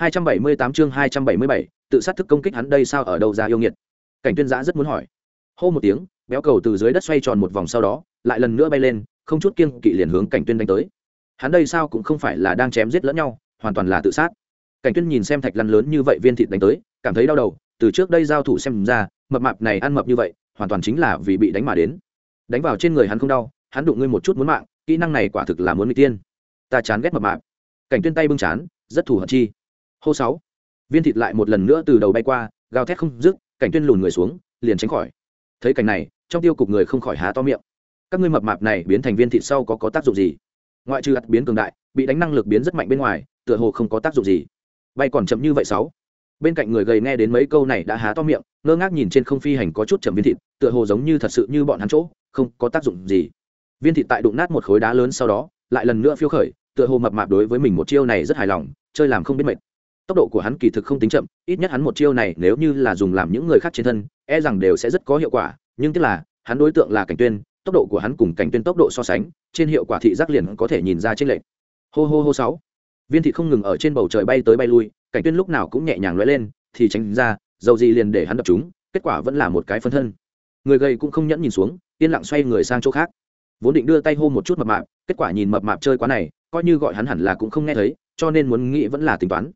278 chương 277, tự sát thức công kích hắn đây sao ở đâu ra yêu nghiệt? Cảnh tuyên giã rất muốn hỏi. Hô một tiếng béo cầu từ dưới đất xoay tròn một vòng sau đó lại lần nữa bay lên không chút kiêng kỵ liền hướng cảnh tuyên đánh tới. Hắn đây sao cũng không phải là đang chém giết lẫn nhau hoàn toàn là tự sát. Cảnh tuyên nhìn xem thạch lăn lớn như vậy viên thịt đánh tới cảm thấy đau đầu từ trước đây giao thủ xem ra mập mạp này ăn mập như vậy hoàn toàn chính là vì bị đánh mà đến. Đánh vào trên người hắn không đau hắn đụng ngươi một chút muốn mạng kỹ năng này quả thực là muốn mỹ tiên. Ta chán ghét mập mạp. Cảnh tuyên tay bưng chán rất thù hận chi hô sáu. Viên thịt lại một lần nữa từ đầu bay qua, gào thét không dứt, cảnh tuyên lùn người xuống, liền tránh khỏi. Thấy cảnh này, trong tiêu cục người không khỏi há to miệng. Các ngươi mập mạp này biến thành viên thịt sau có có tác dụng gì? Ngoại trừ đặt biến cường đại, bị đánh năng lực biến rất mạnh bên ngoài, tựa hồ không có tác dụng gì. Bay còn chậm như vậy sáu. Bên cạnh người gầy nghe đến mấy câu này đã há to miệng, ngơ ngác nhìn trên không phi hành có chút chậm viên thịt, tựa hồ giống như thật sự như bọn hắn chỗ, không có tác dụng gì. Viên thịt tại đụng nát một khối đá lớn sau đó, lại lần nữa phiêu khởi, tựa hồ mập mạp đối với mình một chiêu này rất hài lòng, chơi làm không biết mệt tốc độ của hắn kỳ thực không tính chậm, ít nhất hắn một chiêu này nếu như là dùng làm những người khác trên thân e rằng đều sẽ rất có hiệu quả, nhưng tức là, hắn đối tượng là cảnh tuyên, tốc độ của hắn cùng cảnh tuyên tốc độ so sánh, trên hiệu quả thị giác liền có thể nhìn ra trên lệnh hô hô hô sáu. Viên thị không ngừng ở trên bầu trời bay tới bay lui, cảnh tuyên lúc nào cũng nhẹ nhàng lóe lên, thì tránh ra, dầu gì liền để hắn đập chúng, kết quả vẫn là một cái phân thân. Người gầy cũng không nhẫn nhìn xuống, yên lặng xoay người sang chỗ khác. Vốn định đưa tay hô một chút mập mạp, kết quả nhìn mập mạp chơi quá này, coi như gọi hắn hẳn là cũng không nghe thấy, cho nên muốn nghĩ vẫn là tính toán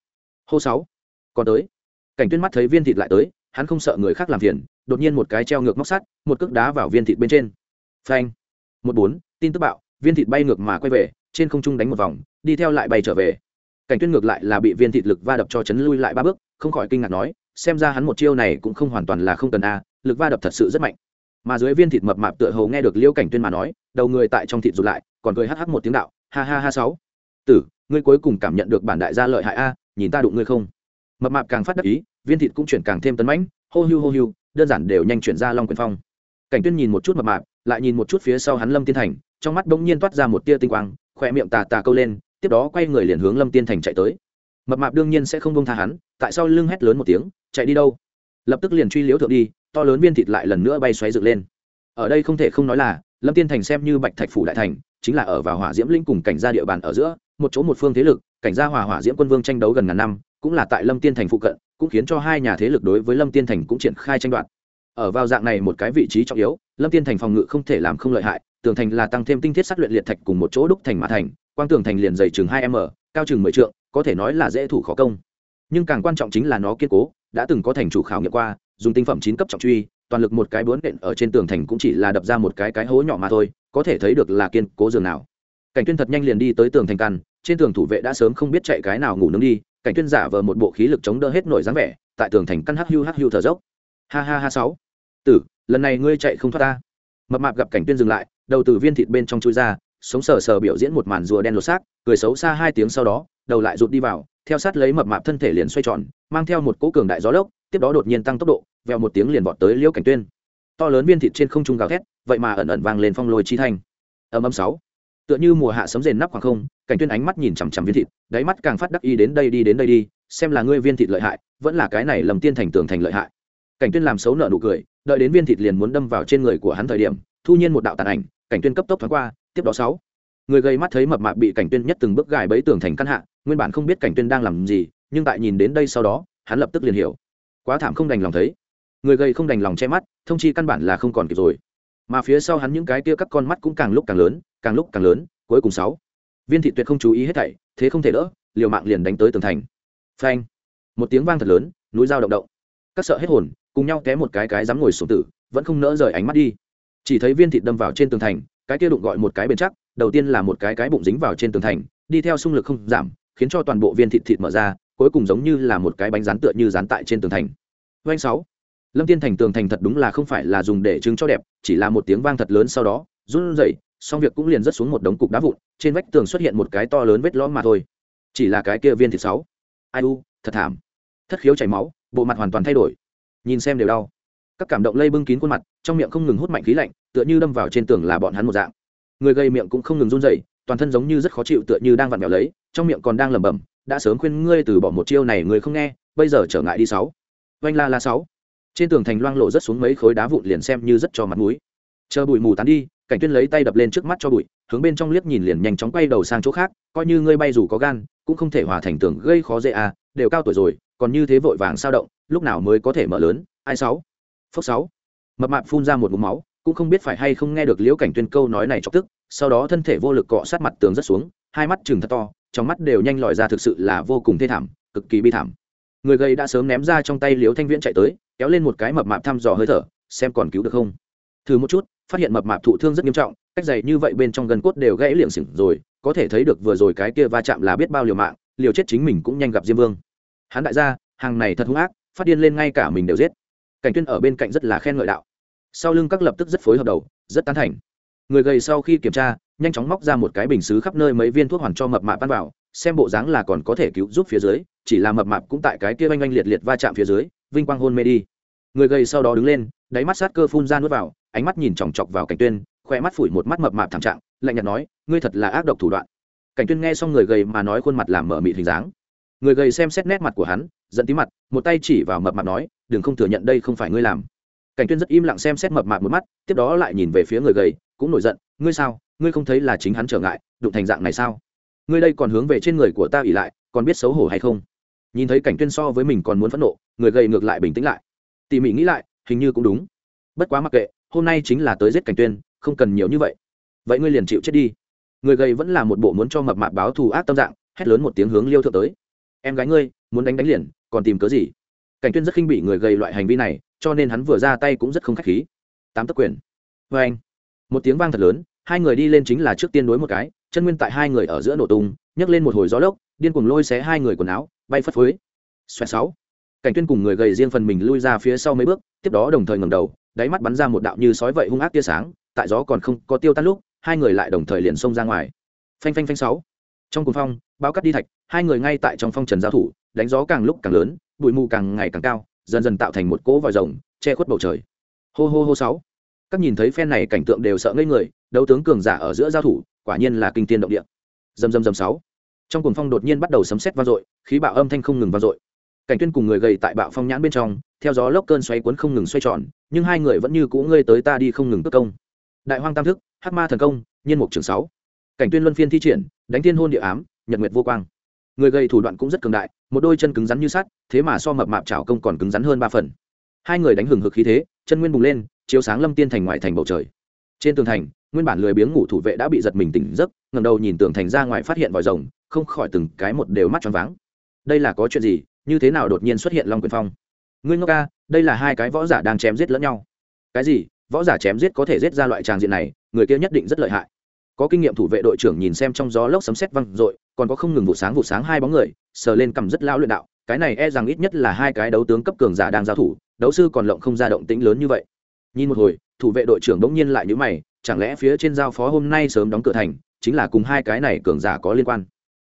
hô sáu. Còn tới. Cảnh tuyên mắt thấy viên thịt lại tới, hắn không sợ người khác làm phiền, đột nhiên một cái treo ngược móc sắt, một cước đá vào viên thịt bên trên. Phanh. Một bốn, tin tức bạo, viên thịt bay ngược mà quay về, trên không trung đánh một vòng, đi theo lại bay trở về. Cảnh tuyên ngược lại là bị viên thịt lực va đập cho chấn lui lại ba bước, không khỏi kinh ngạc nói, xem ra hắn một chiêu này cũng không hoàn toàn là không cần a, lực va đập thật sự rất mạnh. Mà dưới viên thịt mập mạp tựa hồ nghe được liêu cảnh tuyên mà nói, đầu người tại trong thịt rụt lại, còn cười hắc hắc một tiếng đạo, ha ha ha sáu. Tử, ngươi cuối cùng cảm nhận được bản đại gia lợi hại a nhìn ta đụng ngươi không? Mập mạp càng phát đắc ý, viên thịt cũng chuyển càng thêm tấn mãnh, hô hưu hô hưu, đơn giản đều nhanh chuyển ra long quyền phong. Cảnh tuyên nhìn một chút mập mạp, lại nhìn một chút phía sau hắn lâm tiên thành, trong mắt bỗng nhiên toát ra một tia tinh quang, khỏe miệng tà tà câu lên, tiếp đó quay người liền hướng lâm tiên thành chạy tới. Mập mạp đương nhiên sẽ không bông tha hắn, tại sao lưng hét lớn một tiếng, chạy đi đâu? Lập tức liền truy liễu thượng đi, to lớn viên thịt lại lần nữa bay xoáy dựng lên. Ở đây không thể không nói là, lâm tiên thành xem như bạch thạch phủ đại thành, chính là ở vào hỏa diễm linh cùng cảnh gia địa bàn ở giữa, một chỗ một phương thế lực cảnh gia hòa hỏa diễm quân vương tranh đấu gần ngàn năm, cũng là tại lâm tiên thành phụ cận, cũng khiến cho hai nhà thế lực đối với lâm tiên thành cũng triển khai tranh đoạt. Ở vào dạng này một cái vị trí trọng yếu, lâm tiên thành phòng ngự không thể làm không lợi hại, tường thành là tăng thêm tinh thiết sát luyện liệt thạch cùng một chỗ đúc thành mã thành, quang tường thành liền dày chừng hai m, cao chừng mười trượng, có thể nói là dễ thủ khó công. Nhưng càng quan trọng chính là nó kiên cố, đã từng có thành chủ khảo nghiệm qua, dùng tinh phẩm chín cấp trọng truy, toàn lực một cái bướn đện ở trên tường thành cũng chỉ là đập ra một cái cái hố nhỏ mà thôi, có thể thấy được là kiên cố dường nào. Cảnh tuyên thật nhanh liền đi tới tường thành căn trên tường thủ vệ đã sớm không biết chạy cái nào ngủ nướng đi, cảnh tuyên giả vờ một bộ khí lực chống đỡ hết nổi dáng vẻ, tại tường thành căn hắc hưu hắc hưu thở dốc. Ha ha ha sáu. Tử, lần này ngươi chạy không thoát ta. Mập mạp gặp cảnh tuyên dừng lại, đầu từ viên thịt bên trong chui ra, sống sờ sờ biểu diễn một màn rùa đen lột xác, cười xấu xa hai tiếng sau đó, đầu lại rụt đi vào, theo sát lấy mập mạp thân thể liền xoay tròn, mang theo một cỗ cường đại gió lốc, tiếp đó đột nhiên tăng tốc độ, vèo một tiếng liền vọt tới liễu cảnh tuyên. To lớn viên thịt trên không trung gào thét, vậy mà ẩn ẩn vang lên phong lôi chi thanh. Âm âm sáu tựa như mùa hạ sấm rền nắp khoảng không, cảnh tuyên ánh mắt nhìn chằm chằm viên thịt, đáy mắt càng phát đắc ý đến đây đi, đến đây đi, xem là ngươi viên thịt lợi hại, vẫn là cái này lầm tiên thành tường thành lợi hại. Cảnh tuyên làm xấu nợ nụ cười, đợi đến viên thịt liền muốn đâm vào trên người của hắn thời điểm, thu nhiên một đạo tàn ảnh, cảnh tuyên cấp tốc thoáng qua, tiếp đó sáu. Người gây mắt thấy mập mạp bị cảnh tuyên nhất từng bước gài bẫy tường thành căn hạ, nguyên bản không biết cảnh tuyên đang làm gì, nhưng tại nhìn đến đây sau đó, hắn lập tức liền hiểu. Quá thảm không đành lòng thấy. Người gây không đành lòng che mắt, thông chi căn bản là không còn kịp rồi mà phía sau hắn những cái kia các con mắt cũng càng lúc càng lớn, càng lúc càng lớn, cuối cùng sáu. Viên thị tuyệt không chú ý hết thảy, thế không thể đỡ, liều mạng liền đánh tới tường thành. Phanh. Một tiếng vang thật lớn, núi dao động động. Các sợ hết hồn, cùng nhau té một cái cái dám ngồi xuống tử, vẫn không nỡ rời ánh mắt đi. Chỉ thấy viên thịt đâm vào trên tường thành, cái kia đụng gọi một cái bền chắc, đầu tiên là một cái cái bụng dính vào trên tường thành, đi theo xung lực không giảm, khiến cho toàn bộ viên thịt thịt mở ra, cuối cùng giống như là một cái bánh rán tựa như rán tại trên tường thành. Doanh sáu lâm tiên thành tường thành thật đúng là không phải là dùng để trưng cho đẹp, chỉ là một tiếng vang thật lớn sau đó, run rẩy, xong việc cũng liền rớt xuống một đống cục đá vụn, trên vách tường xuất hiện một cái to lớn vết lõm mà thôi. Chỉ là cái kia viên thịt sáu. Ai u, thật thảm. Thất khiếu chảy máu, bộ mặt hoàn toàn thay đổi. Nhìn xem đều đau. Các cảm động lây bưng kín khuôn mặt, trong miệng không ngừng hút mạnh khí lạnh, tựa như đâm vào trên tường là bọn hắn một dạng. Người gây miệng cũng không ngừng run rẩy, toàn thân giống như rất khó chịu tựa như đang vặn vẹo lấy, trong miệng còn đang lẩm bẩm, đã sớm khuyên ngươi từ bỏ một chiêu này người không nghe, bây giờ trở ngại đi sáu. Oanh la la sáu trên tường thành loang lộ rất xuống mấy khối đá vụn liền xem như rất cho mặt mũi. Chờ bụi mù tán đi, cảnh tuyên lấy tay đập lên trước mắt cho bụi, hướng bên trong liếc nhìn liền nhanh chóng quay đầu sang chỗ khác, coi như ngươi bay dù có gan, cũng không thể hòa thành tường gây khó dễ à đều cao tuổi rồi, còn như thế vội vàng sao động, lúc nào mới có thể mở lớn, ai sáu? Phốc sáu. Mập mạp phun ra một ngụm máu, cũng không biết phải hay không nghe được liễu cảnh tuyên câu nói này chọc tức, sau đó thân thể vô lực cọ sát mặt tường rất xuống, hai mắt chừng thật to, trong mắt đều nhanh lòi ra thực sự là vô cùng thê thảm, cực kỳ bi thảm người gầy đã sớm ném ra trong tay liếu thanh viễn chạy tới, kéo lên một cái mập mạp thăm dò hơi thở, xem còn cứu được không. Thử một chút, phát hiện mập mạp thụ thương rất nghiêm trọng, cách dày như vậy bên trong gần cốt đều gãy liệng xỉn rồi, có thể thấy được vừa rồi cái kia va chạm là biết bao liều mạng, liều chết chính mình cũng nhanh gặp diêm vương. Hắn đại gia, hàng này thật hung ác, phát điên lên ngay cả mình đều giết. Cảnh tuyên ở bên cạnh rất là khen ngợi đạo. Sau lưng các lập tức rất phối hợp đầu, rất tán thành. Người gầy sau khi kiểm tra, nhanh chóng móc ra một cái bình xứ khắp nơi mấy viên thuốc hoàn cho mập mạp ăn vào, xem bộ dáng là còn có thể cứu giúp phía dưới chỉ là mập mạp cũng tại cái kia oanh oanh liệt liệt va chạm phía dưới, vinh quang hôn mê đi. Người gầy sau đó đứng lên, đáy mắt sát cơ phun ra nuốt vào, ánh mắt nhìn chòng chọc vào cảnh tuyên khoe mắt phủi một mắt mập mạp thảm trạng, lạnh nhạt nói, ngươi thật là ác độc thủ đoạn. Cảnh tuyên nghe xong người gầy mà nói khuôn mặt làm mở mịt hình dáng. Người gầy xem xét nét mặt của hắn, giận tí mặt, một tay chỉ vào mập mạp nói, đừng không thừa nhận đây không phải ngươi làm. Cảnh tuyên rất im lặng xem xét mập mạp một mắt, tiếp đó lại nhìn về phía người gầy, cũng nổi giận, ngươi sao? Ngươi không thấy là chính hắn trở ngại, đụng thành dạng này sao? Ngươi đây còn hướng về trên người của ta ỉ lại, còn biết xấu hổ hay không? Nhìn thấy cảnh tuyên so với mình còn muốn phẫn nộ, người gầy ngược lại bình tĩnh lại. Tỉ mỉ nghĩ lại, hình như cũng đúng. Bất quá mặc kệ, hôm nay chính là tới giết cảnh tuyên, không cần nhiều như vậy. Vậy ngươi liền chịu chết đi. Người gầy vẫn là một bộ muốn cho mập mạp báo thù ác tâm dạng, hét lớn một tiếng hướng liêu thượng tới. Em gái ngươi, muốn đánh đánh liền, còn tìm cớ gì? Cảnh tuyên rất khinh bị người gầy loại hành vi này, cho nên hắn vừa ra tay cũng rất không khách khí. Tám tấc quyền. Vê anh. Một tiếng vang thật lớn, hai người đi lên chính là trước tiên đối một cái, chân nguyên tại hai người ở giữa nổ tung, nhấc lên một hồi gió lốc, điên cuồng lôi xé hai người quần áo bay phất phới. Xoẹt sáu. Cảnh tuyên cùng người gầy riêng phần mình lui ra phía sau mấy bước, tiếp đó đồng thời ngẩng đầu, đáy mắt bắn ra một đạo như sói vậy hung ác tia sáng, tại gió còn không có tiêu tan lúc, hai người lại đồng thời liền xông ra ngoài. Phanh phanh phanh sáu. Trong cuồng phong, bao cắt đi thạch, hai người ngay tại trong phong trần giao thủ, đánh gió càng lúc càng lớn, bụi mù càng ngày càng cao, dần dần tạo thành một cỗ vòi rồng, che khuất bầu trời. Hô hô hô sáu. Các nhìn thấy phen này cảnh tượng đều sợ ngây người, đấu tướng cường giả ở giữa giao thủ, quả nhiên là kinh tiên động địa. Dầm dầm dầm sáu trong cuồng phong đột nhiên bắt đầu sấm sét vang dội, khí bạo âm thanh không ngừng vang dội. Cảnh tuyên cùng người gầy tại bạo phong nhãn bên trong, theo gió lốc cơn xoáy cuốn không ngừng xoay tròn, nhưng hai người vẫn như cũ ngươi tới ta đi không ngừng cất công. Đại hoang tam thức, hắc ma thần công, nhiên mục trường sáu. Cảnh tuyên luân phiên thi triển, đánh thiên hôn địa ám, nhật nguyệt vô quang. Người gầy thủ đoạn cũng rất cường đại, một đôi chân cứng rắn như sắt, thế mà so mập mạp chảo công còn cứng rắn hơn ba phần. Hai người đánh hừng hực khí thế, chân nguyên bùng lên, chiếu sáng lâm tiên thành ngoại thành bầu trời trên tường thành, nguyên bản lười biếng ngủ thủ vệ đã bị giật mình tỉnh giấc ngầm đầu nhìn tường thành ra ngoài phát hiện vòi rồng, không khỏi từng cái một đều mắt tròn váng. Đây là có chuyện gì? Như thế nào đột nhiên xuất hiện long quyền phong? Ngươi ngốc ca, đây là hai cái võ giả đang chém giết lẫn nhau. Cái gì? Võ giả chém giết có thể giết ra loại tràng diện này, người kia nhất định rất lợi hại. Có kinh nghiệm thủ vệ đội trưởng nhìn xem trong gió lốc sấm sét văng r còn có không ngừng vụ sáng vụ sáng hai bóng người, sờ lên cầm rất lao luyện đạo. Cái này e rằng ít nhất là hai cái đấu tướng cấp cường giả đang giao thủ, đấu sư còn lộng không ra động tĩnh lớn như vậy nhìn một hồi thủ vệ đội trưởng bỗng nhiên lại nhữ mày chẳng lẽ phía trên giao phó hôm nay sớm đóng cửa thành chính là cùng hai cái này cường giả có liên quan?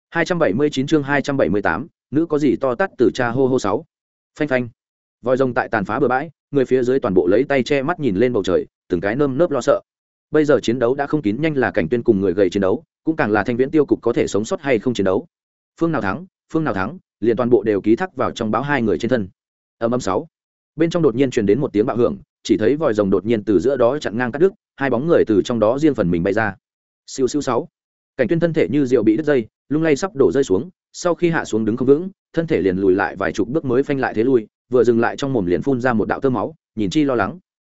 279 chương 278, nữ có gì to tát từ cha hô hô sáu. Phanh phanh. Vòi rồng tại tàn phá bờ bãi người phía dưới toàn bộ lấy tay che mắt nhìn lên bầu trời từng cái nơm nớp lo sợ. Bây giờ chiến đấu đã không kín nhanh là cảnh tuyên cùng người gầy chiến đấu cũng càng là thanh viễn tiêu cục có thể sống sót hay không chiến đấu. Phương nào thắng phương nào thắng liền toàn bộ đều ký thác vào trong báo hai người trên thân. Âm âm sáu. Bên trong đột nhiên truyền đến một tiếng bạo hưởng chỉ thấy vòi rồng đột nhiên từ giữa đó chặn ngang cắt đứt, hai bóng người từ trong đó riêng phần mình bay ra. Siêu siêu sáu. Cảnh tuyên thân thể như rượu bị đứt dây, lung lay sắp đổ rơi xuống, sau khi hạ xuống đứng không vững, thân thể liền lùi lại vài chục bước mới phanh lại thế lui, vừa dừng lại trong mồm liền phun ra một đạo tơ máu, nhìn chi lo lắng.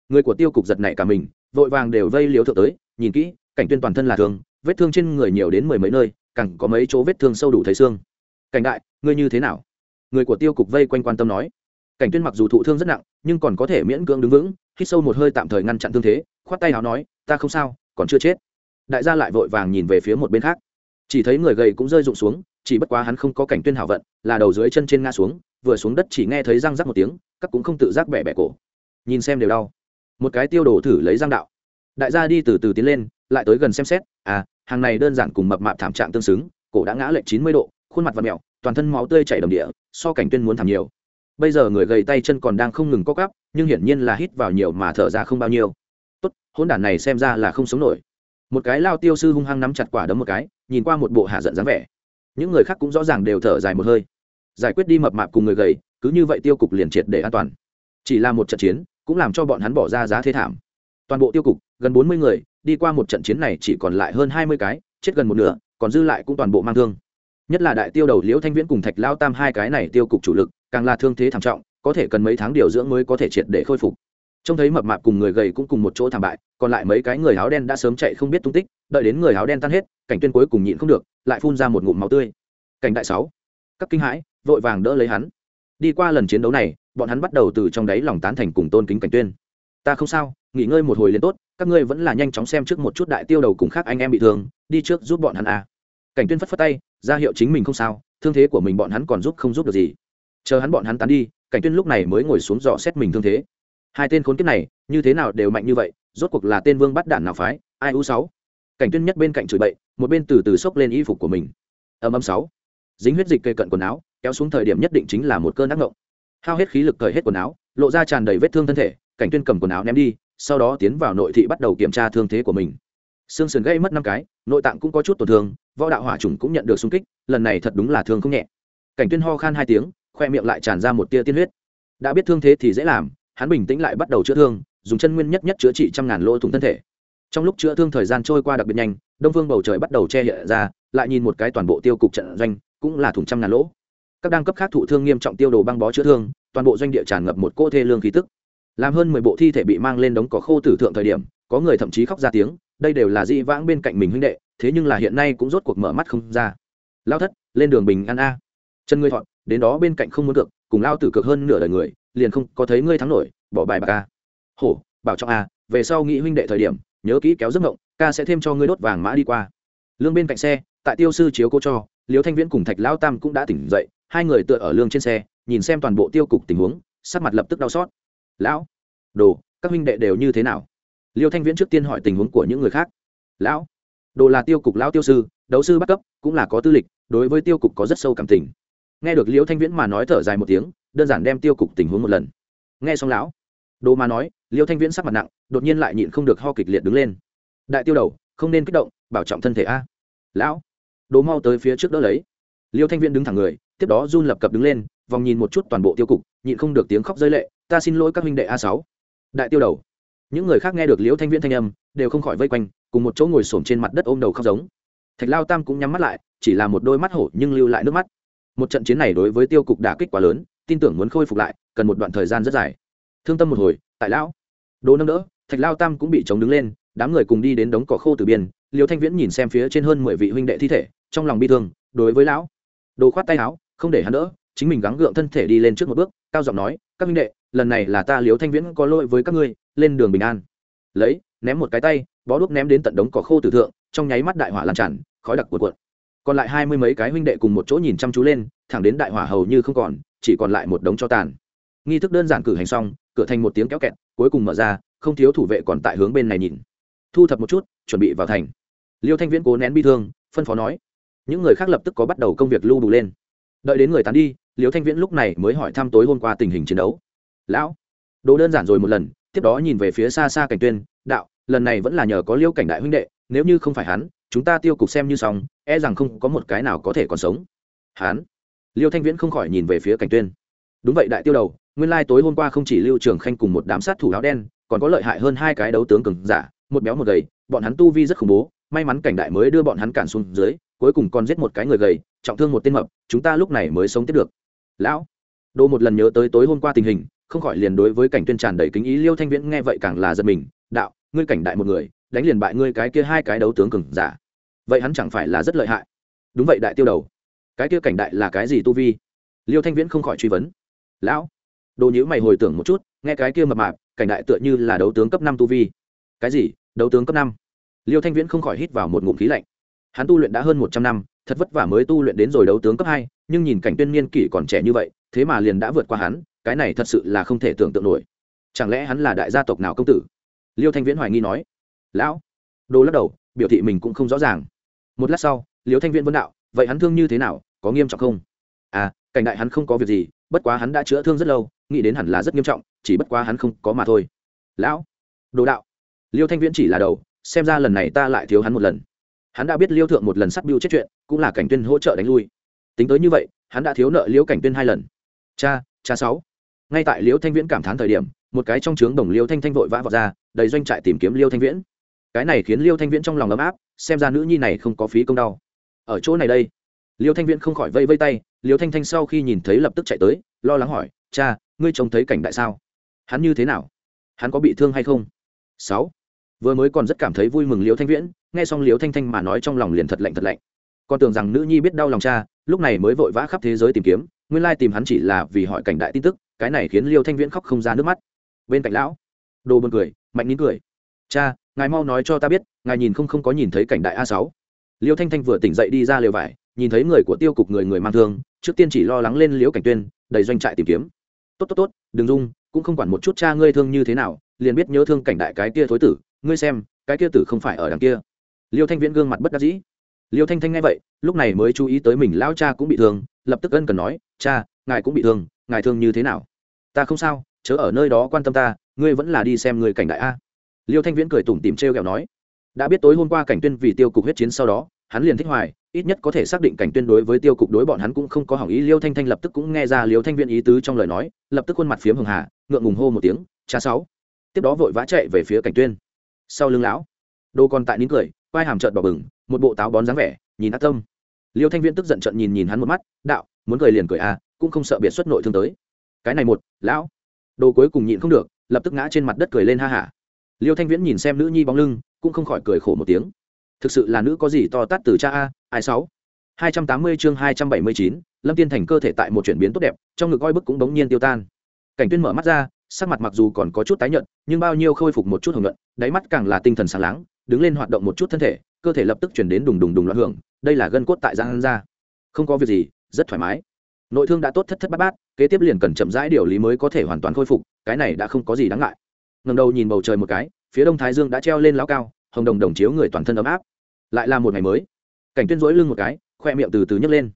Người của tiêu cục giật nảy cả mình, vội vàng đều vây liếu thượng tới, nhìn kỹ, cảnh tuyên toàn thân là thương, vết thương trên người nhiều đến mười mấy nơi, càng có mấy chỗ vết thương sâu đủ thấy xương. Cảnh đại, ngươi như thế nào? Người của tiêu cục vây quanh quan tâm nói cảnh tuyên mặc dù thụ thương rất nặng, nhưng còn có thể miễn cưỡng đứng vững, hít sâu một hơi tạm thời ngăn chặn thương thế, khoát tay áo nói, ta không sao, còn chưa chết. Đại gia lại vội vàng nhìn về phía một bên khác. Chỉ thấy người gầy cũng rơi rụng xuống, chỉ bất quá hắn không có cảnh tuyên hảo vận, là đầu dưới chân trên ngã xuống, vừa xuống đất chỉ nghe thấy răng rắc một tiếng, các cũng không tự giác bẻ bẻ cổ. Nhìn xem đều đau. Một cái tiêu đồ thử lấy răng đạo. Đại gia đi từ từ tiến lên, lại tới gần xem xét à hàng này đơn giản cùng mập mạp thảm trạng tương xứng, cổ đã ngã lệch chín mươi độ, khuôn mặt và mẹo, toàn thân máu tươi chảy đầm địa, so cảnh tuyên muốn thảm nhiều bây giờ người gầy tay chân còn đang không ngừng co cắp nhưng hiển nhiên là hít vào nhiều mà thở ra không bao nhiêu. Tốt hôn đản này xem ra là không sống nổi. Một cái lao tiêu sư hung hăng nắm chặt quả đấm một cái, nhìn qua một bộ hạ giận dáng vẻ. Những người khác cũng rõ ràng đều thở dài một hơi. Giải quyết đi mập mạp cùng người gầy, cứ như vậy tiêu cục liền triệt để an toàn. Chỉ là một trận chiến, cũng làm cho bọn hắn bỏ ra giá thế thảm. Toàn bộ tiêu cục, gần bốn mươi người, đi qua một trận chiến này chỉ còn lại hơn hai mươi cái, chết gần một nửa, còn dư lại cũng toàn bộ mang thương. Nhất là đại tiêu đầu liễu thanh viễn cùng thạch lao tam hai cái này tiêu cục chủ lực càng là thương thế thảm trọng, có thể cần mấy tháng điều dưỡng mới có thể triệt để khôi phục. Trông thấy mập mạp cùng người gầy cũng cùng một chỗ thảm bại, còn lại mấy cái người áo đen đã sớm chạy không biết tung tích, đợi đến người áo đen tan hết, cảnh tuyên cuối cùng nhịn không được, lại phun ra một ngụm máu tươi. Cảnh đại sáu, các kinh hãi, vội vàng đỡ lấy hắn. Đi qua lần chiến đấu này, bọn hắn bắt đầu từ trong đáy lòng tán thành cùng tôn kính cảnh tuyên. Ta không sao, nghỉ ngơi một hồi liền tốt, các ngươi vẫn là nhanh chóng xem trước một chút đại tiêu đầu cùng khác anh em bị thương, đi trước giúp bọn hắn à. cảnh tuyên phất phất tay, ra hiệu chính mình không sao, thương thế của mình bọn hắn còn giúp không giúp được gì chờ hắn bọn hắn tán đi, cảnh tuyên lúc này mới ngồi xuống dò xét mình thương thế. Hai tên khốn kiếp này, như thế nào đều mạnh như vậy, rốt cuộc là tên vương bắt đạn nào phái, ai u sáu? Cảnh tuyên nhất bên cạnh chửi bậy, một bên từ từ xốc lên y phục của mình. Âm âm sáu. Dính huyết dịch kề cận quần áo, kéo xuống thời điểm nhất định chính là một cơn ác ngộng. Hao hết khí lực cởi hết quần áo, lộ ra tràn đầy vết thương thân thể, cảnh tuyên cầm quần áo ném đi, sau đó tiến vào nội thị bắt đầu kiểm tra thương thế của mình. Xương sườn gây mất năm cái, nội tạng cũng có chút tổn thương, võ đạo hỏa trùng cũng nhận được xung kích, lần này thật đúng là thương không nhẹ. Cảnh tuyên ho khan hai tiếng khoe miệng lại tràn ra một tia tiên huyết. Đã biết thương thế thì dễ làm, hắn bình tĩnh lại bắt đầu chữa thương, dùng chân nguyên nhất nhất chữa trị trăm ngàn lỗ thủng thân thể. Trong lúc chữa thương thời gian trôi qua đặc biệt nhanh, đông phương bầu trời bắt đầu che hiện ra, lại nhìn một cái toàn bộ tiêu cục trận doanh, cũng là thủng trăm ngàn lỗ. Các đăng cấp khác thụ thương nghiêm trọng tiêu đồ băng bó chữa thương, toàn bộ doanh địa tràn ngập một cô thê lương khí tức. Làm hơn mười bộ thi thể bị mang lên đống có khô tử thượng thời điểm, có người thậm chí khóc ra tiếng, đây đều là di vãng bên cạnh mình huynh đệ, thế nhưng là hiện nay cũng rốt cuộc mở mắt không ra. Lao thất, lên đường bình an a. Chân ngươi thọn đến đó bên cạnh không muốn được cùng lao tử cực hơn nửa đời người, liền không có thấy ngươi thắng nổi, bỏ bài bạc ca hổ, bảo trọng a, về sau nghĩ huynh đệ thời điểm, nhớ kỹ kéo giấc ngộng ca sẽ thêm cho ngươi đốt vàng mã đi qua. Lương bên cạnh xe, tại tiêu sư chiếu cô cho liêu thanh viễn cùng thạch lao tam cũng đã tỉnh dậy, hai người tựa ở lương trên xe, nhìn xem toàn bộ tiêu cục tình huống, sắc mặt lập tức đau xót. Lão, đồ, các huynh đệ đều như thế nào? Liêu thanh viễn trước tiên hỏi tình huống của những người khác. Lão, đồ là tiêu cục lão tiêu sư, đấu sư bắt cấp, cũng là có tư lịch, đối với tiêu cục có rất sâu cảm tình nghe được Liễu thanh viễn mà nói thở dài một tiếng, đơn giản đem tiêu cục tình huống một lần. Nghe xong lão, đồ mà nói, Liễu thanh viễn sắc mặt nặng, đột nhiên lại nhịn không được ho kịch liệt đứng lên. Đại tiêu đầu, không nên kích động, bảo trọng thân thể a. Lão, đồ mau tới phía trước đỡ lấy. Liêu thanh viễn đứng thẳng người, tiếp đó run lập cập đứng lên, vòng nhìn một chút toàn bộ tiêu cục, nhịn không được tiếng khóc rơi lệ, ta xin lỗi các huynh đệ a sáu. Đại tiêu đầu, những người khác nghe được liễu thanh viễn thanh âm, đều không khỏi vây quanh, cùng một chỗ ngồi xổm trên mặt đất ôm đầu khóc giống. Thạch lao tam cũng nhắm mắt lại, chỉ là một đôi mắt hổ nhưng lưu lại nước mắt một trận chiến này đối với tiêu cục đả kích quá lớn, tin tưởng muốn khôi phục lại, cần một đoạn thời gian rất dài. Thương tâm một hồi, tại lão đồ nâng đỡ, thạch lao tam cũng bị chống đứng lên, đám người cùng đi đến đống cỏ khô từ biên liều thanh viễn nhìn xem phía trên hơn mười vị huynh đệ thi thể, trong lòng bi thương, đối với lão đồ khoát tay áo, không để hắn đỡ, chính mình gắng gượng thân thể đi lên trước một bước, cao giọng nói, các huynh đệ, lần này là ta liều thanh viễn có lỗi với các ngươi, lên đường bình an. Lấy, ném một cái tay, bó đuốc ném đến tận đống cỏ khô tử thượng, trong nháy mắt đại hỏa lan tràn, khói đặc cuộn cuộn còn lại hai mươi mấy cái huynh đệ cùng một chỗ nhìn chăm chú lên, thẳng đến đại hỏa hầu như không còn, chỉ còn lại một đống cho tàn. Nghi thức đơn giản cử hành xong, cửa thành một tiếng kéo kẹt, cuối cùng mở ra, không thiếu thủ vệ còn tại hướng bên này nhìn. Thu thập một chút, chuẩn bị vào thành. Liêu thanh viễn cố nén bi thương, phân phó nói. Những người khác lập tức có bắt đầu công việc lưu đủ lên. Đợi đến người tán đi, liêu thanh viễn lúc này mới hỏi thăm tối hôm qua tình hình chiến đấu. Lão, đồ đơn giản rồi một lần, tiếp đó nhìn về phía xa xa cảnh tuyên, đạo, lần này vẫn là nhờ có liêu cảnh đại huynh đệ, nếu như không phải hắn chúng ta tiêu cục xem như xong e rằng không có một cái nào có thể còn sống. Hắn liêu thanh viễn không khỏi nhìn về phía cảnh tuyên. Đúng vậy, đại tiêu đầu, nguyên lai tối hôm qua không chỉ lưu trường khanh cùng một đám sát thủ áo đen, còn có lợi hại hơn hai cái đấu tướng cường giả, một béo một gầy, bọn hắn tu vi rất khủng bố, may mắn cảnh đại mới đưa bọn hắn cản xuống dưới, cuối cùng còn giết một cái người gầy, trọng thương một tên mập, chúng ta lúc này mới sống tiếp được. Lão. Đô một lần nhớ tới tối hôm qua tình hình, không khỏi liền đối với cảnh tuyên tràn đầy kính ý, liêu thanh viễn nghe vậy càng là giật mình, đạo, ngươi cảnh đại một người, đánh liền bại ngươi cái kia hai cái đấu tướng cường giả vậy hắn chẳng phải là rất lợi hại. Đúng vậy đại tiêu đầu. Cái kia cảnh đại là cái gì tu vi? Liêu thanh viễn không khỏi truy vấn. Lão, đồ nhữ mày hồi tưởng một chút, nghe cái kia mập mạp, cảnh đại tựa như là đấu tướng cấp năm tu vi. Cái gì? Đấu tướng cấp năm? Liêu thanh viễn không khỏi hít vào một ngụm khí lạnh. Hắn tu luyện đã hơn một trăm năm, thật vất vả mới tu luyện đến rồi đấu tướng cấp hai, nhưng nhìn cảnh tuyên niên kỷ còn trẻ như vậy, thế mà liền đã vượt qua hắn, cái này thật sự là không thể tưởng tượng nổi. Chẳng lẽ hắn là đại gia tộc nào công tử? Liêu thanh viễn hoài nghi nói. Lão, đồ lắc đầu, biểu thị mình cũng không rõ ràng một lát sau liêu thanh viễn vấn đạo, vậy hắn thương như thế nào, có nghiêm trọng không? À cảnh đại hắn không có việc gì, bất quá hắn đã chữa thương rất lâu, nghĩ đến hẳn là rất nghiêm trọng, chỉ bất quá hắn không có mà thôi. Lão, đồ đạo. Liêu thanh viễn chỉ là đầu, xem ra lần này ta lại thiếu hắn một lần. Hắn đã biết liêu thượng một lần sắt biêu chết chuyện, cũng là cảnh tuyên hỗ trợ đánh lui. Tính tới như vậy, hắn đã thiếu nợ liêu cảnh tuyên hai lần. Cha cha sáu. Ngay tại liêu thanh viễn cảm thán thời điểm, một cái trong trướng đồng liêu thanh thanh vội vã vào ra, đầy doanh trại tìm kiếm liêu thanh viễn cái này khiến liêu thanh viễn trong lòng ấm áp, xem ra nữ nhi này không có phí công đau. Ở chỗ này đây, liêu thanh viễn không khỏi vây vây tay, liêu thanh thanh sau khi nhìn thấy lập tức chạy tới, lo lắng hỏi, cha, ngươi trông thấy cảnh đại sao? Hắn như thế nào? Hắn có bị thương hay không? Sáu. Vừa mới còn rất cảm thấy vui mừng liêu thanh viễn, nghe xong liêu thanh thanh mà nói trong lòng liền thật lạnh thật lạnh. Còn tưởng rằng nữ nhi biết đau lòng cha, lúc này mới vội vã khắp thế giới tìm kiếm, nguyên lai tìm hắn chỉ là vì hỏi cảnh đại tin tức, cái này khiến liêu thanh viễn khóc không ra nước mắt. Bên cạnh lão, đồ buồn cười, mạnh nín cười. Cha ngài mau nói cho ta biết, ngài nhìn không không có nhìn thấy cảnh đại a sáu. Liêu thanh thanh vừa tỉnh dậy đi ra lều vải, nhìn thấy người của tiêu cục người người mang thương, trước tiên chỉ lo lắng lên liễu cảnh tuyên đầy doanh trại tìm kiếm. Tốt tốt tốt, đừng dung cũng không quản một chút cha ngươi thương như thế nào, liền biết nhớ thương cảnh đại cái kia thối tử, ngươi xem, cái kia tử không phải ở đằng kia. Liêu thanh viễn gương mặt bất đắc dĩ. Liêu thanh thanh nghe vậy, lúc này mới chú ý tới mình lão cha cũng bị thương, lập tức ân cần nói, cha, ngài cũng bị thương, ngài thương như thế nào? Ta không sao, chớ ở nơi đó quan tâm ta, ngươi vẫn là đi xem người cảnh đại a liêu thanh viễn cười tủm tìm t r kẹo nói, đã biết tối hôm qua cảnh tuyên vì tiêu cục huyết chiến sau đó, hắn liền thích hoài, ít nhất có thể xác định cảnh tuyên đối với tiêu cục đối bọn hắn cũng không có hỏng ý. Liêu thanh thanh lập tức cũng nghe ra liêu thanh viễn ý tứ trong lời nói, lập tức khuôn mặt phiếm hường hà, ngượng ngùng hô một tiếng, cha sáu. Tiếp đó vội vã chạy về phía cảnh tuyên. Sau lưng lão đô còn tại nín cười vai hàm trợn đỏ bừng, một bộ táo bón dáng vẻ, nhìn ác tâm. Liêu thanh viễn tức giận trận nhìn nhìn hắn một mắt, đạo, muốn cười liền cười à cũng không sợ biệt xuất nội thương tới. Cái này một, lão. Đồ cuối cùng nhịn không được, lập tức ngã trên mặt đất cười lên ha hả liêu thanh viễn nhìn xem nữ nhi bóng lưng, cũng không khỏi cười khổ một tiếng. Thực sự là nữ có gì to tát từ cha a, ai sáu? Hai trăm tám mươi chương hai trăm bảy mươi chín, lâm tiên thành cơ thể tại một chuyển biến tốt đẹp, trong ngực oi bức cũng bỗng nhiên tiêu tan. Cảnh tuyên mở mắt ra, sắc mặt mặc dù còn có chút tái nhợt, nhưng bao nhiêu khôi phục một chút hồng nhuận đáy mắt càng là tinh thần sáng láng, đứng lên hoạt động một chút thân thể, cơ thể lập tức chuyển đến đùng đùng đùng loạn hưởng, đây là gân cốt tại giang ra. Không có việc gì, rất thoải mái. Nội thương đã tốt thất thất bát bát, kế tiếp liền cần chậm rãi điều lý mới có thể hoàn toàn khôi phục, cái này đã không có gì đáng ngại ngầm đầu nhìn bầu trời một cái, phía đông thái dương đã treo lên lão cao, hồng đồng đồng chiếu người toàn thân ấm áp. Lại là một ngày mới. Cảnh tuyên dỗi lưng một cái, khoe miệng từ từ nhấc lên.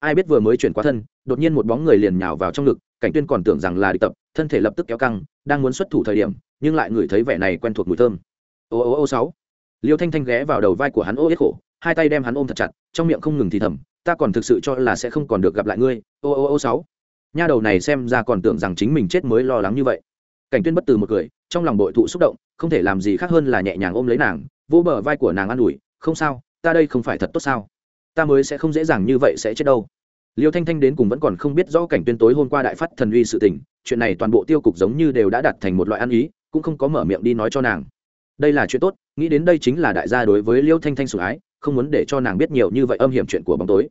Ai biết vừa mới chuyển qua thân, đột nhiên một bóng người liền nhào vào trong ngực, cảnh tuyên còn tưởng rằng là địch tập, thân thể lập tức kéo căng, đang muốn xuất thủ thời điểm, nhưng lại ngửi thấy vẻ này quen thuộc mùi thơm. Ô ô ô sáu. Liêu thanh thanh ghé vào đầu vai của hắn ô yết khổ, hai tay đem hắn ôm thật chặt, trong miệng không ngừng thì thầm, ta còn thực sự cho là sẽ không còn được gặp lại ngươi. Ô ô ô sáu. Nha đầu này xem ra còn tưởng rằng chính mình chết mới lo lắng như vậy. Cảnh tuyên bất từ một cười trong lòng bội thụ xúc động, không thể làm gì khác hơn là nhẹ nhàng ôm lấy nàng vỗ bờ vai của nàng an ủi, không sao, ta đây không phải thật tốt sao? Ta mới sẽ không dễ dàng như vậy sẽ chết đâu. Liêu thanh thanh đến cùng vẫn còn không biết rõ cảnh tuyên tối hôm qua đại phát thần uy sự tình, chuyện này toàn bộ tiêu cục giống như đều đã đặt thành một loại ăn ý, cũng không có mở miệng đi nói cho nàng. Đây là chuyện tốt, nghĩ đến đây chính là đại gia đối với liêu thanh thanh sủng ái, không muốn để cho nàng biết nhiều như vậy âm hiểm chuyện của bóng tối.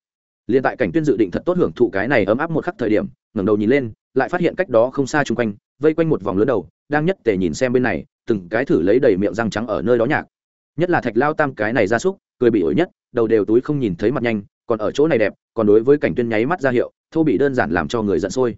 Liên tại cảnh tuyên dự định thật tốt hưởng thụ cái này ấm áp một khắc thời điểm, ngẩng đầu nhìn lên, lại phát hiện cách đó không xa chung quanh vây quanh một vòng lớn đầu, đang nhất tề nhìn xem bên này, từng cái thử lấy đầy miệng răng trắng ở nơi đó nhạc. Nhất là thạch lao tam cái này ra súc, cười bị ổi nhất, đầu đều túi không nhìn thấy mặt nhanh, còn ở chỗ này đẹp, còn đối với cảnh tuyên nháy mắt ra hiệu, thô bị đơn giản làm cho người giận sôi.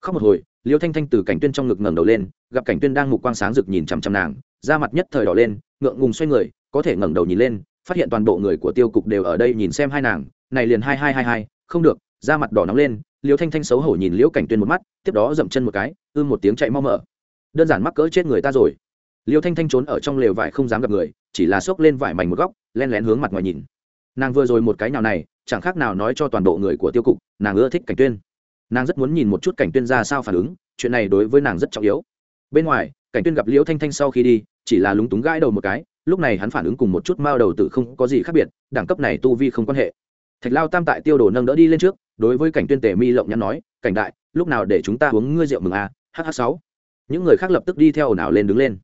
Khóc một hồi, liêu thanh thanh từ cảnh tuyên trong ngực ngẩng đầu lên, gặp cảnh tuyên đang mục quang sáng rực nhìn chằm chằm nàng, da mặt nhất thời đỏ lên, ngượng ngùng xoay người, có thể ngẩng đầu nhìn lên, phát hiện toàn bộ người của tiêu cục đều ở đây nhìn xem hai nàng, này liền hai hai hai hai, không được da mặt đỏ nóng lên, liêu thanh thanh xấu hổ nhìn liễu cảnh tuyên một mắt, tiếp đó dậm chân một cái, ư một tiếng chạy mau mở. Đơn giản mắc cỡ chết người ta rồi. Liêu thanh thanh trốn ở trong lều vải không dám gặp người, chỉ là xốc lên vải mảnh một góc, len lén hướng mặt ngoài nhìn. Nàng vừa rồi một cái nào này, chẳng khác nào nói cho toàn bộ người của tiêu cục, nàng ưa thích cảnh tuyên. Nàng rất muốn nhìn một chút cảnh tuyên ra sao phản ứng, chuyện này đối với nàng rất trọng yếu. Bên ngoài, cảnh tuyên gặp liễu thanh thanh sau khi đi, chỉ là lúng túng gãi đầu một cái, lúc này hắn phản ứng cùng một chút mao đầu tự không có gì khác biệt, đẳng cấp này tu vi không quan hệ. Thạch lao tam tại tiêu đồ nâng đỡ đi lên trước đối với cảnh tuyên tề mi lộng nhắn nói cảnh đại lúc nào để chúng ta uống ngươi rượu mừng à, a hh sáu. Những người khác lập tức đi theo ồn ào lên đứng lên.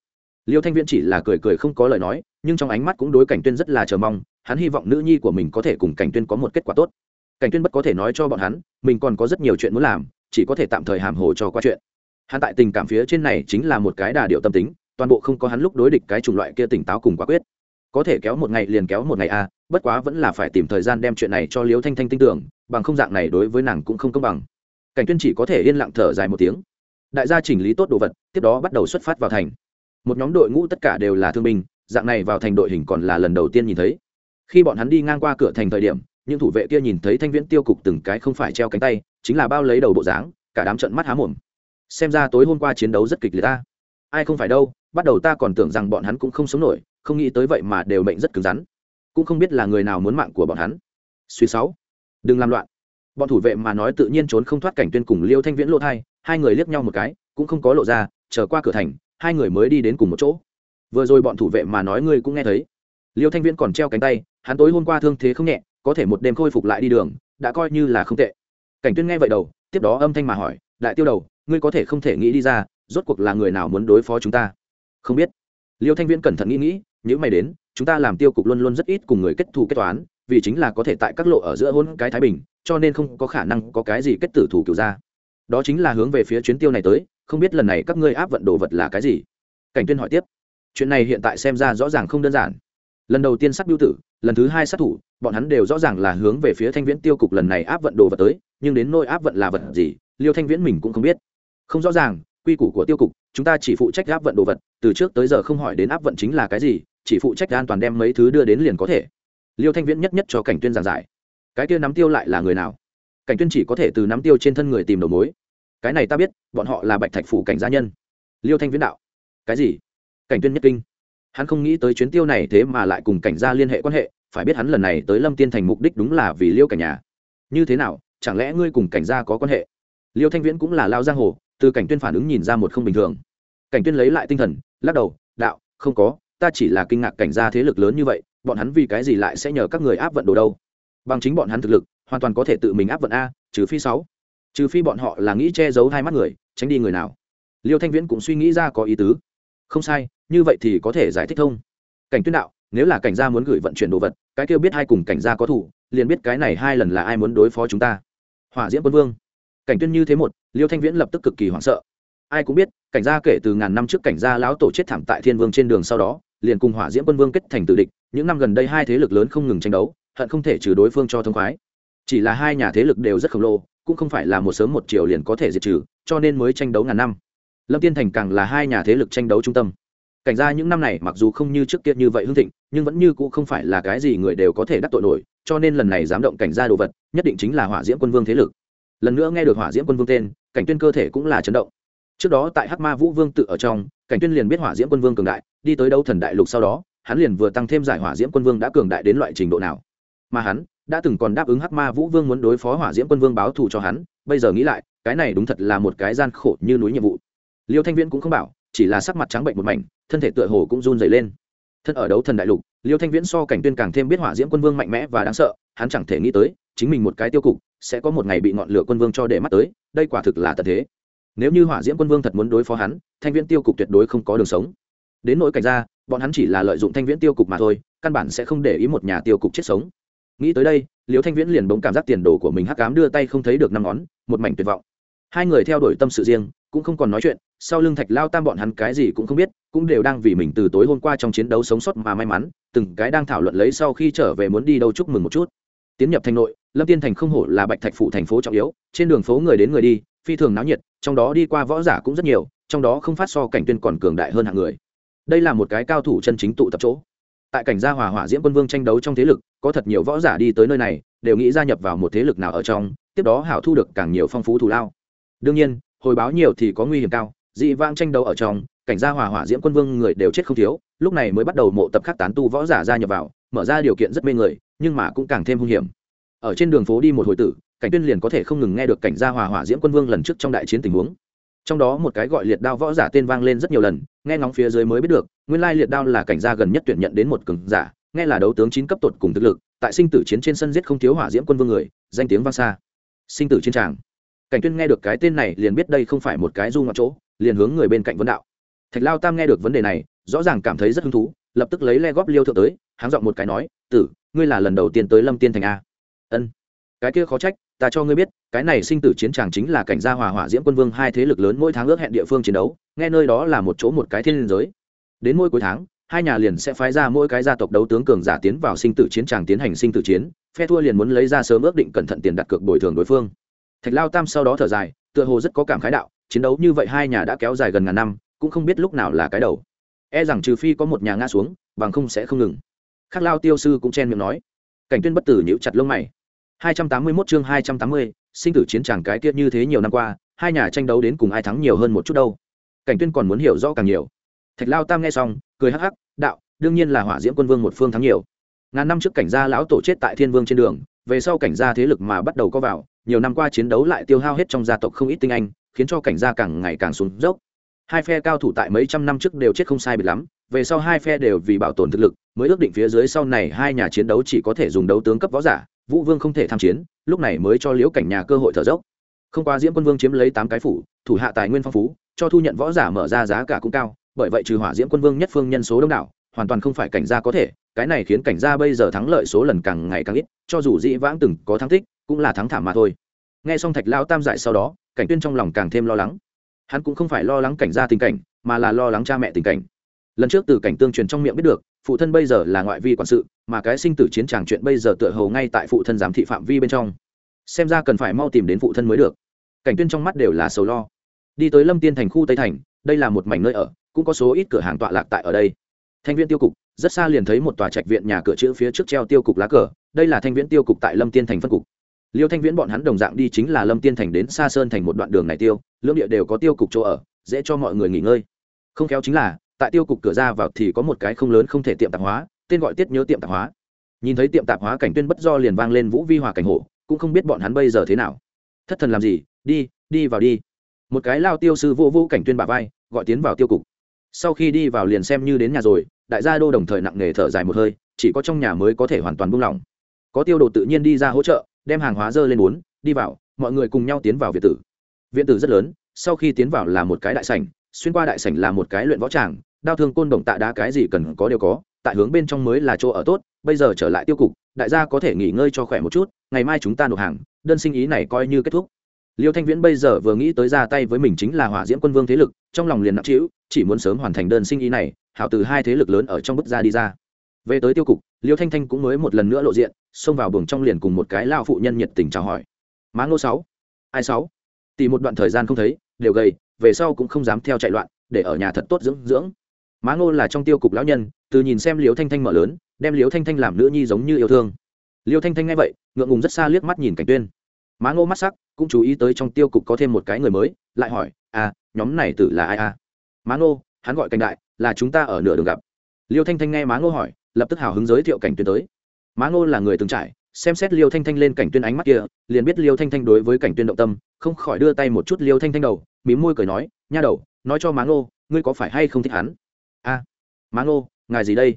Liêu thanh viễn chỉ là cười cười không có lời nói nhưng trong ánh mắt cũng đối cảnh tuyên rất là chờ mong hắn hy vọng nữ nhi của mình có thể cùng cảnh tuyên có một kết quả tốt. Cảnh tuyên bất có thể nói cho bọn hắn mình còn có rất nhiều chuyện muốn làm chỉ có thể tạm thời hàm hồ cho qua chuyện. Hắn tại tình cảm phía trên này chính là một cái đà điệu tâm tính toàn bộ không có hắn lúc đối địch cái chủng loại kia tỉnh táo cùng quả quyết. Có thể kéo một ngày liền kéo một ngày a à, bất quá vẫn là phải tìm thời gian đem chuyện này cho Liễu thanh thanh tin tưởng, bằng không dạng này đối với nàng cũng không công bằng. Cảnh tuyên chỉ có thể yên lặng thở dài một tiếng. Đại gia chỉnh lý tốt đồ vật, tiếp đó bắt đầu xuất phát vào thành. Một nhóm đội ngũ tất cả đều là thương binh, dạng này vào thành đội hình còn là lần đầu tiên nhìn thấy. Khi bọn hắn đi ngang qua cửa thành thời điểm, những thủ vệ kia nhìn thấy thanh viễn tiêu cục từng cái không phải treo cánh tay, chính là bao lấy đầu bộ dáng, cả đám trận mắt há mồm. Xem ra tối hôm qua chiến đấu rất kịch liệt ta. Ai không phải đâu, bắt đầu ta còn tưởng rằng bọn hắn cũng không sống nổi, không nghĩ tới vậy mà đều mệnh rất cứng rắn cũng không biết là người nào muốn mạng của bọn hắn. Suy sáu. Đừng làm loạn. Bọn thủ vệ mà nói tự nhiên trốn không thoát cảnh tuyên cùng liêu thanh viễn lộ thai, hai người liếc nhau một cái, cũng không có lộ ra, chờ qua cửa thành, hai người mới đi đến cùng một chỗ. Vừa rồi bọn thủ vệ mà nói ngươi cũng nghe thấy. Liêu thanh viễn còn treo cánh tay, hắn tối hôm qua thương thế không nhẹ, có thể một đêm khôi phục lại đi đường, đã coi như là không tệ. Cảnh tuyên nghe vậy đầu, tiếp đó âm thanh mà hỏi, đại tiêu đầu, ngươi có thể không thể nghĩ đi ra, rốt cuộc là người nào muốn đối phó chúng ta? Không biết. Liêu thanh viễn cẩn thận nghĩ nghĩ những mày đến chúng ta làm tiêu cục luôn luôn rất ít cùng người kết thù kết toán, vì chính là có thể tại các lộ ở giữa hôn cái thái bình, cho nên không có khả năng có cái gì kết tử thủ kiểu ra. Đó chính là hướng về phía chuyến tiêu này tới, không biết lần này các ngươi áp vận đồ vật là cái gì? Cảnh tuyên hỏi tiếp. Chuyện này hiện tại xem ra rõ ràng không đơn giản. Lần đầu tiên sát biêu tử, lần thứ hai sát thủ, bọn hắn đều rõ ràng là hướng về phía thanh viễn tiêu cục lần này áp vận đồ vật tới, nhưng đến nôi áp vận là vật gì, liêu thanh viễn mình cũng không biết. Không rõ ràng, quy củ của tiêu cục, chúng ta chỉ phụ trách áp vận đồ vật, từ trước tới giờ không hỏi đến áp vận chính là cái gì chỉ phụ trách an toàn đem mấy thứ đưa đến liền có thể. Liêu thanh viễn nhất nhất cho cảnh tuyên giảng giải. Cái kia nắm tiêu lại là người nào? Cảnh tuyên chỉ có thể từ nắm tiêu trên thân người tìm đầu mối. Cái này ta biết, bọn họ là bạch thạch phủ cảnh gia nhân. Liêu thanh viễn đạo. Cái gì? Cảnh tuyên nhất kinh. Hắn không nghĩ tới chuyến tiêu này thế mà lại cùng cảnh gia liên hệ quan hệ, phải biết hắn lần này tới lâm tiên thành mục đích đúng là vì liêu cảnh nhà. Như thế nào, chẳng lẽ ngươi cùng cảnh gia có quan hệ? Liêu thanh viễn cũng là lao giang hồ, từ cảnh tuyên phản ứng nhìn ra một không bình thường. Cảnh tuyên lấy lại tinh thần, lắc đầu, đạo, không có ta chỉ là kinh ngạc cảnh gia thế lực lớn như vậy, bọn hắn vì cái gì lại sẽ nhờ các người áp vận đồ đâu? Bằng chính bọn hắn thực lực, hoàn toàn có thể tự mình áp vận a, trừ phi sáu. Trừ phi bọn họ là nghĩ che giấu hai mắt người, tránh đi người nào. Liêu thanh viễn cũng suy nghĩ ra có ý tứ. Không sai, như vậy thì có thể giải thích thông cảnh tuyên đạo, nếu là cảnh gia muốn gửi vận chuyển đồ vật, cái kêu biết hai cùng cảnh gia có thủ, liền biết cái này hai lần là ai muốn đối phó chúng ta. Hỏa diễm quân vương. Cảnh tuyên như thế một, liêu thanh viễn lập tức cực kỳ hoảng sợ. Ai cũng biết, cảnh gia kể từ ngàn năm trước cảnh gia lão tổ chết thảm tại thiên vương trên đường sau đó liền cùng hỏa diễm quân vương kết thành tử địch, những năm gần đây hai thế lực lớn không ngừng tranh đấu, hận không thể trừ đối phương cho thông khoái. Chỉ là hai nhà thế lực đều rất khổng lồ, cũng không phải là một sớm một chiều liền có thể diệt trừ, cho nên mới tranh đấu ngàn năm. Lâm tiên thành càng là hai nhà thế lực tranh đấu trung tâm. Cảnh gia những năm này mặc dù không như trước kia như vậy hưng thịnh, nhưng vẫn như cũ không phải là cái gì người đều có thể đắc tội nổi, cho nên lần này dám động cảnh gia đồ vật, nhất định chính là hỏa diễm quân vương thế lực. Lần nữa nghe được hỏa diễm quân vương tên, cảnh tuyên cơ thể cũng là chấn động. Trước đó tại hắc ma vũ vương tự ở trong, cảnh tuyên liền biết hỏa diễm quân vương cường đại đi tới đấu thần đại lục sau đó, hắn liền vừa tăng thêm giải hỏa diễm quân vương đã cường đại đến loại trình độ nào. Mà hắn đã từng còn đáp ứng hắc ma vũ vương muốn đối phó hỏa diễm quân vương báo thù cho hắn, bây giờ nghĩ lại, cái này đúng thật là một cái gian khổ như núi nhiệm vụ. Liêu thanh viễn cũng không bảo, chỉ là sắc mặt trắng bệnh một mảnh, thân thể tựa hồ cũng run dày lên. Thân ở đấu thần đại lục, liêu thanh viễn so cảnh tuyên càng thêm biết hỏa diễm quân vương mạnh mẽ và đáng sợ, hắn chẳng thể nghĩ tới, chính mình một cái tiêu cục, sẽ có một ngày bị ngọn lửa quân vương cho để mắt tới, đây quả thực là tật thế. Nếu như hỏa diễm quân vương thật muốn đối phó hắn, thanh viễn tiêu cục tuyệt đối không có đường sống đến nỗi cảnh ra bọn hắn chỉ là lợi dụng thanh viễn tiêu cục mà thôi, căn bản sẽ không để ý một nhà tiêu cục chết sống. Nghĩ tới đây liều thanh viễn liền bỗng cảm giác tiền đồ của mình hắc cám đưa tay không thấy được năm ngón, một mảnh tuyệt vọng. Hai người theo đuổi tâm sự riêng, cũng không còn nói chuyện, sau lưng thạch lao tam bọn hắn cái gì cũng không biết, cũng đều đang vì mình từ tối hôm qua trong chiến đấu sống sót mà may mắn, từng cái đang thảo luận lấy sau khi trở về muốn đi đâu chúc mừng một chút. Tiến nhập thành nội, lâm tiên thành không hổ là bạch thạch phủ thành phố trọng yếu, trên đường phố người đến người đi, phi thường náo nhiệt, trong đó đi qua võ giả cũng rất nhiều, trong đó không phát so cảnh tuyên còn cường đại hơn hạng người đây là một cái cao thủ chân chính tụ tập chỗ. Tại cảnh gia hòa hỏa diễm quân vương tranh đấu trong thế lực, có thật nhiều võ giả đi tới nơi này, đều nghĩ gia nhập vào một thế lực nào ở trong, tiếp đó hảo thu được càng nhiều phong phú thù lao. Đương nhiên, hồi báo nhiều thì có nguy hiểm cao, dị vang tranh đấu ở trong, cảnh gia hòa hỏa diễm quân vương người đều chết không thiếu, lúc này mới bắt đầu mộ tập khắc tán tu võ giả gia nhập vào, mở ra điều kiện rất mê người, nhưng mà cũng càng thêm hung hiểm. Ở trên đường phố đi một hồi tử, cảnh tuyên liền có thể không ngừng nghe được cảnh gia hòa hỏa diễm quân vương lần trước trong đại chiến tình huống trong đó một cái gọi liệt đao võ giả tên vang lên rất nhiều lần, nghe ngóng phía dưới mới biết được, nguyên lai liệt đao là cảnh gia gần nhất tuyển nhận đến một cường giả, nghe là đấu tướng chín cấp tột cùng thực lực, tại sinh tử chiến trên sân giết không thiếu hỏa diễm quân vương người, danh tiếng vang xa. Sinh tử chiến tràng. Cảnh tuyên nghe được cái tên này liền biết đây không phải một cái du ngoạn chỗ, liền hướng người bên cạnh vấn đạo. Thạch lao tam nghe được vấn đề này, rõ ràng cảm thấy rất hứng thú, lập tức lấy le góp liêu thượng tới, háng giọng một cái nói, tử, ngươi là lần đầu tiên tới lâm tiên thành a? Ân. Cái kia khó trách ta cho ngươi biết, cái này sinh tử chiến tràng chính là cảnh gia hòa hỏa diễm quân vương hai thế lực lớn mỗi tháng ước hẹn địa phương chiến đấu, nghe nơi đó là một chỗ một cái thiên liên giới. Đến mỗi cuối tháng, hai nhà liền sẽ phái ra mỗi cái gia tộc đấu tướng cường giả tiến vào sinh tử chiến tràng tiến hành sinh tử chiến, phe thua liền muốn lấy ra sớm ước định cẩn thận tiền đặt cược bồi thường đối phương. Thạch lao tam sau đó thở dài, tựa hồ rất có cảm khái đạo, chiến đấu như vậy hai nhà đã kéo dài gần ngàn năm, cũng không biết lúc nào là cái đầu. E rằng trừ phi có một nhà ngã xuống, bằng không sẽ không ngừng. Khắc lao tiêu sư cũng chen miệng nói. Cảnh tuyên bất tử nhíu chặt lông mày. 281 chương 280, sinh tử chiến tràng cái kia như thế nhiều năm qua hai nhà tranh đấu đến cùng ai thắng nhiều hơn một chút đâu. Cảnh tuyên còn muốn hiểu rõ càng nhiều. Thạch lao tam nghe xong cười hắc hắc đạo đương nhiên là hỏa diễm quân vương một phương thắng nhiều. Ngàn năm trước cảnh gia lão tổ chết tại thiên vương trên đường về sau cảnh gia thế lực mà bắt đầu có vào nhiều năm qua chiến đấu lại tiêu hao hết trong gia tộc không ít tinh anh khiến cho cảnh gia càng ngày càng xuống dốc. Hai phe cao thủ tại mấy trăm năm trước đều chết không sai biệt lắm về sau hai phe đều vì bảo tồn thực lực mới ước định phía dưới sau này hai nhà chiến đấu chỉ có thể dùng đấu tướng cấp võ giả vũ vương không thể tham chiến, lúc này mới cho liễu cảnh nhà cơ hội thở dốc. Không qua diễm quân vương chiếm lấy tám cái phủ, thủ hạ tài nguyên phong phú, cho thu nhận võ giả mở ra giá cả cũng cao, bởi vậy trừ hỏa diễm quân vương nhất phương nhân số đông đảo, hoàn toàn không phải cảnh gia có thể, cái này khiến cảnh gia bây giờ thắng lợi số lần càng ngày càng ít, cho dù dĩ vãng từng có thắng tích, cũng là thắng thảm mà thôi. Nghe xong thạch lao tam giải sau đó, cảnh tuyên trong lòng càng thêm lo lắng. Hắn cũng không phải lo lắng cảnh gia tình cảnh, mà là lo lắng cha mẹ tình cảnh. Lần trước từ cảnh tương truyền trong miệng biết được phụ thân bây giờ là ngoại vi quản sự, mà cái sinh tử chiến tràng chuyện bây giờ tựa hầu ngay tại phụ thân giám thị phạm vi bên trong. Xem ra cần phải mau tìm đến phụ thân mới được. Cảnh tuyên trong mắt đều là sầu lo. Đi tới lâm tiên thành khu tây thành, đây là một mảnh nơi ở, cũng có số ít cửa hàng tọa lạc tại ở đây. Thanh viên tiêu cục, rất xa liền thấy một tòa trạch viện nhà cửa chữ phía trước treo tiêu cục lá cờ, đây là thanh viễn tiêu cục tại lâm tiên thành phân cục. Liêu thanh viễn bọn hắn đồng dạng đi chính là lâm tiên thành đến xa sơn thành một đoạn đường này tiêu, lưỡng địa đều có tiêu cục chỗ ở, dễ cho mọi người nghỉ ngơi. Không khéo chính là tại tiêu cục cửa ra vào thì có một cái không lớn không thể tiệm tạp hóa, tên gọi tiết nhớ tiệm tạp hóa. Nhìn thấy tiệm tạp hóa cảnh tuyên bất do liền vang lên vũ vi hòa cảnh hộ cũng không biết bọn hắn bây giờ thế nào. Thất thần làm gì? Đi đi vào đi. Một cái lao tiêu sư vô vô cảnh tuyên bà vai, gọi tiến vào tiêu cục. Sau khi đi vào liền xem như đến nhà rồi, đại gia đô đồng thời nặng nề thở dài một hơi, chỉ có trong nhà mới có thể hoàn toàn buông lỏng. Có tiêu đồ tự nhiên đi ra hỗ trợ, đem hàng hóa dơ lên bốn đi vào, mọi người cùng nhau tiến vào viện tử. Viện tử rất lớn, sau khi tiến vào là một cái đại sảnh, xuyên qua đại sảnh là một cái luyện võ tràng đao thương côn đồng tạ đá cái gì cần có đều có, tại hướng bên trong mới là chỗ ở tốt, bây giờ trở lại tiêu cục, đại gia có thể nghỉ ngơi cho khỏe một chút, ngày mai chúng ta nộp hàng, đơn sinh ý này coi như kết thúc. Liêu thanh viễn bây giờ vừa nghĩ tới ra tay với mình chính là hỏa diễm quân vương thế lực, trong lòng liền nặng trĩu, chỉ muốn sớm hoàn thành đơn sinh ý này, hảo từ hai thế lực lớn ở trong bức ra đi ra. Về tới tiêu cục, liêu thanh thanh cũng mới một lần nữa lộ diện, xông vào buồng trong liền cùng một cái lao phụ nhân nhiệt tình chào hỏi. Má ngô sáu, ai sáu? Tỷ một đoạn thời gian không thấy, đều gầy, về sau cũng không dám theo chạy loạn, để ở nhà thật tốt dưỡng dưỡng má ngô là trong tiêu cục lão nhân, từ nhìn xem liêu thanh thanh mở lớn, đem liêu thanh thanh làm nữ nhi giống như yêu thương. Liêu thanh thanh nghe vậy, ngượng ngùng rất xa liếc mắt nhìn cảnh tuyên. Má ngô mắt sắc, cũng chú ý tới trong tiêu cục có thêm một cái người mới, lại hỏi à nhóm này tử là ai à? Má ngô, hắn gọi cảnh đại, là chúng ta ở nửa đường gặp. Liêu thanh thanh nghe má ngô hỏi, lập tức hào hứng giới thiệu cảnh tuyên tới. Má ngô là người từng trải, xem xét liêu thanh thanh lên cảnh tuyên ánh mắt kia, liền biết liêu thanh thanh đối với cảnh tuyên động tâm, không khỏi đưa tay một chút liêu thanh thanh đầu, mím môi cười nói, nha đầu, nói cho má ngô, ngươi có phải hay không thích hắn? A à, má ngô ngài gì đây?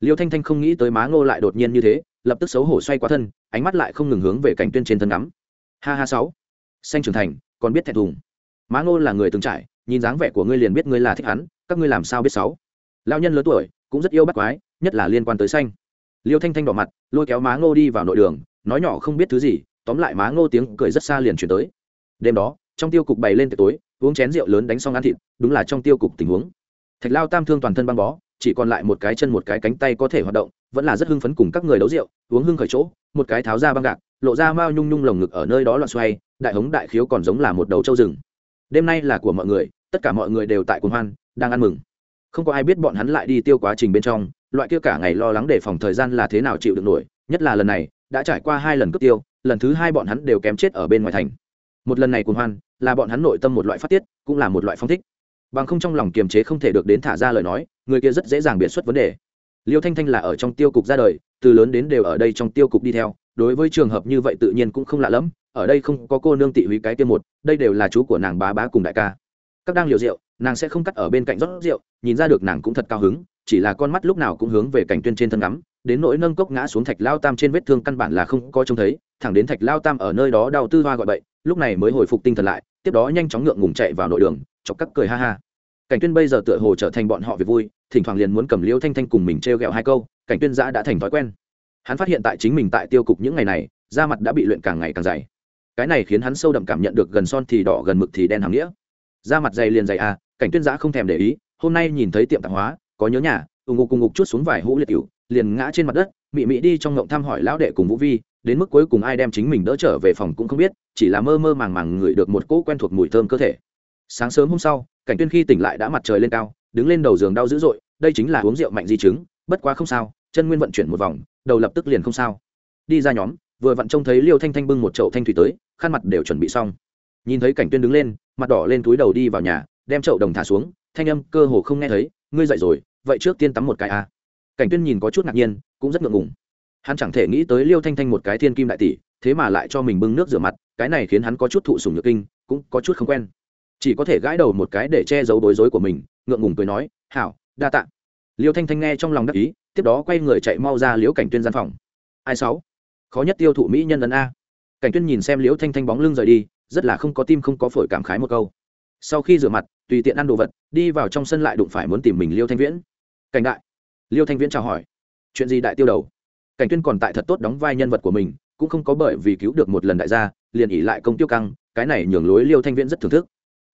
Liêu thanh thanh không nghĩ tới má ngô lại đột nhiên như thế lập tức xấu hổ xoay qua thân ánh mắt lại không ngừng hướng về cảnh tuyên trên thân ngắm. Ha ha sáu. Xanh trưởng thành còn biết thẹn thùng. Má ngô là người từng trải nhìn dáng vẻ của ngươi liền biết ngươi là thích hắn các ngươi làm sao biết sáu? Lao nhân lớn tuổi cũng rất yêu bắt quái nhất là liên quan tới xanh. Liêu thanh thanh đỏ mặt lôi kéo má ngô đi vào nội đường nói nhỏ không biết thứ gì tóm lại má ngô tiếng cười rất xa liền chuyển tới. Đêm đó trong tiêu cục bày lên tiệc tối uống chén rượu lớn đánh xong ăn thịt đúng là trong tiêu cục tình huống thạch lao tam thương toàn thân băng bó, chỉ còn lại một cái chân một cái cánh tay có thể hoạt động, vẫn là rất hưng phấn cùng các người đấu rượu, uống hưng khởi chỗ, một cái tháo ra băng gạc, lộ ra mao nhung nhung lồng ngực ở nơi đó loạn xoay, đại hống đại khiếu còn giống là một đầu trâu rừng. Đêm nay là của mọi người, tất cả mọi người đều tại cuồng hoan, đang ăn mừng. Không có ai biết bọn hắn lại đi tiêu quá trình bên trong, loại kia cả ngày lo lắng đề phòng thời gian là thế nào chịu được nổi, nhất là lần này, đã trải qua hai lần cướp tiêu, lần thứ hai bọn hắn đều kém chết ở bên ngoài thành. Một lần này cuồng hoan, là bọn hắn nội tâm một loại phát tiết, cũng là một loại phong thích bằng không trong lòng kiềm chế không thể được đến thả ra lời nói, người kia rất dễ dàng biện xuất vấn đề. Liêu thanh thanh là ở trong tiêu cục ra đời, từ lớn đến đều ở đây trong tiêu cục đi theo, đối với trường hợp như vậy tự nhiên cũng không lạ lẫm, ở đây không có cô nương tị húy cái kia một, đây đều là chú của nàng bá bá cùng đại ca. Các đang liều rượu, nàng sẽ không cắt ở bên cạnh rót rượu, nhìn ra được nàng cũng thật cao hứng, chỉ là con mắt lúc nào cũng hướng về cảnh tuyên trên thân ngắm, đến nỗi nâng cốc ngã xuống thạch lao tam trên vết thương căn bản là không có trông thấy, thẳng đến thạch lao tam ở nơi đó đau tư hoa gọi bậy, lúc này mới hồi phục tinh thần lại, tiếp đó nhanh chóng ngượng ngùng chạy vào nội đường chọc các cười ha ha. Cảnh tuyên bây giờ tựa hồ trở thành bọn họ việc vui, thỉnh thoảng liền muốn cầm liêu thanh thanh cùng mình treo gẹo hai câu, cảnh tuyên giã đã thành thói quen. Hắn phát hiện tại chính mình tại tiêu cục những ngày này, da mặt đã bị luyện càng ngày càng dày. Cái này khiến hắn sâu đậm cảm nhận được gần son thì đỏ, gần mực thì đen hàng nghĩa. Da mặt dày liền dày à cảnh tuyên giã không thèm để ý, hôm nay nhìn thấy tiệm tạp hóa, có nhớ nhà ùng ngục cùng ngục chút xuống vài hũ liệt cựu liền ngã trên mặt đất, mị mị đi trong ngộng thăm hỏi lão đệ cùng vũ vi, đến mức cuối cùng ai đem chính mình đỡ trở về phòng cũng không biết, chỉ là mơ mơ màng màng ngửi được một cỗ quen thuộc mùi thơm cơ thể sáng sớm hôm sau, cảnh tuyên khi tỉnh lại đã mặt trời lên cao, đứng lên đầu giường đau dữ dội, đây chính là uống rượu mạnh di chứng, bất quá không sao, chân nguyên vận chuyển một vòng, đầu lập tức liền không sao. Đi ra nhóm, vừa vặn trông thấy liêu thanh thanh bưng một chậu thanh thủy tới, khăn mặt đều chuẩn bị xong. Nhìn thấy cảnh tuyên đứng lên, mặt đỏ lên túi đầu đi vào nhà, đem chậu đồng thả xuống, thanh âm cơ hồ không nghe thấy, ngươi dậy rồi, vậy trước tiên tắm một cái à. cảnh tuyên nhìn có chút ngạc nhiên, cũng rất ngượng ngùng. Hắn chẳng thể nghĩ tới liêu thanh thanh một cái thiên kim đại tỷ, thế mà lại cho mình bưng nước rửa mặt, cái này khiến hắn có chút thụ sủng nhược kinh, cũng có chút không quen chỉ có thể gãi đầu một cái để che giấu bối rối của mình, ngượng ngùng cười nói, hảo, đa tạ. Liêu thanh thanh nghe trong lòng đắc ý, tiếp đó quay người chạy mau ra liễu cảnh tuyên gian phòng. Ai sáu? Khó nhất tiêu thụ mỹ nhân ấn a. Cảnh tuyên nhìn xem liễu thanh thanh bóng lưng rời đi, rất là không có tim không có phổi cảm khái một câu. Sau khi rửa mặt, tùy tiện ăn đồ vật, đi vào trong sân lại đụng phải muốn tìm mình liêu thanh viễn. Cảnh đại. Liêu thanh viễn chào hỏi. Chuyện gì đại tiêu đầu? Cảnh tuyên còn tại thật tốt đóng vai nhân vật của mình, cũng không có bởi vì cứu được một lần đại gia, liền ỉ lại công tiêu căng, cái này nhường lối liêu thanh viễn rất thưởng thức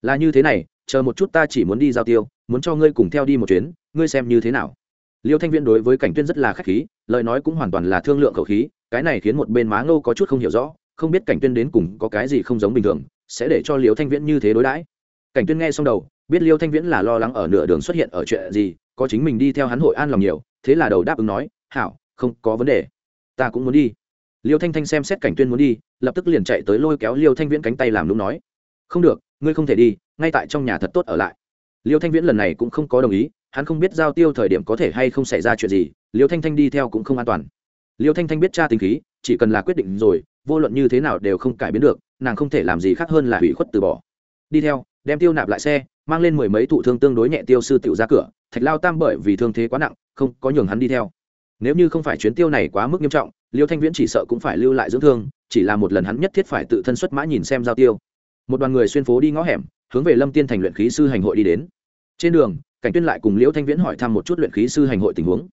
là như thế này, chờ một chút ta chỉ muốn đi giao tiêu, muốn cho ngươi cùng theo đi một chuyến, ngươi xem như thế nào? Liêu thanh viễn đối với cảnh tuyên rất là khách khí, lời nói cũng hoàn toàn là thương lượng khẩu khí, cái này khiến một bên má ngô có chút không hiểu rõ, không biết cảnh tuyên đến cùng có cái gì không giống bình thường, sẽ để cho liêu thanh viễn như thế đối đãi. Cảnh tuyên nghe xong đầu, biết liêu thanh viễn là lo lắng ở nửa đường xuất hiện ở chuyện gì, có chính mình đi theo hắn hội an lòng nhiều, thế là đầu đáp ứng nói, hảo, không có vấn đề. Ta cũng muốn đi. Liêu thanh thanh xem xét cảnh tuyên muốn đi, lập tức liền chạy tới lôi kéo liêu thanh viễn cánh tay làm lúc nói không được, ngươi không thể đi, ngay tại trong nhà thật tốt ở lại. Liêu thanh viễn lần này cũng không có đồng ý, hắn không biết giao tiêu thời điểm có thể hay không xảy ra chuyện gì, liêu thanh thanh đi theo cũng không an toàn. Liêu thanh thanh biết cha tình khí, chỉ cần là quyết định rồi, vô luận như thế nào đều không cải biến được, nàng không thể làm gì khác hơn là hủy khuất từ bỏ. Đi theo, đem tiêu nạp lại xe, mang lên mười mấy thụ thương tương đối nhẹ tiêu sư tiểu ra cửa, thạch lao tam bởi vì thương thế quá nặng, không có nhường hắn đi theo. Nếu như không phải chuyến tiêu này quá mức nghiêm trọng, liêu thanh viễn chỉ sợ cũng phải lưu lại dưỡng thương, chỉ là một lần hắn nhất thiết phải tự thân xuất mã nhìn xem giao tiêu một đoàn người xuyên phố đi ngõ hẻm, hướng về lâm tiên thành luyện khí sư hành hội đi đến. Trên đường, cảnh tuyên lại cùng liễu thanh viễn hỏi thăm một chút luyện khí sư hành hội tình huống.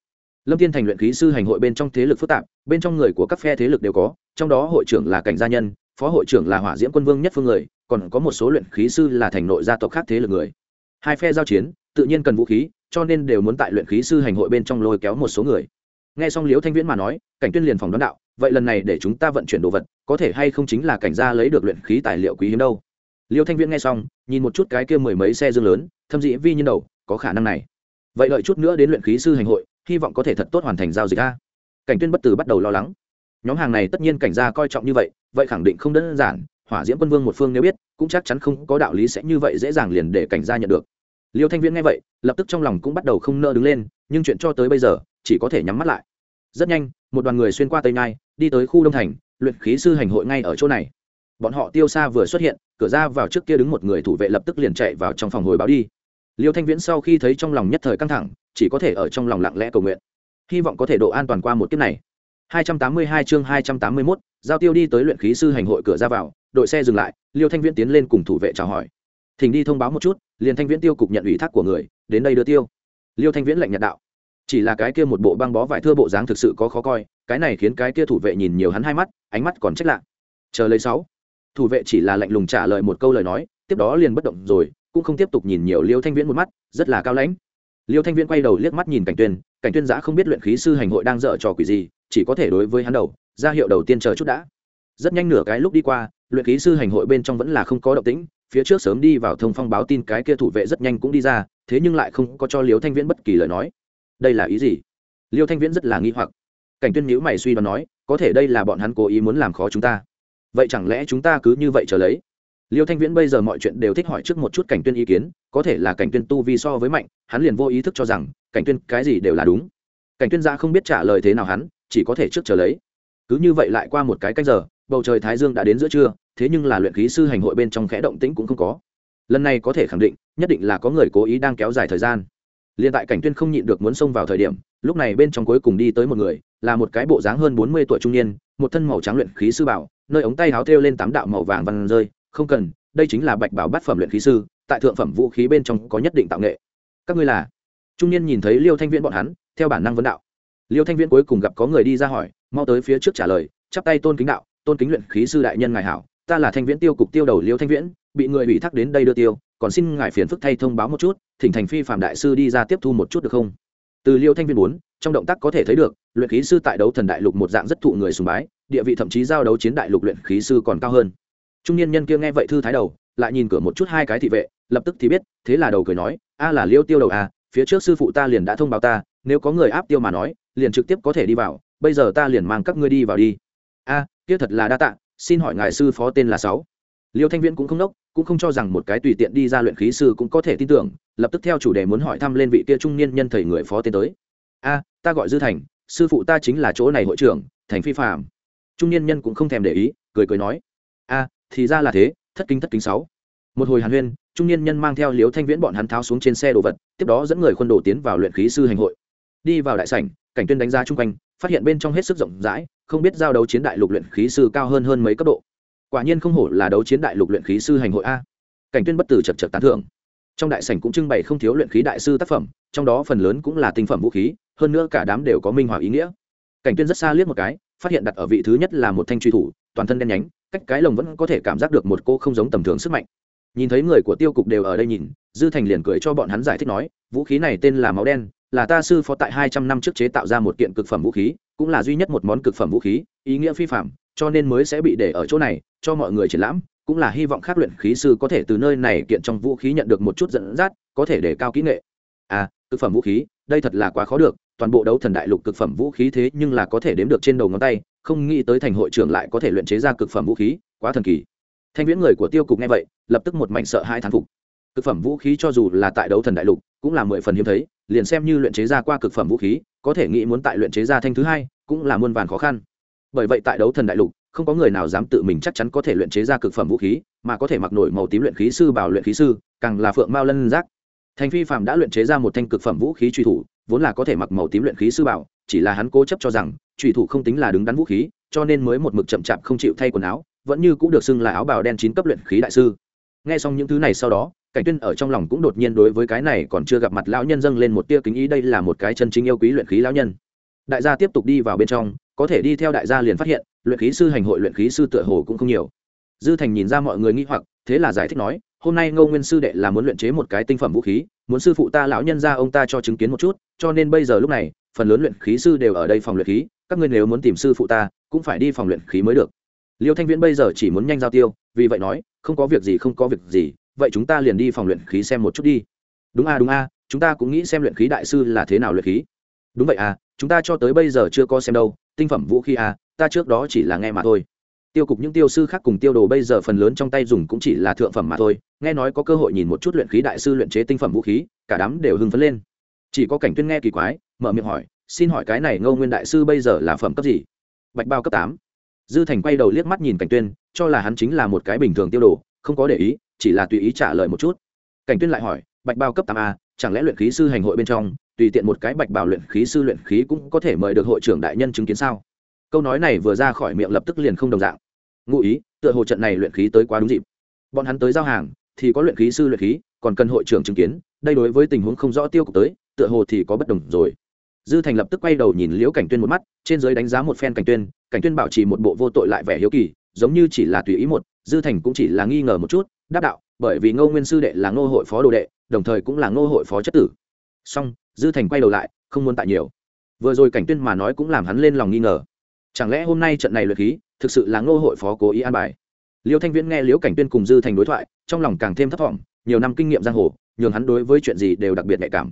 Lâm tiên thành luyện khí sư hành hội bên trong thế lực phức tạp, bên trong người của các phe thế lực đều có, trong đó hội trưởng là cảnh gia nhân, phó hội trưởng là hỏa diễm quân vương nhất phương người, còn có một số luyện khí sư là thành nội gia tộc khác thế lực người. Hai phe giao chiến, tự nhiên cần vũ khí, cho nên đều muốn tại luyện khí sư hành hội bên trong lôi kéo một số người nghe xong liễu thanh viễn mà nói, cảnh tuyên liền phòng đoán đạo, vậy lần này để chúng ta vận chuyển đồ vật, có thể hay không chính là cảnh gia lấy được luyện khí tài liệu quý hiếm đâu. Liêu thanh viễn nghe xong, nhìn một chút cái kia mười mấy xe dương lớn, thâm dĩ vi nhân đầu, có khả năng này. Vậy đợi chút nữa đến luyện khí sư hành hội, hy vọng có thể thật tốt hoàn thành giao dịch a. Cảnh tuyên bất tử bắt đầu lo lắng. Nhóm hàng này tất nhiên cảnh gia coi trọng như vậy vậy khẳng định không đơn giản, hỏa diễm quân vương một phương nếu biết, cũng chắc chắn không có đạo lý sẽ như vậy dễ dàng liền để cảnh gia nhận được. Liêu thanh viễn nghe vậy, lập tức trong lòng cũng bắt đầu không nỡ đứng lên, nhưng chuyện cho tới bây giờ chỉ có thể nhắm mắt lại. Rất nhanh một đoàn người xuyên qua tây nhai đi tới khu đông thành luyện khí sư hành hội ngay ở chỗ này. Bọn họ tiêu xa vừa xuất hiện cửa ra vào trước kia đứng một người thủ vệ lập tức liền chạy vào trong phòng hồi báo đi. Liêu thanh viễn sau khi thấy trong lòng nhất thời căng thẳng chỉ có thể ở trong lòng lặng lẽ cầu nguyện. Hy vọng có thể độ an toàn qua một kiếp này. 282 chương 281, giao tiêu đi tới luyện khí sư hành hội cửa ra vào đội xe dừng lại liêu thanh viễn tiến lên cùng thủ vệ chào hỏi. Thỉnh đi thông báo một chút liền thanh viễn tiêu cục nhận ủy thác của người đến đây đưa tiêu. Liêu thanh viễn lệnh nhật đạo chỉ là cái kia một bộ băng bó vải thưa bộ dáng thực sự có khó coi, cái này khiến cái kia thủ vệ nhìn nhiều hắn hai mắt, ánh mắt còn trách lạ. Chờ lấy sáu. Thủ vệ chỉ là lạnh lùng trả lời một câu lời nói, tiếp đó liền bất động rồi, cũng không tiếp tục nhìn nhiều liêu thanh viễn một mắt, rất là cao lãnh. Liêu thanh viễn quay đầu liếc mắt nhìn cảnh tuyên cảnh tuyên giã không biết luyện khí sư hành hội đang dở trò quỷ gì, chỉ có thể đối với hắn đầu, ra hiệu đầu tiên chờ chút đã. Rất nhanh nửa cái lúc đi qua, luyện khí sư hành hội bên trong vẫn là không có động tĩnh, phía trước sớm đi vào thông phong báo tin cái kia thủ vệ rất nhanh cũng đi ra, thế nhưng lại không có cho liêu thanh viễn bất kỳ lời nói đây là ý gì? Liêu thanh viễn rất là nghi hoặc. Cảnh tuyên nhữ mày suy đoán nói, có thể đây là bọn hắn cố ý muốn làm khó chúng ta. Vậy chẳng lẽ chúng ta cứ như vậy chờ lấy? Liêu thanh viễn bây giờ mọi chuyện đều thích hỏi trước một chút cảnh tuyên ý kiến, có thể là cảnh tuyên tu vi so với mạnh, hắn liền vô ý thức cho rằng, cảnh tuyên cái gì đều là đúng. Cảnh tuyên ra không biết trả lời thế nào hắn, chỉ có thể trước chờ lấy. Cứ như vậy lại qua một cái cách giờ, bầu trời thái dương đã đến giữa trưa, thế nhưng là luyện khí sư hành hội bên trong khẽ động tĩnh cũng không có. Lần này có thể khẳng định, nhất định là có người cố ý đang kéo dài thời gian liền tại cảnh tuyên không nhịn được muốn xông vào thời điểm, lúc này bên trong cuối cùng đi tới một người, là một cái bộ dáng hơn bốn mươi tuổi trung niên, một thân màu trắng luyện khí sư bảo, nơi ống tay áo thêu lên tám đạo màu vàng văn rơi. Không cần, đây chính là bạch bảo bát phẩm luyện khí sư, tại thượng phẩm vũ khí bên trong có nhất định tạo nghệ. Các ngươi là? Trung niên nhìn thấy liêu thanh viễn bọn hắn, theo bản năng vấn đạo. Liêu thanh viễn cuối cùng gặp có người đi ra hỏi, mau tới phía trước trả lời, chắp tay tôn kính đạo, tôn kính luyện khí sư đại nhân ngài hảo, ta là thanh viễn tiêu cục tiêu đầu liêu thanh viễn, bị người ủy thác đến đây đưa tiêu còn xin ngài phiền phức thay thông báo một chút, thỉnh thành phi phạm đại sư đi ra tiếp thu một chút được không? Từ liêu thanh viên bốn trong động tác có thể thấy được, luyện khí sư tại đấu thần đại lục một dạng rất thụ người sùng bái, địa vị thậm chí giao đấu chiến đại lục luyện khí sư còn cao hơn. Trung niên nhân kia nghe vậy thư thái đầu, lại nhìn cửa một chút hai cái thị vệ, lập tức thì biết, thế là đầu cười nói, a là liêu tiêu đầu à phía trước sư phụ ta liền đã thông báo ta, nếu có người áp tiêu mà nói, liền trực tiếp có thể đi vào, bây giờ ta liền mang các ngươi đi vào đi. A, kia thật là đa tạ, xin hỏi ngài sư phó tên là sáu. Liêu thanh viễn cũng không đốc cũng không cho rằng một cái tùy tiện đi ra luyện khí sư cũng có thể tin tưởng, lập tức theo chủ đề muốn hỏi thăm lên vị kia trung niên nhân thầy người phó tiến tới. A, ta gọi dư thành, sư phụ ta chính là chỗ này hội trưởng, thành phi phạm trung niên nhân cũng không thèm để ý, cười cười nói, a, thì ra là thế, thất kính thất kính sáu. Một hồi hàn huyên, trung niên nhân mang theo liếu thanh viễn bọn hắn tháo xuống trên xe đồ vật, tiếp đó dẫn người khuôn đồ tiến vào luyện khí sư hành hội. Đi vào đại sảnh, cảnh tuyên đánh giá chung quanh, phát hiện bên trong hết sức rộng rãi, không biết giao đấu chiến đại lục luyện khí sư cao hơn hơn mấy cấp độ quả nhiên không hổ là đấu chiến đại lục luyện khí sư hành hội a. Cảnh tuyên bất tử chật chật tán thưởng. Trong đại sảnh cũng trưng bày không thiếu luyện khí đại sư tác phẩm, trong đó phần lớn cũng là tinh phẩm vũ khí, hơn nữa cả đám đều có minh họa ý nghĩa. Cảnh tuyên rất xa liếc một cái, phát hiện đặt ở vị thứ nhất là một thanh truy thủ, toàn thân đen nhánh, cách cái lồng vẫn có thể cảm giác được một cô không giống tầm thường sức mạnh. Nhìn thấy người của tiêu cục đều ở đây nhìn, dư thành liền cười cho bọn hắn giải thích nói, vũ khí này tên là máu đen, là ta sư phó tại hai trăm năm trước chế tạo ra một kiện cực phẩm vũ khí, cũng là duy nhất một món cực phẩm vũ khí, ý nghĩa phi phạm cho nên mới sẽ bị để ở chỗ này, cho mọi người triển lãm, cũng là hy vọng khác luyện khí sư có thể từ nơi này kiện trong vũ khí nhận được một chút dẫn dắt, có thể để cao kỹ nghệ. À cực phẩm vũ khí, đây thật là quá khó được, toàn bộ đấu thần đại lục cực phẩm vũ khí thế nhưng là có thể đếm được trên đầu ngón tay, không nghĩ tới thành hội trưởng lại có thể luyện chế ra cực phẩm vũ khí, quá thần kỳ. Thanh viễn người của tiêu cục nghe vậy, lập tức một mảnh sợ hai thán phục. Cực phẩm vũ khí cho dù là tại đấu thần đại lục, cũng là mười phần hiếm thấy, liền xem như luyện chế ra qua cực phẩm vũ khí, có thể nghĩ muốn tại luyện chế ra thanh thứ hai, cũng là muôn vàn khó khăn bởi vậy tại đấu thần đại lục, không có người nào dám tự mình chắc chắn có thể luyện chế ra cực phẩm vũ khí, mà có thể mặc nổi màu tím luyện khí sư, bảo luyện khí sư, càng là phượng mao lân giác. Thành phi phạm đã luyện chế ra một thanh cực phẩm vũ khí truy thủ, vốn là có thể mặc màu tím luyện khí sư bảo, chỉ là hắn cố chấp cho rằng, truy thủ không tính là đứng đắn vũ khí, cho nên mới một mực chậm chạp không chịu thay quần áo, vẫn như cũng được xưng là áo bào đen chín cấp luyện khí đại sư. Nghe xong những thứ này sau đó, cảnh tuyên ở trong lòng cũng đột nhiên đối với cái này còn chưa gặp mặt lão nhân dâng lên một tia kính ý, đây là một cái chân chính yêu quý luyện khí lão nhân đại gia tiếp tục đi vào bên trong, có thể đi theo đại gia liền phát hiện, luyện khí sư hành hội luyện khí sư tựa hồ cũng không nhiều. Dư thành nhìn ra mọi người nghi hoặc, thế là giải thích nói, hôm nay ngô nguyên sư đệ là muốn luyện chế một cái tinh phẩm vũ khí, muốn sư phụ ta lão nhân ra ông ta cho chứng kiến một chút, cho nên bây giờ lúc này, phần lớn luyện khí sư đều ở đây phòng luyện khí, các ngươi nếu muốn tìm sư phụ ta, cũng phải đi phòng luyện khí mới được. Liêu thanh viễn bây giờ chỉ muốn nhanh giao tiêu, vì vậy nói, không có việc gì, không có việc gì, vậy chúng ta liền đi phòng luyện khí xem một chút đi. Đúng a đúng a, chúng ta cũng nghĩ xem luyện khí đại sư là thế nào luyện khí đúng vậy à chúng ta cho tới bây giờ chưa có xem đâu, tinh phẩm vũ khí à ta trước đó chỉ là nghe mà thôi. Tiêu cục những tiêu sư khác cùng tiêu đồ bây giờ phần lớn trong tay dùng cũng chỉ là thượng phẩm mà thôi, nghe nói có cơ hội nhìn một chút luyện khí đại sư luyện chế tinh phẩm vũ khí, cả đám đều hưng phấn lên. Chỉ có cảnh tuyên nghe kỳ quái, mở miệng hỏi, xin hỏi cái này ngô nguyên đại sư bây giờ là phẩm cấp gì? Bạch bao cấp tám. Dư thành quay đầu liếc mắt nhìn cảnh tuyên, cho là hắn chính là một cái bình thường tiêu đồ, không có để ý, chỉ là tùy ý trả lời một chút. Cảnh tuyên lại hỏi, bạch bao cấp tám a chẳng lẽ luyện khí sư hành hội bên trong, tùy tiện một cái bạch bảo luyện khí sư luyện khí cũng có thể mời được hội trưởng đại nhân chứng kiến sao? Câu nói này vừa ra khỏi miệng lập tức liền không đồng dạng. Ngụ ý, tựa hồ trận này luyện khí tới quá đúng dịp. Bọn hắn tới giao hàng, thì có luyện khí sư luyện khí, còn cần hội trưởng chứng kiến, đây đối với tình huống không rõ tiêu cực tới, tựa hồ thì có bất đồng rồi. Dư thành lập tức quay đầu nhìn liễu cảnh tuyên một mắt, trên giới đánh giá một phen cảnh tuyên cảnh tuyên bảo trì một bộ vô tội lại vẻ hiếu kỳ, giống như chỉ là tùy ý một, dư thành cũng chỉ là nghi ngờ một chút, đáp đạo, bởi vì ngô nguyên sư đệ là ngô hội phó đồ đệ đồng thời cũng là ngô hội phó chất tử. Song, dư thành quay đầu lại, không muốn tại nhiều. Vừa rồi cảnh tuyên mà nói cũng làm hắn lên lòng nghi ngờ. Chẳng lẽ hôm nay trận này luyện khí, thực sự là ngô hội phó cố ý an bài? Liêu thanh viễn nghe liễu cảnh tuyên cùng dư thành đối thoại, trong lòng càng thêm thất vọng nhiều năm kinh nghiệm giang hồ, nhường hắn đối với chuyện gì đều đặc biệt nhạy cảm.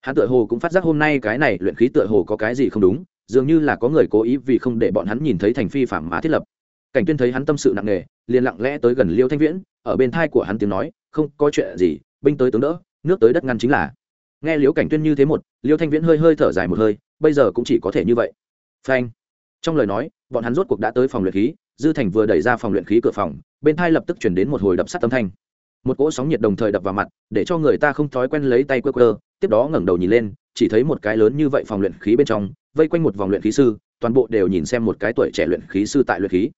Hắn tựa hồ cũng phát giác hôm nay cái này luyện khí tựa hồ có cái gì không đúng, dường như là có người cố ý vì không để bọn hắn nhìn thấy thành phi phạm mà thiết lập cảnh tuyên thấy hắn tâm sự nặng nề, liền lặng lẽ tới gần liêu thanh viễn, ở bên thai của hắn tiếng nói, không có chuyện gì, binh tới tướng đỡ, nước tới đất ngăn chính là. Nghe liễu cảnh tuyên như thế một, liêu thanh viễn hơi hơi thở dài một hơi, bây giờ cũng chỉ có thể như vậy. Phanh. Trong lời nói, bọn hắn rốt cuộc đã tới phòng luyện khí, dư thành vừa đẩy ra phòng luyện khí cửa phòng, bên thai lập tức chuyển đến một hồi đập sắt âm thanh. Một cỗ sóng nhiệt đồng thời đập vào mặt, để cho người ta không thói quen lấy tay quơ quơ, tiếp đó ngẩng đầu nhìn lên, chỉ thấy một cái lớn như vậy phòng luyện khí bên trong, vây quanh một vòng luyện khí sư, toàn bộ đều nhìn xem một cái tuổi trẻ luyện khí sư tại luyện khí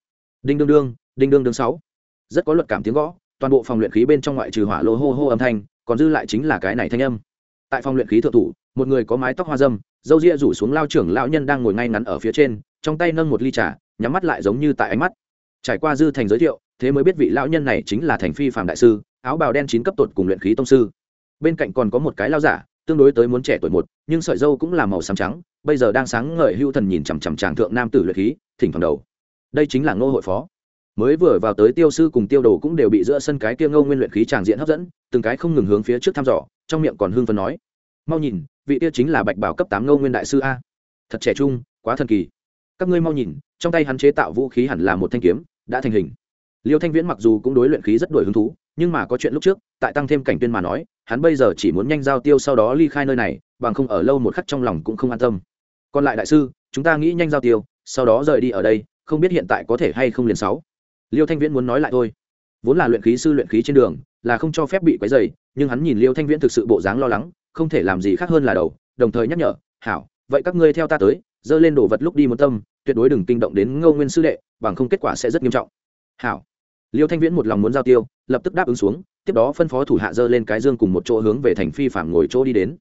đinh đương đương, đinh đương đương sáu. Rất có luật cảm tiếng gõ, toàn bộ phòng luyện khí bên trong ngoại trừ hỏa lô hô hô âm thanh, còn dư lại chính là cái này thanh âm. Tại phòng luyện khí thượng thủ, một người có mái tóc hoa dâm, dâu ria rủ xuống lao trưởng lão nhân đang ngồi ngay ngắn ở phía trên, trong tay nâng một ly trà, nhắm mắt lại giống như tại ánh mắt. Trải qua dư thành giới thiệu, thế mới biết vị lão nhân này chính là thành phi phạm đại sư, áo bào đen chín cấp tột cùng luyện khí tông sư. Bên cạnh còn có một cái lao giả, tương đối tới muốn trẻ tuổi một, nhưng sợi dâu cũng là màu xám trắng, bây giờ đang sáng ngời hưu thần nhìn chằm chằm tràng thượng nam tử luyện khí, thỉnh thoảng đầu đây chính là ngô hội phó. Mới vừa vào tới tiêu sư cùng tiêu đồ cũng đều bị giữa sân cái kia ngô nguyên luyện khí tràng diện hấp dẫn, từng cái không ngừng hướng phía trước thăm dò, trong miệng còn hưng phấn nói. Mau nhìn, vị kia chính là bạch bảo cấp tám ngô nguyên đại sư a. Thật trẻ trung, quá thần kỳ. Các ngươi mau nhìn, trong tay hắn chế tạo vũ khí hẳn là một thanh kiếm, đã thành hình. Liêu thanh viễn mặc dù cũng đối luyện khí rất đổi hứng thú, nhưng mà có chuyện lúc trước, tại tăng thêm cảnh tuyên mà nói, hắn bây giờ chỉ muốn nhanh giao tiêu sau đó ly khai nơi này, bằng không ở lâu một khắc trong lòng cũng không an tâm. Còn lại đại sư, chúng ta nghĩ nhanh giao tiêu, sau đó rời đi ở đây không biết hiện tại có thể hay không liền sáu. Liêu thanh viễn muốn nói lại thôi. Vốn là luyện khí sư luyện khí trên đường, là không cho phép bị quấy dày nhưng hắn nhìn liêu thanh viễn thực sự bộ dáng lo lắng, không thể làm gì khác hơn là đầu, đồng thời nhắc nhở, hảo, vậy các ngươi theo ta tới, dơ lên đồ vật lúc đi một tâm, tuyệt đối đừng kinh động đến ngô nguyên sư đệ, bằng không kết quả sẽ rất nghiêm trọng. Hảo. Liêu thanh viễn một lòng muốn giao tiêu, lập tức đáp ứng xuống, tiếp đó phân phó thủ hạ dơ lên cái dương cùng một chỗ hướng về thành phi phạm ngồi chỗ đi đến.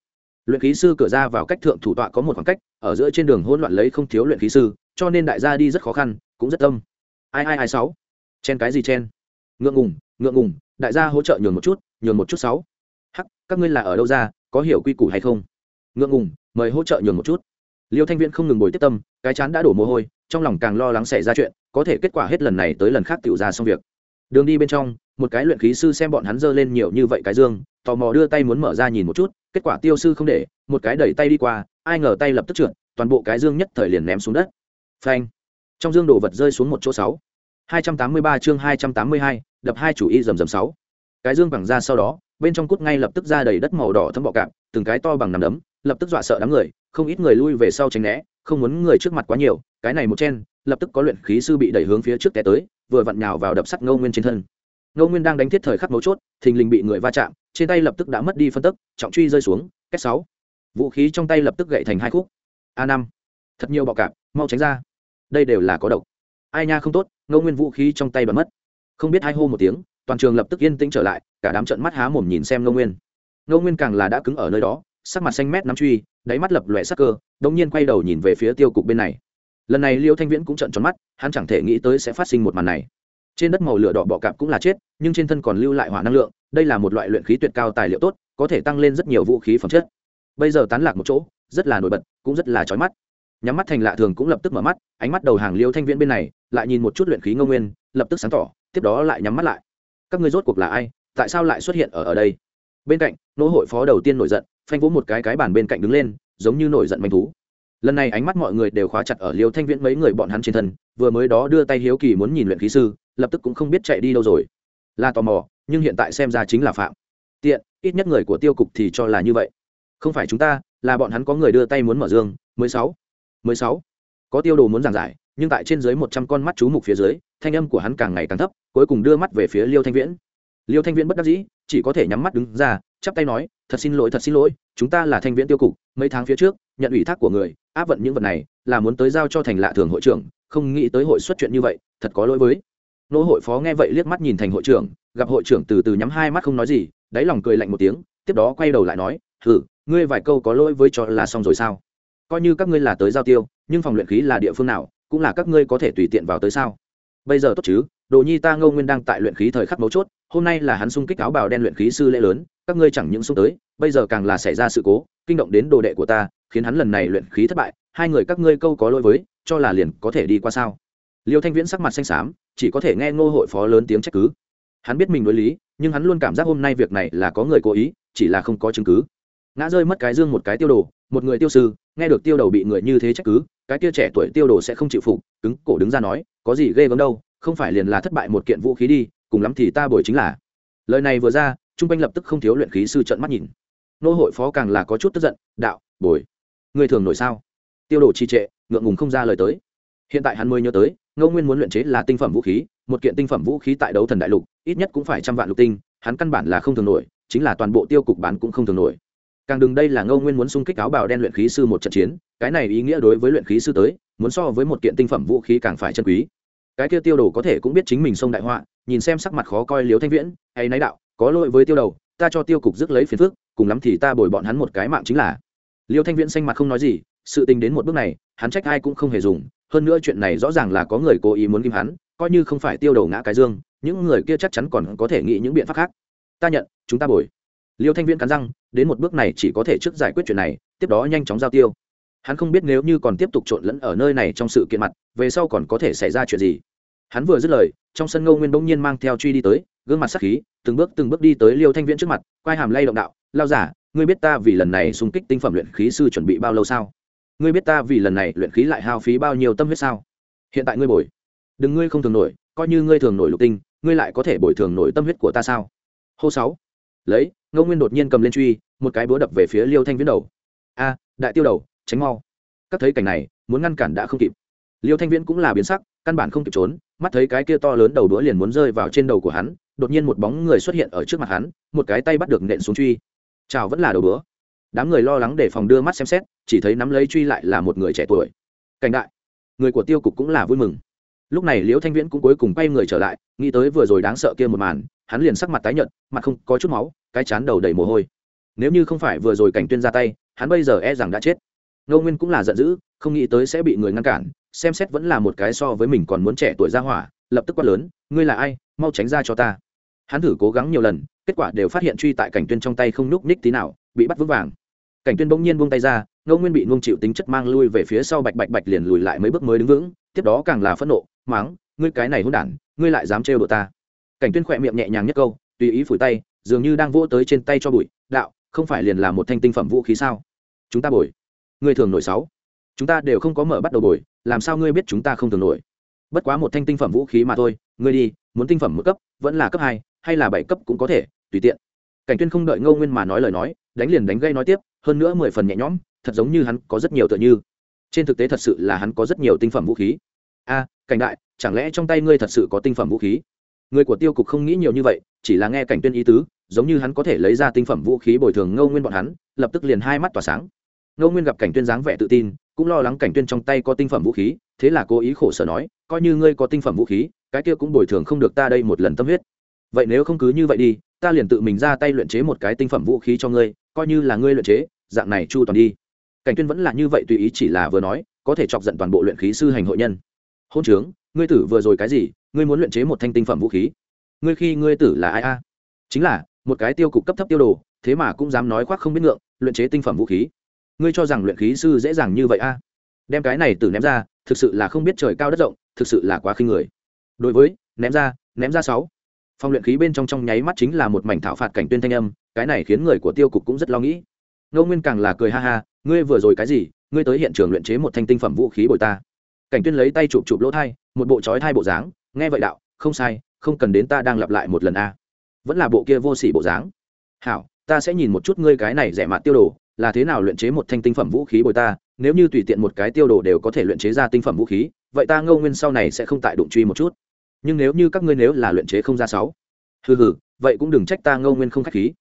Luyện khí sư cửa ra vào cách thượng thủ tọa có một khoảng cách, ở giữa trên đường hỗn loạn lấy không thiếu luyện khí sư cho nên đại gia đi rất khó khăn, cũng rất tâm. Ai ai ai, sáu. Chen cái gì chen? Ngượng ngùng ngượng ngùng, đại gia hỗ trợ nhường một chút, nhường một chút sáu. Hắc, các ngươi là ở đâu ra, có hiểu quy củ hay không? Ngượng ngùng, mời hỗ trợ nhường một chút. Liêu thanh viễn không ngừng bồi tiếp tâm, cái chán đã đổ mồ hôi, trong lòng càng lo lắng xảy ra chuyện, có thể kết quả hết lần này tới lần khác tiểu ra xong việc. Đường đi bên trong, một cái luyện khí sư xem bọn hắn dơ lên nhiều như vậy cái dương, tò mò đưa tay muốn mở ra nhìn một chút, kết quả tiêu sư không để, một cái đẩy tay đi qua, ai ngờ tay lập tức trượt, toàn bộ cái dương nhất thời liền ném xuống đất phanh. Trong dương đồ vật rơi xuống một chỗ sáu. Hai trăm tám mươi ba chương hai trăm tám mươi hai, đập hai chủ y rầm rầm sáu. Cái dương bằng ra sau đó, bên trong cút ngay lập tức ra đầy đất màu đỏ thấm bọ cạp, từng cái to bằng nằm đấm, lập tức dọa sợ đám người, không ít người lui về sau tránh né, không muốn người trước mặt quá nhiều, cái này một chen, lập tức có luyện khí sư bị đẩy hướng phía trước té tới, vừa vặn nhào vào đập sắt ngô nguyên trên thân. Ngô nguyên đang đánh thiết thời khắc mấu chốt, thình lình bị người va chạm, trên tay lập tức đã mất đi phân tức, trọng truy rơi xuống cách sáu. Vũ khí trong tay lập tức gậy thành hai khúc. A năm. Thật nhiều bọ cạp mau tránh ra. Đây đều là có độc. Ai nha không tốt, ngô nguyên vũ khí trong tay bật mất. Không biết hai hô một tiếng, toàn trường lập tức yên tĩnh trở lại, cả đám trận mắt há mồm nhìn xem ngô nguyên. Ngô nguyên càng là đã cứng ở nơi đó, sắc mặt xanh mét nắm truy, đáy mắt lập lòe sắc cơ, đống nhiên quay đầu nhìn về phía tiêu cục bên này. Lần này liêu thanh viễn cũng trận tròn mắt, hắn chẳng thể nghĩ tới sẽ phát sinh một màn này. Trên đất màu lửa đỏ bọ cạp cũng là chết, nhưng trên thân còn lưu lại hỏa năng lượng, đây là một loại luyện khí tuyệt cao tài liệu tốt, có thể tăng lên rất nhiều vũ khí phẩm chất. Bây giờ tán lạc một chỗ, rất là nổi bật, cũng rất là chói mắt nhắm mắt thành lạ thường cũng lập tức mở mắt, ánh mắt đầu hàng liêu thanh viễn bên này, lại nhìn một chút luyện khí ngô nguyên, lập tức sáng tỏ, tiếp đó lại nhắm mắt lại. Các ngươi rốt cuộc là ai? Tại sao lại xuất hiện ở ở đây? Bên cạnh, nỗ hội phó đầu tiên nổi giận, phanh vỗ một cái cái bàn bên cạnh đứng lên, giống như nổi giận manh thú. Lần này ánh mắt mọi người đều khóa chặt ở liêu thanh viễn mấy người bọn hắn trên thân, vừa mới đó đưa tay hiếu kỳ muốn nhìn luyện khí sư, lập tức cũng không biết chạy đi đâu rồi. Là tò mò, nhưng hiện tại xem ra chính là phạm. Tiện, ít nhất người của tiêu cục thì cho là như vậy. Không phải chúng ta, là bọn hắn có người đưa tay muốn mở dương, mười sáu sáu. Có tiêu đồ muốn giảng giải, nhưng tại trên dưới một trăm con mắt chú mục phía dưới, thanh âm của hắn càng ngày càng thấp, cuối cùng đưa mắt về phía liêu thanh viễn. Liêu thanh viễn bất đắc dĩ, chỉ có thể nhắm mắt đứng ra, chắp tay nói, thật xin lỗi, thật xin lỗi, chúng ta là thanh viễn tiêu cục, mấy tháng phía trước, nhận ủy thác của người, áp vận những vật này, là muốn tới giao cho thành lạ thường hội trưởng, không nghĩ tới hội xuất chuyện như vậy, thật có lỗi với. Nô hội phó nghe vậy liếc mắt nhìn thành hội trưởng, gặp hội trưởng từ từ nhắm hai mắt không nói gì, đáy lòng cười lạnh một tiếng, tiếp đó quay đầu lại nói, hừ, ngươi vài câu có lỗi với cho là xong rồi sao? Coi như các ngươi là tới giao tiêu, nhưng phòng luyện khí là địa phương nào, cũng là các ngươi có thể tùy tiện vào tới sao? Bây giờ tốt chứ, đồ nhi ta ngô nguyên đang tại luyện khí thời khắc mấu chốt, hôm nay là hắn xung kích áo bào đen luyện khí sư lễ lớn, các ngươi chẳng những xung tới, bây giờ càng là xảy ra sự cố, kinh động đến đồ đệ của ta, khiến hắn lần này luyện khí thất bại, hai người các ngươi câu có lỗi với, cho là liền có thể đi qua sao? Liêu thanh viễn sắc mặt xanh xám, chỉ có thể nghe ngô hội phó lớn tiếng trách cứ. Hắn biết mình đối lý, nhưng hắn luôn cảm giác hôm nay việc này là có người cố ý, chỉ là không có chứng cứ. Ngã rơi mất cái dương một cái tiêu đồ, một người tiêu sư nghe được tiêu đầu bị người như thế trách cứ, cái kia trẻ tuổi tiêu đồ sẽ không chịu phục, cứng cổ đứng ra nói, có gì ghê gớm đâu, không phải liền là thất bại một kiện vũ khí đi, cùng lắm thì ta bồi chính là. Lời này vừa ra, trung quanh lập tức không thiếu luyện khí sư trận mắt nhìn. Nô hội phó càng là có chút tức giận, đạo, bồi. Người thường nổi sao? Tiêu đồ trì trệ, ngượng ngùng không ra lời tới. Hiện tại hắn mới nhớ tới, ngô nguyên muốn luyện chế là tinh phẩm vũ khí, một kiện tinh phẩm vũ khí tại đấu thần đại lục, ít nhất cũng phải trăm vạn lục tinh, hắn căn bản là không thường nổi, chính là toàn bộ tiêu cục bán cũng không thường nổi càng đừng đây là ngô nguyên muốn xung kích áo bào đen luyện khí sư một trận chiến, cái này ý nghĩa đối với luyện khí sư tới, muốn so với một kiện tinh phẩm vũ khí càng phải chân quý. Cái kia tiêu đầu có thể cũng biết chính mình sông đại họa, nhìn xem sắc mặt khó coi liếu thanh viễn, hay náy đạo, có lỗi với tiêu đầu ta cho tiêu cục rước lấy phiền phước cùng lắm thì ta bồi bọn hắn một cái mạng chính là. Liêu thanh viễn xanh mặt không nói gì, sự tình đến một bước này, hắn trách ai cũng không hề dùng, hơn nữa chuyện này rõ ràng là có người cố ý muốn kim hắn, coi như không phải tiêu đầu ngã cái dương, những người kia chắc chắn còn có thể nghĩ những biện pháp khác. Ta nhận, chúng ta bồi. Liêu thanh viễn cắn răng đến một bước này chỉ có thể trước giải quyết chuyện này, tiếp đó nhanh chóng giao tiêu. Hắn không biết nếu như còn tiếp tục trộn lẫn ở nơi này trong sự kiện mặt, về sau còn có thể xảy ra chuyện gì. Hắn vừa dứt lời, trong sân ngô nguyên bỗng nhiên mang theo truy đi tới, gương mặt sắc khí, từng bước từng bước đi tới liêu thanh viễn trước mặt, quai hàm lay động đạo lao giả, ngươi biết ta vì lần này xung kích tinh phẩm luyện khí sư chuẩn bị bao lâu sao? Ngươi biết ta vì lần này luyện khí lại hao phí bao nhiêu tâm huyết sao? Hiện tại ngươi bồi. Đừng, ngươi không thường nổi, coi như ngươi thường nổi lục tinh, ngươi lại có thể bồi thường nổi tâm huyết của ta sao? Hô sáu lấy, ngô nguyên đột nhiên cầm lên truy, một cái búa đập về phía liêu thanh viễn đầu. A, đại tiêu đầu, tránh mau. Các thấy cảnh này, muốn ngăn cản đã không kịp. Liêu thanh viễn cũng là biến sắc, căn bản không kịp trốn, mắt thấy cái kia to lớn đầu đũa liền muốn rơi vào trên đầu của hắn, đột nhiên một bóng người xuất hiện ở trước mặt hắn, một cái tay bắt được nện xuống truy. Chào, vẫn là đầu đũa đám người lo lắng để phòng đưa mắt xem xét, chỉ thấy nắm lấy truy lại là một người trẻ tuổi. Cảnh đại, người của tiêu cục cũng là vui mừng. Lúc này liễu thanh viễn cũng cuối cùng quay người trở lại, nghĩ tới vừa rồi đáng sợ kia một màn hắn liền sắc mặt tái nhợt, mặt không có chút máu, cái chán đầu đầy mồ hôi. Nếu như không phải vừa rồi cảnh tuyên ra tay, hắn bây giờ e rằng đã chết. Ngô nguyên cũng là giận dữ, không nghĩ tới sẽ bị người ngăn cản, xem xét vẫn là một cái so với mình còn muốn trẻ tuổi ra hỏa, lập tức quát lớn, ngươi là ai? Mau tránh ra cho ta. Hắn thử cố gắng nhiều lần, kết quả đều phát hiện truy tại cảnh tuyên trong tay không núc ních tí nào, bị bắt vững vàng. Cảnh tuyên bỗng nhiên buông tay ra, ngô nguyên bị nuông chịu tính chất mang lui về phía sau bạch bạch bạch liền lùi lại mấy bước mới đứng vững, tiếp đó càng là phẫn nộ mắng ngươi cái này hỗn đản, ngươi lại dám trêu đùa ta cảnh tuyên khỏe miệng nhẹ nhàng nhất câu, tùy ý phủi tay, dường như đang vỗ tới trên tay cho bụi, đạo, không phải liền là một thanh tinh phẩm vũ khí sao? Chúng ta bồi. Ngươi thường nổi sáu. Chúng ta đều không có mở bắt đầu bồi, làm sao ngươi biết chúng ta không thường nổi? Bất quá một thanh tinh phẩm vũ khí mà thôi, ngươi đi, muốn tinh phẩm một cấp, vẫn là cấp hai, hay là bảy cấp cũng có thể, tùy tiện. Cảnh tuyên không đợi ngô nguyên mà nói lời nói, đánh liền đánh gây nói tiếp, hơn nữa mười phần nhẹ nhõm, thật giống như hắn có rất nhiều tựa như. Trên thực tế thật sự là hắn có rất nhiều tinh phẩm vũ khí. A, cảnh đại, chẳng lẽ trong tay ngươi thật sự có tinh phẩm vũ khí? Người của tiêu cục không nghĩ nhiều như vậy, chỉ là nghe cảnh tuyên ý tứ, giống như hắn có thể lấy ra tinh phẩm vũ khí bồi thường ngô nguyên bọn hắn, lập tức liền hai mắt tỏa sáng. Ngô nguyên gặp cảnh tuyên dáng vẻ tự tin, cũng lo lắng cảnh tuyên trong tay có tinh phẩm vũ khí, thế là cố ý khổ sở nói, coi như ngươi có tinh phẩm vũ khí, cái kia cũng bồi thường không được ta đây một lần tâm huyết. Vậy nếu không cứ như vậy đi, ta liền tự mình ra tay luyện chế một cái tinh phẩm vũ khí cho ngươi, coi như là ngươi luyện chế, dạng này chu toàn đi. Cảnh tuyên vẫn là như vậy tùy ý chỉ là vừa nói, có thể chọc giận toàn bộ luyện khí sư hành hội nhân. Hôn trướng ngươi tử vừa rồi cái gì? Ngươi muốn luyện chế một thanh tinh phẩm vũ khí. Ngươi khi ngươi tử là ai a? Chính là, một cái tiêu cục cấp thấp tiêu đồ, thế mà cũng dám nói khoác không biết ngượng, luyện chế tinh phẩm vũ khí. Ngươi cho rằng luyện khí sư dễ dàng như vậy a? Đem cái này tử ném ra, thực sự là không biết trời cao đất rộng, thực sự là quá khinh người. Đối với, ném ra ném ra sáu. Phòng luyện khí bên trong trong nháy mắt chính là một mảnh thảo phạt cảnh tuyên thanh âm, cái này khiến người của tiêu cục cũng rất lo nghĩ. Ngô nguyên càng là cười ha ha, ngươi vừa rồi cái gì? Ngươi tới hiện trường luyện chế một thanh tinh phẩm vũ khí bồi ta cảnh tuyên lấy tay chụp chụp lỗ thai, một bộ chói thai bộ dáng. Nghe vậy đạo, không sai, không cần đến ta đang lặp lại một lần a. Vẫn là bộ kia vô sỉ bộ dáng. Hảo, ta sẽ nhìn một chút ngươi cái này rẻ mạt tiêu đồ, là thế nào luyện chế một thanh tinh phẩm vũ khí bồi ta, nếu như tùy tiện một cái tiêu đồ đều có thể luyện chế ra tinh phẩm vũ khí, vậy ta ngô nguyên sau này sẽ không tại đụng truy một chút. Nhưng nếu như các ngươi nếu là luyện chế không ra sáu. Hừ hừ, vậy cũng đừng trách ta ngô nguyên không khách khí.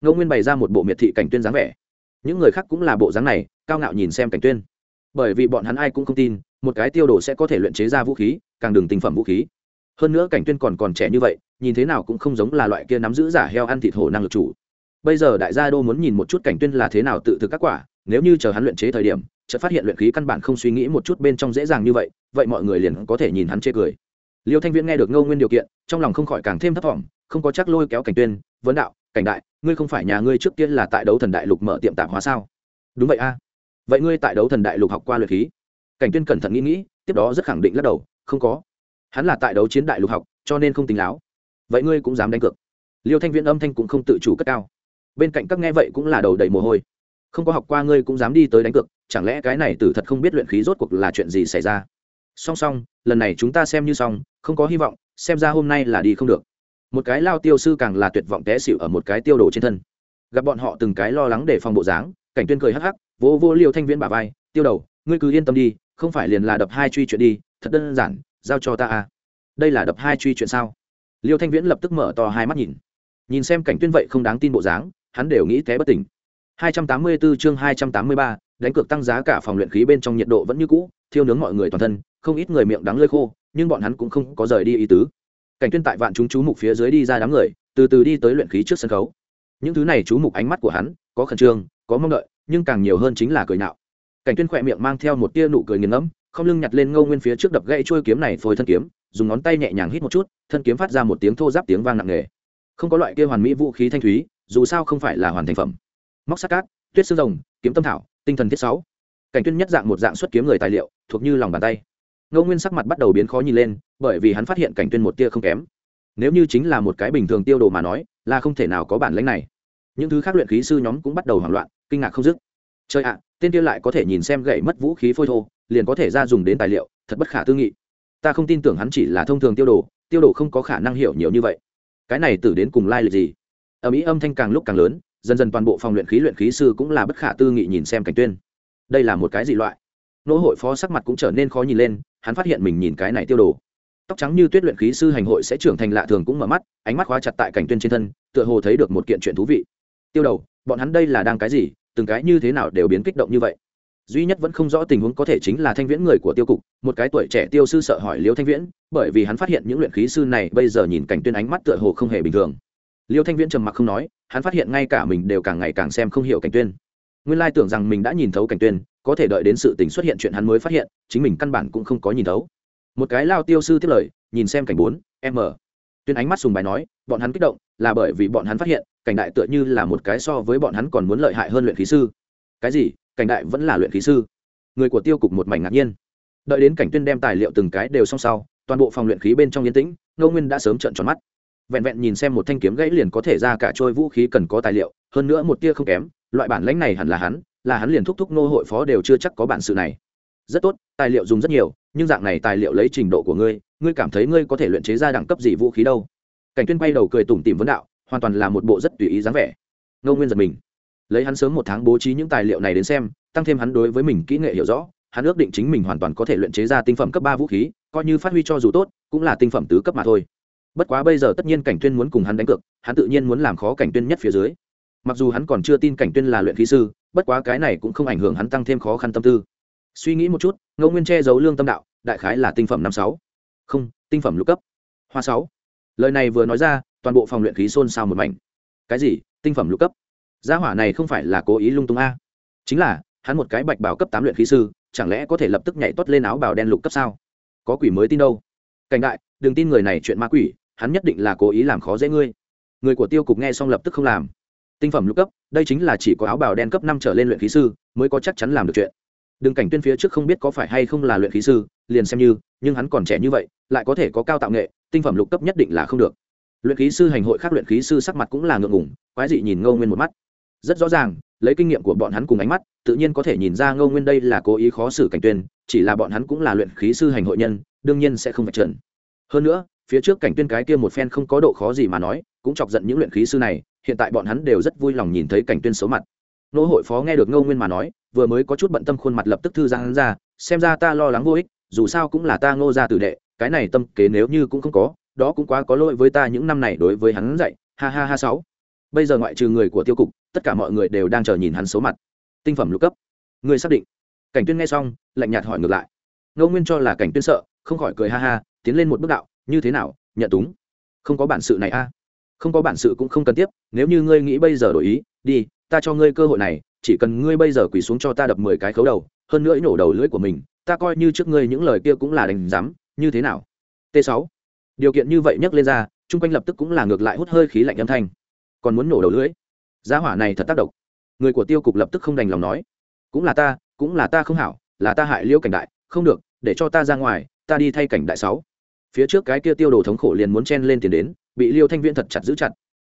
Ngô nguyên bày ra một bộ miệt thị cảnh tuyên dáng vẻ. Những người khác cũng là bộ dáng này, cao ngạo nhìn xem cảnh tuyên. Bởi vì bọn hắn ai cũng không tin một cái tiêu đồ sẽ có thể luyện chế ra vũ khí, càng đừng tinh phẩm vũ khí. Hơn nữa cảnh tuyên còn còn trẻ như vậy, nhìn thế nào cũng không giống là loại kia nắm giữ giả heo ăn thịt hổ năng lực chủ. Bây giờ đại gia đô muốn nhìn một chút cảnh tuyên là thế nào tự thực các quả, nếu như chờ hắn luyện chế thời điểm, chợt phát hiện luyện khí căn bản không suy nghĩ một chút bên trong dễ dàng như vậy vậy mọi người liền có thể nhìn hắn chê cười. Liêu thanh viễn nghe được ngô nguyên điều kiện, trong lòng không khỏi càng thêm thấp thỏm, không có chắc lôi kéo cảnh tuyên vấn đạo, cảnh đại, ngươi không phải nhà ngươi trước tiên là tại đấu thần đại lục mở tiệm tạp hóa sao? Đúng vậy a. Vậy ngươi tại đấu thần đại lục học qua luyện khí? Cảnh tuyên cẩn thận nghĩ nghĩ, tiếp đó rất khẳng định lắc đầu, không có. Hắn là tại đấu chiến đại lục học, cho nên không tính láo. Vậy ngươi cũng dám đánh cược. Liêu thanh viễn âm thanh cũng không tự chủ cất cao. Bên cạnh các nghe vậy cũng là đầu đầy mồ hôi. Không có học qua ngươi cũng dám đi tới đánh cược, chẳng lẽ cái này tử thật không biết luyện khí rốt cuộc là chuyện gì xảy ra? Song song, lần này chúng ta xem như xong, không có hy vọng, xem ra hôm nay là đi không được. Một cái lao tiêu sư càng là tuyệt vọng té xịu ở một cái tiêu đồ trên thân. Gặp bọn họ từng cái lo lắng để phòng bộ dáng, cảnh tuyên cười hắc hắc vô vô liêu thanh viễn bả vai, tiêu đầu, ngươi cứ yên tâm đi không phải liền là đập hai truy chuyện đi thật đơn giản giao cho ta à. Đây là đập hai truy chuyện sao? Liêu thanh viễn lập tức mở to hai mắt nhìn. Nhìn xem cảnh tuyên vậy không đáng tin bộ dáng hắn đều nghĩ té bất tỉnh. 284 chương 283, đánh cược tăng giá cả phòng luyện khí bên trong nhiệt độ vẫn như cũ thiêu nướng mọi người toàn thân không ít người miệng đắng lơi khô nhưng bọn hắn cũng không có rời đi ý tứ. Cảnh tuyên tại vạn chúng chú mục phía dưới đi ra đám người từ từ đi tới luyện khí trước sân khấu. Những thứ này chú mục ánh mắt của hắn có khẩn trương có mong đợi nhưng càng nhiều hơn chính là cười nạo cảnh tuyên khỏe miệng mang theo một tia nụ cười nghiền ngẫm, không lưng nhặt lên Ngô nguyên phía trước đập gãy trôi kiếm này phôi thân kiếm, dùng ngón tay nhẹ nhàng hít một chút, thân kiếm phát ra một tiếng thô giáp tiếng vang nặng nề. Không có loại kia hoàn mỹ vũ khí thanh thúy, dù sao không phải là hoàn thành phẩm. Móc sắt cát, tuyết xương rồng, kiếm tâm thảo, tinh thần thiết sáu. Cảnh tuyên nhất dạng một dạng xuất kiếm người tài liệu, thuộc như lòng bàn tay. Ngô nguyên sắc mặt bắt đầu biến khó nhìn lên, bởi vì hắn phát hiện cảnh tuyên một tia không kém. Nếu như chính là một cái bình thường tiêu đồ mà nói, là không thể nào có bản lĩnh này. Những thứ khác luyện khí sư nhóm cũng bắt đầu hoảng loạn, kinh ngạc không dứt. Trời ạ tên kia lại có thể nhìn xem gậy mất vũ khí phôi thô, liền có thể ra dùng đến tài liệu, thật bất khả tư nghị. Ta không tin tưởng hắn chỉ là thông thường tiêu đồ tiêu đồ không có khả năng hiểu nhiều như vậy. Cái này tử đến cùng lai lịch gì? Ở mỹ âm thanh càng lúc càng lớn, dần dần toàn bộ phòng luyện khí luyện khí sư cũng là bất khả tư nghị nhìn xem cảnh tuyên. Đây là một cái gì loại. Nỗ hội phó sắc mặt cũng trở nên khó nhìn lên, hắn phát hiện mình nhìn cái này tiêu đồ. Tóc trắng như tuyết luyện khí sư hành hội sẽ trưởng thành lạ thường cũng mở mắt, ánh mắt khóa chặt tại cảnh tuyên trên thân, tựa hồ thấy được một kiện chuyện thú vị. Tiêu đầu, bọn hắn đây là đang cái gì? Từng cái như thế nào đều biến kích động như vậy. Duy nhất vẫn không rõ tình huống có thể chính là thanh viễn người của tiêu cục, một cái tuổi trẻ tiêu sư sợ hỏi liêu thanh viễn, bởi vì hắn phát hiện những luyện khí sư này bây giờ nhìn cảnh tuyên ánh mắt tựa hồ không hề bình thường. Liêu thanh viễn trầm mặc không nói, hắn phát hiện ngay cả mình đều càng ngày càng xem không hiểu cảnh tuyên. Nguyên lai tưởng rằng mình đã nhìn thấu cảnh tuyên, có thể đợi đến sự tình xuất hiện chuyện hắn mới phát hiện, chính mình căn bản cũng không có nhìn thấu. Một cái lao tiêu sư tiếp lời, nhìn xem cảnh bốn, m. Tuyên ánh mắt sùng bài nói, bọn hắn kích động, là bởi vì bọn hắn phát hiện cảnh đại tựa như là một cái so với bọn hắn còn muốn lợi hại hơn luyện khí sư. Cái gì? Cảnh đại vẫn là luyện khí sư? Người của tiêu cục một mảnh ngạc nhiên. Đợi đến cảnh tuyên đem tài liệu từng cái đều xong sau, toàn bộ phòng luyện khí bên trong yên tĩnh, ngô nguyên đã sớm trợn tròn mắt. Vẹn vẹn nhìn xem một thanh kiếm gãy liền có thể ra cả trôi vũ khí cần có tài liệu, hơn nữa một tia không kém, loại bản lãnh này hẳn là hắn là hắn liền thúc thúc nô hội phó đều chưa chắc có bản sự này. Rất tốt, tài liệu dùng rất nhiều, nhưng dạng này tài liệu lấy trình độ của ngươi ngươi cảm thấy ngươi có thể luyện chế ra đẳng cấp gì vũ khí đâu? Cảnh tuyên bay đầu cười tủm tỉm vấn đạo hoàn toàn là một bộ rất tùy ý dáng vẻ. Ngô nguyên giật mình. Lấy hắn sớm một tháng bố trí những tài liệu này đến xem, tăng thêm hắn đối với mình kỹ nghệ hiểu rõ, hắn ước định chính mình hoàn toàn có thể luyện chế ra tinh phẩm cấp ba vũ khí, coi như phát huy cho dù tốt, cũng là tinh phẩm tứ cấp mà thôi. Bất quá bây giờ tất nhiên cảnh tuyên muốn cùng hắn đánh cược, hắn tự nhiên muốn làm khó cảnh tuyên nhất phía dưới. Mặc dù hắn còn chưa tin cảnh tuyên là luyện khí sư, bất quá cái này cũng không ảnh hưởng hắn tăng thêm khó khăn tâm tư. Suy nghĩ một chút, ngô nguyên che giấu lương tâm đạo, đại khái là tinh phẩm năm sáu. Không, tinh phẩm lục cấp. Hoa sáu. Lời này vừa nói ra toàn bộ phòng luyện khí xôn xao một mảnh. Cái gì? Tinh phẩm lục cấp? Gia hỏa này không phải là cố ý lung tung a? Chính là, hắn một cái bạch bảo cấp tám luyện khí sư, chẳng lẽ có thể lập tức nhảy tuất lên áo bào đen lục cấp sao? Có quỷ mới tin đâu. Cảnh đại, đừng tin người này chuyện ma quỷ, hắn nhất định là cố ý làm khó dễ ngươi. Người của tiêu cục nghe xong lập tức không làm. Tinh phẩm lục cấp, đây chính là chỉ có áo bào đen cấp năm trở lên luyện khí sư, mới có chắc chắn làm được chuyện. Đừng cảnh tuyên phía trước không biết có phải hay không là luyện khí sư, liền xem như, nhưng hắn còn trẻ như vậy, lại có thể có cao tạo nghệ, tinh phẩm lục cấp nhất định là không được luyện khí sư hành hội khác luyện khí sư sắc mặt cũng là ngượng ngùng, quái dị nhìn ngô nguyên một mắt. Rất rõ ràng, lấy kinh nghiệm của bọn hắn cùng ánh mắt, tự nhiên có thể nhìn ra ngô nguyên đây là cố ý khó xử cảnh tuyên, chỉ là bọn hắn cũng là luyện khí sư hành hội nhân, đương nhiên sẽ không phải trần. Hơn nữa, phía trước cảnh tuyên cái kia một phen không có độ khó gì mà nói, cũng chọc giận những luyện khí sư này, hiện tại bọn hắn đều rất vui lòng nhìn thấy cảnh tuyên xấu mặt. Nô hội phó nghe được ngô nguyên mà nói, vừa mới có chút bận tâm khuôn mặt lập tức thư giãn ra, xem ra ta lo lắng vô ích, dù sao cũng là ta ngô ra tử đệ, cái này tâm kế nếu như cũng không có đó cũng quá có lỗi với ta những năm này đối với hắn dạy, ha ha ha sáu. Bây giờ ngoại trừ người của tiêu cục, tất cả mọi người đều đang chờ nhìn hắn số mặt. Tinh phẩm lục cấp. Người xác định. Cảnh tuyên nghe xong, lạnh nhạt hỏi ngược lại. Ngô nguyên cho là cảnh tuyên sợ, không khỏi cười ha ha, tiến lên một bước đạo, như thế nào, nhận túng? Không có bản sự này a. Không có bản sự cũng không cần tiếp, nếu như ngươi nghĩ bây giờ đổi ý, đi, ta cho ngươi cơ hội này, chỉ cần ngươi bây giờ quỳ xuống cho ta đập mười cái khấu đầu, hơn nữa nổ đầu lưỡi của mình, ta coi như trước ngươi những lời kia cũng là đánh giám, như thế nào? T 6 điều kiện như vậy nhắc lên ra, chung quanh lập tức cũng là ngược lại hút hơi khí lạnh âm thanh. Còn muốn nổ đầu lưỡi. Giá hỏa này thật tác động. Người của tiêu cục lập tức không đành lòng nói. Cũng là ta, cũng là ta không hảo, là ta hại liễu cảnh đại. Không được, để cho ta ra ngoài, ta đi thay cảnh đại sáu. Phía trước cái kia tiêu đồ thống khổ liền muốn chen lên tiền đến, bị liêu thanh viễn thật chặt giữ chặt.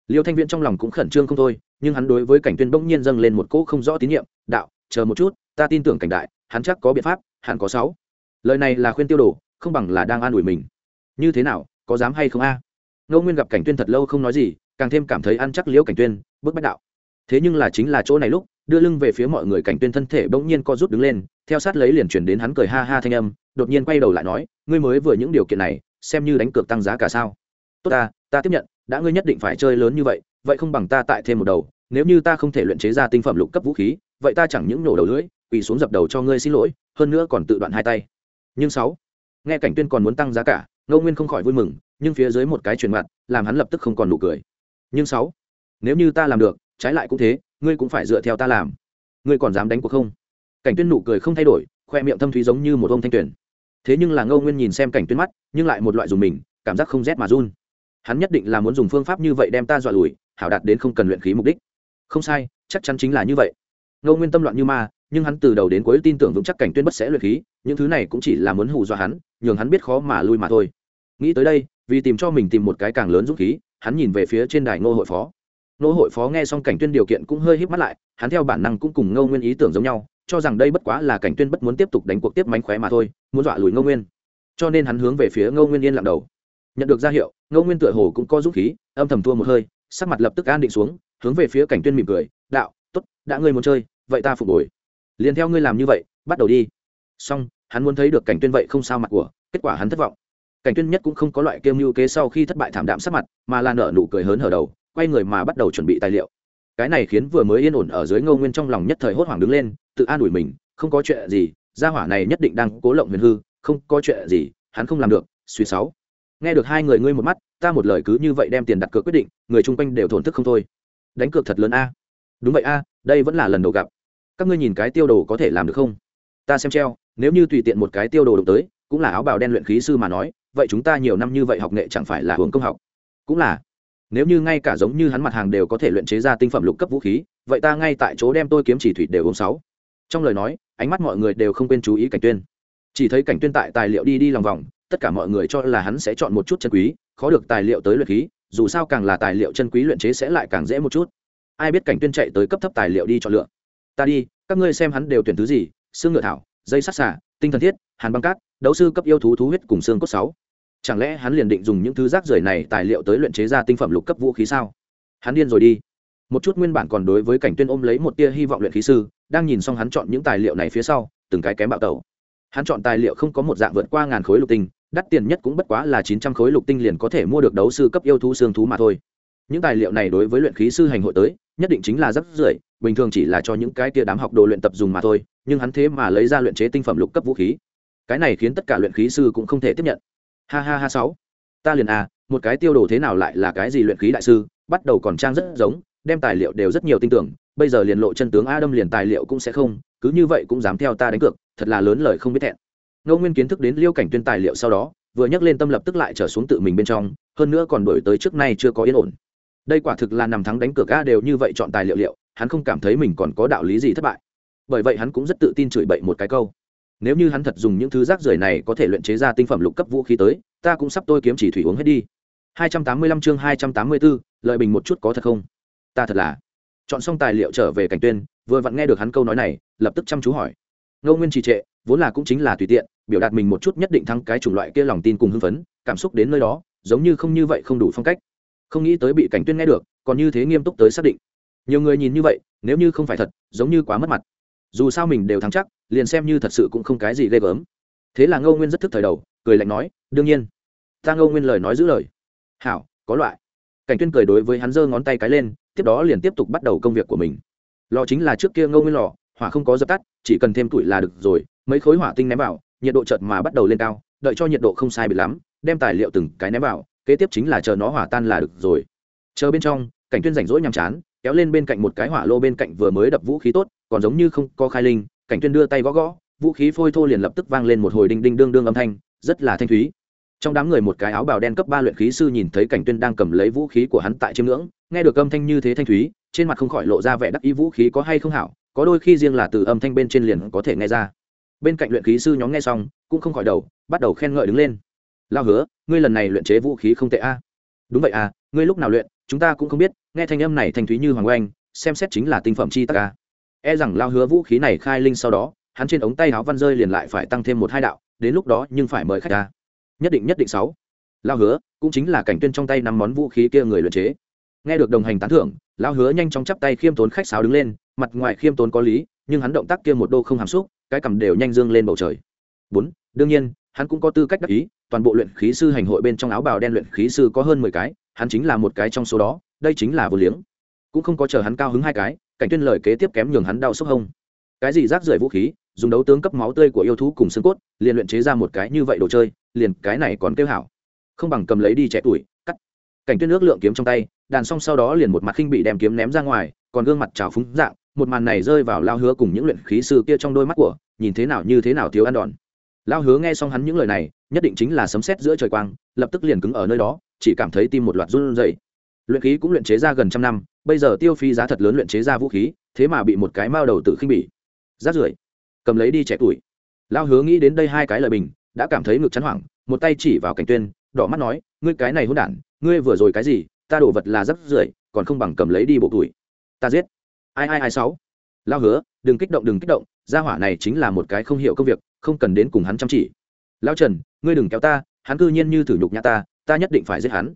Liêu thanh viễn trong lòng cũng khẩn trương không thôi, nhưng hắn đối với cảnh tuyên bỗng nhiên dâng lên một cỗ không rõ tín nhiệm, đạo, chờ một chút, ta tin tưởng cảnh đại, hắn chắc có biện pháp hẳn có sáu. Lời này là khuyên tiêu đồ, không bằng là đang an ủi mình. Như thế nào có dám hay không a? À? ngô nguyên gặp cảnh tuyên thật lâu không nói gì, càng thêm cảm thấy ăn chắc liễu cảnh tuyên, bức bách đạo. Thế nhưng là chính là chỗ này lúc, đưa lưng về phía mọi người cảnh tuyên thân thể bỗng nhiên co rút đứng lên, theo sát lấy liền chuyển đến hắn cười ha ha thanh âm, đột nhiên quay đầu lại nói, ngươi mới vừa những điều kiện này, xem như đánh cược tăng giá cả sao? Tốt ta ta tiếp nhận, đã ngươi nhất định phải chơi lớn như vậy vậy không bằng ta tại thêm một đầu, nếu như ta không thể luyện chế ra tinh phẩm lục cấp vũ khí, vậy ta chẳng những nổ đầu lưỡi, quỳ xuống dập đầu cho ngươi xin lỗi, hơn nữa còn tự đoạn hai tay. Nhưng sáu, nghe cảnh tuyên còn muốn tăng giá cả ngô nguyên không khỏi vui mừng, nhưng phía dưới một cái truyền mặt làm hắn lập tức không còn nụ cười. Nhưng sáu, nếu như ta làm được, trái lại cũng thế, ngươi cũng phải dựa theo ta làm. Ngươi còn dám đánh cuộc không? Cảnh tuyên nụ cười không thay đổi, khoe miệng thâm thúy giống như một ông thanh tuyển. Thế nhưng là ngô nguyên nhìn xem cảnh tuyên mắt, nhưng lại một loại dùng mình, cảm giác không rét mà run. Hắn nhất định là muốn dùng phương pháp như vậy đem ta dọa lùi, hảo đạt đến không cần luyện khí mục đích. Không sai, chắc chắn chính là như vậy. Ngô nguyên tâm loạn như ma, nhưng hắn từ đầu đến cuối tin tưởng vững chắc cảnh tuyên bất sẽ luyện khí, những thứ này cũng chỉ là muốn hù dọa hắn, nhường hắn biết khó mà lui mà thôi nghĩ tới đây, vì tìm cho mình tìm một cái càng lớn dũng khí, hắn nhìn về phía trên đài ngô hội phó. Ngô hội phó nghe xong cảnh tuyên điều kiện cũng hơi híp mắt lại, hắn theo bản năng cũng cùng ngô nguyên ý tưởng giống nhau, cho rằng đây bất quá là cảnh tuyên bất muốn tiếp tục đánh cuộc tiếp mánh khóe mà thôi, muốn dọa lùi ngô nguyên. Cho nên hắn hướng về phía ngô nguyên yên lặng đầu. Nhận được ra hiệu, ngô nguyên tựa hồ cũng có dũng khí, âm thầm thua một hơi, sắc mặt lập tức an định xuống, hướng về phía cảnh tuyên mỉm cười, đạo, tốt, đã ngươi muốn chơi, vậy ta phục hồi. Liền theo ngươi làm như vậy, bắt đầu đi. Xong, hắn muốn thấy được cảnh tuyên vậy không sao mặt của, kết quả hắn thất vọng cảnh tuyên nhất cũng không có loại kiêm mưu kế sau khi thất bại thảm đạm sắc mặt, mà là nở nụ cười hớn hở đầu, quay người mà bắt đầu chuẩn bị tài liệu. Cái này khiến vừa mới yên ổn ở dưới ngô nguyên trong lòng nhất thời hốt hoảng đứng lên, tự an ủi mình, không có chuyện gì, gia hỏa này nhất định đang cố lộng huyền hư, không có chuyện gì, hắn không làm được, suy sáu. Nghe được hai người ngươi một mắt, ta một lời cứ như vậy đem tiền đặt cược quyết định, người chung quanh đều thổn thức không thôi. Đánh cược thật lớn a. Đúng vậy a, đây vẫn là lần đầu gặp. Các ngươi nhìn cái tiêu đồ có thể làm được không? Ta xem treo, nếu như tùy tiện một cái tiêu đồ đụng tới, cũng là áo bào đen luyện khí sư mà nói vậy chúng ta nhiều năm như vậy học nghệ chẳng phải là hưởng công học? Cũng là. Nếu như ngay cả giống như hắn mặt hàng đều có thể luyện chế ra tinh phẩm lục cấp vũ khí, vậy ta ngay tại chỗ đem tôi kiếm chỉ thủy đều uống sáu. Trong lời nói, ánh mắt mọi người đều không quên chú ý cảnh tuyên. Chỉ thấy cảnh tuyên tại tài liệu đi đi lòng vòng, tất cả mọi người cho là hắn sẽ chọn một chút chân quý, khó được tài liệu tới luyện khí, dù sao càng là tài liệu chân quý luyện chế sẽ lại càng dễ một chút. Ai biết cảnh tuyên chạy tới cấp thấp tài liệu đi chọn lựa. Ta đi, các ngươi xem hắn đều tuyển thứ gì, xương ngựa thảo, dây sắt xả tinh thần thiết, hàn băng cát đấu sư cấp yêu thú thú huyết cùng xương cốt sáu. Chẳng lẽ hắn liền định dùng những thứ rác rưởi này tài liệu tới luyện chế ra tinh phẩm lục cấp vũ khí sao? Hắn điên rồi đi. Một chút nguyên bản còn đối với cảnh tuyên ôm lấy một tia hy vọng luyện khí sư, đang nhìn xong hắn chọn những tài liệu này phía sau, từng cái kém bạo tẩu. Hắn chọn tài liệu không có một dạng vượt qua ngàn khối lục tinh, đắt tiền nhất cũng bất quá là chín trăm khối lục tinh liền có thể mua được đấu sư cấp yêu thú xương thú mà thôi. Những tài liệu này đối với luyện khí sư hành hội tới, nhất định chính là rất rưởi, bình thường chỉ là cho những cái tia đám học đồ luyện tập dùng mà thôi, nhưng hắn thế mà lấy ra luyện chế tinh phẩm lục cấp vũ khí cái này khiến tất cả luyện khí sư cũng không thể tiếp nhận. Ha ha ha sáu. Ta liền à một cái tiêu đồ thế nào lại là cái gì luyện khí đại sư, bắt đầu còn trang rất giống, đem tài liệu đều rất nhiều tin tưởng, bây giờ liền lộ chân tướng a đâm liền tài liệu cũng sẽ không, cứ như vậy cũng dám theo ta đánh cược, thật là lớn lời không biết thẹn. Ngô nguyên kiến thức đến liêu cảnh tuyên tài liệu sau đó, vừa nhắc lên tâm lập tức lại trở xuống tự mình bên trong, hơn nữa còn đổi tới trước nay chưa có yên ổn. Đây quả thực là nằm thắng đánh cược a đều như vậy chọn tài liệu liệu, hắn không cảm thấy mình còn có đạo lý gì thất bại. Bởi vậy hắn cũng rất tự tin chửi bậy một cái câu nếu như hắn thật dùng những thứ rác rưởi này có thể luyện chế ra tinh phẩm lục cấp vũ khí tới ta cũng sắp tôi kiếm chỉ thủy uống hết đi. 285 chương 284, lợi bình một chút có thật không? Ta thật là. Chọn xong tài liệu trở về cảnh tuyên vừa vặn nghe được hắn câu nói này lập tức chăm chú hỏi. Ngô nguyên trì trệ vốn là cũng chính là tùy tiện biểu đạt mình một chút nhất định thắng cái chủng loại kia lòng tin cùng hưng phấn cảm xúc đến nơi đó giống như không như vậy không đủ phong cách. Không nghĩ tới bị cảnh tuyên nghe được còn như thế nghiêm túc tới xác định. Nhiều người nhìn như vậy nếu như không phải thật giống như quá mất mặt dù sao mình đều thắng chắc, liền xem như thật sự cũng không cái gì ghê gớm. Thế là ngô nguyên rất thức thời đầu, cười lạnh nói, đương nhiên, ta ngô nguyên lời nói giữ lời. Hảo, có loại. Cảnh tuyên cười đối với hắn giơ ngón tay cái lên, tiếp đó liền tiếp tục bắt đầu công việc của mình. Lò chính là trước kia ngô nguyên lò, hỏa không có dập tắt, chỉ cần thêm tuổi là được rồi, mấy khối hỏa tinh ném vào, nhiệt độ chợt mà bắt đầu lên cao, đợi cho nhiệt độ không sai bị lắm, đem tài liệu từng cái ném vào, kế tiếp chính là chờ nó hỏa tan là được rồi. Chờ bên trong, cảnh tuyên rảnh rỗi nhàm chán kéo lên bên cạnh một cái hỏa lô bên cạnh vừa mới đập vũ khí tốt, còn giống như không có khai linh, cảnh tuyên đưa tay gõ gõ, vũ khí phôi thô liền lập tức vang lên một hồi đinh đinh đương đương âm thanh, rất là thanh thúy. Trong đám người một cái áo bào đen cấp ba luyện khí sư nhìn thấy cảnh tuyên đang cầm lấy vũ khí của hắn tại chiêm ngưỡng, nghe được âm thanh như thế thanh thúy, trên mặt không khỏi lộ ra vẻ đắc ý vũ khí có hay không hảo, có đôi khi riêng là từ âm thanh bên trên liền có thể nghe ra. Bên cạnh luyện khí sư nhóm nghe xong, cũng không khỏi đầu, bắt đầu khen ngợi đứng lên. Lao hứa, ngươi lần này luyện chế vũ khí không tệ a. Đúng vậy à ngươi lúc nào luyện chúng ta cũng không biết, nghe thanh âm này thanh thúy như hoàng oanh, xem xét chính là tinh phẩm chi tắc ca e rằng lao hứa vũ khí này khai linh sau đó, hắn trên ống tay áo văn rơi liền lại phải tăng thêm một hai đạo, đến lúc đó nhưng phải mời khách ta nhất định nhất định sáu. Lao hứa, cũng chính là cảnh tuyên trong tay năm món vũ khí kia người luyện chế. Nghe được đồng hành tán thưởng, lao hứa nhanh chóng chắp tay khiêm tốn khách sáo đứng lên, mặt ngoài khiêm tốn có lý, nhưng hắn động tác kia một đô không hàm xúc, cái cầm đều nhanh dương lên bầu trời. Bốn, đương nhiên, hắn cũng có tư cách đắc ý, toàn bộ luyện khí sư hành hội bên trong áo bào đen luyện khí sư có hơn mười cái hắn chính là một cái trong số đó, đây chính là vô liếng. Cũng không có chờ hắn cao hứng hai cái, cảnh tuyên lời kế tiếp kém nhường hắn đau sốc hông. Cái gì rác rưởi vũ khí, dùng đấu tướng cấp máu tươi của yêu thú cùng xương cốt, liền luyện chế ra một cái như vậy đồ chơi, liền cái này còn kêu hảo. Không bằng cầm lấy đi trẻ tuổi, cắt. Cảnh tuyên nước lượng kiếm trong tay, đàn xong sau đó liền một mặt khinh bị đem kiếm ném ra ngoài, còn gương mặt trào phúng dạng, một màn này rơi vào lao hứa cùng những luyện khí sư kia trong đôi mắt của, nhìn thế nào như thế nào thiếu ăn đòn. Lao hứa nghe xong hắn những lời này, nhất định chính là sấm sét giữa trời quang, lập tức liền cứng ở nơi đó chỉ cảm thấy tim một loạt run rẩy. Luyện khí cũng luyện chế ra gần trăm năm, bây giờ tiêu phí giá thật lớn luyện chế ra vũ khí, thế mà bị một cái mao đầu tử khinh bỉ. Rát rưởi, cầm lấy đi trẻ tuổi. Lao hứa nghĩ đến đây hai cái lời bình, đã cảm thấy ngực chấn hoảng, một tay chỉ vào cảnh tuyên, đỏ mắt nói, ngươi cái này hỗn đản, ngươi vừa rồi cái gì, ta đổ vật là rắc rưởi, còn không bằng cầm lấy đi bộ tuổi. Ta giết. Ai ai ai, sáu. Lao hứa, đừng kích động, đừng kích động, gia hỏa này chính là một cái không hiểu công việc, không cần đến cùng hắn chăm chỉ. Lao trần, ngươi đừng kéo ta, hắn cư nhiên như thử nhục nhã ta ta nhất định phải giết hắn.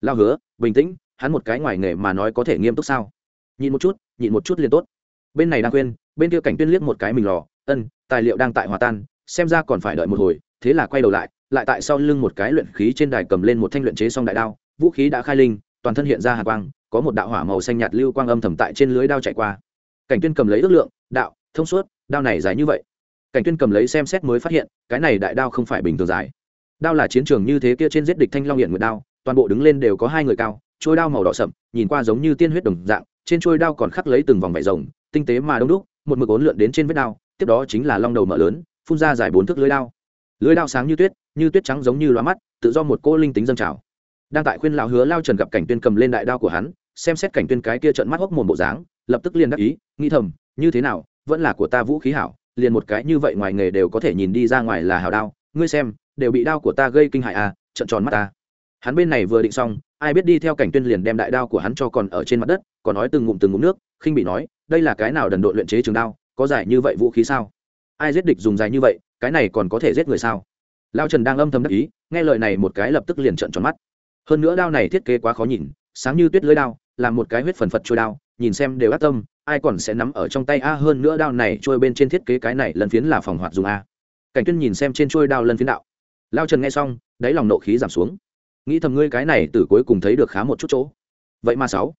Lao hứa, bình tĩnh, hắn một cái ngoài nghề mà nói có thể nghiêm túc sao? Nhịn một chút nhịn một chút liền tốt. Bên này đang khuyên, bên kia cảnh tuyên liếc một cái mình lò, ân, tài liệu đang tại hòa tan, xem ra còn phải đợi một hồi. Thế là quay đầu lại lại tại sau lưng một cái luyện khí trên đài cầm lên một thanh luyện chế xong đại đao, vũ khí đã khai linh, toàn thân hiện ra hà quang, có một đạo hỏa màu xanh nhạt lưu quang âm thầm tại trên lưới đao chạy qua. Cảnh tuyên cầm lấy ước lượng, đạo, thông suốt, đao này dài như vậy. Cảnh tuyên cầm lấy xem xét mới phát hiện, cái này đại đao không phải bình thường dài đao là chiến trường như thế kia trên giết địch thanh long hiện nguyệt đao, toàn bộ đứng lên đều có hai người cao trôi đao màu đỏ sậm, nhìn qua giống như tiên huyết đồng dạng, trên trôi đao còn khắc lấy từng vòng vải rồng, tinh tế mà đông đúc, một mực ốn lượn đến trên vết đao, tiếp đó chính là long đầu mở lớn, phun ra dài bốn thước lưới đao. Lưới đao sáng như tuyết như tuyết trắng giống như loa mắt, tự do một cô linh tính dâng trào. Đang tại khuyên lão hứa lao trần gặp cảnh tuyên cầm lên đại đao của hắn, xem xét cảnh tuyên cái kia trận mắt hốc mồm bộ dáng, lập tức liền đắc ý, nghĩ thầm, như thế nào, vẫn là của ta vũ khí hảo, liền một cái như vậy ngoài nghề đều có thể nhìn đi ra ngoài là hào đao, ngươi xem đều bị đao của ta gây kinh hại à trận tròn mắt ta. Hắn bên này vừa định xong, ai biết đi theo cảnh tuyên liền đem đại đao của hắn cho còn ở trên mặt đất, còn nói từng ngụm từng ngụm nước, khinh bị nói, đây là cái nào đần độn luyện chế trường đao, có giải như vậy vũ khí sao? Ai giết địch dùng dài như vậy, cái này còn có thể giết người sao? Lao trần đang âm thầm đắc ý, nghe lời này một cái lập tức liền trận tròn mắt. Hơn nữa đao này thiết kế quá khó nhìn, sáng như tuyết lưới đao làm một cái huyết phần phật trôi đao, nhìn xem đều ác tâm, ai còn sẽ nắm ở trong tay a, hơn nữa đao này trôi bên trên thiết kế cái này lần phiến là phòng hoạt dùng a. Cảnh tuyên nhìn xem trên trôi đao lần phiến đạo lao trần nghe xong, đáy lòng nộ khí giảm xuống. Nghĩ thầm ngươi cái này từ cuối cùng thấy được khá một chút chỗ. Vậy mà sáu.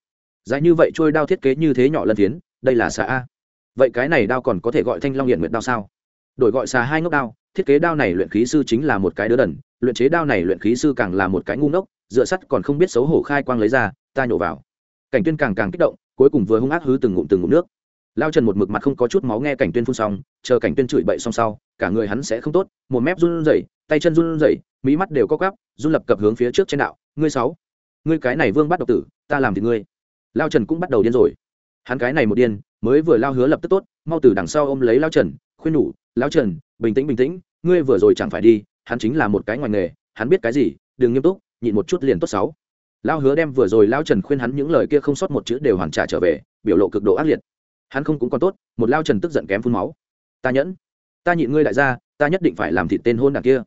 Dài như vậy trôi đao thiết kế như thế nhỏ lần tiến, đây là xà a. Vậy cái này đao còn có thể gọi thanh long hiện nguyện đao sao? Đổi gọi xà hai ngốc đao, thiết kế đao này luyện khí sư chính là một cái đứa đần, luyện chế đao này luyện khí sư càng là một cái ngu ngốc, dựa sắt còn không biết xấu hổ khai quang lấy ra, ta nhổ vào. Cảnh tuyên càng càng kích động, cuối cùng vừa hung ác hứ từng ngụm từng ngụm nước. Lao trần một mực mặt không có chút máu nghe cảnh tuyên phun xong, chờ cảnh tuyên chửi bậy xong sau cả người hắn sẽ không tốt, một mép run rẩy, tay chân run rẩy, mí mắt đều co gắp run lập cập hướng phía trước trên đạo, ngươi sáu, ngươi cái này vương bắt độc tử, ta làm thì ngươi. Lao trần cũng bắt đầu điên rồi. Hắn cái này một điên, mới vừa lao hứa lập tức tốt, mau từ đằng sau ôm lấy lao trần, khuyên nhủ, lao trần, bình tĩnh bình tĩnh, ngươi vừa rồi chẳng phải đi, hắn chính là một cái ngoài nghề, hắn biết cái gì, đừng nghiêm túc, nhịn một chút liền tốt sáu. Lao hứa đem vừa rồi lao trần khuyên hắn những lời kia không sót một chữ đều hoàn trả trở về, biểu lộ cực độ ác liệt. Hắn không cũng còn tốt, một lao trần tức giận kém phun máu. Ta nhẫn ta nhịn ngươi đại gia, ta nhất định phải làm thịt tên hôn đảng kia.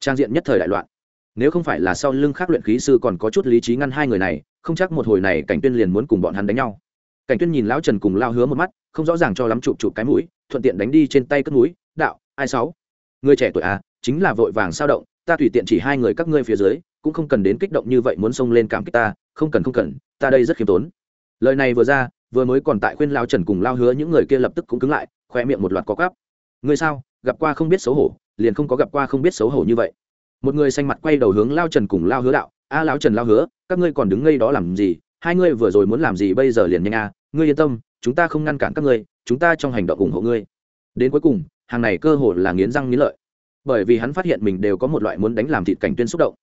Trang diện nhất thời đại loạn. Nếu không phải là sau lưng khác luyện khí sư còn có chút lý trí ngăn hai người này, không chắc một hồi này cảnh tuyên liền muốn cùng bọn hắn đánh nhau. Cảnh tuyên nhìn lão trần cùng lao hứa một mắt, không rõ ràng cho lắm chụp chụp cái mũi, thuận tiện đánh đi trên tay cất mũi, đạo, ai sáu? Người trẻ tuổi à chính là vội vàng sao động, ta tùy tiện chỉ hai người các ngươi phía dưới, cũng không cần đến kích động như vậy muốn xông lên cảm kích ta, không cần không cần, ta đây rất khiêm tốn. Lời này vừa ra, vừa mới còn tại khuyên lao trần cùng lao hứa, những người kia lập tức cũng cứng lại khoe miệng một loạt có cắp ngươi sao gặp qua không biết xấu hổ liền không có gặp qua không biết xấu hổ như vậy. Một người xanh mặt quay đầu hướng lao trần cùng lao hứa đạo a à, lao trần lao hứa các ngươi còn đứng ngây đó làm gì? Hai ngươi vừa rồi muốn làm gì bây giờ liền nhanh a ngươi yên tâm chúng ta không ngăn cản các ngươi chúng ta trong hành động ủng hộ ngươi. Đến cuối cùng hàng này cơ hồ là nghiến răng nghiến lợi. Bởi vì hắn phát hiện mình đều có một loại muốn đánh làm thịt cảnh tuyên xúc động.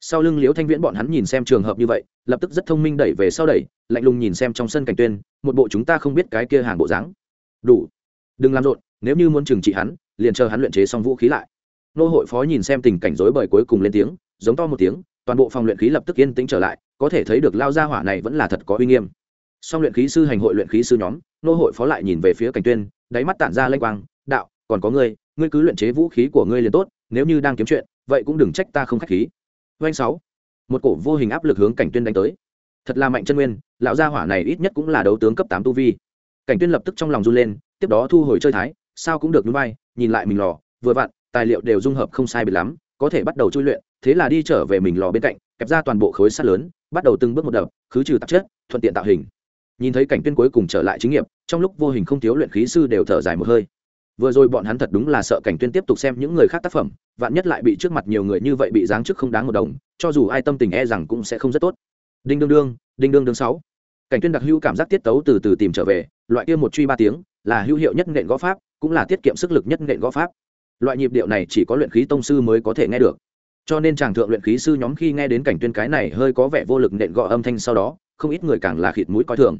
Sau lưng liễu thanh viễn bọn hắn nhìn xem trường hợp như vậy lập tức rất thông minh đẩy về sau đẩy lạnh lùng nhìn xem trong sân cảnh tuyên một bộ chúng ta không biết cái kia hàng bộ dáng. Đủ đừng làm rộn, nếu như muốn trừng trị hắn, liền chờ hắn luyện chế xong vũ khí lại. Nô hội phó nhìn xem tình cảnh rối bời cuối cùng lên tiếng, giống to một tiếng, toàn bộ phòng luyện khí lập tức yên tĩnh trở lại, có thể thấy được lao gia hỏa này vẫn là thật có uy nghiêm. Song luyện khí sư hành hội luyện khí sư nhóm, nô hội phó lại nhìn về phía cảnh tuyên, đáy mắt tản ra lênh quang, đạo, còn có ngươi ngươi cứ luyện chế vũ khí của ngươi liền tốt, nếu như đang kiếm chuyện, vậy cũng đừng trách ta không khách khí. Doanh sáu, một cổ vô hình áp lực hướng cảnh tuyên đánh tới. Thật là mạnh chân nguyên, lão gia hỏa này ít nhất cũng là đấu tướng cấp tám tu vi. Cảnh tuyên lập tức trong lòng run lên tiếp đó thu hồi chơi thái, sao cũng được núi bay nhìn lại mình lò, vừa vặn, tài liệu đều dung hợp không sai biệt lắm, có thể bắt đầu chui luyện, thế là đi trở về mình lò bên cạnh, kẹp ra toàn bộ khối sắt lớn, bắt đầu từng bước một đập, khứ trừ tạp chất, thuận tiện tạo hình. Nhìn thấy cảnh tuyên cuối cùng trở lại chính nghiệp, trong lúc vô hình không thiếu luyện khí sư đều thở dài một hơi. Vừa rồi bọn hắn thật đúng là sợ cảnh tuyên tiếp tục xem những người khác tác phẩm, vạn nhất lại bị trước mặt nhiều người như vậy bị giáng chức không đáng một đồng, cho dù ai tâm tình e rằng cũng sẽ không rất tốt. Đinh đương đương, đinh đương đương sáu cảnh tuyên đặc hữu cảm giác tiết tấu từ từ tìm trở về, loại kia một truy ba tiếng, là hữu hiệu nhất nện gõ pháp, cũng là tiết kiệm sức lực nhất nện gõ pháp. Loại nhịp điệu này chỉ có luyện khí tông sư mới có thể nghe được. Cho nên chàng thượng luyện khí sư nhóm khi nghe đến cảnh tuyên cái này hơi có vẻ vô lực nện gõ âm thanh sau đó, không ít người càng là khịt mũi coi thường.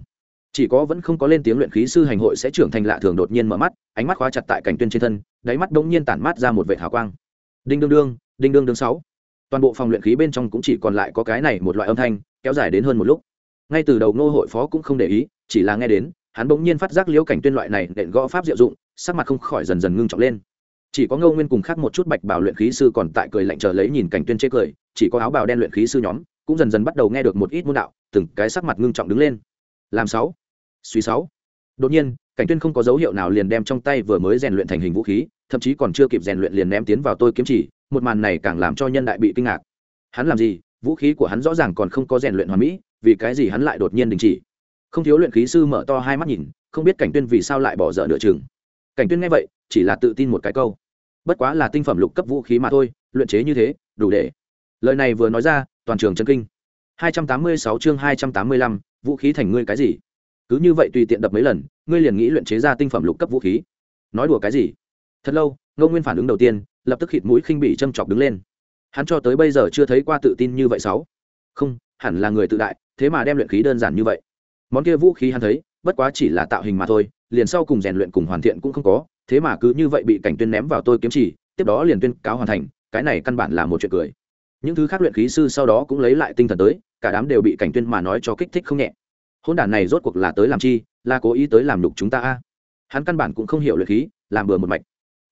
Chỉ có vẫn không có lên tiếng luyện khí sư hành hội sẽ trưởng thành lạ thường đột nhiên mở mắt, ánh mắt khóa chặt tại cảnh tuyên trên thân, đáy mắt bỗng nhiên tản mát ra một vệt hào quang. Đinh đương đương, đinh đương đương sáu. Toàn bộ phòng luyện khí bên trong cũng chỉ còn lại có cái này một loại âm thanh, kéo dài đến hơn một lúc ngay từ đầu ngô hội phó cũng không để ý, chỉ là nghe đến, hắn bỗng nhiên phát giác liễu cảnh tuyên loại này nện gõ pháp diệu dụng, sắc mặt không khỏi dần dần ngưng trọng lên. Chỉ có ngô nguyên cùng khác một chút bạch bảo luyện khí sư còn tại cười lạnh chờ lấy nhìn cảnh tuyên chê cười, chỉ có áo bào đen luyện khí sư nhóm cũng dần dần bắt đầu nghe được một ít môn đạo, từng cái sắc mặt ngưng trọng đứng lên. Làm sáu, suy sáu. Đột nhiên, cảnh tuyên không có dấu hiệu nào liền đem trong tay vừa mới rèn luyện thành hình vũ khí, thậm chí còn chưa kịp rèn luyện liền ném tiến vào tôi kiếm chỉ, một màn này càng làm cho nhân đại bị kinh ngạc. Hắn làm gì? Vũ khí của hắn rõ ràng còn không có rèn luyện hoàn mỹ vì cái gì hắn lại đột nhiên đình chỉ? Không thiếu luyện khí sư mở to hai mắt nhìn không biết cảnh tuyên vì sao lại bỏ dở nửa chừng. Cảnh tuyên nghe vậy chỉ là tự tin một cái câu. Bất quá là tinh phẩm lục cấp vũ khí mà thôi luyện chế như thế đủ để. Lời này vừa nói ra toàn trường chân kinh. 286 chương 285, vũ khí thành ngươi cái gì? Cứ như vậy tùy tiện đập mấy lần ngươi liền nghĩ luyện chế ra tinh phẩm lục cấp vũ khí. Nói đùa cái gì? Thật lâu ngô nguyên phản ứng đầu tiên lập tức hít mũi khinh bị châm chọc đứng lên. Hắn cho tới bây giờ chưa thấy qua tự tin như vậy sáu. Không hẳn là người tự đại thế mà đem luyện khí đơn giản như vậy. Món kia vũ khí hắn thấy, bất quá chỉ là tạo hình mà thôi, liền sau cùng rèn luyện cùng hoàn thiện cũng không có, thế mà cứ như vậy bị cảnh tuyên ném vào tôi kiếm chỉ, tiếp đó liền tuyên cáo hoàn thành, cái này căn bản là một chuyện cười. Những thứ khác luyện khí sư sau đó cũng lấy lại tinh thần tới, cả đám đều bị cảnh tuyên mà nói cho kích thích không nhẹ. Hôn đản này rốt cuộc là tới làm chi, là cố ý tới làm nhục chúng ta a? Hắn căn bản cũng không hiểu luyện khí, làm bừa một mạch.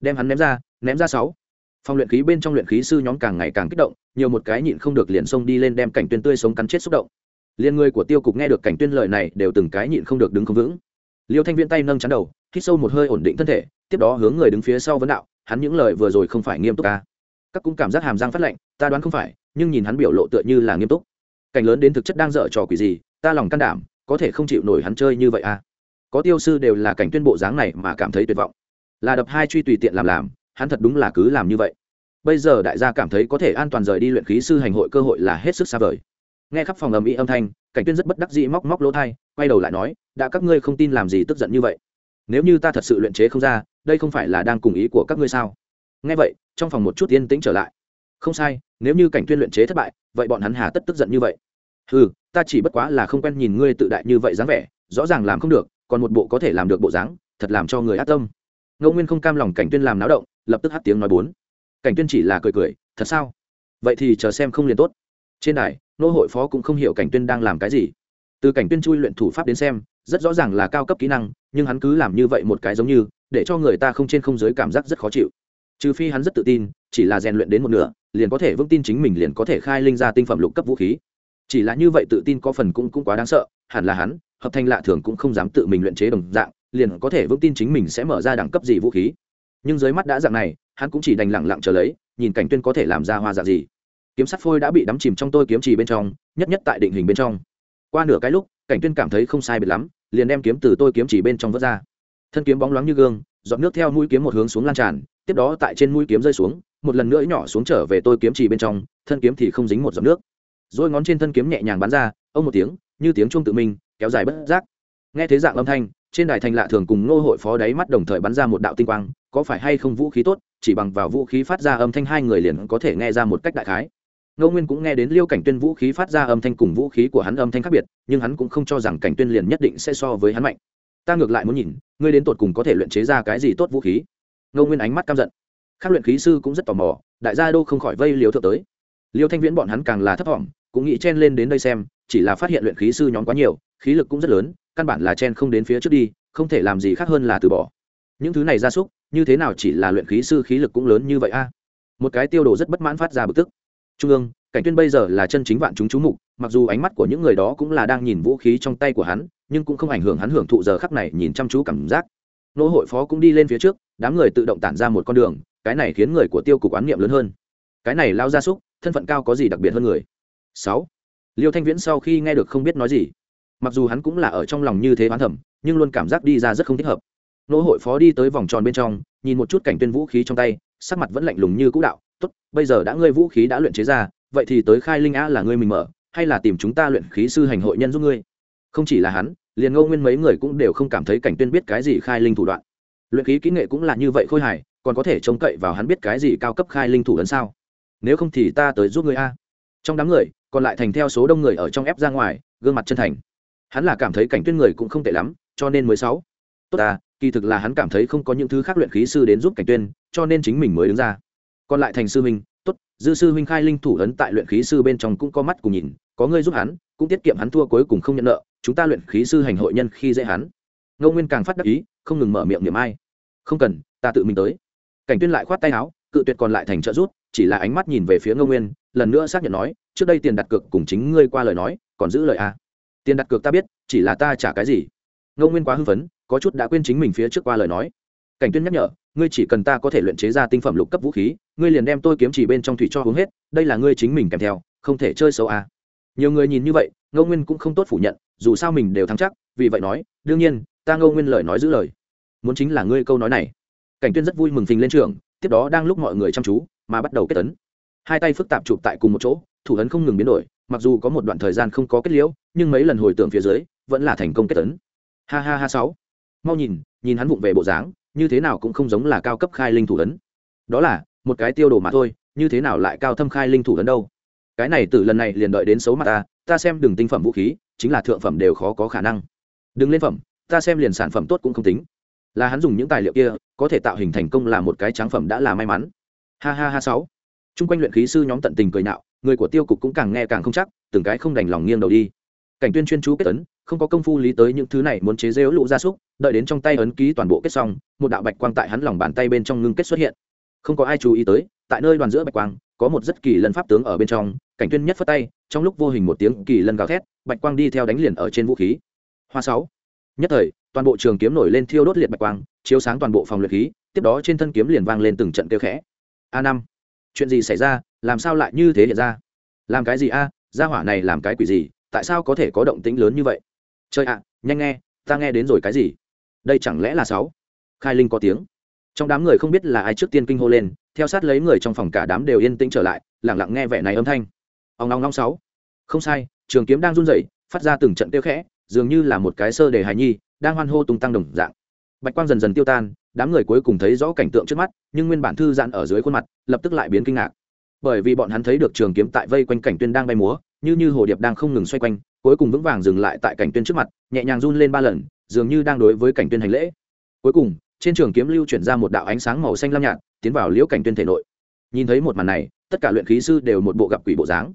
Đem hắn ném ra ném ra sáu. Phòng luyện khí bên trong luyện khí sư nhóm càng ngày càng kích động, nhiều một cái nhịn không được liền xông đi lên đem cảnh tuyên tươi sống cắn chết xúc động liên người của tiêu cục nghe được cảnh tuyên lời này đều từng cái nhịn không được đứng không vững. Liêu thanh viễn tay nâng chắn đầu, hít sâu một hơi ổn định thân thể, tiếp đó hướng người đứng phía sau vấn đạo, hắn những lời vừa rồi không phải nghiêm túc ta các cũng cảm giác hàm răng phát lạnh, ta đoán không phải, nhưng nhìn hắn biểu lộ tựa như là nghiêm túc. Cảnh lớn đến thực chất đang dở trò quỷ gì, ta lòng can đảm, có thể không chịu nổi hắn chơi như vậy à? Có tiêu sư đều là cảnh tuyên bộ dáng này mà cảm thấy tuyệt vọng. Là đập hai truy tùy tiện làm làm, hắn thật đúng là cứ làm như vậy. Bây giờ đại gia cảm thấy có thể an toàn rời đi luyện khí sư hành hội cơ hội là hết sức xa vời nghe khắp phòng ầm ĩ âm thanh, cảnh tuyên rất bất đắc dĩ móc móc lỗ thai, quay đầu lại nói, đã các ngươi không tin làm gì tức giận như vậy? Nếu như ta thật sự luyện chế không ra, đây không phải là đang cùng ý của các ngươi sao? Nghe vậy, trong phòng một chút yên tĩnh trở lại. Không sai, nếu như cảnh tuyên luyện chế thất bại, vậy bọn hắn hà tất tức giận như vậy. Ừ ta chỉ bất quá là không quen nhìn ngươi tự đại như vậy dáng vẻ, rõ ràng làm không được, còn một bộ có thể làm được bộ dáng, thật làm cho người ác tâm. Ngô nguyên không cam lòng cảnh tuyên làm náo động, lập tức hát tiếng nói bốn. Cảnh tuyên chỉ là cười cười, thật sao? Vậy thì chờ xem không liền tốt. Trên đài nô hội phó cũng không hiểu cảnh tuyên đang làm cái gì. Từ cảnh tuyên chui luyện thủ pháp đến xem, rất rõ ràng là cao cấp kỹ năng, nhưng hắn cứ làm như vậy một cái giống như, để cho người ta không trên không dưới cảm giác rất khó chịu. Trừ phi hắn rất tự tin, chỉ là rèn luyện đến một nửa, liền có thể vững tin chính mình liền có thể khai linh ra tinh phẩm lục cấp vũ khí. Chỉ là như vậy tự tin có phần cũng cũng quá đáng sợ, hẳn là hắn, hợp thành lạ thường cũng không dám tự mình luyện chế đồng dạng, liền có thể vững tin chính mình sẽ mở ra đẳng cấp gì vũ khí. Nhưng dưới mắt đã dạng này, hắn cũng chỉ đành lẳng lặng chờ lấy, nhìn cảnh tuyên có thể làm ra hoa dạng gì kiếm sắt phôi đã bị đắm chìm trong tôi kiếm trì bên trong nhất nhất tại định hình bên trong. Qua nửa cái lúc cảnh tuyên cảm thấy không sai biệt lắm liền đem kiếm từ tôi kiếm chỉ bên trong vớt ra. Thân kiếm bóng loáng như gương giọt nước theo mũi kiếm một hướng xuống lan tràn tiếp đó tại trên mũi kiếm rơi xuống một lần nữa nhỏ xuống trở về tôi kiếm chỉ bên trong thân kiếm thì không dính một giọt nước. Rồi ngón trên thân kiếm nhẹ nhàng bắn ra ông một tiếng như tiếng chuông tự mình, kéo dài bất giác. Nghe thế dạng âm thanh trên đài thành lạ thường cùng ngô hội phó đáy mắt đồng thời bắn ra một đạo tinh quang có phải hay không vũ khí tốt chỉ bằng vào vũ khí phát ra âm thanh hai người liền có thể nghe ra một cách đại khái ngô nguyên cũng nghe đến liêu cảnh tuyên vũ khí phát ra âm thanh cùng vũ khí của hắn âm thanh khác biệt, nhưng hắn cũng không cho rằng cảnh tuyên liền nhất định sẽ so với hắn mạnh. Ta ngược lại muốn nhìn, ngươi đến tột cùng có thể luyện chế ra cái gì tốt vũ khí? Ngô nguyên ánh mắt căm giận. Các luyện khí sư cũng rất tò mò, đại gia đô không khỏi vây liều thượng tới. Liêu thanh viễn bọn hắn càng là thấp thỏm, cũng nghĩ chen lên đến đây xem, chỉ là phát hiện luyện khí sư nhóm quá nhiều, khí lực cũng rất lớn, căn bản là chen không đến phía trước đi, không thể làm gì khác hơn là từ bỏ. Những thứ này ra súc, như thế nào chỉ là luyện khí sư khí lực cũng lớn như vậy a? Một cái tiêu đồ rất bất mãn phát ra bực tức trung ương, cảnh tuyên bây giờ là chân chính vạn chúng chú mục, mặc dù ánh mắt của những người đó cũng là đang nhìn vũ khí trong tay của hắn, nhưng cũng không ảnh hưởng hắn hưởng thụ giờ khắc này nhìn chăm chú cảm giác. Nô hội phó cũng đi lên phía trước, đám người tự động tản ra một con đường, cái này khiến người của tiêu cục quán niệm lớn hơn. Cái này lao ra súc, thân phận cao có gì đặc biệt hơn người? Sáu. Liêu thanh viễn sau khi nghe được không biết nói gì, mặc dù hắn cũng là ở trong lòng như thế oán thẩm nhưng luôn cảm giác đi ra rất không thích hợp. Nô hội phó đi tới vòng tròn bên trong, nhìn một chút cảnh tuyên vũ khí trong tay, sắc mặt vẫn lạnh lùng như cũ đạo tốt, bây giờ đã ngươi vũ khí đã luyện chế ra, vậy thì tới khai linh a là ngươi mình mở, hay là tìm chúng ta luyện khí sư hành hội nhân giúp ngươi? Không chỉ là hắn, liền ngô nguyên mấy người cũng đều không cảm thấy cảnh tuyên biết cái gì khai linh thủ đoạn. Luyện khí kỹ nghệ cũng là như vậy khôi hài, còn có thể trông cậy vào hắn biết cái gì cao cấp khai linh thủ ấn sao? Nếu không thì ta tới giúp ngươi a. Trong đám người, còn lại thành theo số đông người ở trong ép ra ngoài, gương mặt chân thành. Hắn là cảm thấy cảnh tuyên người cũng không tệ lắm, cho nên mới sáu. Tốt à kỳ thực là hắn cảm thấy không có những thứ khác luyện khí sư đến giúp cảnh tuyên, cho nên chính mình mới đứng ra còn lại thành sư huynh, tốt, dư sư huynh khai linh thủ ấn tại luyện khí sư bên trong cũng có mắt cùng nhìn, có ngươi giúp hắn, cũng tiết kiệm hắn thua cuối cùng không nhận nợ, chúng ta luyện khí sư hành hội nhân khi dễ hắn. Ngô nguyên càng phát đắc ý, không ngừng mở miệng niệm ai. Không cần, ta tự mình tới. Cảnh tuyên lại khoát tay áo, cự tuyệt còn lại thành trợ rút chỉ là ánh mắt nhìn về phía ngô nguyên, lần nữa xác nhận nói, trước đây tiền đặt cược cùng chính ngươi qua lời nói, còn giữ lời à. tiền đặt cược ta biết, chỉ là ta trả cái gì? Ngô nguyên quá hư phấn, có chút đã quên chính mình phía trước qua lời nói. Cảnh tuyên nhắc nhở ngươi chỉ cần ta có thể luyện chế ra tinh phẩm lục cấp vũ khí, ngươi liền đem tôi kiếm chỉ bên trong thủy cho uống hết, đây là ngươi chính mình kèm theo, không thể chơi xấu à. nhiều người nhìn như vậy, ngô nguyên cũng không tốt phủ nhận, dù sao mình đều thắng chắc, vì vậy nói, đương nhiên, ta ngô nguyên lời nói giữ lời. Muốn chính là ngươi câu nói này. Cảnh tuyên rất vui mừng phình lên trường, tiếp đó đang lúc mọi người chăm chú, mà bắt đầu kết tấn. Hai tay phức tạp chụp tại cùng một chỗ, thủ ấn không ngừng biến đổi, mặc dù có một đoạn thời gian không có kết liễu, nhưng mấy lần hồi tưởng phía dưới, vẫn là thành công kết tấn. Ha ha ha sáu. Mau nhìn nhìn hắn vụng về bộ dáng như thế nào cũng không giống là cao cấp khai linh thủ ấn. Đó là, một cái tiêu đồ mà thôi, như thế nào lại cao thâm khai linh thủ ấn đâu? Cái này từ lần này liền đợi đến xấu mặt ta ta xem đừng tinh phẩm vũ khí, chính là thượng phẩm đều khó có khả năng. Đừng lên phẩm, ta xem liền sản phẩm tốt cũng không tính. Là hắn dùng những tài liệu kia, có thể tạo hình thành công là một cái tráng phẩm đã là may mắn. Ha ha ha sáu. Chung quanh luyện khí sư nhóm tận tình cười nạo người của tiêu cục cũng càng nghe càng không chắc, từng cái không đành lòng nghiêng đầu đi. Cảnh tuyên chuyên chú kết tấn không có công phu lý tới những thứ này muốn chế rêu lũ gia súc đợi đến trong tay ấn ký toàn bộ kết xong, một đạo bạch quang tại hắn lòng bàn tay bên trong ngưng kết xuất hiện. Không có ai chú ý tới, tại nơi đoàn giữa bạch quang, có một rất kỳ lân pháp tướng ở bên trong, cảnh tuyên nhất phất tay, trong lúc vô hình một tiếng kỳ lân gào thét, bạch quang đi theo đánh liền ở trên vũ khí. Hoa sáu. Nhất thời, toàn bộ trường kiếm nổi lên thiêu đốt liệt bạch quang, chiếu sáng toàn bộ phòng luyện khí, tiếp đó trên thân kiếm liền vang lên từng trận kêu khẽ. A năm. Chuyện gì xảy ra? Làm sao lại như thế hiện ra? Làm cái gì a? Gia hỏa này làm cái quỷ gì? Tại sao có thể có động tĩnh lớn như vậy? Chơi ạ, nhanh nghe, ta nghe đến rồi cái gì? Đây chẳng lẽ là sáu? Khai linh có tiếng. Trong đám người không biết là ai trước tiên kinh hô lên, theo sát lấy người trong phòng cả đám đều yên tĩnh trở lại lẳng lặng nghe vẻ này âm thanh. Ông long long sáu. Không sai, trường kiếm đang run rẩy, phát ra từng trận tiêu khẽ, dường như là một cái sơ đề hài nhi, đang hoan hô tung tăng đồng dạng. Bạch quang dần dần tiêu tan, đám người cuối cùng thấy rõ cảnh tượng trước mắt, nhưng nguyên bản thư giãn ở dưới khuôn mặt, lập tức lại biến kinh ngạc. Bởi vì bọn hắn thấy được trường kiếm tại vây quanh cảnh tuyên đang bay múa, như như hồ điệp đang không ngừng xoay quanh, cuối cùng vững vàng dừng lại tại cảnh tuyên trước mặt, nhẹ nhàng run lên ba lần dường như đang đối với cảnh tuyên hành lễ. Cuối cùng, trên trường kiếm lưu chuyển ra một đạo ánh sáng màu xanh lam nhạt, tiến vào liễu cảnh tuyên thể nội. Nhìn thấy một màn này, tất cả luyện khí sư đều một bộ gặp quỷ bộ dáng.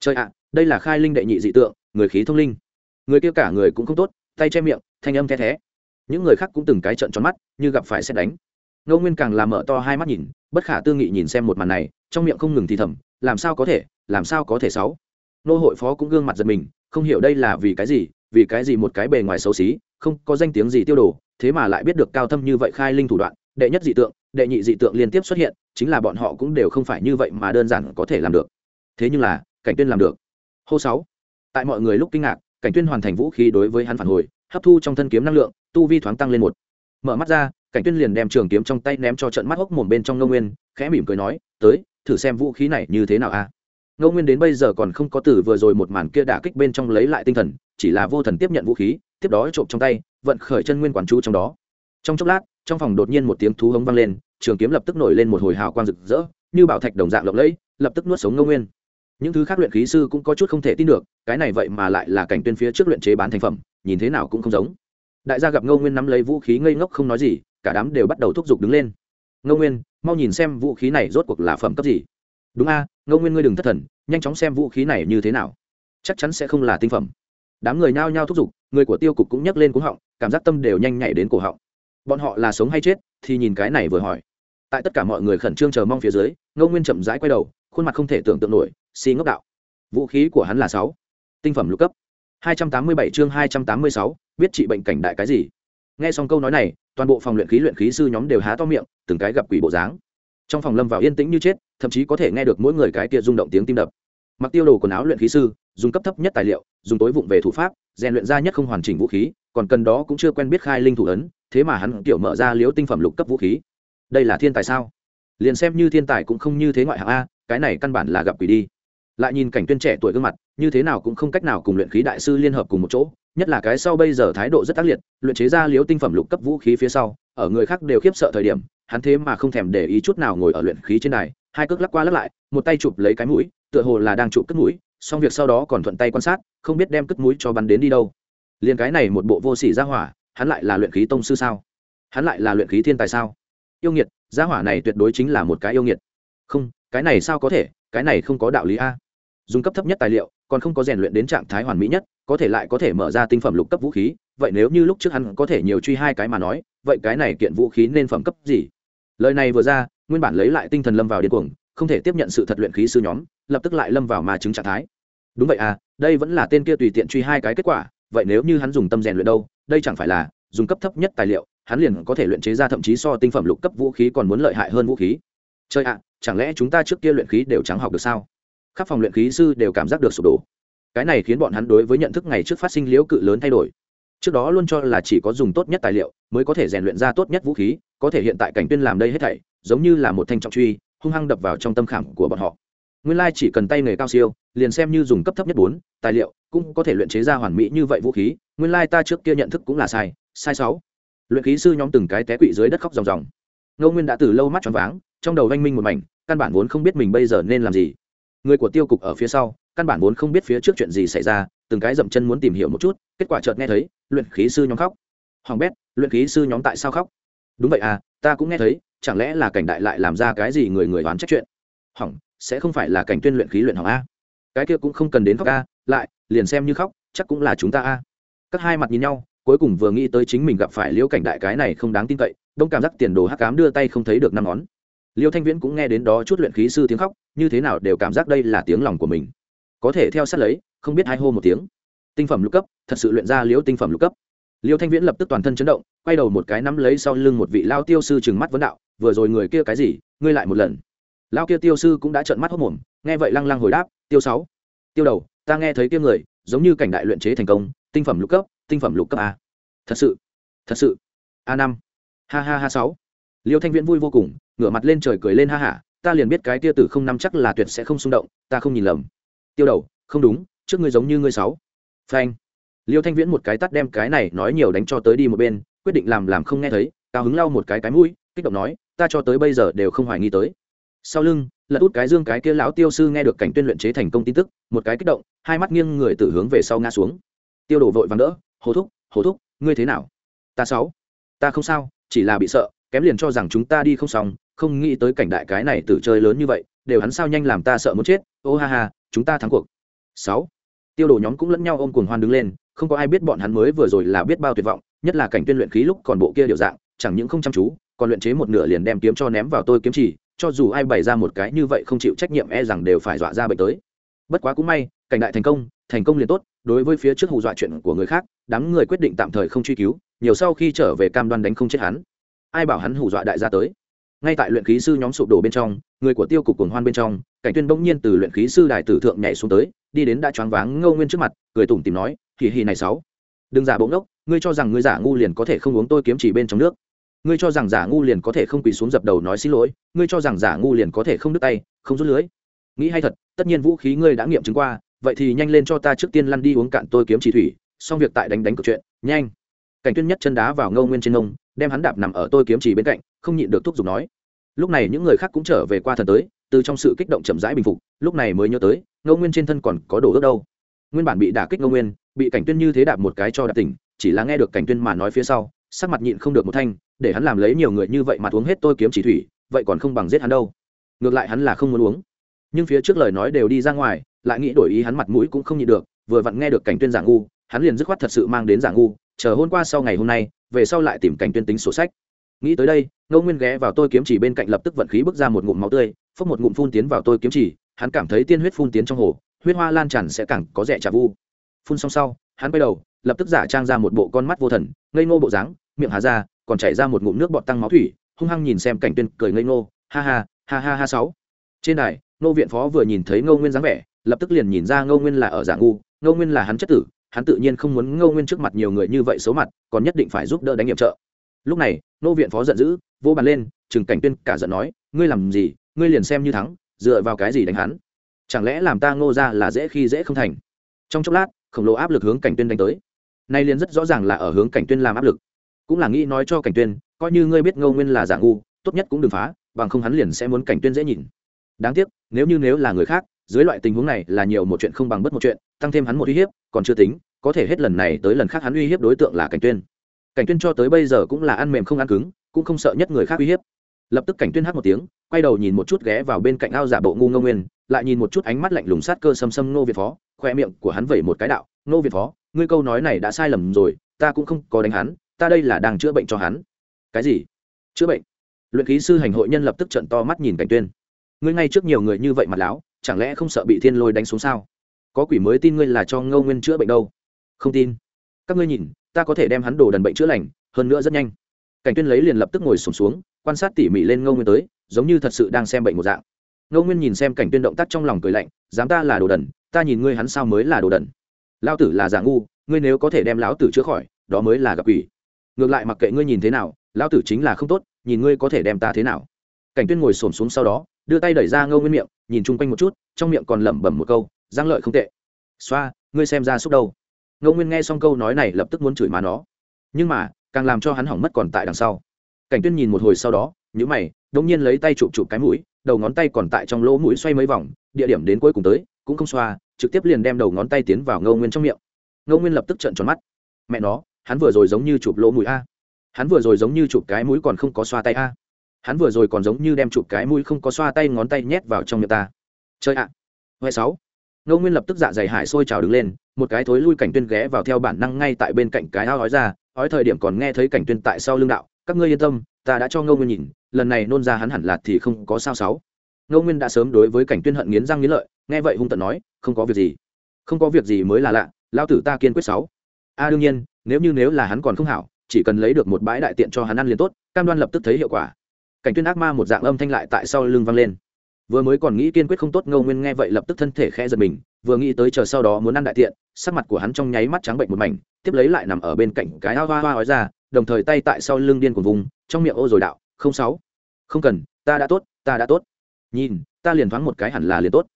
Trời ạ, đây là khai linh đệ nhị dị tượng, người khí thông linh. Người kia cả người cũng không tốt, tay che miệng, thanh âm the thé. Những người khác cũng từng cái trận tròn mắt, như gặp phải xét đánh. Ngô nguyên càng làm mở to hai mắt nhìn, bất khả tư nghị nhìn xem một màn này, trong miệng không ngừng thì thầm, làm sao có thể, làm sao có thể sáu? Nô hội phó cũng gương mặt giật mình, không hiểu đây là vì cái gì, vì cái gì một cái bề ngoài xấu xí không có danh tiếng gì tiêu đồ, thế mà lại biết được cao thâm như vậy khai linh thủ đoạn, đệ nhất dị tượng, đệ nhị dị tượng liên tiếp xuất hiện, chính là bọn họ cũng đều không phải như vậy mà đơn giản có thể làm được. Thế nhưng là, cảnh tuyên làm được. Hô sáu. Tại mọi người lúc kinh ngạc, cảnh tuyên hoàn thành vũ khí đối với hắn phản hồi, hấp thu trong thân kiếm năng lượng, tu vi thoáng tăng lên một. Mở mắt ra, cảnh tuyên liền đem trường kiếm trong tay ném cho trận mắt hốc mồm bên trong ngô nguyên, khẽ mỉm cười nói, tới, thử xem vũ khí này như thế nào a? Ngô nguyên đến bây giờ còn không có từ vừa rồi một màn kia đả kích bên trong lấy lại tinh thần, chỉ là vô thần tiếp nhận vũ khí tiếp đó trộm trong tay, vận khởi chân nguyên quản chú trong đó. Trong chốc lát, trong phòng đột nhiên một tiếng thú hống vang lên, trường kiếm lập tức nổi lên một hồi hào quang rực rỡ, như bảo thạch đồng dạng lộng lẫy, lập tức nuốt sống ngô nguyên. Những thứ khác luyện khí sư cũng có chút không thể tin được, cái này vậy mà lại là cảnh tuyên phía trước luyện chế bán thành phẩm, nhìn thế nào cũng không giống. Đại gia gặp ngô nguyên nắm lấy vũ khí ngây ngốc không nói gì, cả đám đều bắt đầu thúc giục đứng lên. Ngô nguyên, mau nhìn xem vũ khí này rốt cuộc là phẩm cấp gì. Đúng a, ngô nguyên ngươi đừng thất thần, nhanh chóng xem vũ khí này như thế nào. Chắc chắn sẽ không là tinh phẩm đám người nhao nhao thúc giục người của tiêu cục cũng nhấc lên cúng họng cảm giác tâm đều nhanh nhảy đến cổ họng. Bọn họ là sống hay chết thì nhìn cái này vừa hỏi. Tại tất cả mọi người khẩn trương chờ mong phía dưới ngô nguyên chậm rãi quay đầu khuôn mặt không thể tưởng tượng nổi xi ngốc đạo. Vũ khí của hắn là sáu tinh phẩm lục cấp. 287 chương 286, biết trị bệnh cảnh đại cái gì? Nghe xong câu nói này toàn bộ phòng luyện khí luyện khí sư nhóm đều há to miệng từng cái gặp quỷ bộ dáng. Trong phòng lâm vào yên tĩnh như chết thậm chí có thể nghe được mỗi người cái kia rung động tiếng tim đập mặc tiêu đồ quần áo luyện khí sư, dùng cấp thấp nhất tài liệu, dùng tối vụng về thủ pháp, rèn luyện ra nhất không hoàn chỉnh vũ khí, còn cần đó cũng chưa quen biết khai linh thủ ấn, thế mà hắn kiểu mở ra liếu tinh phẩm lục cấp vũ khí. Đây là thiên tài sao? Liền xem như thiên tài cũng không như thế ngoại hạng a, cái này căn bản là gặp quỷ đi. Lại nhìn cảnh tuyên trẻ tuổi gương mặt, như thế nào cũng không cách nào cùng luyện khí đại sư liên hợp cùng một chỗ, nhất là cái sau bây giờ thái độ rất tác liệt, luyện chế ra liếu tinh phẩm lục cấp vũ khí phía sau, ở người khác đều khiếp sợ thời điểm, hắn thế mà không thèm để ý chút nào ngồi ở luyện khí trên này hai cước lắc qua lắc lại, một tay chụp lấy cái mũi, tựa hồ là đang chụp cất mũi, xong việc sau đó còn thuận tay quan sát, không biết đem cất mũi cho bắn đến đi đâu. Liền cái này một bộ vô sỉ ra hỏa, hắn lại là luyện khí tông sư sao? Hắn lại là luyện khí thiên tài sao? Yêu nghiệt, gia hỏa này tuyệt đối chính là một cái yêu nghiệt. Không, cái này sao có thể, cái này không có đạo lý a. Dùng cấp thấp nhất tài liệu, còn không có rèn luyện đến trạng thái hoàn mỹ nhất, có thể lại có thể mở ra tinh phẩm lục cấp vũ khí, vậy nếu như lúc trước hắn có thể nhiều truy hai cái mà nói, vậy cái này kiện vũ khí nên phẩm cấp gì? Lời này vừa ra nguyên bản lấy lại tinh thần lâm vào điên cuồng, không thể tiếp nhận sự thật luyện khí sư nhóm, lập tức lại lâm vào mà chứng trạng thái. Đúng vậy à đây vẫn là tên kia tùy tiện truy hai cái kết quả, vậy nếu như hắn dùng tâm rèn luyện đâu, đây chẳng phải là dùng cấp thấp nhất tài liệu, hắn liền có thể luyện chế ra thậm chí so tinh phẩm lục cấp vũ khí còn muốn lợi hại hơn vũ khí. Chơi ạ, chẳng lẽ chúng ta trước kia luyện khí đều trắng học được sao? Khắp phòng luyện khí sư đều cảm giác được sụp đổ. Cái này khiến bọn hắn đối với nhận thức ngày trước phát sinh liễu cự lớn thay đổi. Trước đó luôn cho là chỉ có dùng tốt nhất tài liệu mới có thể rèn luyện ra tốt nhất vũ khí có thể hiện tại cảnh tuyên làm đây hết thảy, giống như là một thanh trọng truy, hung hăng đập vào trong tâm khảm của bọn họ. Nguyên lai chỉ cần tay nghề cao siêu, liền xem như dùng cấp thấp nhất bốn, tài liệu, cũng có thể luyện chế ra hoàn mỹ như vậy vũ khí, nguyên lai ta trước kia nhận thức cũng là sai sai sáu. Luyện khí sư nhóm từng cái té quỵ dưới đất khóc ròng ròng. Ngô nguyên đã từ lâu mắt tròn váng, trong đầu anh minh một mảnh, căn bản vốn không biết mình bây giờ nên làm gì. Người của tiêu cục ở phía sau, căn bản vốn không biết phía trước chuyện gì xảy ra, từng cái dậm chân muốn tìm hiểu một chút, kết quả chợt nghe thấy, luyện khí sư nhóm khóc. Hoàng bét, luyện khí sư nhóm tại sao khóc? Đúng vậy à ta cũng nghe thấy, chẳng lẽ là cảnh đại lại làm ra cái gì người người đoán trách chuyện? Hỏng, sẽ không phải là cảnh tuyên luyện khí luyện hỏng a? Cái kia cũng không cần đến khóc a, lại, liền xem như khóc, chắc cũng là chúng ta a. Các hai mặt nhìn nhau, cuối cùng vừa nghĩ tới chính mình gặp phải liễu cảnh đại cái này không đáng tin cậy, đông cảm giác tiền đồ hắc cám đưa tay không thấy được năm ngón. Liêu thanh viễn cũng nghe đến đó chút luyện khí sư tiếng khóc, như thế nào đều cảm giác đây là tiếng lòng của mình. Có thể theo sát lấy, không biết hai hô một tiếng. Tinh phẩm lục cấp, thật sự luyện ra liễu tinh phẩm lục cấp. Liêu thanh viễn lập tức toàn thân chấn động quay đầu một cái nắm lấy sau lưng một vị lao tiêu sư trừng mắt vấn đạo, vừa rồi người kia cái gì? Ngươi lại một lần. Lao kia tiêu sư cũng đã trợn mắt hốc mồm nghe vậy lăng lăng hồi đáp, tiêu sáu, tiêu đầu, ta nghe thấy kia người, giống như cảnh đại luyện chế thành công, tinh phẩm lục cấp, tinh phẩm lục cấp a. Thật sự thật sự, a năm. Ha ha ha sáu. Liêu thanh viễn vui vô cùng, ngửa mặt lên trời cười lên ha hả ta liền biết cái tia tử không năm chắc là tuyệt sẽ không xung động, ta không nhìn lầm. Tiêu đầu, không đúng, trước ngươi giống như ngươi sáu. Phanh. Liêu thanh viễn một cái tắt đem cái này nói nhiều đánh cho tới đi một bên quyết định làm làm không nghe thấy, cao hứng lau một cái cái mũi, kích động nói, ta cho tới bây giờ đều không hoài nghi tới. Sau lưng, lật út cái dương cái kia lão tiêu sư nghe được cảnh tuyên luyện chế thành công tin tức, một cái kích động, hai mắt nghiêng người tự hướng về sau ngã xuống. Tiêu đổ vội vàng đỡ, hồ thúc hồ thúc, ngươi thế nào? Ta sáu. Ta không sao, chỉ là bị sợ, kém liền cho rằng chúng ta đi không xong, không nghĩ tới cảnh đại cái này tử chơi lớn như vậy, đều hắn sao nhanh làm ta sợ muốn chết, ô ha ha, chúng ta thắng cuộc. Sáu. Tiêu đồ nhóm cũng lẫn nhau ôm cuồng hoan đứng lên, không có ai biết bọn hắn mới vừa rồi là biết bao tuyệt vọng nhất là cảnh tuyên luyện khí lúc còn bộ kia điều dạng, chẳng những không chăm chú, còn luyện chế một nửa liền đem kiếm cho ném vào tôi kiếm chỉ, cho dù ai bày ra một cái như vậy không chịu trách nhiệm e rằng đều phải dọa ra bệnh tới. Bất quá cũng may, cảnh đại thành công thành công liền tốt, đối với phía trước hù dọa chuyện của người khác, đám người quyết định tạm thời không truy cứu, nhiều sau khi trở về cam đoan đánh không chết hắn. Ai bảo hắn hù dọa đại gia tới? Ngay tại luyện khí sư nhóm sụp đổ bên trong, người của tiêu cục cuồng hoan bên trong, cảnh tuyên bỗng nhiên từ luyện khí sư đài tử thượng nhảy xuống tới, đi đến đã choáng váng ngâu nguyên trước mặt, cười tủm tìm nói, hì hì này sáu đừng giả bỗng đốc ngươi cho rằng ngươi giả ngu liền có thể không uống tôi kiếm chỉ bên trong nước. Ngươi cho rằng giả ngu liền có thể không quỳ xuống dập đầu nói xin lỗi, ngươi cho rằng giả ngu liền có thể không đứt tay, không rút lưới. Nghĩ hay thật, tất nhiên vũ khí ngươi đã nghiệm chứng qua, vậy thì nhanh lên cho ta trước tiên lăn đi uống cạn tôi kiếm chỉ thủy, xong việc tại đánh đánh cược chuyện, nhanh. Cảnh tuyên nhất chân đá vào ngâu nguyên trên nông đem hắn đạp nằm ở tôi kiếm chỉ bên cạnh, không nhịn được thúc giục nói. Lúc này những người khác cũng trở về qua thần tới, từ trong sự kích động chậm rãi bình phục, lúc này mới nhớ tới, ngô nguyên trên thân còn có đồ ước đâu. Nguyên bản bị đả kích ngô nguyên bị cảnh tuyên như thế đạp một cái cho đạp tỉnh, chỉ là nghe được cảnh tuyên mà nói phía sau, sắc mặt nhịn không được một thanh, để hắn làm lấy nhiều người như vậy mà uống hết tôi kiếm chỉ thủy, vậy còn không bằng giết hắn đâu. Ngược lại hắn là không muốn uống. Nhưng phía trước lời nói đều đi ra ngoài, lại nghĩ đổi ý hắn mặt mũi cũng không nhịn được, vừa vặn nghe được cảnh tuyên giả ngu, hắn liền dứt khoát thật sự mang đến giả ngu, chờ hôm qua sau ngày hôm nay, về sau lại tìm cảnh tuyên tính sổ sách. Nghĩ tới đây, ngô nguyên ghé vào tôi kiếm chỉ bên cạnh lập tức vận khí bước ra một ngụm máu tươi, phốc một ngụm phun tiến vào tôi kiếm chỉ, hắn cảm thấy tiên huyết phun tiến trong hồ, huyết hoa lan tràn sẽ càng có rẻ trà vu phun xong sau, hắn quay đầu, lập tức giả trang ra một bộ con mắt vô thần, ngây ngô bộ dáng, miệng hà ra, còn chảy ra một ngụm nước bọt tăng máu thủy, hung hăng nhìn xem cảnh tuyên cười ngây ngô, ha ha ha ha ha sáu. Trên đài nô viện phó vừa nhìn thấy ngô nguyên dáng vẻ, lập tức liền nhìn ra ngô nguyên là ở giả ngu, ngô nguyên là hắn chất tử, hắn tự nhiên không muốn ngô nguyên trước mặt nhiều người như vậy xấu mặt, còn nhất định phải giúp đỡ đánh nghiệm trợ. Lúc này nô viện phó giận dữ, vô bàn lên, chừng cảnh tuyên cả giận nói, ngươi làm gì? Ngươi liền xem như thắng, dựa vào cái gì đánh hắn? Chẳng lẽ làm ta ngô ra là dễ khi dễ không thành? Trong chốc lát khổng lồ áp lực hướng cảnh tuyên đánh tới. Nay liền rất rõ ràng là ở hướng cảnh tuyên làm áp lực. Cũng là nghĩ nói cho cảnh tuyên, coi như ngươi biết ngô nguyên là giả ngu, tốt nhất cũng đừng phá, bằng không hắn liền sẽ muốn cảnh tuyên dễ nhìn. Đáng tiếc, nếu như nếu là người khác, dưới loại tình huống này là nhiều một chuyện không bằng bất một chuyện, tăng thêm hắn một uy hiếp, còn chưa tính, có thể hết lần này tới lần khác hắn uy hiếp đối tượng là cảnh tuyên. Cảnh tuyên cho tới bây giờ cũng là ăn mềm không ăn cứng, cũng không sợ nhất người khác uy hiếp. Lập tức cảnh tuyên hát một tiếng, quay đầu nhìn một chút ghé vào bên cạnh ao giả bộ ngu ngô nguyên lại nhìn một chút ánh mắt lạnh lùng sát cơ xâm xâm nô việt phó khoe miệng của hắn vẩy một cái đạo nô việt phó ngươi câu nói này đã sai lầm rồi ta cũng không có đánh hắn ta đây là đang chữa bệnh cho hắn. Cái gì? Chữa bệnh? Luyện khí sư hành hội nhân lập tức trận to mắt nhìn cảnh tuyên. Ngươi ngay trước nhiều người như vậy mặt láo chẳng lẽ không sợ bị thiên lôi đánh xuống sao? Có quỷ mới tin ngươi là cho ngô nguyên chữa bệnh đâu. Không tin. Các ngươi nhìn ta có thể đem hắn đồ đần bệnh chữa lành hơn nữa rất nhanh. Cảnh tuyên lấy liền lập tức ngồi sùng xuống, xuống quan sát tỉ mỉ lên ngô nguyên tới giống như thật sự đang xem bệnh một dạng ngô nguyên nhìn xem cảnh tuyên động tác trong lòng cười lạnh, dám ta là đồ đần, ta nhìn ngươi hắn sao mới là đồ đần? Lão tử là giả ngu, ngươi nếu có thể đem lão tử chữa khỏi, đó mới là gặp quỷ. Ngược lại mặc kệ ngươi nhìn thế nào, lão tử chính là không tốt, nhìn ngươi có thể đem ta thế nào. Cảnh tuyên ngồi xổm xuống sau đó, đưa tay đẩy ra ngô nguyên miệng, nhìn chung quanh một chút, trong miệng còn lẩm bẩm một câu, giang lợi không tệ. Xoa, ngươi xem ra xúc đâu? Ngô nguyên nghe xong câu nói này lập tức muốn chửi má nó. Nhưng mà, càng làm cho hắn hỏng mất còn tại đằng sau. Cảnh tuyên nhìn một hồi sau đó, nhíu mày, đột nhiên lấy tay chụp chụp cái mũi đầu ngón tay còn tại trong lỗ mũi xoay mấy vòng, địa điểm đến cuối cùng tới, cũng không xoa, trực tiếp liền đem đầu ngón tay tiến vào ngô nguyên trong miệng. Ngô nguyên lập tức trợn tròn mắt. Mẹ nó, hắn vừa rồi giống như chụp lỗ mũi a. Hắn vừa rồi giống như chụp cái mũi còn không có xoa tay a. Hắn vừa rồi còn giống như đem chụp cái mũi không có xoa tay ngón tay nhét vào trong miệng ta. Chơi ạ. À. huệ sáu. Ngô nguyên lập tức dạ dày hải sôi trào đứng lên, một cái thối lui cảnh tuyên ghé vào theo bản năng ngay tại bên cạnh cái ao nói ra ói thời điểm còn nghe thấy cảnh tuyên tại sau lưng đạo, các ngươi yên tâm ta đã cho ngô nguyên nhìn, lần này nôn ra hắn hẳn lạt thì không có sao sáu. Ngô nguyên đã sớm đối với cảnh tuyên hận nghiến răng nghiến lợi, nghe vậy hung tận nói, không có việc gì. Không có việc gì mới là lạ lao tử ta kiên quyết sáu. A, đương nhiên, nếu như nếu là hắn còn không hảo, chỉ cần lấy được một bãi đại tiện cho hắn ăn liền tốt, cam đoan lập tức thấy hiệu quả. Cảnh tuyên ác ma một dạng âm thanh lại tại sau lưng vang lên. Vừa mới còn nghĩ kiên quyết không tốt, ngô nguyên nghe vậy lập tức thân thể khẽ giật mình vừa nghĩ tới chờ sau đó muốn ăn đại tiện, sắc mặt của hắn trong nháy mắt trắng bệnh một mảnh, tiếp lấy lại nằm ở bên cạnh cái ao hoa hoa ói ra, đồng thời tay tại sau lưng điên của vùng, trong miệng ô rồi đạo, không sáu, không cần, ta đã tốt, ta đã tốt. Nhìn, ta liền thoáng một cái hẳn là liền tốt.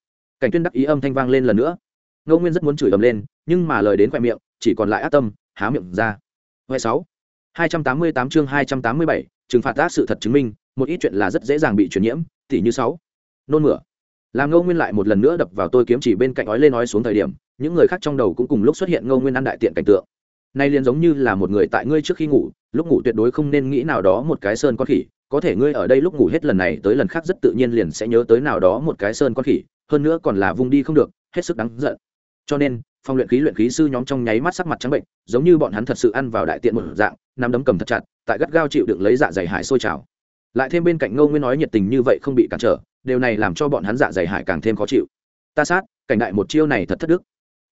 Cảnh tuyên đắc ý âm thanh vang lên lần nữa. Ngô nguyên rất muốn chửi ầm lên, nhưng mà lời đến khoe miệng, chỉ còn lại ác tâm, há miệng ra. Huệ sáu, hai trăm tám mươi tám chương hai trăm tám mươi bảy, trừng phạt ác sự thật chứng minh, một ít chuyện là rất dễ dàng bị truyền nhiễm, tỉ như sáu, nôn mửa làm ngô nguyên lại một lần nữa đập vào tôi kiếm chỉ bên cạnh ói lên ói xuống thời điểm, những người khác trong đầu cũng cùng lúc xuất hiện ngô nguyên ăn đại tiện cảnh tượng. Nay liền giống như là một người tại ngươi trước khi ngủ, lúc ngủ tuyệt đối không nên nghĩ nào đó một cái sơn con khỉ, có thể ngươi ở đây lúc ngủ hết lần này tới lần khác rất tự nhiên liền sẽ nhớ tới nào đó một cái sơn con khỉ, hơn nữa còn là vung đi không được, hết sức đáng giận. Cho nên phong luyện khí luyện khí sư nhóm trong nháy mắt sắc mặt trắng bệnh, giống như bọn hắn thật sự ăn vào đại tiện một dạng, nắm đấm cầm thật chặt, tại gắt gao chịu đựng lấy dạ dày hải sôi trào lại thêm bên cạnh ngô nguyên nói nhiệt tình như vậy không bị cản trở, điều này làm cho bọn hắn dạ dày hải càng thêm khó chịu. Ta sát, cảnh đại một chiêu này thật thất đức.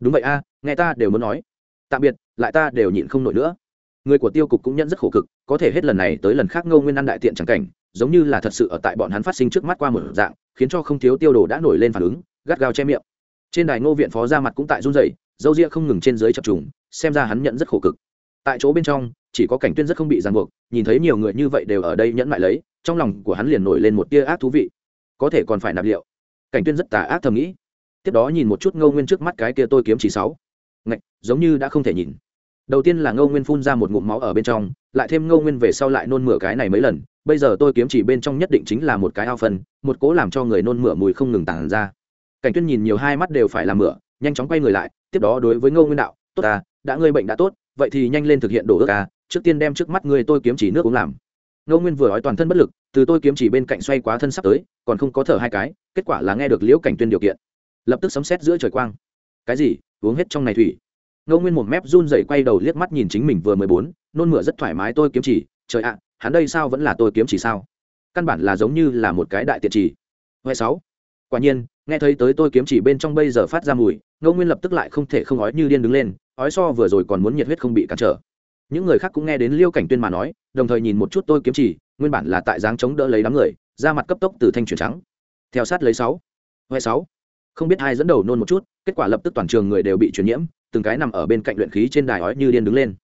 Đúng vậy a, nghe ta đều muốn nói. Tạm biệt, lại ta đều nhịn không nổi nữa. Người của tiêu cục cũng nhận rất khổ cực, có thể hết lần này tới lần khác ngô nguyên ăn đại tiện chẳng cảnh, giống như là thật sự ở tại bọn hắn phát sinh trước mắt qua một dạng, khiến cho không thiếu tiêu đồ đã nổi lên phản ứng, gắt gao che miệng. Trên đài ngô viện phó ra mặt cũng tại run rẩy, dâu ria không ngừng trên dưới chập trùng, xem ra hắn nhận rất khổ cực. Tại chỗ bên trong chỉ có cảnh tuyên rất không bị ràng buộc, nhìn thấy nhiều người như vậy đều ở đây nhẫn nại lấy, trong lòng của hắn liền nổi lên một tia ác thú vị. Có thể còn phải nạp liệu. Cảnh tuyên rất tà ác thầm nghĩ. Tiếp đó nhìn một chút ngô nguyên trước mắt cái kia tôi kiếm chỉ sáu. Ngạch, giống như đã không thể nhìn. Đầu tiên là ngô nguyên phun ra một ngụm máu ở bên trong, lại thêm ngô nguyên về sau lại nôn mửa cái này mấy lần, bây giờ tôi kiếm chỉ bên trong nhất định chính là một cái ao phần một cố làm cho người nôn mửa mùi không ngừng tàn ra. Cảnh tuyên nhìn nhiều hai mắt đều phải làm mửa, nhanh chóng quay người lại, tiếp đó đối với ngô nguyên đạo, tốt ta, đã ngươi bệnh đã tốt, vậy thì nhanh lên thực hiện đổ ước à trước tiên đem trước mắt ngươi tôi kiếm chỉ nước uống làm. Ngô nguyên vừa nói toàn thân bất lực, từ tôi kiếm chỉ bên cạnh xoay quá thân sắp tới, còn không có thở hai cái, kết quả là nghe được liễu cảnh tuyên điều kiện. Lập tức sấm sét giữa trời quang. Cái gì? Uống hết trong này thủy. Ngô nguyên một mép run rẩy quay đầu liếc mắt nhìn chính mình vừa mười bốn, nôn mửa rất thoải mái tôi kiếm chỉ. Trời ạ, hắn đây sao vẫn là tôi kiếm chỉ sao? Căn bản là giống như là một cái đại tiện chỉ. Huệ sáu. Quả nhiên, nghe thấy tới tôi kiếm chỉ bên trong bây giờ phát ra mùi, ngô nguyên lập tức lại không thể không ói như điên đứng lên, ói so vừa rồi còn muốn nhiệt huyết không bị cản trở những người khác cũng nghe đến liêu cảnh tuyên mà nói, đồng thời nhìn một chút tôi kiếm chỉ, nguyên bản là tại dáng chống đỡ lấy đám người ra mặt cấp tốc từ thanh chuyển trắng. Theo sát lấy sáu huệ sáu. Không biết ai dẫn đầu nôn một chút, kết quả lập tức toàn trường người đều bị truyền nhiễm, từng cái nằm ở bên cạnh luyện khí trên đài ói như điên đứng lên.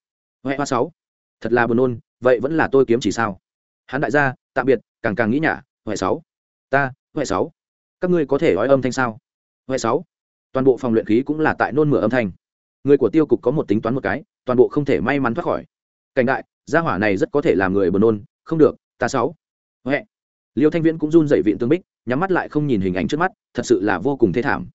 Huệ hoa sáu. Thật là buồn nôn, vậy vẫn là tôi kiếm chỉ sao? Hắn đại gia, tạm biệt, càng càng nghĩ nhả huệ sáu. Ta huệ sáu. Các ngươi có thể ói âm thanh sao? Huệ sáu. Toàn bộ phòng luyện khí cũng là tại nôn mửa âm thanh. Người của tiêu cục có một tính toán một cái toàn bộ không thể may mắn thoát khỏi. Cảnh đại, gia hỏa này rất có thể làm người buồn nôn, không được, ta sáu. Huệ. Liêu thanh viễn cũng run dậy vịn tương bích, nhắm mắt lại không nhìn hình ảnh trước mắt, thật sự là vô cùng thê thảm.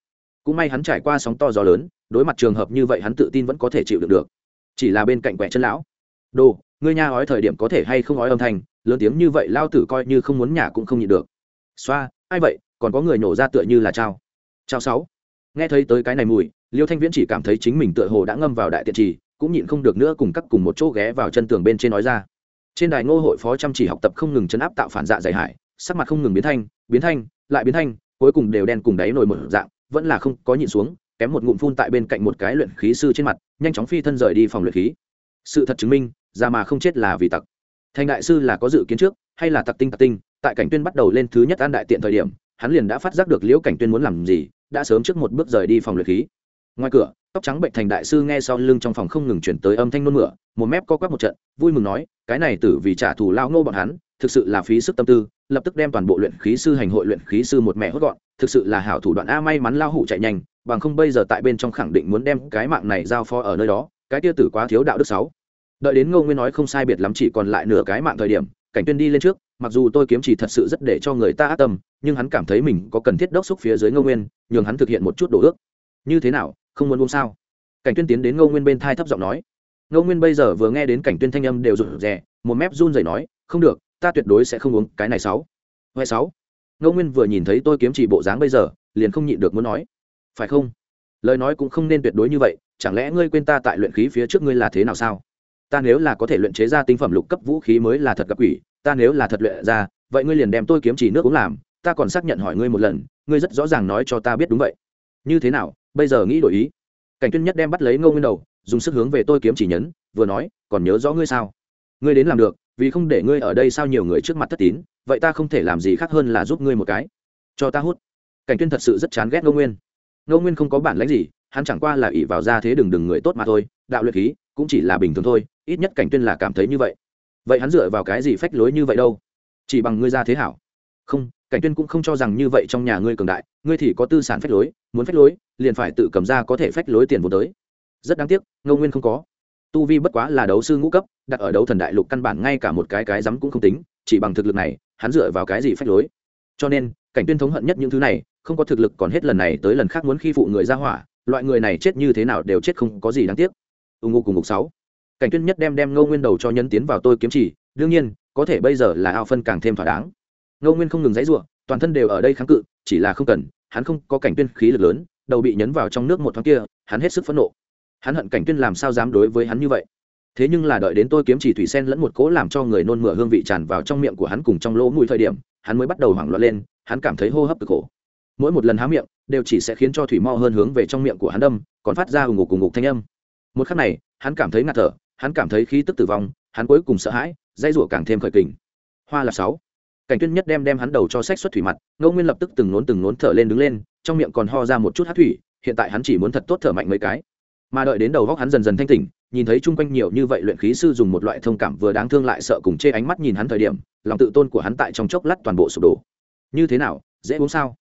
Cũng may hắn trải qua sóng to gió lớn, đối mặt trường hợp như vậy hắn tự tin vẫn có thể chịu được được. Chỉ là bên cạnh quẻ chân lão. Đồ, ngươi nha ói thời điểm có thể hay không ói âm thanh, lớn tiếng như vậy lao tử coi như không muốn nhả cũng không nhịn được. Xoa, ai vậy, còn có người nổ ra tựa như là trao trao sáu. Nghe thấy tới cái này mùi, liêu thanh viễn chỉ cảm thấy chính mình tựa hồ đã ngâm vào đại tiện trì cũng nhịn không được nữa cùng các cùng một chỗ ghé vào chân tường bên trên nói ra. Trên đài ngô hội phó chăm chỉ học tập không ngừng chấn áp tạo phản dạ dày hải sắc mặt không ngừng biến thanh biến thanh, lại biến thanh, cuối cùng đều đen cùng đáy nồi một dạng, vẫn là không có nhịn xuống, kém một ngụm phun tại bên cạnh một cái luyện khí sư trên mặt, nhanh chóng phi thân rời đi phòng luyện khí. Sự thật chứng minh, ra mà không chết là vì tặc. Thành đại sư là có dự kiến trước, hay là tặc tinh tặc tinh, tại cảnh tuyên bắt đầu lên thứ nhất an đại tiện thời điểm, hắn liền đã phát giác được liễu cảnh tuyên muốn làm gì, đã sớm trước một bước rời đi phòng luyện khí ngoài cửa, tóc trắng bệnh thành đại sư nghe sau lưng trong phòng không ngừng chuyển tới âm thanh nôn mửa, một mép co quắp một trận, vui mừng nói, cái này tử vì trả thù lao ngô bọn hắn, thực sự là phí sức tâm tư, lập tức đem toàn bộ luyện khí sư hành hội luyện khí sư một mẹ hốt gọn, thực sự là hảo thủ đoạn a, may mắn lao hủ chạy nhanh, bằng không bây giờ tại bên trong khẳng định muốn đem cái mạng này giao phó ở nơi đó, cái tia tử quá thiếu đạo đức sáu đợi đến ngô nguyên nói không sai biệt lắm chỉ còn lại nửa cái mạng thời điểm, cảnh tuyên đi lên trước, mặc dù tôi kiếm chỉ thật sự rất để cho người ta ác tâm, nhưng hắn cảm thấy mình có cần thiết đốc xúc phía dưới ngô nguyên, nhường hắn thực hiện một chút đồ ước. Như thế nào không muốn buông sao? Cảnh tuyên tiến đến ngô nguyên bên thai thấp giọng nói. Ngô nguyên bây giờ vừa nghe đến cảnh tuyên thanh âm đều rụt rè, một mép run rẩy nói, không được, ta tuyệt đối sẽ không uống cái này sáu. Huệ sáu? Ngô nguyên vừa nhìn thấy tôi kiếm chỉ bộ dáng bây giờ, liền không nhịn được muốn nói. Phải không? Lời nói cũng không nên tuyệt đối như vậy, chẳng lẽ ngươi quên ta tại luyện khí phía trước ngươi là thế nào sao? Ta nếu là có thể luyện chế ra tinh phẩm lục cấp vũ khí mới là thật gặp quỷ, ta nếu là thật luyện ra, vậy ngươi liền đem tôi kiếm chỉ nước uống làm, ta còn xác nhận hỏi ngươi một lần, ngươi rất rõ ràng nói cho ta biết đúng vậy. Như thế nào? Bây giờ nghĩ đổi ý. Cảnh tuyên nhất đem bắt lấy ngô nguyên đầu, dùng sức hướng về tôi kiếm chỉ nhấn, vừa nói, còn nhớ rõ ngươi sao? Ngươi đến làm được, vì không để ngươi ở đây sao nhiều người trước mặt thất tín, vậy ta không thể làm gì khác hơn là giúp ngươi một cái. Cho ta hút. Cảnh tuyên thật sự rất chán ghét ngô nguyên. Ngô nguyên không có bản lãnh gì, hắn chẳng qua là ỷ vào ra thế đừng đừng người tốt mà thôi, đạo luyện khí cũng chỉ là bình thường thôi, ít nhất cảnh tuyên là cảm thấy như vậy. Vậy hắn dựa vào cái gì phách lối như vậy đâu? Chỉ bằng ngươi ra thế hảo. Không cảnh tuyên cũng không cho rằng như vậy trong nhà ngươi cường đại, ngươi thì có tư sản phách lối, muốn phách lối, liền phải tự cầm ra có thể phách lối tiền vốn tới. Rất đáng tiếc, ngô nguyên không có. Tu vi bất quá là đấu sư ngũ cấp, đặt ở đấu thần đại lục căn bản ngay cả một cái cái rắm cũng không tính, chỉ bằng thực lực này, hắn dựa vào cái gì phách lối? Cho nên, cảnh tuyên thống hận nhất những thứ này, không có thực lực còn hết lần này tới lần khác muốn khi phụ người ra hỏa, loại người này chết như thế nào đều chết không có gì đáng tiếc. Ưng ngô cùng ngục sáu. Cảnh tuyên nhất đem đem ngô nguyên đầu cho nhân tiến vào tôi kiếm chỉ, đương nhiên, có thể bây giờ là ao phân càng thêm thỏa đáng ngô nguyên không ngừng dãy ruộng toàn thân đều ở đây kháng cự, chỉ là không cần, hắn không có cảnh tuyên khí lực lớn, đầu bị nhấn vào trong nước một thoáng kia, hắn hết sức phẫn nộ. Hắn hận cảnh tuyên làm sao dám đối với hắn như vậy. Thế nhưng là đợi đến tôi kiếm chỉ thủy sen lẫn một cỗ làm cho người nôn mửa hương vị tràn vào trong miệng của hắn cùng trong lỗ mũi thời điểm, hắn mới bắt đầu hoảng loạn lên, hắn cảm thấy hô hấp cực khổ. Mỗi một lần há miệng, đều chỉ sẽ khiến cho thủy mau hơn hướng về trong miệng của hắn đâm, còn phát ra hùng ngục cùng ngục thanh âm. Một khắc này, hắn cảm thấy ngạt thở, hắn cảm thấy khí tức tử vong, hắn cuối cùng sợ hãi dây rủa càng thêm khởi kình. Hoa là sáu cảnh tuyên nhất đem đem hắn đầu cho sách xuất thủy mặt ngô nguyên lập tức từng nốn từng nốn thở lên đứng lên trong miệng còn ho ra một chút hát thủy hiện tại hắn chỉ muốn thật tốt thở mạnh mấy cái. Mà đợi đến đầu góc hắn dần dần thanh tỉnh nhìn thấy chung quanh nhiều như vậy luyện khí sư dùng một loại thông cảm vừa đáng thương lại sợ cùng chê ánh mắt nhìn hắn thời điểm lòng tự tôn của hắn tại trong chốc lát toàn bộ sụp đổ. Như thế nào dễ uống sao?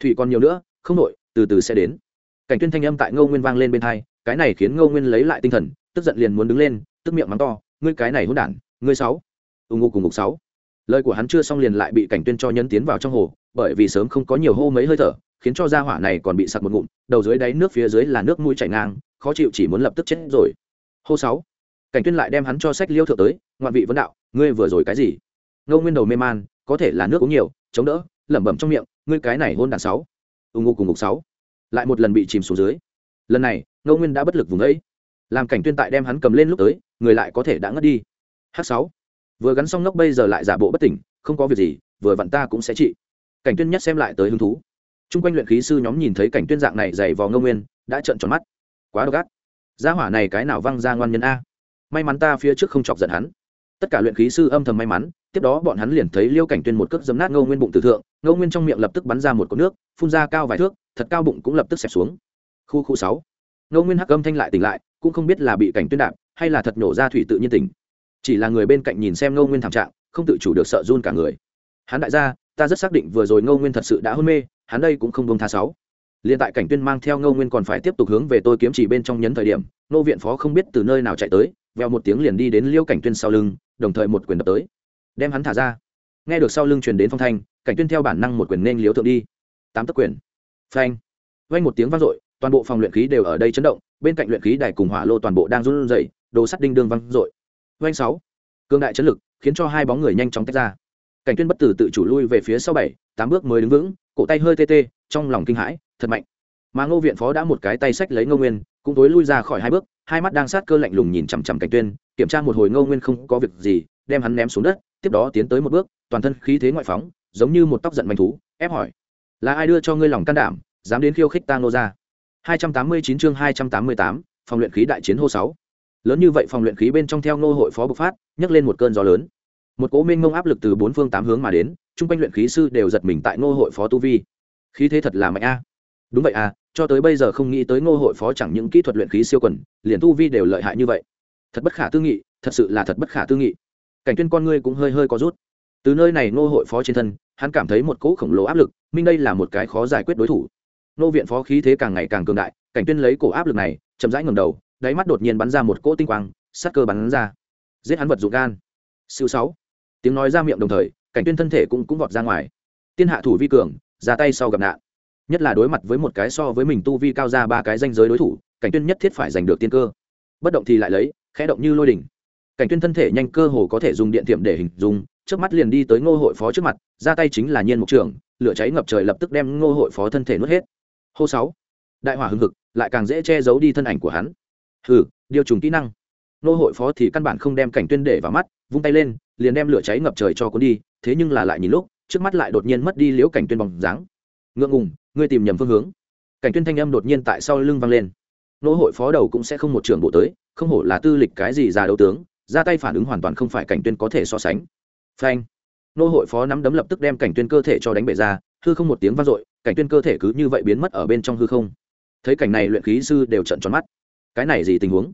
Thủy còn nhiều nữa không nội từ từ sẽ đến. Cảnh tuyên thanh âm tại ngô nguyên vang lên bên tai, cái này khiến ngô nguyên lấy lại tinh thần tức giận liền muốn đứng lên tức miệng mắng to ngươi cái này hỗn đản ngươi sáu. Ù ngục cùng ngục sáu lời của hắn chưa xong liền lại bị cảnh tuyên cho nhấn tiến vào trong hồ, bởi vì sớm không có nhiều hô mấy hơi thở, khiến cho gia hỏa này còn bị sặc một ngụm, đầu dưới đáy nước phía dưới là nước mũi chảy ngang, khó chịu chỉ muốn lập tức chết rồi. Hô sáu, cảnh tuyên lại đem hắn cho sách liêu thượng tới, ngoạn vị vấn đạo, ngươi vừa rồi cái gì? Ngô nguyên đầu mê man, có thể là nước uống nhiều, chống đỡ, lẩm bẩm trong miệng, ngươi cái này hôn đàn sáu. Ung ngô cùng ngục sáu, lại một lần bị chìm xuống dưới. Lần này, ngô nguyên đã bất lực vùng ấy. Làm cảnh tuyên tại đem hắn cầm lên lúc tới, người lại có thể đã ngất đi. H sáu vừa gắn xong ngốc bây giờ lại giả bộ bất tỉnh, không có việc gì, vừa vặn ta cũng sẽ trị. Cảnh tuyên nhất xem lại tới hứng thú. Chung quanh luyện khí sư nhóm nhìn thấy cảnh tuyên dạng này dày vò ngô nguyên, đã trợn tròn mắt. Quá độc ác. Gia hỏa này cái nào văng ra ngoan nhân a? May mắn ta phía trước không chọc giận hắn. Tất cả luyện khí sư âm thầm may mắn, tiếp đó bọn hắn liền thấy liêu cảnh tuyên một cước dấm nát ngô nguyên bụng tử thượng ngô nguyên trong miệng lập tức bắn ra một cột nước, phun ra cao vài thước, thật cao bụng cũng lập tức xẹp xuống. Khu khu sáu. Ngô nguyên hắc âm thanh lại tỉnh lại, cũng không biết là bị cảnh tuyên đạp, hay là thật nổ ra thủy tự nhiên tỉnh chỉ là người bên cạnh nhìn xem ngô nguyên thảm trạng, không tự chủ được sợ run cả người. Hắn đại gia, ta rất xác định vừa rồi ngô nguyên thật sự đã hôn mê, hắn đây cũng không bông tha sáu. Liền tại cảnh tuyên mang theo ngô nguyên còn phải tiếp tục hướng về tôi kiếm chỉ bên trong nhấn thời điểm nô viện phó không biết từ nơi nào chạy tới veo một tiếng liền đi đến liêu cảnh tuyên sau lưng, đồng thời một quyền đập tới. Đem hắn thả ra. Nghe được sau lưng truyền đến phong thanh, cảnh tuyên theo bản năng một quyền nên liếu thượng đi. Tám tấc quyền. Phanh. Vang một tiếng vang dội, toàn bộ phòng luyện khí đều ở đây chấn động, bên cạnh luyện khí đài cùng hỏa lô toàn bộ đang run rẩy, đồ sắt đinh đương vang dội. Oanh sáu cương đại chấn lực khiến cho hai bóng người nhanh chóng tách ra cảnh tuyên bất tử tự chủ lui về phía sau bảy tám bước mới đứng vững cổ tay hơi tê tê trong lòng kinh hãi thật mạnh mà ngô viện phó đã một cái tay sách lấy ngô nguyên cũng tối lui ra khỏi hai bước hai mắt đang sát cơ lạnh lùng nhìn chằm chằm cảnh tuyên kiểm tra một hồi ngô nguyên không có việc gì đem hắn ném xuống đất tiếp đó tiến tới một bước toàn thân khí thế ngoại phóng giống như một tóc giận manh thú ép hỏi là ai đưa cho ngươi lòng can đảm dám đến khiêu khích ta ngô gia?" 289 chương 288, phòng luyện khí đại chiến hô 6 lớn như vậy phòng luyện khí bên trong theo ngô hội phó bộc phát, nhấc lên một cơn gió lớn. Một cỗ minh ngông áp lực từ bốn phương tám hướng mà đến, chung quanh luyện khí sư đều giật mình tại ngô hội phó tu vi. Khí thế thật là mạnh a. Đúng vậy à cho tới bây giờ không nghĩ tới ngô hội phó chẳng những kỹ thuật luyện khí siêu quần, liền tu vi đều lợi hại như vậy. Thật bất khả tư nghị, thật sự là thật bất khả tư nghị. Cảnh tuyên con ngươi cũng hơi hơi có rút. Từ nơi này ngô hội phó trên thân, hắn cảm thấy một cỗ khổng lồ áp lực, minh đây là một cái khó giải quyết đối thủ. Nô viện phó khí thế càng ngày càng cường đại, cảnh tuyên lấy cổ áp lực này, chậm rãi ngầm đầu đáy mắt đột nhiên bắn ra một cỗ tinh quang, sát cơ bắn ra. Giết hắn vật dụng gan. Siêu sáu. Tiếng nói ra miệng đồng thời, cảnh tuyên thân thể cũng cũng vọt ra ngoài. Tiên hạ thủ vi cường, ra tay sau gặp nạn. Nhất là đối mặt với một cái so với mình tu vi cao ra ba cái danh giới đối thủ, cảnh tuyên nhất thiết phải giành được tiên cơ. Bất động thì lại lấy, khẽ động như lôi đỉnh. Cảnh tuyên thân thể nhanh cơ hồ có thể dùng điện tiệm để hình dung trước mắt liền đi tới ngô hội phó trước mặt, ra tay chính là nhiên mục trưởng, lửa cháy ngập trời lập tức đem ngô hội phó thân thể nuốt hết. Hô sáu. Đại hỏa hưng hực, lại càng dễ che giấu đi thân ảnh của hắn hừ, điều trùng kỹ năng. Nô hội phó thì căn bản không đem cảnh tuyên để vào mắt, vung tay lên, liền đem lửa cháy ngập trời cho cuốn đi, thế nhưng là lại nhìn lúc, trước mắt lại đột nhiên mất đi liễu cảnh tuyên bóng dáng. Ngượng ngùng, ngươi tìm nhầm phương hướng. Cảnh tuyên thanh âm đột nhiên tại sau lưng vang lên. Nô hội phó đầu cũng sẽ không một trưởng bộ tới, không hổ là tư lịch cái gì ra đấu tướng, ra tay phản ứng hoàn toàn không phải cảnh tuyên có thể so sánh. Phanh. Nô hội phó nắm đấm lập tức đem cảnh tuyên cơ thể cho đánh bể ra, hư không một tiếng vang dội, cảnh tuyên cơ thể cứ như vậy biến mất ở bên trong hư không. Thấy cảnh này luyện khí sư đều trận tròn mắt cái này gì tình huống?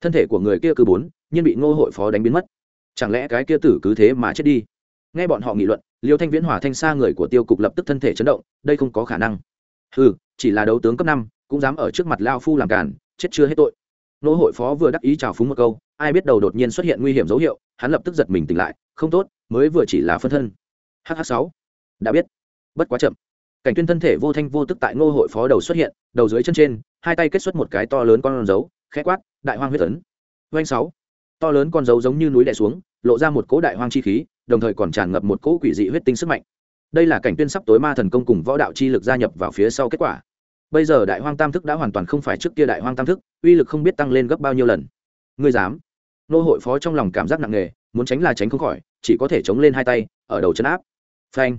Thân thể của người kia cứ bốn nhưng bị ngô hội phó đánh biến mất. Chẳng lẽ cái kia tử cứ thế mà chết đi? Nghe bọn họ nghị luận, liêu thanh viễn, hỏa thanh xa người của tiêu cục lập tức thân thể chấn động, đây không có khả năng. Ừ chỉ là đấu tướng cấp năm, cũng dám ở trước mặt lao phu làm cản chết chưa hết tội. Ngô hội phó vừa đắc ý chào phúng một câu, ai biết đầu đột nhiên xuất hiện nguy hiểm dấu hiệu, hắn lập tức giật mình tỉnh lại, không tốt, mới vừa chỉ là phân thân. Hh sáu, đã biết. Bất quá chậm. Cảnh tuyên thân thể vô thanh vô tức tại ngô hội phó đầu xuất hiện, đầu dưới chân trên hai tay kết xuất một cái to lớn con dấu, khẽ quát, đại hoang huyết ấn. Doanh sáu. To lớn con dấu giống như núi đè xuống, lộ ra một cỗ đại hoang chi khí, đồng thời còn tràn ngập một cỗ quỷ dị huyết tinh sức mạnh. Đây là cảnh tuyên sắp tối ma thần công cùng võ đạo chi lực gia nhập vào phía sau kết quả. Bây giờ đại hoang tam thức đã hoàn toàn không phải trước kia đại hoang tam thức, uy lực không biết tăng lên gấp bao nhiêu lần. Ngươi dám? Nô hội phó trong lòng cảm giác nặng nề, muốn tránh là tránh không khỏi, chỉ có thể chống lên hai tay, ở đầu chân áp. Phanh.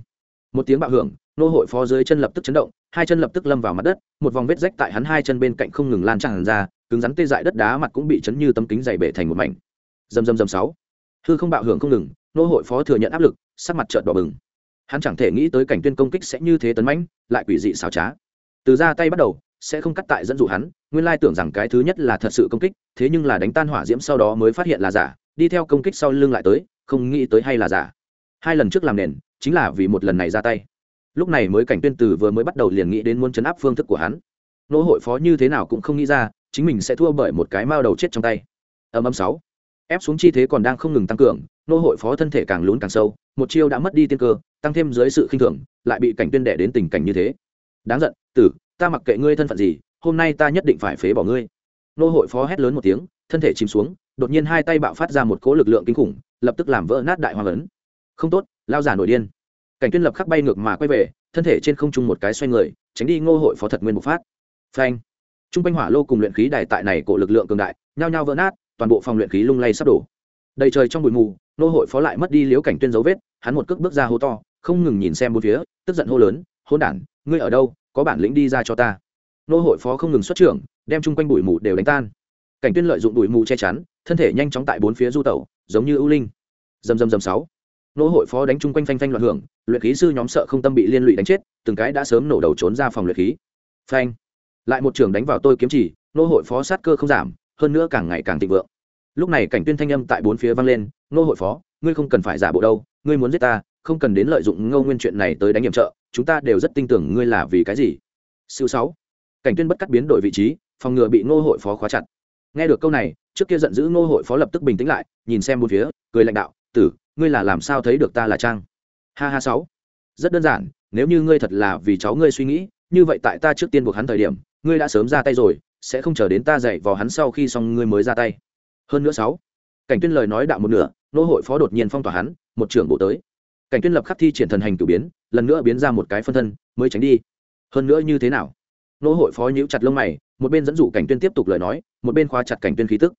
Một tiếng bạo hưởng nô hội phó dưới chân lập tức chấn động, hai chân lập tức lâm vào mặt đất, một vòng vết rách tại hắn hai chân bên cạnh không ngừng lan tràn ra, cứng rắn tê dại đất đá mặt cũng bị chấn như tấm kính dày bể thành một mảnh. Dầm dầm dầm sáu. Hư không bạo hưởng không ngừng, nô hội phó thừa nhận áp lực, sắc mặt trợn đỏ bừng. Hắn chẳng thể nghĩ tới cảnh tuyên công kích sẽ như thế tấn mãnh, lại quỷ dị xảo trá. Từ ra tay bắt đầu, sẽ không cắt tại dẫn dụ hắn, nguyên lai tưởng rằng cái thứ nhất là thật sự công kích, thế nhưng là đánh tan hỏa diễm sau đó mới phát hiện là giả, đi theo công kích sau lưng lại tới, không nghĩ tới hay là giả. Hai lần trước làm nền, chính là vì một lần này ra tay lúc này mới cảnh tuyên từ vừa mới bắt đầu liền nghĩ đến muốn chấn áp phương thức của hắn. Nô hội phó như thế nào cũng không nghĩ ra, chính mình sẽ thua bởi một cái mao đầu chết trong tay. Âm âm sáu. Ép xuống chi thế còn đang không ngừng tăng cường, nô hội phó thân thể càng lún càng sâu, một chiêu đã mất đi tiên cơ, tăng thêm dưới sự khinh thường, lại bị cảnh tuyên đệ đến tình cảnh như thế. Đáng giận, tử, ta mặc kệ ngươi thân phận gì, hôm nay ta nhất định phải phế bỏ ngươi. Nô hội phó hét lớn một tiếng, thân thể chìm xuống, đột nhiên hai tay bạo phát ra một cỗ lực lượng kinh khủng, lập tức làm vỡ nát đại hoàng ấn. Không tốt, lao giả nổi điên cảnh tuyên lập khắc bay ngược mà quay về, thân thể trên không trung một cái xoay người, tránh đi ngô hội phó thật nguyên một phát. Phanh! Trung quanh hỏa lô cùng luyện khí đài tại này cổ lực lượng cường đại, nhao nhao vỡ nát, toàn bộ phòng luyện khí lung lay sắp đổ. Đầy trời trong bụi mù nô hội phó lại mất đi liếu cảnh tuyên dấu vết, hắn một cước bước ra hô to, không ngừng nhìn xem bốn phía, tức giận hô lớn hôn đản, ngươi ở đâu? Có bản lĩnh đi ra cho ta. Nô hội phó không ngừng xuất trưởng, đem chung quanh bụi mù đều đánh tan. Cảnh tuyên lợi dụng bụi mù che chắn, thân thể nhanh chóng tại bốn phía du tẩu, giống như ưu linh. Dầm dầm dầm sáu nô hội phó đánh chung quanh phanh phanh loạn hưởng, luyện khí sư nhóm sợ không tâm bị liên lụy đánh chết, từng cái đã sớm nổ đầu trốn ra phòng luyện khí. Phanh. Lại một trường đánh vào tôi kiếm chỉ nô hội phó sát cơ không giảm, hơn nữa càng ngày càng thịnh vượng. Lúc này cảnh tuyên thanh âm tại bốn phía vang lên, nô hội phó, ngươi không cần phải giả bộ đâu, ngươi muốn giết ta, không cần đến lợi dụng ngô nguyên chuyện này tới đánh nhiệm trợ, chúng ta đều rất tin tưởng ngươi là vì cái gì. Siêu sáu. Cảnh tuyên bất cắt biến đổi vị trí, phòng ngừa bị ngô hội phó khóa chặt. Nghe được câu này, trước kia giận dữ ngô hội phó lập tức bình tĩnh lại, nhìn xem bốn phía, cười lãnh đạo, tử ngươi là làm sao thấy được ta là trang? Ha ha sáu. Rất đơn giản, nếu như ngươi thật là vì cháu ngươi suy nghĩ, như vậy tại ta trước tiên buộc hắn thời điểm, ngươi đã sớm ra tay rồi, sẽ không chờ đến ta dạy vào hắn sau khi xong ngươi mới ra tay. Hơn nữa sáu. Cảnh tuyên lời nói đạo một nửa, nô hội phó đột nhiên phong tỏa hắn, một trưởng bộ tới. Cảnh tuyên lập khắc thi triển thần hành cử biến, lần nữa biến ra một cái phân thân, mới tránh đi. Hơn nữa như thế nào? Nô hội phó nhíu chặt lông mày, một bên dẫn dụ cảnh tuyên tiếp tục lời nói, một bên khóa chặt cảnh tuyên khí tức.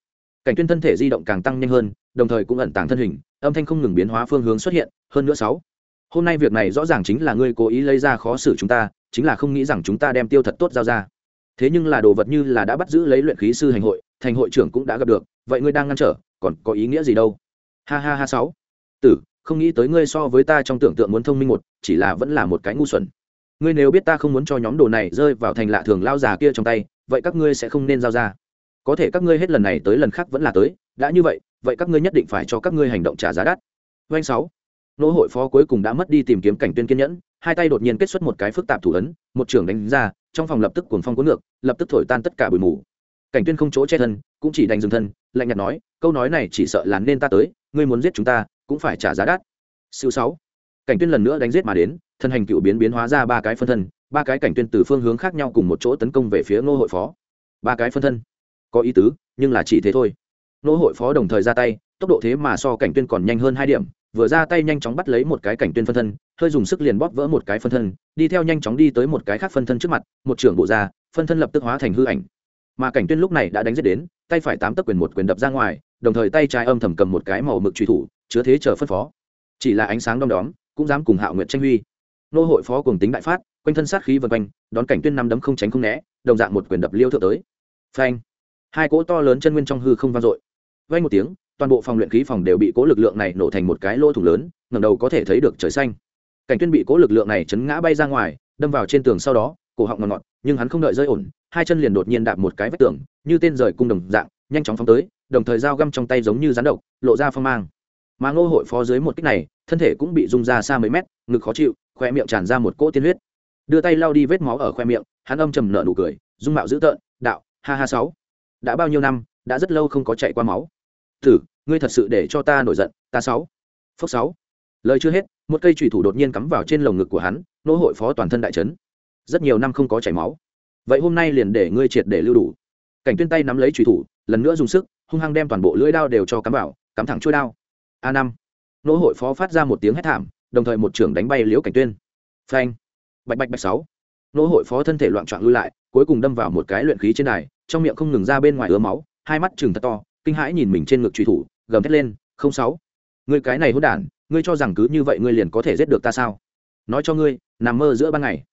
Cảnh tuyên thân thể di động càng tăng nhanh hơn đồng thời cũng ẩn tàng thân hình, âm thanh không ngừng biến hóa phương hướng xuất hiện, hơn nữa sáu. Hôm nay việc này rõ ràng chính là ngươi cố ý lấy ra khó xử chúng ta, chính là không nghĩ rằng chúng ta đem tiêu thật tốt giao ra. Thế nhưng là đồ vật như là đã bắt giữ lấy luyện khí sư hành hội, thành hội trưởng cũng đã gặp được, vậy ngươi đang ngăn trở, còn có ý nghĩa gì đâu? Ha ha ha, sáu. Tử, không nghĩ tới ngươi so với ta trong tưởng tượng muốn thông minh một, chỉ là vẫn là một cái ngu xuẩn. Ngươi nếu biết ta không muốn cho nhóm đồ này rơi vào thành lạ thường lao già kia trong tay, vậy các ngươi sẽ không nên giao ra. Có thể các ngươi hết lần này tới lần khác vẫn là tới, đã như vậy vậy các ngươi nhất định phải cho các ngươi hành động trả giá đắt. Doanh sáu. Nô hội phó cuối cùng đã mất đi tìm kiếm cảnh tuyên kiên nhẫn, hai tay đột nhiên kết xuất một cái phức tạp thủ ấn, một trưởng đánh ra, trong phòng lập tức cuồng phong cuốn ngược, lập tức thổi tan tất cả bụi mù. Cảnh tuyên không chỗ che thân, cũng chỉ đành dừng thân, lạnh nhạt nói, câu nói này chỉ sợ là nên ta tới, ngươi muốn giết chúng ta, cũng phải trả giá đắt. Siêu sáu. Cảnh tuyên lần nữa đánh giết mà đến, thân hành cựu biến biến hóa ra ba cái phân thân, ba cái cảnh tuyên từ phương hướng khác nhau cùng một chỗ tấn công về phía ngô hội phó. Ba cái phân thân. Có ý tứ, nhưng là chỉ thế thôi nô hội phó đồng thời ra tay, tốc độ thế mà so cảnh tuyên còn nhanh hơn hai điểm, vừa ra tay nhanh chóng bắt lấy một cái cảnh tuyên phân thân, hơi dùng sức liền bóp vỡ một cái phân thân, đi theo nhanh chóng đi tới một cái khác phân thân trước mặt, một trưởng bộ ra, phân thân lập tức hóa thành hư ảnh. Mà cảnh tuyên lúc này đã đánh giết đến, tay phải tám tấc quyền một quyền đập ra ngoài, đồng thời tay trái âm thầm cầm một cái màu mực truy thủ, chứa thế chờ phân phó. Chỉ là ánh sáng đom đóm, cũng dám cùng hạo nguyện tranh huy. Nô hội phó cùng tính đại phát, quanh thân sát khí vần quanh, đón cảnh tuyên năm đấm không tránh không né, đồng dạng một quyền đập liêu thượng tới. Phanh! Hai cỗ to lớn chân nguyên trong hư không vang dội vay một tiếng, toàn bộ phòng luyện khí phòng đều bị cỗ lực lượng này nổ thành một cái lỗ thủng lớn, ngẩng đầu có thể thấy được trời xanh. Cảnh tuyên bị cỗ lực lượng này chấn ngã bay ra ngoài, đâm vào trên tường sau đó, cổ họng ngọt ngọt, nhưng hắn không đợi rơi ổn, hai chân liền đột nhiên đạp một cái vách tường, như tên rời cung đồng dạng, nhanh chóng phóng tới, đồng thời dao găm trong tay giống như rắn độc, lộ ra phong mang. Mà ngô hội phó dưới một kích này, thân thể cũng bị rung ra xa mấy mét, ngực khó chịu khoe miệng tràn ra một cỗ tiên huyết. Đưa tay lau đi vết máu ở khoe miệng, hắn âm trầm nở nụ cười, dung mạo dữ tợn, đạo, ha ha sáu. Đã bao nhiêu năm đã rất lâu không có chạy qua máu. Thử, ngươi thật sự để cho ta nổi giận, ta sáu. Phốc sáu. Lời chưa hết, một cây trùy thủ đột nhiên cắm vào trên lồng ngực của hắn nỗ hội phó toàn thân đại trấn rất nhiều năm không có chảy máu. Vậy hôm nay liền để ngươi triệt để lưu đủ. Cảnh tuyên tay nắm lấy trùy thủ, lần nữa dùng sức, hung hăng đem toàn bộ lưỡi đao đều cho cắm vào, cắm thẳng chuôi đao. A năm. Nỗ hội phó phát ra một tiếng hét thảm, đồng thời một trưởng đánh bay liễu cảnh tuyên. Phanh. Bạch bạch bạch sáu. Nỗ hội phó thân thể loạn trọn lui lại, cuối cùng đâm vào một cái luyện khí trên đài, trong miệng không ngừng ra bên ngoài ứa máu hai mắt chừng thật to, kinh hãi nhìn mình trên ngực truy thủ, gầm thét lên, không sáu, ngươi cái này hỗn đản, ngươi cho rằng cứ như vậy ngươi liền có thể giết được ta sao? Nói cho ngươi, nằm mơ giữa ban ngày.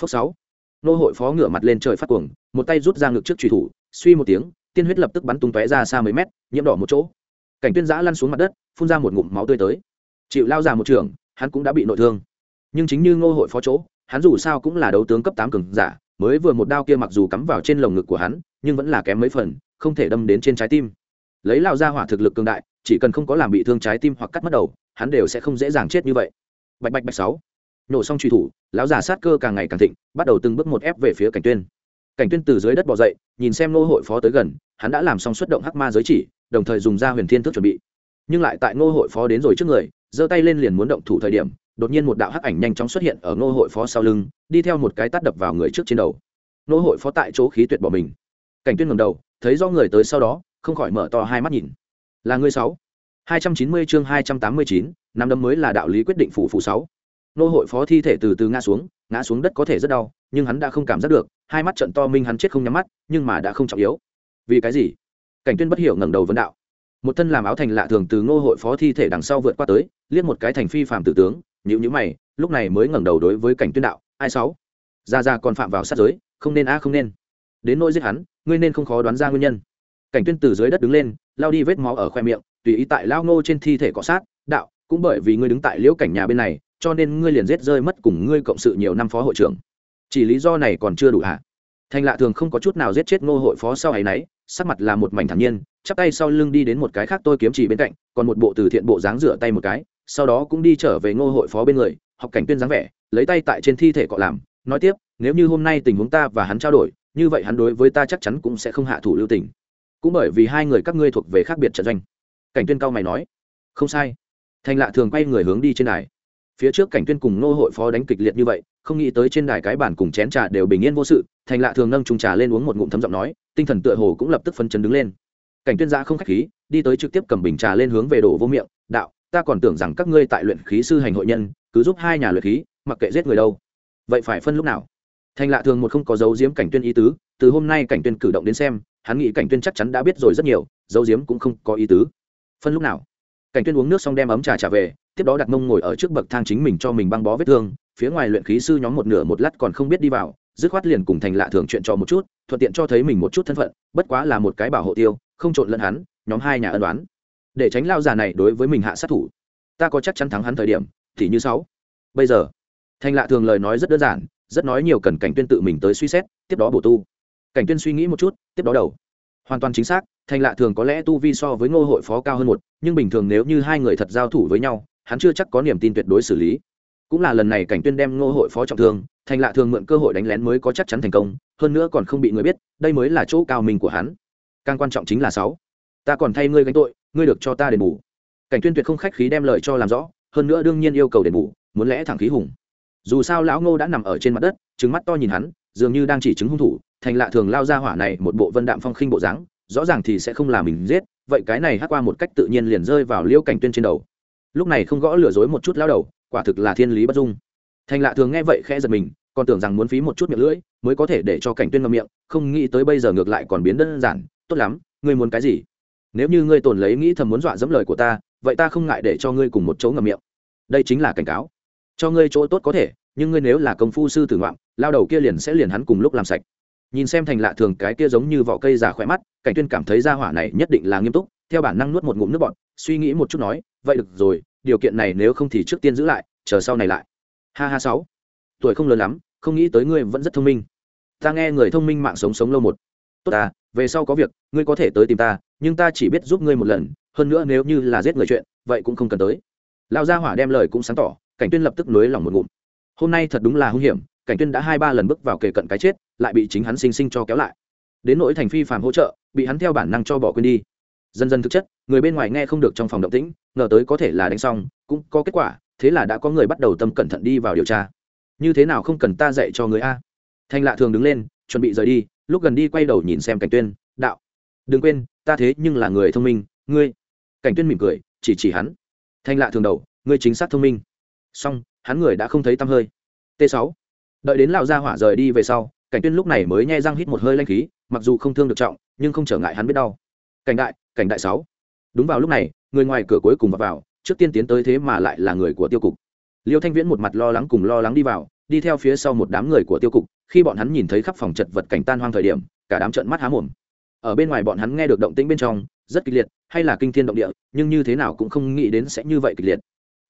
Phốc sáu, nô hội phó ngửa mặt lên trời phát cuồng, một tay rút ra ngực trước truy thủ, suy một tiếng, tiên huyết lập tức bắn tung tóe ra xa mấy mét, nhiễm đỏ một chỗ. Cảnh tuyên giã lăn xuống mặt đất, phun ra một ngụm máu tươi tới. Chịu lao ra một trường, hắn cũng đã bị nội thương. Nhưng chính như ngô hội phó chỗ, hắn dù sao cũng là đấu tướng cấp tám cường giả, mới vừa một đao kia mặc dù cắm vào trên lồng ngực của hắn nhưng vẫn là kém mấy phần, không thể đâm đến trên trái tim. Lấy lao ra hỏa thực lực cường đại, chỉ cần không có làm bị thương trái tim hoặc cắt mất đầu, hắn đều sẽ không dễ dàng chết như vậy. Bạch bạch bạch sáu. Nổ xong truy thủ, lão già sát cơ càng ngày càng thịnh, bắt đầu từng bước một ép về phía cảnh tuyên. Cảnh tuyên từ dưới đất bò dậy, nhìn xem nô hội phó tới gần, hắn đã làm xong xuất động hắc ma giới chỉ, đồng thời dùng ra huyền thiên thức chuẩn bị. Nhưng lại tại nô hội phó đến rồi trước người, giơ tay lên liền muốn động thủ thời điểm, đột nhiên một đạo hắc ảnh nhanh chóng xuất hiện ở nô hội phó sau lưng, đi theo một cái tát đập vào người trước trên đầu. Nô hội phó tại chỗ khí tuyệt bỏ mình cảnh tuyên ngẩng đầu, thấy do người tới sau đó, không khỏi mở to hai mắt nhìn. Là ngươi sáu. Hai trăm chín mươi chương hai trăm tám mươi chín, năm đấm mới là đạo lý quyết định phủ phủ sáu. Nô hội phó thi thể từ từ ngã xuống ngã xuống đất có thể rất đau, nhưng hắn đã không cảm giác được, hai mắt trận to minh hắn chết không nhắm mắt, nhưng mà đã không trọng yếu. Vì cái gì? Cảnh tuyên bất hiểu ngẩng đầu vấn đạo. Một thân làm áo thành lạ thường từ ngô hội phó thi thể đằng sau vượt qua tới, liếc một cái thành phi phạm tử tướng nhữ nhữ mày, lúc này mới ngẩng đầu đối với cảnh tuyên đạo. Ai sáu? Ra ra còn phạm vào sát giới, không nên a, không nên đến nỗi giết hắn, ngươi nên không khó đoán ra nguyên nhân. Cảnh tuyên từ dưới đất đứng lên, lao đi vết máu ở khoe miệng, tùy ý tại lao ngô trên thi thể cọ sát, đạo, cũng bởi vì ngươi đứng tại liễu cảnh nhà bên này, cho nên ngươi liền giết rơi mất cùng ngươi cộng sự nhiều năm phó hội trưởng. Chỉ lý do này còn chưa đủ hả? Thành lạ thường không có chút nào giết chết ngô hội phó sau ấy nấy, sắc mặt là một mảnh thản nhiên, chắp tay sau lưng đi đến một cái khác tôi kiếm chỉ bên cạnh, còn một bộ từ thiện bộ dáng rửa tay một cái, sau đó cũng đi trở về ngô hội phó bên người, học cảnh tuyên dáng vẻ, lấy tay tại trên thi thể cọ làm, nói tiếp, nếu như hôm nay tình huống ta và hắn trao đổi như vậy hắn đối với ta chắc chắn cũng sẽ không hạ thủ lưu tình. Cũng bởi vì hai người các ngươi thuộc về khác biệt trận doanh. Cảnh tuyên cao mày nói, không sai. Thành lạ thường quay người hướng đi trên đài. Phía trước cảnh tuyên cùng nô hội phó đánh kịch liệt như vậy, không nghĩ tới trên đài cái bản cùng chén trà đều bình yên vô sự. Thành lạ thường nâng chung trà lên uống một ngụm thấm giọng nói, tinh thần tựa hồ cũng lập tức phân chấn đứng lên. Cảnh tuyên giã không khách khí, đi tới trực tiếp cầm bình trà lên hướng về đổ vô miệng, đạo, ta còn tưởng rằng các ngươi tại luyện khí sư hành hội nhân, cứ giúp hai nhà luyện khí, mặc kệ giết người đâu. Vậy phải phân lúc nào? Thành lạ thường một không có dấu diếm cảnh tuyên ý tứ, từ hôm nay cảnh tuyên cử động đến xem, hắn nghĩ cảnh tuyên chắc chắn đã biết rồi rất nhiều dấu diếm cũng không có ý tứ. Phân lúc nào? Cảnh tuyên uống nước xong đem ấm trà trả về, tiếp đó đặt mông ngồi ở trước bậc thang chính mình cho mình băng bó vết thương, phía ngoài luyện khí sư nhóm một nửa một lát còn không biết đi vào, dứt khoát liền cùng thành lạ thường chuyện trò một chút, thuận tiện cho thấy mình một chút thân phận, bất quá là một cái bảo hộ tiêu, không trộn lẫn hắn, nhóm hai nhà ân đoán để tránh lao già này đối với mình hạ sát thủ. Ta có chắc chắn thắng hắn thời điểm, thì như sáu bây giờ, thành lạ thường lời nói rất đơn giản rất nói nhiều cần cảnh tuyên tự mình tới suy xét, tiếp đó bổ tu. Cảnh tuyên suy nghĩ một chút, tiếp đó đầu. Hoàn toàn chính xác, thành lạ thường có lẽ tu vi so với ngô hội phó cao hơn một, nhưng bình thường nếu như hai người thật giao thủ với nhau, hắn chưa chắc có niềm tin tuyệt đối xử lý. Cũng là lần này cảnh tuyên đem ngô hội phó trọng thương, thành lạ thường mượn cơ hội đánh lén mới có chắc chắn thành công, hơn nữa còn không bị người biết, đây mới là chỗ cao mình của hắn. Càng quan trọng chính là sáu. Ta còn thay ngươi gánh tội, ngươi được cho ta đền bù. Cảnh tuyên tuyệt không khách khí đem lời cho làm rõ, hơn nữa đương nhiên yêu cầu đền bù, muốn lẽ thẳng khí hùng dù sao lão ngô đã nằm ở trên mặt đất trứng mắt to nhìn hắn, dường như đang chỉ chứng hung thủ, thành lạ thường lao ra hỏa này một bộ vân đạm phong khinh bộ dáng, rõ ràng thì sẽ không là mình giết, vậy cái này hát qua một cách tự nhiên liền rơi vào liễu cảnh tuyên trên đầu. Lúc này không gõ lừa dối một chút lao đầu, quả thực là thiên lý bất dung. Thành lạ thường nghe vậy khẽ giật mình, còn tưởng rằng muốn phí một chút miệng lưỡi, mới có thể để cho cảnh tuyên ngậm miệng, không nghĩ tới bây giờ ngược lại còn biến đơn giản, tốt lắm, ngươi muốn cái gì? Nếu như ngươi tồn lấy nghĩ thầm muốn dọa dẫm lời của ta, vậy ta không ngại để cho ngươi cùng một chỗ ngậm miệng. Đây chính là cảnh cáo cho ngươi chỗ tốt có thể, nhưng ngươi nếu là công phu sư tử ngoạm, lao đầu kia liền sẽ liền hắn cùng lúc làm sạch. Nhìn xem thành lạ thường cái kia giống như vỏ cây già khỏe mắt, cảnh tuyên cảm thấy ra hỏa này nhất định là nghiêm túc, theo bản năng nuốt một ngụm nước bọt, suy nghĩ một chút nói, vậy được rồi, điều kiện này nếu không thì trước tiên giữ lại, chờ sau này lại. Ha ha sáu. Tuổi không lớn lắm, không nghĩ tới ngươi vẫn rất thông minh. Ta nghe người thông minh mạng sống sống lâu một. Tốt ta, về sau có việc, ngươi có thể tới tìm ta, nhưng ta chỉ biết giúp ngươi một lần, hơn nữa nếu như là giết người chuyện, vậy cũng không cần tới. Lão gia hỏa đem lời cũng sáng tỏ cảnh tuyên lập tức nối lòng một ngụm. Hôm nay thật đúng là hung hiểm, cảnh tuyên đã hai ba lần bước vào kề cận cái chết, lại bị chính hắn sinh sinh cho kéo lại. Đến nỗi thành phi phàm hỗ trợ, bị hắn theo bản năng cho bỏ quên đi. Dần dần thực chất, người bên ngoài nghe không được trong phòng động tĩnh, ngờ tới có thể là đánh xong, cũng có kết quả, thế là đã có người bắt đầu tâm cẩn thận đi vào điều tra. Như thế nào không cần ta dạy cho người a? Thanh lạ thường đứng lên, chuẩn bị rời đi, lúc gần đi quay đầu nhìn xem cảnh tuyên, đạo. Đừng quên, ta thế nhưng là người thông minh, ngươi. Cảnh tuyên mỉm cười, chỉ chỉ hắn. Thanh lạ thường đầu, ngươi chính xác thông minh song hắn người đã không thấy tăm hơi. T 6 đợi đến lão gia hỏa rời đi về sau cảnh tuyên lúc này mới nhai răng hít một hơi lanh khí mặc dù không thương được trọng nhưng không trở ngại hắn biết đau. Cảnh đại cảnh đại sáu. Đúng vào lúc này người ngoài cửa cuối cùng vào, vào trước tiên tiến tới thế mà lại là người của tiêu cục. Liêu thanh viễn một mặt lo lắng cùng lo lắng đi vào đi theo phía sau một đám người của tiêu cục khi bọn hắn nhìn thấy khắp phòng chật vật cảnh tan hoang thời điểm cả đám trợn mắt há mồm. Ở bên ngoài bọn hắn nghe được động tĩnh bên trong rất kịch liệt hay là kinh thiên động địa nhưng như thế nào cũng không nghĩ đến sẽ như vậy kịch liệt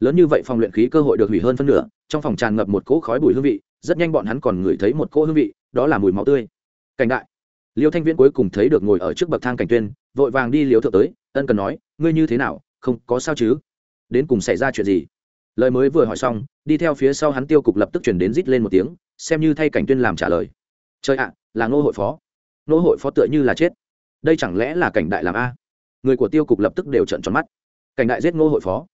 lớn như vậy phòng luyện khí cơ hội được hủy hơn phân nửa, trong phòng tràn ngập một cỗ khói bụi hương vị, rất nhanh bọn hắn còn ngửi thấy một cỗ hương vị, đó là mùi máu tươi. Cảnh đại, liêu thanh viễn cuối cùng thấy được ngồi ở trước bậc thang cảnh tuyên, vội vàng đi liều thượng tới, ân cần nói, ngươi như thế nào, không có sao chứ? Đến cùng xảy ra chuyện gì? Lời mới vừa hỏi xong, đi theo phía sau hắn tiêu cục lập tức chuyển đến rít lên một tiếng, xem như thay cảnh tuyên làm trả lời. Trời ạ, là ngô hội phó. Ngô hội phó tựa như là chết. Đây chẳng lẽ là cảnh đại làm a? Người của tiêu cục lập tức đều trận tròn mắt. Cảnh đại giết ngô hội phó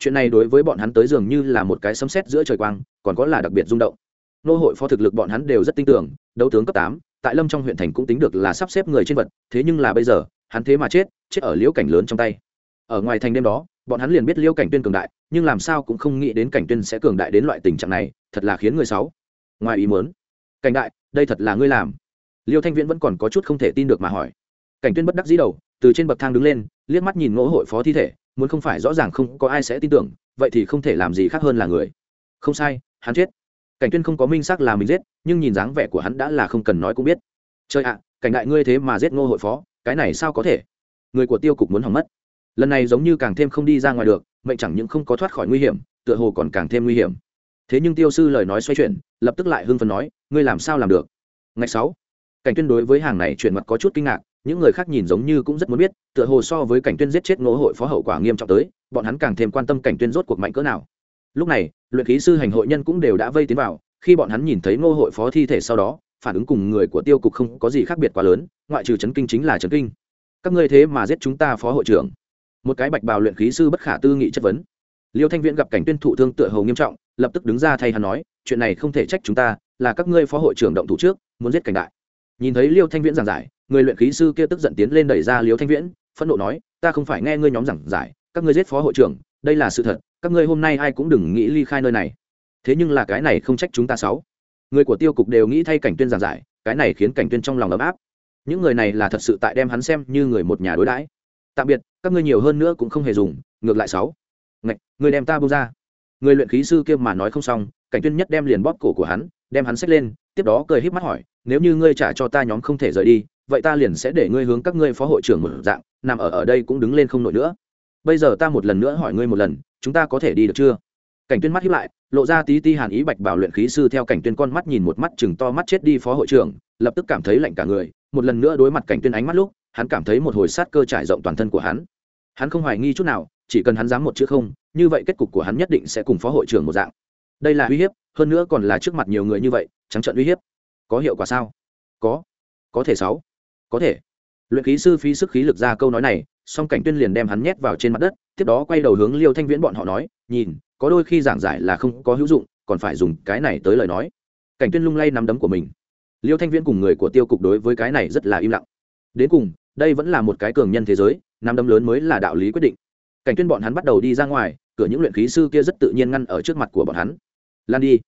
chuyện này đối với bọn hắn tới dường như là một cái sấm sét giữa trời quang, còn có là đặc biệt rung động. Nô hội phó thực lực bọn hắn đều rất tin tưởng, đấu tướng cấp tám, tại lâm trong huyện thành cũng tính được là sắp xếp người trên vật, thế nhưng là bây giờ, hắn thế mà chết chết ở liễu cảnh lớn trong tay. Ở ngoài thành đêm đó, bọn hắn liền biết liễu cảnh tuyên cường đại, nhưng làm sao cũng không nghĩ đến cảnh tuyên sẽ cường đại đến loại tình trạng này, thật là khiến người sáu ngoài ý muốn, cảnh đại, đây thật là ngươi làm. Liêu thanh viễn vẫn còn có chút không thể tin được mà hỏi. Cảnh tuyên bất đắc dĩ đầu, từ trên bậc thang đứng lên, liếc mắt nhìn ngỗ hội phó thi thể muốn không phải rõ ràng không có ai sẽ tin tưởng, vậy thì không thể làm gì khác hơn là người. Không sai, hắn chết. Cảnh tuyên không có minh xác là mình giết, nhưng nhìn dáng vẻ của hắn đã là không cần nói cũng biết. Trời ạ, cảnh đại ngươi thế mà giết ngô hội phó, cái này sao có thể? Người của tiêu cục muốn hỏng mất. Lần này giống như càng thêm không đi ra ngoài được, mệnh chẳng những không có thoát khỏi nguy hiểm, tựa hồ còn càng thêm nguy hiểm. Thế nhưng tiêu sư lời nói xoay chuyển, lập tức lại hưng phấn nói, ngươi làm sao làm được? Ngày sáu, cảnh tuyên đối với hàng này chuyển mặt có chút kinh ngạc những người khác nhìn giống như cũng rất muốn biết, tựa hồ so với cảnh tuyên giết chết ngô hội phó hậu quả nghiêm trọng tới, bọn hắn càng thêm quan tâm cảnh tuyên rốt cuộc mạnh cỡ nào. Lúc này, luyện khí sư hành hội nhân cũng đều đã vây tiến vào, khi bọn hắn nhìn thấy ngô hội phó thi thể sau đó, phản ứng cùng người của tiêu cục không có gì khác biệt quá lớn, ngoại trừ chấn kinh chính là chấn kinh. Các ngươi thế mà giết chúng ta phó hội trưởng. Một cái bạch bào luyện khí sư bất khả tư nghị chất vấn. Liêu thanh viễn gặp cảnh tuyên thụ thương tựa hầu nghiêm trọng, lập tức đứng ra thay hắn nói, chuyện này không thể trách chúng ta, là các ngươi phó hội trưởng động thủ trước, muốn giết cảnh đại. Nhìn thấy liêu thanh viễn giảng giải người luyện khí sư kia tức giận tiến lên đẩy ra Liếu thanh viễn, phẫn nộ nói, ta không phải nghe ngươi nhóm giảng giải, các ngươi giết phó hội trưởng, đây là sự thật, các ngươi hôm nay ai cũng đừng nghĩ ly khai nơi này. Thế nhưng là cái này không trách chúng ta sáu. Người của tiêu cục đều nghĩ thay cảnh tuyên giảng giải, cái này khiến cảnh tuyên trong lòng ấm áp. Những người này là thật sự tại đem hắn xem như người một nhà đối đãi. Tạm biệt, các ngươi nhiều hơn nữa cũng không hề dùng, ngược lại sáu. Ngạch người đem ta bông ra. Người luyện khí sư kia mà nói không xong, cảnh tuyên nhất đem liền bóp cổ của hắn, đem hắn xách lên, tiếp đó cười híp mắt hỏi, nếu như ngươi trả cho ta nhóm không thể rời đi vậy ta liền sẽ để ngươi hướng các ngươi phó hội trưởng một dạng, nằm ở ở đây cũng đứng lên không nổi nữa. Bây giờ ta một lần nữa hỏi ngươi một lần, chúng ta có thể đi được chưa? Cảnh tuyên mắt hiếp lại, lộ ra tí ti hàn ý bạch bảo luyện khí sư theo cảnh tuyên con mắt nhìn một mắt, chừng to mắt chết đi phó hội trưởng, lập tức cảm thấy lạnh cả người. Một lần nữa đối mặt cảnh tuyên ánh mắt lúc, hắn cảm thấy một hồi sát cơ trải rộng toàn thân của hắn. Hắn không hoài nghi chút nào, chỉ cần hắn dám một chữ không, như vậy kết cục của hắn nhất định sẽ cùng phó hội trưởng một dạng. Đây là uy hiếp, hơn nữa còn là trước mặt nhiều người như vậy, trắng trợn uy hiếp. Có hiệu quả sao? Có. Có thể sáu có thể. Luyện khí sư phí sức khí lực ra câu nói này, song cảnh tuyên liền đem hắn nhét vào trên mặt đất, tiếp đó quay đầu hướng liêu thanh viễn bọn họ nói, nhìn, có đôi khi giảng giải là không có hữu dụng, còn phải dùng cái này tới lời nói. Cảnh tuyên lung lay nắm đấm của mình. Liêu thanh viễn cùng người của tiêu cục đối với cái này rất là im lặng. Đến cùng, đây vẫn là một cái cường nhân thế giới, nắm đấm lớn mới là đạo lý quyết định. Cảnh tuyên bọn hắn bắt đầu đi ra ngoài, cửa những luyện khí sư kia rất tự nhiên ngăn ở trước mặt của bọn hắn. Lan đi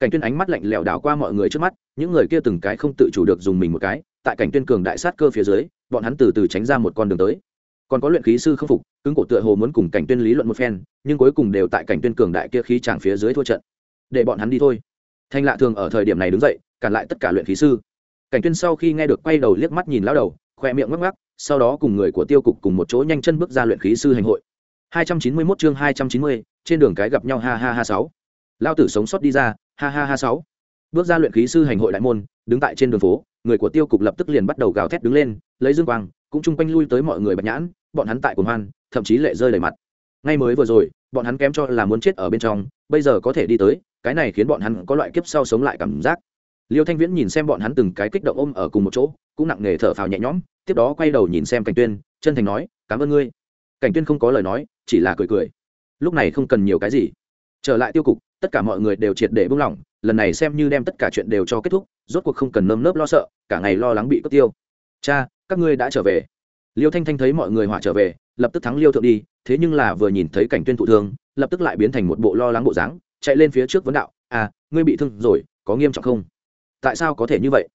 cảnh tuyên ánh mắt lạnh lẽo đảo qua mọi người trước mắt những người kia từng cái không tự chủ được dùng mình một cái tại cảnh tuyên cường đại sát cơ phía dưới bọn hắn từ từ tránh ra một con đường tới. Còn có luyện khí sư không phục cứng cổ tựa hồ muốn cùng cảnh tuyên lý luận một phen nhưng cuối cùng đều tại cảnh tuyên cường đại kia khí tràng phía dưới thua trận. Để bọn hắn đi thôi. Thanh lạ thường ở thời điểm này đứng dậy cản lại tất cả luyện khí sư. Cảnh tuyên sau khi nghe được quay đầu liếc mắt nhìn lão đầu khoe miệng ngắc ngắc sau đó cùng người của tiêu cục cùng một chỗ nhanh chân bước ra luyện khí sư hành hội. 291 chương 290, trên đường cái gặp nhau ha ha ha sáu lao tử sống sót đi ra, ha ha ha sáu. Bước ra luyện khí sư hành hội đại môn, đứng tại trên đường phố, người của tiêu cục lập tức liền bắt đầu gào thét đứng lên, lấy dương quang, cũng chung quanh lui tới mọi người bạch nhãn, bọn hắn tại cuồng hoan, thậm chí lệ rơi đầy mặt. Ngay mới vừa rồi, bọn hắn kém cho là muốn chết ở bên trong, bây giờ có thể đi tới, cái này khiến bọn hắn có loại kiếp sau sống lại cảm giác. Liêu thanh viễn nhìn xem bọn hắn từng cái kích động ôm ở cùng một chỗ, cũng nặng nề thở phào nhẹ nhõm, tiếp đó quay đầu nhìn xem cảnh tuyên, chân thành nói, cảm ơn ngươi. Cảnh tuyên không có lời nói, chỉ là cười cười. Lúc này không cần nhiều cái gì trở lại tiêu cục, tất cả mọi người đều triệt để buông lỏng, lần này xem như đem tất cả chuyện đều cho kết thúc, rốt cuộc không cần nơm nớp lo sợ, cả ngày lo lắng bị cướp tiêu. Cha, các ngươi đã trở về. Liêu thanh thanh thấy mọi người hỏa trở về, lập tức thắng liêu thượng đi, thế nhưng là vừa nhìn thấy cảnh tuyên thụ thương, lập tức lại biến thành một bộ lo lắng bộ dáng, chạy lên phía trước vấn đạo à ngươi bị thương rồi, có nghiêm trọng không? Tại sao có thể như vậy?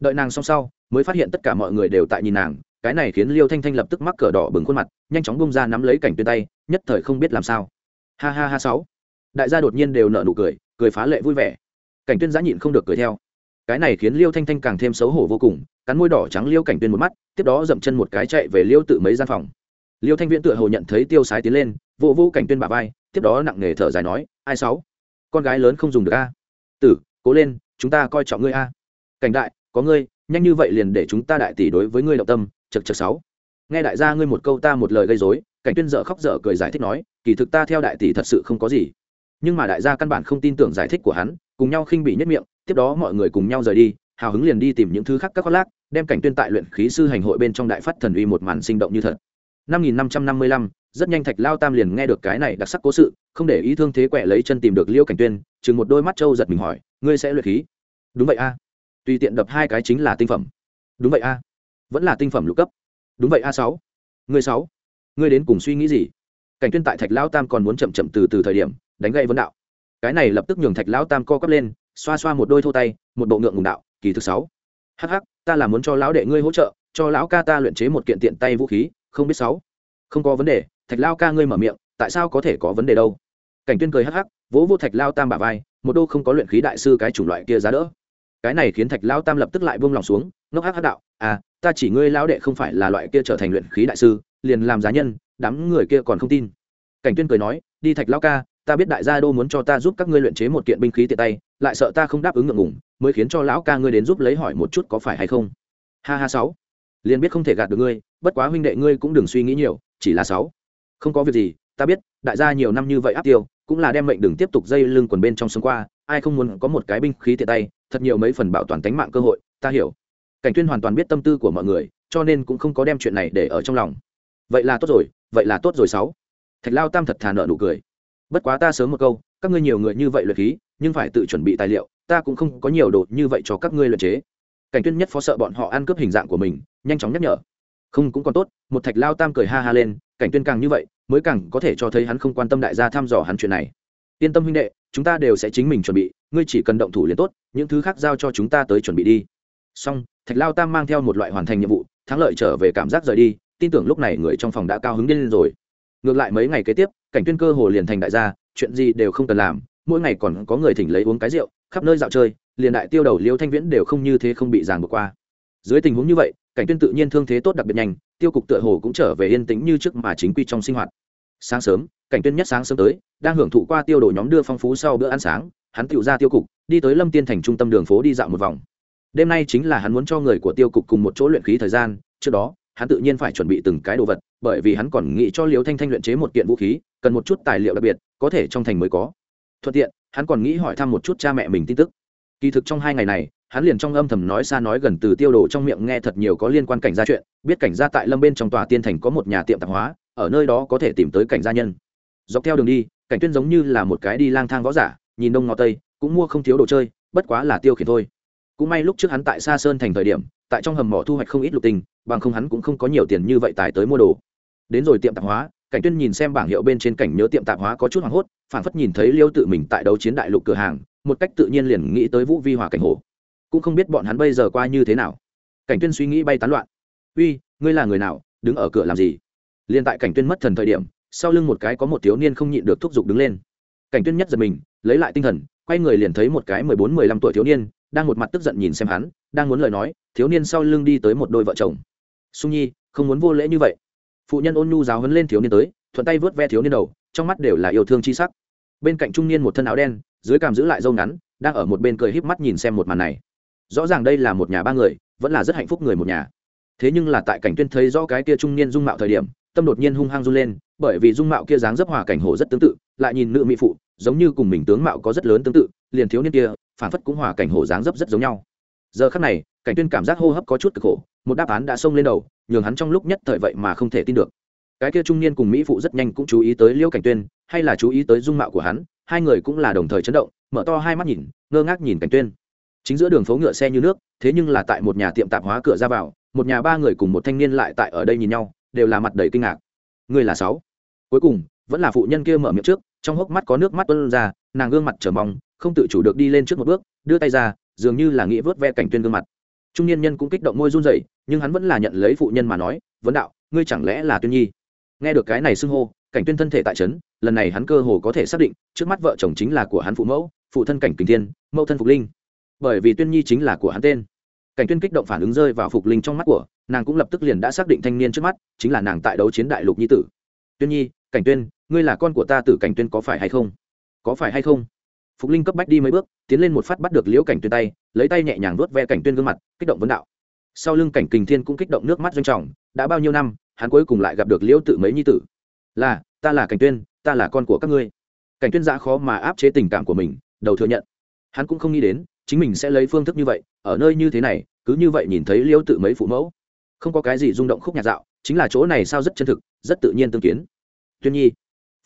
Đợi nàng xong sau, mới phát hiện tất cả mọi người đều tại nhìn nàng, cái này khiến liêu thanh thanh lập tức mắc cờ đỏ bừng khuôn mặt, nhanh chóng bung ra nắm lấy cảnh tuyên tay, nhất thời không biết làm sao. Ha ha ha sáu đại gia đột nhiên đều nở nụ cười cười phá lệ vui vẻ. Cảnh tuyên giã nhịn không được cười theo. Cái này khiến liêu thanh thanh càng thêm xấu hổ vô cùng cắn môi đỏ trắng liêu cảnh tuyên một mắt tiếp đó dậm chân một cái chạy về liêu tự mấy gian phòng. Liêu thanh viễn tựa hồ nhận thấy tiêu sái tiến lên vô vô cảnh tuyên bà vai tiếp đó nặng nề thở dài nói ai sáu? Con gái lớn không dùng được a. Tử cố lên chúng ta coi trọng ngươi a. Cảnh đại có ngươi nhanh như vậy liền để chúng ta đại tỷ đối với ngươi động tâm chật chật sáu. Nghe đại gia ngươi một câu ta một lời gây rối, cảnh tuyên dở khóc dở cười giải thích nói kỳ thực ta theo đại tỷ thật sự không có gì nhưng mà đại gia căn bản không tin tưởng giải thích của hắn, cùng nhau khinh bị nhất miệng, tiếp đó mọi người cùng nhau rời đi, hào hứng liền đi tìm những thứ khác các khoác lác, đem cảnh tuyên tại luyện khí sư hành hội bên trong đại phát thần uy một màn sinh động như thật. Năm nghìn năm trăm năm mươi lăm, rất nhanh thạch lao tam liền nghe được cái này đặc sắc cố sự, không để ý thương thế quẹ lấy chân tìm được liêu cảnh tuyên, chừng một đôi mắt trâu giật mình hỏi, ngươi sẽ luyện khí? Đúng vậy a. Tùy tiện đập hai cái chính là tinh phẩm. Đúng vậy a. Vẫn là tinh phẩm lục cấp. Đúng vậy a sáu. Ngươi sáu. Ngươi đến cùng suy nghĩ gì? Cảnh tuyên tại thạch lao tam còn muốn chậm chậm từ từ thời điểm đánh gậy vấn đạo. Cái này lập tức nhường thạch lão tam co quắp lên, xoa xoa một đôi thô tay, một bộ ngượng ngùng đạo, kỳ thực sáu. Hh ta là muốn cho lão đệ ngươi hỗ trợ, cho lão ca ta luyện chế một kiện tiện tay vũ khí, không biết sáu? Không có vấn đề, thạch lao ca ngươi mở miệng, tại sao có thể có vấn đề đâu? Cảnh tuyên cười hắc hắc, vỗ vô thạch lao tam bả vai, một đô không có luyện khí đại sư cái chủng loại kia giá đỡ. Cái này khiến thạch lao tam lập tức lại buông lòng xuống, ngốc hắc hắc đạo à ta chỉ ngươi lão đệ không phải là loại kia trở thành luyện khí đại sư, liền làm giá nhân, đám người kia còn không tin. Cảnh tuyên cười nói, đi thạch lao ca ta biết đại gia đô muốn cho ta giúp các ngươi luyện chế một kiện binh khí tiện tay, lại sợ ta không đáp ứng ngượng ngủng mới khiến cho lão ca ngươi đến giúp lấy hỏi một chút có phải hay không. Ha ha sáu. Liền biết không thể gạt được ngươi, bất quá huynh đệ ngươi cũng đừng suy nghĩ nhiều, chỉ là sáu. Không có việc gì, ta biết, đại gia nhiều năm như vậy áp tiêu, cũng là đem mệnh đừng tiếp tục dây lưng quần bên trong sống qua, ai không muốn có một cái binh khí tiện tay, thật nhiều mấy phần bảo toàn tính mạng cơ hội, ta hiểu. Cảnh tuyên hoàn toàn biết tâm tư của mọi người, cho nên cũng không có đem chuyện này để ở trong lòng. Vậy là tốt rồi, vậy là tốt rồi sáu. Thạch lao tam thật thà nợ nụ cười bất quá ta sớm một câu, các ngươi nhiều người như vậy luyện khí, nhưng phải tự chuẩn bị tài liệu, ta cũng không có nhiều đồ như vậy cho các ngươi luyện chế. Cảnh tuyên nhất phó sợ bọn họ ăn cướp hình dạng của mình, nhanh chóng nhắc nhở. Không, cũng còn tốt, một thạch lao tam cười ha ha lên, cảnh tuyên càng như vậy, mới càng có thể cho thấy hắn không quan tâm đại gia thăm dò hắn chuyện này. Yên tâm huynh đệ, chúng ta đều sẽ chính mình chuẩn bị, ngươi chỉ cần động thủ liền tốt, những thứ khác giao cho chúng ta tới chuẩn bị đi. Xong, thạch lao tam mang theo một loại hoàn thành nhiệm vụ, thắng lợi trở về cảm giác rời đi, tin tưởng lúc này người trong phòng đã cao hứng lên rồi ngược lại mấy ngày kế tiếp, cảnh tuyên cơ hồ liền thành đại gia, chuyện gì đều không cần làm, mỗi ngày còn có người thỉnh lấy uống cái rượu, khắp nơi dạo chơi, liền đại tiêu đầu liêu thanh viễn đều không như thế không bị giàn vượt qua. Dưới tình huống như vậy, cảnh tuyên tự nhiên thương thế tốt đặc biệt nhanh, tiêu cục tựa hồ cũng trở về yên tĩnh như trước mà chính quy trong sinh hoạt. Sáng sớm, cảnh tuyên nhất sáng sớm tới, đang hưởng thụ qua tiêu đồ nhóm đưa phong phú sau bữa ăn sáng, hắn tựu ra tiêu cục, đi tới lâm tiên thành trung tâm đường phố đi dạo một vòng. Đêm nay chính là hắn muốn cho người của tiêu cục cùng một chỗ luyện khí thời gian, trước đó, hắn tự nhiên phải chuẩn bị từng cái đồ vật bởi vì hắn còn nghĩ cho liêu thanh thanh luyện chế một kiện vũ khí, cần một chút tài liệu đặc biệt, có thể trong thành mới có. Thuận tiện, hắn còn nghĩ hỏi thăm một chút cha mẹ mình tin tức. Kỳ thực trong hai ngày này, hắn liền trong âm thầm nói xa nói gần từ tiêu đồ trong miệng nghe thật nhiều có liên quan cảnh gia chuyện, biết cảnh gia tại lâm bên trong tòa tiên thành có một nhà tiệm tạp hóa, ở nơi đó có thể tìm tới cảnh gia nhân. Dọc theo đường đi, cảnh tuyên giống như là một cái đi lang thang võ giả, nhìn đông ngó tây, cũng mua không thiếu đồ chơi, bất quá là tiêu khiển thôi. Cũng may lúc trước hắn tại xa sơn thành thời điểm, tại trong hầm mỏ thu hoạch không ít lục tình bằng không hắn cũng không có nhiều tiền như vậy tài tới mua đồ đến rồi tiệm tạp hóa, cảnh tuyên nhìn xem bảng hiệu bên trên cảnh nhớ tiệm tạp hóa có chút hoảng hốt, phản phất nhìn thấy liêu tự mình tại đấu chiến đại lục cửa hàng, một cách tự nhiên liền nghĩ tới vũ vi hòa cảnh hồ. Cũng không biết bọn hắn bây giờ qua như thế nào. Cảnh tuyên suy nghĩ bay tán loạn. Uy, ngươi là người nào, đứng ở cửa làm gì? Liền tại cảnh tuyên mất thần thời điểm, sau lưng một cái có một thiếu niên không nhịn được thúc giục đứng lên. Cảnh tuyên nhất giật mình, lấy lại tinh thần, quay người liền thấy một cái mười bốn mười lăm tuổi thiếu niên, đang một mặt tức giận nhìn xem hắn, đang muốn lời nói, thiếu niên sau lưng đi tới một đôi vợ chồng. Sung nhi, không muốn vô lễ như vậy phụ nhân ôn nhu giáo hấn lên thiếu niên tới, thuận tay vớt ve thiếu niên đầu, trong mắt đều là yêu thương chi sắc. Bên cạnh trung niên một thân áo đen, dưới càm giữ lại râu ngắn, đang ở một bên cười híp mắt nhìn xem một màn này. Rõ ràng đây là một nhà ba người, vẫn là rất hạnh phúc người một nhà. Thế nhưng là tại cảnh tuyên thấy rõ cái kia trung niên dung mạo thời điểm, tâm đột nhiên hung hăng run lên, bởi vì dung mạo kia dáng dấp hòa cảnh hồ rất tương tự, lại nhìn nữ mỹ phụ, giống như cùng mình tướng mạo có rất lớn tương tự, liền thiếu niên kia, phản phất cũng hòa cảnh hồ dáng dấp rất giống nhau. Giờ khắc này, cảnh tuyên cảm giác hô hấp có chút cực khổ, một đáp án đã xông lên đầu nhường hắn trong lúc nhất thời vậy mà không thể tin được. Cái kia trung niên cùng mỹ phụ rất nhanh cũng chú ý tới liêu cảnh tuyên, hay là chú ý tới dung mạo của hắn, hai người cũng là đồng thời chấn động, mở to hai mắt nhìn, ngơ ngác nhìn cảnh tuyên. Chính giữa đường phố ngựa xe như nước, thế nhưng là tại một nhà tiệm tạp hóa cửa ra vào, một nhà ba người cùng một thanh niên lại tại ở đây nhìn nhau, đều là mặt đầy kinh ngạc. Người là sáu. Cuối cùng, vẫn là phụ nhân kia mở miệng trước, trong hốc mắt có nước mắt tuôn ra, nàng gương mặt trở mong, không tự chủ được đi lên trước một bước, đưa tay ra, dường như là nghĩ vớt ve cảnh tuyên gương mặt. Trung niên nhân cũng kích động môi run rẩy nhưng hắn vẫn là nhận lấy phụ nhân mà nói, vấn đạo, ngươi chẳng lẽ là tuyên nhi? Nghe được cái này xưng hô, cảnh tuyên thân thể tại trấn lần này hắn cơ hồ có thể xác định, trước mắt vợ chồng chính là của hắn phụ mẫu, phụ thân cảnh kình thiên, mẫu thân phục linh. Bởi vì tuyên nhi chính là của hắn tên. Cảnh tuyên kích động phản ứng rơi vào phục linh trong mắt của, nàng cũng lập tức liền đã xác định thanh niên trước mắt, chính là nàng tại đấu chiến đại lục nhi tử. Tuyên nhi, cảnh tuyên, ngươi là con của ta tử cảnh tuyên có phải hay không? Có phải hay không? Phục linh cấp bách đi mấy bước, tiến lên một phát bắt được liễu cảnh tuyên tay, lấy tay nhẹ nhàng vuốt ve cảnh tuyên gương mặt, kích động vấn đạo sau lưng cảnh kình thiên cũng kích động nước mắt doanh trọng, đã bao nhiêu năm, hắn cuối cùng lại gặp được liễu tự mấy nhi tử. Là, ta là cảnh tuyên, ta là con của các ngươi. Cảnh tuyên giã khó mà áp chế tình cảm của mình, đầu thừa nhận. Hắn cũng không nghĩ đến, chính mình sẽ lấy phương thức như vậy, ở nơi như thế này, cứ như vậy nhìn thấy liễu tự mấy phụ mẫu. Không có cái gì rung động khúc nhạc dạo, chính là chỗ này sao rất chân thực, rất tự nhiên tương kiến. Tuyên nhi.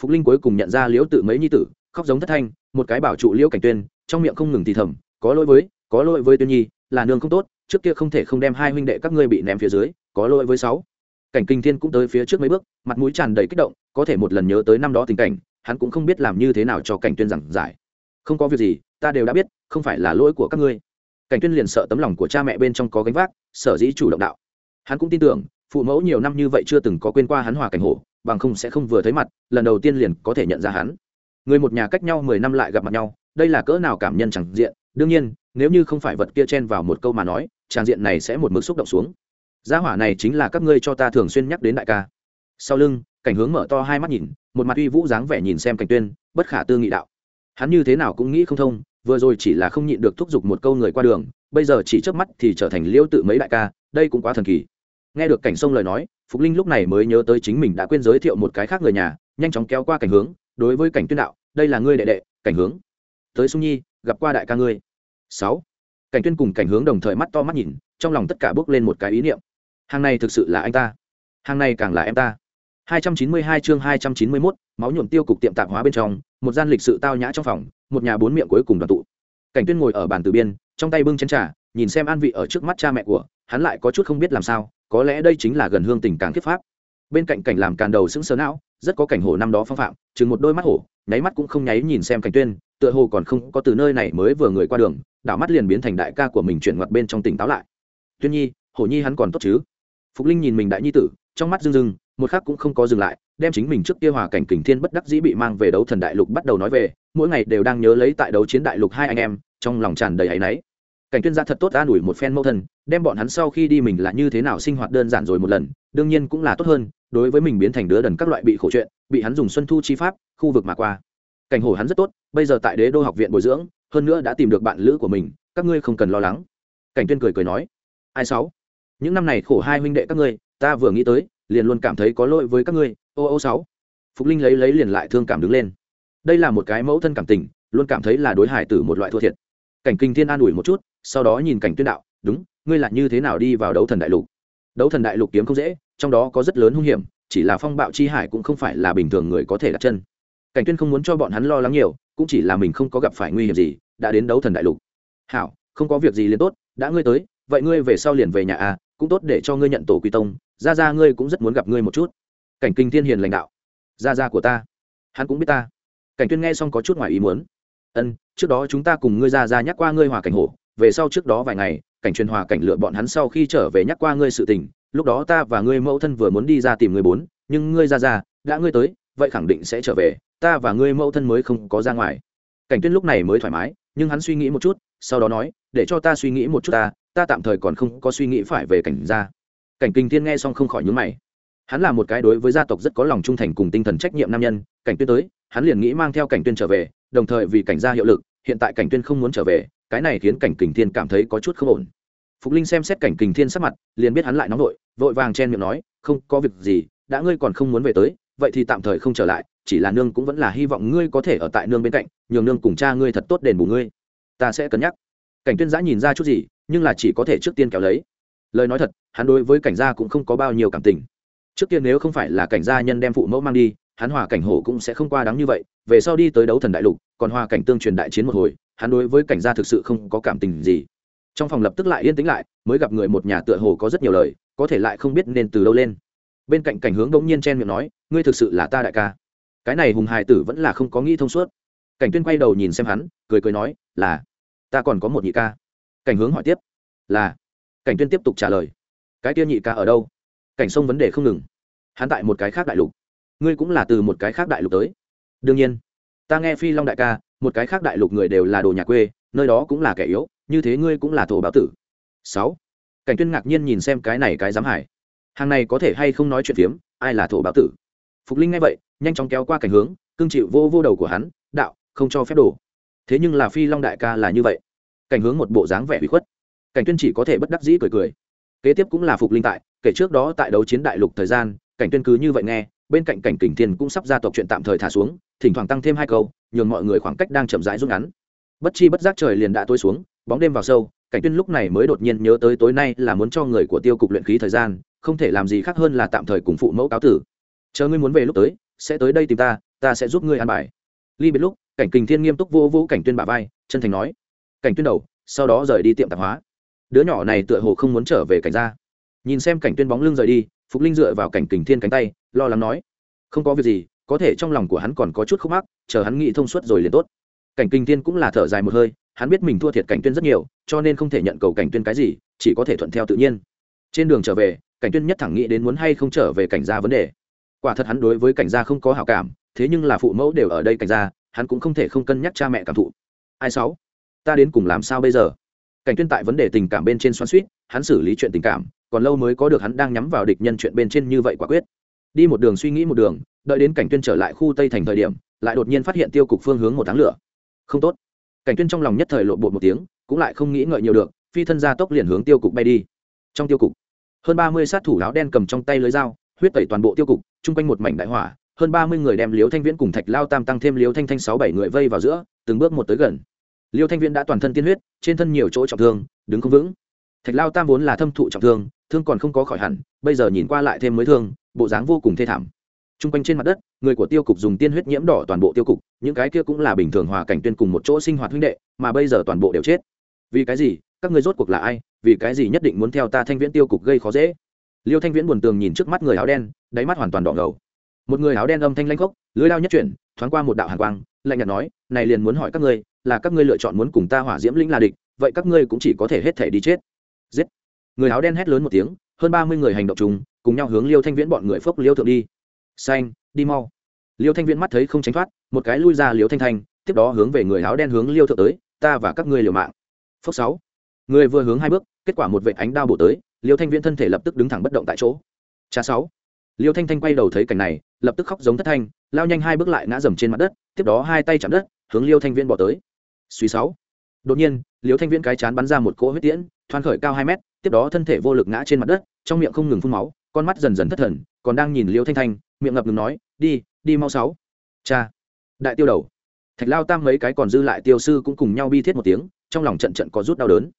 Phục linh cuối cùng nhận ra liễu tự mấy nhi tử, khóc giống thất thanh, một cái bảo trụ liễu cảnh tuyên, trong miệng không ngừng thì thầm, có lỗi với, có lỗi với tuyên nhi, là nương không tốt trước kia không thể không đem hai huynh đệ các ngươi bị ném phía dưới, có lỗi với sáu. Cảnh kinh thiên cũng tới phía trước mấy bước, mặt mũi tràn đầy kích động, có thể một lần nhớ tới năm đó tình cảnh, hắn cũng không biết làm như thế nào cho cảnh tuyên giảng giải. Không có việc gì, ta đều đã biết, không phải là lỗi của các ngươi. Cảnh tuyên liền sợ tấm lòng của cha mẹ bên trong có gánh vác, sở dĩ chủ động đạo. Hắn cũng tin tưởng, phụ mẫu nhiều năm như vậy chưa từng có quên qua hắn hòa cảnh hổ, bằng không sẽ không vừa thấy mặt, lần đầu tiên liền có thể nhận ra hắn. Người một nhà cách nhau mười năm lại gặp mặt nhau, đây là cỡ nào cảm nhân chẳng diện. Đương nhiên, nếu như không phải vật kia chen vào một câu mà nói tràng diện này sẽ một mực xúc động xuống. Gia hỏa này chính là các ngươi cho ta thường xuyên nhắc đến đại ca. Sau lưng, cảnh hướng mở to hai mắt nhìn, một mặt uy vũ dáng vẻ nhìn xem cảnh tuyên, bất khả tư nghị đạo. Hắn như thế nào cũng nghĩ không thông, vừa rồi chỉ là không nhịn được thúc giục một câu người qua đường, bây giờ chỉ chớp mắt thì trở thành liêu tự mấy đại ca, đây cũng quá thần kỳ. Nghe được cảnh sông lời nói, phục linh lúc này mới nhớ tới chính mình đã quên giới thiệu một cái khác người nhà, nhanh chóng kéo qua cảnh hướng, đối với cảnh tuyên đạo, đây là ngươi đệ đệ, cảnh hướng. Tới sung nhi, gặp qua đại ca ngươi. Sáu cảnh tuyên cùng cảnh hướng đồng thời mắt to mắt nhìn trong lòng tất cả bước lên một cái ý niệm. Hàng này thực sự là anh ta. Hàng này càng là em ta. 292 chương 291, máu nhuộm tiêu cục tiệm tạp hóa bên trong một gian lịch sự tao nhã trong phòng một nhà bốn miệng cuối cùng đoàn tụ. Cảnh tuyên ngồi ở bàn từ biên trong tay bưng chén trà nhìn xem an vị ở trước mắt cha mẹ của hắn lại có chút không biết làm sao có lẽ đây chính là gần hương tình càng kiếp pháp. Bên cạnh cảnh làm càn đầu sững sờ não rất có cảnh hổ năm đó phong phạm chừng một đôi mắt hổ nháy mắt cũng không nháy nhìn xem cảnh tuyên tựa hồ còn không có từ nơi này mới vừa người qua đường đảo mắt liền biến thành đại ca của mình chuyển ngoặt bên trong tỉnh táo lại. Tuyên nhi hổ nhi hắn còn tốt chứ? Phục linh nhìn mình đại nhi tử, trong mắt rưng rưng, một khắc cũng không có dừng lại, đem chính mình trước kia hòa cảnh kình thiên bất đắc dĩ bị mang về đấu thần đại lục bắt đầu nói về, mỗi ngày đều đang nhớ lấy tại đấu chiến đại lục hai anh em, trong lòng tràn đầy áy náy. Cảnh tuyên gia thật tốt an ủi một phen mẫu thân, đem bọn hắn sau khi đi mình là như thế nào sinh hoạt đơn giản rồi một lần, đương nhiên cũng là tốt hơn, đối với mình biến thành đứa đần các loại bị khổ chuyện, bị hắn dùng xuân thu chi pháp, khu vực mà qua. Cảnh Hổ hắn rất tốt, bây giờ tại đế đô học viện bồi dưỡng hơn nữa đã tìm được bạn lữ của mình, các ngươi không cần lo lắng. Cảnh tuyên cười cười nói. Ai sáu? Những năm này khổ hai huynh đệ các ngươi, ta vừa nghĩ tới, liền luôn cảm thấy có lỗi với các ngươi, ô ô sáu. Phục linh lấy lấy liền lại thương cảm đứng lên. Đây là một cái mẫu thân cảm tình, luôn cảm thấy là đối hải tử một loại thua thiệt. Cảnh kinh thiên an ủi một chút, sau đó nhìn cảnh tuyên đạo, đúng, ngươi là như thế nào đi vào đấu thần đại lục? Đấu thần đại lục kiếm không dễ, trong đó có rất lớn hung hiểm, chỉ là phong bạo chi hải cũng không phải là bình thường người có thể đặt chân. Cảnh tuyên không muốn cho bọn hắn lo lắng nhiều, cũng chỉ là mình không có gặp phải nguy hiểm gì đã đến đấu thần đại lục. Hảo, không có việc gì liền tốt, đã ngươi tới, vậy ngươi về sau liền về nhà à cũng tốt để cho ngươi nhận tổ quy tông, ra ra ngươi cũng rất muốn gặp ngươi một chút. Cảnh kinh thiên hiền lãnh đạo. Ra ra của ta. Hắn cũng biết ta. Cảnh tuyên nghe xong có chút ngoài ý muốn. Ân, trước đó chúng ta cùng ngươi ra ra nhắc qua ngươi hòa cảnh hổ, về sau trước đó vài ngày, cảnh truyền hòa cảnh lựa bọn hắn sau khi trở về nhắc qua ngươi sự tình, lúc đó ta và ngươi mẫu thân vừa muốn đi ra tìm ngươi bốn, nhưng ngươi ra ra, đã ngươi tới, vậy khẳng định sẽ trở về, ta và ngươi mẫu thân mới không có ra ngoài. Cảnh tuyên lúc này mới thoải mái nhưng hắn suy nghĩ một chút, sau đó nói, để cho ta suy nghĩ một chút ta ta tạm thời còn không có suy nghĩ phải về cảnh gia. Cảnh kinh thiên nghe xong không khỏi nhướng mày. Hắn là một cái đối với gia tộc rất có lòng trung thành cùng tinh thần trách nhiệm nam nhân, cảnh tuyên tới, hắn liền nghĩ mang theo cảnh tuyên trở về, đồng thời vì cảnh gia hiệu lực, hiện tại cảnh tuyên không muốn trở về, cái này khiến cảnh kình thiên cảm thấy có chút không ổn. Phục linh xem xét cảnh kình thiên sắc mặt, liền biết hắn lại nóng vội vội vàng chen miệng nói, không có việc gì, đã ngươi còn không muốn về tới vậy thì tạm thời không trở lại, chỉ là nương cũng vẫn là hy vọng ngươi có thể ở tại nương bên cạnh, nhường nương cùng cha ngươi thật tốt đền bù ngươi. Ta sẽ cân nhắc. Cảnh tuyên giã nhìn ra chút gì, nhưng là chỉ có thể trước tiên kéo lấy. Lời nói thật, hắn đối với cảnh gia cũng không có bao nhiêu cảm tình. Trước tiên nếu không phải là cảnh gia nhân đem phụ mẫu mang đi, hắn hòa cảnh hổ cũng sẽ không qua đáng như vậy, về sau đi tới đấu thần đại lục, còn hòa cảnh tương truyền đại chiến một hồi, hắn đối với cảnh gia thực sự không có cảm tình gì. Trong phòng lập tức lại yên tĩnh lại, mới gặp người một nhà tựa hồ có rất nhiều lời, có thể lại không biết nên từ đâu lên bên cạnh cảnh hướng đông nhiên chen miệng nói, ngươi thực sự là ta đại ca. Cái này hùng hài tử vẫn là không có nghĩ thông suốt. Cảnh tuyên quay đầu nhìn xem hắn, cười cười nói, là, ta còn có một nhị ca. Cảnh hướng hỏi tiếp, là? Cảnh tuyên tiếp tục trả lời, cái kia nhị ca ở đâu? Cảnh sông vấn đề không ngừng, hắn tại một cái khác đại lục. Ngươi cũng là từ một cái khác đại lục tới. Đương nhiên, ta nghe phi long đại ca, một cái khác đại lục người đều là đồ nhà quê, nơi đó cũng là kẻ yếu, như thế ngươi cũng là thổ báo tử. Sáu. Cảnh tuyên ngạc nhiên nhìn xem cái này cái dám hải hàng này có thể hay không nói chuyện phiếm, ai là thổ báo tử? Phục linh nghe vậy, nhanh chóng kéo qua cảnh hướng, cương chịu vô vô đầu của hắn, đạo, không cho phép đổ thế nhưng là phi long đại ca là như vậy. Cảnh hướng một bộ dáng vẻ bị khuất. Cảnh tuyên chỉ có thể bất đắc dĩ cười cười. Kế tiếp cũng là phục linh tại, kể trước đó tại đấu chiến đại lục thời gian, cảnh tuyên cứ như vậy nghe, bên cạnh cảnh kình thiên cũng sắp ra tộc chuyện tạm thời thả xuống, thỉnh thoảng tăng thêm hai câu, nhường mọi người khoảng cách đang chậm rãi rút ngắn. Bất chi bất giác trời liền đã tối xuống, bóng đêm vào sâu cảnh tuyên lúc này mới đột nhiên nhớ tới tối nay là muốn cho người của tiêu cục luyện khí thời gian, không thể làm gì khác hơn là tạm thời cùng phụ mẫu cáo tử. Chờ ngươi muốn về lúc tới, sẽ tới đây tìm ta ta sẽ giúp ngươi an bài. Ly biệt lúc, cảnh kình thiên nghiêm túc vô vũ cảnh tuyên bả vai, chân thành nói. Cảnh tuyên đầu, sau đó rời đi tiệm tạp hóa. Đứa nhỏ này tựa hồ không muốn trở về cảnh gia. Nhìn xem cảnh tuyên bóng lưng rời đi, phục linh dựa vào cảnh kình thiên cánh tay, lo lắng nói. Không có việc gì, có thể trong lòng của hắn còn có chút khúc mắc, chờ hắn nghĩ thông suốt rồi liền tốt. Cảnh kình thiên cũng là thở dài một hơi hắn biết mình thua thiệt cảnh tuyên rất nhiều cho nên không thể nhận cầu cảnh tuyên cái gì chỉ có thể thuận theo tự nhiên. Trên đường trở về cảnh tuyên nhất thẳng nghĩ đến muốn hay không trở về cảnh gia vấn đề. Quả thật hắn đối với cảnh gia không có hảo cảm thế nhưng là phụ mẫu đều ở đây cảnh gia hắn cũng không thể không cân nhắc cha mẹ cảm thụ. Ai sáu? Ta đến cùng làm sao bây giờ? Cảnh tuyên tại vấn đề tình cảm bên trên xoắn xuýt, hắn xử lý chuyện tình cảm còn lâu mới có được hắn đang nhắm vào địch nhân chuyện bên trên như vậy quả quyết. Đi một đường suy nghĩ một đường đợi đến cảnh tuyên trở lại khu tây thành thời điểm lại đột nhiên phát hiện tiêu cục phương hướng một tháng lửa. Không tốt cảnh tuyên trong lòng nhất thời lộ bộ một tiếng, cũng lại không nghĩ ngợi nhiều được, phi thân ra tốc liền hướng tiêu cục bay đi. Trong tiêu cục, hơn ba mươi sát thủ áo đen cầm trong tay lưới dao, huyết tẩy toàn bộ tiêu cục, chung quanh một mảnh đại hỏa, hơn ba mươi người đem liếu thanh viễn cùng thạch lao tam tăng thêm liếu thanh thanh sáu bảy người vây vào giữa, từng bước một tới gần. Liêu thanh viễn đã toàn thân tiên huyết, trên thân nhiều chỗ trọng thương, đứng không vững. Thạch lao tam vốn là thâm thụ trọng thương thương còn không có khỏi hẳn, bây giờ nhìn qua lại thêm mới thương, bộ dáng vô cùng thê thảm t r u n g quanh trên mặt đất, người của tiêu cục dùng tiên huyết nhiễm đỏ toàn bộ tiêu cục, những cái kia cũng là bình thường hòa cảnh tuyên cùng một chỗ sinh hoạt huynh đệ, mà bây giờ toàn bộ đều chết. Vì cái gì? Các người rốt cuộc là ai? Vì cái gì nhất định muốn theo ta thanh viễn tiêu cục gây khó dễ? Liêu thanh viễn buồn tường nhìn trước mắt người áo đen, đáy mắt hoàn toàn đỏ ngầu. Một người áo đen âm thanh lanh khốc lưới lao nhất chuyển, thoáng qua một đạo hàn quang, lạnh nhạt nói, này liền muốn hỏi các ngươi, là các ngươi lựa chọn muốn cùng ta hỏa diễm lĩnh là địch, vậy các ngươi cũng chỉ có thể hết thể đi chết. Giết. Người áo đen hét lớn một tiếng, hơn ba mươi người hành động chung, cùng nhau hướng liêu thanh viễn bọn người phốc liêu thượng đi xanh, đi mau. Liêu thanh viễn mắt thấy không tránh thoát, một cái lui ra liêu thanh thanh, tiếp đó hướng về người áo đen hướng liêu thượng tới, ta và các ngươi liều mạng. Phước sáu. Người vừa hướng hai bước, kết quả một vệ ánh đao bổ tới, liêu thanh viễn thân thể lập tức đứng thẳng bất động tại chỗ. Cha sáu. Liêu thanh thanh quay đầu thấy cảnh này, lập tức khóc giống thất thanh, lao nhanh hai bước lại ngã dầm trên mặt đất, tiếp đó hai tay chạm đất, hướng liêu thanh viễn bỏ tới. Suy sáu. Đột nhiên, liêu thanh viễn cái chán bắn ra một cỗ huyết tiễn thoan khởi cao hai mét, tiếp đó thân thể vô lực ngã trên mặt đất, trong miệng không ngừng phun máu con mắt dần dần thất thần, còn đang nhìn liêu thanh thanh, miệng ngập ngừng nói, đi đi mau sáu. Cha. Đại tiêu đầu. Thạch lao tam mấy cái còn dư lại tiêu sư cũng cùng nhau bi thiết một tiếng, trong lòng trận trận có rút đau đớn.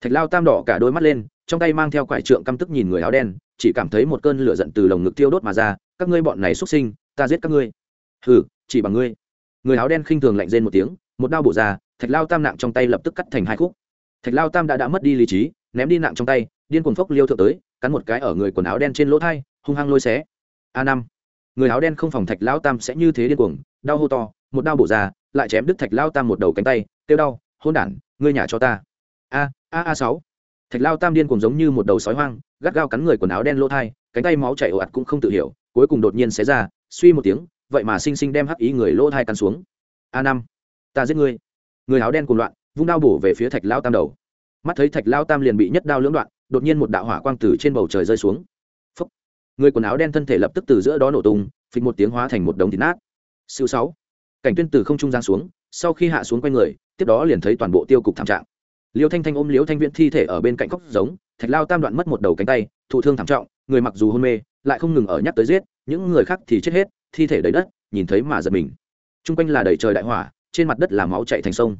Thạch lao tam đỏ cả đôi mắt lên, trong tay mang theo quải trượng căm tức nhìn người áo đen, chỉ cảm thấy một cơn lửa giận từ lồng ngực tiêu đốt mà ra, các ngươi bọn này xuất sinh, ta giết các ngươi. Hừ, chỉ bằng ngươi. Người áo đen khinh thường lạnh rên một tiếng, một đao bổ ra, thạch lao tam nặng trong tay lập tức cắt thành hai khúc. Thạch lao tam đã đã mất đi lý trí, ném đi nặng trong tay, điên cuồng phốc liêu thượng tới cắn một cái ở người quần áo đen trên lỗ thai, hung hăng lôi xé. A năm. Người áo đen không phòng thạch lao tam sẽ như thế điên cuồng, đau hô to, một đao bổ ra, lại chém đứt thạch lao tam một đầu cánh tay tiêu đau hôn đản, ngươi nhà cho ta. A a a sáu. Thạch lao tam điên cuồng giống như một đầu sói hoang, gắt gao cắn người quần áo đen lỗ thai, cánh tay máu chảy ồ ạt cũng không tự hiểu, cuối cùng đột nhiên xé ra, suy một tiếng, vậy mà sinh sinh đem hắc ý người lỗ thai cắn xuống. A năm. Ta giết ngươi. Người áo đen cùng loạn, vung đao bổ về phía thạch lao tam đầu. Mắt thấy thạch lao tam liền bị nhất đao lưỡng đoạn đột nhiên một đạo hỏa quang từ trên bầu trời rơi xuống. Phúc. người quần áo đen thân thể lập tức từ giữa đó nổ tung, phịch một tiếng hóa thành một đống thịt nát. Siêu sáu. Cảnh tuyên từ không trung giang xuống, sau khi hạ xuống quanh người, tiếp đó liền thấy toàn bộ tiêu cục thảm trạng. Liêu thanh thanh ôm liêu thanh viễn thi thể ở bên cạnh khóc giống, thạch lao tam đoạn mất một đầu cánh tay, thụ thương thảm trọng, người mặc dù hôn mê, lại không ngừng ở nhắc tới giết, những người khác thì chết hết, thi thể đầy đất, nhìn thấy mà giật mình. Trung quanh là đầy trời đại hỏa, trên mặt đất là máu chảy thành sông.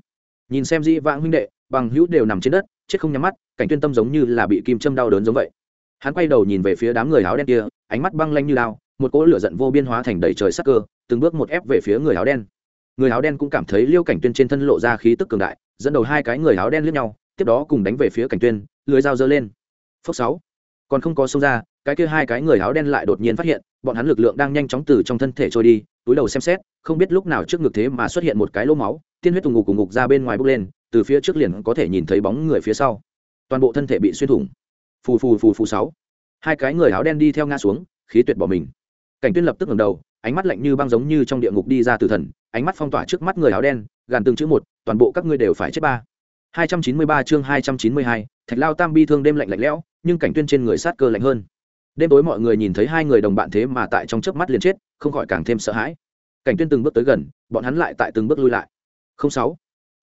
Nhìn xem di vãng huynh đệ, bằng hữu đều nằm trên đất chết không nhắm mắt, cảnh tuyên tâm giống như là bị kim châm đau đớn giống vậy. Hắn quay đầu nhìn về phía đám người áo đen kia, ánh mắt băng lanh như lao một cỗ lửa giận vô biên hóa thành đầy trời sắc cơ, từng bước một ép về phía người áo đen. Người áo đen cũng cảm thấy liêu cảnh tuyên trên thân lộ ra khí tức cường đại, dẫn đầu hai cái người áo đen liếc nhau, tiếp đó cùng đánh về phía cảnh tuyên, lưới dao giơ lên. Phốc sáu. Còn không có sâu ra, cái kia hai cái người áo đen lại đột nhiên phát hiện, bọn hắn lực lượng đang nhanh chóng từ trong thân thể trôi đi, túi đầu xem xét, không biết lúc nào trước ngực thế mà xuất hiện một cái lỗ máu, tiên huyết tùng ngục cùng ngục ra bên ngoài bốc lên từ phía trước liền có thể nhìn thấy bóng người phía sau toàn bộ thân thể bị xuyên thủng phù phù phù phù sáu hai cái người áo đen đi theo ngã xuống khí tuyệt bỏ mình cảnh tuyên lập tức ngẩng đầu ánh mắt lạnh như băng giống như trong địa ngục đi ra từ thần ánh mắt phong tỏa trước mắt người áo đen gàn từng chữ một toàn bộ các ngươi đều phải chết ba 293 chương 292, Thạch Lao Tam bi thương đêm lạnh lạnh lẽo, nhưng cảnh tuyên trên người sát cơ lạnh hơn. Đêm tối mọi người nhìn thấy hai người đồng bạn thế mà tại trong chớp mắt liền chết, không khỏi càng thêm sợ hãi. Cảnh tuyên từng bước tới gần, bọn hắn lại tại từng bước lui lại. Không sáu,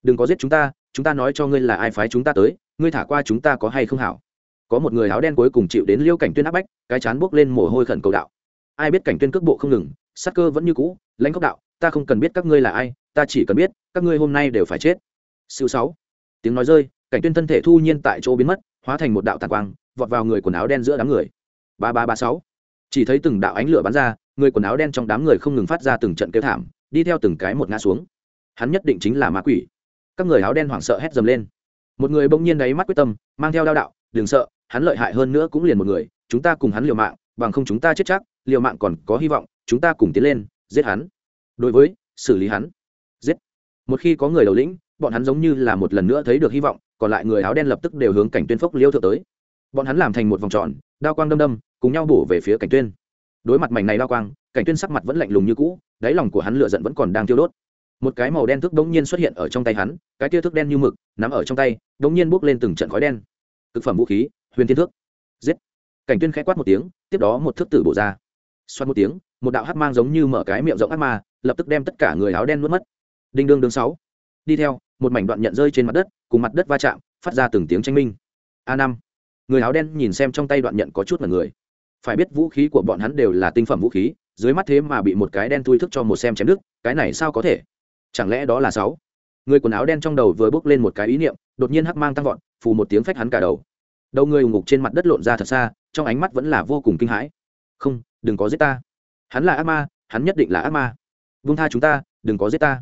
đừng có giết chúng ta, chúng ta nói cho ngươi là ai phái chúng ta tới, ngươi thả qua chúng ta có hay không hảo. Có một người áo đen cuối cùng chịu đến Liêu Cảnh Tuyên áp bách, cái chán bước lên mồ hôi khẩn cầu đạo. Ai biết Cảnh Tuyên cước bộ không ngừng, sát cơ vẫn như cũ, lãnh cốc đạo, ta không cần biết các ngươi là ai, ta chỉ cần biết, các ngươi hôm nay đều phải chết. Siêu sáu tiếng nói rơi cảnh tuyên thân thể thu nhiên tại chỗ biến mất hóa thành một đạo tàn quang vọt vào người quần áo đen giữa đám người ba ba ba sáu chỉ thấy từng đạo ánh lửa bắn ra người quần áo đen trong đám người không ngừng phát ra từng trận kêu thảm đi theo từng cái một ngã xuống hắn nhất định chính là ma quỷ các người áo đen hoảng sợ hét dầm lên. Một người bỗng nhiên đáy mắt quyết tâm, mang theo đao đạo, đừng sợ, hắn lợi hại hơn nữa cũng liền một người, chúng ta cùng hắn liều mạng, bằng không chúng ta chết chắc, liều mạng còn có hy vọng, chúng ta cùng tiến lên, giết hắn. Đối với, xử lý hắn. Giết. Một khi có người đầu lĩnh, bọn hắn giống như là một lần nữa thấy được hy vọng, còn lại người áo đen lập tức đều hướng cảnh tuyên phốc liêu thượng tới. Bọn hắn làm thành một vòng tròn, đao quang đâm đâm, cùng nhau bổ về phía cảnh tuyên. Đối mặt mảnh này đao quang, cảnh tuyên sắc mặt vẫn lạnh lùng như cũ, đáy lòng của hắn lửa giận vẫn còn đang tiêu đốt. Một cái màu đen thước đống nhiên xuất hiện ở trong tay hắn cái tia thước đen như mực, nắm ở trong tay, đống nhiên bốc lên từng trận khói đen. Thực phẩm vũ khí, huyền thiên thước. Giết. Cảnh tuyên khẽ quát một tiếng, tiếp đó một thước tử bổ ra. Xoát một tiếng, một đạo hắc mang giống như mở cái miệng rộng ác ma, lập tức đem tất cả người áo đen nuốt mất. Đinh đương đương sáu. Đi theo, một mảnh đoạn nhận rơi trên mặt đất, cùng mặt đất va chạm, phát ra từng tiếng tranh minh. A năm. Người áo đen nhìn xem trong tay đoạn nhận có chút là người. Phải biết vũ khí của bọn hắn đều là tinh phẩm vũ khí, dưới mắt thế mà bị một cái đen thui thức cho một xem chém đứt, cái này sao có thể? Chẳng lẽ đó là sáu? Người quần áo đen trong đầu vừa bước lên một cái ý niệm, đột nhiên hắc mang tăng vọt, phù một tiếng phách hắn cả đầu. Đầu người ngục trên mặt đất lộn ra thật xa, trong ánh mắt vẫn là vô cùng kinh hãi. Không, đừng có giết ta. Hắn là ác ma, hắn nhất định là ác ma. Vung tha chúng ta, đừng có giết ta.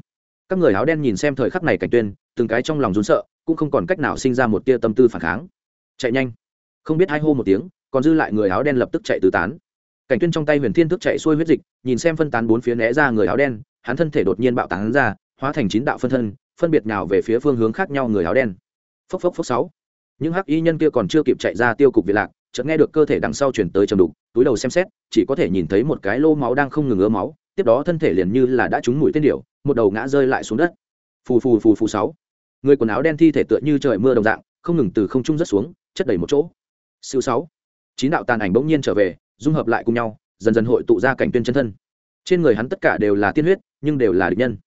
Các người áo đen nhìn xem thời khắc này cảnh tuyên, từng cái trong lòng run sợ, cũng không còn cách nào sinh ra một tia tâm tư phản kháng. Chạy nhanh. Không biết hai hô một tiếng, còn dư lại người áo đen lập tức chạy tứ tán. Cảnh tuyên trong tay huyền thiên thức chạy xuôi huyết dịch, nhìn xem phân tán bốn phía né ra người áo đen, hắn thân thể đột nhiên bạo tán ra, hóa thành chín đạo phân thân phân biệt nào về phía phương hướng khác nhau người áo đen. Phốc phốc phốc sáu. Những hắc y nhân kia còn chưa kịp chạy ra tiêu cục việt lạc, chợt nghe được cơ thể đằng sau chuyển tới trầm đục, túi đầu xem xét, chỉ có thể nhìn thấy một cái lô máu đang không ngừng ứa máu, tiếp đó thân thể liền như là đã trúng mũi tên điểu, một đầu ngã rơi lại xuống đất. Phù phù phù phù sáu. Người quần áo đen thi thể tựa như trời mưa đồng dạng, không ngừng từ không trung rất xuống, chất đầy một chỗ. Siêu sáu. Chín đạo tàn ảnh bỗng nhiên trở về, dung hợp lại cùng nhau, dần dần hội tụ ra cảnh tuyên chân thân. Trên người hắn tất cả đều là tiên huyết, nhưng đều là địch nhân.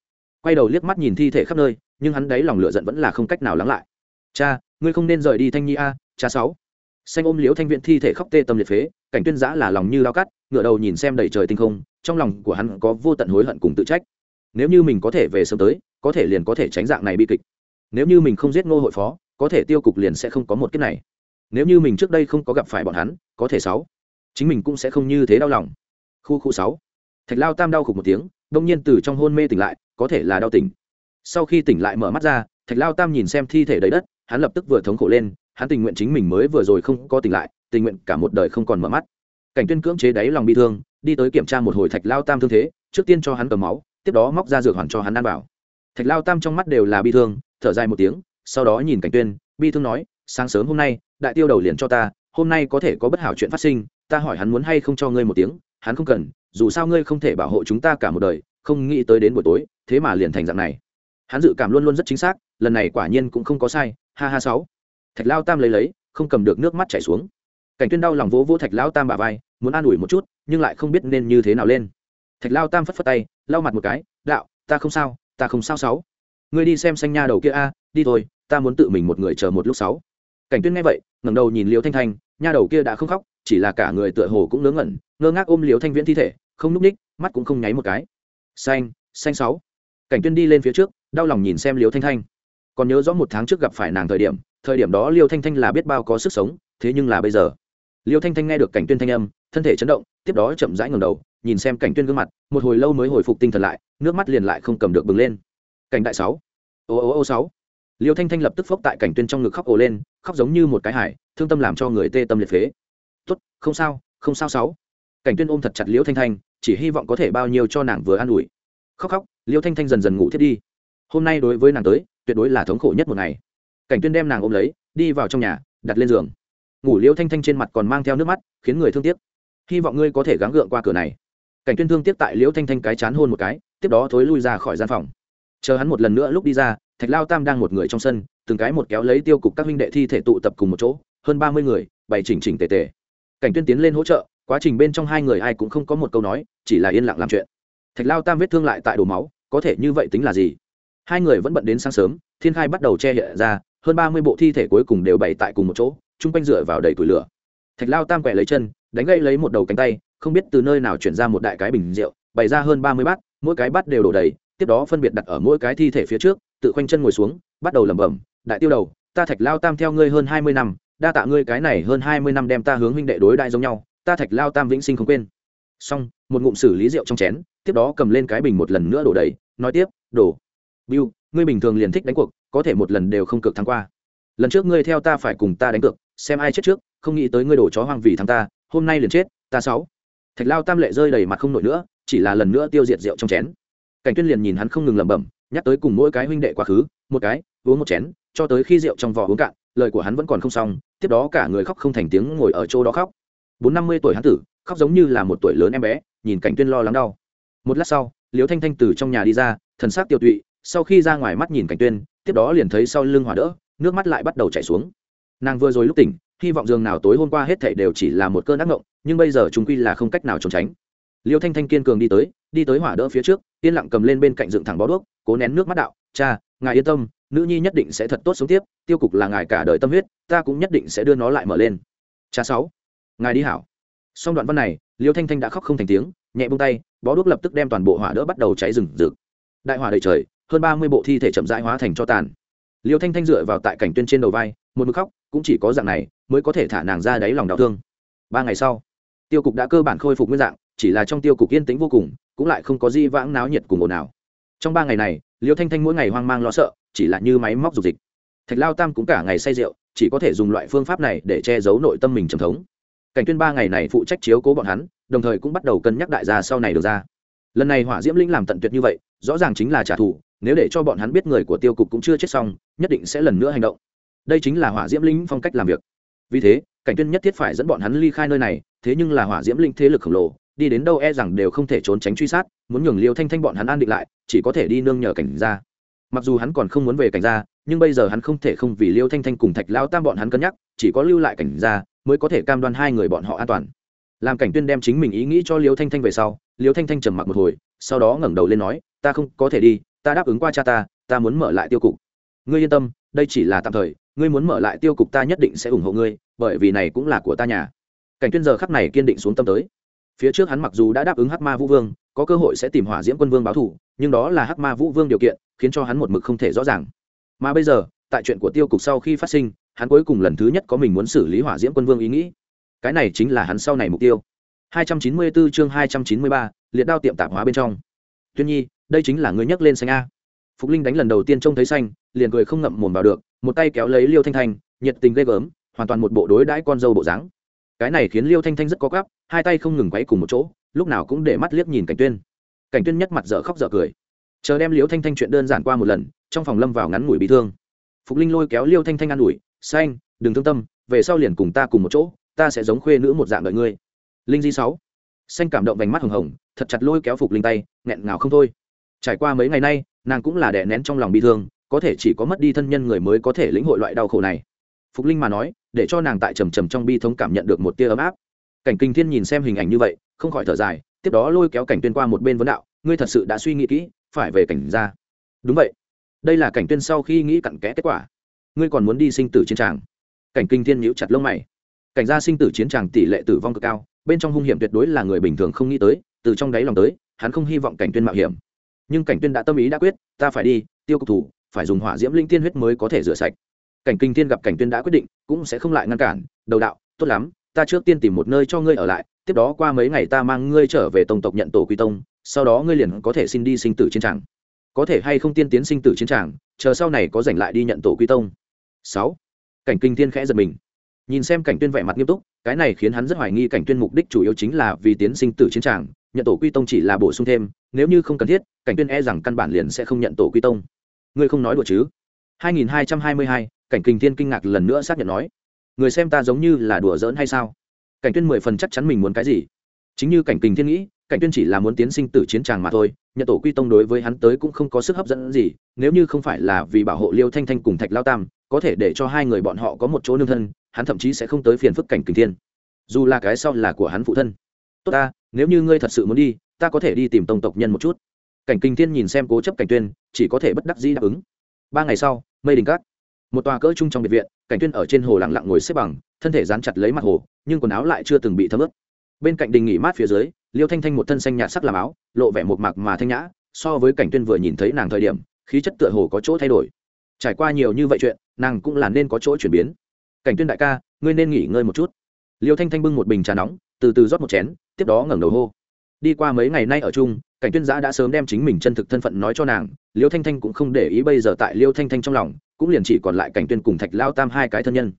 Quay đầu liếc mắt nhìn thi thể khắp nơi nhưng hắn đấy lòng lửa giận vẫn là không cách nào lắng lại. Cha, ngươi không nên rời đi thanh nhi a, cha sáu. Xanh ôm liếu thanh viện thi thể khóc tê tâm liệt phế, cảnh tuyên giã là lòng như lao cắt ngựa đầu nhìn xem đầy trời tinh không, trong lòng của hắn có vô tận hối hận cùng tự trách. Nếu như mình có thể về sớm tới, có thể liền có thể tránh dạng này bi kịch. Nếu như mình không giết ngô hội phó, có thể tiêu cục liền sẽ không có một kiếp này. Nếu như mình trước đây không có gặp phải bọn hắn, có thể sáu. Chính mình cũng sẽ không như thế đau lòng. Khu khu sáu. Thạch lao tam đau khục một tiếng, đông nhiên từ trong hôn mê tỉnh lại, có thể là đau tỉnh sau khi tỉnh lại mở mắt ra thạch lao tam nhìn xem thi thể đầy đất hắn lập tức vừa thống khổ lên hắn tình nguyện chính mình mới vừa rồi không có tỉnh lại tình nguyện cả một đời không còn mở mắt. Cảnh tuyên cưỡng chế đáy lòng bị thương đi tới kiểm tra một hồi thạch lao tam thương thế trước tiên cho hắn cầm máu tiếp đó móc ra dược hoàn cho hắn ăn vào, thạch lao tam trong mắt đều là bi thương thở dài một tiếng sau đó nhìn cảnh tuyên bi thương nói sáng sớm hôm nay đại tiêu đầu liền cho ta hôm nay có thể có bất hảo chuyện phát sinh ta hỏi hắn muốn hay không cho ngươi một tiếng hắn không cần dù sao ngươi không thể bảo hộ chúng ta cả một đời không nghĩ tới đến buổi tối thế mà liền thành dạng này hắn dự cảm luôn luôn rất chính xác, lần này quả nhiên cũng không có sai, ha ha sáu. Thạch lao tam lấy lấy, không cầm được nước mắt chảy xuống. Cảnh tuyên đau lòng vỗ vỗ thạch lao tam bả vai, muốn an ủi một chút, nhưng lại không biết nên như thế nào lên. Thạch lao tam phất phất tay, lau mặt một cái, đạo, ta không sao, ta không sao sáu. Ngươi đi xem xanh nha đầu kia a, đi thôi, ta muốn tự mình một người chờ một lúc sáu. Cảnh tuyên nghe vậy, ngẩng đầu nhìn liễu thanh thanh, nha đầu kia đã không khóc, chỉ là cả người tựa hồ cũng ngớ ngẩn, ngơ ngác ôm liễu thanh viễn thi thể, không núp ních, mắt cũng không nháy một cái. Xanh xanh sáu cảnh tuyên đi lên phía trước, đau lòng nhìn xem Liêu thanh thanh. Còn nhớ rõ một tháng trước gặp phải nàng thời điểm thời điểm đó liêu thanh thanh là biết bao có sức sống, thế nhưng là bây giờ. Liêu thanh thanh nghe được cảnh tuyên thanh âm, thân thể chấn động, tiếp đó chậm rãi ngẩng đầu, nhìn xem cảnh tuyên gương mặt, một hồi lâu mới hồi phục tinh thần lại, nước mắt liền lại không cầm được bừng lên. Cảnh đại sáu. Ô ô ô sáu. Liêu thanh thanh lập tức phốc tại cảnh tuyên trong ngực khóc ồ lên, khóc giống như một cái hải thương tâm làm cho người tê tâm liệt phế. Tốt, không sao không sao sáu. Cảnh tuyên ôm thật chặt liêu thanh thanh, chỉ hy vọng có thể bao nhiêu cho nàng vừa an ủi. Khóc khóc liêu thanh thanh dần dần ngủ thiết đi. Hôm nay đối với nàng tới, tuyệt đối là thống khổ nhất một ngày. Cảnh tuyên đem nàng ôm lấy, đi vào trong nhà, đặt lên giường. Ngủ liêu thanh thanh trên mặt còn mang theo nước mắt, khiến người thương tiếc. Hy vọng ngươi có thể gắng gượng qua cửa này. Cảnh tuyên thương tiếc tại liễu thanh thanh cái chán hôn một cái, tiếp đó thối lui ra khỏi gian phòng. Chờ hắn một lần nữa lúc đi ra, thạch lao tam đang một người trong sân, từng cái một kéo lấy tiêu cục các huynh đệ thi thể tụ tập cùng một chỗ, hơn ba mươi người, bày chỉnh chỉnh tề tề. Cảnh tuyên tiến lên hỗ trợ, quá trình bên trong hai người ai cũng không có một câu nói, chỉ là yên lặng làm chuyện thạch lao tam vết thương lại tại đổ máu, có thể như vậy tính là gì? Hai người vẫn bận đến sáng sớm, thiên khai bắt đầu che hiện ra, hơn ba mươi bộ thi thể cuối cùng đều bày tại cùng một chỗ, chung quanh dựa vào đầy tủi lửa. Thạch lao tam quẹ lấy chân, đánh gãy lấy một đầu cánh tay, không biết từ nơi nào chuyển ra một đại cái bình rượu, bày ra hơn ba mươi bát, mỗi cái bát đều đổ đầy, tiếp đó phân biệt đặt ở mỗi cái thi thể phía trước, tự khoanh chân ngồi xuống, bắt đầu lẩm bẩm, đại tiêu đầu, ta thạch lao tam theo ngươi hơn hai mươi năm, đa tạ ngươi cái này hơn hai mươi năm đem ta hướng huynh đệ đối đại giống nhau, ta thạch lao tam vĩnh sinh không quên xong, một ngụm xử lý rượu trong chén, tiếp đó cầm lên cái bình một lần nữa đổ đầy, nói tiếp, đổ. Bill ngươi bình thường liền thích đánh cuộc, có thể một lần đều không cược thắng qua. Lần trước ngươi theo ta phải cùng ta đánh cược, xem ai chết trước, không nghĩ tới ngươi đổ chó hoang vì thắng ta, hôm nay liền chết, ta sáu. Thạch lao tam lệ rơi đầy mặt không nổi nữa, chỉ là lần nữa tiêu diệt rượu trong chén. Cảnh tuyên liền nhìn hắn không ngừng lẩm bẩm, nhắc tới cùng mỗi cái huynh đệ quá khứ, một cái, uống một chén, cho tới khi rượu trong vò uống cạn, lời của hắn vẫn còn không xong, tiếp đó cả người khóc không thành tiếng ngồi ở chỗ đó khóc. Bốn năm mươi tuổi hắn tử khóc giống như là một tuổi lớn em bé, nhìn cảnh tuyên lo lắng đau. Một lát sau, liễu thanh thanh từ trong nhà đi ra, thần sắc tiêu tụy, sau khi ra ngoài mắt nhìn cảnh tuyên, tiếp đó liền thấy sau lưng hỏa đỡ, nước mắt lại bắt đầu chảy xuống. Nàng vừa rồi lúc tỉnh, hy vọng giường nào tối hôm qua hết thảy đều chỉ là một cơn ác ngộng nhưng bây giờ chúng quy là không cách nào trốn tránh. Liêu thanh thanh kiên cường đi tới đi tới hỏa đỡ phía trước, yên lặng cầm lên bên cạnh dựng thẳng bó đuốc, cố nén nước mắt đạo, cha, ngài yên tâm, nữ nhi nhất định sẽ thật tốt sống tiếp, tiêu cục là ngài cả đời tâm huyết, ta cũng nhất định sẽ đưa nó lại mở lên. Cha sáu, ngài đi hảo xong đoạn văn này, liêu thanh thanh đã khóc không thành tiếng, nhẹ buông tay, bó đuốc lập tức đem toàn bộ hỏa đỡ bắt đầu cháy rừng rực. Đại hỏa đầy trời, hơn ba mươi bộ thi thể chậm rãi hóa thành cho tàn. Liêu thanh thanh dựa vào tại cảnh tuyên trên đầu vai, một mực khóc, cũng chỉ có dạng này mới có thể thả nàng ra đáy lòng đau thương. Ba ngày sau, tiêu cục đã cơ bản khôi phục nguyên dạng, chỉ là trong tiêu cục yên tĩnh vô cùng, cũng lại không có di vãng náo nhiệt cùng ồn ào. Trong ba ngày này, liêu thanh thanh mỗi ngày hoang mang lo sợ, chỉ là như máy móc dục dịch. Thạch lao tam cũng cả ngày say rượu, chỉ có thể dùng loại phương pháp này để che giấu nội tâm mình trầm thống cảnh tuyên ba ngày này phụ trách chiếu cố bọn hắn, đồng thời cũng bắt đầu cân nhắc đại gia sau này được ra. Lần này hỏa diễm linh làm tận tuyệt như vậy, rõ ràng chính là trả thù, nếu để cho bọn hắn biết người của tiêu cục cũng chưa chết xong, nhất định sẽ lần nữa hành động. Đây chính là hỏa diễm linh phong cách làm việc. Vì thế, cảnh tuyên nhất thiết phải dẫn bọn hắn ly khai nơi này, thế nhưng là hỏa diễm linh thế lực khổng lồ, đi đến đâu e rằng đều không thể trốn tránh truy sát, muốn nhường liêu thanh thanh bọn hắn an định lại, chỉ có thể đi nương nhờ cảnh ra mặc dù hắn còn không muốn về cảnh ra nhưng bây giờ hắn không thể không vì liêu thanh thanh cùng thạch lao tam bọn hắn cân nhắc, chỉ có lưu lại cảnh ra mới có thể cam đoan hai người bọn họ an toàn. Làm cảnh tuyên đem chính mình ý nghĩ cho liêu thanh thanh về sau, liêu thanh thanh trầm mặc một hồi, sau đó ngẩng đầu lên nói, ta không, có thể đi, ta đáp ứng qua cha ta ta muốn mở lại tiêu cục. Ngươi yên tâm, đây chỉ là tạm thời, ngươi muốn mở lại tiêu cục ta nhất định sẽ ủng hộ ngươi, bởi vì này cũng là của ta nhà. Cảnh tuyên giờ khắc này kiên định xuống tâm tới. Phía trước hắn mặc dù đã đáp ứng hắc ma vũ vương, có cơ hội sẽ tìm hỏa diễm quân vương báo thù nhưng đó là hắc ma vũ vương điều kiện, khiến cho hắn một mực không thể rõ ràng. Mà bây giờ, tại chuyện của tiêu cục sau khi phát sinh hắn cuối cùng lần thứ nhất có mình muốn xử lý hỏa diễm quân vương ý nghĩ. Cái này chính là hắn sau này mục tiêu. 294 chương 293, liệt đao tiệm tạp hóa bên trong. Tuyên nhi đây chính là người nhắc lên xanh a. Phục linh đánh lần đầu tiên trông thấy xanh liền cười không ngậm mồm vào được một tay kéo lấy liêu thanh thanh nhiệt tình ghê gớm hoàn toàn một bộ đối đãi con dâu bộ dáng. Cái này khiến liêu thanh thanh rất có gắp hai tay không ngừng quấy cùng một chỗ lúc nào cũng để mắt liếc nhìn cảnh tuyên. Cảnh tuyên nhất mặt dở khóc dở cười. Chờ đem liêu thanh thanh chuyện đơn giản qua một lần trong phòng lâm vào ngắn ngủi bị thương. Phục linh lôi kéo liêu thanh thanh an ủi xanh, đừng thương tâm, về sau liền cùng ta cùng một chỗ, ta sẽ giống khuê nữ một dạng đợi ngươi. Linh di sáu. Xanh cảm động vành mắt hồng hồng, thật chặt lôi kéo phục linh tay, nghẹn ngào không thôi. Trải qua mấy ngày nay, nàng cũng là đè nén trong lòng bị thương, có thể chỉ có mất đi thân nhân người mới có thể lĩnh hội loại đau khổ này. Phục linh mà nói, để cho nàng tại trầm trầm trong bi thống cảm nhận được một tia ấm áp. Cảnh kinh thiên nhìn xem hình ảnh như vậy, không khỏi thở dài, tiếp đó lôi kéo cảnh tuyên qua một bên vấn đạo, ngươi thật sự đã suy nghĩ kỹ, phải về cảnh ra đúng vậy. Đây là cảnh tuyên sau khi nghĩ cặn kẽ kết quả ngươi còn muốn đi sinh tử chiến tràng? Cảnh kinh thiên nhíu chặt lông mày. Cảnh gia sinh tử chiến tràng tỷ lệ tử vong cực cao, bên trong hung hiểm tuyệt đối là người bình thường không nghĩ tới, từ trong đáy lòng tới, hắn không hy vọng cảnh tuyên mạo hiểm. Nhưng cảnh tuyên đã tâm ý đã quyết, ta phải đi, tiêu cục thủ, phải dùng hỏa diễm linh tiên huyết mới có thể rửa sạch. Cảnh kinh thiên gặp cảnh tuyên đã quyết định, cũng sẽ không lại ngăn cản, đầu đạo, tốt lắm, ta trước tiên tìm một nơi cho ngươi ở lại, tiếp đó qua mấy ngày ta mang ngươi trở về tông tộc nhận tổ quy tông, sau đó ngươi liền có thể xin đi sinh tử chiến tràng. Có thể hay không tiên tiến sinh tử chiến tràng, chờ sau này có giành lại đi nhận tổ quy tông sáu. Cảnh kinh thiên khẽ giật mình. Nhìn xem cảnh tuyên vẻ mặt nghiêm túc cái này khiến hắn rất hoài nghi cảnh tuyên mục đích chủ yếu chính là vì tiến sinh tử chiến tràng nhận tổ quy tông chỉ là bổ sung thêm nếu như không cần thiết cảnh tuyên e rằng căn bản liền sẽ không nhận tổ quy tông. Ngươi không nói đùa chứ? 2222, cảnh kinh thiên kinh ngạc lần nữa xác nhận nói. Người xem ta giống như là đùa giỡn hay sao? Cảnh tuyên mười phần chắc chắn mình muốn cái gì? Chính như cảnh kinh thiên nghĩ cảnh tuyên chỉ là muốn tiến sinh tử chiến tràng mà thôi nhận tổ quy tông đối với hắn tới cũng không có sức hấp dẫn gì nếu như không phải là vì bảo hộ liêu thanh thanh cùng thạch lao tam có thể để cho hai người bọn họ có một chỗ nương thân, hắn thậm chí sẽ không tới phiền phức cảnh kinh thiên. Dù là cái sau là của hắn phụ thân. Tốt ta, nếu như ngươi thật sự muốn đi, ta có thể đi tìm tông tộc nhân một chút. Cảnh kinh thiên nhìn xem cố chấp cảnh tuyên, chỉ có thể bất đắc dĩ đáp ứng. Ba ngày sau, mây đình cát. Một tòa cỡ chung trong biệt viện, cảnh tuyên ở trên hồ lặng lặng ngồi xếp bằng, thân thể dán chặt lấy mặt hồ, nhưng quần áo lại chưa từng bị thấm ướt. Bên cạnh đình nghỉ mát phía dưới, liêu thanh thanh một thân xanh nhạt sắc làm áo, lộ vẻ một mạc mà thanh nhã, so với cảnh tuyên vừa nhìn thấy nàng thời điểm, khí chất tựa hồ có chỗ thay đổi trải qua nhiều như vậy chuyện, nàng cũng là nên có chỗ chuyển biến. Cảnh tuyên đại ca, ngươi nên nghỉ ngơi một chút. Liêu thanh thanh bưng một bình trà nóng, từ từ rót một chén, tiếp đó ngẩng đầu hô. Đi qua mấy ngày nay ở chung, cảnh tuyên giã đã sớm đem chính mình chân thực thân phận nói cho nàng, liêu thanh thanh cũng không để ý bây giờ tại liêu thanh thanh trong lòng, cũng liền chỉ còn lại cảnh tuyên cùng thạch lao tam hai cái thân nhân.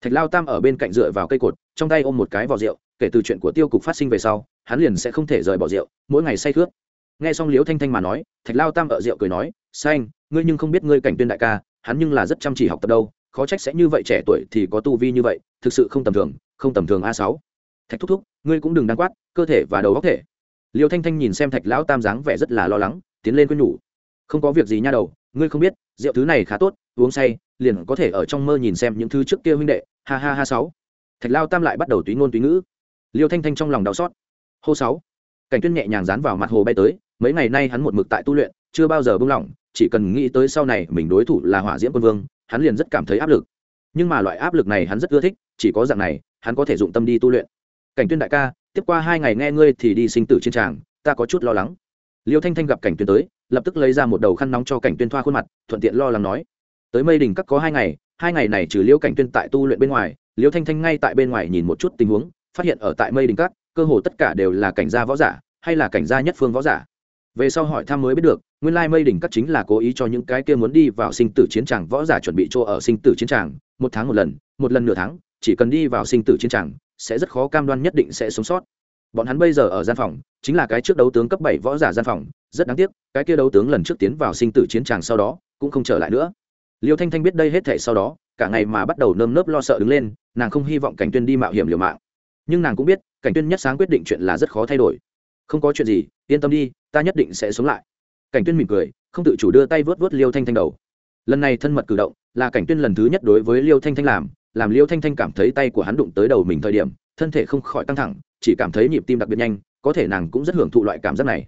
Thạch lao tam ở bên cạnh dựa vào cây cột, trong tay ôm một cái vỏ rượu, kể từ chuyện của tiêu cục phát sinh về sau, hắn liền sẽ không thể rời bỏ rượu, mỗi ngày say khướt. Nghe xong liêu thanh thanh mà nói, thạch lao tam ở rượu cười nói, xanh, ngươi nhưng không biết ngươi cảnh tuyên đại ca hắn nhưng là rất chăm chỉ học tập đâu, khó trách sẽ như vậy trẻ tuổi thì có tu vi như vậy, thực sự không tầm thường, không tầm thường a sáu. Thạch thúc thúc, ngươi cũng đừng đáng quát, cơ thể và đầu góc thể. Liêu thanh thanh nhìn xem thạch lão tam dáng vẻ rất là lo lắng, tiến lên quên nhủ. Không có việc gì nha đầu, ngươi không biết, rượu thứ này khá tốt, uống say, liền có thể ở trong mơ nhìn xem những thứ trước kia huynh đệ, ha ha ha sáu. Thạch lao tam lại bắt đầu túy ngôn túy ngữ. Liêu thanh thanh trong lòng đau xót. Hô sáu. Cảnh tuyên nhẹ nhàng dán vào mặt hồ bay tới, mấy ngày nay hắn một mực tại tu luyện, chưa bao giờ buông lỏng chỉ cần nghĩ tới sau này mình đối thủ là hỏa diễm quân vương, hắn liền rất cảm thấy áp lực. Nhưng mà loại áp lực này hắn rất ưa thích, chỉ có dạng này, hắn có thể dụng tâm đi tu luyện. Cảnh tuyên đại ca, tiếp qua hai ngày nghe ngươi thì đi sinh tử trên tràng, ta có chút lo lắng. Liêu thanh thanh gặp cảnh tuyên tới, lập tức lấy ra một đầu khăn nóng cho cảnh tuyên thoa khuôn mặt, thuận tiện lo lắng nói. Tới mây đỉnh các có hai ngày hai ngày này trừ liêu cảnh tuyên tại tu luyện bên ngoài, liêu thanh thanh ngay tại bên ngoài nhìn một chút tình huống, phát hiện ở tại mây đỉnh các, cơ hồ tất cả đều là cảnh gia võ giả, hay là cảnh gia nhất phương võ giả về sau hỏi thăm mới biết được, nguyên lai mây đỉnh các chính là cố ý cho những cái kia muốn đi vào sinh tử chiến tràng võ giả chuẩn bị chỗ ở sinh tử chiến tràng, một tháng một lần một lần nửa tháng, chỉ cần đi vào sinh tử chiến tràng, sẽ rất khó cam đoan nhất định sẽ sống sót. Bọn hắn bây giờ ở gian phòng, chính là cái trước đấu tướng cấp bảy võ giả gian phòng, rất đáng tiếc, cái kia đấu tướng lần trước tiến vào sinh tử chiến tràng sau đó, cũng không trở lại nữa. Liêu thanh thanh biết đây hết thể sau đó, cả ngày mà bắt đầu nơm nớp lo sợ đứng lên, nàng không hy vọng cảnh tuyên đi mạo hiểm liều mạng. Nhưng nàng cũng biết, cảnh tuyên nhất sáng quyết định chuyện là rất khó thay đổi. Không có chuyện gì, yên tâm đi ta nhất định sẽ sống lại. Cảnh tuyên mỉm cười, không tự chủ đưa tay vớt vớt liêu thanh thanh đầu. Lần này thân mật cử động, là cảnh tuyên lần thứ nhất đối với liêu thanh thanh làm làm liêu thanh thanh cảm thấy tay của hắn đụng tới đầu mình thời điểm, thân thể không khỏi căng thẳng, chỉ cảm thấy nhịp tim đặc biệt nhanh, có thể nàng cũng rất hưởng thụ loại cảm giác này.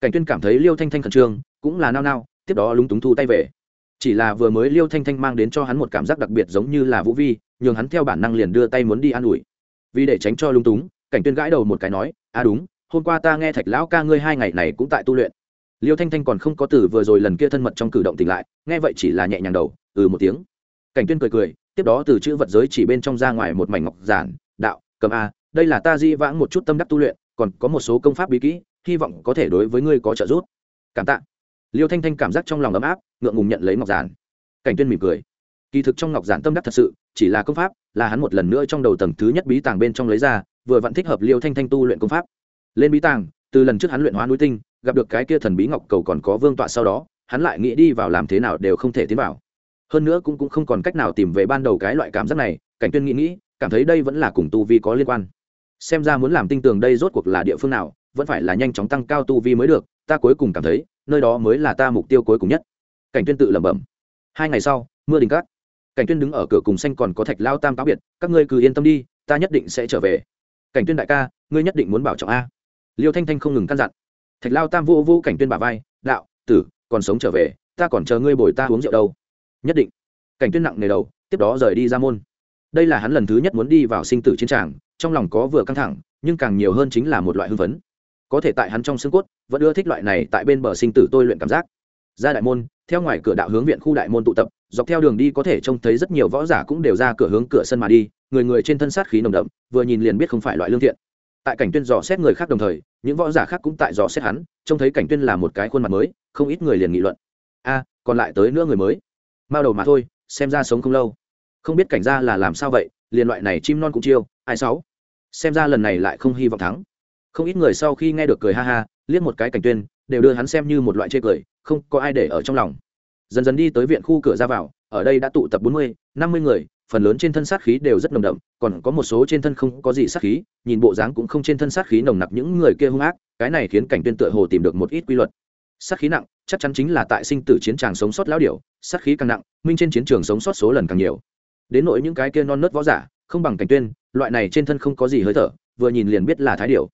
Cảnh tuyên cảm thấy liêu thanh thanh khẩn trương, cũng là nao nao, tiếp đó lúng túng thu tay về. Chỉ là vừa mới liêu thanh thanh mang đến cho hắn một cảm giác đặc biệt giống như là vũ vi, nhường hắn theo bản năng liền đưa tay muốn đi an ủi. Vì để tránh cho lúng túng, cảnh tuyên gãi đầu một cái nói à đúng hôm qua ta nghe thạch lão ca ngươi hai ngày này cũng tại tu luyện. Liêu thanh thanh còn không có từ vừa rồi lần kia thân mật trong cử động tỉnh lại, nghe vậy chỉ là nhẹ nhàng đầu ừ một tiếng. Cảnh tuyên cười cười, tiếp đó từ chữ vật giới chỉ bên trong ra ngoài một mảnh ngọc giản, đạo, cầm a, đây là ta di vãng một chút tâm đắc tu luyện, còn có một số công pháp bí kỹ, hy vọng có thể đối với ngươi có trợ giúp. Cảm tạ. Liêu thanh thanh cảm giác trong lòng ấm áp, ngượng ngùng nhận lấy ngọc giản. Cảnh tuyên mỉm cười. Kỳ thực trong ngọc giản tâm đắc thật sự, chỉ là công pháp, là hắn một lần nữa trong đầu tầng thứ nhất bí tàng bên trong lấy ra, vừa vặn thích hợp liêu thanh thanh tu luyện công pháp lên bí tàng, từ lần trước hắn luyện hóa núi tinh, gặp được cái kia thần bí ngọc cầu còn có vương tọa sau đó, hắn lại nghĩ đi vào làm thế nào đều không thể tiến vào. Hơn nữa cũng cũng không còn cách nào tìm về ban đầu cái loại cảm giác này, cảnh tuyên nghĩ nghĩ, cảm thấy đây vẫn là cùng tu vi có liên quan. Xem ra muốn làm tinh tường đây rốt cuộc là địa phương nào, vẫn phải là nhanh chóng tăng cao tu vi mới được, ta cuối cùng cảm thấy, nơi đó mới là ta mục tiêu cuối cùng nhất. Cảnh tuyên tự lẩm bẩm. Hai ngày sau, mưa đình cát. Cảnh tuyên đứng ở cửa cùng xanh còn có thạch lao tam cáo biệt, các ngươi cứ yên tâm đi, ta nhất định sẽ trở về. Cảnh tuyên đại ca, ngươi nhất định muốn bảo trọng a liêu thanh thanh không ngừng căn dặn. Thạch lao tam vô vô cảnh tuyên bà vai, đạo, tử, còn sống trở về, ta còn chờ ngươi bồi ta uống rượu đâu. Nhất định. Cảnh tuyên nặng nề đầu, tiếp đó rời đi ra môn. Đây là hắn lần thứ nhất muốn đi vào sinh tử chiến tràng, trong lòng có vừa căng thẳng, nhưng càng nhiều hơn chính là một loại hưng phấn. Có thể tại hắn trong xương cốt, vẫn ưa thích loại này tại bên bờ sinh tử tôi luyện cảm giác. Ra đại môn, theo ngoài cửa đạo hướng viện khu đại môn tụ tập, dọc theo đường đi có thể trông thấy rất nhiều võ giả cũng đều ra cửa hướng cửa sân mà đi, người người trên thân sát khí nồng đậm, vừa nhìn liền biết không phải loại lương thiện tại cảnh tuyên dò xét người khác đồng thời, những võ giả khác cũng tại dò xét hắn, trông thấy cảnh tuyên là một cái khuôn mặt mới, không ít người liền nghị luận. A, còn lại tới nữa người mới. Mao đầu mà thôi, xem ra sống không lâu. Không biết cảnh gia là làm sao vậy, liền loại này chim non cũng chiêu, ai sáu? Xem ra lần này lại không hy vọng thắng. Không ít người sau khi nghe được cười ha ha, liếc một cái cảnh tuyên, đều đưa hắn xem như một loại chê cười, không có ai để ở trong lòng. Dần dần đi tới viện khu cửa ra vào, ở đây đã tụ tập bốn mươi, năm mươi người phần lớn trên thân sát khí đều rất nồng đậm, còn có một số trên thân không có gì sát khí, nhìn bộ dáng cũng không trên thân sát khí nồng nặc những người kia hung ác, cái này khiến cảnh tuyên tựa hồ tìm được một ít quy luật. Sát khí nặng, chắc chắn chính là tại sinh tử chiến tràng sống sót lão điểu, sát khí càng nặng, minh trên chiến trường sống sót số lần càng nhiều. Đến nỗi những cái kia non nớt võ giả, không bằng cảnh tuyên, loại này trên thân không có gì hơi thở, vừa nhìn liền biết là thái điểu.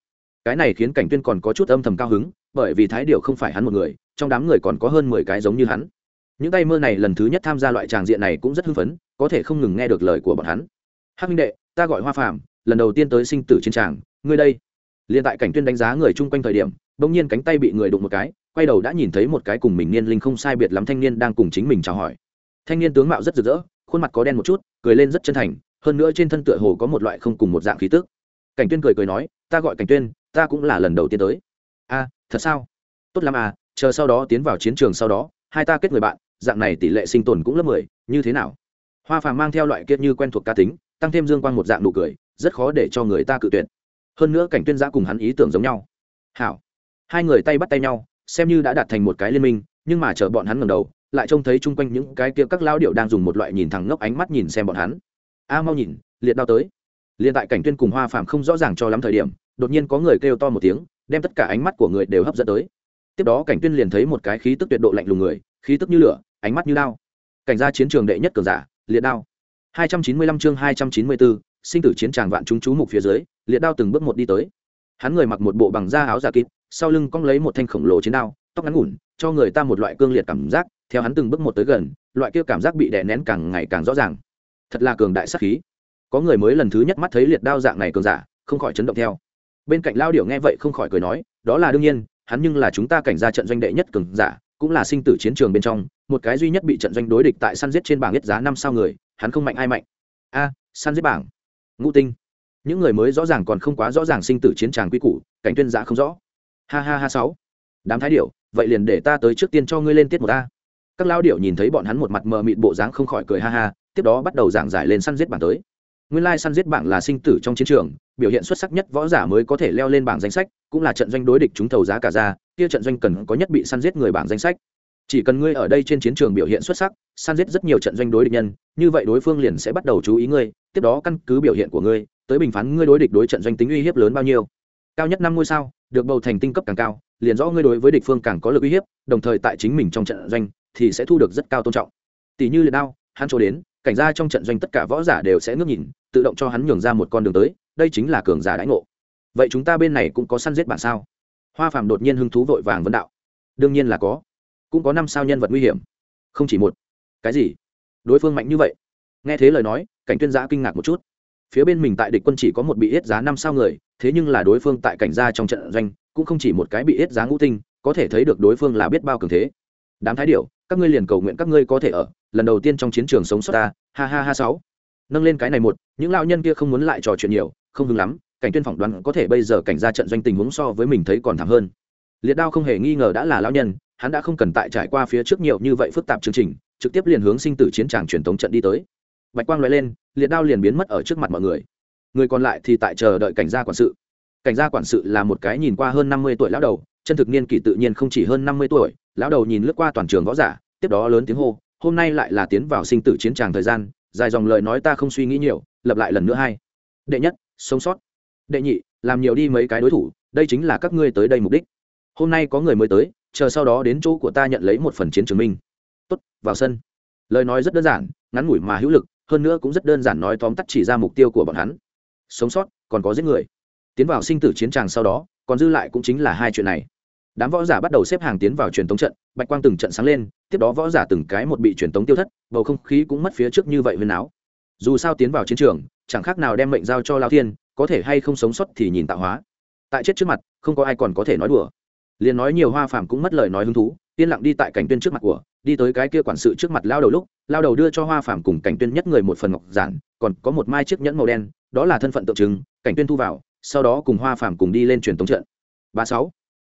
Cái này khiến cảnh tuyên còn có chút âm thầm cao hứng, bởi vì thái điểu không phải hắn một người, trong đám người còn có hơn mười cái giống như hắn. Những tay mơ này lần thứ nhất tham gia loại tràng diện này cũng rất hưng phấn có thể không ngừng nghe được lời của bọn hắn. Hắc minh đệ, ta gọi hoa phàm, lần đầu tiên tới sinh tử chiến tràng, ngươi đây. Liền tại cảnh tuyên đánh giá người chung quanh thời điểm, bỗng nhiên cánh tay bị người đụng một cái, quay đầu đã nhìn thấy một cái cùng mình niên linh không sai biệt lắm thanh niên đang cùng chính mình chào hỏi. Thanh niên tướng mạo rất rực rỡ, khuôn mặt có đen một chút, cười lên rất chân thành, hơn nữa trên thân tựa hồ có một loại không cùng một dạng khí tức. Cảnh tuyên cười cười nói, ta gọi cảnh tuyên, ta cũng là lần đầu tiên tới. A, thật sao? Tốt lắm à chờ sau đó tiến vào chiến trường sau đó, hai ta kết người bạn, dạng này tỷ lệ sinh tồn cũng lớp mười, như thế nào? Hoa phàm mang theo loại kiệt như quen thuộc cá tính, tăng thêm dương quang một dạng nụ cười, rất khó để cho người ta cự tuyệt. Hơn nữa cảnh tuyên giã cùng hắn ý tưởng giống nhau. Hảo. Hai người tay bắt tay nhau, xem như đã đạt thành một cái liên minh, nhưng mà chờ bọn hắn ngẩng đầu, lại trông thấy chung quanh những cái kia các lao điệu đang dùng một loại nhìn thẳng ngốc ánh mắt nhìn xem bọn hắn. A, mau nhìn, liệt đao tới. Liền tại cảnh tuyên cùng hoa phàm không rõ ràng cho lắm thời điểm, đột nhiên có người kêu to một tiếng, đem tất cả ánh mắt của người đều hấp dẫn tới. Tiếp đó cảnh tuyên liền thấy một cái khí tức tuyệt độ lạnh lùng người, khí tức như lửa, ánh mắt như đao. Cảnh gia chiến trường đệ nhất cường giả liệt đao. 295 chương 294, sinh tử chiến tràng vạn chúng chú mục phía dưới liệt đao từng bước một đi tới. Hắn người mặc một bộ bằng da áo giả kịp sau lưng cong lấy một thanh khổng lồ chiến đao tóc ngắn ngủn cho người ta một loại cương liệt cảm giác theo hắn từng bước một tới gần loại kia cảm giác bị đè nén càng ngày càng rõ ràng. Thật là cường đại sát khí. Có người mới lần thứ nhất mắt thấy liệt đao dạng này cường giả không khỏi chấn động theo. Bên cạnh lao điểu nghe vậy không khỏi cười nói đó là đương nhiên hắn nhưng là chúng ta cảnh ra trận doanh đệ nhất cường giả cũng là sinh tử chiến trường bên trong, một cái duy nhất bị trận doanh đối địch tại săn giết trên bảng nhất giá năm sao người, hắn không mạnh ai mạnh. A, săn giết bảng. Ngũ tinh. Những người mới rõ ràng còn không quá rõ ràng sinh tử chiến tràng quy củ, cảnh tuyên giả không rõ. Ha ha ha sáu. Đám thái điểu, vậy liền để ta tới trước tiên cho ngươi lên tiết một ta các lao điểu nhìn thấy bọn hắn một mặt mờ mịt bộ dáng không khỏi cười ha ha, tiếp đó bắt đầu giảng giải lên săn giết bảng tới. Nguyên lai săn giết bảng là sinh tử trong chiến trường, biểu hiện xuất sắc nhất võ giả mới có thể leo lên bảng danh sách, cũng là trận doanh đối địch chúng thầu giá cả ra kia trận doanh cần có nhất bị săn giết người bảng danh sách. Chỉ cần ngươi ở đây trên chiến trường biểu hiện xuất sắc, săn giết rất nhiều trận doanh đối địch nhân, như vậy đối phương liền sẽ bắt đầu chú ý ngươi, tiếp đó căn cứ biểu hiện của ngươi, tới bình phán ngươi đối địch đối trận doanh tính uy hiếp lớn bao nhiêu. Cao nhất năm ngôi sao, được bầu thành tinh cấp càng cao, liền rõ ngươi đối với địch phương càng có lực uy hiếp, đồng thời tại chính mình trong trận doanh thì sẽ thu được rất cao tôn trọng. Tỷ như liệt đao, hắn chỗ đến, cảnh ra trong trận doanh tất cả võ giả đều sẽ ngước nhìn, tự động cho hắn nhường ra một con đường tới, đây chính là cường giả đãi ngộ. Vậy chúng ta bên này cũng có săn giết bản sao? Hoa phàm đột nhiên hứng thú vội vàng vấn đạo. Đương nhiên là có. Cũng có năm sao nhân vật nguy hiểm. Không chỉ một. Cái gì? Đối phương mạnh như vậy. Nghe thế lời nói, cảnh tuyên giã kinh ngạc một chút. Phía bên mình tại địch quân chỉ có một bị hết giá năm sao người, thế nhưng là đối phương tại cảnh gia trong trận doanh, cũng không chỉ một cái bị hết giá ngũ tinh, có thể thấy được đối phương là biết bao cường thế. Đám thái điệu các ngươi liền cầu nguyện các ngươi có thể ở, lần đầu tiên trong chiến trường sống sót ta, ha ha ha sáu. Nâng lên cái này một, những lão nhân kia không muốn lại trò chuyện nhiều, không hứng lắm cảnh tuyên phỏng đoán có thể bây giờ cảnh ra trận doanh tình huống so với mình thấy còn thảm hơn. Liệt đao không hề nghi ngờ đã là lão nhân, hắn đã không cần tại trải qua phía trước nhiều như vậy phức tạp chương trình, trực tiếp liền hướng sinh tử chiến tràng truyền thống trận đi tới. Bạch quang lóe lên, liệt đao liền biến mất ở trước mặt mọi người. Người còn lại thì tại chờ đợi cảnh gia quản sự. Cảnh gia quản sự là một cái nhìn qua hơn năm mươi tuổi lão đầu, chân thực niên kỷ tự nhiên không chỉ hơn năm mươi tuổi, lão đầu nhìn lướt qua toàn trường võ giả, tiếp đó lớn tiếng hô, hôm nay lại là tiến vào sinh tử chiến tràng thời gian, dài dòng lời nói ta không suy nghĩ nhiều, lập lại lần nữa hai đệ nhất, sống sót đệ nhị, làm nhiều đi mấy cái đối thủ, đây chính là các ngươi tới đây mục đích. Hôm nay có người mới tới, chờ sau đó đến chỗ của ta nhận lấy một phần chiến trường minh tốt, vào sân. Lời nói rất đơn giản, ngắn ngủi mà hữu lực, hơn nữa cũng rất đơn giản nói tóm tắt chỉ ra mục tiêu của bọn hắn. Sống sót, còn có giết người. Tiến vào sinh tử chiến tràng sau đó, còn dư lại cũng chính là hai chuyện này. Đám võ giả bắt đầu xếp hàng tiến vào truyền tống trận, bạch quang từng trận sáng lên, tiếp đó võ giả từng cái một bị truyền tống tiêu thất, bầu không khí cũng mất phía trước như vậy huyền áo. Dù sao tiến vào chiến trường, chẳng khác nào đem mệnh giao cho lao thiên có thể hay không sống sót thì nhìn tạo hóa. Tại chết trước mặt, không có ai còn có thể nói đùa. Liền nói nhiều hoa phàm cũng mất lời nói hứng thú, yên lặng đi tại cảnh tuyên trước mặt của, đi tới cái kia quản sự trước mặt lao đầu lúc, lao đầu đưa cho hoa phàm cùng cảnh tuyên nhất người một phần ngọc giản, còn có một mai chiếc nhẫn màu đen, đó là thân phận tượng trưng, cảnh tuyên thu vào, sau đó cùng hoa phàm cùng đi lên truyền tống trận. Ba sáu,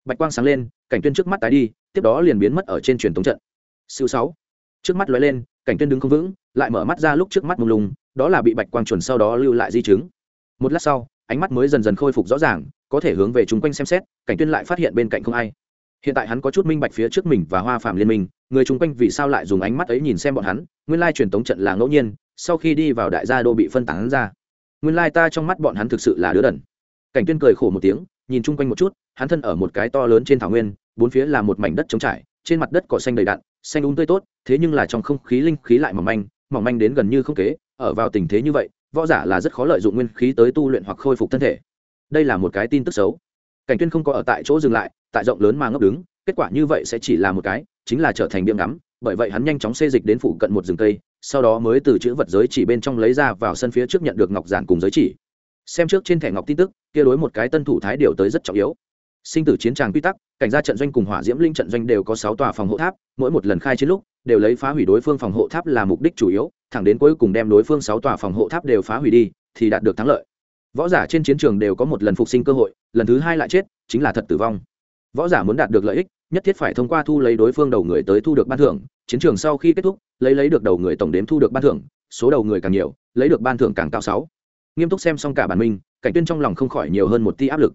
bạch quang sáng lên, cảnh tuyên trước mắt tái đi, tiếp đó liền biến mất ở trên truyền tống trận. Siêu sáu, trước mắt lóe lên, cảnh tuyên đứng không vững, lại mở mắt ra lúc trước mắt mông lung, đó là bị bạch quang chuẩn sau đó lưu lại di chứng một lát sau, ánh mắt mới dần dần khôi phục rõ ràng, có thể hướng về chung quanh xem xét, cảnh tuyên lại phát hiện bên cạnh không ai. Hiện tại hắn có chút minh bạch phía trước mình và hoa phạm liên minh, người chung quanh vì sao lại dùng ánh mắt ấy nhìn xem bọn hắn, nguyên lai truyền tống trận là ngẫu nhiên, sau khi đi vào đại gia đô bị phân tán ra. Nguyên lai ta trong mắt bọn hắn thực sự là đứa đần. Cảnh tuyên cười khổ một tiếng, nhìn chung quanh một chút, hắn thân ở một cái to lớn trên thảo nguyên, bốn phía là một mảnh đất trống trải, trên mặt đất cỏ xanh đầy đặn, xanh úng um tươi tốt, thế nhưng là trong không khí linh khí lại mỏng manh mỏng manh đến gần như không kế, ở vào tình thế như vậy võ giả là rất khó lợi dụng nguyên khí tới tu luyện hoặc khôi phục thân thể. Đây là một cái tin tức xấu. Cảnh tuyên không có ở tại chỗ dừng lại, tại rộng lớn mà ngốc đứng, kết quả như vậy sẽ chỉ là một cái, chính là trở thành biếng ngắm, bởi vậy hắn nhanh chóng xê dịch đến phụ cận một rừng cây, sau đó mới từ chữ vật giới chỉ bên trong lấy ra vào sân phía trước nhận được ngọc giản cùng giới chỉ. Xem trước trên thẻ ngọc tin tức, kia đối một cái tân thủ thái điều tới rất trọng yếu. Sinh tử chiến tràng quy tắc, cảnh gia trận doanh cùng hỏa diễm linh trận doanh đều có sáu tòa phòng hộ tháp, mỗi một lần khai chiến lúc, đều lấy phá hủy đối phương phòng hộ tháp là mục đích chủ yếu thẳng đến cuối cùng đem đối phương sáu tòa phòng hộ tháp đều phá hủy đi, thì đạt được thắng lợi. Võ giả trên chiến trường đều có một lần phục sinh cơ hội, lần thứ hai lại chết, chính là thật tử vong. Võ giả muốn đạt được lợi ích, nhất thiết phải thông qua thu lấy đối phương đầu người tới thu được ban thưởng, chiến trường sau khi kết thúc, lấy lấy được đầu người tổng đếm thu được ban thưởng, số đầu người càng nhiều, lấy được ban thưởng càng cao sáu. Nghiêm túc xem xong cả bản minh, cảnh tuyên trong lòng không khỏi nhiều hơn một tia áp lực.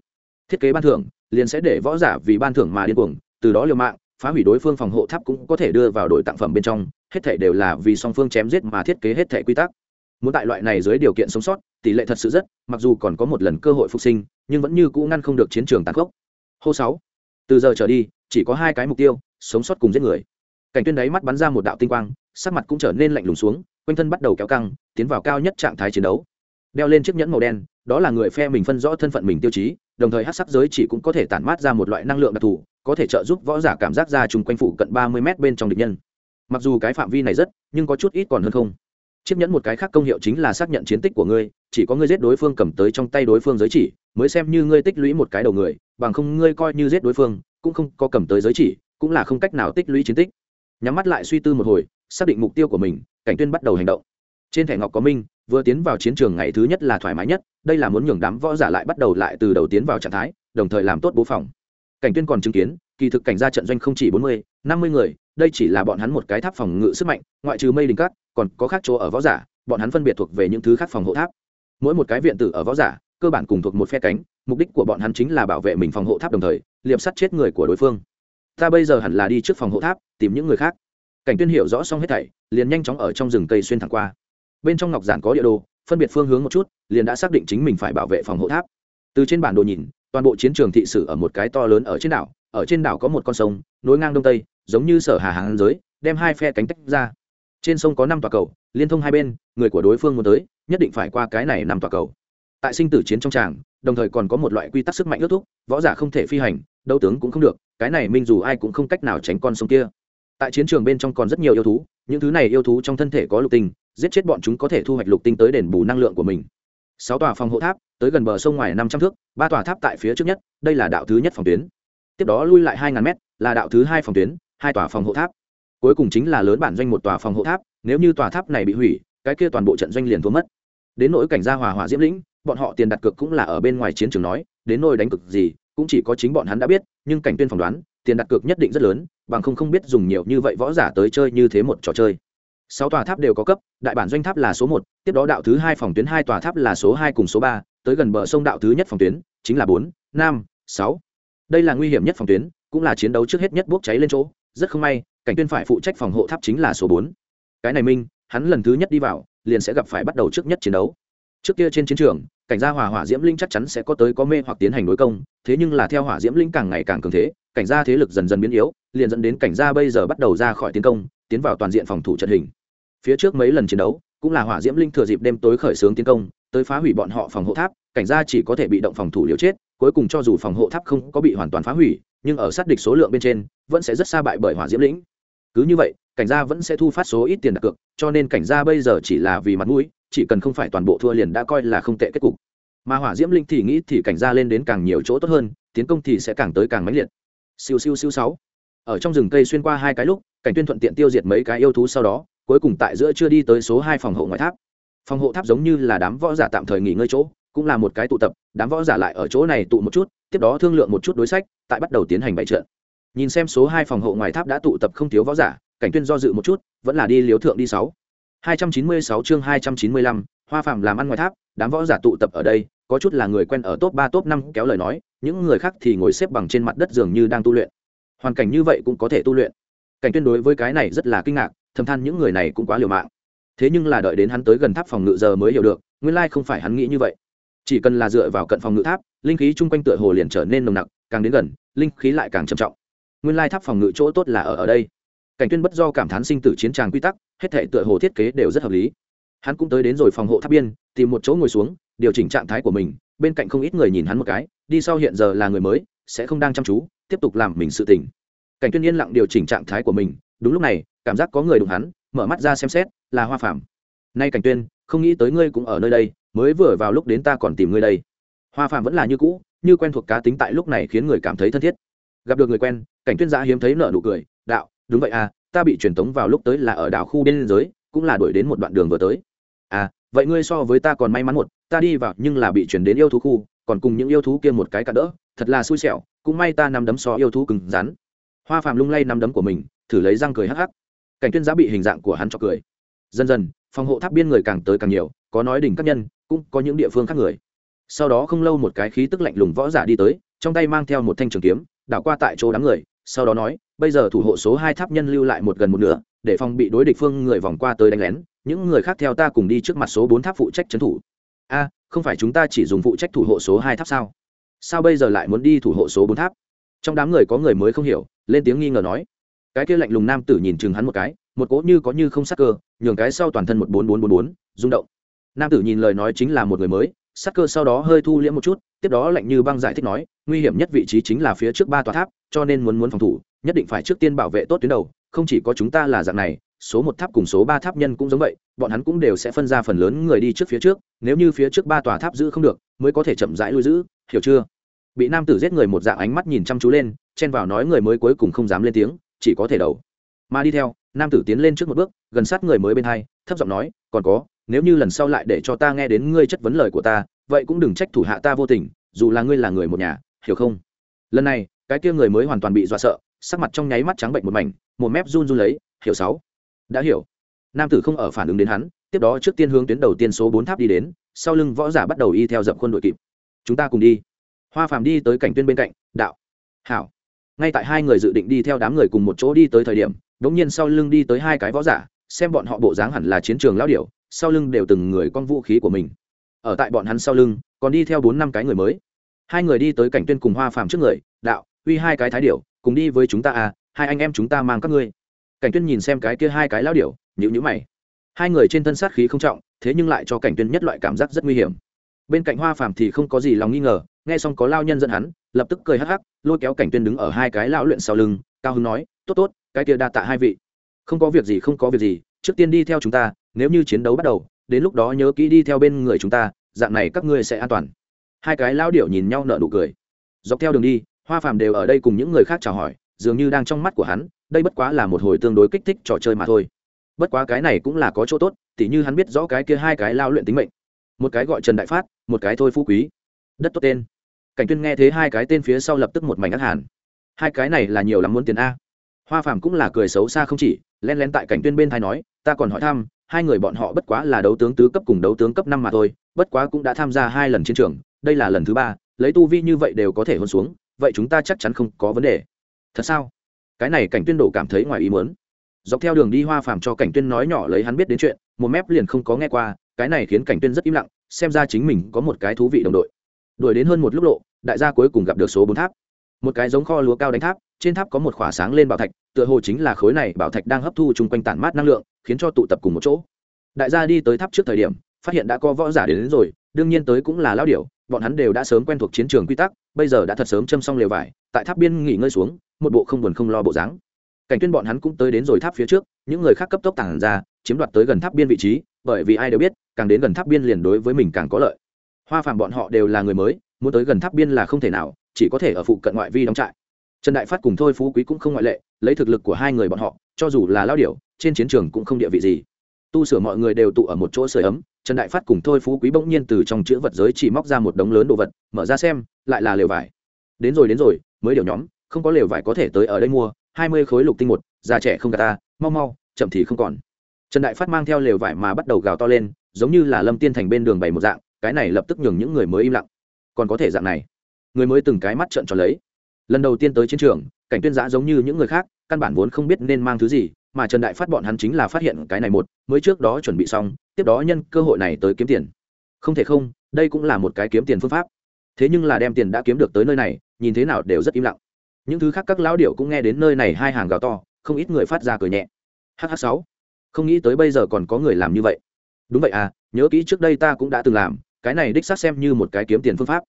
Thiết kế ban thưởng, liền sẽ để võ giả vì ban thưởng mà điên cuồng, từ đó liều mạng phá hủy đối phương phòng hộ tháp cũng có thể đưa vào đội tặng phẩm bên trong, hết thể đều là vì song phương chém giết mà thiết kế hết thể quy tắc. Muốn tại loại này dưới điều kiện sống sót, tỷ lệ thật sự rất, mặc dù còn có một lần cơ hội phục sinh, nhưng vẫn như cũ ngăn không được chiến trường tàn khốc. Hô sáu. Từ giờ trở đi, chỉ có hai cái mục tiêu, sống sót cùng giết người. Cảnh tuyên đáy mắt bắn ra một đạo tinh quang, sắc mặt cũng trở nên lạnh lùng xuống, quanh thân bắt đầu kéo căng, tiến vào cao nhất trạng thái chiến đấu. Đeo lên chiếc nhẫn màu đen, đó là người phe mình phân rõ thân phận mình tiêu chí đồng thời hát sắc giới chỉ cũng có thể tản mát ra một loại năng lượng đặc thù, có thể trợ giúp võ giả cảm giác ra chung quanh phủ cận ba mươi m bên trong địch nhân. Mặc dù cái phạm vi này rất, nhưng có chút ít còn hơn không. Chiếc nhẫn một cái khác công hiệu chính là xác nhận chiến tích của ngươi, chỉ có ngươi giết đối phương cầm tới trong tay đối phương giới chỉ, mới xem như ngươi tích lũy một cái đầu người, bằng không ngươi coi như giết đối phương, cũng không có cầm tới giới chỉ, cũng là không cách nào tích lũy chiến tích. Nhắm mắt lại suy tư một hồi, xác định mục tiêu của mình, cảnh tuyên bắt đầu hành động trên thẻ ngọc có minh, vừa tiến vào chiến trường ngày thứ nhất là thoải mái nhất, đây là muốn nhường đám võ giả lại bắt đầu lại từ đầu tiến vào trạng thái, đồng thời làm tốt bố phòng. Cảnh tuyên còn chứng kiến, kỳ thực cảnh ra trận doanh không chỉ bốn mươi, năm mươi người, đây chỉ là bọn hắn một cái tháp phòng ngự sức mạnh, ngoại trừ mây đình cát, còn có khác chỗ ở võ giả, bọn hắn phân biệt thuộc về những thứ khác phòng hộ tháp. Mỗi một cái viện tử ở võ giả, cơ bản cùng thuộc một phe cánh, mục đích của bọn hắn chính là bảo vệ mình phòng hộ tháp đồng thời, liệp sắt chết người của đối phương. Ta bây giờ hẳn là đi trước phòng hộ tháp, tìm những người khác. Cảnh tuyên hiểu rõ xong hết thảy, liền nhanh chóng ở trong rừng cây xuyên thẳng qua bên trong ngọc giản có địa đồ, phân biệt phương hướng một chút, liền đã xác định chính mình phải bảo vệ phòng hộ tháp. Từ trên bản đồ nhìn, toàn bộ chiến trường thị sử ở một cái to lớn ở trên đảo, ở trên đảo có một con sông, nối ngang đông tây, giống như sở hà hàng giới, đem hai phe cánh tách ra. Trên sông có năm tòa cầu, liên thông hai bên, người của đối phương muốn tới, nhất định phải qua cái này năm tòa cầu. Tại sinh tử chiến trong tràng, đồng thời còn có một loại quy tắc sức mạnh ước thúc, võ giả không thể phi hành, đấu tướng cũng không được, cái này minh dù ai cũng không cách nào tránh con sông kia. Tại chiến trường bên trong còn rất nhiều yêu thú, những thứ này yêu thú trong thân thể có lục tình giết chết bọn chúng có thể thu hoạch lục tinh tới đền bù năng lượng của mình. Sáu tòa phòng hộ tháp, tới gần bờ sông ngoài năm trăm thước, ba tòa tháp tại phía trước nhất, đây là đạo thứ nhất phòng tuyến. Tiếp đó lui lại hai ngàn mét, là đạo thứ hai phòng tuyến, hai tòa phòng hộ tháp. Cuối cùng chính là lớn bản doanh một tòa phòng hộ tháp, nếu như tòa tháp này bị hủy, cái kia toàn bộ trận doanh liền thua mất. Đến nỗi cảnh gia hòa hỏa diễm lĩnh, bọn họ tiền đặt cược cũng là ở bên ngoài chiến trường nói, đến nỗi đánh cực gì, cũng chỉ có chính bọn hắn đã biết, nhưng cảnh tuyên phỏng đoán, tiền đặt cược nhất định rất lớn, bằng không không biết dùng nhiều như vậy võ giả tới chơi như thế một trò chơi sáu tòa tháp đều có cấp, đại bản doanh tháp là số một, tiếp đó đạo thứ hai phòng tuyến, hai tòa tháp là số hai cùng số ba, tới gần bờ sông đạo thứ nhất phòng tuyến, chính là bốn, năm, sáu. Đây là nguy hiểm nhất phòng tuyến, cũng là chiến đấu trước hết nhất bốc cháy lên chỗ. Rất không may, cảnh tuyên phải phụ trách phòng hộ tháp chính là số bốn. Cái này minh, hắn lần thứ nhất đi vào, liền sẽ gặp phải bắt đầu trước nhất chiến đấu. Trước kia trên chiến trường, cảnh gia hòa hỏa diễm linh chắc chắn sẽ có tới có mê hoặc tiến hành đối công, thế nhưng là theo hỏa diễm linh càng ngày càng cường thế, cảnh gia thế lực dần dần biến yếu, liền dẫn đến cảnh gia bây giờ bắt đầu ra khỏi tiến công, tiến vào toàn diện phòng thủ trận hình phía trước mấy lần chiến đấu, cũng là hỏa diễm linh thừa dịp đêm tối khởi xướng tiến công, tới phá hủy bọn họ phòng hộ tháp, cảnh gia chỉ có thể bị động phòng thủ liều chết, cuối cùng cho dù phòng hộ tháp không có bị hoàn toàn phá hủy, nhưng ở sát địch số lượng bên trên, vẫn sẽ rất xa bại bởi hỏa diễm lĩnh. Cứ như vậy, cảnh gia vẫn sẽ thu phát số ít tiền đặt cược, cho nên cảnh gia bây giờ chỉ là vì mặt mũi, chỉ cần không phải toàn bộ thua liền đã coi là không tệ kết cục. Mà hỏa diễm linh thì nghĩ thì cảnh gia lên đến càng nhiều chỗ tốt hơn, tiến công thì sẽ càng tới càng mãnh liệt. Siêu siêu siêu sáu. Ở trong rừng cây xuyên qua hai cái lúc, cảnh tuyên thuận tiện tiêu diệt mấy cái yêu thú sau đó cuối cùng tại giữa chưa đi tới số hai phòng hộ ngoại tháp. Phòng hộ tháp giống như là đám võ giả tạm thời nghỉ ngơi chỗ, cũng là một cái tụ tập, đám võ giả lại ở chỗ này tụ một chút, tiếp đó thương lượng một chút đối sách, tại bắt đầu tiến hành bày trận. Nhìn xem số hai phòng hộ ngoài tháp đã tụ tập không thiếu võ giả, cảnh tuyên do dự một chút, vẫn là đi liếu thượng đi sáu. hai trăm chín mươi sáu chương hai trăm chín mươi lăm, hoa phạm làm ăn ngoài tháp, đám võ giả tụ tập ở đây, có chút là người quen ở top ba, top năm kéo lời nói, những người khác thì ngồi xếp bằng trên mặt đất dường như đang tu luyện. Hoàn cảnh như vậy cũng có thể tu luyện. Cảnh tuyên đối với cái này rất là kinh ngạc thầm than những người này cũng quá liều mạng. Thế nhưng là đợi đến hắn tới gần tháp phòng ngự giờ mới hiểu được, nguyên lai không phải hắn nghĩ như vậy. Chỉ cần là dựa vào cận phòng ngự tháp, linh khí chung quanh tựa hồ liền trở nên nồng nặc, càng đến gần, linh khí lại càng trầm trọng. Nguyên lai tháp phòng ngự chỗ tốt là ở ở đây. Cảnh tuyên bất do cảm thán sinh tử chiến tràng quy tắc, hết thể tựa hồ thiết kế đều rất hợp lý. Hắn cũng tới đến rồi phòng hộ tháp biên, tìm một chỗ ngồi xuống, điều chỉnh trạng thái của mình, bên cạnh không ít người nhìn hắn một cái, đi sau hiện giờ là người mới, sẽ không đang chăm chú, tiếp tục làm mình sự tỉnh cảnh tuyên yên lặng điều chỉnh trạng thái của mình, đúng lúc này cảm giác có người đụng hắn, mở mắt ra xem xét, là hoa phạm nay cảnh tuyên, không nghĩ tới ngươi cũng ở nơi đây, mới vừa vào lúc đến ta còn tìm ngươi đây. Hoa phạm vẫn là như cũ, như quen thuộc cá tính tại lúc này khiến người cảm thấy thân thiết. Gặp được người quen, cảnh tuyên giã hiếm thấy nở nụ cười, đạo, đúng vậy à ta bị truyền tống vào lúc tới là ở đảo khu biên giới, cũng là đuổi đến một đoạn đường vừa tới. À vậy ngươi so với ta còn may mắn một, ta đi vào nhưng là bị chuyển đến yêu thú khu, còn cùng những yêu thú kia một cái cả đỡ, thật là xui xẻo, cũng may ta nằm đấm so yêu thú cứng rắn. Hoa phàm lung lay nằm đấm của mình, thử lấy răng cười hắc hắc cảnh tuyên giá bị hình dạng của hắn cho cười. Dần dần, phòng hộ tháp biên người càng tới càng nhiều, có nói đỉnh các nhân, cũng có những địa phương khác người. Sau đó không lâu một cái khí tức lạnh lùng võ giả đi tới, trong tay mang theo một thanh trường kiếm, đảo qua tại chỗ đám người, sau đó nói, bây giờ thủ hộ số hai tháp nhân lưu lại một gần một nửa, để phòng bị đối địch phương người vòng qua tới đánh lén, những người khác theo ta cùng đi trước mặt số bốn tháp phụ trách trấn thủ. A, không phải chúng ta chỉ dùng phụ trách thủ hộ số hai tháp sao? Sao bây giờ lại muốn đi thủ hộ số bốn tháp? Trong đám người có người mới không hiểu, lên tiếng nghi ngờ nói cái kia lạnh lùng nam tử nhìn chừng hắn một cái, một cỗ như có như không sắc cơ, nhường cái sau toàn thân một bốn bốn bốn bốn, rung động. Nam tử nhìn lời nói chính là một người mới, sắc cơ sau đó hơi thu liễm một chút, tiếp đó lạnh như băng giải thích nói, nguy hiểm nhất vị trí chính là phía trước ba tòa tháp, cho nên muốn muốn phòng thủ, nhất định phải trước tiên bảo vệ tốt tuyến đầu, không chỉ có chúng ta là dạng này, số một tháp cùng số ba tháp nhân cũng giống vậy, bọn hắn cũng đều sẽ phân ra phần lớn người đi trước phía trước, nếu như phía trước ba tòa tháp giữ không được, mới có thể chậm rãi lui giữ, hiểu chưa? Bị nam tử giết người một dạng ánh mắt nhìn chăm chú lên, chen vào nói người mới cuối cùng không dám lên tiếng chỉ có thể đầu. Mà đi theo, nam tử tiến lên trước một bước, gần sát người mới bên hai, thấp giọng nói, còn có, nếu như lần sau lại để cho ta nghe đến ngươi chất vấn lời của ta, vậy cũng đừng trách thủ hạ ta vô tình, dù là ngươi là người một nhà, hiểu không? Lần này, cái kia người mới hoàn toàn bị dọa sợ, sắc mặt trong nháy mắt trắng bệnh một mảnh, một mép run run lấy, hiểu sáu, đã hiểu. Nam tử không ở phản ứng đến hắn, tiếp đó trước tiên hướng tuyến đầu tiên số bốn tháp đi đến, sau lưng võ giả bắt đầu y theo dập khuôn đội kịp. Chúng ta cùng đi. Hoa phàm đi tới cảnh tuyên bên cạnh, đạo. Hảo ngay tại hai người dự định đi theo đám người cùng một chỗ đi tới thời điểm, đống nhiên sau lưng đi tới hai cái võ giả, xem bọn họ bộ dáng hẳn là chiến trường lão điệu sau lưng đều từng người con vũ khí của mình. Ở tại bọn hắn sau lưng, còn đi theo bốn năm cái người mới. Hai người đi tới cảnh tuyên cùng hoa phàm trước người, đạo, uy hai cái thái điệu cùng đi với chúng ta à hai anh em chúng ta mang các ngươi. Cảnh tuyên nhìn xem cái kia hai cái lão điệu nhữ nhữ mày. Hai người trên thân sát khí không trọng, thế nhưng lại cho cảnh tuyên nhất loại cảm giác rất nguy hiểm. Bên cạnh hoa phàm thì không có gì lòng nghi ngờ, nghe xong có lao nhân dẫn hắn lập tức cười hắc hắc, lôi kéo cảnh tuyên đứng ở hai cái lão luyện sau lưng, cao hứng nói, tốt tốt, cái kia đa tạ hai vị. Không có việc gì, không có việc gì, trước tiên đi theo chúng ta, nếu như chiến đấu bắt đầu, đến lúc đó nhớ kỹ đi theo bên người chúng ta, dạng này các ngươi sẽ an toàn. Hai cái lão điểu nhìn nhau nở nụ cười. Dọc theo đường đi, hoa phàm đều ở đây cùng những người khác chào hỏi, dường như đang trong mắt của hắn, đây bất quá là một hồi tương đối kích thích trò chơi mà thôi. Bất quá cái này cũng là có chỗ tốt, tỉ như hắn biết rõ cái kia hai cái lao luyện tính mệnh. Một cái gọi trần đại phát, một cái thôi phú quý. Đất tốt tên cảnh tuyên nghe thế hai cái tên phía sau lập tức một mảnh ác hàn. Hai cái này là nhiều lắm muốn tiền a. Hoa phàm cũng là cười xấu xa không chỉ len lén tại cảnh tuyên bên tai nói, ta còn hỏi thăm, hai người bọn họ bất quá là đấu tướng tứ cấp cùng đấu tướng cấp năm mà thôi, bất quá cũng đã tham gia hai lần chiến trường, đây là lần thứ ba, lấy tu vi như vậy đều có thể hôn xuống, vậy chúng ta chắc chắn không có vấn đề. Thật sao? Cái này cảnh tuyên đổ cảm thấy ngoài ý muốn. Dọc theo đường đi hoa phàm cho cảnh tuyên nói nhỏ lấy hắn biết đến chuyện, một mép liền không có nghe qua, cái này khiến cảnh tuyên rất im lặng, xem ra chính mình có một cái thú vị đồng đội. Đuổi đến hơn một lúc lộ đại gia cuối cùng gặp được số bốn tháp. Một cái giống kho lúa cao đánh tháp trên tháp có một khỏa sáng lên bảo thạch tựa hồ chính là khối này bảo thạch đang hấp thu chung quanh tản mát năng lượng khiến cho tụ tập cùng một chỗ. Đại gia đi tới tháp trước thời điểm phát hiện đã có võ giả đến, đến rồi đương nhiên tới cũng là lao điểu bọn hắn đều đã sớm quen thuộc chiến trường quy tắc bây giờ đã thật sớm châm xong lều vải tại tháp biên nghỉ ngơi xuống một bộ không buồn không lo bộ dáng. Cảnh tuyên bọn hắn cũng tới đến rồi tháp phía trước những người khác cấp tốc tàng ra chiếm đoạt tới gần tháp biên vị trí bởi vì ai đều biết càng đến gần tháp biên liền đối với mình càng có lợi. Hoa phàm bọn họ đều là người mới muốn tới gần tháp biên là không thể nào, chỉ có thể ở phụ cận ngoại vi đóng trại. Trần đại phát cùng thôi phú quý cũng không ngoại lệ, lấy thực lực của hai người bọn họ, cho dù là lao điểu, trên chiến trường cũng không địa vị gì. Tu sửa mọi người đều tụ ở một chỗ sưởi ấm, trần đại phát cùng thôi phú quý bỗng nhiên từ trong chữ vật giới chỉ móc ra một đống lớn đồ vật, mở ra xem, lại là lều vải. Đến rồi đến rồi, mới điều nhóm, không có lều vải có thể tới ở đây mua, hai mươi khối lục tinh một, già trẻ không gà ta, mau mau, chậm thì không còn. Trần đại phát mang theo lều vải mà bắt đầu gào to lên, giống như là lâm tiên thành bên đường bày một dạng, cái này lập tức nhường những người mới im lặng còn có thể dạng này. Người mới từng cái mắt trợn tròn lấy. Lần đầu tiên tới chiến trường, cảnh tuyên giã giống như những người khác, căn bản vốn không biết nên mang thứ gì, mà trần đại phát bọn hắn chính là phát hiện cái này một, mới trước đó chuẩn bị xong, tiếp đó nhân cơ hội này tới kiếm tiền. Không thể không, đây cũng là một cái kiếm tiền phương pháp. Thế nhưng là đem tiền đã kiếm được tới nơi này, nhìn thế nào đều rất im lặng. Những thứ khác các lão điệu cũng nghe đến nơi này hai hàng gào to, không ít người phát ra cười nhẹ. Hh sáu, không nghĩ tới bây giờ còn có người làm như vậy. Đúng vậy à nhớ kỹ trước đây ta cũng đã từng làm cái này đích xác xem như một cái kiếm tiền phương pháp.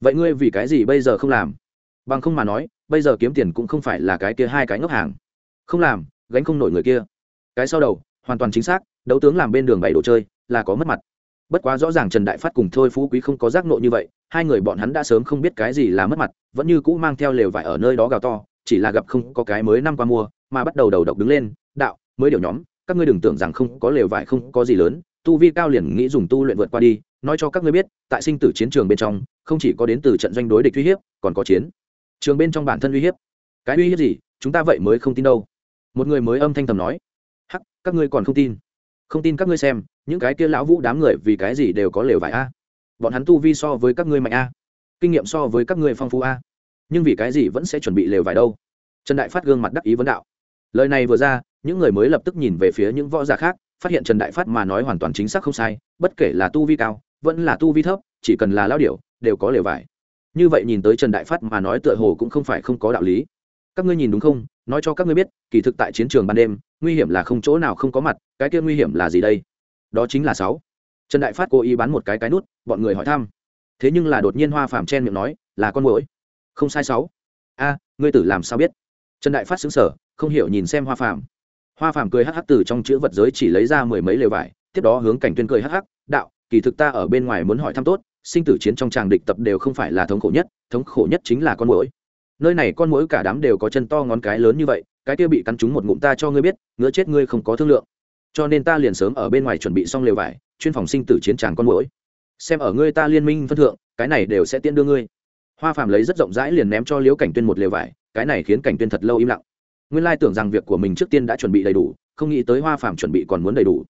Vậy ngươi vì cái gì bây giờ không làm? Bằng không mà nói, bây giờ kiếm tiền cũng không phải là cái kia hai cái ngốc hàng. Không làm, gánh không nổi người kia. Cái sau đầu, hoàn toàn chính xác, đấu tướng làm bên đường bảy đồ chơi, là có mất mặt. Bất quá rõ ràng trần đại phát cùng thôi phú quý không có giác nộ như vậy, hai người bọn hắn đã sớm không biết cái gì là mất mặt, vẫn như cũ mang theo lều vải ở nơi đó gào to, chỉ là gặp không có cái mới năm qua mua, mà bắt đầu đầu độc đứng lên, đạo, mới điều nhóm, các ngươi đừng tưởng rằng không có lều vải không có gì lớn, tu vi cao liền nghĩ dùng tu luyện vượt qua đi nói cho các ngươi biết, tại sinh tử chiến trường bên trong, không chỉ có đến từ trận doanh đối địch uy hiếp, còn có chiến trường bên trong bản thân uy hiếp. Cái uy hiếp gì? Chúng ta vậy mới không tin đâu. Một người mới âm thanh thầm nói. Hắc, các ngươi còn không tin? Không tin các ngươi xem, những cái kia lão vũ đám người vì cái gì đều có lều vải a? Bọn hắn tu vi so với các ngươi mạnh a. Kinh nghiệm so với các ngươi phong phú a. Nhưng vì cái gì vẫn sẽ chuẩn bị lều vải đâu? Trần đại phát gương mặt đắc ý vấn đạo. Lời này vừa ra, những người mới lập tức nhìn về phía những võ giả khác, phát hiện trần đại phát mà nói hoàn toàn chính xác không sai, bất kể là tu vi cao vẫn là tu vi thấp, chỉ cần là lao điều đều có lều vải. Như vậy nhìn tới trần đại phát mà nói tựa hồ cũng không phải không có đạo lý. Các ngươi nhìn đúng không? Nói cho các ngươi biết, kỳ thực tại chiến trường ban đêm, nguy hiểm là không chỗ nào không có mặt, cái kia nguy hiểm là gì đây? Đó chính là sáu. Trần đại phát cố ý bán một cái cái nút, bọn người hỏi thăm. Thế nhưng là đột nhiên hoa phàm chen miệng nói, là con mũi không sai sáu. A, ngươi tử làm sao biết? Trần đại phát xứng sở không hiểu nhìn xem hoa phàm. hoa phàm cười hắc hắc từ trong chữ vật giới chỉ lấy ra mười mấy lều vải, tiếp đó hướng cảnh tuyên cười hắc hắc, đạo kỳ thực ta ở bên ngoài muốn hỏi thăm tốt, sinh tử chiến trong tràng địch tập đều không phải là thống khổ nhất, thống khổ nhất chính là con mũi nơi này con mũi cả đám đều có chân to ngón cái lớn như vậy, cái kia bị cắn trúng một ngụm ta cho ngươi biết, ngứa chết ngươi không có thương lượng. Cho nên ta liền sớm ở bên ngoài chuẩn bị xong lều vải, chuyên phòng sinh tử chiến tràng con mũi xem ở ngươi ta liên minh phân thượng, cái này đều sẽ tiễn đưa ngươi. Hoa phàm lấy rất rộng rãi liền ném cho liễu cảnh tuyên một lều vải, cái này khiến cảnh tuyên thật lâu im lặng. Nguyên lai tưởng rằng việc của mình trước tiên đã chuẩn bị đầy đủ, không nghĩ tới hoa phàm chuẩn bị còn muốn đầy đủ.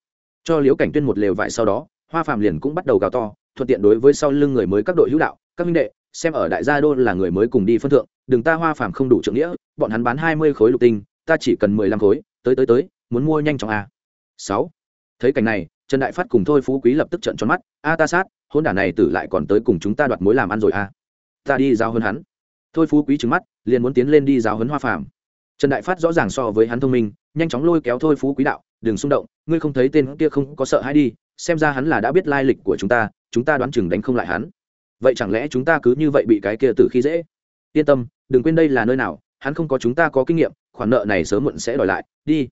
Cho liễu cảnh tuyên một lều vải sau đó hoa phàm liền cũng bắt đầu gào to, thuận tiện đối với sau lưng người mới các đội hữu đạo, các minh đệ, xem ở đại gia đô là người mới cùng đi phân thượng, đừng ta hoa phàm không đủ trượng nghĩa, bọn hắn bán hai mươi khối lục tinh, ta chỉ cần mười lăm khối, tới tới tới, muốn mua nhanh chóng a. Sáu. Thấy cảnh này, trần đại phát cùng thôi phú quý lập tức trận tròn mắt, a ta sát, hôn đả này tử lại còn tới cùng chúng ta đoạt mối làm ăn rồi a. Ta đi giao hơn hắn. Thôi phú quý trứng mắt, liền muốn tiến lên đi giáo hấn hoa phàm. Trần đại phát rõ ràng so với hắn thông minh, nhanh chóng lôi kéo thôi phú quý đạo, đừng xung động, ngươi không thấy tên kia không có sợ hay đi xem ra hắn là đã biết lai lịch của chúng ta chúng ta đoán chừng đánh không lại hắn. Vậy chẳng lẽ chúng ta cứ như vậy bị cái kia tử khi dễ? Yên tâm đừng quên đây là nơi nào hắn không có chúng ta có kinh nghiệm khoản nợ này sớm muộn sẽ đòi lại đi.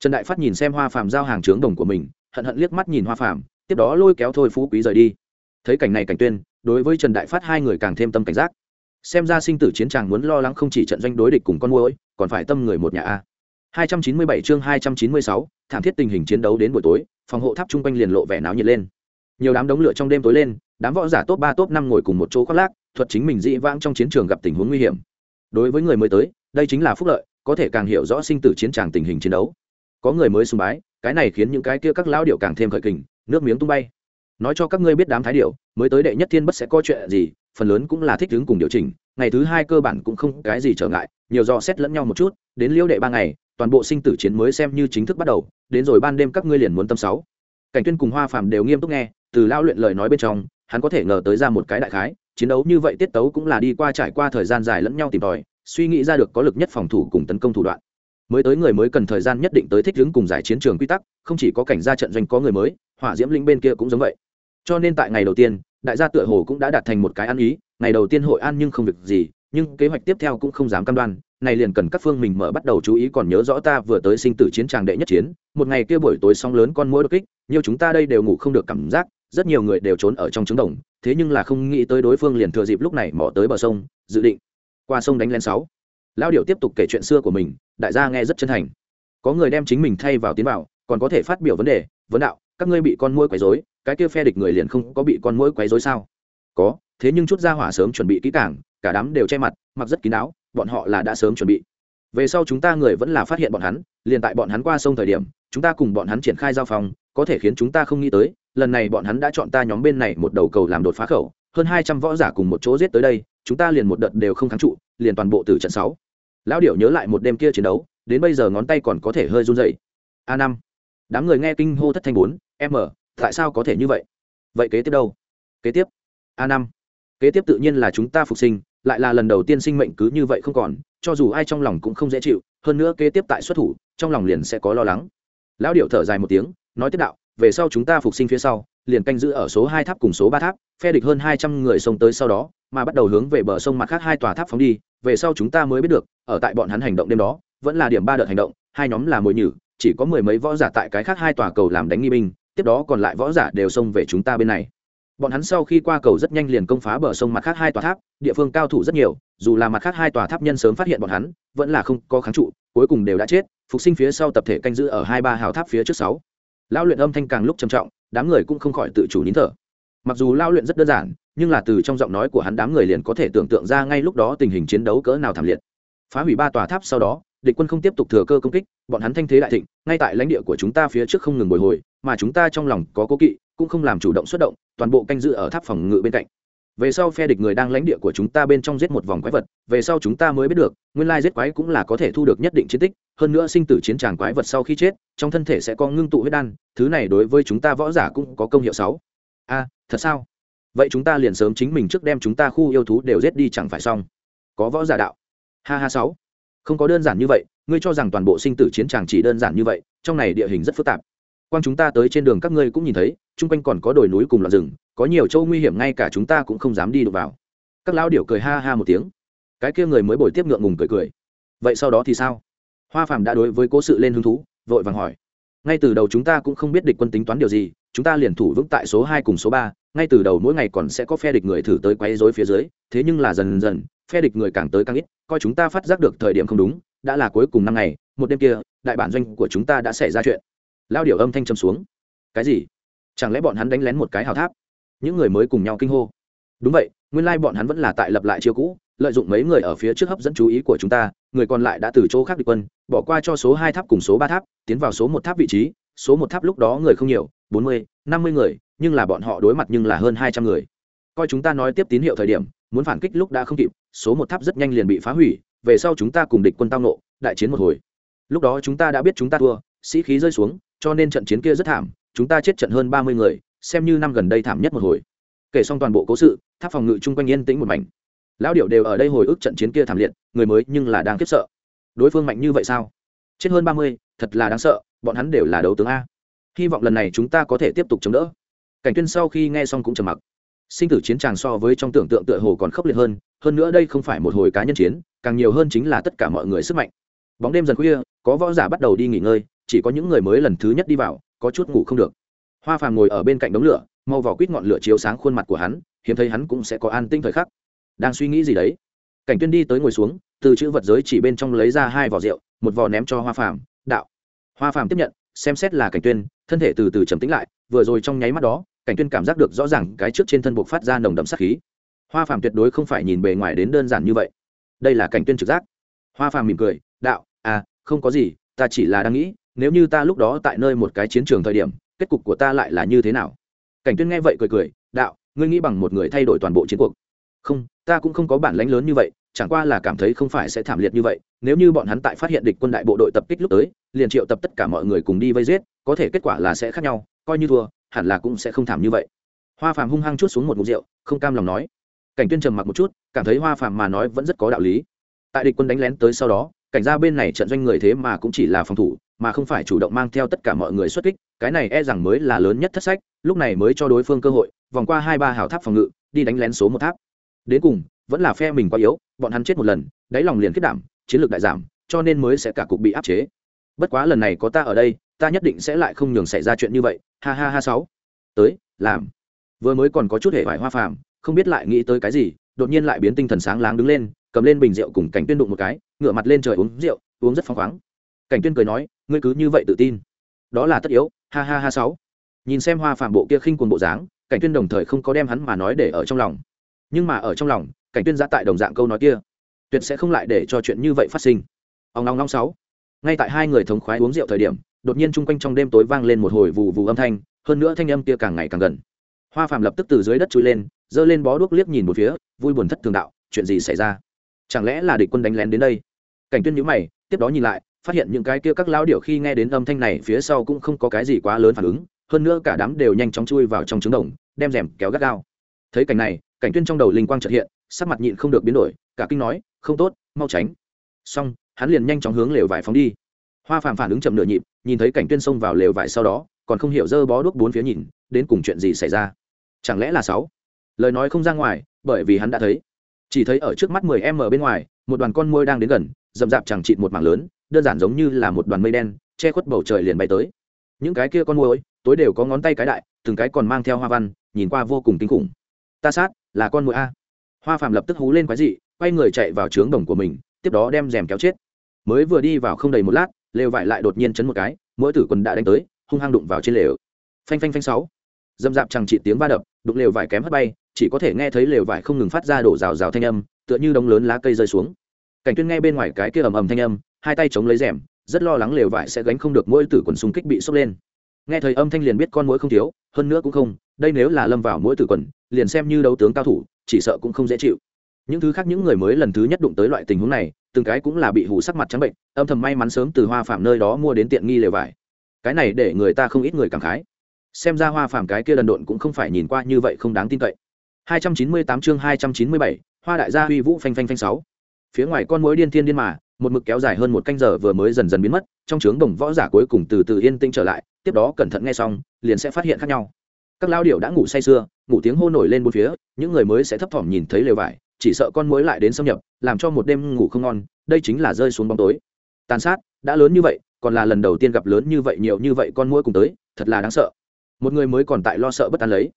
Trần đại phát nhìn xem hoa phàm giao hàng trướng đồng của mình hận hận liếc mắt nhìn hoa phàm tiếp đó lôi kéo thôi phú quý rời đi. Thấy cảnh này cảnh tuyên đối với trần đại phát hai người càng thêm tâm cảnh giác. Xem ra sinh tử chiến tràng muốn lo lắng không chỉ trận doanh đối địch cùng con môi còn phải tâm người một nhà a. 297 chương 296, thảm thiết tình hình chiến đấu đến buổi tối, phòng hộ tháp trung quanh liền lộ vẻ náo nhiệt lên. Nhiều đám đống lửa trong đêm tối lên, đám võ giả top ba, top năm ngồi cùng một chỗ khoác lác, thuật chính mình dị vãng trong chiến trường gặp tình huống nguy hiểm. Đối với người mới tới, đây chính là phúc lợi, có thể càng hiểu rõ sinh tử chiến tràng tình hình chiến đấu. Có người mới sùng bái, cái này khiến những cái kia các lão điệu càng thêm khởi kình, nước miếng tung bay. Nói cho các ngươi biết đám thái điệu, mới tới đệ nhất thiên bất sẽ có chuyện gì phần lớn cũng là thích ứng cùng điều chỉnh, ngày thứ hai cơ bản cũng không cái gì trở ngại, nhiều do xét lẫn nhau một chút, đến liễu đệ ba ngày, toàn bộ sinh tử chiến mới xem như chính thức bắt đầu, đến rồi ban đêm các ngươi liền muốn tâm sáu. Cảnh tuyên cùng hoa phàm đều nghiêm túc nghe, từ lao luyện lời nói bên trong, hắn có thể ngờ tới ra một cái đại khái, chiến đấu như vậy tiết tấu cũng là đi qua trải qua thời gian dài lẫn nhau tìm tòi, suy nghĩ ra được có lực nhất phòng thủ cùng tấn công thủ đoạn. Mới tới người mới cần thời gian nhất định tới thích ứng cùng giải chiến trường quy tắc, không chỉ có cảnh gia trận doanh có người mới, hỏa diễm linh bên kia cũng giống vậy. Cho nên tại ngày đầu tiên đại gia tựa hồ cũng đã đạt thành một cái ăn ý, ngày đầu tiên hội an nhưng không việc gì, nhưng kế hoạch tiếp theo cũng không dám cam đoan, này liền cần các phương mình mở bắt đầu chú ý còn nhớ rõ ta vừa tới sinh tử chiến tràng đệ nhất chiến, một ngày kia buổi tối sóng lớn con mũi đột kích, nhiều chúng ta đây đều ngủ không được cảm giác, rất nhiều người đều trốn ở trong trứng đồng, thế nhưng là không nghĩ tới đối phương liền thừa dịp lúc này mò tới bờ sông, dự định qua sông đánh lên sáu. Lão điệu tiếp tục kể chuyện xưa của mình, đại gia nghe rất chân thành. Có người đem chính mình thay vào tiến vào, còn có thể phát biểu vấn đề, vấn đạo các ngươi bị con mũi quấy rối, cái kia phe địch người liền không có bị con mũi quấy rối sao? Có, thế nhưng chút ra hỏa sớm chuẩn bị kỹ càng, cả đám đều che mặt, mặc rất kín đáo, bọn họ là đã sớm chuẩn bị. Về sau chúng ta người vẫn là phát hiện bọn hắn, liền tại bọn hắn qua sông thời điểm, chúng ta cùng bọn hắn triển khai giao phòng, có thể khiến chúng ta không nghĩ tới, lần này bọn hắn đã chọn ta nhóm bên này một đầu cầu làm đột phá khẩu, hơn hai trăm võ giả cùng một chỗ giết tới đây, chúng ta liền một đợt đều không kháng trụ, liền toàn bộ từ trận sáu. Lão điểu nhớ lại một đêm kia chiến đấu, đến bây giờ ngón tay còn có thể hơi run dậy a năm đám người nghe kinh hô thất thanh bốn m tại sao có thể như vậy? Vậy kế tiếp đâu? Kế tiếp, a năm. Kế tiếp tự nhiên là chúng ta phục sinh, lại là lần đầu tiên sinh mệnh cứ như vậy không còn, cho dù ai trong lòng cũng không dễ chịu, hơn nữa kế tiếp tại xuất thủ, trong lòng liền sẽ có lo lắng. Lão điệu thở dài một tiếng, nói tiếp đạo, về sau chúng ta phục sinh phía sau, liền canh giữ ở số hai tháp cùng số ba tháp, phe địch hơn hai trăm người xông tới sau đó, mà bắt đầu hướng về bờ sông mặt khác hai tòa tháp phóng đi, về sau chúng ta mới biết được, ở tại bọn hắn hành động đêm đó, vẫn là điểm ba đợt hành động, hai nhóm là mồi nhử chỉ có mười mấy võ giả tại cái khác hai tòa cầu làm đánh nghi binh, tiếp đó còn lại võ giả đều xông về chúng ta bên này. Bọn hắn sau khi qua cầu rất nhanh liền công phá bờ sông mặt khác hai tòa tháp, địa phương cao thủ rất nhiều, dù là mặt khác hai tòa tháp nhân sớm phát hiện bọn hắn, vẫn là không có kháng trụ, cuối cùng đều đã chết, phục sinh phía sau tập thể canh giữ ở hai ba hào tháp phía trước sáu. Lao luyện âm thanh càng lúc trầm trọng, đám người cũng không khỏi tự chủ nín thở. Mặc dù lao luyện rất đơn giản, nhưng là từ trong giọng nói của hắn đám người liền có thể tưởng tượng ra ngay lúc đó tình hình chiến đấu cỡ nào thảm liệt. Phá hủy ba tòa tháp sau đó địch quân không tiếp tục thừa cơ công kích, bọn hắn thanh thế đại thịnh, ngay tại lãnh địa của chúng ta phía trước không ngừng bồi hồi, mà chúng ta trong lòng có cố kỵ, cũng không làm chủ động xuất động, toàn bộ canh giữ ở tháp phòng ngự bên cạnh. Về sau phe địch người đang lãnh địa của chúng ta bên trong giết một vòng quái vật, về sau chúng ta mới biết được, nguyên lai giết quái cũng là có thể thu được nhất định chiến tích, hơn nữa sinh tử chiến tràng quái vật sau khi chết, trong thân thể sẽ có ngưng tụ huyết đan, thứ này đối với chúng ta võ giả cũng có công hiệu sáu. A, thật sao? Vậy chúng ta liền sớm chính mình trước đem chúng ta khu yêu thú đều giết đi chẳng phải xong. Có võ giả đạo. Ha ha sáu không có đơn giản như vậy, ngươi cho rằng toàn bộ sinh tử chiến tràng chỉ đơn giản như vậy, trong này địa hình rất phức tạp. Quang chúng ta tới trên đường các ngươi cũng nhìn thấy, chung quanh còn có đồi núi cùng loạn rừng, có nhiều châu nguy hiểm ngay cả chúng ta cũng không dám đi được vào. Các lão điểu cười ha ha một tiếng. Cái kia người mới bồi tiếp ngượng ngùng cười cười. Vậy sau đó thì sao? Hoa phàm đã đối với cố sự lên hứng thú, vội vàng hỏi. Ngay từ đầu chúng ta cũng không biết địch quân tính toán điều gì, chúng ta liền thủ vững tại số hai cùng số ba, ngay từ đầu mỗi ngày còn sẽ có phe địch người thử tới quấy rối phía dưới, thế nhưng là dần dần phe địch người càng tới càng ít, coi chúng ta phát giác được thời điểm không đúng, đã là cuối cùng năm ngày, một đêm kia, đại bản doanh của chúng ta đã xảy ra chuyện. Lao điều âm thanh trầm xuống. Cái gì? Chẳng lẽ bọn hắn đánh lén một cái hào tháp? Những người mới cùng nhau kinh hô. Đúng vậy, nguyên lai bọn hắn vẫn là tại lập lại chiêu cũ, lợi dụng mấy người ở phía trước hấp dẫn chú ý của chúng ta, người còn lại đã từ chỗ khác địch quân, bỏ qua cho số hai tháp cùng số ba tháp, tiến vào số một tháp vị trí, số một tháp lúc đó người không nhiều, bốn mươi, năm mươi người, nhưng là bọn họ đối mặt nhưng là hơn hai trăm người. Coi chúng ta nói tiếp tín hiệu thời điểm muốn phản kích lúc đã không kịp, số một tháp rất nhanh liền bị phá hủy, về sau chúng ta cùng địch quân tao nộ, đại chiến một hồi. Lúc đó chúng ta đã biết chúng ta thua, sĩ khí rơi xuống, cho nên trận chiến kia rất thảm, chúng ta chết trận hơn ba mươi người, xem như năm gần đây thảm nhất một hồi. Kể xong toàn bộ cố sự, tháp phòng ngự chung quanh yên tĩnh một mảnh. Lão điệu đều ở đây hồi ức trận chiến kia thảm liệt, người mới nhưng là đang khiếp sợ. Đối phương mạnh như vậy sao? Chết hơn ba mươi, thật là đáng sợ, bọn hắn đều là đấu tướng a. Hy vọng lần này chúng ta có thể tiếp tục chống đỡ. Cảnh tuyên sau khi nghe xong cũng trầm mặc sinh tử chiến tràng so với trong tưởng tượng tựa hồ còn khốc liệt hơn hơn nữa đây không phải một hồi cá nhân chiến, càng nhiều hơn chính là tất cả mọi người sức mạnh. Bóng đêm dần khuya, có võ giả bắt đầu đi nghỉ ngơi, chỉ có những người mới lần thứ nhất đi vào, có chút ngủ không được. Hoa phàm ngồi ở bên cạnh đống lửa, mau vỏ quýt ngọn lửa chiếu sáng khuôn mặt của hắn, hiếm thấy hắn cũng sẽ có an tinh thời khắc. Đang suy nghĩ gì đấy? Cảnh tuyên đi tới ngồi xuống, từ chữ vật giới chỉ bên trong lấy ra hai vỏ rượu, một vỏ ném cho hoa phàm, đạo. Hoa phàm tiếp nhận, xem xét là cảnh tuyên, thân thể từ từ trầm tĩnh lại, vừa rồi trong nháy mắt đó cảnh tuyên cảm giác được rõ ràng cái trước trên thân buộc phát ra nồng đậm sát khí. Hoa phàm tuyệt đối không phải nhìn bề ngoài đến đơn giản như vậy. Đây là cảnh tuyên trực giác. Hoa phàm mỉm cười, đạo à không có gì, ta chỉ là đang nghĩ, nếu như ta lúc đó tại nơi một cái chiến trường thời điểm, kết cục của ta lại là như thế nào? Cảnh tuyên nghe vậy cười cười, đạo, ngươi nghĩ bằng một người thay đổi toàn bộ chiến cuộc. Không, ta cũng không có bản lãnh lớn như vậy, chẳng qua là cảm thấy không phải sẽ thảm liệt như vậy, nếu như bọn hắn tại phát hiện địch quân đại bộ đội tập kích lúc tới, liền triệu tập tất cả mọi người cùng đi vây giết, có thể kết quả là sẽ khác nhau, coi như thua hẳn là cũng sẽ không thảm như vậy. Hoa phàm hung hăng chút xuống một ngụm rượu, không cam lòng nói. Cảnh tuyên trầm mặc một chút, cảm thấy hoa phàm mà nói vẫn rất có đạo lý. Tại địch quân đánh lén tới sau đó, cảnh gia bên này trận doanh người thế mà cũng chỉ là phòng thủ, mà không phải chủ động mang theo tất cả mọi người xuất kích, cái này e rằng mới là lớn nhất thất sách, lúc này mới cho đối phương cơ hội, vòng qua hai ba hào tháp phòng ngự, đi đánh lén số một tháp. Đến cùng, vẫn là phe mình quá yếu, bọn hắn chết một lần, đáy lòng liền kết đảm, chiến lược đại giảm, cho nên mới sẽ cả cục bị áp chế. Bất quá lần này có ta ở đây ta nhất định sẽ lại không nhường xảy ra chuyện như vậy, ha ha ha sáu. Tới, làm. Vừa mới còn có chút hệ vải hoa phàm, không biết lại nghĩ tới cái gì, đột nhiên lại biến tinh thần sáng láng đứng lên, cầm lên bình rượu cùng cảnh tuyên đụng một cái, ngửa mặt lên trời uống rượu, uống rất phăng khoáng. Cảnh tuyên cười nói, ngươi cứ như vậy tự tin. Đó là tất yếu, ha ha ha sáu. Nhìn xem hoa phàm bộ kia khinh cuồng bộ dáng, cảnh tuyên đồng thời không có đem hắn mà nói để ở trong lòng. Nhưng mà ở trong lòng, cảnh tuyên ra tại đồng dạng câu nói kia. Tuyệt sẽ không lại để cho chuyện như vậy phát sinh. Ông long long sáu ngay tại hai người thống khoái uống rượu thời điểm, đột nhiên chung quanh trong đêm tối vang lên một hồi vù vù âm thanh, hơn nữa thanh âm kia càng ngày càng gần. Hoa phàm lập tức từ dưới đất chui lên, giơ lên bó đuốc liếc nhìn một phía, vui buồn thất thường đạo, chuyện gì xảy ra? Chẳng lẽ là địch quân đánh lén đến đây? Cảnh tuyên nhíu mày, tiếp đó nhìn lại, phát hiện những cái kia các lão điệu khi nghe đến âm thanh này phía sau cũng không có cái gì quá lớn phản ứng, hơn nữa cả đám đều nhanh chóng chui vào trong trứng đồng, đem rèm kéo gắt gao. Thấy cảnh này, cảnh tuyên trong đầu linh quang chợt hiện, sắc mặt nhịn không được biến đổi, cả kinh nói, không tốt, mau tránh. Xong hắn liền nhanh chóng hướng lều vải phóng đi. Hoa phàm phản ứng chậm nửa nhịp, nhìn thấy cảnh tuyên xông vào lều vải sau đó, còn không hiểu dơ bó đuốc bốn phía nhìn, đến cùng chuyện gì xảy ra. Chẳng lẽ là sáu? Lời nói không ra ngoài, bởi vì hắn đã thấy. Chỉ thấy ở trước mắt mười em ở bên ngoài, một đoàn con môi đang đến gần, rậm dạp chẳng chịt một mảng lớn, đơn giản giống như là một đoàn mây đen, che khuất bầu trời liền bay tới. Những cái kia con môi tối đều có ngón tay cái đại, từng cái còn mang theo hoa văn, nhìn qua vô cùng kinh khủng. Ta sát, là con muôi a. Hoa phạm lập tức hú lên quái dị, quay người chạy vào trướng đồng của mình, tiếp đó đem rèm kéo chết mới vừa đi vào không đầy một lát, lều vải lại đột nhiên chấn một cái, mỗi tử quần đã đánh tới, hung hăng đụng vào trên lều. Phanh phanh phanh sáu. Dâm dạp chẳng trị tiếng va đập, đụng lều vải kém hất bay, chỉ có thể nghe thấy lều vải không ngừng phát ra đổ rào rào thanh âm, tựa như đống lớn lá cây rơi xuống. Cảnh tuyên nghe bên ngoài cái kia ầm ầm thanh âm, hai tay chống lấy rèm, rất lo lắng lều vải sẽ gánh không được mỗi tử quần xung kích bị sốc lên. Nghe thấy âm thanh liền biết con mũi không thiếu, hơn nữa cũng không, đây nếu là lâm vào mỗi tử quần, liền xem như đấu tướng cao thủ, chỉ sợ cũng không dễ chịu những thứ khác những người mới lần thứ nhất đụng tới loại tình huống này từng cái cũng là bị hủ sắc mặt trắng bệnh âm thầm may mắn sớm từ hoa phạm nơi đó mua đến tiện nghi lều vải. Cái này để người ta không ít người cảm khái. Xem ra hoa phạm cái kia đần độn cũng không phải nhìn qua như vậy không đáng tin cậy. 298 chương 297, hoa đại gia huy vũ phanh phanh phanh sáu. Phía ngoài con mối điên thiên điên mà một mực kéo dài hơn một canh giờ vừa mới dần dần biến mất trong trướng đồng võ giả cuối cùng từ từ yên tĩnh trở lại tiếp đó cẩn thận nghe xong liền sẽ phát hiện khác nhau. Các lao điệu đã ngủ say sưa ngủ tiếng hô nổi lên bốn phía những người mới sẽ thấp thỏm nhìn thấy lều vải chỉ sợ con muỗi lại đến xâm nhập, làm cho một đêm ngủ không ngon, đây chính là rơi xuống bóng tối. Tàn sát, đã lớn như vậy, còn là lần đầu tiên gặp lớn như vậy nhiều như vậy con muỗi cùng tới, thật là đáng sợ. Một người mới còn tại lo sợ bất an lấy.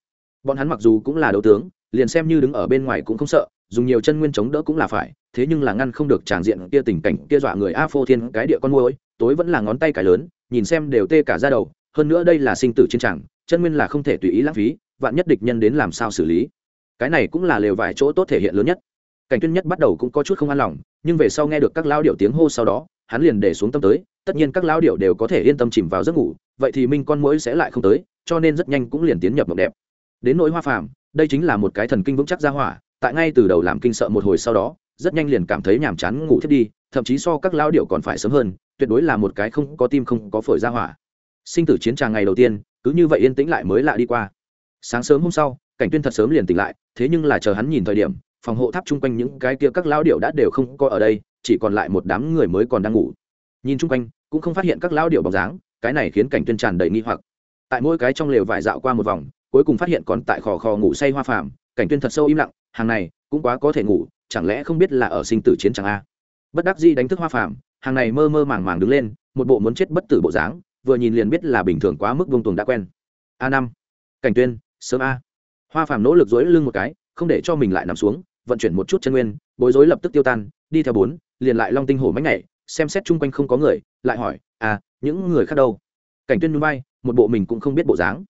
Bọn hắn mặc dù cũng là đấu tướng, liền xem như đứng ở bên ngoài cũng không sợ, dùng nhiều chân nguyên chống đỡ cũng là phải, thế nhưng là ngăn không được tràng diện kia tình cảnh, kia dọa người a phô thiên cái địa con môi tối vẫn là ngón tay cái lớn, nhìn xem đều tê cả ra đầu, hơn nữa đây là sinh tử chiến tràng chân nguyên là không thể tùy ý lãng phí, vạn nhất địch nhân đến làm sao xử lý cái này cũng là lều vài chỗ tốt thể hiện lớn nhất. Cảnh tuyên nhất bắt đầu cũng có chút không an lòng, nhưng về sau nghe được các lao điệu tiếng hô sau đó, hắn liền để xuống tâm tới, tất nhiên các lao điệu đều có thể yên tâm chìm vào giấc ngủ, vậy thì minh con mũi sẽ lại không tới, cho nên rất nhanh cũng liền tiến nhập mộng đẹp. Đến nỗi hoa phàm, đây chính là một cái thần kinh vững chắc ra hỏa, tại ngay từ đầu làm kinh sợ một hồi sau đó, rất nhanh liền cảm thấy nhàm chán ngủ thiết đi, thậm chí so các lao điệu còn phải sớm hơn, tuyệt đối là một cái không có tim không có phổi ra hỏa. Sinh tử chiến tràng ngày đầu tiên, cứ như vậy yên tĩnh lại mới lạ đi qua. Sáng sớm hôm sau cảnh tuyên thật sớm liền tỉnh lại, thế nhưng là chờ hắn nhìn thời điểm, phòng hộ tháp chung quanh những cái kia các lão điệu đã đều không có ở đây, chỉ còn lại một đám người mới còn đang ngủ. Nhìn chung quanh, cũng không phát hiện các lão điệu bóng dáng, cái này khiến cảnh tuyên tràn đầy nghi hoặc. Tại mỗi cái trong lều vải dạo qua một vòng, cuối cùng phát hiện còn tại khò khò ngủ say hoa phàm, cảnh tuyên thật sâu im lặng, hàng này, cũng quá có thể ngủ, chẳng lẽ không biết là ở sinh tử chiến chẳng a. Bất đắc dĩ đánh thức hoa phàm, hàng này mơ mơ màng màng đứng lên, một bộ muốn chết bất tử bộ dáng, vừa nhìn liền biết là bình thường quá mức vung tuồng đã quen. A năm. Cảnh tuyên, sớm a hoa phàm nỗ lực dối lưng một cái, không để cho mình lại nằm xuống, vận chuyển một chút chân nguyên, bối rối lập tức tiêu tan, đi theo bốn, liền lại long tinh hổ mánh nhảy, xem xét chung quanh không có người, lại hỏi à những người khác đâu? Cảnh tuyên núi bay một bộ mình cũng không biết bộ dáng.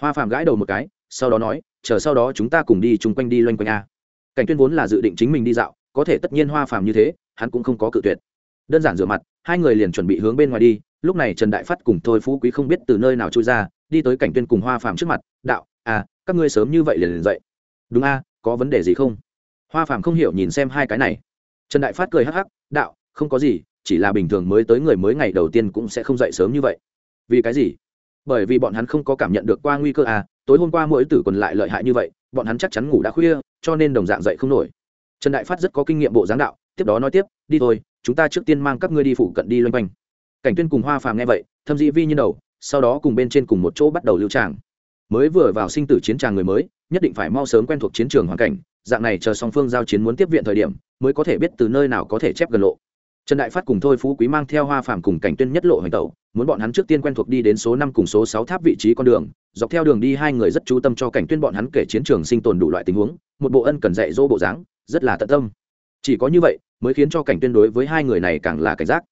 Hoa phàm gãi đầu một cái, sau đó nói, chờ sau đó chúng ta cùng đi chung quanh đi loanh quanh a. Cảnh tuyên vốn là dự định chính mình đi dạo, có thể tất nhiên hoa phàm như thế, hắn cũng không có cự tuyệt. Đơn giản rửa mặt, hai người liền chuẩn bị hướng bên ngoài đi, lúc này trần đại phát cùng thôi phú quý không biết từ nơi nào trôi ra, đi tới cảnh tuyên cùng hoa phàm trước mặt, đạo à các ngươi sớm như vậy liền liền dậy. Đúng a, có vấn đề gì không? Hoa phàm không hiểu nhìn xem hai cái này. Trần đại phát cười hắc hắc, đạo, không có gì, chỉ là bình thường mới tới người mới ngày đầu tiên cũng sẽ không dậy sớm như vậy. Vì cái gì? Bởi vì bọn hắn không có cảm nhận được qua nguy cơ à tối hôm qua mỗi tử còn lại lợi hại như vậy, bọn hắn chắc chắn ngủ đã khuya, cho nên đồng dạng dậy không nổi. Trần đại phát rất có kinh nghiệm bộ giáng đạo, tiếp đó nói tiếp, đi thôi, chúng ta trước tiên mang các ngươi đi phụ cận đi loanh quanh. Cảnh tuyên cùng hoa phàm nghe vậy, thâm dĩ vi như đầu, sau đó cùng bên trên cùng một chỗ bắt đầu lưu tràng mới vừa vào sinh tử chiến tràng người mới, nhất định phải mau sớm quen thuộc chiến trường hoàn cảnh, dạng này chờ song phương giao chiến muốn tiếp viện thời điểm, mới có thể biết từ nơi nào có thể chép gần lộ. Trần đại phát cùng thôi phú quý mang theo hoa phàm cùng cảnh tuyên nhất lộ hành tẩu, muốn bọn hắn trước tiên quen thuộc đi đến số năm cùng số sáu tháp vị trí con đường, dọc theo đường đi hai người rất chú tâm cho cảnh tuyên bọn hắn kể chiến trường sinh tồn đủ loại tình huống, một bộ ân cần dạy dỗ bộ dáng, rất là tận tâm. Chỉ có như vậy, mới khiến cho cảnh tuyên đối với hai người này càng là cảnh giác.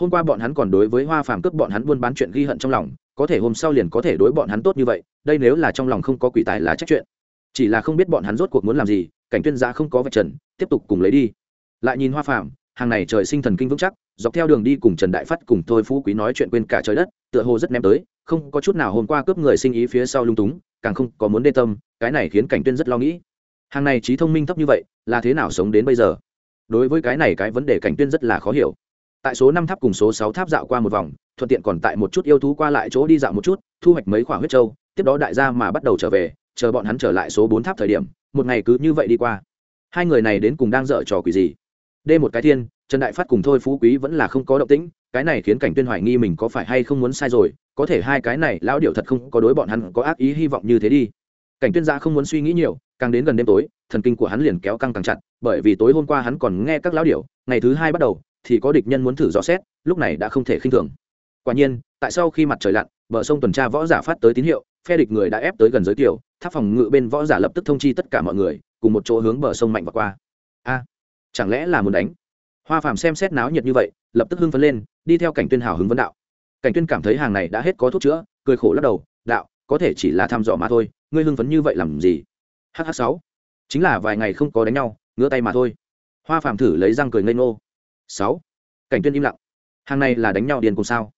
Hôm qua bọn hắn còn đối với hoa phàm cướp bọn hắn buôn bán chuyện ghi hận trong lòng có thể hôm sau liền có thể đối bọn hắn tốt như vậy, đây nếu là trong lòng không có quỷ tài là trách chuyện. Chỉ là không biết bọn hắn rốt cuộc muốn làm gì, cảnh tuyên giá không có vật trần, tiếp tục cùng lấy đi. Lại nhìn hoa phàm, hàng này trời sinh thần kinh vững chắc, dọc theo đường đi cùng trần đại phát cùng Thôi phú quý nói chuyện quên cả trời đất, tựa hồ rất ném tới, không có chút nào hôm qua cướp người sinh ý phía sau lung túng, càng không có muốn đê tâm, cái này khiến cảnh tuyên rất lo nghĩ. Hàng này trí thông minh thấp như vậy, là thế nào sống đến bây giờ? Đối với cái này cái vấn đề cảnh tuyên rất là khó hiểu tại số năm tháp cùng số sáu tháp dạo qua một vòng, thuận tiện còn tại một chút yêu thú qua lại chỗ đi dạo một chút, thu hoạch mấy khoả huyết trâu, tiếp đó đại gia mà bắt đầu trở về, chờ bọn hắn trở lại số bốn tháp thời điểm, một ngày cứ như vậy đi qua. Hai người này đến cùng đang dở trò quỷ gì? Đê một cái thiên, trần đại phát cùng thôi phú quý vẫn là không có động tĩnh, cái này khiến cảnh tuyên hoài nghi mình có phải hay không muốn sai rồi, có thể hai cái này lão điệu thật không có đối bọn hắn có ác ý hy vọng như thế đi. Cảnh tuyên gia không muốn suy nghĩ nhiều, càng đến gần đêm tối, thần kinh của hắn liền kéo căng càng chặt, bởi vì tối hôm qua hắn còn nghe các lão điệu ngày thứ hai bắt đầu thì có địch nhân muốn thử dò xét, lúc này đã không thể khinh thường. Quả nhiên, tại sau khi mặt trời lặn, bờ sông tuần tra võ giả phát tới tín hiệu, phe địch người đã ép tới gần giới tiểu, tháp phòng ngự bên võ giả lập tức thông chi tất cả mọi người, cùng một chỗ hướng bờ sông mạnh và qua. A, chẳng lẽ là muốn đánh? Hoa phàm xem xét náo nhiệt như vậy, lập tức hưng phấn lên, đi theo cảnh tuyên hào hứng vấn đạo. Cảnh tuyên cảm thấy hàng này đã hết có thuốc chữa, cười khổ lắc đầu, đạo, có thể chỉ là thăm dò mà thôi, ngươi hưng phấn như vậy làm gì? Hh sáu, chính là vài ngày không có đánh nhau, ngứa tay mà thôi. Hoa phàm thử lấy răng cười ngây ngô sáu. Cảnh tuyên im lặng. Hàng này là đánh nhau điên cùng sao?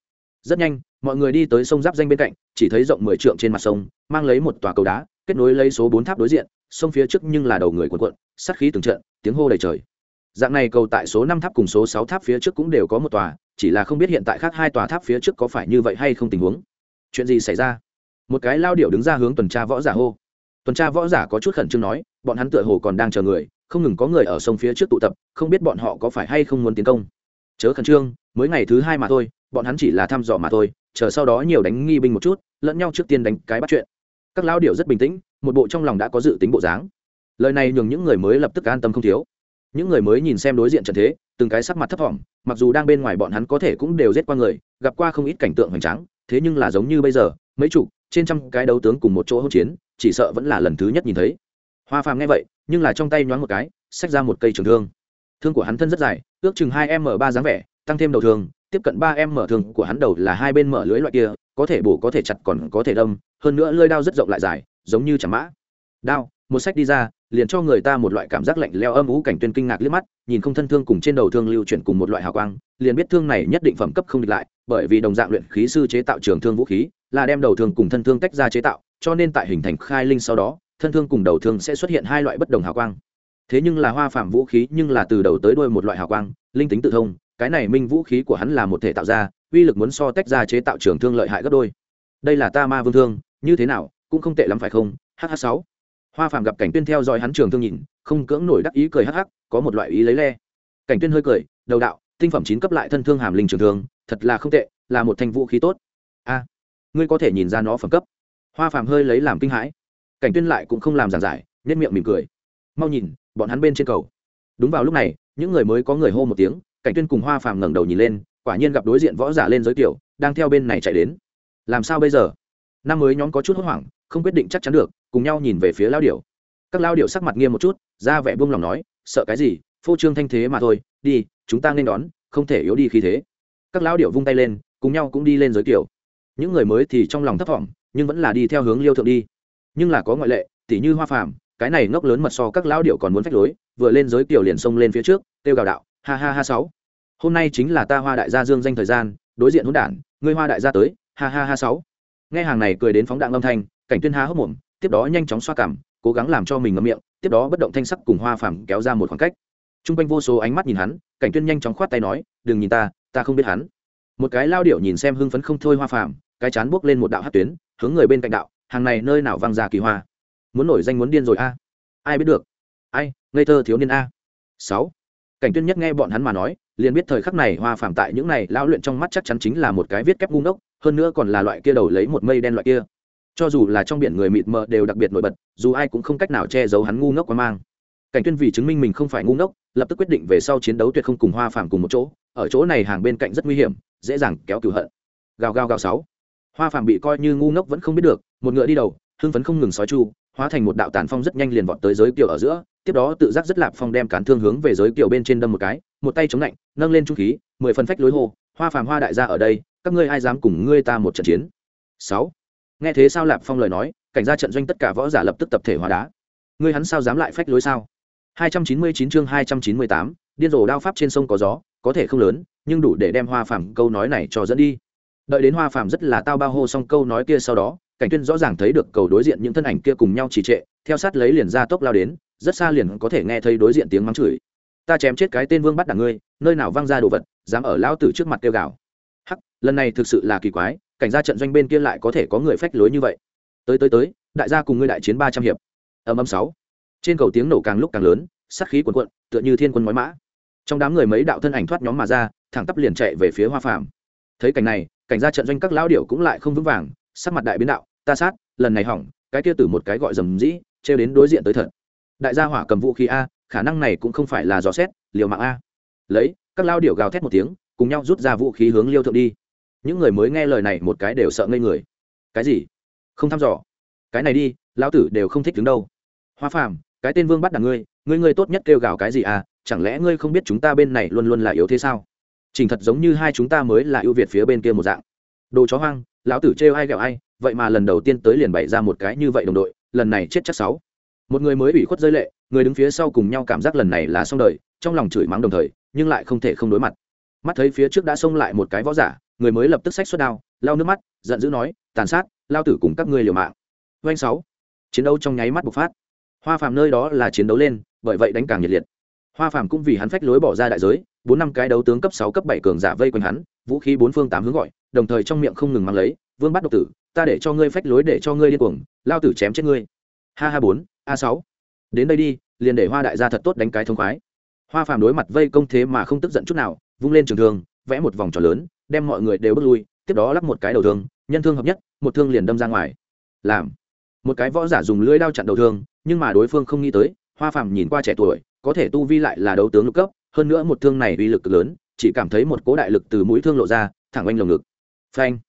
Rất nhanh, mọi người đi tới sông giáp danh bên cạnh, chỉ thấy rộng mười trượng trên mặt sông, mang lấy một tòa cầu đá, kết nối lấy số bốn tháp đối diện, sông phía trước nhưng là đầu người cuộn cuộn, sát khí từng trận, tiếng hô đầy trời. Dạng này cầu tại số năm tháp cùng số sáu tháp phía trước cũng đều có một tòa, chỉ là không biết hiện tại khác hai tòa tháp phía trước có phải như vậy hay không tình huống. Chuyện gì xảy ra? Một cái lao điệu đứng ra hướng tuần tra võ giả hô. Tuần tra võ giả có chút khẩn trương nói, bọn hắn tựa hồ còn đang chờ người không ngừng có người ở sông phía trước tụ tập, không biết bọn họ có phải hay không muốn tiến công. Chớ khẩn trương, mới ngày thứ hai mà thôi, bọn hắn chỉ là thăm dò mà thôi, chờ sau đó nhiều đánh nghi binh một chút, lẫn nhau trước tiên đánh cái bắt chuyện. Các lão điệu rất bình tĩnh, một bộ trong lòng đã có dự tính bộ dáng. Lời này nhường những người mới lập tức an tâm không thiếu. Những người mới nhìn xem đối diện trận thế, từng cái sắc mặt thấp thỏm, mặc dù đang bên ngoài bọn hắn có thể cũng đều giết qua người, gặp qua không ít cảnh tượng hoành tráng, thế nhưng là giống như bây giờ, mấy chục, trên trăm cái đấu tướng cùng một chỗ hỗn chiến, chỉ sợ vẫn là lần thứ nhất nhìn thấy hoa phàm nghe vậy, nhưng là trong tay nhoáng một cái, xách ra một cây trường thương. Thương của hắn thân rất dài, ước chừng hai m ba dáng vẻ, tăng thêm đầu thương, tiếp cận ba m mở thương của hắn đầu là hai bên mở lưới loại kia, có thể bổ có thể chặt còn có thể đâm, hơn nữa lưỡi đao rất rộng lại dài, giống như chả mã. Đao, một sách đi ra, liền cho người ta một loại cảm giác lạnh leo âm ú cảnh tuyên kinh ngạc liếc mắt, nhìn không thân thương cùng trên đầu thương lưu chuyển cùng một loại hào quang, liền biết thương này nhất định phẩm cấp không địch lại, bởi vì đồng dạng luyện khí sư chế tạo trường thương vũ khí, là đem đầu thương cùng thân thương tách ra chế tạo, cho nên tại hình thành khai linh sau đó thân thương cùng đầu thương sẽ xuất hiện hai loại bất đồng hào quang. Thế nhưng là hoa phạm vũ khí nhưng là từ đầu tới đuôi một loại hào quang, linh tính tự thông, cái này minh vũ khí của hắn là một thể tạo ra, uy lực muốn so tách ra chế tạo trường thương lợi hại gấp đôi. Đây là ta ma vương thương, như thế nào, cũng không tệ lắm phải không? Hh sáu. Hoa phạm gặp cảnh tuyên theo dõi hắn trường thương nhìn, không cưỡng nổi đắc ý cười hắc hắc, có một loại ý lấy le. Cảnh tuyên hơi cười, đầu đạo, tinh phẩm chín cấp lại thân thương hàm linh trường thương, thật là không tệ, là một thanh vũ khí tốt. A, ngươi có thể nhìn ra nó phẩm cấp. Hoa phạm hơi lấy làm kinh hãi cảnh tuyên lại cũng không làm giảng giải nét miệng mỉm cười. Mau nhìn, bọn hắn bên trên cầu. Đúng vào lúc này, những người mới có người hô một tiếng, cảnh tuyên cùng hoa phàm ngẩng đầu nhìn lên, quả nhiên gặp đối diện võ giả lên giới tiểu, đang theo bên này chạy đến. Làm sao bây giờ? Năm mới nhóm có chút hốt hoảng, không quyết định chắc chắn được, cùng nhau nhìn về phía lao điểu. Các lao điểu sắc mặt nghiêm một chút, ra vẻ buông lòng nói, sợ cái gì? Phô trương thanh thế mà thôi, đi, chúng ta nên đón, không thể yếu đi khi thế. Các lao điểu vung tay lên, cùng nhau cũng đi lên giới tiểu. những người mới thì trong lòng thấp thỏm, nhưng vẫn là đi theo hướng liêu thượng đi nhưng là có ngoại lệ tỷ như hoa phàm, cái này ngốc lớn mật so các lão điệu còn muốn phách lối, vừa lên giới kiểu liền xông lên phía trước, kêu gào đạo, ha ha ha sáu. Hôm nay chính là ta hoa đại gia dương danh thời gian, đối diện hỗn đản, ngươi hoa đại gia tới, ha ha ha sáu. Nghe hàng này cười đến phóng đạn âm thanh, cảnh tuyên ha hốc mồm, tiếp đó nhanh chóng xoa cảm, cố gắng làm cho mình ngậm miệng, tiếp đó bất động thanh sắc cùng hoa phàm kéo ra một khoảng cách. Trung quanh vô số ánh mắt nhìn hắn, cảnh tuyên nhanh chóng khoát tay nói, đừng nhìn ta ta không biết hắn. Một cái lao điệu nhìn xem hưng phấn không thôi hoa phàm, cái chán buốc lên một đạo hất tuyến, hướng người bên cạnh đạo hàng này nơi nào văng ra kỳ hoa? Muốn nổi danh muốn điên rồi a. Ai biết được? Ai, ngây thơ thiếu niên a. Sáu. Cảnh tuyên nhất nghe bọn hắn mà nói, liền biết thời khắc này hoa phàm tại những này lao luyện trong mắt chắc chắn chính là một cái viết kép ngu ngốc, hơn nữa còn là loại kia đầu lấy một mây đen loại kia. Cho dù là trong biển người mịt mờ đều đặc biệt nổi bật, dù ai cũng không cách nào che giấu hắn ngu ngốc quá mang. Cảnh tuyên vì chứng minh mình không phải ngu ngốc, lập tức quyết định về sau chiến đấu tuyệt không cùng hoa phàm cùng một chỗ, ở chỗ này hàng bên cạnh rất nguy hiểm, dễ dàng kéo cửu hận. Gào gào gào sáu. Hoa phàm bị coi như ngu ngốc vẫn không biết được một ngựa đi đầu hưng phấn không ngừng sói chu hóa thành một đạo tàn phong rất nhanh liền vọt tới giới kiều ở giữa tiếp đó tự giác rất lạp phong đem cán thương hướng về giới kiều bên trên đâm một cái một tay chống lạnh nâng lên trung khí mười phân phách lối hô hoa phàm hoa đại gia ở đây các ngươi ai dám cùng ngươi ta một trận chiến? Sáu. Nghe thế sao lạp phong lời nói cảnh ra trận doanh tất cả võ giả lập tức tập thể hóa đá. Ngươi hắn sao dám lại phách lối sao? 299 chương 298, điên rồ đao pháp trên sông có gió có thể không lớn nhưng đủ để đem hoa phàm câu nói này cho dẫn đi. Đợi đến hoa phàm rất là tao bao hô xong câu nói kia sau đó cảnh tuyên rõ ràng thấy được cầu đối diện những thân ảnh kia cùng nhau trì trệ, theo sát lấy liền ra tốc lao đến, rất xa liền có thể nghe thấy đối diện tiếng mắng chửi. Ta chém chết cái tên vương bắt đảng ngươi, nơi nào văng ra đồ vật, dám ở lão tử trước mặt kêu gào. Hắc, lần này thực sự là kỳ quái, cảnh gia trận doanh bên kia lại có thể có người phách lối như vậy. Tới tới tới, đại gia cùng ngươi đại chiến ba trăm hiệp. Ầm ầm sáu. Trên cầu tiếng nổ càng lúc càng lớn, sát khí cuồn cuộn, tựa như thiên quân nói mã. Trong đám người mấy đạo thân ảnh thoát nhóm mà ra, thẳng tắp liền chạy về phía hoa phàm. Thấy cảnh này, cảnh gia trận doanh các lão điểu cũng lại không vững vàng, sắc mặt đại biến đạo ta sát lần này hỏng cái kia từ một cái gọi rầm rĩ, trêu đến đối diện tới thật. Đại gia hỏa cầm vũ khí a khả năng này cũng không phải là dò xét liều mạng a. Lấy các lao điệu gào thét một tiếng cùng nhau rút ra vũ khí hướng liêu thượng đi. Những người mới nghe lời này một cái đều sợ ngây người. Cái gì? Không thăm dò. Cái này đi lão tử đều không thích đứng đâu. Hoa phàm cái tên vương bắt đằng ngươi ngươi ngươi tốt nhất kêu gào cái gì à chẳng lẽ ngươi không biết chúng ta bên này luôn luôn là yếu thế sao? Chỉnh thật giống như hai chúng ta mới là ưu việt phía bên kia một dạng đồ chó hoang, lão tử trêu ai ghẹo ai, vậy mà lần đầu tiên tới liền bày ra một cái như vậy đồng đội, lần này chết chắc sáu. Một người mới ủy khuất rơi lệ, người đứng phía sau cùng nhau cảm giác lần này là xong đời, trong lòng chửi mắng đồng thời, nhưng lại không thể không đối mặt. Mắt thấy phía trước đã xông lại một cái võ giả, người mới lập tức xách xuất đao lao nước mắt, giận dữ nói, tàn sát lao tử cùng các ngươi liều mạng. Doanh sáu. Chiến đấu trong nháy mắt bộc phát. Hoa phàm nơi đó là chiến đấu lên, bởi vậy đánh càng nhiệt liệt. Hoa phàm cũng vì hắn phách lối bỏ ra đại giới, bốn năm cái đấu tướng cấp sáu, cấp bảy cường giả vây quanh hắn, vũ khí bốn phương tám hướng gọi đồng thời trong miệng không ngừng mang lấy, vương bắt độc tử, ta để cho ngươi phách lối để cho ngươi điên cuồng, lao tử chém chết ngươi. Ha ha bốn, a sáu. Đến đây đi, liền để hoa đại gia thật tốt đánh cái thông khoái. Hoa phàm đối mặt vây công thế mà không tức giận chút nào, vung lên trường thương, vẽ một vòng tròn lớn, đem mọi người đều bước lui, tiếp đó lắp một cái đầu thương, nhân thương hợp nhất, một thương liền đâm ra ngoài. Làm. Một cái võ giả dùng lưỡi đao chặn đầu thương, nhưng mà đối phương không nghĩ tới, hoa phàm nhìn qua trẻ tuổi, có thể tu vi lại là đấu tướng lục cấp, hơn nữa một thương này uy lực cực lớn, chỉ cảm thấy một cố đại lực từ mũi thương lộ ra, thẳng oanh lồng ngực phanh.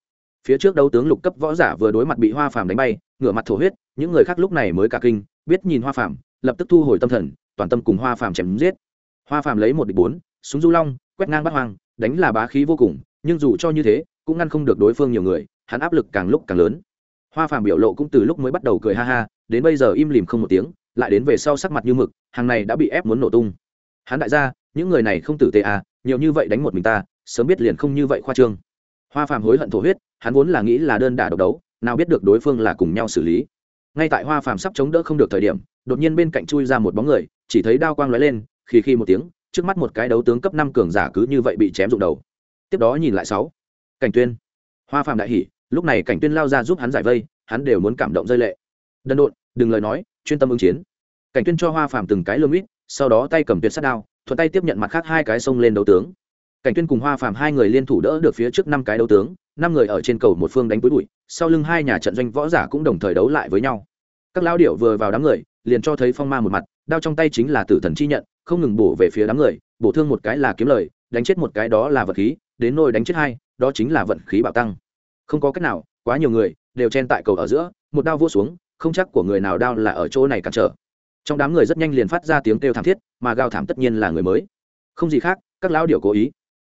Phía trước đấu tướng lục cấp võ giả vừa đối mặt bị hoa phàm đánh bay, ngửa mặt thổ huyết, những người khác lúc này mới cả kinh, biết nhìn hoa phàm, lập tức thu hồi tâm thần, toàn tâm cùng hoa phàm chém giết. Hoa phàm lấy một địch bốn, súng du long, quét ngang bắt hoang, đánh là bá khí vô cùng, nhưng dù cho như thế, cũng ngăn không được đối phương nhiều người, hắn áp lực càng lúc càng lớn. Hoa phàm biểu lộ cũng từ lúc mới bắt đầu cười ha ha, đến bây giờ im lìm không một tiếng, lại đến về sau sắc mặt như mực, hàng này đã bị ép muốn nổ tung. Hắn đại gia, những người này không tử tế à nhiều như vậy đánh một mình ta, sớm biết liền không như vậy khoa trương hoa phàm hối hận thổ huyết, hắn vốn là nghĩ là đơn đả độc đấu, nào biết được đối phương là cùng nhau xử lý. Ngay tại hoa phàm sắp chống đỡ không được thời điểm, đột nhiên bên cạnh chui ra một bóng người, chỉ thấy đao quang lóe lên khi khi một tiếng, trước mắt một cái đấu tướng cấp năm cường giả cứ như vậy bị chém rụng đầu. Tiếp đó nhìn lại sáu. Cảnh tuyên. Hoa phàm đại hỉ, lúc này cảnh tuyên lao ra giúp hắn giải vây, hắn đều muốn cảm động rơi lệ. Đần độn, đừng lời nói, chuyên tâm ứng chiến. Cảnh tuyên cho hoa phàm từng cái lương ít sau đó tay cầm tuyệt sát đao, thuận tay tiếp nhận mặt khác hai cái xông lên đấu tướng cảnh tuyên cùng hoa phàm hai người liên thủ đỡ được phía trước năm cái đấu tướng, năm người ở trên cầu một phương đánh với bụi, sau lưng hai nhà trận doanh võ giả cũng đồng thời đấu lại với nhau. Các lao điệu vừa vào đám người, liền cho thấy phong ma một mặt, đao trong tay chính là tử thần chi nhận, không ngừng bổ về phía đám người, bổ thương một cái là kiếm lời, đánh chết một cái đó là vật khí, đến nôi đánh chết hai, đó chính là vận khí bạo tăng. Không có cách nào, quá nhiều người đều chen tại cầu ở giữa, một đao vua xuống, không chắc của người nào đao là ở chỗ này cản trở. Trong đám người rất nhanh liền phát ra tiếng kêu thảm thiết, mà gào thảm tất nhiên là người mới. Không gì khác, các lão điệu cố ý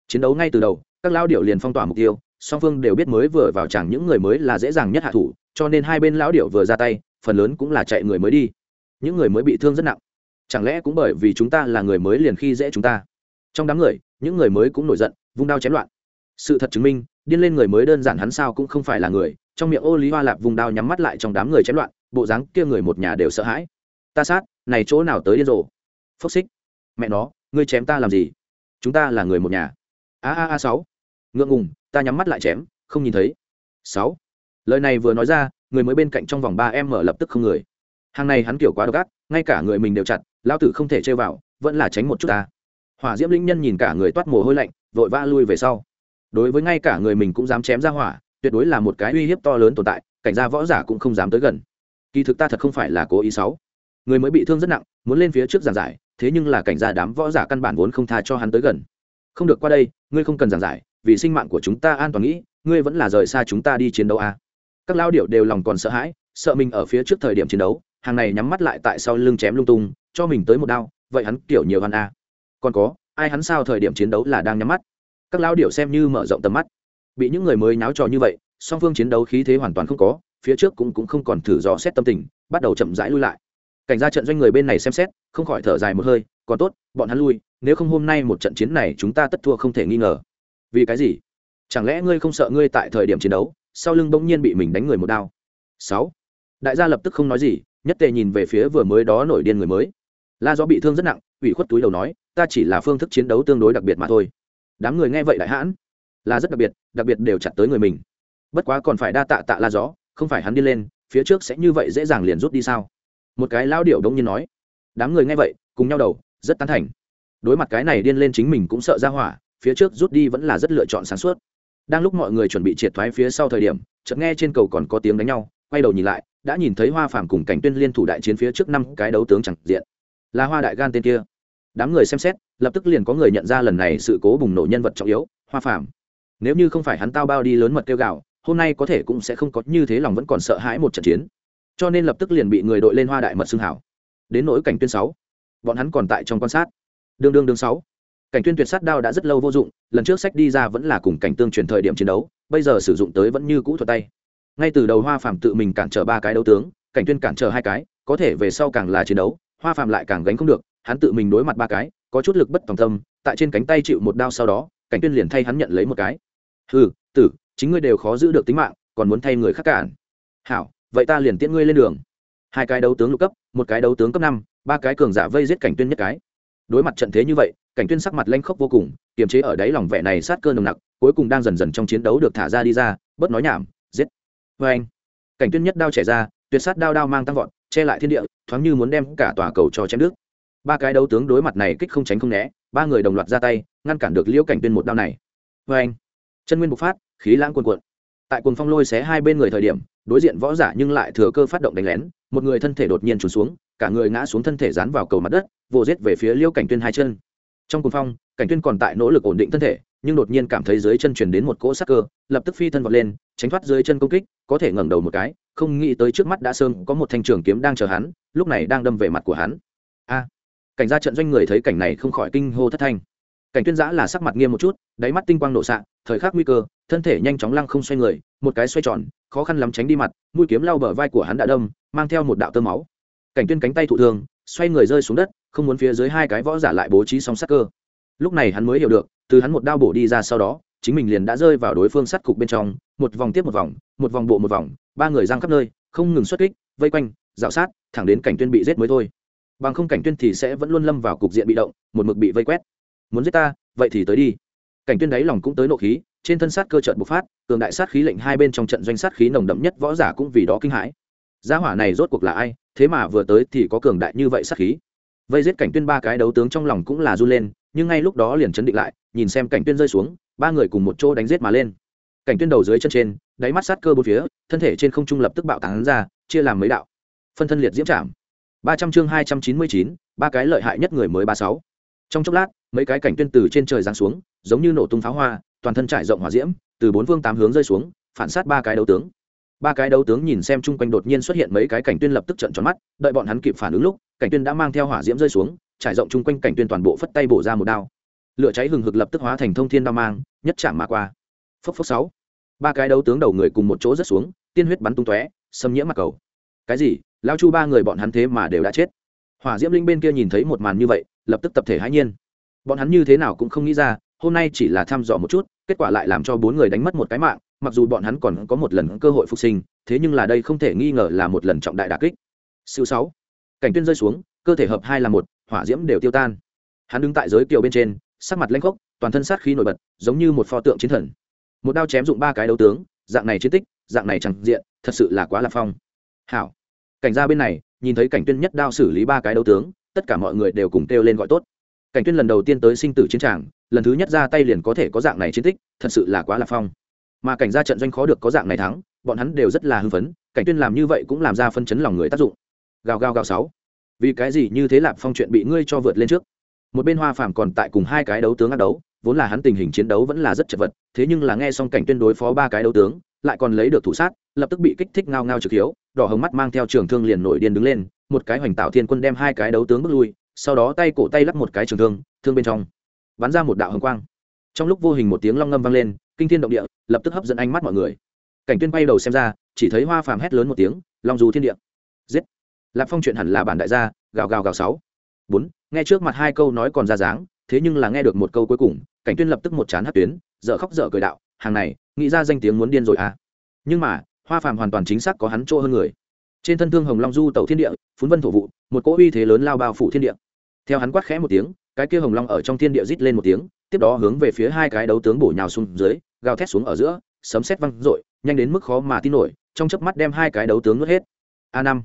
chiến đấu ngay từ đầu, các lão điệu liền phong tỏa mục tiêu, song phương đều biết mới vừa vào chẳng những người mới là dễ dàng nhất hạ thủ, cho nên hai bên lão điệu vừa ra tay, phần lớn cũng là chạy người mới đi. Những người mới bị thương rất nặng. Chẳng lẽ cũng bởi vì chúng ta là người mới liền khi dễ chúng ta? Trong đám người, những người mới cũng nổi giận, vung đao chém loạn. Sự thật chứng minh, điên lên người mới đơn giản hắn sao cũng không phải là người, trong miệng ô lý hoa lạp vùng đao nhắm mắt lại trong đám người chém loạn, bộ dáng kia người một nhà đều sợ hãi. Ta sát, này chỗ nào tới điên rồ? Phốc xích. Mẹ nó, ngươi chém ta làm gì? Chúng ta là người một nhà a a a, sáu. Ngượng ngùng, ta nhắm mắt lại chém, không nhìn thấy. Sáu. Lời này vừa nói ra, người mới bên cạnh trong vòng ba em mở lập tức không người. Hàng này hắn kiểu quá độc ác, ngay cả người mình đều chặt lao tử không thể chơi vào, vẫn là tránh một chút ta. Hỏa diễm linh nhân nhìn cả người toát mồ hôi lạnh, vội vã lui về sau. Đối với ngay cả người mình cũng dám chém ra hỏa, tuyệt đối là một cái uy hiếp to lớn tồn tại, cảnh gia võ giả cũng không dám tới gần. Kỳ thực ta thật không phải là cố ý sáu. Người mới bị thương rất nặng, muốn lên phía trước giảng giải, thế nhưng là cảnh gia đám võ giả căn bản vốn không tha cho hắn tới gần không được qua đây, ngươi không cần giảng giải, vì sinh mạng của chúng ta an toàn nghĩ, ngươi vẫn là rời xa chúng ta đi chiến đấu à. các lao điệu đều lòng còn sợ hãi, sợ mình ở phía trước thời điểm chiến đấu, hàng này nhắm mắt lại tại sau lưng chém lung tung, cho mình tới một đao, vậy hắn kiểu nhiều hắn à. còn có, ai hắn sao thời điểm chiến đấu là đang nhắm mắt các lao điệu xem như mở rộng tầm mắt bị những người mới náo trò như vậy, song phương chiến đấu khí thế hoàn toàn không có, phía trước cũng cũng không còn thử dò xét tâm tình, bắt đầu chậm rãi lui lại cảnh ra trận doanh người bên này xem xét, không khỏi thở dài một hơi, còn tốt, bọn hắn lui nếu không hôm nay một trận chiến này chúng ta tất thua không thể nghi ngờ. Vì cái gì? Chẳng lẽ ngươi không sợ ngươi tại thời điểm chiến đấu, sau lưng bỗng nhiên bị mình đánh người một đao? Sáu. Đại gia lập tức không nói gì, nhất tề nhìn về phía vừa mới đó nổi điên người mới. La do bị thương rất nặng, ủy khuất túi đầu nói, ta chỉ là phương thức chiến đấu tương đối đặc biệt mà thôi. Đám người nghe vậy đại hãn. Là rất đặc biệt đặc biệt đều chặt tới người mình. Bất quá còn phải đa tạ tạ la gió, không phải hắn đi lên, phía trước sẽ như vậy dễ dàng liền rút đi sao? Một cái lao điệu đông nhiên nói. Đám người nghe vậy, cùng nhau đầu, rất tán thành đối mặt cái này điên lên chính mình cũng sợ ra hỏa, phía trước rút đi vẫn là rất lựa chọn sáng suốt. Đang lúc mọi người chuẩn bị triệt thoái phía sau thời điểm, chợt nghe trên cầu còn có tiếng đánh nhau, quay đầu nhìn lại, đã nhìn thấy hoa phàm cùng cảnh tuyên liên thủ đại chiến phía trước năm cái đấu tướng chẳng diện. Là hoa đại gan tên kia. Đám người xem xét, lập tức liền có người nhận ra lần này sự cố bùng nổ nhân vật trọng yếu, hoa phàm. Nếu như không phải hắn tao bao đi lớn mật kêu gạo hôm nay có thể cũng sẽ không có như thế lòng vẫn còn sợ hãi một trận chiến. Cho nên lập tức liền bị người đội lên hoa đại mật xưng hảo. Đến nỗi cảnh tuyên sáu, bọn hắn còn tại trong quan sát đương đương đương sáu. Cảnh tuyên tuyệt sát đao đã rất lâu vô dụng, lần trước sách đi ra vẫn là cùng cảnh tương truyền thời điểm chiến đấu, bây giờ sử dụng tới vẫn như cũ thuật tay. Ngay từ đầu hoa phàm tự mình cản trở ba cái đấu tướng, cảnh tuyên cản trở hai cái, có thể về sau càng là chiến đấu, hoa phàm lại càng gánh không được, hắn tự mình đối mặt ba cái, có chút lực bất tòng tâm, tại trên cánh tay chịu một đao sau đó, cảnh tuyên liền thay hắn nhận lấy một cái. Hừ, tử, chính ngươi đều khó giữ được tính mạng, còn muốn thay người khác cản. Hảo, vậy ta liền tiễn ngươi lên đường. Hai cái đấu tướng lục cấp, một cái đấu tướng cấp năm, ba cái cường giả vây giết cảnh tuyên nhất cái đối mặt trận thế như vậy, cảnh tuyên sắc mặt lanh khốc vô cùng, kiềm chế ở đáy lòng vẻ này sát cơ nồng nặc, cuối cùng đang dần dần trong chiến đấu được thả ra đi ra, bớt nói nhảm, giết. Vê anh, cảnh tuyên nhất đao chảy ra, tuyệt sát đao đao mang tăng vọt, che lại thiên địa, thoáng như muốn đem cả tòa cầu cho chém nước ba cái đấu tướng đối mặt này kích không tránh không né, ba người đồng loạt ra tay, ngăn cản được liễu cảnh tuyên một đao này. Vê anh, chân nguyên bộc phát, khí lãng cuồn cuộn. Tại cuồng phong lôi xé hai bên người thời điểm đối diện võ giả nhưng lại thừa cơ phát động đánh lén, một người thân thể đột nhiên trùn xuống, cả người ngã xuống thân thể dán vào cầu mặt đất, vồ giết về phía liêu cảnh tuyên hai chân. Trong cuồng phong, cảnh tuyên còn tại nỗ lực ổn định thân thể, nhưng đột nhiên cảm thấy dưới chân truyền đến một cỗ sắc cơ, lập tức phi thân vọt lên, tránh thoát dưới chân công kích, có thể ngẩng đầu một cái, không nghĩ tới trước mắt đã sơn có một thanh trường kiếm đang chờ hắn, lúc này đang đâm về mặt của hắn. A! Cảnh gia trận doanh người thấy cảnh này không khỏi kinh hô thất thanh cảnh tuyên giã là sắc mặt nghiêm một chút đáy mắt tinh quang nổ sạc, thời khắc nguy cơ thân thể nhanh chóng lăng không xoay người một cái xoay tròn khó khăn lắm tránh đi mặt mũi kiếm lao bờ vai của hắn đã đâm mang theo một đạo tơ máu. Cảnh tuyên cánh tay thụ thương xoay người rơi xuống đất không muốn phía dưới hai cái võ giả lại bố trí song sắc cơ. Lúc này hắn mới hiểu được từ hắn một đao bổ đi ra sau đó chính mình liền đã rơi vào đối phương sắt cục bên trong một vòng tiếp một vòng một vòng bộ một vòng ba người giang khắp nơi không ngừng xuất kích vây quanh dạo sát thẳng đến cảnh tuyên bị giết mới thôi. Bằng không cảnh tuyên thì sẽ vẫn luôn lâm vào cục diện bị động một mực bị vây quét muốn giết ta, vậy thì tới đi. Cảnh tuyên đáy lòng cũng tới nộ khí, trên thân sát cơ trận bộc phát, cường đại sát khí lệnh hai bên trong trận doanh sát khí nồng đậm nhất võ giả cũng vì đó kinh hãi. Gia hỏa này rốt cuộc là ai, thế mà vừa tới thì có cường đại như vậy sát khí. Vây giết cảnh tuyên ba cái đấu tướng trong lòng cũng là run lên, nhưng ngay lúc đó liền chấn định lại, nhìn xem cảnh tuyên rơi xuống, ba người cùng một chỗ đánh giết mà lên. Cảnh tuyên đầu dưới chân trên, đáy mắt sát cơ bốn phía, thân thể trên không trung lập tức bạo tán ra, chia làm mấy đạo. Phân thân liệt diễm chạm. ba trăm chương hai trăm chín mươi chín, ba cái lợi hại nhất người mới ba sáu. Trong chốc lát mấy cái cảnh tuyên từ trên trời giáng xuống, giống như nổ tung pháo hoa, toàn thân trải rộng hỏa diễm, từ bốn phương tám hướng rơi xuống, phản sát ba cái đấu tướng. Ba cái đấu tướng nhìn xem chung quanh đột nhiên xuất hiện mấy cái cảnh tuyên lập tức trận tròn mắt, đợi bọn hắn kịp phản ứng lúc, cảnh tuyên đã mang theo hỏa diễm rơi xuống, trải rộng chung quanh cảnh tuyên toàn bộ phất tay bổ ra một đao. Lửa cháy hừng hực lập tức hóa thành thông thiên đao mang, nhất chạm mà qua. Phốc phốc sáu. Ba cái đấu tướng đầu người cùng một chỗ rất xuống, tiên huyết bắn tung tóe, xâm nhiễm mặt cầu. Cái gì? Lao chu ba người bọn hắn thế mà đều đã chết. Hỏa diễm linh bên kia nhìn thấy một màn như vậy, lập tức tập thể hãi nhiên bọn hắn như thế nào cũng không nghĩ ra, hôm nay chỉ là thăm dò một chút, kết quả lại làm cho bốn người đánh mất một cái mạng, mặc dù bọn hắn còn có một lần cơ hội phục sinh, thế nhưng là đây không thể nghi ngờ là một lần trọng đại đà kích. Siêu sáu, cảnh tuyên rơi xuống, cơ thể hợp hai là một, hỏa diễm đều tiêu tan. Hắn đứng tại giới kiều bên trên, sắc mặt lanh khốc, toàn thân sát khí nổi bật, giống như một pho tượng chiến thần. Một đao chém dụng ba cái đấu tướng, dạng này chiến tích, dạng này chẳng diện, thật sự là quá là phong. Hảo. Cảnh gia bên này, nhìn thấy cảnh tuyên nhất đao xử lý ba cái đấu tướng, tất cả mọi người đều cùng kêu lên gọi tốt cảnh tuyên lần đầu tiên tới sinh tử chiến tràng, lần thứ nhất ra tay liền có thể có dạng này chiến tích, thật sự là quá lạc phong. Mà cảnh gia trận doanh khó được có dạng này thắng, bọn hắn đều rất là hưng phấn, cảnh tuyên làm như vậy cũng làm ra phân chấn lòng người tác dụng. Gào gào gào sáu. Vì cái gì như thế lạp phong chuyện bị ngươi cho vượt lên trước? Một bên hoa phàm còn tại cùng hai cái đấu tướng ác đấu, vốn là hắn tình hình chiến đấu vẫn là rất chật vật, thế nhưng là nghe xong cảnh tuyên đối phó ba cái đấu tướng, lại còn lấy được thủ sát, lập tức bị kích thích ngao ngao trực hiếu, đỏ hồng mắt mang theo trường thương liền nổi điên đứng lên, một cái hoành tạo thiên quân đem hai cái đấu tướng bước lui sau đó tay cổ tay lắp một cái trường thương thương bên trong, bắn ra một đạo hồng quang. Trong lúc vô hình một tiếng long ngâm vang lên, kinh thiên động địa lập tức hấp dẫn ánh mắt mọi người. Cảnh tuyên bay đầu xem ra, chỉ thấy hoa phàm hét lớn một tiếng, long du thiên địa! Giết! Lạp phong chuyện hẳn là bản đại gia, gào gào gào sáu. Bốn, nghe trước mặt hai câu nói còn ra dáng, thế nhưng là nghe được một câu cuối cùng, cảnh tuyên lập tức một chán hất tuyến, dở khóc dở cười đạo, hàng này, nghĩ ra danh tiếng muốn điên rồi à? Nhưng mà, hoa phàm hoàn toàn chính xác có hắn chỗ hơn người. Trên thân thương hồng long du tẩu thiên địa, phún vân thổ vụ, một cỗ uy thế lớn lao bao phủ thiên địa theo hắn quát khẽ một tiếng, cái kia hồng long ở trong thiên địa rít lên một tiếng, tiếp đó hướng về phía hai cái đấu tướng bổ nhào xuống dưới, gào thét xuống ở giữa, sấm sét văng rội nhanh đến mức khó mà tin nổi, trong chớp mắt đem hai cái đấu tướng nuốt hết. A năm.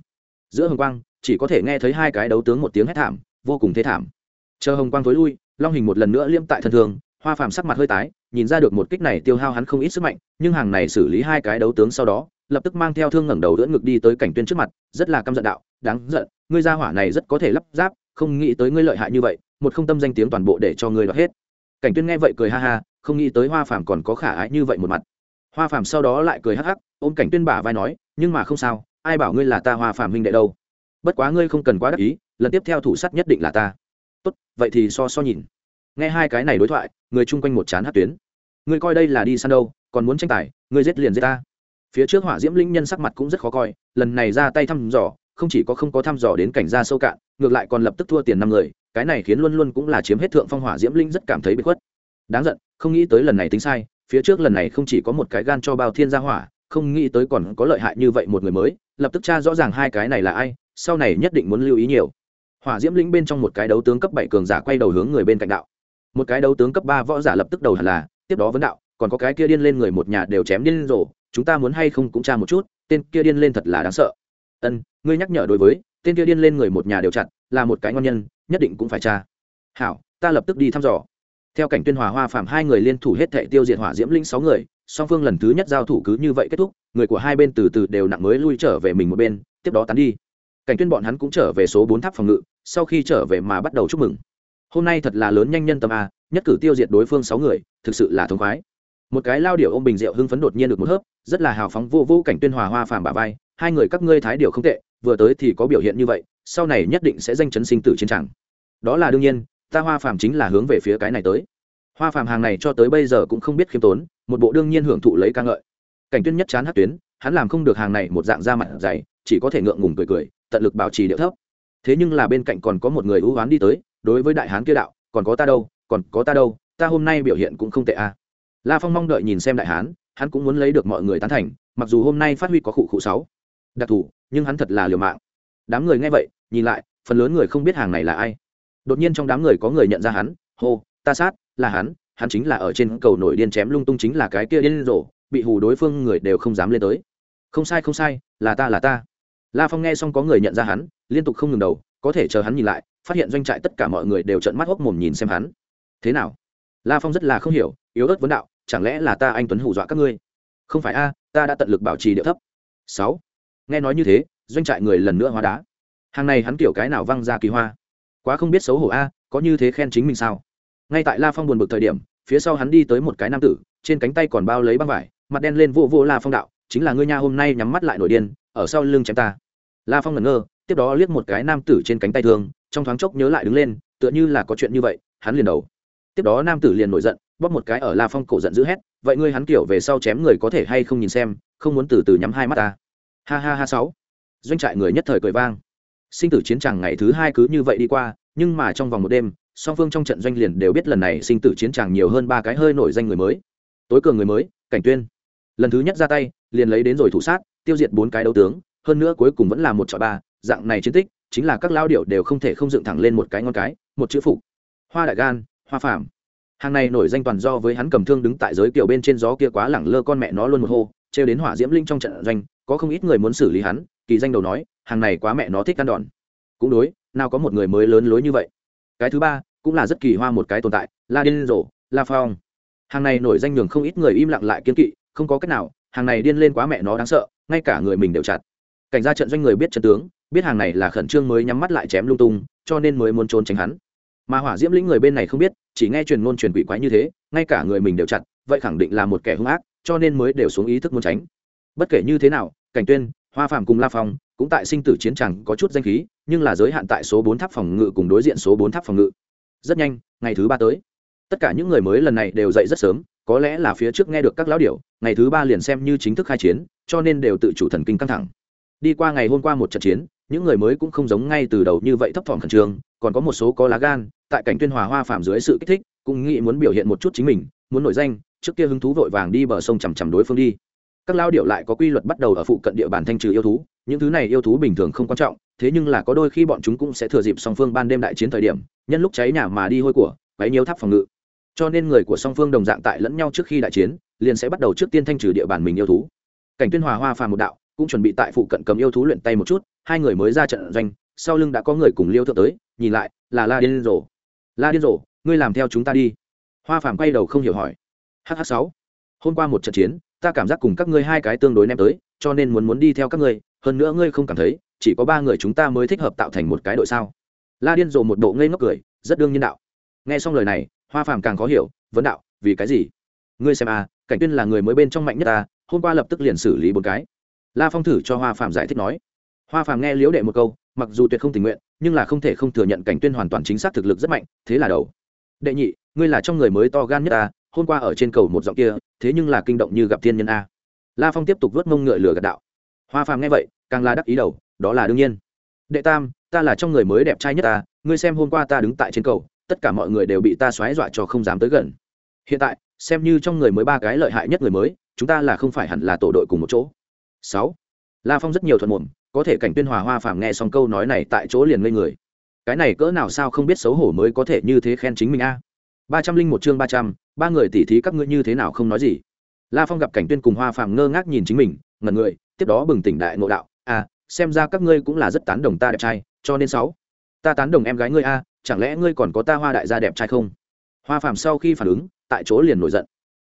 Giữa hồng quang, chỉ có thể nghe thấy hai cái đấu tướng một tiếng hét thảm, vô cùng thế thảm. Chờ hồng quang tối lui, long hình một lần nữa liêm tại thân thường, hoa phàm sắc mặt hơi tái, nhìn ra được một kích này tiêu hao hắn không ít sức mạnh, nhưng hàng này xử lý hai cái đấu tướng sau đó, lập tức mang theo thương ngẩng đầu đỡ ngực đi tới cảnh tuyên trước mặt, rất là căm giận đạo, đáng giận, ngươi gia hỏa này rất có thể lắp ráp không nghĩ tới ngươi lợi hại như vậy, một không tâm danh tiếng toàn bộ để cho ngươi đoạt hết. Cảnh tuyên nghe vậy cười ha ha, không nghĩ tới hoa phàm còn có khả ái như vậy một mặt. Hoa phàm sau đó lại cười hắc hắc, ôm cảnh tuyên bả vai nói, nhưng mà không sao, ai bảo ngươi là ta hoa phàm huynh đệ đâu? Bất quá ngươi không cần quá đắc ý, lần tiếp theo thủ sắt nhất định là ta. Tốt, vậy thì so so nhìn. Nghe hai cái này đối thoại, người chung quanh một chán hát tuyến. Ngươi coi đây là đi săn đâu, còn muốn tranh tài, ngươi giết liền giết ta. Phía trước hỏa diễm linh nhân sắc mặt cũng rất khó coi, lần này ra tay thăm dò không chỉ có không có thăm dò đến cảnh gia sâu cạn, ngược lại còn lập tức thua tiền năm người, cái này khiến luôn luôn cũng là chiếm hết thượng phong hỏa diễm linh rất cảm thấy bị khuất. Đáng giận, không nghĩ tới lần này tính sai, phía trước lần này không chỉ có một cái gan cho bao thiên gia hỏa, không nghĩ tới còn có lợi hại như vậy một người mới, lập tức tra rõ ràng hai cái này là ai, sau này nhất định muốn lưu ý nhiều. Hỏa diễm lĩnh bên trong một cái đấu tướng cấp bảy cường giả quay đầu hướng người bên cạnh đạo. Một cái đấu tướng cấp ba võ giả lập tức đầu hẳn là, tiếp đó vấn đạo, còn có cái kia điên lên người một nhà đều chém điên rồ, chúng ta muốn hay không cũng tra một chút, tên kia điên lên thật là đáng sợ ân, ngươi nhắc nhở đối với, tên kia điên lên người một nhà đều chặt, là một cái ngon nhân, nhất định cũng phải tra. Hảo, ta lập tức đi thăm dò. Theo cảnh tuyên hòa hoa phạm hai người liên thủ hết thệ tiêu diệt hỏa diễm linh sáu người, song phương lần thứ nhất giao thủ cứ như vậy kết thúc, người của hai bên từ từ đều nặng mới lui trở về mình một bên, tiếp đó tán đi. Cảnh tuyên bọn hắn cũng trở về số bốn tháp phòng ngự, sau khi trở về mà bắt đầu chúc mừng. Hôm nay thật là lớn nhanh nhân tâm a, nhất cử tiêu diệt đối phương sáu người, thực sự là thống khoái một cái lao điệu ôm bình rượu hưng phấn đột nhiên được một hớp, rất là hào phóng, vô vô cảnh tuyên hòa hoa phàm bà vai. Hai người các ngươi thái điều không tệ, vừa tới thì có biểu hiện như vậy, sau này nhất định sẽ danh chấn sinh tử chiến tràng đó là đương nhiên, ta hoa phàm chính là hướng về phía cái này tới. Hoa phàm hàng này cho tới bây giờ cũng không biết khiêm tốn, một bộ đương nhiên hưởng thụ lấy ca ngợi. Cảnh tuyên nhất chán hát tuyến, hắn làm không được hàng này một dạng da mặt dày, chỉ có thể ngượng ngùng cười cười, tận lực bảo trì điệu thấp. Thế nhưng là bên cạnh còn có một người hữu hoán đi tới, đối với đại hán kia đạo, còn có ta đâu, còn có ta đâu, ta hôm nay biểu hiện cũng không tệ à la phong mong đợi nhìn xem đại hán, hắn cũng muốn lấy được mọi người tán thành, mặc dù hôm nay phát huy có khụ khụ sáu. Đặc thù, nhưng hắn thật là liều mạng. Đám người nghe vậy, nhìn lại, phần lớn người không biết hàng này là ai. Đột nhiên trong đám người có người nhận ra hắn, hô, ta sát, là hắn hắn chính là ở trên cầu nổi điên chém lung tung chính là cái kia điên rồ, bị hù đối phương người đều không dám lên tới. Không sai không sai, là ta là ta. La phong nghe xong có người nhận ra hắn, liên tục không ngừng đầu, có thể chờ hắn nhìn lại, phát hiện doanh trại tất cả mọi người đều trợn mắt hốc mồm nhìn xem hắn. Thế nào? La phong rất là không hiểu, yếu ớt vấn đạo chẳng lẽ là ta anh tuấn hù dọa các ngươi? Không phải a, ta đã tận lực bảo trì địa thấp. Sáu. Nghe nói như thế, doanh trại người lần nữa hóa đá. Hàng này hắn kiểu cái nào văng ra kỳ hoa? Quá không biết xấu hổ a, có như thế khen chính mình sao? Ngay tại la phong buồn bực thời điểm, phía sau hắn đi tới một cái nam tử, trên cánh tay còn bao lấy băng vải, mặt đen lên vô vô la phong đạo, chính là ngươi nha, hôm nay nhắm mắt lại nổi điên, ở sau lưng chém ta. La phong ngẩn ngơ, tiếp đó liếc một cái nam tử trên cánh tay thương trong thoáng chốc nhớ lại đứng lên, tựa như là có chuyện như vậy, hắn liền đầu. Tiếp đó nam tử liền nổi giận bóp một cái ở la phong cổ giận dữ hét, vậy ngươi hắn kiểu về sau chém người có thể hay không nhìn xem, không muốn từ từ nhắm hai mắt ta. Ha ha ha sáu. Doanh trại người nhất thời cười vang. Sinh tử chiến tràng ngày thứ hai cứ như vậy đi qua, nhưng mà trong vòng một đêm, song phương trong trận doanh liền đều biết lần này sinh tử chiến tràng nhiều hơn ba cái hơi nổi danh người mới. Tối cường người mới, cảnh tuyên. Lần thứ nhất ra tay, liền lấy đến rồi thủ sát, tiêu diệt bốn cái đấu tướng, hơn nữa cuối cùng vẫn là một trọi ba, dạng này chiến tích, chính là các lao điệu đều không thể không dựng thẳng lên một cái ngon cái, một chữ phục. Hoa đại gan, hoa phàm hàng này nổi danh toàn do với hắn cầm thương đứng tại giới kiểu bên trên gió kia quá lẳng lơ con mẹ nó luôn một hô, trêu đến hỏa diễm linh trong trận doanh, có không ít người muốn xử lý hắn, kỳ danh đầu nói, hàng này quá mẹ nó thích ăn đòn. Cũng đối, nào có một người mới lớn lối như vậy. Cái thứ ba, cũng là rất kỳ hoa một cái tồn tại, la điên rồ, la phong. Hàng này nổi danh nhường không ít người im lặng lại kiên kỵ, không có cách nào, hàng này điên lên quá mẹ nó đáng sợ, ngay cả người mình đều chặt. Cảnh ra trận doanh người biết trận tướng, biết hàng này là khẩn trương mới nhắm mắt lại chém lung tung, cho nên mới muốn trốn tránh hắn mà hỏa diễm lĩnh người bên này không biết, chỉ nghe truyền ngôn truyền quỷ quái như thế, ngay cả người mình đều chặt, vậy khẳng định là một kẻ hung ác, cho nên mới đều xuống ý thức muốn tránh. Bất kể như thế nào, cảnh tuyên, hoa phạm cùng la phong cũng tại sinh tử chiến chẳng có chút danh khí, nhưng là giới hạn tại số bốn tháp phòng ngự cùng đối diện số bốn tháp phòng ngự. Rất nhanh, ngày thứ ba tới. Tất cả những người mới lần này đều dậy rất sớm, có lẽ là phía trước nghe được các lão điệu ngày thứ ba liền xem như chính thức khai chiến, cho nên đều tự chủ thần kinh căng thẳng. Đi qua ngày hôm qua một trận chiến những người mới cũng không giống ngay từ đầu như vậy thấp thỏm khẩn trương, còn có một số có lá gan, tại cảnh tuyên hòa hoa phạm dưới sự kích thích, cũng nghĩ muốn biểu hiện một chút chính mình, muốn nổi danh, trước kia hứng thú vội vàng đi bờ sông chằm chằm đối phương đi. Các lao điệu lại có quy luật bắt đầu ở phụ cận địa bàn thanh trừ yêu thú, những thứ này yêu thú bình thường không quan trọng, thế nhưng là có đôi khi bọn chúng cũng sẽ thừa dịp song phương ban đêm đại chiến thời điểm, nhân lúc cháy nhà mà đi hôi của quấy nhiều tháp phòng ngự. Cho nên người của song phương đồng dạng tại lẫn nhau trước khi đại chiến, liền sẽ bắt đầu trước tiên thanh trừ địa bàn mình yêu thú. Cảnh tuyên hòa hoa phàm một đạo, cũng chuẩn bị tại phụ cận cầm yêu thú luyện tay một chút hai người mới ra trận doanh, sau lưng đã có người cùng liêu thượng tới, nhìn lại, là la điên rồ. La điên rồ, ngươi làm theo chúng ta đi. Hoa phàm quay đầu không hiểu hỏi. Hh sáu, hôm qua một trận chiến, ta cảm giác cùng các ngươi hai cái tương đối ném tới, cho nên muốn muốn đi theo các ngươi, hơn nữa ngươi không cảm thấy, chỉ có ba người chúng ta mới thích hợp tạo thành một cái đội sao? La điên rồ một độ ngây ngốc cười, rất đương nhiên đạo. Nghe xong lời này, hoa phàm càng khó hiểu, vấn đạo, vì cái gì? Ngươi xem à cảnh tuyên là người mới bên trong mạnh nhất ta, hôm qua lập tức liền xử lý bốn cái. La phong thử cho hoa phàm giải thích nói hoa phàm nghe liễu đệ một câu, mặc dù tuyệt không tình nguyện, nhưng là không thể không thừa nhận cảnh tuyên hoàn toàn chính xác thực lực rất mạnh, thế là đầu. Đệ nhị, ngươi là trong người mới to gan nhất ta, hôm qua ở trên cầu một giọng kia, thế nhưng là kinh động như gặp thiên nhân a. La phong tiếp tục vớt mông ngựa lửa gạt đạo. Hoa phàm nghe vậy, càng là đắc ý đầu, đó là đương nhiên. Đệ tam, ta là trong người mới đẹp trai nhất ta, ngươi xem hôm qua ta đứng tại trên cầu, tất cả mọi người đều bị ta xoáy dọa cho không dám tới gần. Hiện tại, xem như trong người mới ba cái lợi hại nhất người mới, chúng ta là không phải hẳn là tổ đội cùng một chỗ. Sáu, la phong rất nhiều thuận mồm có thể cảnh tuyên hòa hoa phàm nghe xong câu nói này tại chỗ liền ngây người. Cái này cỡ nào sao không biết xấu hổ mới có thể như thế khen chính mình a? Ba trăm linh một chương ba trăm, ba người tỉ thí các ngươi như thế nào không nói gì. La phong gặp cảnh tuyên cùng hoa phàm ngơ ngác nhìn chính mình, ngẩn người, tiếp đó bừng tỉnh đại ngộ đạo à xem ra các ngươi cũng là rất tán đồng ta đẹp trai, cho nên sáu, ta tán đồng em gái ngươi a, chẳng lẽ ngươi còn có ta hoa đại gia đẹp trai không? Hoa phàm sau khi phản ứng, tại chỗ liền nổi giận.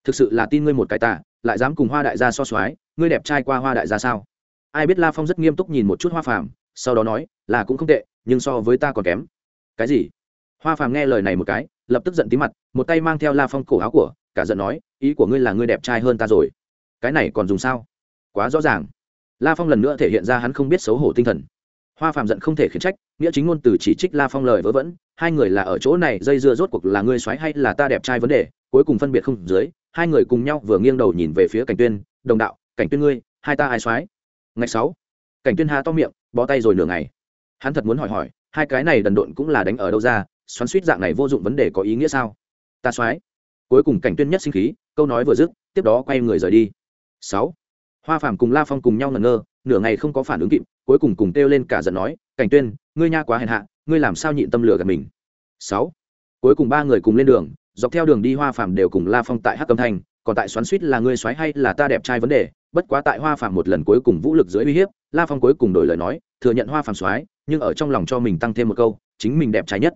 Thực sự là tin ngươi một cái tà lại dám cùng hoa đại gia so soái, ngươi đẹp trai qua hoa đại gia sao? Ai biết la phong rất nghiêm túc nhìn một chút hoa phàm, sau đó nói, là cũng không tệ, nhưng so với ta còn kém. Cái gì? Hoa phàm nghe lời này một cái, lập tức giận tí mặt, một tay mang theo la phong cổ áo của, cả giận nói, ý của ngươi là ngươi đẹp trai hơn ta rồi. Cái này còn dùng sao? Quá rõ ràng. La phong lần nữa thể hiện ra hắn không biết xấu hổ tinh thần. Hoa phàm giận không thể khiển trách, nghĩa chính ngôn từ chỉ trích la phong lời vớ vẩn, hai người là ở chỗ này, dây dưa rốt cuộc là ngươi xoáy hay là ta đẹp trai vấn đề, cuối cùng phân biệt không dưới. Hai người cùng nhau vừa nghiêng đầu nhìn về phía cảnh tuyên, đồng đạo, cảnh tuyên ngươi, hai ta ai xoáy? Ngày sáu, cảnh tuyên hà to miệng, bó tay rồi nửa ngày. Hắn thật muốn hỏi hỏi, hai cái này đần độn cũng là đánh ở đâu ra, xoắn suýt dạng này vô dụng vấn đề có ý nghĩa sao? Ta xoáy cuối cùng cảnh tuyên nhất sinh khí, câu nói vừa dứt, tiếp đó quay người rời đi. Sáu, hoa phàm cùng la phong cùng nhau ngẩn ngơ, nửa ngày không có phản ứng kịp, cuối cùng cùng kêu lên cả giận nói, cảnh tuyên, ngươi nha quá hèn hạ, ngươi làm sao nhịn tâm lửa gần mình? Sáu, cuối cùng ba người cùng lên đường, dọc theo đường đi hoa phàm đều cùng la phong tại hắc âm thanh còn tại xoắn suýt là ngươi xoáy hay là ta đẹp trai vấn đề bất quá tại hoa phàm một lần cuối cùng vũ lực dưới uy hiếp, la phong cuối cùng đổi lời nói, thừa nhận hoa phàm xoáy nhưng ở trong lòng cho mình tăng thêm một câu, chính mình đẹp trai nhất.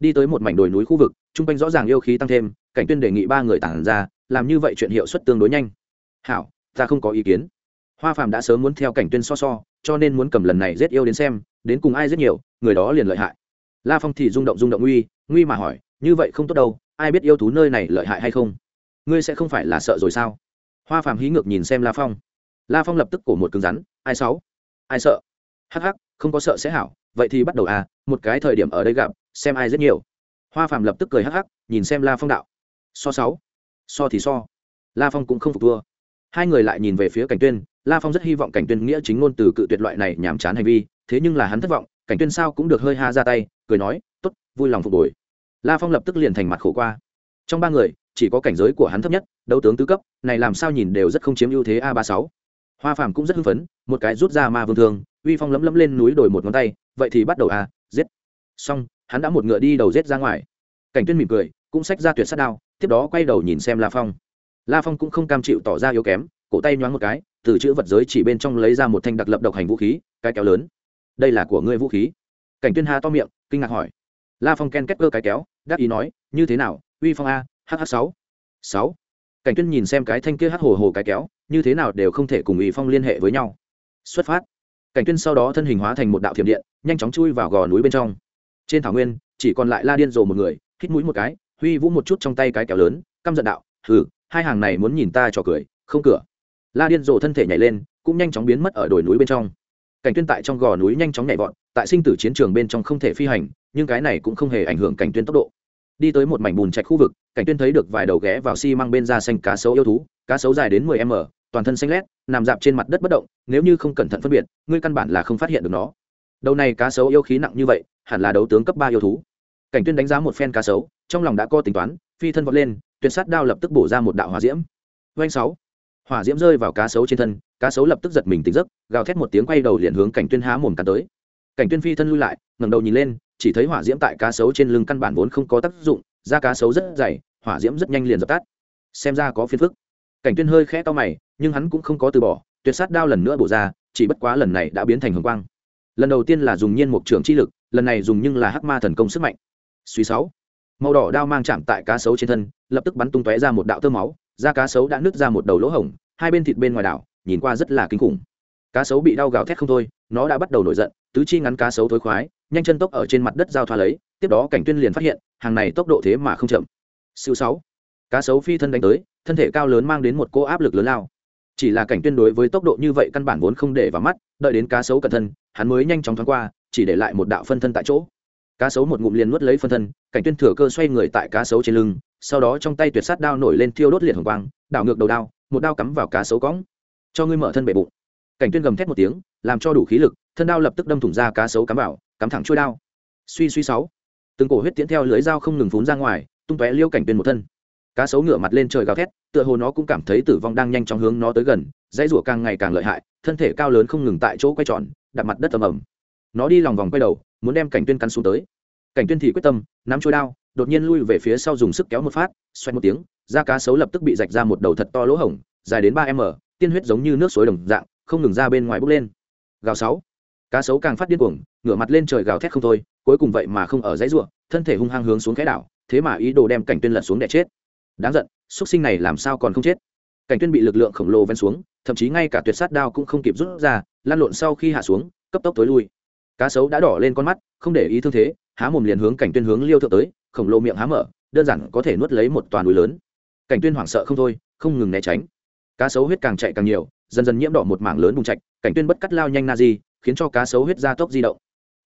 Đi tới một mảnh đồi núi khu vực, trung quanh rõ ràng yêu khí tăng thêm, cảnh tuyên đề nghị ba người tản ra, làm như vậy chuyện hiệu suất tương đối nhanh. Hảo, ta không có ý kiến. Hoa phàm đã sớm muốn theo cảnh tuyên so so, cho nên muốn cầm lần này giết yêu đến xem, đến cùng ai rất nhiều, người đó liền lợi hại. La phong thì rung động rung động nguy nguy mà hỏi, như vậy không tốt đâu, ai biết yêu thú nơi này lợi hại hay không? Ngươi sẽ không phải là sợ rồi sao? Hoa phàm hí ngược nhìn xem la phong. La phong lập tức cổ một cứng rắn, ai sáu ai sợ? Hắc hắc, không có sợ sẽ hảo, vậy thì bắt đầu à một cái thời điểm ở đây gặp, xem ai rất nhiều. Hoa phàm lập tức cười hắc hắc, nhìn xem la phong đạo, so sáu so thì so. La phong cũng không phục thua. Hai người lại nhìn về phía cảnh tuyên, la phong rất hy vọng cảnh tuyên nghĩa chính ngôn từ cự tuyệt loại này nhàm chán hành vi, thế nhưng là hắn thất vọng, cảnh tuyên sao cũng được hơi ha ra tay, cười nói, tốt, vui lòng phục hồi. La phong lập tức liền thành mặt khổ qua. Trong ba người chỉ có cảnh giới của hắn thấp nhất, đấu tướng tứ cấp, này làm sao nhìn đều rất không chiếm ưu thế a ba sáu. Hoa phàm cũng rất hưng phấn, một cái rút ra ma vương thương, uy phong lấm lấm lên núi đổi một ngón tay, vậy thì bắt đầu a, giết. Xong, hắn đã một ngựa đi đầu giết ra ngoài. Cảnh tuyên mỉm cười, cũng xách ra tuyệt sát đao, tiếp đó quay đầu nhìn xem la phong. La phong cũng không cam chịu tỏ ra yếu kém, cổ tay nhoáng một cái, từ chữ vật giới chỉ bên trong lấy ra một thanh đặc lập độc hành vũ khí, cái kéo lớn. Đây là của ngươi vũ khí. Cảnh tuyên hà to miệng, kinh ngạc hỏi. La phong ken kết cơ cái kéo, đáp ý nói, như thế nào? Uy phong a hh sáu. Sáu. Cảnh tuyên nhìn xem cái thanh kia hắc hồ hồ cái kéo, như thế nào đều không thể cùng ủy phong liên hệ với nhau. Xuất phát. Cảnh tuyên sau đó thân hình hóa thành một đạo thiểm điện, nhanh chóng chui vào gò núi bên trong. Trên thảo nguyên, chỉ còn lại la điên rồ một người, hít mũi một cái, huy vũ một chút trong tay cái kéo lớn, căm giận đạo, hừ, hai hàng này muốn nhìn ta trò cười, không cửa. La điên rồ thân thể nhảy lên, cũng nhanh chóng biến mất ở đồi núi bên trong. Cảnh tuyên tại trong gò núi nhanh chóng nhảy vọt, tại sinh tử chiến trường bên trong không thể phi hành, nhưng cái này cũng không hề ảnh hưởng cảnh tuyên tốc độ đi tới một mảnh bùn trạch khu vực, cảnh tuyên thấy được vài đầu ghé vào xi măng bên da xanh cá sấu yêu thú, cá sấu dài đến 10 m toàn thân xanh lét, nằm dạp trên mặt đất bất động, nếu như không cẩn thận phân biệt, ngươi căn bản là không phát hiện được nó. Đầu này cá sấu yêu khí nặng như vậy, hẳn là đấu tướng cấp ba yêu thú. Cảnh tuyên đánh giá một phen cá sấu, trong lòng đã có tính toán, phi thân vọt lên, tuyệt sát đao lập tức bổ ra một đạo hỏa diễm. Doanh sáu. Hỏa diễm rơi vào cá sấu trên thân, cá sấu lập tức giật mình tỉnh giấc, gào thét một tiếng quay đầu liền hướng cảnh tuyên há mồm cắn tới. Cảnh tuyên phi thân lui lại, ngẩng đầu nhìn lên chỉ thấy hỏa diễm tại cá sấu trên lưng căn bản vốn không có tác dụng, da cá sấu rất dày, hỏa diễm rất nhanh liền dập tắt. Xem ra có phiền phức. Cảnh tuyên hơi khẽ to mày, nhưng hắn cũng không có từ bỏ, tuyệt sát đao lần nữa bổ ra, chỉ bất quá lần này đã biến thành hồng quang. Lần đầu tiên là dùng nhiên mục trưởng chi lực, lần này dùng nhưng là hắc ma thần công sức mạnh. Suy sáu. Màu đỏ đao mang chạm tại cá sấu trên thân, lập tức bắn tung tóe ra một đạo tơ máu, da cá sấu đã nứt ra một đầu lỗ hổng, hai bên thịt bên ngoài đảo, nhìn qua rất là kinh khủng. Cá sấu bị đau gào thét không thôi, nó đã bắt đầu nổi giận, tứ chi ngắn cá sấu thối khoái nhanh chân tốc ở trên mặt đất giao thoa lấy, tiếp đó cảnh tuyên liền phát hiện, hàng này tốc độ thế mà không chậm. Siêu sáu. Cá sấu phi thân đánh tới, thân thể cao lớn mang đến một cô áp lực lớn lao. Chỉ là cảnh tuyên đối với tốc độ như vậy căn bản vốn không để vào mắt, đợi đến cá sấu cẩn thân, hắn mới nhanh chóng thoáng qua, chỉ để lại một đạo phân thân tại chỗ. Cá sấu một ngụm liền nuốt lấy phân thân, cảnh tuyên thừa cơ xoay người tại cá sấu trên lưng, sau đó trong tay tuyệt sát đao nổi lên thiêu đốt liệt hồng quang, đảo ngược đầu đao, một đao cắm vào cá sấu cõng, cho ngươi mở thân bể bụng. Cảnh tuyên gầm thét một tiếng, làm cho đủ khí lực thân đao lập tức đâm thủng ra cá sấu cắm vào, cắm thẳng chui đao. Suy suy sáu. Từng cổ huyết tiễn theo lưới dao không ngừng phún ra ngoài, tung tóe liêu cảnh tuyên một thân. Cá sấu ngửa mặt lên trời gào thét, tựa hồ nó cũng cảm thấy tử vong đang nhanh chóng hướng nó tới gần, dãy rủa càng ngày càng lợi hại, thân thể cao lớn không ngừng tại chỗ quay tròn đặt mặt đất ầm ầm. Nó đi lòng vòng quay đầu, muốn đem cảnh tuyên căn xuống tới. Cảnh tuyên thì quyết tâm, nắm chui đao, đột nhiên lui về phía sau dùng sức kéo một phát xoay một tiếng, da cá sấu lập tức bị rạch ra một đầu thật to lỗ hổng, dài đến ba m, tiên huyết giống như nước suối đồng dạng, không ngừng ra bên ngoài bốc lên. Gào sáu cá sấu càng phát điên cuồng, ngửa mặt lên trời gào thét không thôi, cuối cùng vậy mà không ở dãy ruộng thân thể hung hăng hướng xuống cái đảo, thế mà ý đồ đem cảnh tuyên lật xuống để chết. Đáng giận xuất sinh này làm sao còn không chết? Cảnh tuyên bị lực lượng khổng lồ ven xuống, thậm chí ngay cả tuyệt sát đao cũng không kịp rút ra lan lộn sau khi hạ xuống, cấp tốc tối lui. Cá sấu đã đỏ lên con mắt, không để ý thương thế, há mồm liền hướng cảnh tuyên hướng liêu thượng tới, khổng lồ miệng há mở, đơn giản có thể nuốt lấy một toàn núi lớn. Cảnh tuyên hoảng sợ không thôi, không ngừng né tránh. Cá sấu huyết càng chạy càng nhiều, dần dần nhiễm đỏ một mảng lớn bùng trạch, cảnh tuyên bất cắt lao nhanh na di khiến cho cá sấu huyết ra tốc di động.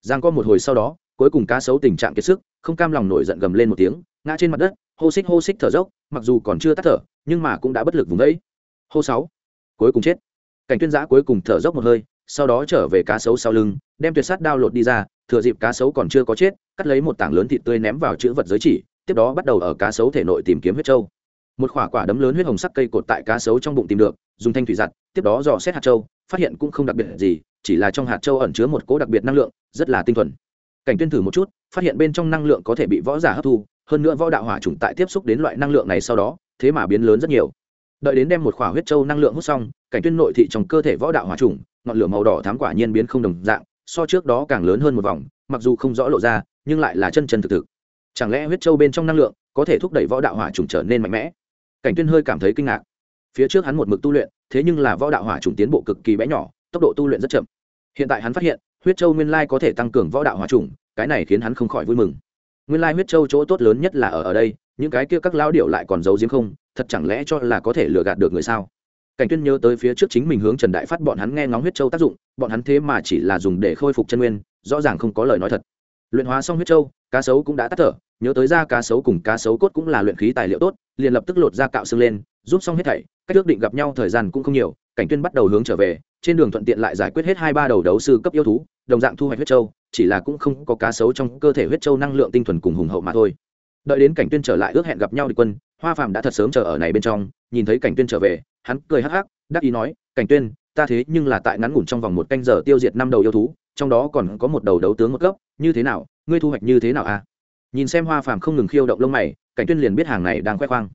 Giang có một hồi sau đó, cuối cùng cá sấu tình trạng kiệt sức, không cam lòng nổi giận gầm lên một tiếng, ngã trên mặt đất, hô xích hô xích thở dốc, mặc dù còn chưa tắt thở, nhưng mà cũng đã bất lực vùng đấy hô sáu, cuối cùng chết. Cảnh tuyên giã cuối cùng thở dốc một hơi, sau đó trở về cá sấu sau lưng, đem tuyệt sát đao lột đi ra, thừa dịp cá sấu còn chưa có chết, cắt lấy một tảng lớn thịt tươi ném vào chữ vật giới chỉ, tiếp đó bắt đầu ở cá sấu thể nội tìm kiếm huyết trâu một quả quả đấm lớn huyết hồng sắc cây cột tại cá sấu trong bụng tìm được, dùng thanh thủy giặt, tiếp đó dò xét hạt châu, phát hiện cũng không đặc biệt gì, chỉ là trong hạt châu ẩn chứa một cỗ đặc biệt năng lượng, rất là tinh thuần. Cảnh tuyên thử một chút, phát hiện bên trong năng lượng có thể bị võ giả hấp thu, hơn nữa võ đạo hỏa trùng tại tiếp xúc đến loại năng lượng này sau đó, thế mà biến lớn rất nhiều. Đợi đến đem một khỏa huyết châu năng lượng hút xong, cảnh tuyên nội thị trong cơ thể võ đạo hỏa trùng ngọn lửa màu đỏ thám quả nhiên biến không đồng dạng, so trước đó càng lớn hơn một vòng, mặc dù không rõ lộ ra, nhưng lại là chân chân thực thực. Chẳng lẽ huyết châu bên trong năng lượng có thể thúc đẩy võ đạo hỏa trùng trở nên mạnh mẽ? Cảnh tuyên hơi cảm thấy kinh ngạc. Phía trước hắn một mực tu luyện, thế nhưng là võ đạo hỏa trùng tiến bộ cực kỳ bé nhỏ, tốc độ tu luyện rất chậm. Hiện tại hắn phát hiện, huyết châu nguyên lai có thể tăng cường võ đạo hỏa trùng cái này khiến hắn không khỏi vui mừng. Nguyên lai huyết châu chỗ tốt lớn nhất là ở ở đây, những cái kia các lão điệu lại còn giấu giếm không, thật chẳng lẽ cho là có thể lừa gạt được người sao? Cảnh tuyên nhớ tới phía trước chính mình hướng trần đại phát bọn hắn nghe ngóng huyết châu tác dụng, bọn hắn thế mà chỉ là dùng để khôi phục chân nguyên, rõ ràng không có lời nói thật luyện hóa xong huyết châu cá sấu cũng đã tắt thở, nhớ tới ra cá sấu cùng cá sấu cốt cũng là luyện khí tài liệu tốt, liền lập tức lột ra cạo xương lên, giúp xong hết thảy, cách ước định gặp nhau thời gian cũng không nhiều, cảnh tuyên bắt đầu hướng trở về, trên đường thuận tiện lại giải quyết hết hai ba đầu đấu sư cấp yêu thú, đồng dạng thu hoạch huyết châu chỉ là cũng không có cá sấu trong cơ thể huyết châu năng lượng tinh thuần cùng hùng hậu mà thôi. Đợi đến cảnh tuyên trở lại ước hẹn gặp nhau địch quân, hoa phàm đã thật sớm chờ ở này bên trong, nhìn thấy cảnh tuyên trở về, hắn cười hắc hắc, đắc ý nói, cảnh tuyên, ta thế nhưng là tại ngắn ngủn trong vòng một canh giờ tiêu diệt năm đầu yêu thú trong đó còn có một đầu đấu tướng một cấp, như thế nào, ngươi thu hoạch như thế nào à? Nhìn xem hoa phàm không ngừng khiêu động lông mày, cảnh tuyên liền biết hàng này đang khoe khoang.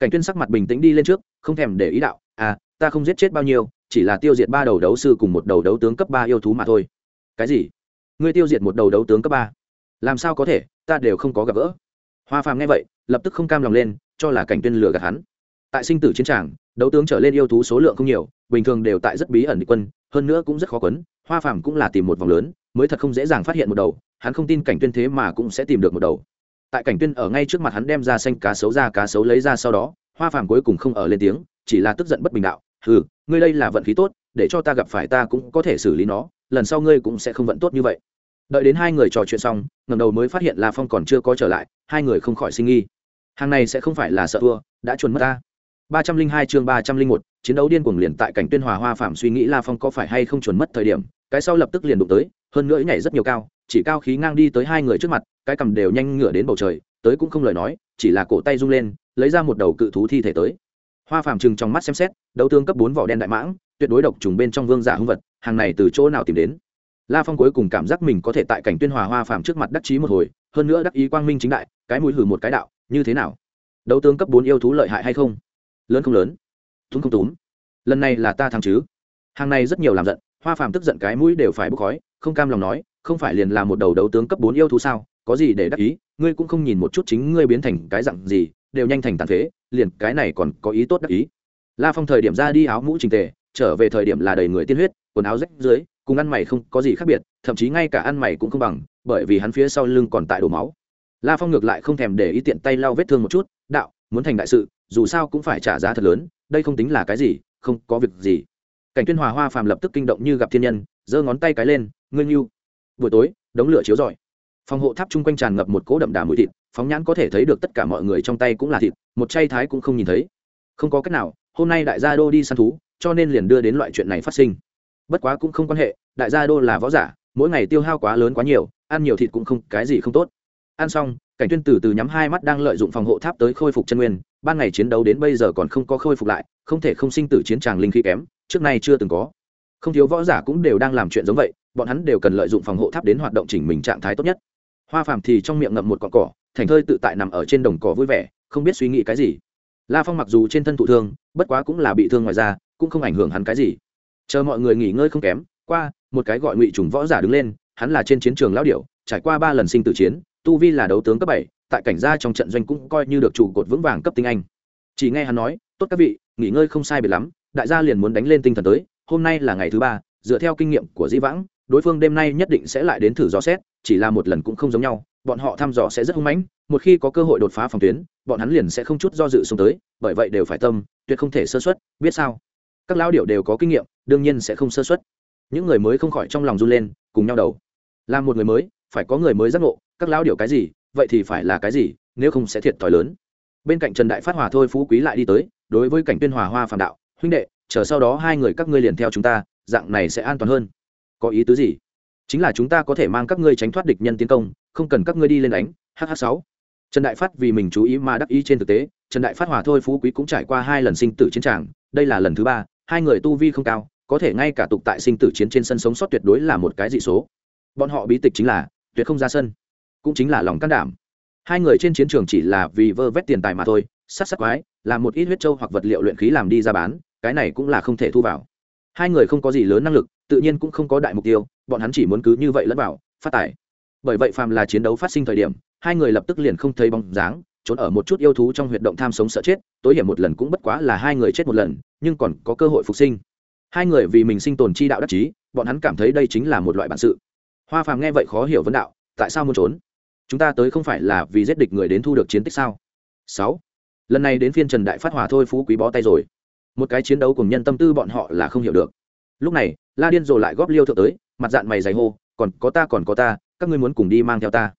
Cảnh tuyên sắc mặt bình tĩnh đi lên trước, không thèm để ý đạo à ta không giết chết bao nhiêu, chỉ là tiêu diệt ba đầu đấu sư cùng một đầu đấu tướng cấp ba yêu thú mà thôi. Cái gì? Ngươi tiêu diệt một đầu đấu tướng cấp ba? Làm sao có thể? Ta đều không có gặp gỡ. Hoa phàm nghe vậy, lập tức không cam lòng lên, cho là cảnh tuyên lừa gạt hắn. Tại sinh tử chiến tràng, đấu tướng trở lên yêu thú số lượng không nhiều, bình thường đều tại rất bí ẩn địch quân hơn nữa cũng rất khó quấn, hoa phàm cũng là tìm một vòng lớn, mới thật không dễ dàng phát hiện một đầu, hắn không tin cảnh tuyên thế mà cũng sẽ tìm được một đầu. Tại cảnh tuyên ở ngay trước mặt hắn đem ra xanh cá sấu ra cá sấu lấy ra sau đó, hoa phàm cuối cùng không ở lên tiếng, chỉ là tức giận bất bình đạo ừ ngươi đây là vận khí tốt, để cho ta gặp phải ta cũng có thể xử lý nó, lần sau ngươi cũng sẽ không vận tốt như vậy. Đợi đến hai người trò chuyện xong ngầm đầu mới phát hiện là phong còn chưa có trở lại, hai người không khỏi sinh nghi. Hàng này sẽ không phải là sợ thua, đã chuồn mất ta ba trăm linh hai chương ba trăm linh một, chiến đấu điên cuồng liền tại cảnh tuyên hòa hoa phạm suy nghĩ la phong có phải hay không chuẩn mất thời điểm, cái sau lập tức liền đụng tới, hơn nữa nhảy rất nhiều cao, chỉ cao khí ngang đi tới hai người trước mặt, cái cầm đều nhanh ngửa đến bầu trời, tới cũng không lời nói, chỉ là cổ tay rung lên, lấy ra một đầu cự thú thi thể tới. Hoa phàm trừng trong mắt xem xét, đấu tương cấp bốn vỏ đen đại mãng, tuyệt đối độc trùng bên trong vương giả hung vật, hàng này từ chỗ nào tìm đến? La phong cuối cùng cảm giác mình có thể tại cảnh tuyên hòa hoa phàm trước mặt đắc chí một hồi, hơn nữa đắc ý quang minh chính đại, cái mũi hử một cái đạo, như thế nào? Đấu tướng cấp bốn yêu thú lợi hại hay không? Lớn không lớn? Túm không túm. Lần này là ta thắng chứ? Hàng này rất nhiều làm giận, hoa phàm tức giận cái mũi đều phải bốc khói, không cam lòng nói, không phải liền là một đầu đấu tướng cấp bốn yêu thú sao? Có gì để đắc ý? Ngươi cũng không nhìn một chút chính ngươi biến thành cái dặn gì, đều nhanh thành tàn phế, liền cái này còn có ý tốt đắc ý. La phong thời điểm ra đi áo mũ trình tề, trở về thời điểm là đầy người tiên huyết, quần áo rách dưới, cùng ăn mày không có gì khác biệt, thậm chí ngay cả ăn mày cũng không bằng, bởi vì hắn phía sau lưng còn tại đổ máu. La phong ngược lại không thèm để ý tiện tay lau vết thương một chút, đạo, muốn thành đại sự dù sao cũng phải trả giá thật lớn, đây không tính là cái gì, không có việc gì. Cảnh tuyên hòa hoa phàm lập tức kinh động như gặp thiên nhân, giơ ngón tay cái lên, ngươi nghiêu buổi tối, đống lửa chiếu rọi. Phòng hộ tháp chung quanh tràn ngập một cỗ đậm đà mùi thịt, phóng nhãn có thể thấy được tất cả mọi người trong tay cũng là thịt, một chay thái cũng không nhìn thấy. Không có cách nào, hôm nay đại gia đô đi săn thú, cho nên liền đưa đến loại chuyện này phát sinh. Bất quá cũng không quan hệ, đại gia đô là võ giả, mỗi ngày tiêu hao quá lớn quá nhiều, ăn nhiều thịt cũng không, cái gì không tốt. Ăn xong, cảnh tuyên từ từ nhắm hai mắt đang lợi dụng phòng hộ tháp tới khôi phục chân nguyên ban ngày chiến đấu đến bây giờ còn không có khôi phục lại, không thể không sinh tử chiến tràng linh khí kém, trước nay chưa từng có. Không thiếu võ giả cũng đều đang làm chuyện giống vậy, bọn hắn đều cần lợi dụng phòng hộ tháp đến hoạt động chỉnh mình trạng thái tốt nhất. Hoa phàm thì trong miệng ngậm một cọn cỏ, thành thơi tự tại nằm ở trên đồng cỏ vui vẻ, không biết suy nghĩ cái gì. La phong mặc dù trên thân thụ thương, bất quá cũng là bị thương ngoài ra cũng không ảnh hưởng hắn cái gì. Chờ mọi người nghỉ ngơi không kém, qua, một cái gọi ngụy trùng võ giả đứng lên, hắn là trên chiến trường lão điệu trải qua ba lần sinh tử chiến, tu vi là đấu tướng cấp bảy tại cảnh gia trong trận doanh cũng coi như được trụ cột vững vàng cấp tinh anh. Chỉ nghe hắn nói, tốt các vị, nghỉ ngơi không sai biệt lắm, đại gia liền muốn đánh lên tinh thần tới, hôm nay là ngày thứ ba, dựa theo kinh nghiệm của di vãng, đối phương đêm nay nhất định sẽ lại đến thử dò xét, chỉ là một lần cũng không giống nhau, bọn họ thăm dò sẽ rất hung mãnh, một khi có cơ hội đột phá phòng tuyến, bọn hắn liền sẽ không chút do dự xuống tới, bởi vậy đều phải tâm, tuyệt không thể sơ xuất biết sao? Các lão điệu đều có kinh nghiệm, đương nhiên sẽ không sơ xuất những người mới không khỏi trong lòng run lên, cùng nhau đầu. Làm một người mới, phải có người mới giác ngộ, các lão điệu cái gì vậy thì phải là cái gì, nếu không sẽ thiệt thòi lớn. Bên cạnh trần đại phát hòa thôi phú quý lại đi tới, đối với cảnh tuyên hòa hoa phản đạo, huynh đệ, chờ sau đó hai người các ngươi liền theo chúng ta, dạng này sẽ an toàn hơn. Có ý tứ gì? Chính là chúng ta có thể mang các ngươi tránh thoát địch nhân tiến công, không cần các ngươi đi lên đánh. Hh sáu. Trần đại phát vì mình chú ý mà đắc ý trên thực tế, trần đại phát hòa thôi phú quý cũng trải qua hai lần sinh tử chiến tràng, đây là lần thứ ba, hai người tu vi không cao, có thể ngay cả tục tại sinh tử chiến trên sân sống sót tuyệt đối là một cái dị số. Bọn họ bí tịch chính là tuyệt không ra sân cũng chính là lòng can đảm. Hai người trên chiến trường chỉ là vì vơ vét tiền tài mà thôi, sát sát quái làm một ít huyết trâu hoặc vật liệu luyện khí làm đi ra bán, cái này cũng là không thể thu vào. Hai người không có gì lớn năng lực, tự nhiên cũng không có đại mục tiêu, bọn hắn chỉ muốn cứ như vậy lẫn vào, phát tải bởi vậy phàm là chiến đấu phát sinh thời điểm, hai người lập tức liền không thấy bóng dáng, trốn ở một chút yêu thú trong huyệt động tham sống sợ chết, tối hiểm một lần cũng bất quá là hai người chết một lần, nhưng còn có cơ hội phục sinh. Hai người vì mình sinh tồn chi đạo đắc chí, bọn hắn cảm thấy đây chính là một loại bản sự. Hoa phàm nghe vậy khó hiểu vấn đạo, tại sao muốn trốn? Chúng ta tới không phải là vì giết địch người đến thu được chiến tích sao? Sáu. Lần này đến phiên trần đại phát hòa thôi phú quý bó tay rồi. Một cái chiến đấu cùng nhân tâm tư bọn họ là không hiểu được. Lúc này, la điên rồi lại góp liêu thượng tới, mặt dạng mày dày hô, còn có ta, còn có ta, các ngươi muốn cùng đi mang theo ta.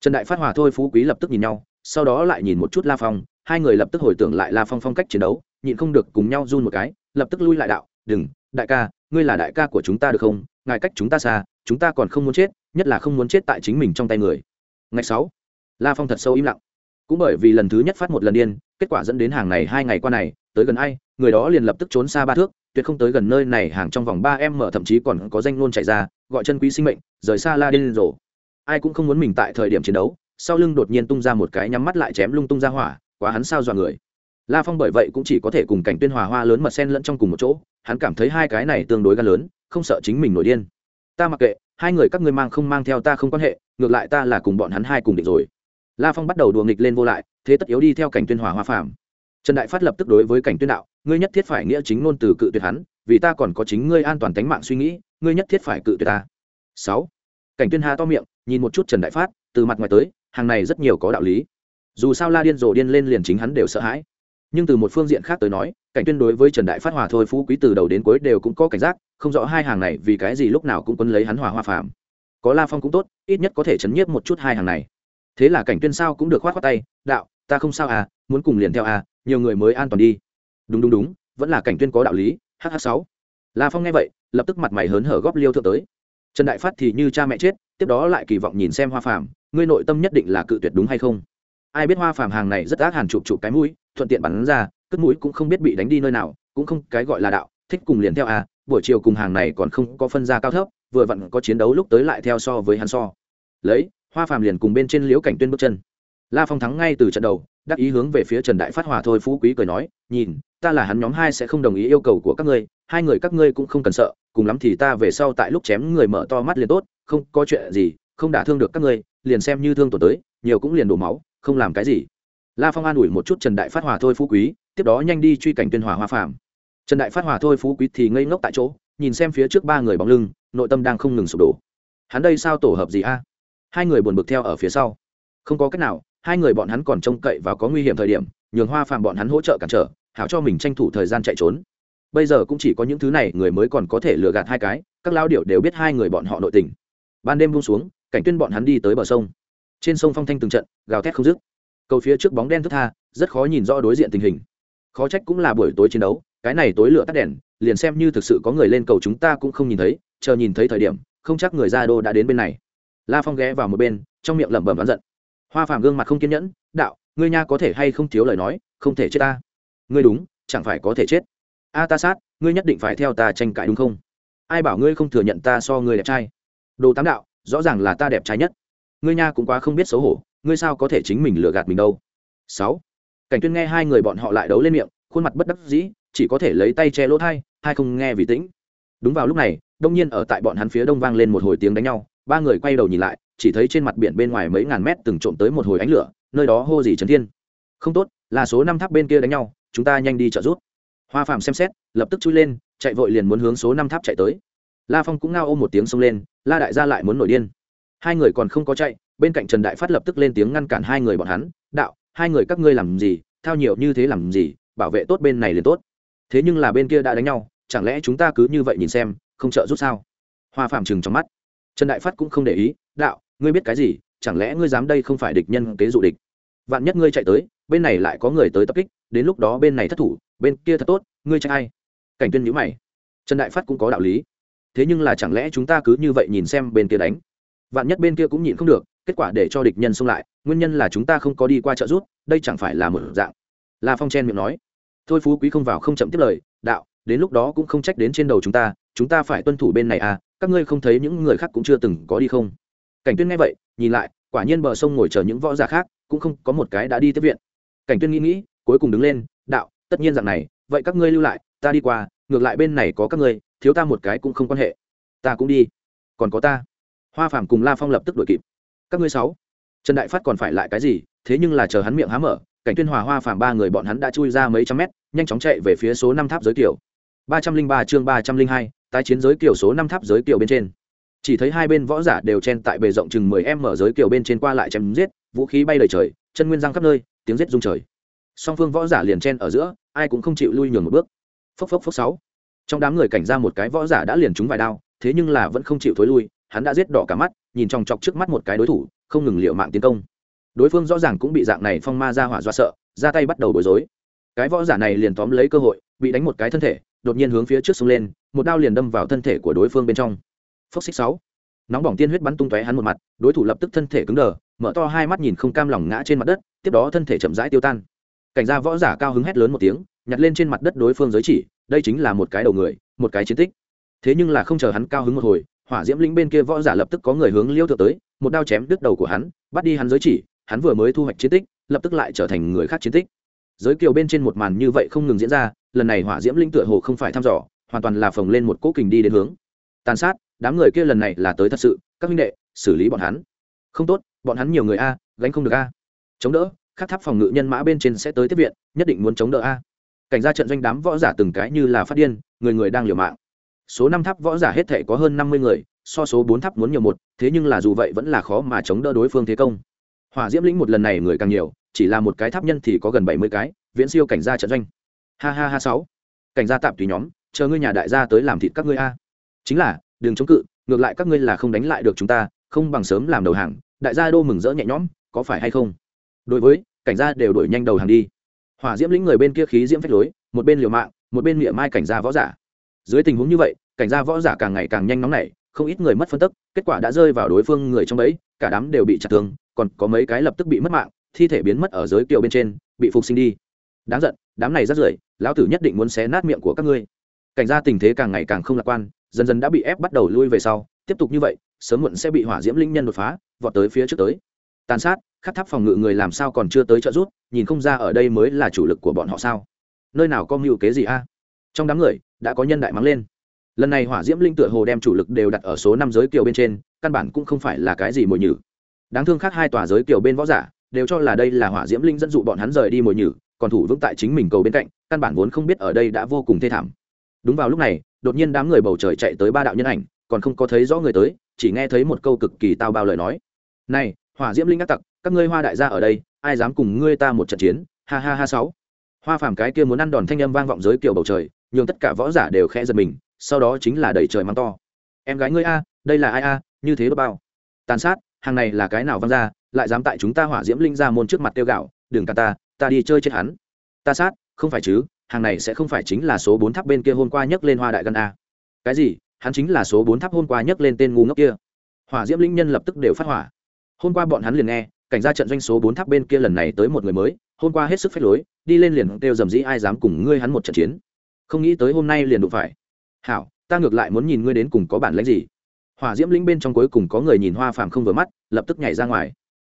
Trần đại phát hòa thôi phú quý lập tức nhìn nhau, sau đó lại nhìn một chút la phong, hai người lập tức hồi tưởng lại la phong phong cách chiến đấu, nhịn không được cùng nhau run một cái, lập tức lui lại đạo, đừng, đại ca, ngươi là đại ca của chúng ta được không? Ngài cách chúng ta xa, chúng ta còn không muốn chết, nhất là không muốn chết tại chính mình trong tay người ngày sáu, la phong thật sâu im lặng. Cũng bởi vì lần thứ nhất phát một lần điên, kết quả dẫn đến hàng này hai ngày qua này, tới gần ai, người đó liền lập tức trốn xa ba thước, tuyệt không tới gần nơi này, hàng trong vòng ba em mở thậm chí còn có danh ngôn chạy ra, gọi chân quý sinh mệnh, rời xa la điên rồ. Ai cũng không muốn mình tại thời điểm chiến đấu, sau lưng đột nhiên tung ra một cái nhắm mắt lại chém lung tung ra hỏa, quá hắn sao dọa người. La phong bởi vậy cũng chỉ có thể cùng cảnh tuyên hòa hoa lớn mật sen lẫn trong cùng một chỗ, hắn cảm thấy hai cái này tương đối gan lớn, không sợ chính mình nổi điên. Ta mặc kệ hai người các ngươi mang không mang theo ta không quan hệ, ngược lại ta là cùng bọn hắn hai cùng định rồi. La phong bắt đầu đùa nghịch lên vô lại, thế tất yếu đi theo cảnh tuyên hòa hoa phàm. Trần đại phát lập tức đối với cảnh tuyên đạo, ngươi nhất thiết phải nghĩa chính ngôn từ cự tuyệt hắn, vì ta còn có chính ngươi an toàn tính mạng suy nghĩ, ngươi nhất thiết phải cự tuyệt ta. Sáu. Cảnh tuyên hà to miệng, nhìn một chút trần đại phát, từ mặt ngoài tới, hàng này rất nhiều có đạo lý. Dù sao la điên rồ điên lên liền chính hắn đều sợ hãi nhưng từ một phương diện khác tới nói, cảnh tuyên đối với trần đại phát hòa thôi, phú quý từ đầu đến cuối đều cũng có cảnh giác, không rõ hai hàng này vì cái gì lúc nào cũng quấn lấy hắn hòa hoa phàm. Có la phong cũng tốt, ít nhất có thể chấn nhiếp một chút hai hàng này. Thế là cảnh tuyên sao cũng được khoát khoát tay, đạo, ta không sao à muốn cùng liền theo à nhiều người mới an toàn đi. Đúng đúng đúng, vẫn là cảnh tuyên có đạo lý hh sáu. La phong nghe vậy, lập tức mặt mày hớn hở góp liêu thượng tới. Trần đại phát thì như cha mẹ chết, tiếp đó lại kỳ vọng nhìn xem hoa phàm, ngươi nội tâm nhất định là cự tuyệt đúng hay không? Ai biết hoa phàm hàng này rất ác hàn chụp chụp cái mũi thuận tiện bắn ra, cất mũi cũng không biết bị đánh đi nơi nào, cũng không cái gọi là đạo, thích cùng liền theo à buổi chiều cùng hàng này còn không có phân ra cao thấp, vừa vặn có chiến đấu lúc tới lại theo so với hắn so. Lấy, hoa phàm liền cùng bên trên liễu cảnh tuyên bước chân. La phong thắng ngay từ trận đầu, đắc ý hướng về phía trần đại phát hòa thôi phú quý cười nói, nhìn, ta là hắn nhóm hai sẽ không đồng ý yêu cầu của các ngươi, hai người các ngươi cũng không cần sợ, cùng lắm thì ta về sau tại lúc chém người mở to mắt liền tốt, không có chuyện gì, không đả thương được các ngươi, liền xem như thương tổn tới, nhiều cũng liền đổ máu, không làm cái gì la phong an ủi một chút trần đại phát hòa thôi phú quý, tiếp đó nhanh đi truy cảnh tuyên hòa hoa phàm. Trần đại phát hòa thôi phú quý thì ngây ngốc tại chỗ, nhìn xem phía trước ba người bóng lưng, nội tâm đang không ngừng sụp đổ. Hắn đây sao tổ hợp gì a? Hai người buồn bực theo ở phía sau. Không có cách nào, hai người bọn hắn còn trông cậy và có nguy hiểm thời điểm, nhường hoa phàm bọn hắn hỗ trợ cản trở, hảo cho mình tranh thủ thời gian chạy trốn. Bây giờ cũng chỉ có những thứ này, người mới còn có thể lừa gạt hai cái, các lao điệu đều biết hai người bọn họ nội tình. Ban đêm buông xuống, cảnh tuyên bọn hắn đi tới bờ sông. Trên sông phong thanh từng trận, gào thét không dứt cầu phía trước bóng đen thức tha, rất khó nhìn rõ đối diện tình hình. Khó trách cũng là buổi tối chiến đấu, cái này tối lửa tắt đèn, liền xem như thực sự có người lên cầu chúng ta cũng không nhìn thấy, chờ nhìn thấy thời điểm, không chắc người ra đô đã đến bên này. La phong ghé vào một bên, trong miệng lẩm bẩm oán giận. Hoa phàm gương mặt không kiên nhẫn, đạo, ngươi nha có thể hay không thiếu lời nói, không thể chết ta? Ngươi đúng, chẳng phải có thể chết. A ta sát, ngươi nhất định phải theo ta tranh cãi đúng không? Ai bảo ngươi không thừa nhận ta so ngươi đẹp trai? Đồ tám đạo, rõ ràng là ta đẹp trai nhất. Ngươi nha cũng quá không biết xấu hổ ngươi sao có thể chính mình lừa gạt mình đâu? Sáu. Cảnh tuyên nghe hai người bọn họ lại đấu lên miệng, khuôn mặt bất đắc dĩ, chỉ có thể lấy tay che lỗ thai, hai không nghe vì tĩnh. Đúng vào lúc này, đông nhiên ở tại bọn hắn phía đông vang lên một hồi tiếng đánh nhau, ba người quay đầu nhìn lại, chỉ thấy trên mặt biển bên ngoài mấy ngàn mét từng trộm tới một hồi ánh lửa, nơi đó hô gì trấn thiên. Không tốt, là số năm tháp bên kia đánh nhau, chúng ta nhanh đi trợ giúp. Hoa phàm xem xét, lập tức chui lên, chạy vội liền muốn hướng số năm tháp chạy tới. La phong cũng ngao ôm một tiếng xông lên, la đại gia lại muốn nổi điên hai người còn không có chạy, bên cạnh trần đại phát lập tức lên tiếng ngăn cản hai người bọn hắn, đạo, hai người các ngươi làm gì, thao nhiều như thế làm gì, bảo vệ tốt bên này liền tốt. Thế nhưng là bên kia đã đánh nhau, chẳng lẽ chúng ta cứ như vậy nhìn xem, không trợ giúp sao? Hoa phạm chừng trong mắt. Trần đại phát cũng không để ý, đạo, ngươi biết cái gì, chẳng lẽ ngươi dám đây không phải địch nhân kế dụ địch? Vạn nhất ngươi chạy tới, bên này lại có người tới tập kích, đến lúc đó bên này thất thủ, bên kia thật tốt, ngươi chạy ai? Cảnh tuyên nhữ mày. Trần đại phát cũng có đạo lý. Thế nhưng là chẳng lẽ chúng ta cứ như vậy nhìn xem bên kia đánh? Vạn nhất bên kia cũng nhịn không được kết quả để cho địch nhân xông lại nguyên nhân là chúng ta không có đi qua trợ rút, đây chẳng phải là một dạng. La phong chen miệng nói. Thôi phú quý không vào không chậm tiếp lời đạo đến lúc đó cũng không trách đến trên đầu chúng ta chúng ta phải tuân thủ bên này à các ngươi không thấy những người khác cũng chưa từng có đi không? Cảnh tuyên nghe vậy nhìn lại quả nhiên bờ sông ngồi chờ những võ giả khác cũng không có một cái đã đi tiếp viện. Cảnh tuyên nghĩ nghĩ cuối cùng đứng lên đạo tất nhiên dạng này vậy các ngươi lưu lại ta đi qua ngược lại bên này có các ngươi thiếu ta một cái cũng không quan hệ. Ta cũng đi còn có ta hoa phàm cùng la phong lập tức đuổi kịp. Các ngươi sáu, trần đại phát còn phải lại cái gì? Thế nhưng là chờ hắn miệng há mở, cảnh tuyên hòa hoa phàm ba người bọn hắn đã chui ra mấy trăm mét, nhanh chóng chạy về phía số năm tháp giới kiểu ba trăm linh ba chương ba trăm linh hai, tái chiến giới kiểu số năm tháp giới kiểu bên trên. Chỉ thấy hai bên võ giả đều chen tại bề rộng chừng mười em mở giới tiểu bên trên qua lại chém giết, vũ khí bay đầy trời, chân nguyên răng khắp nơi, tiếng giết rung trời. Song phương võ giả liền chen ở giữa, ai cũng không chịu lui nhường một bước. Phốc phốc phốc sáu. Trong đám người cảnh ra một cái võ giả đã liền trúng vài đao, thế nhưng là vẫn không chịu thối lui hắn đã giết đỏ cả mắt, nhìn trong chọc trước mắt một cái đối thủ, không ngừng liệu mạng tiến công. Đối phương rõ ràng cũng bị dạng này phong ma ra hỏa do sợ, ra tay bắt đầu bối rối. Cái võ giả này liền tóm lấy cơ hội, bị đánh một cái thân thể, đột nhiên hướng phía trước xông lên, một đao liền đâm vào thân thể của đối phương bên trong. Phốc xích sáu. Nóng bỏng tiên huyết bắn tung tóe hắn một mặt, đối thủ lập tức thân thể cứng đờ, mở to hai mắt nhìn không cam lòng ngã trên mặt đất, tiếp đó thân thể chậm rãi tiêu tan. Cảnh gia võ giả cao hứng hét lớn một tiếng, nhặt lên trên mặt đất đối phương giới chỉ, đây chính là một cái đầu người, một cái chiến tích. Thế nhưng là không chờ hắn cao hứng một hồi hỏa diễm lĩnh bên kia võ giả lập tức có người hướng liêu thượng tới, một đao chém đứt đầu của hắn, bắt đi hắn giới chỉ, hắn vừa mới thu hoạch chiến tích, lập tức lại trở thành người khác chiến tích. Giới kiều bên trên một màn như vậy không ngừng diễn ra, lần này hỏa diễm linh tựa hồ không phải thăm dò, hoàn toàn là phồng lên một cỗ kình đi đến hướng. Tàn sát, đám người kia lần này là tới thật sự, các huynh đệ, xử lý bọn hắn. Không tốt, bọn hắn nhiều người a, gánh không được a. Chống đỡ khắc tháp phòng ngự nhân mã bên trên sẽ tới tiếp viện, nhất định muốn chống đỡ a. Cảnh ra trận doanh đám võ giả từng cái như là phát điên, người người đang liều mạng số năm tháp võ giả hết thể có hơn năm mươi người, so số bốn tháp muốn nhiều một, thế nhưng là dù vậy vẫn là khó mà chống đỡ đối phương thế công. Hỏa diễm lĩnh một lần này người càng nhiều, chỉ là một cái tháp nhân thì có gần bảy mươi cái, viễn siêu cảnh gia trận doanh. Ha ha ha sáu. Cảnh gia tạm tùy nhóm, chờ ngươi nhà đại gia tới làm thịt các ngươi a. Chính là, đừng chống cự, ngược lại các ngươi là không đánh lại được chúng ta, không bằng sớm làm đầu hàng, đại gia đô mừng rỡ nhẹ nhõm, có phải hay không? Đối với, cảnh gia đều đổi nhanh đầu hàng đi. Hỏa diễm lĩnh người bên kia khí diễm phách lối, một bên liều mạng, một bên miệng mai cảnh gia võ giả dưới tình huống như vậy, cảnh gia võ giả càng ngày càng nhanh nóng nảy không ít người mất phân tức, kết quả đã rơi vào đối phương người trong bẫy, cả đám đều bị chặt thương, còn có mấy cái lập tức bị mất mạng, thi thể biến mất ở giới kiều bên trên, bị phục sinh đi. Đáng giận, đám này rất rưởi, lão tử nhất định muốn xé nát miệng của các ngươi. Cảnh gia tình thế càng ngày càng không lạc quan, dần dần đã bị ép bắt đầu lui về sau, tiếp tục như vậy, sớm muộn sẽ bị hỏa diễm linh nhân đột phá, vọt tới phía trước tới. Tàn sát khắc tháp phòng ngự người làm sao còn chưa tới trợ giúp, nhìn không ra ở đây mới là chủ lực của bọn họ sao? Nơi nào có mưu kế gì a? Trong đám người đã có nhân đại mắng lên. Lần này hỏa diễm linh tựa hồ đem chủ lực đều đặt ở số năm giới kiều bên trên, căn bản cũng không phải là cái gì mồi nhử. Đáng thương khác hai tòa giới kiều bên võ giả đều cho là đây là hỏa diễm linh dẫn dụ bọn hắn rời đi mồi nhử, còn thủ vững tại chính mình cầu bên cạnh, căn bản vốn không biết ở đây đã vô cùng thê thảm. Đúng vào lúc này, đột nhiên đám người bầu trời chạy tới ba đạo nhân ảnh, còn không có thấy rõ người tới, chỉ nghe thấy một câu cực kỳ tao bao lời nói. Này, hỏa diễm linh ác tặc, các ngươi hoa đại gia ở đây, ai dám cùng ngươi ta một trận chiến? Ha ha ha sáu. Hoa phàm cái kia muốn ăn đòn thanh âm vang vọng giới kiều bầu trời nhường tất cả võ giả đều khẽ giật mình, sau đó chính là đẩy trời mắng to. Em gái ngươi a, đây là ai a, như thế bao? Tàn sát, hàng này là cái nào văng ra, lại dám tại chúng ta hỏa diễm linh ra môn trước mặt tiêu gạo, đừng cả ta ta đi chơi chết hắn. Ta sát, không phải chứ, hàng này sẽ không phải chính là số bốn tháp bên kia hôm qua nhấc lên hoa đại gân a. Cái gì, hắn chính là số bốn tháp hôm qua nhấc lên tên ngu ngốc kia? Hỏa diễm linh nhân lập tức đều phát hỏa. Hôm qua bọn hắn liền nghe, cảnh gia trận doanh số bốn tháp bên kia lần này tới một người mới, hôm qua hết sức phép lối, đi lên liền kêu dầm dĩ ai dám cùng ngươi hắn một trận chiến không nghĩ tới hôm nay liền đụng phải. Hảo, ta ngược lại muốn nhìn ngươi đến cùng có bản lãnh gì. Hỏa diễm lĩnh bên trong cuối cùng có người nhìn hoa phàm không vừa mắt, lập tức nhảy ra ngoài.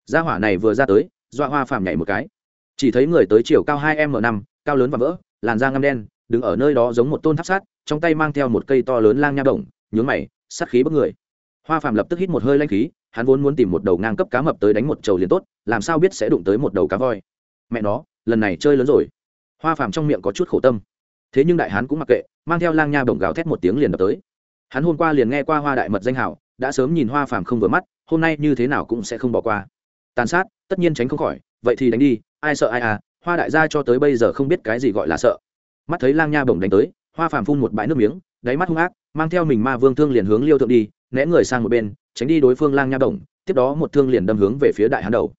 Ra hỏa này vừa ra tới, dọa hoa phàm nhảy một cái. Chỉ thấy người tới chiều cao hai m năm, cao lớn và vỡ, làn da ngăm đen, đứng ở nơi đó giống một tôn tháp sát, trong tay mang theo một cây to lớn lang nha động nhướng mày, sát khí bức người. Hoa phàm lập tức hít một hơi lanh khí, hắn vốn muốn tìm một đầu ngang cấp cá mập tới đánh một trầu liền tốt, làm sao biết sẽ đụng tới một đầu cá voi. Mẹ nó, lần này chơi lớn rồi. Hoa phàm trong miệng có chút khổ tâm thế nhưng đại hán cũng mặc kệ, mang theo lang nha bổng gào thét một tiếng liền đập tới. Hắn hôm qua liền nghe qua hoa đại mật danh hảo đã sớm nhìn hoa phàm không vừa mắt, hôm nay như thế nào cũng sẽ không bỏ qua. Tàn sát, tất nhiên tránh không khỏi, vậy thì đánh đi, ai sợ ai à hoa đại gia cho tới bây giờ không biết cái gì gọi là sợ. Mắt thấy lang nha bổng đánh tới, hoa phàm phun một bãi nước miếng, đáy mắt hung ác, mang theo mình ma vương thương liền hướng liêu thượng đi, né người sang một bên, tránh đi đối phương lang nha bổng, tiếp đó một thương liền đâm hướng về phía đại hán đầu.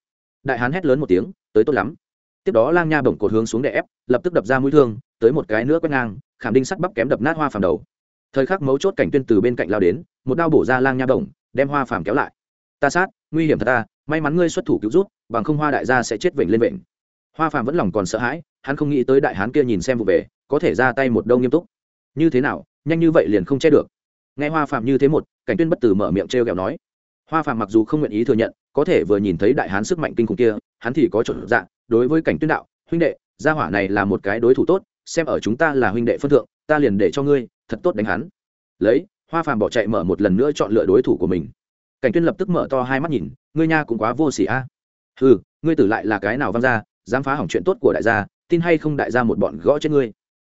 Đại hán hét lớn một tiếng, tới tốt lắm tiếp đó lang nha bổng cột hướng xuống để ép, lập tức đập ra mũi thương, tới một cái nữa quét ngang, khảm đinh sắt bắp kém đập nát hoa phàm đầu. Thời khắc mấu chốt cảnh tuyên từ bên cạnh lao đến, một đao bổ ra lang nha bổng, đem hoa phàm kéo lại. Ta sát, nguy hiểm thật ta, may mắn ngươi xuất thủ cứu rút bằng không hoa đại gia sẽ chết vểnh lên vểnh. Hoa phàm vẫn lòng còn sợ hãi, hắn không nghĩ tới đại hán kia nhìn xem vụ về, có thể ra tay một đâu nghiêm túc. Như thế nào, nhanh như vậy liền không che được? Nghe hoa phàm như thế một, cảnh tuyên bất tử mở miệng t r kẹo nói. Hoa phàm mặc dù không nguyện ý thừa nhận, có thể vừa nhìn thấy đại hán sức mạnh kinh khủng kia, hắn thì có chuẩn dạng đối với cảnh tuyên đạo, huynh đệ, gia hỏa này là một cái đối thủ tốt, xem ở chúng ta là huynh đệ phân thượng, ta liền để cho ngươi, thật tốt đánh hắn. Lấy, hoa phàm bỏ chạy mở một lần nữa chọn lựa đối thủ của mình. Cảnh tuyên lập tức mở to hai mắt nhìn, ngươi nha cũng quá vô sỉ a. À. ừ ngươi tử lại là cái nào văng ra, dám phá hỏng chuyện tốt của đại gia, tin hay không đại gia một bọn gõ trên ngươi.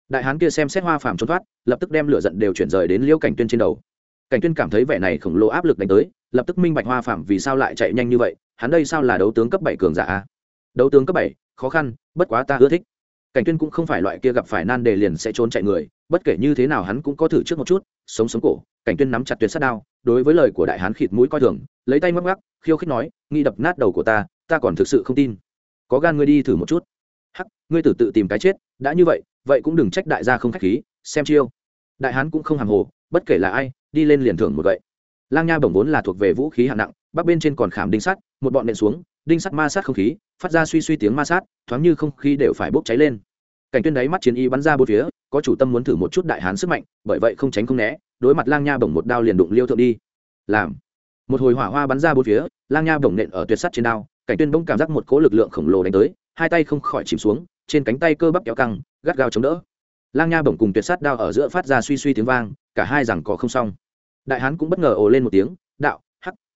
Đại hán kia xem xét hoa phàm trốn thoát, lập tức đem lửa giận đều chuyển rời đến liễu cảnh tuyên trên đầu. Cảnh tuyên cảm thấy vẻ này khổng lồ áp lực đánh tới, lập tức minh bạch hoa phàm vì sao lại chạy nhanh như vậy, hắn đây sao là đấu tướng cấp bảy cường giả a? Đấu tướng cấp bảy, khó khăn, bất quá ta ưa thích. Cảnh tuyên cũng không phải loại kia gặp phải nan đề liền sẽ trốn chạy người, bất kể như thế nào hắn cũng có thử trước một chút, sống sống cổ. Cảnh tuyên nắm chặt tuyệt sát đao, đối với lời của đại hán khịt mũi coi thường, lấy tay ngoắc ngoắc, khiêu khích nói, nghi đập nát đầu của ta ta còn thực sự không tin. Có gan ngươi đi thử một chút. Hắc, ngươi tử tự tìm cái chết, đã như vậy vậy cũng đừng trách đại gia không khách khí, xem chiêu. Đại hán cũng không hàng hồ, bất kể là ai, đi lên liền thưởng một vậy. lang nha bổng vốn là thuộc về vũ khí hạng nặng bắc bên trên còn khảm đinh sắt, một bọn nện xuống, đinh sắt ma sát không khí, phát ra suy suy tiếng ma sát, thoáng như không khí đều phải bốc cháy lên. Cảnh tuyên đáy mắt chiến y bắn ra bốn phía, có chủ tâm muốn thử một chút đại hán sức mạnh, bởi vậy không tránh không né, đối mặt lang nha bổng một đao liền đụng liêu thượng đi. Làm. Một hồi hỏa hoa bắn ra bốn phía, lang nha bổng nện ở tuyệt sắt trên đao, cảnh tuyên bỗng cảm giác một cỗ lực lượng khổng lồ đánh tới, hai tay không khỏi chìm xuống, trên cánh tay cơ bắp kéo căng, gắt gao chống đỡ. Lang nha bổng cùng tuyệt sắt đao ở giữa phát ra suy suy tiếng vang, cả hai rằng có không xong. Đại hán cũng bất ngờ ồ lên một tiếng, đạo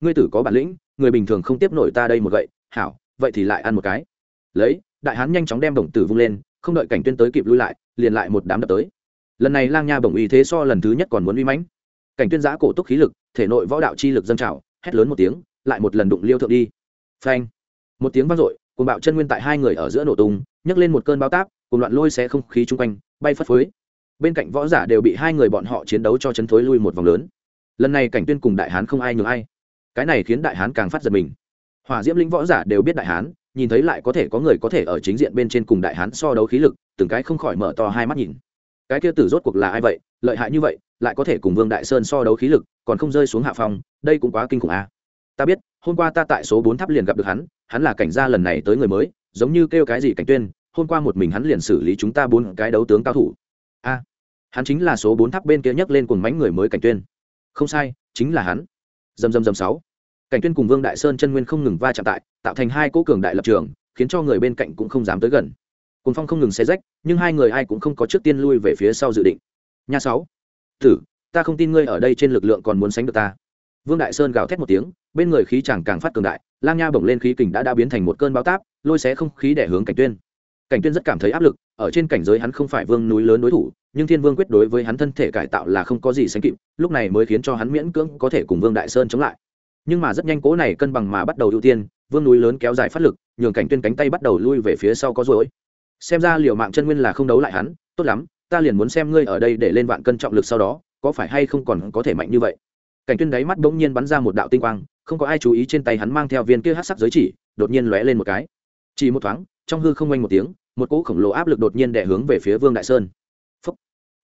ngươi tử có bản lĩnh, người bình thường không tiếp nổi ta đây một gậy, hảo, vậy thì lại ăn một cái. Lấy, đại hán nhanh chóng đem đồng tử vung lên, không đợi cảnh tuyên tới kịp lui lại, liền lại một đám đập tới. Lần này lang nha bổng uy thế so lần thứ nhất còn muốn uy mãnh. Cảnh tuyên giã cổ túc khí lực, thể nội võ đạo chi lực dâng trào, hét lớn một tiếng, lại một lần đụng liêu thượng đi. Phanh. Một tiếng vang dội cùng bạo chân nguyên tại hai người ở giữa nổ tung, nhấc lên một cơn bao táp cùng loạn lôi xé không khí chung quanh, bay phất phới. Bên cạnh võ giả đều bị hai người bọn họ chiến đấu cho chấn thối lui một vòng lớn. Lần này cảnh tuyên cùng đại hán không ai nhường ai cái này khiến đại hán càng phát giật mình. Hỏa diễm linh võ giả đều biết đại hán, nhìn thấy lại có thể có người có thể ở chính diện bên trên cùng đại hán so đấu khí lực, từng cái không khỏi mở to hai mắt nhìn. Cái kia tử rốt cuộc là ai vậy? Lợi hại như vậy, lại có thể cùng vương đại sơn so đấu khí lực, còn không rơi xuống hạ phòng đây cũng quá kinh khủng a. À. ta biết, hôm qua ta tại số bốn tháp liền gặp được hắn hắn là cảnh gia lần này tới người mới, giống như kêu cái gì cảnh tuyên, hôm qua một mình hắn liền xử lý chúng ta bốn cái đấu tướng cao thủ. A, hắn chính là số bốn tháp bên kia nhấc lên cùng mánh người mới cảnh tuyên. Không sai, chính là hắn dầm dầm dầm sáu. Cảnh tuyên cùng vương đại sơn chân nguyên không ngừng va chạm tại, tạo thành hai cỗ cường đại lập trường, khiến cho người bên cạnh cũng không dám tới gần. Cùng phong không ngừng xe rách, nhưng hai người ai cũng không có trước tiên lui về phía sau dự định. Nha sáu. Tử, ta không tin ngươi ở đây trên lực lượng còn muốn sánh được ta. Vương đại sơn gào thét một tiếng, bên người khí chẳng càng phát cường đại, lang nha bổng lên khí kình đã đã biến thành một cơn bão táp, lôi xé không khí để hướng cảnh tuyên. Cảnh tuyên rất cảm thấy áp lực, ở trên cảnh giới hắn không phải vương núi lớn đối thủ nhưng thiên vương quyết đối với hắn thân thể cải tạo là không có gì sánh kịp, lúc này mới khiến cho hắn miễn cưỡng có thể cùng vương đại sơn chống lại. Nhưng mà rất nhanh cố này cân bằng mà bắt đầu ưu tiên, vương núi lớn kéo dài phát lực, nhường cảnh tuyên cánh tay bắt đầu lui về phía sau có rối xem ra liều mạng chân nguyên là không đấu lại hắn, tốt lắm, ta liền muốn xem ngươi ở đây để lên vạn cân trọng lực sau đó, có phải hay không còn có thể mạnh như vậy. Cảnh tuyên đáy mắt bỗng nhiên bắn ra một đạo tinh quang, không có ai chú ý trên tay hắn mang theo viên kia hắc sắc giới chỉ, đột nhiên lóe lên một cái. Chỉ một thoáng, trong hư không quanh một tiếng, một cỗ khổng lồ áp lực đột nhiên đè hướng về phía vương đại sơn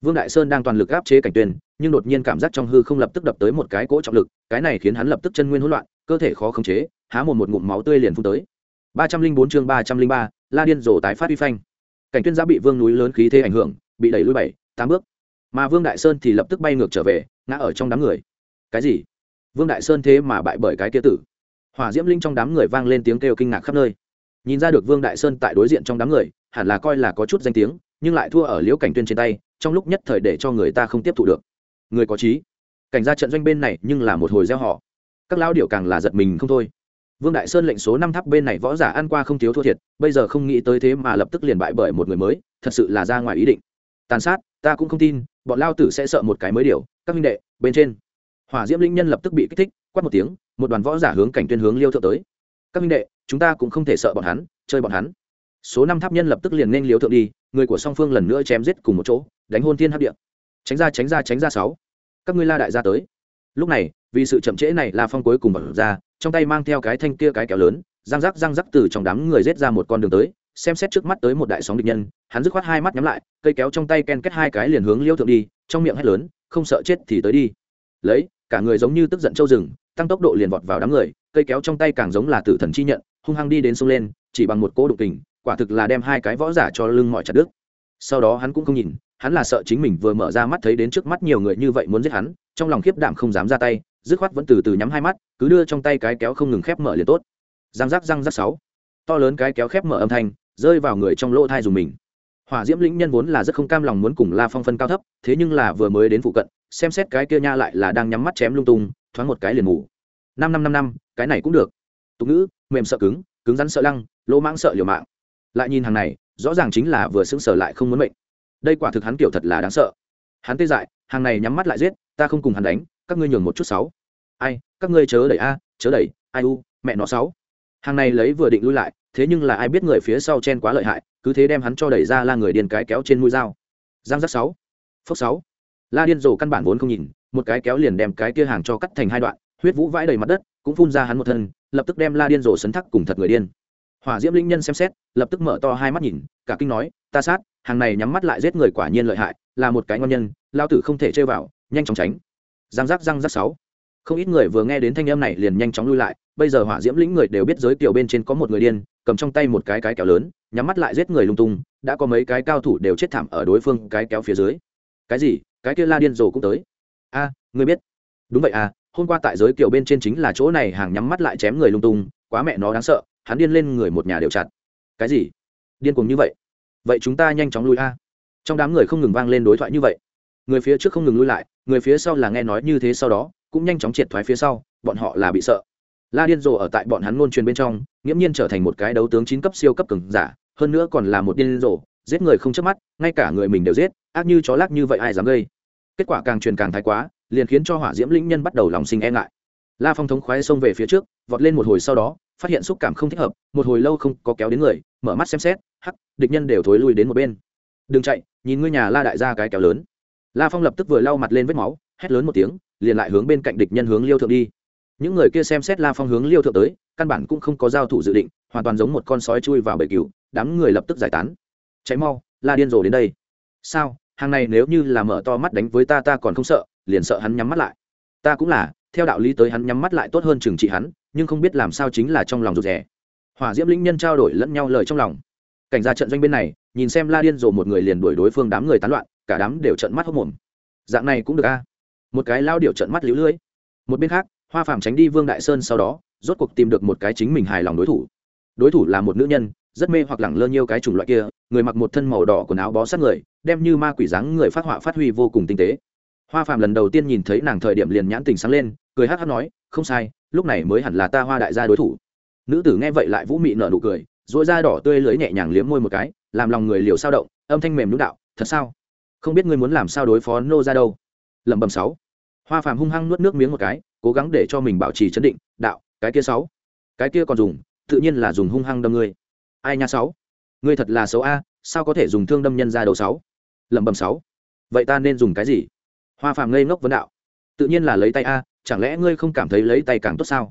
vương đại sơn đang toàn lực áp chế cảnh tuyên, nhưng đột nhiên cảm giác trong hư không lập tức đập tới một cái cỗ trọng lực, cái này khiến hắn lập tức chân nguyên hỗn loạn, cơ thể khó khống chế, há một một ngụm máu tươi liền phun tới. Ba trăm linh bốn chương ba trăm linh ba, la điên rồ tái phát uy phanh. Cảnh tuyên giá bị vương núi lớn khí thế ảnh hưởng, bị đẩy lui bảy, tám bước. Mà vương đại sơn thì lập tức bay ngược trở về, ngã ở trong đám người. Cái gì? Vương đại sơn thế mà bại bởi cái kia tử. Hỏa diễm linh trong đám người vang lên tiếng kêu kinh ngạc khắp nơi. Nhìn ra được vương đại sơn tại đối diện trong đám người, hẳn là coi là có chút danh tiếng, nhưng lại thua ở liễu cảnh tuyên trên tay trong lúc nhất thời để cho người ta không tiếp thụ được. Người có trí. Cảnh ra trận doanh bên này nhưng là một hồi gieo họ. Các lão điệu càng là giật mình không thôi. Vương đại sơn lệnh số năm tháp bên này võ giả ăn qua không thiếu thua thiệt, bây giờ không nghĩ tới thế mà lập tức liền bại bởi một người mới, thật sự là ra ngoài ý định. Tàn sát, ta cũng không tin, bọn lao tử sẽ sợ một cái mới điều, các minh đệ, bên trên. Hỏa diễm linh nhân lập tức bị kích thích, quát một tiếng, một đoàn võ giả hướng cảnh tuyên hướng liêu thượng tới. Các minh đệ, chúng ta cũng không thể sợ bọn hắn, chơi bọn hắn. Số năm tháp nhân lập tức liền nên liêu thượng đi, người của song phương lần nữa chém giết cùng một chỗ đánh hôn thiên hấp điện tránh ra tránh ra tránh ra sáu. Các ngươi la đại gia tới. Lúc này, vì sự chậm trễ này, la phong cuối cùng bật ra, trong tay mang theo cái thanh kia cái kéo lớn, răng rắc răng rắc từ trong đám người rết ra một con đường tới, xem xét trước mắt tới một đại sóng địch nhân, hắn dứt khoát hai mắt nhắm lại, cây kéo trong tay ken kết hai cái liền hướng liêu thượng đi, trong miệng hét lớn, không sợ chết thì tới đi. Lấy, cả người giống như tức giận châu rừng, tăng tốc độ liền vọt vào đám người, cây kéo trong tay càng giống là tử thần chi nhận, hung hăng đi đến sông lên, chỉ bằng một cỗ đục tình quả thực là đem hai cái võ giả cho lưng mọi chặt đứt. Sau đó hắn cũng không nhìn hắn là sợ chính mình vừa mở ra mắt thấy đến trước mắt nhiều người như vậy muốn giết hắn, trong lòng khiếp đảm không dám ra tay, dứt khoát vẫn từ từ nhắm hai mắt, cứ đưa trong tay cái kéo không ngừng khép mở liền tốt. Răng rắc răng rắc sáu. To lớn cái kéo khép mở âm thanh, rơi vào người trong lỗ thai dùng mình. Hỏa diễm lĩnh nhân vốn là rất không cam lòng muốn cùng la phong phân cao thấp, thế nhưng là vừa mới đến phụ cận, xem xét cái kia nha lại là đang nhắm mắt chém lung tung, thoáng một cái liền ngủ năm năm năm năm, cái này cũng được. Tục ngữ, mềm sợ cứng cứng rắn sợ lăng, lỗ mãng sợ liều mạng. Lại nhìn hàng này, rõ ràng chính là vừa sững sờ lại không muốn mệnh đây quả thực hắn kiểu thật là đáng sợ. Hắn tê dại, hàng này nhắm mắt lại giết, ta không cùng hắn đánh, các ngươi nhường một chút sáu. Ai, các ngươi chớ đẩy a, chớ đẩy, ai u, mẹ nó sáu. Hàng này lấy vừa định lui lại, thế nhưng là ai biết người phía sau chen quá lợi hại, cứ thế đem hắn cho đẩy ra la người điên cái kéo trên mũi dao. Giang giác sáu, phốc sáu. La điên rồ căn bản vốn không nhìn, một cái kéo liền đem cái kia hàng cho cắt thành hai đoạn, huyết vũ vãi đầy mặt đất, cũng phun ra hắn một thân, lập tức đem la điên rồ sấn thắc cùng thật người điên hỏa diễm linh nhân xem xét lập tức mở to hai mắt nhìn cả kinh nói ta sát hàng này nhắm mắt lại giết người quả nhiên lợi hại là một cái ngon nhân lao tử không thể chơi vào nhanh chóng tránh. Giang giác răng giác sáu. Không ít người vừa nghe đến thanh âm này liền nhanh chóng lui lại bây giờ hỏa diễm lĩnh người đều biết giới tiểu bên trên có một người điên cầm trong tay một cái cái kéo lớn nhắm mắt lại giết người lung tung đã có mấy cái cao thủ đều chết thảm ở đối phương cái kéo phía dưới. Cái gì? Cái kia la điên rồ cũng tới? A à, ngươi biết. Đúng vậy à hôm qua tại giới kiểu bên trên chính là chỗ này hàng nhắm mắt lại chém người lung tung quá mẹ nó đáng sợ hắn điên lên người một nhà đều chặt. Cái gì? Điên cuồng như vậy? Vậy chúng ta nhanh chóng lui a. Trong đám người không ngừng vang lên đối thoại như vậy. Người phía trước không ngừng lui lại, người phía sau là nghe nói như thế sau đó, cũng nhanh chóng triệt thoái phía sau, bọn họ là bị sợ. La điên rồ ở tại bọn hắn ngôn truyền bên trong, nghiễm nhiên trở thành một cái đấu tướng chín cấp siêu cấp cường giả, hơn nữa còn là một điên rồ, giết người không chớp mắt, ngay cả người mình đều giết, ác như chó lác như vậy ai dám gây. Kết quả càng truyền càng thái quá, liền khiến cho hỏa diễm lĩnh nhân bắt đầu lòng sinh e ngại. La phong thống khoái xông về phía trước, vọt lên một hồi sau đó phát hiện xúc cảm không thích hợp, một hồi lâu không có kéo đến người, mở mắt xem xét, hắc, địch nhân đều thối lui đến một bên. Đừng chạy, nhìn ngôi nhà la đại gia cái kéo lớn. La phong lập tức vừa lau mặt lên vết máu, hét lớn một tiếng, liền lại hướng bên cạnh địch nhân hướng liêu thượng đi. Những người kia xem xét la phong hướng liêu thượng tới, căn bản cũng không có giao thủ dự định, hoàn toàn giống một con sói chui vào bể cừu, đám người lập tức giải tán. Cháy mau, la điên rồ đến đây. Sao? Hàng này nếu như là mở to mắt đánh với ta ta còn không sợ, liền sợ hắn nhắm mắt lại. Ta cũng là, theo đạo lý tới hắn nhắm mắt lại tốt hơn trừng trị hắn nhưng không biết làm sao chính là trong lòng rụt rè. Hỏa diễm lĩnh nhân trao đổi lẫn nhau lời trong lòng. Cảnh ra trận doanh bên này, nhìn xem la điên rồ một người liền đuổi đối phương đám người tán loạn, cả đám đều trận mắt hốc mồm dạng này cũng được a. Một cái lao điệu trận mắt lũ lưỡi một bên khác, hoa phàm tránh đi vương đại sơn sau đó, rốt cuộc tìm được một cái chính mình hài lòng đối thủ. Đối thủ là một nữ nhân, rất mê hoặc lẳng lơ nhiêu cái chủng loại kia, người mặc một thân màu đỏ quần áo bó sát người, đem như ma quỷ dáng người phát họa phát huy vô cùng tinh tế. Hoa phàm lần đầu tiên nhìn thấy nàng thời điểm liền nhãn tình sáng lên, cười hát hát nói, không sai lúc này mới hẳn là ta hoa đại gia đối thủ. Nữ tử nghe vậy lại vũ mị nở nụ cười dỗi da đỏ tươi lưới nhẹ nhàng liếm môi một cái, làm lòng người liều sao động, âm thanh mềm nhũ đạo, thật sao? Không biết ngươi muốn làm sao đối phó nô ra đâu? Lẩm bẩm sáu. Hoa phàm hung hăng nuốt nước miếng một cái, cố gắng để cho mình bảo trì chấn định, đạo, cái kia sáu. Cái kia còn dùng, tự nhiên là dùng hung hăng đâm ngươi. Ai nha sáu? Ngươi thật là xấu a, sao có thể dùng thương đâm nhân ra đầu sáu? Lẩm bẩm sáu. Vậy ta nên dùng cái gì? Hoa phàm ngây ngốc vấn đạo. Tự nhiên là lấy tay a chẳng lẽ ngươi không cảm thấy lấy tay càng tốt sao?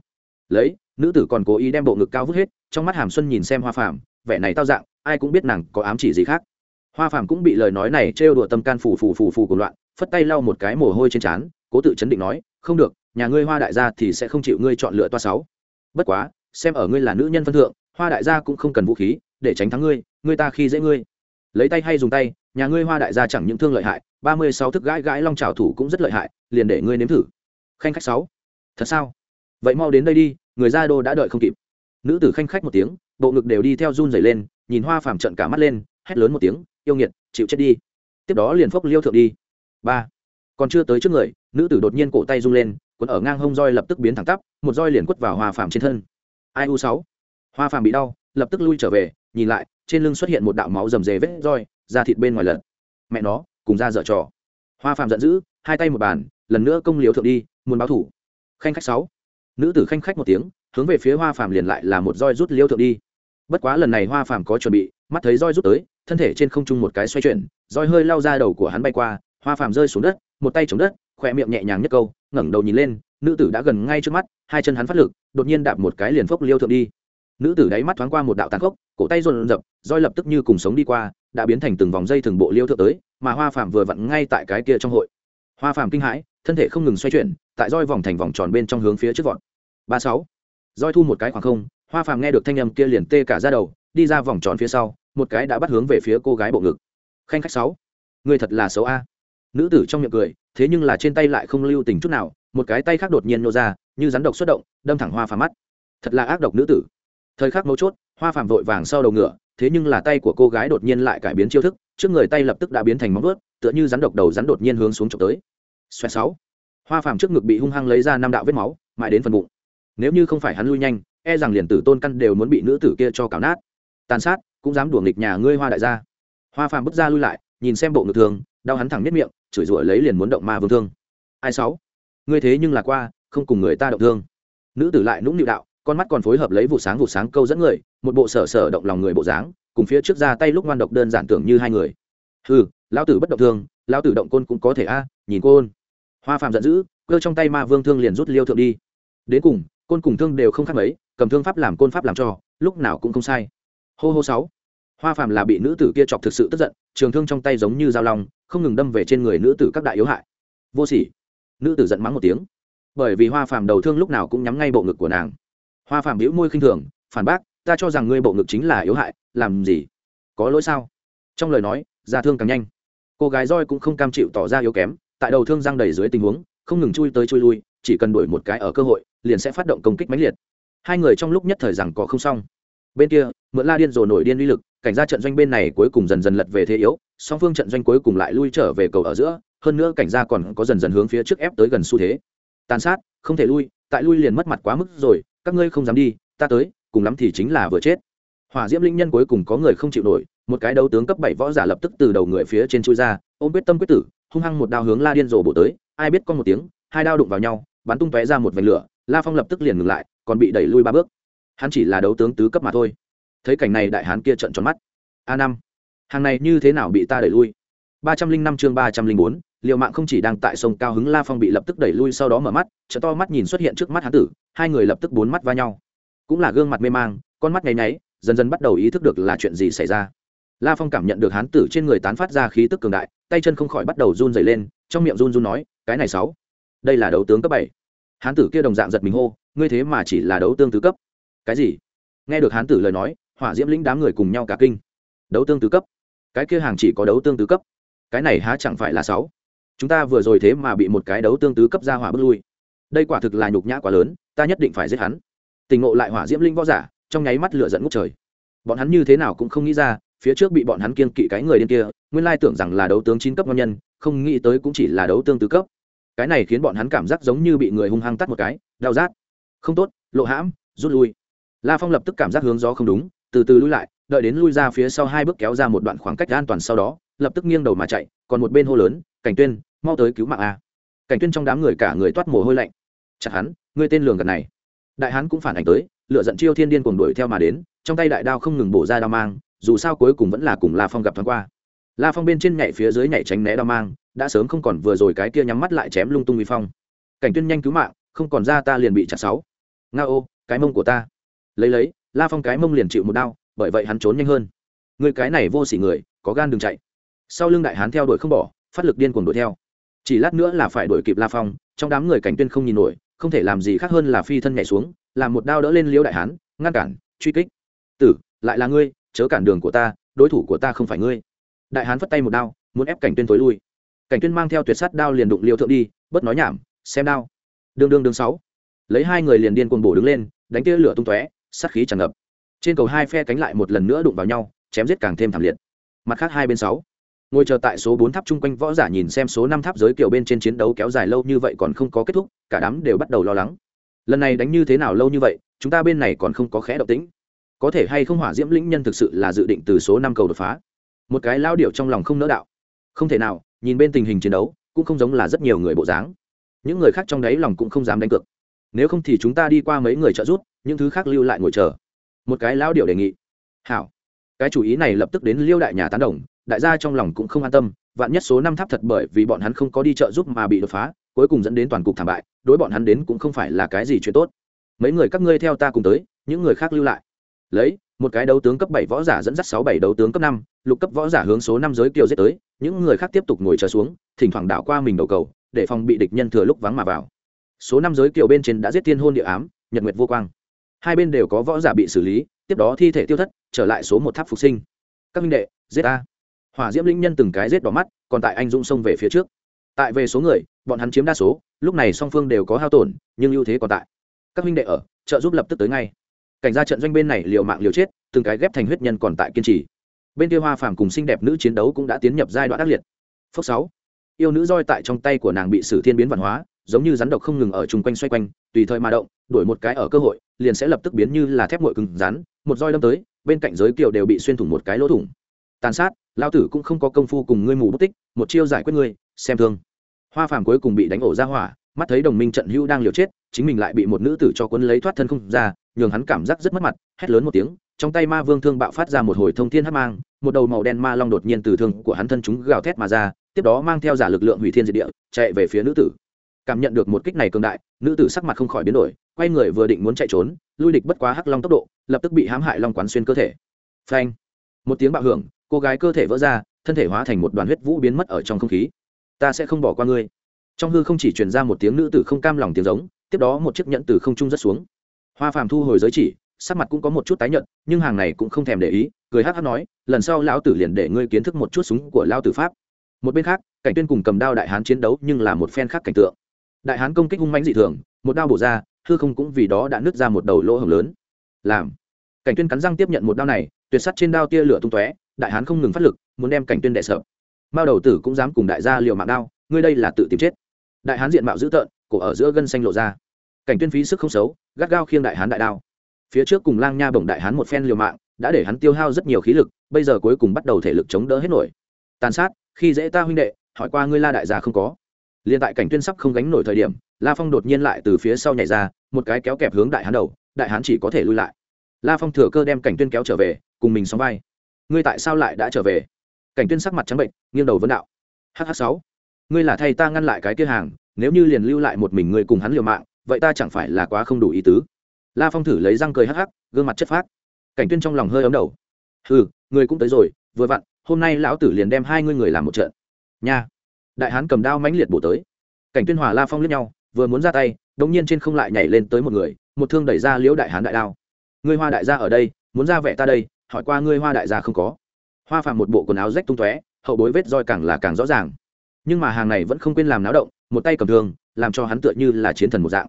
Lấy, nữ tử còn cố ý đem bộ ngực cao vút hết, trong mắt hàm xuân nhìn xem hoa phàm, vẻ này tao dạng, ai cũng biết nàng có ám chỉ gì khác. Hoa phàm cũng bị lời nói này trêu đùa tâm can phù phù phù phù của loạn, phất tay lau một cái mồ hôi trên trán, cố tự chấn định nói, không được, nhà ngươi hoa đại gia thì sẽ không chịu ngươi chọn lựa toa sáu. Bất quá, xem ở ngươi là nữ nhân phân thượng, hoa đại gia cũng không cần vũ khí, để tránh thắng ngươi ngươi ta khi dễ ngươi. Lấy tay hay dùng tay, nhà ngươi hoa đại gia chẳng những thương lợi hại, ba mươi sáu thức gãi gãi long trào thủ cũng rất lợi hại, liền để ngươi nếm thử khanh khách sáu. Thật sao? Vậy mau đến đây đi, người ra đô đã đợi không kịp. Nữ tử khanh khách một tiếng, bộ ngực đều đi theo run dày lên, nhìn hoa phàm trận cả mắt lên, hét lớn một tiếng, yêu nghiệt, chịu chết đi. Tiếp đó liền phốc liêu thượng đi. Ba. Còn chưa tới trước người, nữ tử đột nhiên cổ tay rung lên quấn ở ngang hông roi lập tức biến thẳng tắp, một roi liền quất vào hoa phàm trên thân. Ai u sáu. Hoa phàm bị đau, lập tức lui trở về, nhìn lại, trên lưng xuất hiện một đạo máu rầm rề vết roi, da thịt bên ngoài lật mẹ nó, cùng ra dở trò. Hoa phàm giận dữ, hai tay một bàn, lần nữa công liều thượng đi muốn báo thủ. Khanh khách sáu. Nữ tử khanh khách một tiếng, hướng về phía hoa phàm liền lại là một roi rút liêu thượng đi. Bất quá lần này hoa phàm có chuẩn bị, mắt thấy roi rút tới, thân thể trên không trung một cái xoay chuyển, roi hơi lao ra đầu của hắn bay qua, hoa phàm rơi xuống đất, một tay chống đất, khỏe miệng nhẹ nhàng nhất câu, ngẩng đầu nhìn lên, nữ tử đã gần ngay trước mắt, hai chân hắn phát lực, đột nhiên đạp một cái liền phốc liêu thượng đi. Nữ tử đáy mắt thoáng qua một đạo tàn khốc, cổ tay run rập, roi lập tức như cùng sống đi qua, đã biến thành từng vòng dây thường bộ liêu thượng tới, mà hoa phàm vừa vặn ngay tại cái kia trong hội. Hoa phàm kinh hãi, thân thể không ngừng xoay chuyển tại roi vòng thành vòng tròn bên trong hướng phía trước vọt. Ba sáu. Roi thu một cái khoảng không, hoa phàm nghe được thanh âm kia liền tê cả ra đầu, đi ra vòng tròn phía sau, một cái đã bắt hướng về phía cô gái bộ ngực. Khanh khách sáu. Người thật là xấu a. Nữ tử trong miệng cười, thế nhưng là trên tay lại không lưu tình chút nào, một cái tay khác đột nhiên nô ra, như rắn độc xuất động, đâm thẳng hoa phàm mắt. Thật là ác độc nữ tử. Thời khắc mấu chốt, hoa phàm vội vàng sau đầu ngựa, thế nhưng là tay của cô gái đột nhiên lại cải biến chiêu thức, trước người tay lập tức đã biến thành móng vuốt, tựa như rắn độc đầu rắn đột nhiên hướng xuống trộm tới. Xoẹt sáu hoa phàm trước ngực bị hung hăng lấy ra năm đạo vết máu, mãi đến phần bụng. Nếu như không phải hắn lui nhanh e rằng liền tử tôn căn đều muốn bị nữ tử kia cho cào nát. Tàn sát, cũng dám đuổi nghịch nhà ngươi hoa đại gia. Hoa phàm bước ra lui lại, nhìn xem bộ ngực thường đau hắn thẳng biết miệng, chửi rủa lấy liền muốn động ma vương thương. Ai sáu? Ngươi thế nhưng là qua, không cùng người ta động thương. Nữ tử lại nũng nịu đạo, con mắt còn phối hợp lấy vụ sáng vụ sáng câu dẫn người, một bộ sở sở động lòng người bộ dáng, cùng phía trước ra tay lúc ngoan độc đơn giản tưởng như hai người. Ừ lão tử bất động thương, lão tử động côn cũng có thể a, nhìn côn hoa Phạm giận dữ, cơ trong tay ma vương thương liền rút liêu thượng đi. Đến cùng, côn cùng thương đều không khác mấy, cầm thương pháp làm côn pháp làm cho lúc nào cũng không sai. Hô hô sáu. Hoa Phạm là bị nữ tử kia chọc thực sự tức giận, trường thương trong tay giống như dao long, không ngừng đâm về trên người nữ tử các đại yếu hại. Vô sỉ. Nữ tử giận mắng một tiếng. Bởi vì hoa Phạm đầu thương lúc nào cũng nhắm ngay bộ ngực của nàng. Hoa Phạm bĩu môi khinh thường, phản bác, ta cho rằng ngươi bộ ngực chính là yếu hại, làm gì? Có lỗi sao? Trong lời nói ra thương càng nhanh. Cô gái roi cũng không cam chịu tỏ ra yếu kém tại đầu thương giang đầy dưới tình huống, không ngừng chui tới chui lui, chỉ cần đổi một cái ở cơ hội, liền sẽ phát động công kích mãnh liệt. Hai người trong lúc nhất thời rằng có không xong. Bên kia, mượn la điên rồ nổi điên uy lực, cảnh ra trận doanh bên này cuối cùng dần dần lật về thế yếu, song phương trận doanh cuối cùng lại lui trở về cầu ở giữa, hơn nữa cảnh ra còn có dần dần hướng phía trước ép tới gần xu thế. Tàn sát, không thể lui, tại lui liền mất mặt quá mức rồi, các ngươi không dám đi, ta tới, cùng lắm thì chính là vừa chết. Hỏa diễm linh nhân cuối cùng có người không chịu nổi, một cái đấu tướng cấp bảy võ giả lập tức từ đầu người phía trên chui ra, ôm quyết tâm quyết tử hung hăng một đao hướng la điên rồ bổ tới, ai biết con một tiếng, hai đao đụng vào nhau, bắn tung tóe ra một vệt lửa, la phong lập tức liền ngừng lại, còn bị đẩy lui ba bước. Hắn chỉ là đấu tướng tứ cấp mà thôi. Thấy cảnh này đại hán kia trận tròn mắt. A năm, hàng này như thế nào bị ta đẩy lui? Ba trăm linh năm chương ba trăm linh bốn liệu mạng không chỉ đang tại sông cao hứng la phong bị lập tức đẩy lui sau đó mở mắt chợ to mắt nhìn xuất hiện trước mắt hán tử, hai người lập tức bốn mắt va nhau. Cũng là gương mặt mê mang, con mắt nháy nháy, dần dần bắt đầu ý thức được là chuyện gì xảy ra la phong cảm nhận được hán tử trên người tán phát ra khí tức cường đại, tay chân không khỏi bắt đầu run dày lên, trong miệng run run nói, cái này sáu, đây là đấu tướng cấp bảy. Hán tử kia đồng dạng giật mình hô, ngươi thế mà chỉ là đấu tương tứ cấp. Cái gì? Nghe được hán tử lời nói, hỏa diễm lĩnh đám người cùng nhau cả kinh. Đấu tương tứ cấp? Cái kia hàng chỉ có đấu tương tứ cấp? Cái này há chẳng phải là sáu? Chúng ta vừa rồi thế mà bị một cái đấu tương tứ cấp ra hỏa bước lui. Đây quả thực là nhục nhã quá lớn, ta nhất định phải giết hắn. Tình ngộ lại hỏa diễm linh võ giả, trong nháy mắt lửa dẫn ngút trời. Bọn hắn như thế nào cũng không nghĩ ra phía trước bị bọn hắn kiên kỵ cái người điên kia, nguyên lai tưởng rằng là đấu tướng chín cấp ngon nhân, không nghĩ tới cũng chỉ là đấu tương tứ cấp. Cái này khiến bọn hắn cảm giác giống như bị người hung hăng tắt một cái, đau rát. Không tốt, lộ hãm, rút lui. La phong lập tức cảm giác hướng gió không đúng, từ từ lui lại, đợi đến lui ra phía sau hai bước kéo ra một đoạn khoảng cách an toàn sau đó, lập tức nghiêng đầu mà chạy, còn một bên hô lớn, cảnh tuyên, mau tới cứu mạng a. Cảnh tuyên trong đám người cả người toát mồ hôi lạnh. Chặt hắn, ngươi tên lường gần này. Đại hán cũng phản ảnh tới lựa giận chiêu thiên điên cuồng đuổi theo mà đến, trong tay đại đao không ngừng bổ ra đao mang dù sao cuối cùng vẫn là cùng la phong gặp thoáng qua. La phong bên trên nhảy phía dưới nhảy tránh né đao mang, đã sớm không còn vừa rồi cái kia nhắm mắt lại chém lung tung uy phong. Cảnh tuyên nhanh cứu mạng, không còn ra ta liền bị chặt sáu. Nga ô, cái mông của ta. Lấy lấy, la phong cái mông liền chịu một đao, bởi vậy hắn trốn nhanh hơn. Người cái này vô sỉ người, có gan đừng chạy. Sau lưng đại hán theo đuổi không bỏ, phát lực điên cuồng đuổi theo. Chỉ lát nữa là phải đuổi kịp la phong, trong đám người cảnh tuyên không nhìn nổi, không thể làm gì khác hơn là phi thân nhảy xuống, làm một đao đỡ lên liễu đại hán, ngăn cản, truy kích. Tử, lại là ngươi chớ cản đường của ta, đối thủ của ta không phải ngươi. Đại hán phất tay một đao, muốn ép cảnh tuyên tối lui. Cảnh tuyên mang theo tuyệt sát đao liền đụng liêu thượng đi bất nói nhảm, xem đao. Đương đương đương sáu. Lấy hai người liền điên cuồng bổ đứng lên, đánh tia lửa tung tóe, sát khí tràn ngập. Trên cầu hai phe cánh lại một lần nữa đụng vào nhau, chém giết càng thêm thảm liệt. Mặt khác hai bên sáu. Ngồi chờ tại số bốn tháp chung quanh võ giả nhìn xem số năm tháp giới kiều bên trên chiến đấu kéo dài lâu như vậy còn không có kết thúc, cả đám đều bắt đầu lo lắng. Lần này đánh như thế nào lâu như vậy, chúng ta bên này còn không có khẽ động tĩnh có thể hay không hỏa diễm lĩnh nhân thực sự là dự định từ số năm cầu đột phá? Một cái lao điệu trong lòng không nỡ đạo. Không thể nào, nhìn bên tình hình chiến đấu, cũng không giống là rất nhiều người bộ dáng. Những người khác trong đấy lòng cũng không dám đánh cược. Nếu không thì chúng ta đi qua mấy người trợ giúp, những thứ khác lưu lại ngồi chờ. Một cái lao điệu đề nghị. Hảo. Cái chủ ý này lập tức đến liêu đại nhà tán đồng, đại gia trong lòng cũng không an tâm, vạn nhất số năm tháp thật bởi vì bọn hắn không có đi trợ giúp mà bị đột phá, cuối cùng dẫn đến toàn cục thảm bại, đối bọn hắn đến cũng không phải là cái gì chuyện tốt. Mấy người các ngươi theo ta cùng tới, những người khác lưu lại lấy, một cái đấu tướng cấp bảy võ giả dẫn dắt sáu bảy đấu tướng cấp năm, lục cấp võ giả hướng số năm giới kiều giết tới, những người khác tiếp tục ngồi chờ xuống, thỉnh thoảng đảo qua mình đầu cầu, để phòng bị địch nhân thừa lúc vắng mà vào. Số năm giới kiều bên trên đã giết tiên hôn địa ám, nhật nguyệt vô quang. Hai bên đều có võ giả bị xử lý, tiếp đó thi thể tiêu thất, trở lại số một tháp phục sinh. Các minh đệ, giết a hỏa diễm linh nhân từng cái giết đỏ mắt, còn tại anh dũng xông về phía trước. Tại về số người, bọn hắn chiếm đa số, lúc này song phương đều có hao tổn, nhưng ưu thế còn tại. Các minh đệ ở, trợ giúp lập tức tới ngay cảnh ra trận doanh bên này liều mạng liều chết, từng cái ghép thành huyết nhân còn tại kiên trì. Bên kia hoa phàm cùng xinh đẹp nữ chiến đấu cũng đã tiến nhập giai đoạn ác liệt. Phước sáu. Yêu nữ roi tại trong tay của nàng bị sử thiên biến văn hóa, giống như rắn độc không ngừng ở chung quanh xoay quanh, tùy thời mà động đuổi một cái ở cơ hội, liền sẽ lập tức biến như là thép ngội cứng rắn, một roi đâm tới, bên cạnh giới kiều đều bị xuyên thủng một cái lỗ thủng. Tàn sát lao tử cũng không có công phu cùng ngươi mù bút tích, một chiêu giải quyết ngươi, xem thương. Hoa phàm cuối cùng bị đánh ổ ra hỏa, mắt thấy đồng minh trận hữu đang liều chết, chính mình lại bị một nữ tử cho quân lấy thoát thân không ra nhường hắn cảm giác rất mất mặt, hét lớn một tiếng, trong tay ma vương thương bạo phát ra một hồi thông thiên hắc mang, một đầu màu đen ma long đột nhiên từ thương của hắn thân chúng gào thét mà ra, tiếp đó mang theo giả lực lượng hủy thiên diệt địa, chạy về phía nữ tử. Cảm nhận được một kích này cường đại, nữ tử sắc mặt không khỏi biến đổi, quay người vừa định muốn chạy trốn, lui địch bất quá hắc long tốc độ, lập tức bị hãm hại long quán xuyên cơ thể. Phanh! Một tiếng bạo hưởng, cô gái cơ thể vỡ ra, thân thể hóa thành một đoàn huyết vũ biến mất ở trong không khí. Ta sẽ không bỏ qua ngươi. Trong hư không chỉ truyền ra một tiếng nữ tử không cam lòng tiếng giống, tiếp đó một chiếc nhẫn từ không trung rất xuống hoa phàm thu hồi giới chỉ, sắc mặt cũng có một chút tái nhợt, nhưng hàng này cũng không thèm để ý, cười hát hát nói, lần sau lão tử liền để ngươi kiến thức một chút súng của lao tử pháp. Một bên khác, cảnh tuyên cùng cầm đao đại hán chiến đấu nhưng là một phen khác cảnh tượng. Đại hán công kích hung mãnh dị thường, một đao bổ ra, hư không cũng vì đó đã nứt ra một đầu lỗ hổng lớn. Làm. Cảnh tuyên cắn răng tiếp nhận một đao này, tuyệt sắt trên đao tia lửa tung tóe, đại hán không ngừng phát lực, muốn đem cảnh tuyên đệ sợ mao đầu tử cũng dám cùng đại gia liều mạng đao, ngươi đây là tự tìm chết. Đại hán diện mạo dữ tợn, cổ ở giữa gân xanh lộ ra cảnh tuyên phí sức không xấu, gắt gao khiêng đại hán đại đao. Phía trước cùng lang nha bổng đại hán một phen liều mạng, đã để hắn tiêu hao rất nhiều khí lực, bây giờ cuối cùng bắt đầu thể lực chống đỡ hết nổi. Tàn sát, khi dễ ta huynh đệ, hỏi qua ngươi la đại gia không có. Liên tại cảnh tuyên sắp không gánh nổi thời điểm, la phong đột nhiên lại từ phía sau nhảy ra, một cái kéo kẹp hướng đại hán đầu, đại hán chỉ có thể lui lại. La phong thừa cơ đem cảnh tuyên kéo trở về, cùng mình sóng vai. Ngươi tại sao lại đã trở về? Cảnh tuyên sắc mặt trắng bệnh, nghiêng đầu vấn đạo. Hh sáu, ngươi là thay ta ngăn lại cái kia hàng, nếu như liền lưu lại một mình ngươi cùng hắn liều mạng vậy ta chẳng phải là quá không đủ ý tứ. La phong thử lấy răng cười hắc hắc, gương mặt chất phác. Cảnh tuyên trong lòng hơi ấm đầu. Ừ người cũng tới rồi, vừa vặn, hôm nay lão tử liền đem hai ngươi người làm một trận. Nha. Đại hán cầm đao mãnh liệt bổ tới. Cảnh tuyên hòa la phong liếc nhau, vừa muốn ra tay, đống nhiên trên không lại nhảy lên tới một người, một thương đẩy ra liễu đại hán đại đao. Ngươi hoa đại gia ở đây, muốn ra vẻ ta đây, hỏi qua ngươi hoa đại gia không có. Hoa phạm một bộ quần áo rách tung tóe, hậu bối vết roi càng là càng rõ ràng. Nhưng mà hàng này vẫn không quên làm náo động, một tay cầm thương, làm cho hắn tựa như là chiến thần một dạng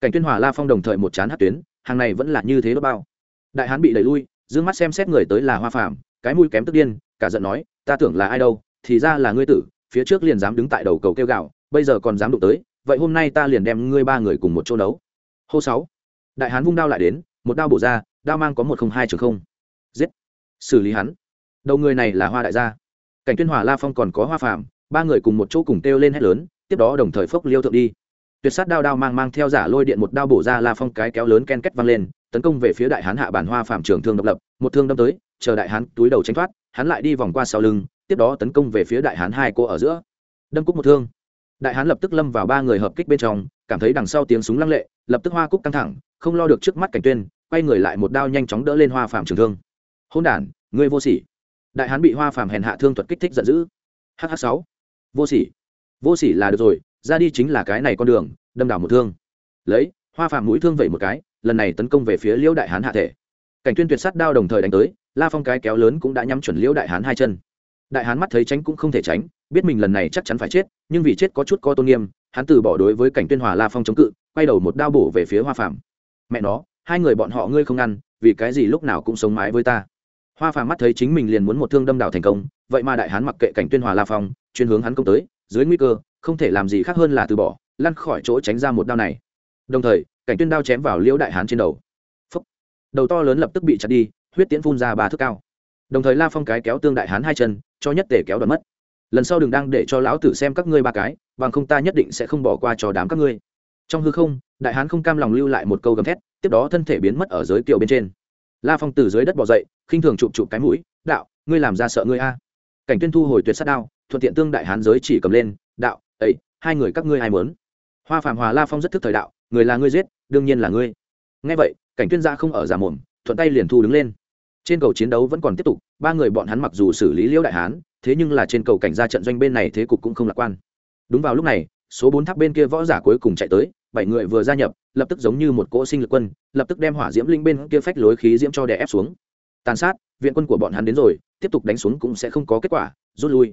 cảnh tuyên hòa la phong đồng thời một chán hát tuyến, hàng này vẫn là như thế đó bao. Đại hán bị đẩy lui, dương mắt xem xét người tới là hoa phạm cái mũi kém tức điên, cả giận nói, ta tưởng là ai đâu, thì ra là ngươi tử, phía trước liền dám đứng tại đầu cầu kêu gạo bây giờ còn dám đụng tới, vậy hôm nay ta liền đem ngươi ba người cùng một chỗ đấu. Hô sáu. Đại hán vung đao lại đến, một đao bổ ra, đao mang có một không hai trường không. Giết. Xử lý hắn. Đầu người này là hoa đại gia. Cảnh tuyên hòa la phong còn có hoa phàm, ba người cùng một chỗ cùng kêu lên hét lớn, tiếp đó đồng thời phốc liêu thượng đi tuyệt sát đao đao mang mang theo giả lôi điện một đao bổ ra la phong cái kéo lớn ken két văng lên, tấn công về phía đại hán hạ bản hoa phạm trường thương độc lập, một thương đâm tới, chờ đại hán túi đầu tránh thoát, hắn lại đi vòng qua sau lưng, tiếp đó tấn công về phía đại hán hai cô ở giữa. Đâm cúc một thương. Đại hán lập tức lâm vào ba người hợp kích bên trong, cảm thấy đằng sau tiếng súng lăng lệ, lập tức hoa cúc căng thẳng, không lo được trước mắt cảnh tuyên, quay người lại một đao nhanh chóng đỡ lên hoa phạm trường thương. Hôn đản, ngươi vô sỉ. Đại hán bị hoa phạm hèn hạ thương thuật kích thích giận dữ. Hh sáu. Vô sỉ. Vô sỉ là được rồi ra đi chính là cái này con đường đâm đảo một thương. Lấy hoa phàm mũi thương vẩy một cái lần này tấn công về phía liễu đại hán hạ thể. Cảnh tuyên tuyệt sát đao đồng thời đánh tới la phong cái kéo lớn cũng đã nhắm chuẩn liễu đại hán hai chân. Đại hán mắt thấy tránh cũng không thể tránh biết mình lần này chắc chắn phải chết nhưng vì chết có chút có tôn nghiêm hắn từ bỏ đối với cảnh tuyên hòa la phong chống cự quay đầu một đao bổ về phía hoa phàm. Mẹ nó hai người bọn họ ngươi không ăn, vì cái gì lúc nào cũng sống mái với ta? Hoa phàm mắt thấy chính mình liền muốn một thương đâm đảo thành công vậy mà đại hán mặc kệ cảnh tuyên hòa la phong chuyên hướng hắn công tới dưới nguy cơ không thể làm gì khác hơn là từ bỏ, lăn khỏi chỗ tránh ra một đao này. Đồng thời, cảnh tuyên đao chém vào liễu đại hán trên đầu. Phúc. đầu to lớn lập tức bị chặt đi, huyết tiễn phun ra ba thước cao. Đồng thời la phong cái kéo tương đại hán hai chân, cho nhất tể kéo đoạn mất. Lần sau đừng đang để cho lão tử xem các ngươi ba cái, bằng không ta nhất định sẽ không bỏ qua cho đám các ngươi. Trong hư không, đại hán không cam lòng lưu lại một câu gầm thét, tiếp đó thân thể biến mất ở dưới kiệu bên trên. La phong từ dưới đất bỏ dậy, khinh thường chụp chụp cái mũi, đạo, ngươi làm ra sợ ngươi a. Cảnh tuyên thu hồi tuyệt sát đao, thuận tiện tương đại hán giới chỉ cầm lên, đạo ấy hai người các ngươi ai muốn? Hoa phạm hòa la phong rất thức thời đạo, người là ngươi giết, đương nhiên là ngươi. Nghe vậy, cảnh tuyên gia không ở giả mồm, thuận tay liền thu đứng lên. Trên cầu chiến đấu vẫn còn tiếp tục, ba người bọn hắn mặc dù xử lý liễu đại hán, thế nhưng là trên cầu cảnh gia trận doanh bên này thế cục cũng không lạc quan. Đúng vào lúc này, số bốn tháp bên kia võ giả cuối cùng chạy tới, bảy người vừa gia nhập, lập tức giống như một cỗ sinh lực quân, lập tức đem hỏa diễm linh bên kia phách lối khí diễm cho đè ép xuống. Tàn sát, viện quân của bọn hắn đến rồi, tiếp tục đánh xuống cũng sẽ không có kết quả, rút lui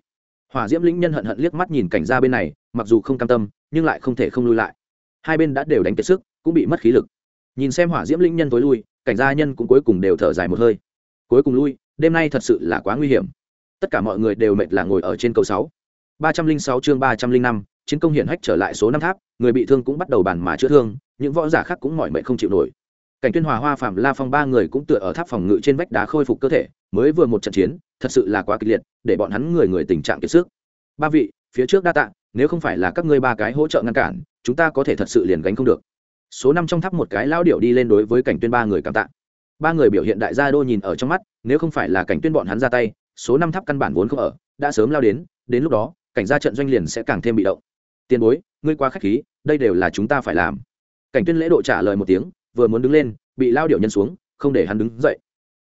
hỏa diễm linh nhân hận hận liếc mắt nhìn cảnh Ra bên này, mặc dù không cam tâm, nhưng lại không thể không lui lại. Hai bên đã đều đánh kiệt sức, cũng bị mất khí lực. Nhìn xem hỏa diễm linh nhân tối lui, cảnh gia nhân cũng cuối cùng đều thở dài một hơi. Cuối cùng lui, đêm nay thật sự là quá nguy hiểm. Tất cả mọi người đều mệt là ngồi ở trên cầu sáu. Ba trăm linh sáu chương ba trăm linh năm, chiến công hiển hách trở lại số năm tháp, người bị thương cũng bắt đầu bàn mà chữa thương, những võ giả khác cũng mỏi mệt không chịu nổi cảnh tuyên hòa hoa phạm la phong ba người cũng tựa ở tháp phòng ngự trên vách đá khôi phục cơ thể, mới vừa một trận chiến, thật sự là quá kịch liệt, để bọn hắn người người tình trạng kiệt sức. Ba vị, phía trước đa tạ, nếu không phải là các ngươi ba cái hỗ trợ ngăn cản, chúng ta có thể thật sự liền gánh không được. Số năm trong tháp một cái lao điệu đi lên đối với cảnh tuyên ba người cảm tạ. Ba người biểu hiện đại gia đô nhìn ở trong mắt, nếu không phải là cảnh tuyên bọn hắn ra tay, số năm tháp căn bản vốn không ở, đã sớm lao đến đến lúc đó, cảnh gia trận doanh liền sẽ càng thêm bị động. Tiền bối, ngươi quá khách khí, đây đều là chúng ta phải làm. Cảnh tuyên lễ độ trả lời một tiếng vừa muốn đứng lên, bị lao điệu nhân xuống, không để hắn đứng dậy.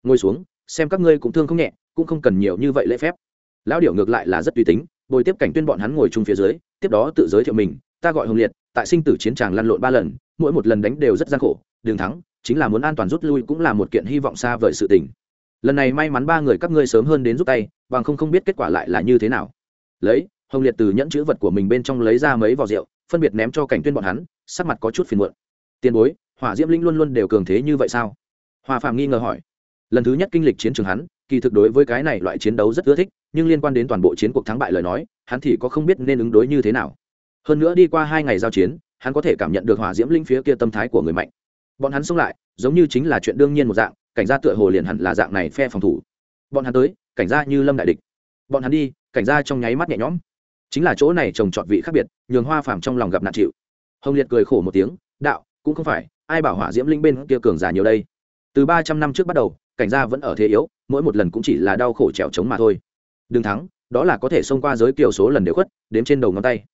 Ngồi xuống, xem các ngươi cũng thương không nhẹ, cũng không cần nhiều như vậy lễ phép. Lão điệu ngược lại là rất tùy tính, bồi tiếp cảnh tuyên bọn hắn ngồi chung phía dưới, tiếp đó tự giới thiệu mình, ta gọi hồng liệt, tại sinh tử chiến tràng lăn lộn ba lần, mỗi một lần đánh đều rất gian khổ, đường thắng, chính là muốn an toàn rút lui cũng là một kiện hy vọng xa vời sự tình. Lần này may mắn ba người các ngươi sớm hơn đến giúp tay, bằng không không biết kết quả lại là như thế nào. Lấy, hồng liệt từ nhẫn chữ vật của mình bên trong lấy ra mấy vò rượu, phân biệt ném cho cảnh tuyên bọn hắn, sắc mặt có chút phiền muộn. Tiền bối hỏa diễm linh luôn luôn đều cường thế như vậy sao? Hòa Phạm nghi ngờ hỏi. Lần thứ nhất kinh lịch chiến trường hắn, kỳ thực đối với cái này loại chiến đấu rất ưa thích, nhưng liên quan đến toàn bộ chiến cuộc thắng bại lời nói, hắn thì có không biết nên ứng đối như thế nào. Hơn nữa đi qua hai ngày giao chiến, hắn có thể cảm nhận được hỏa diễm linh phía kia tâm thái của người mạnh. Bọn hắn xông lại, giống như chính là chuyện đương nhiên một dạng, cảnh gia tựa hồ liền hẳn là dạng này phe phòng thủ. Bọn hắn tới, cảnh gia như lâm đại địch. Bọn hắn đi, cảnh gia trong nháy mắt nhẹ nhõm. Chính là chỗ này trồng trọt vị khác biệt, nhường hoa phàm trong lòng gặp nạn chịu. Hồng liệt cười khổ một tiếng, đạo, cũng không phải ai bảo hỏa diễm linh bên kia cường giả nhiều đây? Từ ba trăm năm trước bắt đầu, cảnh gia vẫn ở thế yếu, mỗi một lần cũng chỉ là đau khổ trèo trống mà thôi. Đừng thắng, đó là có thể xông qua giới kiều số lần đều khuất, đếm trên đầu ngón tay.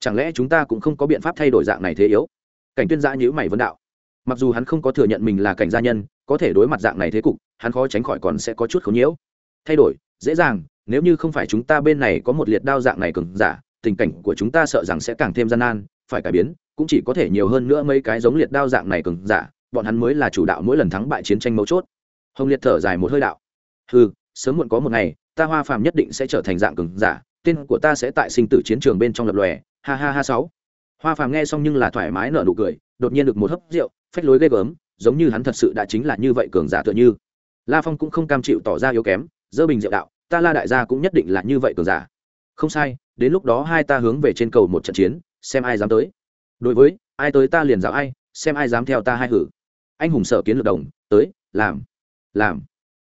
Chẳng lẽ chúng ta cũng không có biện pháp thay đổi dạng này thế yếu? Cảnh tuyên giã nhữ mày vấn đạo. Mặc dù hắn không có thừa nhận mình là cảnh gia nhân, có thể đối mặt dạng này thế cục, hắn khó tránh khỏi còn sẽ có chút khốn nhiễu. Thay đổi, dễ dàng, nếu như không phải chúng ta bên này có một liệt đao dạng này cường giả, tình cảnh của chúng ta sợ rằng sẽ càng thêm gian nan, phải cải biến cũng chỉ có thể nhiều hơn nữa mấy cái giống liệt đao dạng này cường giả, bọn hắn mới là chủ đạo mỗi lần thắng bại chiến tranh mấu chốt. Hồng liệt thở dài một hơi đạo. Ừ sớm muộn có một ngày, ta hoa phàm nhất định sẽ trở thành dạng cường giả, tên của ta sẽ tại sinh tử chiến trường bên trong lập lòe, ha ha ha sáu. Hoa phàm nghe xong nhưng là thoải mái nở nụ cười, đột nhiên được một hớp rượu, phách lối ghê gớm, giống như hắn thật sự đã chính là như vậy cường giả tựa như. La phong cũng không cam chịu tỏ ra yếu kém, dơ bình rượu đạo, ta la đại gia cũng nhất định là như vậy cường giả. Không sai, đến lúc đó hai ta hướng về trên cầu một trận chiến, xem ai dám tới đối với, ai tới ta liền dạo ai, xem ai dám theo ta hai hử. Anh hùng sở kiến lược đồng, tới, làm làm.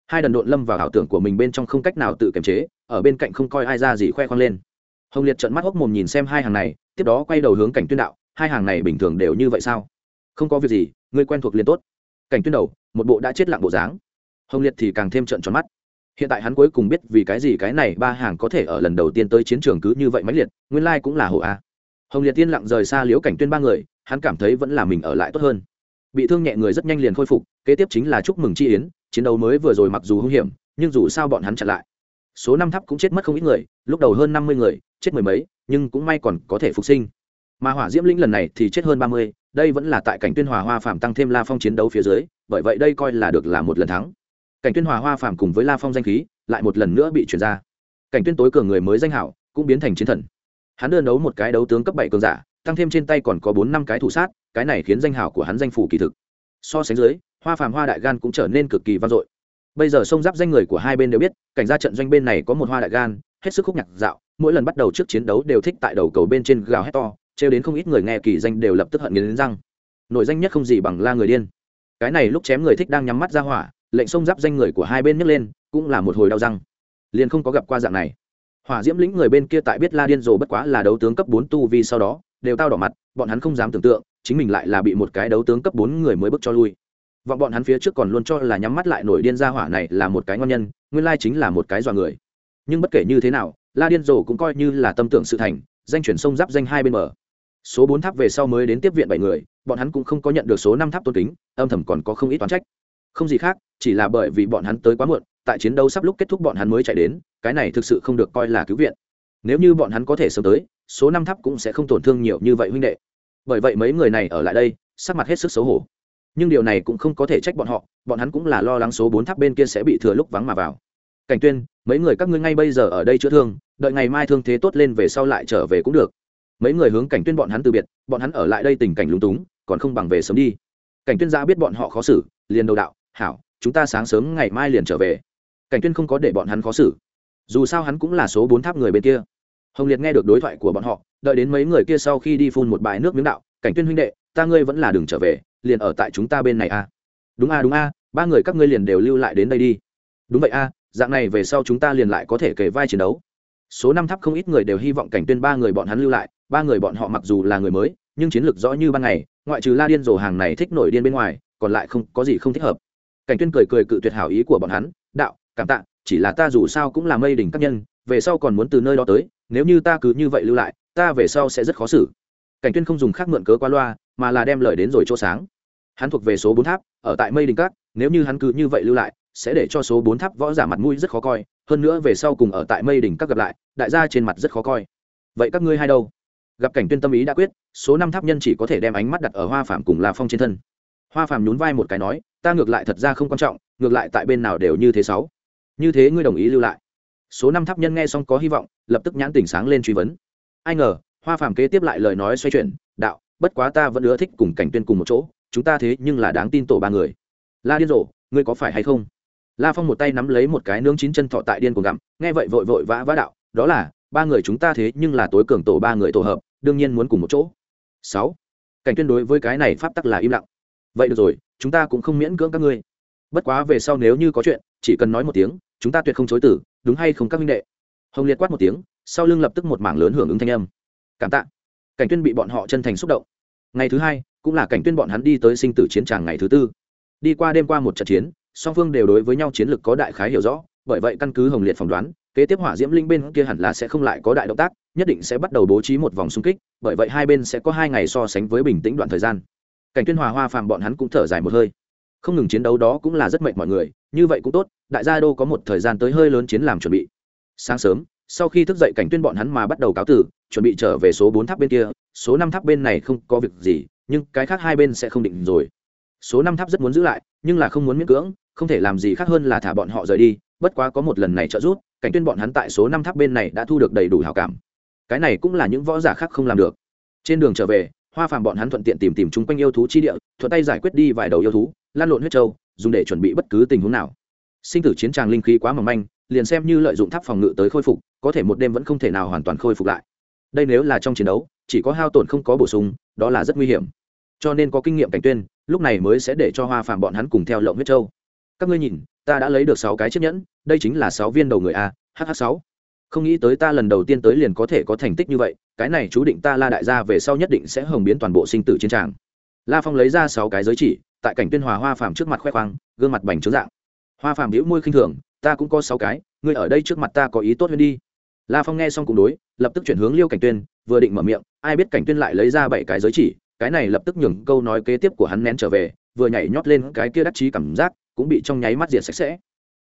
Hai đần độn lâm vào ảo tưởng của mình bên trong không cách nào tự kiềm chế, ở bên cạnh không coi ai ra gì khoe khoang lên. Hồng liệt trợn mắt hốc mồm nhìn xem hai hàng này, tiếp đó quay đầu hướng cảnh tuyên đạo, hai hàng này bình thường đều như vậy sao? Không có việc gì ngươi quen thuộc liền tốt. Cảnh tuyên đầu, một bộ đã chết lặng bộ dáng. Hồng liệt thì càng thêm trợn tròn mắt. Hiện tại hắn cuối cùng biết vì cái gì cái này ba hàng có thể ở lần đầu tiên tới chiến trường cứ như vậy mãnh liệt, nguyên lai cũng là hổ a hồng liệt tiên lặng rời xa liễu cảnh tuyên ba người, hắn cảm thấy vẫn là mình ở lại tốt hơn. Bị thương nhẹ người rất nhanh liền khôi phục, kế tiếp chính là chúc mừng chi yến, chiến đấu mới vừa rồi mặc dù hung hiểm, nhưng dù sao bọn hắn chặn lại. Số năm tháp cũng chết mất không ít người, lúc đầu hơn năm mươi người, chết mười mấy, nhưng cũng may còn có thể phục sinh. Mà hỏa diễm lĩnh lần này thì chết hơn ba mươi, đây vẫn là tại cảnh tuyên hòa hoa phạm tăng thêm la phong chiến đấu phía dưới, bởi vậy đây coi là được là một lần thắng. Cảnh tuyên hòa hoa phạm cùng với la phong danh khí, lại một lần nữa bị chuyển ra. Cảnh tuyên tối cường người mới danh hảo, cũng biến thành chiến thần hắn đơn đấu một cái đấu tướng cấp bảy cường giả, tăng thêm trên tay còn có bốn năm cái thủ sát, cái này khiến danh hào của hắn danh phủ kỳ thực. So sánh dưới, hoa phàm hoa đại gan cũng trở nên cực kỳ vang dội. Bây giờ sông giáp danh người của hai bên đều biết, cảnh gia trận doanh bên này có một hoa đại gan, hết sức khúc nhạc dạo, mỗi lần bắt đầu trước chiến đấu đều thích tại đầu cầu bên trên gào hét to, trêu đến không ít người nghe kỳ danh đều lập tức hận nghiến răng. Nội danh nhất không gì bằng la người điên. Cái này lúc chém người thích đang nhắm mắt ra hỏa, lệnh sông giáp danh người của hai bên nhấc lên, cũng là một hồi đau răng. Liền không có gặp qua dạng này hỏa diễm lĩnh người bên kia tại biết la điên rồ bất quá là đấu tướng cấp bốn tu vi sau đó, đều tao đỏ mặt, bọn hắn không dám tưởng tượng, chính mình lại là bị một cái đấu tướng cấp bốn người mới bước cho lui. Vọng bọn hắn phía trước còn luôn cho là nhắm mắt lại nổi điên ra hỏa này là một cái ngon nhân, nguyên lai chính là một cái dọa người. Nhưng bất kể như thế nào, la điên rồ cũng coi như là tâm tưởng sự thành, danh chuyển sông giáp danh hai bên mở số bốn tháp về sau mới đến tiếp viện bảy người, bọn hắn cũng không có nhận được số năm tháp tôn kính, âm thầm còn có không ít toán trách không gì khác, chỉ là bởi vì bọn hắn tới quá muộn, tại chiến đấu sắp lúc kết thúc bọn hắn mới chạy đến, cái này thực sự không được coi là cứu viện. Nếu như bọn hắn có thể sớm tới, số năm tháp cũng sẽ không tổn thương nhiều như vậy huynh đệ. Bởi vậy mấy người này ở lại đây, sắc mặt hết sức xấu hổ. Nhưng điều này cũng không có thể trách bọn họ, bọn hắn cũng là lo lắng số bốn tháp bên kia sẽ bị thừa lúc vắng mà vào. Cảnh tuyên, mấy người các ngươi ngay bây giờ ở đây chữa thương, đợi ngày mai thương thế tốt lên về sau lại trở về cũng được. Mấy người hướng cảnh tuyên bọn hắn từ biệt, bọn hắn ở lại đây tình cảnh lúng túng, còn không bằng về sớm đi. Cảnh tuyên gia biết bọn họ khó xử, liền đầu đạo hảo, chúng ta sáng sớm ngày mai liền trở về. Cảnh tuyên không có để bọn hắn khó xử. Dù sao hắn cũng là số bốn tháp người bên kia. Hồng liệt nghe được đối thoại của bọn họ, đợi đến mấy người kia sau khi đi phun một bãi nước miếng đạo, cảnh tuyên huynh đệ, ta ngươi vẫn là đừng trở về, liền ở tại chúng ta bên này a à. đúng a đúng a, ba người các ngươi liền đều lưu lại đến đây đi. Đúng vậy a, dạng này về sau chúng ta liền lại có thể kể vai chiến đấu. Số năm tháp không ít người đều hy vọng cảnh tuyên ba người bọn hắn lưu lại, ba người bọn họ mặc dù là người mới, nhưng chiến lược rõ như ban ngày, ngoại trừ la điên rồ hàng này thích nổi điên bên ngoài, còn lại không có gì không thích hợp cảnh tuyên cười cười cự tuyệt hảo ý của bọn hắn, đạo, cảm tạ, chỉ là ta dù sao cũng là mây đỉnh các nhân, về sau còn muốn từ nơi đó tới, nếu như ta cứ như vậy lưu lại, ta về sau sẽ rất khó xử. Cảnh tuyên không dùng khác mượn cớ qua loa, mà là đem lời đến rồi chỗ sáng. Hắn thuộc về số bốn tháp, ở tại mây đình các, nếu như hắn cứ như vậy lưu lại, sẽ để cho số bốn tháp võ giả mặt mũi rất khó coi, hơn nữa về sau cùng ở tại mây đỉnh các gặp lại, đại gia trên mặt rất khó coi. Vậy các ngươi hai đâu? Gặp cảnh tuyên tâm ý đã quyết, số năm tháp nhân chỉ có thể đem ánh mắt đặt ở hoa phạm cùng la phong trên thân hoa phạm nhún vai một cái nói, ta ngược lại thật ra không quan trọng, ngược lại tại bên nào đều như thế sáu. Như thế ngươi đồng ý lưu lại. Số năm tháp nhân nghe xong có hy vọng, lập tức nhãn tỉnh sáng lên truy vấn. Ai ngờ, hoa phàm kế tiếp lại lời nói xoay chuyển, đạo, bất quá ta vẫn ưa thích cùng cảnh tuyên cùng một chỗ, chúng ta thế nhưng là đáng tin tổ ba người. La điên rồ, ngươi có phải hay không? La phong một tay nắm lấy một cái nướng chín chân thọ tại điên cuồng gặm, nghe vậy vội vội vã vã đạo, đó là, ba người chúng ta thế nhưng là tối cường tổ ba người tổ hợp, đương nhiên muốn cùng một chỗ. Sáu. Cảnh tuyên đối với cái này pháp tắc là im lặng vậy được rồi, chúng ta cũng không miễn cưỡng các ngươi. Bất quá về sau nếu như có chuyện, chỉ cần nói một tiếng, chúng ta tuyệt không chối tử đúng hay không các minh đệ? Hồng liệt quát một tiếng, sau lưng lập tức một mảng lớn hưởng ứng thanh âm. Cảm tạ. Cảnh tuyên bị bọn họ chân thành xúc động. Ngày thứ hai, cũng là cảnh tuyên bọn hắn đi tới sinh tử chiến tràng ngày thứ tư. Đi qua đêm qua một trận chiến, song phương đều đối với nhau chiến lược có đại khái hiểu rõ, bởi vậy căn cứ hồng liệt phỏng đoán, kế tiếp hỏa diễm linh bên kia hẳn là sẽ không lại có đại động tác, nhất định sẽ bắt đầu bố trí một vòng xung kích, bởi vậy hai bên sẽ có hai ngày so sánh với bình tĩnh đoạn thời gian cảnh tuyên hòa hoa phàm bọn hắn cũng thở dài một hơi. Không ngừng chiến đấu đó cũng là rất mệt mọi người, như vậy cũng tốt, đại gia đô có một thời gian tới hơi lớn chiến làm chuẩn bị. Sáng sớm, sau khi thức dậy cảnh tuyên bọn hắn mà bắt đầu cáo tử, chuẩn bị trở về số bốn tháp bên kia, số năm tháp bên này không có việc gì, nhưng cái khác hai bên sẽ không định rồi. Số năm tháp rất muốn giữ lại, nhưng là không muốn miễn cưỡng, không thể làm gì khác hơn là thả bọn họ rời đi, bất quá có một lần này trợ giúp, cảnh tuyên bọn hắn tại số năm tháp bên này đã thu được đầy đủ hảo cảm. Cái này cũng là những võ giả khác không làm được. Trên đường trở về hoa phàm bọn hắn thuận tiện tìm tìm chung quanh yêu thú chi địa, thuận tay giải quyết đi vài đầu yêu thú lan lộn huyết châu, dùng để chuẩn bị bất cứ tình huống nào. Sinh tử chiến tràng linh khí quá mỏng manh, liền xem như lợi dụng tháp phòng ngự tới khôi phục, có thể một đêm vẫn không thể nào hoàn toàn khôi phục lại. Đây nếu là trong chiến đấu, chỉ có hao tổn không có bổ sung, đó là rất nguy hiểm. Cho nên có kinh nghiệm cảnh tuyên, lúc này mới sẽ để cho hoa phàm bọn hắn cùng theo lộng huyết châu. Các ngươi nhìn, ta đã lấy được sáu cái chiếc nhẫn, đây chính là sáu viên đầu người a hh sáu không nghĩ tới ta lần đầu tiên tới liền có thể có thành tích như vậy, cái này chú định ta la đại gia về sau nhất định sẽ hồng biến toàn bộ sinh tử chiến tràng. La phong lấy ra sáu cái giới chỉ, tại cảnh tuyên hòa hoa phàm trước mặt khoe khoang, gương mặt bành trướng dạng. Hoa phàm hữu môi khinh thường, ta cũng có sáu cái, ngươi ở đây trước mặt ta có ý tốt hơn đi. La phong nghe xong cùng đối, lập tức chuyển hướng liêu cảnh tuyên, vừa định mở miệng, ai biết cảnh tuyên lại lấy ra bảy cái giới chỉ, cái này lập tức nhường câu nói kế tiếp của hắn nén trở về, vừa nhảy nhót lên cái kia đắc chí cảm giác, cũng bị trong nháy mắt diệt sạch sẽ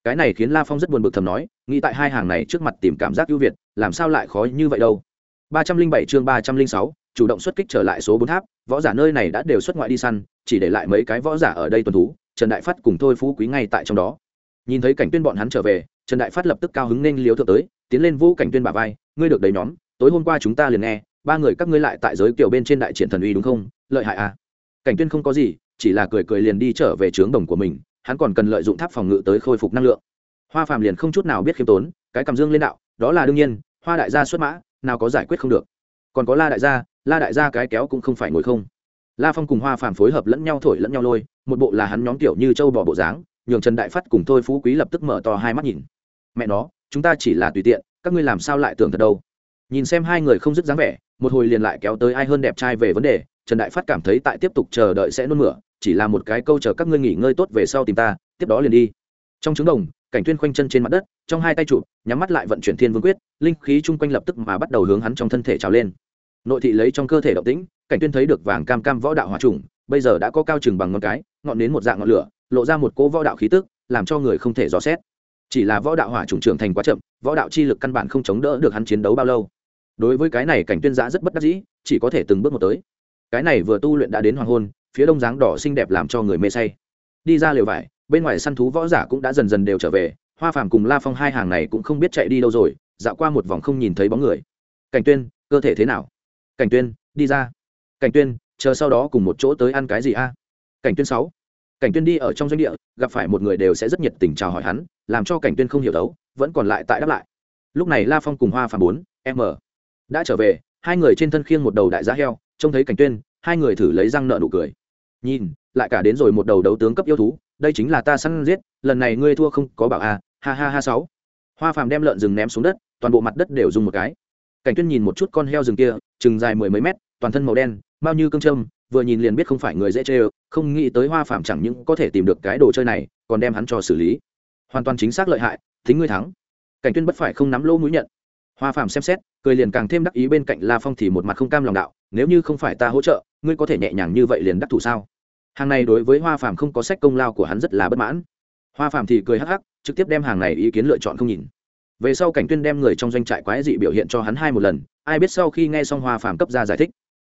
cái này khiến la phong rất buồn bực thầm nói, nghĩ tại hai hàng này trước mặt tìm cảm giác ưu việt, làm sao lại khó như vậy đâu. Ba trăm linh bảy chương ba trăm linh sáu, chủ động xuất kích trở lại số bốn tháp, võ giả nơi này đã đều xuất ngoại đi săn, chỉ để lại mấy cái võ giả ở đây tuần thú, trần đại phát cùng thôi phú quý ngay tại trong đó. Nhìn thấy cảnh tuyên bọn hắn trở về, trần đại phát lập tức cao hứng nên liếu thượng tới, tiến lên vũ cảnh tuyên bà vai, ngươi được đầy nhóm, tối hôm qua chúng ta liền nghe, ba người các ngươi lại tại giới kiểu bên trên đại triển thần uy đúng không? Lợi hại à? Cảnh tuyên không có gì, chỉ là cười cười liền đi trở về trướng đồng của mình hắn còn cần lợi dụng tháp phòng ngự tới khôi phục năng lượng. Hoa phàm liền không chút nào biết khiêm tốn, cái cầm dương lên đạo, đó là đương nhiên, hoa đại gia xuất mã, nào có giải quyết không được. Còn có la đại gia, la đại gia cái kéo cũng không phải ngồi không. La phong cùng hoa phàm phối hợp lẫn nhau thổi lẫn nhau lôi, một bộ là hắn nhóm tiểu như châu bò bộ dáng, nhường trần đại phát cùng thôi phú quý lập tức mở to hai mắt nhìn. Mẹ nó, chúng ta chỉ là tùy tiện, các ngươi làm sao lại tưởng thật đâu? Nhìn xem hai người không dứt dáng vẻ, một hồi liền lại kéo tới ai hơn đẹp trai về vấn đề, trần đại phát cảm thấy tại tiếp tục chờ đợi sẽ nôn mửa chỉ là một cái câu chờ các ngươi nghỉ ngơi tốt về sau tìm ta, tiếp đó liền đi. Trong trứng đồng, cảnh tuyên khoanh chân trên mặt đất, trong hai tay chụp, nhắm mắt lại vận chuyển thiên vương quyết, linh khí chung quanh lập tức mà bắt đầu hướng hắn trong thân thể trào lên. Nội thị lấy trong cơ thể động tĩnh, cảnh tuyên thấy được vàng cam cam võ đạo hỏa trùng, bây giờ đã có cao chừng bằng ngón cái, ngọn đến một dạng ngọn lửa, lộ ra một cỗ võ đạo khí tức, làm cho người không thể dò xét. Chỉ là võ đạo hỏa trùng trưởng thành quá chậm, võ đạo chi lực căn bản không chống đỡ được hắn chiến đấu bao lâu. Đối với cái này cảnh tuyên giã rất bất đắc dĩ, chỉ có thể từng bước một tới. Cái này vừa tu luyện đã đến hoàng hôn phía đông dáng đỏ xinh đẹp làm cho người mê say. Đi ra lều vải, bên ngoài săn thú võ giả cũng đã dần dần đều trở về, hoa phàm cùng la phong hai hàng này cũng không biết chạy đi đâu rồi, dạo qua một vòng không nhìn thấy bóng người. Cảnh tuyên, cơ thể thế nào? Cảnh tuyên, đi ra. Cảnh tuyên, chờ sau đó cùng một chỗ tới ăn cái gì a? Cảnh tuyên sáu. Cảnh tuyên đi ở trong doanh địa, gặp phải một người đều sẽ rất nhiệt tình chào hỏi hắn, làm cho cảnh tuyên không hiểu đấu, vẫn còn lại tại đáp lại. Lúc này la phong cùng hoa phàm bốn, m, đã trở về, hai người trên thân khiêng một đầu đại giá heo, trông thấy cảnh tuyên, hai người thử lấy răng nợ nụ cười nhìn, lại cả đến rồi một đầu đấu tướng cấp yêu thú, đây chính là ta săn giết, lần này ngươi thua không có bảo a, ha ha ha sáu. Hoa phàm đem lợn rừng ném xuống đất, toàn bộ mặt đất đều dùng một cái. Cảnh tuyên nhìn một chút con heo rừng kia, chừng dài mười mấy mét, toàn thân màu đen bao như cương trâm vừa nhìn liền biết không phải người dễ chơi. không nghĩ tới hoa phạm chẳng những có thể tìm được cái đồ chơi này, còn đem hắn cho xử lý. Hoàn toàn chính xác lợi hại, thính ngươi thắng. Cảnh tuyên bất phải không nắm lỗ mũi nhận. Hoa phạm xem xét, cười liền càng thêm đắc ý bên cạnh la phong thì một mặt không cam lòng đạo, nếu như không phải ta hỗ trợ, ngươi có thể nhẹ nhàng như vậy liền đắc thủ sao? Hàng này đối với hoa phạm không có sách công lao của hắn rất là bất mãn. Hoa phạm thì cười hắc hắc, trực tiếp đem hàng này ý kiến lựa chọn không nhìn. Về sau cảnh tuyên đem người trong doanh trại quái dị biểu hiện cho hắn hai một lần, ai biết sau khi nghe xong hoa phạm cấp ra giải thích.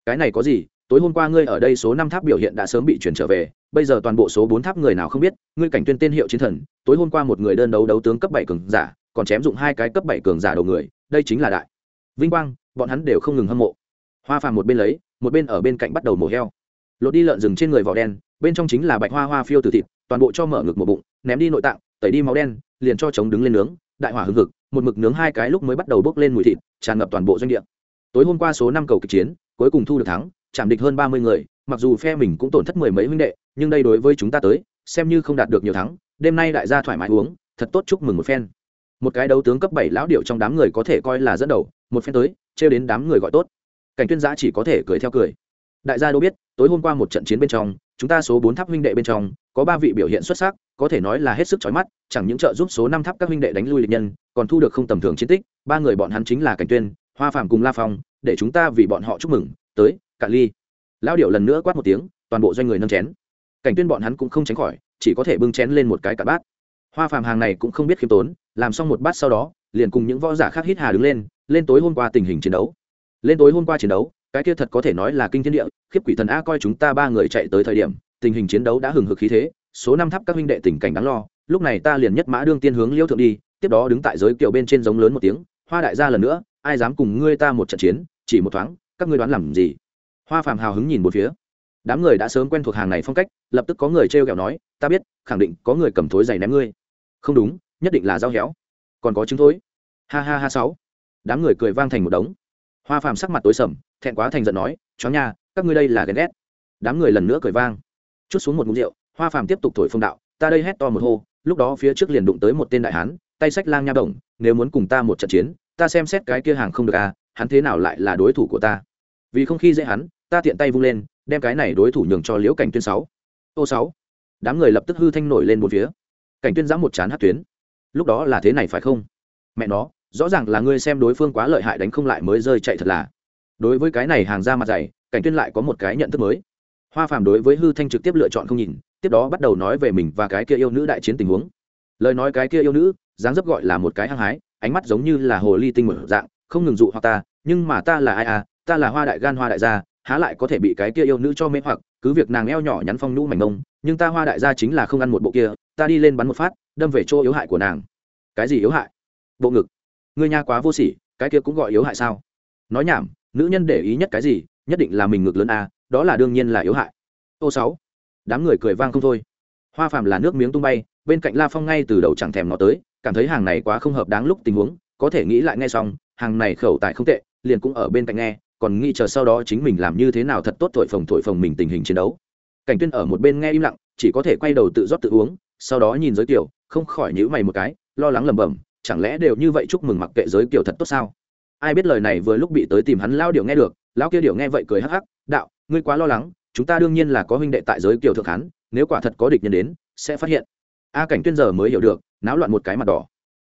Cái này có gì? Tối hôm qua ngươi ở đây số năm tháp biểu hiện đã sớm bị chuyển trở về, bây giờ toàn bộ số bốn tháp người nào không biết, ngươi cảnh tuyên tên hiệu chiến thần, tối hôm qua một người đơn đấu đấu tướng cấp bảy cường giả, còn chém dụng hai cái cấp bảy cường giả đầu người, đây chính là đại. Vinh quang, bọn hắn đều không ngừng hâm mộ. Hoa phàm một bên lấy, một bên ở bên cạnh bắt đầu mổ heo lột đi lợn rừng trên người vỏ đen, bên trong chính là bạch hoa hoa phiêu từ thịt, toàn bộ cho mở ngực một bụng, ném đi nội tạng, tẩy đi máu đen, liền cho chống đứng lên nướng, đại hỏa hưng hực, một mực nướng hai cái lúc mới bắt đầu bốc lên mùi thịt, tràn ngập toàn bộ doanh địa. Tối hôm qua số năm cầu kịch chiến, cuối cùng thu được thắng, chạm địch hơn ba mươi người, mặc dù phe mình cũng tổn thất mười mấy huynh đệ, nhưng đây đối với chúng ta tới, xem như không đạt được nhiều thắng, đêm nay đại gia thoải mái uống, thật tốt chúc mừng một phen. Một cái đấu tướng cấp bảy lão điệu trong đám người có thể coi là dẫn đầu, một phen tới, trêu đến đám người gọi tốt. Cảnh tuyên giã chỉ có thể cười theo cười. Đại gia đâu biết tối hôm qua một trận chiến bên trong, chúng ta số bốn tháp huynh đệ bên trong, có ba vị biểu hiện xuất sắc, có thể nói là hết sức chói mắt, chẳng những trợ giúp số năm tháp các huynh đệ đánh lui địch nhân, còn thu được không tầm thường chiến tích, ba người bọn hắn chính là cảnh tuyên, hoa phàm cùng la phong, để chúng ta vì bọn họ chúc mừng, tới cả ly. Lao điệu lần nữa quát một tiếng, toàn bộ doanh người nâng chén. Cảnh tuyên bọn hắn cũng không tránh khỏi, chỉ có thể bưng chén lên một cái cả bát. Hoa phàm hàng này cũng không biết khiêm tốn, làm xong một bát sau đó, liền cùng những võ giả khác hít hà đứng lên lên tối hôm qua tình hình chiến đấu. Lên tối hôm qua chiến đấu cái kia thật có thể nói là kinh thiên địa, khiếp quỷ thần a coi chúng ta ba người chạy tới thời điểm, tình hình chiến đấu đã hừng hực khí thế, số năm tháp các huynh đệ tình cảnh đáng lo, lúc này ta liền nhất mã đương tiên hướng liêu thượng đi, tiếp đó đứng tại giới kiều bên trên giống lớn một tiếng, hoa đại gia lần nữa, ai dám cùng ngươi ta một trận chiến, chỉ một thoáng, các ngươi đoán làm gì? Hoa phàm hào hứng nhìn một phía. Đám người đã sớm quen thuộc hàng này phong cách, lập tức có người t r kẹo nói, ta biết, khẳng định có người cầm thối giày ném ngươi. Không đúng, nhất định là dao héo. Còn có chứng thối. Ha ha ha, sáu. Đám người cười vang thành một đống. Hoa phàm sắc mặt tối sầm thẹn quá thành giận nói, chó nha, các ngươi đây là ghen ghét. Đám người lần nữa cười vang. Chút xuống một mục rượu, hoa phàm tiếp tục thổi phong đạo, ta đây hét to một hô, lúc đó phía trước liền đụng tới một tên đại hán, tay sách lang nha động nếu muốn cùng ta một trận chiến, ta xem xét cái kia hàng không được à hắn thế nào lại là đối thủ của ta? Vì không khi dễ hắn, ta tiện tay vung lên, đem cái này đối thủ nhường cho liễu cảnh tuyên sáu. Ô sáu. Đám người lập tức hư thanh nổi lên một phía. Cảnh tuyên giã một chán hát tuyến. Lúc đó là thế này phải không? Mẹ nó, rõ ràng là ngươi xem đối phương quá lợi hại đánh không lại mới rơi chạy thật là đối với cái này hàng ra mặt dày, cảnh tuyên lại có một cái nhận thức mới. Hoa phàm đối với hư thanh trực tiếp lựa chọn không nhìn, tiếp đó bắt đầu nói về mình và cái kia yêu nữ đại chiến tình huống. Lời nói cái kia yêu nữ, dáng dấp gọi là một cái hăng hái, ánh mắt giống như là hồ ly tinh mở dạng, không ngừng dụ hoặc ta, nhưng mà ta là ai à ta là hoa đại gan hoa đại gia, há lại có thể bị cái kia yêu nữ cho mê hoặc, cứ việc nàng eo nhỏ nhắn phong nhũ mảnh mông, nhưng ta hoa đại gia chính là không ăn một bộ kia, ta đi lên bắn một phát, đâm về chỗ yếu hại của nàng. Cái gì yếu hại? Bộ ngực. Ngươi nha quá vô sỉ, cái kia cũng gọi yếu hại sao? Nói nhảm nữ nhân để ý nhất cái gì nhất định là mình ngược lớn a à, đó là đương nhiên là yếu hại. Ô sáu đám người cười vang không thôi. Hoa phàm là nước miếng tung bay bên cạnh la phong ngay từ đầu chẳng thèm nó tới cảm thấy hàng này quá không hợp đáng lúc tình huống có thể nghĩ lại nghe xong hàng này khẩu tài không tệ liền cũng ở bên cạnh nghe còn nghĩ chờ sau đó chính mình làm như thế nào thật tốt thổi phồng thổi phồng mình tình hình chiến đấu. Cảnh tuyên ở một bên nghe im lặng chỉ có thể quay đầu tự rót tự uống sau đó nhìn giới tiểu không khỏi nhíu mày một cái lo lắng lẩm bẩm chẳng lẽ đều như vậy chúc mừng mặc kệ giới tiểu thật tốt sao? Ai biết lời này vừa lúc bị tới tìm hắn lao điệu nghe được, lão kia điệu nghe vậy cười hắc hắc, đạo, ngươi quá lo lắng, chúng ta đương nhiên là có huynh đệ tại giới Kiều thượng hán nếu quả thật có địch nhân đến, sẽ phát hiện. A cảnh tuyên giờ mới hiểu được, náo loạn một cái mặt đỏ.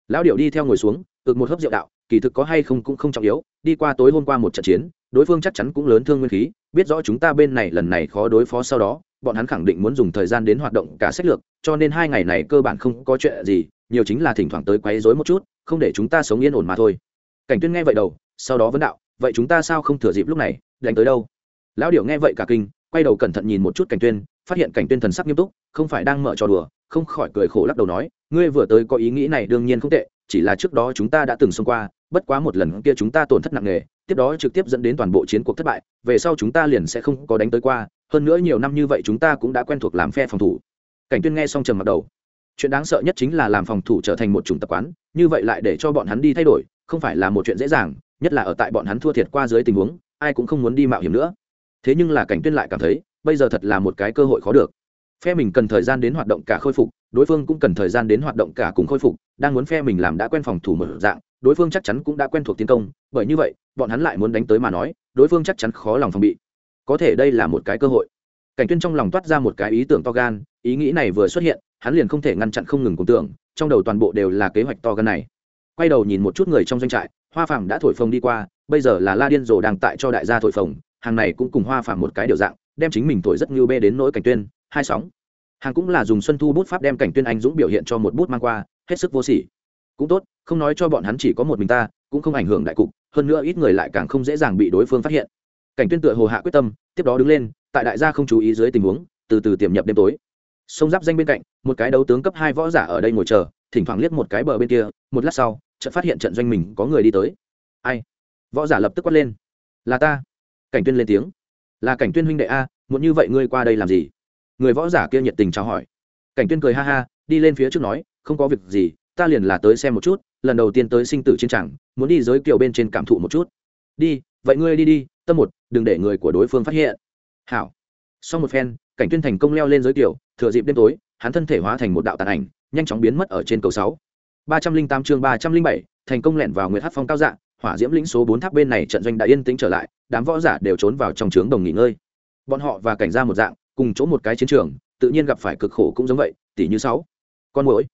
Lão điệu đi theo ngồi xuống, ực một hớp rượu đạo, kỳ thực có hay không cũng không trọng yếu, đi qua tối hôm qua một trận chiến, đối phương chắc chắn cũng lớn thương nguyên khí, biết rõ chúng ta bên này lần này khó đối phó sau đó, bọn hắn khẳng định muốn dùng thời gian đến hoạt động cả sách lược, cho nên hai ngày này cơ bản không có chuyện gì, nhiều chính là thỉnh thoảng tới quấy rối một chút, không để chúng ta sống yên ổn mà thôi cảnh tuyên nghe vậy đầu, sau đó vấn đạo, vậy chúng ta sao không thừa dịp lúc này, đánh tới đâu? Lão Điểu nghe vậy cả kinh, quay đầu cẩn thận nhìn một chút cảnh tuyên, phát hiện cảnh tuyên thần sắc nghiêm túc, không phải đang mở trò đùa, không khỏi cười khổ lắc đầu nói, ngươi vừa tới có ý nghĩ này đương nhiên không tệ, chỉ là trước đó chúng ta đã từng xông qua, bất quá một lần kia chúng ta tổn thất nặng nề, tiếp đó trực tiếp dẫn đến toàn bộ chiến cuộc thất bại, về sau chúng ta liền sẽ không có đánh tới qua, hơn nữa nhiều năm như vậy chúng ta cũng đã quen thuộc làm phe phòng thủ. Cảnh tuyên nghe xong trầm mặt đầu. Chuyện đáng sợ nhất chính là làm phòng thủ trở thành một chủng tập quán, như vậy lại để cho bọn hắn đi thay đổi không phải là một chuyện dễ dàng, nhất là ở tại bọn hắn thua thiệt qua dưới tình huống, ai cũng không muốn đi mạo hiểm nữa. Thế nhưng là cảnh tuyên lại cảm thấy, bây giờ thật là một cái cơ hội khó được. Phe mình cần thời gian đến hoạt động cả khôi phục, đối phương cũng cần thời gian đến hoạt động cả cùng khôi phục, đang muốn phe mình làm đã quen phòng thủ mở dạng, đối phương chắc chắn cũng đã quen thuộc tiến công, bởi như vậy, bọn hắn lại muốn đánh tới mà nói, đối phương chắc chắn khó lòng phòng bị. Có thể đây là một cái cơ hội. Cảnh tuyên trong lòng toát ra một cái ý tưởng to gan, ý nghĩ này vừa xuất hiện, hắn liền không thể ngăn chặn không ngừng cùng tưởng, trong đầu toàn bộ đều là kế hoạch to gan này quay đầu nhìn một chút người trong doanh trại, hoa phàm đã thổi phồng đi qua, bây giờ là la điên rồ đang tại cho đại gia thổi phồng, hàng này cũng cùng hoa phàm một cái điều dạng, đem chính mình thổi rất như bê đến nỗi cảnh tuyên, hai sóng. Hàng cũng là dùng xuân thu bút pháp đem cảnh tuyên anh dũng biểu hiện cho một bút mang qua, hết sức vô sỉ. Cũng tốt, không nói cho bọn hắn chỉ có một mình ta, cũng không ảnh hưởng đại cục, hơn nữa ít người lại càng không dễ dàng bị đối phương phát hiện. Cảnh tuyên tựa hồ hạ quyết tâm, tiếp đó đứng lên, tại đại gia không chú ý dưới tình huống, từ từ tiềm nhập đêm tối. Sông giáp danh bên cạnh, một cái đấu tướng cấp hai võ giả ở đây ngồi chờ thỉnh thoảng liếc một cái bờ bên kia, một lát sau, chợt phát hiện trận doanh mình có người đi tới. Ai? Võ giả lập tức quát lên. Là ta. Cảnh tuyên lên tiếng. Là cảnh tuyên huynh đệ a, muốn như vậy ngươi qua đây làm gì? Người võ giả kia nhiệt tình chào hỏi. Cảnh tuyên cười ha ha, đi lên phía trước nói, không có việc gì, ta liền là tới xem một chút, lần đầu tiên tới sinh tử chiến trường muốn đi giới kiều bên trên cảm thụ một chút. Đi, vậy ngươi đi đi, tâm một, đừng để người của đối phương phát hiện. Hảo. Sau một phen, cảnh tuyên thành công leo lên giới kiều, thừa dịp đêm tối hắn thân thể hóa thành một đạo tàn ảnh, nhanh chóng biến mất ở trên cầu sáu. ba trăm linh tám chương ba trăm linh bảy, thành công lẻn vào nguyệt hát phong cao dạng hỏa diễm lĩnh số bốn tháp bên này trận doanh đã yên tĩnh trở lại, đám võ giả đều trốn vào trong trướng đồng nghỉ ngơi. Bọn họ và cảnh ra một dạng, cùng chỗ một cái chiến trường, tự nhiên gặp phải cực khổ cũng giống vậy tỷ như sáu. Con muỗi.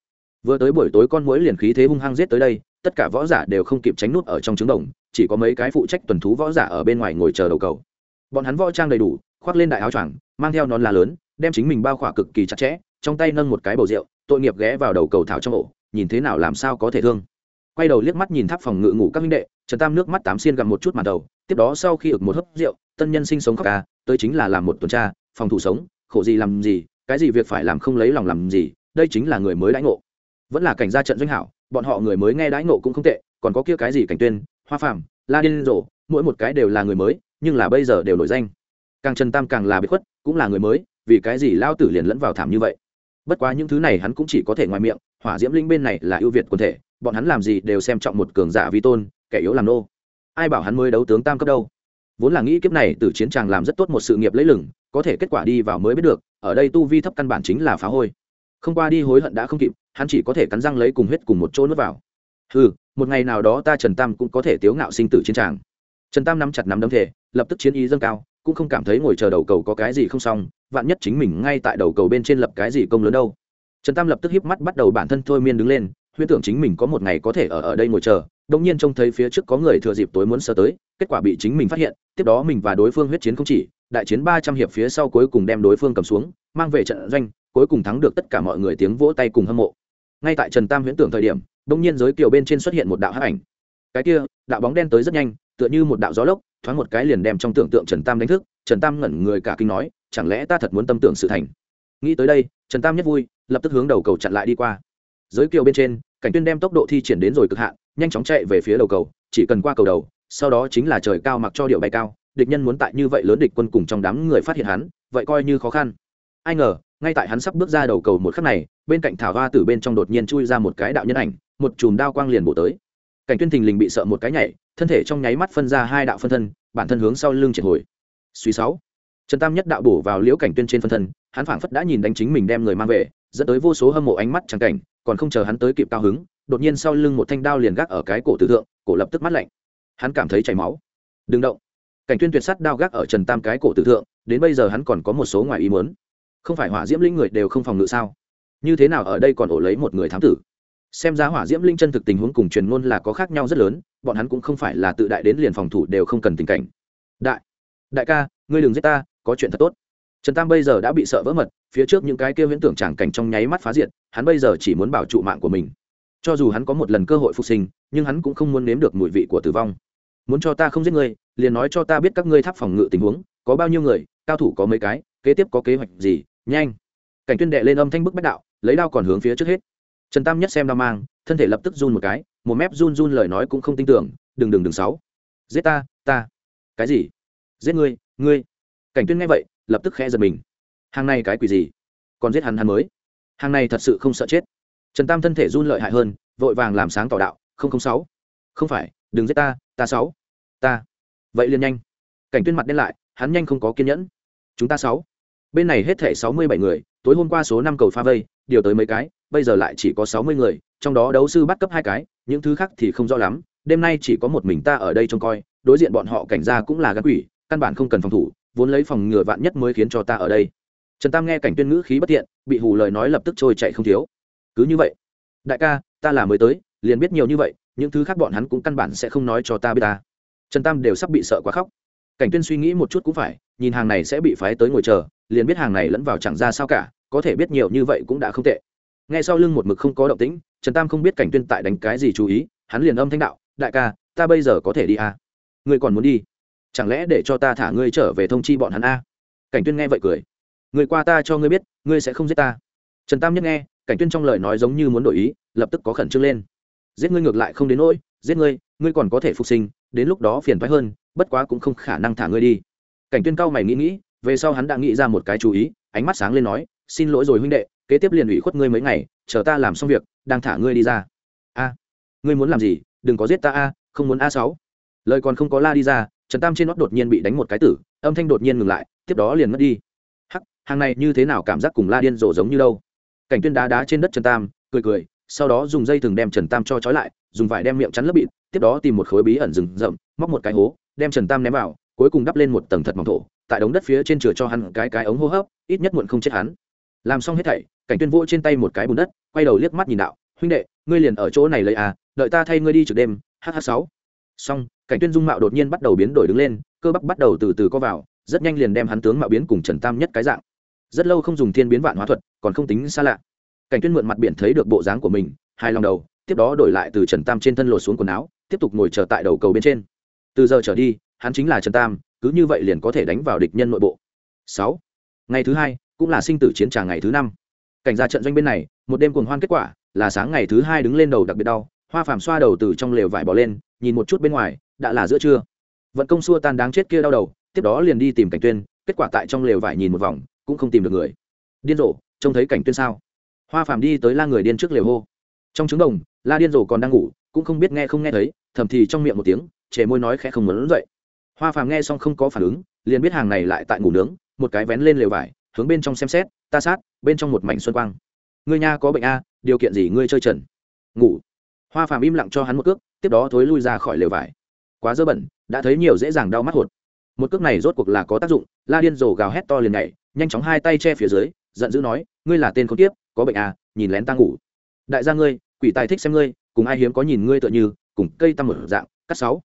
Vừa tới buổi tối con muỗi liền khí thế hung hăng giết tới đây, tất cả võ giả đều không kịp tránh nút ở trong trứng đồng, chỉ có mấy cái phụ trách tuần thú võ giả ở bên ngoài ngồi chờ đầu cầu. Bọn hắn võ trang đầy đủ, khoác lên đại áo choàng, mang theo nón lá lớn, đem chính mình bao khỏa cực kỳ chặt chẽ trong tay nâng một cái bầu rượu, tội nghiệp ghé vào đầu cầu thảo trong ổ, nhìn thế nào làm sao có thể thương. Quay đầu liếc mắt nhìn tháp phòng ngự ngủ các minh đệ, trần tam nước mắt tám xiên gặm một chút màn đầu, tiếp đó sau khi ực một hớp rượu, tân nhân sinh sống khóc ca, tới chính là làm một tuần tra, phòng thủ sống, khổ gì làm gì, cái gì việc phải làm không lấy lòng làm gì, đây chính là người mới đãi ngộ. Vẫn là cảnh gia trận doanh hảo, bọn họ người mới nghe đãi ngộ cũng không tệ, còn có kia cái gì cảnh tuyên, hoa phàm, la điên rổ mỗi một cái đều là người mới, nhưng là bây giờ đều nổi danh. Càng trần tam càng là bị khuất, cũng là người mới, vì cái gì lao tử liền lẫn vào thảm như vậy? Bất quá những thứ này hắn cũng chỉ có thể ngoài miệng, hỏa diễm linh bên này là ưu việt quần thể, bọn hắn làm gì đều xem trọng một cường giả vi tôn, kẻ yếu làm nô. Ai bảo hắn mới đấu tướng tam cấp đâu? Vốn là nghĩ kiếp này từ chiến tràng làm rất tốt một sự nghiệp lấy lừng, có thể kết quả đi vào mới biết được, ở đây tu vi thấp căn bản chính là phá hôi. Không qua đi hối hận đã không kịp, hắn chỉ có thể cắn răng lấy cùng huyết cùng một chỗ nuốt vào. Ừ một ngày nào đó ta trần tam cũng có thể tiếu ngạo sinh tử chiến tràng trần tam nắm chặt nắm đấm thể, lập tức chiến ý dâng cao, cũng không cảm thấy ngồi chờ đầu cầu có cái gì không xong vạn nhất chính mình ngay tại đầu cầu bên trên lập cái gì công lớn đâu. Trần tam lập tức híp mắt bắt đầu bản thân thôi miên đứng lên, huyễn tưởng chính mình có một ngày có thể ở ở đây ngồi chờ đông nhiên trông thấy phía trước có người thừa dịp tối muốn sơ tới, kết quả bị chính mình phát hiện, tiếp đó mình và đối phương huyết chiến không chỉ, đại chiến ba trăm hiệp phía sau cuối cùng đem đối phương cầm xuống, mang về trận doanh, cuối cùng thắng được tất cả mọi người tiếng vỗ tay cùng hâm mộ. Ngay tại trần tam huyễn tưởng thời điểm đông nhiên giới kiều bên trên xuất hiện một đạo hắc ảnh. Cái kia, đạo bóng đen tới rất nhanh, tựa như một đạo gió lốc, thoáng một cái liền đem trong tưởng tượng trần tam đánh thức, trần tam ngẩn người cả kinh nói chẳng lẽ ta thật muốn tâm tưởng sự thành? Nghĩ tới đây, trần tam nhất vui, lập tức hướng đầu cầu chặn lại đi qua. Giới kiều bên trên, cảnh tuyên đem tốc độ thi triển đến rồi cực hạn, nhanh chóng chạy về phía đầu cầu, chỉ cần qua cầu đầu, sau đó chính là trời cao mặc cho điệu bay cao, địch nhân muốn tại như vậy lớn địch quân cùng trong đám người phát hiện hắn, vậy coi như khó khăn. Ai ngờ, ngay tại hắn sắp bước ra đầu cầu một khắc này, bên cạnh thảo hoa từ bên trong đột nhiên chui ra một cái đạo nhân ảnh, một chùm đao quang liền bổ tới. Cảnh tuyên thình lình bị sợ một cái nhảy, thân thể trong nháy mắt phân ra hai đạo phân thân, bản thân hướng sau lưng triệt hồi. Suy sáu trần tam nhất đạo bổ vào liễu cảnh tuyên trên phân thân, hắn phảng phất đã nhìn đánh chính mình đem người mang về, dẫn tới vô số hâm mộ ánh mắt chẳng cảnh, còn không chờ hắn tới kịp cao hứng, đột nhiên sau lưng một thanh đao liền gác ở cái cổ tử thượng, cổ lập tức mắt lạnh. Hắn cảm thấy chảy máu. Đừng động. Cảnh tuyên tuyệt sắt đao gác ở trần tam cái cổ tử thượng, đến bây giờ hắn còn có một số ngoài ý muốn. Không phải hỏa diễm linh người đều không phòng ngự sao? Như thế nào ở đây còn ổ lấy một người thám tử? Xem ra hỏa diễm linh chân thực tình huống cùng truyền ngôn là có khác nhau rất lớn, bọn hắn cũng không phải là tự đại đến liền phòng thủ đều không cần tình cảnh. Đại đại ca, ngươi đừng giết ta có chuyện thật tốt. Trần tam bây giờ đã bị sợ vỡ mật, phía trước những cái kêu viễn tưởng tràng cảnh trong nháy mắt phá diệt, hắn bây giờ chỉ muốn bảo trụ mạng của mình. Cho dù hắn có một lần cơ hội phục sinh, nhưng hắn cũng không muốn nếm được mùi vị của tử vong. Muốn cho ta không giết ngươi, liền nói cho ta biết các ngươi tháp phòng ngự tình huống, có bao nhiêu người, cao thủ có mấy cái, kế tiếp có kế hoạch gì, nhanh. Cảnh tuyên đệ lên âm thanh bức bách đạo, lấy đao còn hướng phía trước hết. Trần tam nhất xem đao mang, thân thể lập tức run một cái, một mép run run lời nói cũng không tin tưởng, đừng đừng đừng sáu giết ta ta. Cái gì? Giết ngươi ngươi cảnh tuyên nghe vậy, lập tức khẽ giật mình. Hàng này cái quỷ gì? Còn giết hắn hắn mới. Hàng này thật sự không sợ chết. Trần tam thân thể run lợi hại hơn, vội vàng làm sáng tỏ đạo, không không sáu. Không phải, đừng giết ta ta sáu. Ta. Vậy liền nhanh. Cảnh tuyên mặt đen lại, hắn nhanh không có kiên nhẫn. Chúng ta sáu. Bên này hết thể sáu mươi bảy người, tối hôm qua số năm cầu pha vây, điều tới mấy cái, bây giờ lại chỉ có sáu mươi người, trong đó đấu sư bắt cấp hai cái, những thứ khác thì không rõ lắm, đêm nay chỉ có một mình ta ở đây trông coi, đối diện bọn họ cảnh ra cũng là gắn quỷ, căn bản không cần phòng thủ vốn lấy phòng ngừa vạn nhất mới khiến cho ta ở đây. Trần tam nghe cảnh tuyên ngữ khí bất thiện, bị hù lời nói lập tức trôi chạy không thiếu. Cứ như vậy, đại ca, ta là mới tới, liền biết nhiều như vậy, những thứ khác bọn hắn cũng căn bản sẽ không nói cho ta biết ta. Trần tam đều sắp bị sợ quá khóc. Cảnh tuyên suy nghĩ một chút cũng phải, nhìn hàng này sẽ bị phái tới ngồi chờ, liền biết hàng này lẫn vào chẳng ra sao cả, có thể biết nhiều như vậy cũng đã không tệ. Ngay sau lưng một mực không có động tĩnh, trần tam không biết cảnh tuyên tại đánh cái gì chú ý, hắn liền âm thanh đạo, đại ca, ta bây giờ có thể đi à? ngươi còn muốn đi? Chẳng lẽ để cho ta thả ngươi trở về thông chi bọn hắn a? Cảnh tuyên nghe vậy cười. Người qua ta cho ngươi biết, ngươi sẽ không giết ta. Trần tam nhất nghe, cảnh tuyên trong lời nói giống như muốn đổi ý, lập tức có khẩn trương lên. Giết ngươi ngược lại không đến nỗi, giết ngươi ngươi còn có thể phục sinh, đến lúc đó phiền phái hơn, bất quá cũng không khả năng thả ngươi đi. Cảnh tuyên cao mày nghĩ nghĩ, về sau hắn đã nghĩ ra một cái chú ý, ánh mắt sáng lên nói, xin lỗi rồi huynh đệ, kế tiếp liền ủy khuất ngươi mấy ngày, chờ ta làm xong việc, đang thả ngươi đi ra. A, ngươi muốn làm gì? Đừng có giết ta a, không muốn a sáu. Lời còn không có la đi ra trần tam trên nót đột nhiên bị đánh một cái tử, âm thanh đột nhiên ngừng lại, tiếp đó liền mất đi. Hắc, hàng này như thế nào cảm giác cùng la điên rồ giống như đâu? Cảnh tuyên đá đá trên đất trần tam, cười cười, sau đó dùng dây thừng đem trần tam cho trói lại, dùng vải đem miệng chắn lớp bịt, tiếp đó tìm một khối bí ẩn rừng rậm, móc một cái hố, đem trần tam ném vào, cuối cùng đắp lên một tầng thật mỏng thổ, tại đống đất phía trên chừa cho hắn cái cái ống hô hấp, ít nhất muộn không chết hắn. Làm xong hết thảy, cảnh tuyên vỗ trên tay một cái bùn đất, quay đầu liếc mắt nhìn đạo, huynh đệ, ngươi liền ở chỗ này lấy à đợi ta thay ngươi đi trực đêm hh sáu. Xong cảnh tuyên dung mạo đột nhiên bắt đầu biến đổi đứng lên, cơ bắp bắt đầu từ từ co vào, rất nhanh liền đem hắn tướng mạo biến cùng trần tam nhất cái dạng. Rất lâu không dùng thiên biến vạn hóa thuật, còn không tính xa lạ. Cảnh tuyên mượn mặt biển thấy được bộ dáng của mình hai lòng đầu, tiếp đó đổi lại từ trần tam trên thân lột xuống quần áo, tiếp tục ngồi chờ tại đầu cầu bên trên. Từ giờ trở đi, hắn chính là trần tam, cứ như vậy liền có thể đánh vào địch nhân nội bộ. Sáu. Ngày thứ hai, cũng là sinh tử chiến tràng ngày thứ năm. Cảnh ra trận doanh bên này, một đêm cuồng hoan kết quả là sáng ngày thứ hai đứng lên đầu đặc biệt đau, hoa phàm xoa đầu từ trong lều vải bỏ lên, nhìn một chút bên ngoài đã là giữa trưa. Vận công xua tan đáng chết kia đau đầu, tiếp đó liền đi tìm cảnh tuyên, kết quả tại trong lều vải nhìn một vòng, cũng không tìm được người. Điên rồ, trông thấy cảnh tuyên sao? Hoa phàm đi tới la người điên trước lều hô. Trong trứng đồng, la điên rồ còn đang ngủ, cũng không biết nghe không nghe thấy, thầm thì trong miệng một tiếng trẻ môi nói khẽ không muốn dậy. Hoa phàm nghe xong không có phản ứng, liền biết hàng này lại tại ngủ nướng, một cái vén lên lều vải, hướng bên trong xem xét, ta sát, bên trong một mảnh xuân quang. Ngươi nha có bệnh a, điều kiện gì ngươi chơi trần? Ngủ. Hoa phàm im lặng cho hắn một cước, tiếp đó thối lui ra khỏi lều vải quá dơ bẩn, đã thấy nhiều dễ dàng đau mắt hột. Một cước này rốt cuộc là có tác dụng, la điên rồ gào hét to liền nhảy, nhanh chóng hai tay che phía dưới, giận dữ nói, ngươi là tên không tiếp có bệnh à nhìn lén ta ngủ. Đại gia ngươi, quỷ tài thích xem ngươi, cùng ai hiếm có nhìn ngươi tựa như, cùng cây tăm một dạng, cắt sáu.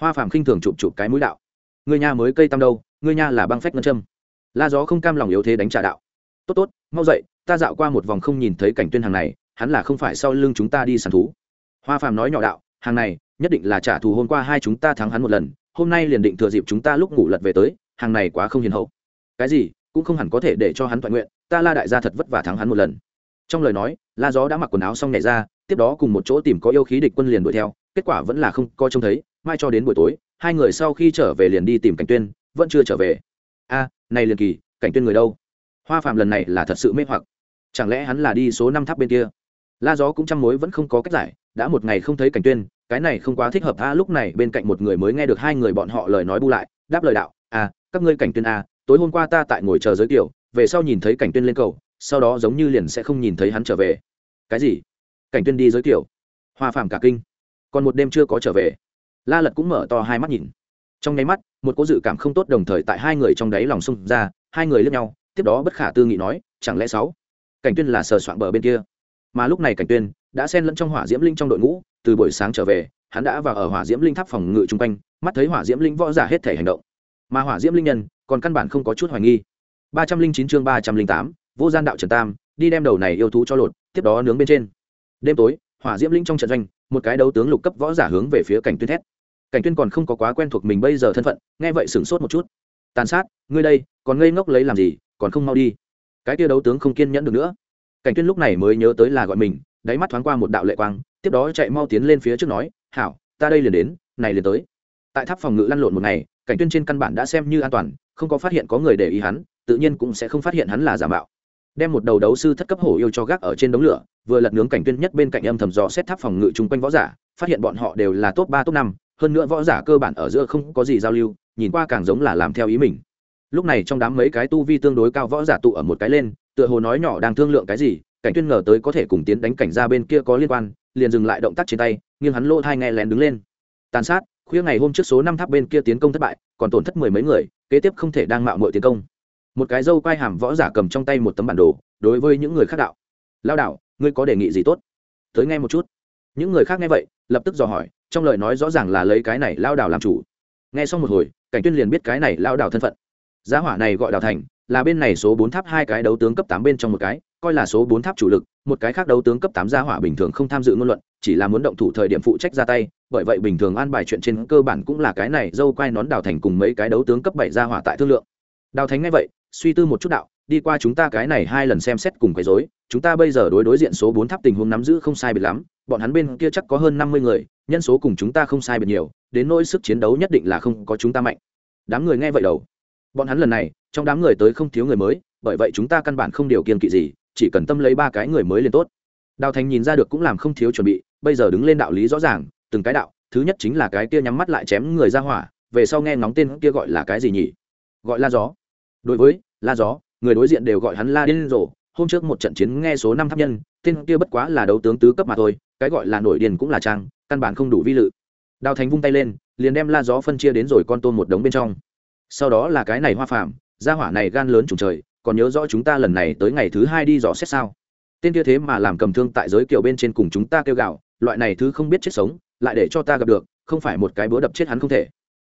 Hoa phàm khinh thường chụp chụp cái mũi đạo. Ngươi nha mới cây tăm đâu, ngươi nha là băng phách ngân châm. La gió không cam lòng yếu thế đánh trả đạo. Tốt tốt, mau dậy, ta dạo qua một vòng không nhìn thấy cảnh tuyên hàng này, hắn là không phải sau lưng chúng ta đi săn thú. Hoa phàm nói nhỏ đạo, hàng này nhất định là trả thù hôm qua hai chúng ta thắng hắn một lần, hôm nay liền định thừa dịp chúng ta lúc ngủ lật về tới, hàng này quá không hiền hậu. Cái gì? Cũng không hẳn có thể để cho hắn toàn nguyện, ta la đại gia thật vất vả thắng hắn một lần. Trong lời nói, la gió đã mặc quần áo xong nhảy ra, tiếp đó cùng một chỗ tìm có yêu khí địch quân liền đuổi theo, kết quả vẫn là không coi trông thấy, mai cho đến buổi tối, hai người sau khi trở về liền đi tìm cảnh tuyên, vẫn chưa trở về. A, này liền kỳ, cảnh tuyên người đâu? Hoa phạm lần này là thật sự mê hoặc. Chẳng lẽ hắn là đi số năm tháp bên kia? La gió cũng chăm mối vẫn không có cách giải, đã một ngày không thấy cảnh tuyên cái này không quá thích hợp. A, lúc này bên cạnh một người mới nghe được hai người bọn họ lời nói bu lại, đáp lời đạo a các ngươi cảnh tuyên a, tối hôm qua ta tại ngồi chờ giới tiểu, về sau nhìn thấy cảnh tuyên lên cầu, sau đó giống như liền sẽ không nhìn thấy hắn trở về. Cái gì? Cảnh tuyên đi giới tiểu? Hoa phàm cả kinh. Còn một đêm chưa có trở về. La lật cũng mở to hai mắt nhìn. Trong nháy mắt, một cô dự cảm không tốt đồng thời tại hai người trong đáy lòng xung ra, hai người lướt nhau, tiếp đó bất khả tư nghị nói, chẳng lẽ sáu? Cảnh tuyên là sờ soạn bờ bên kia. Mà lúc này cảnh tuyên đã xen lẫn trong hỏa diễm linh trong đội ngũ, từ buổi sáng trở về, hắn đã vào ở hỏa diễm linh tháp phòng ngự chung quanh, mắt thấy hỏa diễm linh võ giả hết thể hành động. Mà hỏa diễm linh nhân còn căn bản không có chút hoài nghi. ba trăm linh chín chương ba trăm linh tám, vô gian đạo trần tam, đi đem đầu này yêu thú cho lột, tiếp đó nướng bên trên. Đêm tối, hỏa diễm linh trong trận doanh, một cái đấu tướng lục cấp võ giả hướng về phía cảnh tuyên thét cảnh tuyên còn không có quá quen thuộc mình bây giờ thân phận, nghe vậy sửng sốt một chút. Tàn sát, ngươi đây, còn ngây ngốc lấy làm gì, còn không mau đi. Cái kia đấu tướng không kiên nhẫn được nữa. Cảnh tuyên lúc này mới nhớ tới là gọi mình đáy mắt thoáng qua một đạo lệ quang, tiếp đó chạy mau tiến lên phía trước nói, hảo, ta đây liền đến, này liền tới. Tại tháp phòng ngự lăn lộn một ngày, cảnh tuyên trên căn bản đã xem như an toàn, không có phát hiện có người để ý hắn, tự nhiên cũng sẽ không phát hiện hắn là giả mạo. Đem một đầu đấu sư thất cấp hổ yêu cho gác ở trên đống lửa, vừa lật nướng cảnh tuyên nhất bên cạnh âm thầm dò xét tháp phòng ngự chung quanh võ giả, phát hiện bọn họ đều là top ba, top năm, hơn nữa võ giả cơ bản ở giữa không có gì giao lưu, nhìn qua càng giống là làm theo ý mình. Lúc này trong đám mấy cái tu vi tương đối cao võ giả tụ ở một cái lên, tựa hồ nói nhỏ đang thương lượng cái gì cảnh tuyên ngờ tới có thể cùng tiến đánh cảnh ra bên kia có liên quan, liền dừng lại động tác trên tay, nghiêng hắn lỗ thai nghe lén đứng lên. Tàn sát, khuya ngày hôm trước số năm tháp bên kia tiến công thất bại, còn tổn thất mười mấy người, kế tiếp không thể đang mạo mọi tiến công. Một cái dâu quai hàm võ giả cầm trong tay một tấm bản đồ, đối với những người khác đạo. Lao đạo, ngươi có đề nghị gì tốt? Tới nghe một chút. Những người khác nghe vậy, lập tức dò hỏi, trong lời nói rõ ràng là lấy cái này lao đảo làm chủ. Nghe xong một hồi, cảnh tuyên liền biết cái này lao đảo thân phận. Giá hỏa này gọi đào thành, là bên này số bốn tháp hai cái đấu tướng cấp tám bên trong một cái coi là số bốn tháp chủ lực, một cái khác đấu tướng cấp tám gia hỏa bình thường không tham dự ngôn luận, chỉ là muốn động thủ thời điểm phụ trách ra tay, bởi vậy bình thường an bài chuyện trên cơ bản cũng là cái này, dâu quay nón đào thành cùng mấy cái đấu tướng cấp bảy gia hỏa tại thương lượng. Đào thành nghe vậy, suy tư một chút đạo, đi qua chúng ta cái này hai lần xem xét cùng quấy rối, chúng ta bây giờ đối đối diện số bốn tháp tình huống nắm giữ không sai biệt lắm, bọn hắn bên kia chắc có hơn năm mươi người, nhân số cùng chúng ta không sai biệt nhiều, đến nỗi sức chiến đấu nhất định là không có chúng ta mạnh. Đám người nghe vậy đầu. Bọn hắn lần này, trong đám người tới không thiếu người mới, bởi vậy chúng ta căn bản không điều kiện kỵ gì chỉ cần tâm lấy ba cái người mới lên tốt. Đào thành nhìn ra được cũng làm không thiếu chuẩn bị bây giờ đứng lên đạo lý rõ ràng từng cái đạo thứ nhất chính là cái kia nhắm mắt lại chém người ra hỏa về sau nghe ngóng tên kia gọi là cái gì nhỉ? Gọi la gió. Đối với la gió người đối diện đều gọi hắn la điên rồ hôm trước một trận chiến nghe số năm tháp nhân tên kia bất quá là đấu tướng tứ cấp mà thôi cái gọi là nổi điền cũng là trang căn bản không đủ vi lự. Đào thành vung tay lên liền đem la gió phân chia đến rồi con tôm một đống bên trong. Sau đó là cái này hoa phàm, gia hỏa này gan lớn trùng trời còn nhớ rõ chúng ta lần này tới ngày thứ hai đi dò xét sao? Tên kia thế mà làm cầm thương tại giới kiều bên trên cùng chúng ta kêu gạo loại này thứ không biết chết sống lại để cho ta gặp được không phải một cái búa đập chết hắn không thể.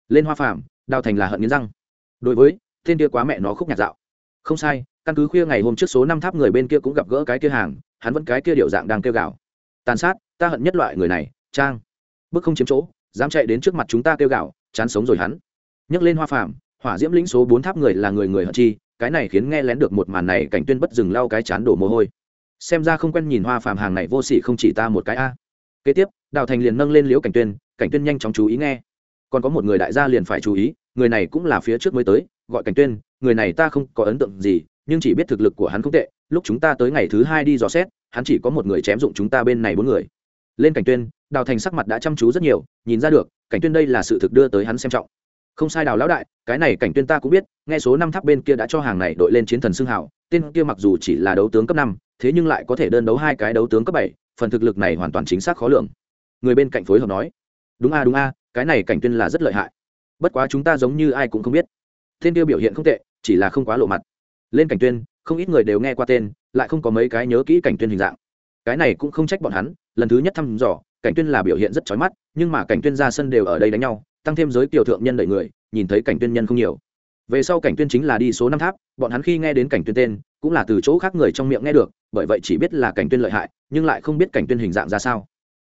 Lên hoa phàm, đào thành là hận nghiến răng. Đối với tên kia quá mẹ nó khúc nhạt dạo. Không sai căn cứ khuya ngày hôm trước số năm tháp người bên kia cũng gặp gỡ cái kia hàng hắn vẫn cái kia điệu dạng đang kêu gào. Tàn sát ta hận nhất loại người này trang. Bước không chiếm chỗ dám chạy đến trước mặt chúng ta kêu gào chán sống rồi hắn. Nhấc lên hoa phàm, hỏa diễm lĩnh số bốn tháp người là người người hận chi cái này khiến nghe lén được một màn này cảnh tuyên bất dừng lau cái chán đổ mồ hôi. Xem ra không quen nhìn hoa phàm hàng này vô sỉ không chỉ ta một cái a. Kế tiếp, đào thành liền nâng lên liễu cảnh tuyên cảnh tuyên nhanh chóng chú ý nghe. Còn có một người đại gia liền phải chú ý, người này cũng là phía trước mới tới, gọi cảnh tuyên, người này ta không có ấn tượng gì, nhưng chỉ biết thực lực của hắn không tệ, lúc chúng ta tới ngày thứ hai đi dò xét, hắn chỉ có một người chém dụng chúng ta bên này bốn người. Lên cảnh tuyên, đào thành sắc mặt đã chăm chú rất nhiều, nhìn ra được, cảnh tuyên đây là sự thực đưa tới hắn xem trọng không sai đào lão đại, cái này cảnh tuyên ta cũng biết, nghe số năm tháp bên kia đã cho hàng này đội lên chiến thần xưng hảo tên kia mặc dù chỉ là đấu tướng cấp năm, thế nhưng lại có thể đơn đấu hai cái đấu tướng cấp bảy, phần thực lực này hoàn toàn chính xác khó lường. Người bên cạnh phối hợp nói, đúng a đúng a, cái này cảnh tuyên là rất lợi hại. Bất quá chúng ta giống như ai cũng không biết. Tên kia biểu hiện không tệ, chỉ là không quá lộ mặt. Lên cảnh tuyên, không ít người đều nghe qua tên, lại không có mấy cái nhớ kỹ cảnh tuyên hình dạng. Cái này cũng không trách bọn hắn, lần thứ nhất thăm dò, cảnh tuyên là biểu hiện rất chói mắt, nhưng mà cảnh tuyên ra sân đều ở đây đánh nhau tăng thêm giới tiểu thượng nhân đẩy người, nhìn thấy cảnh tuyên nhân không nhiều. Về sau cảnh tuyên chính là đi số năm tháp, bọn hắn khi nghe đến cảnh tuyên tên, cũng là từ chỗ khác người trong miệng nghe được, bởi vậy chỉ biết là cảnh tuyên lợi hại, nhưng lại không biết cảnh tuyên hình dạng ra sao.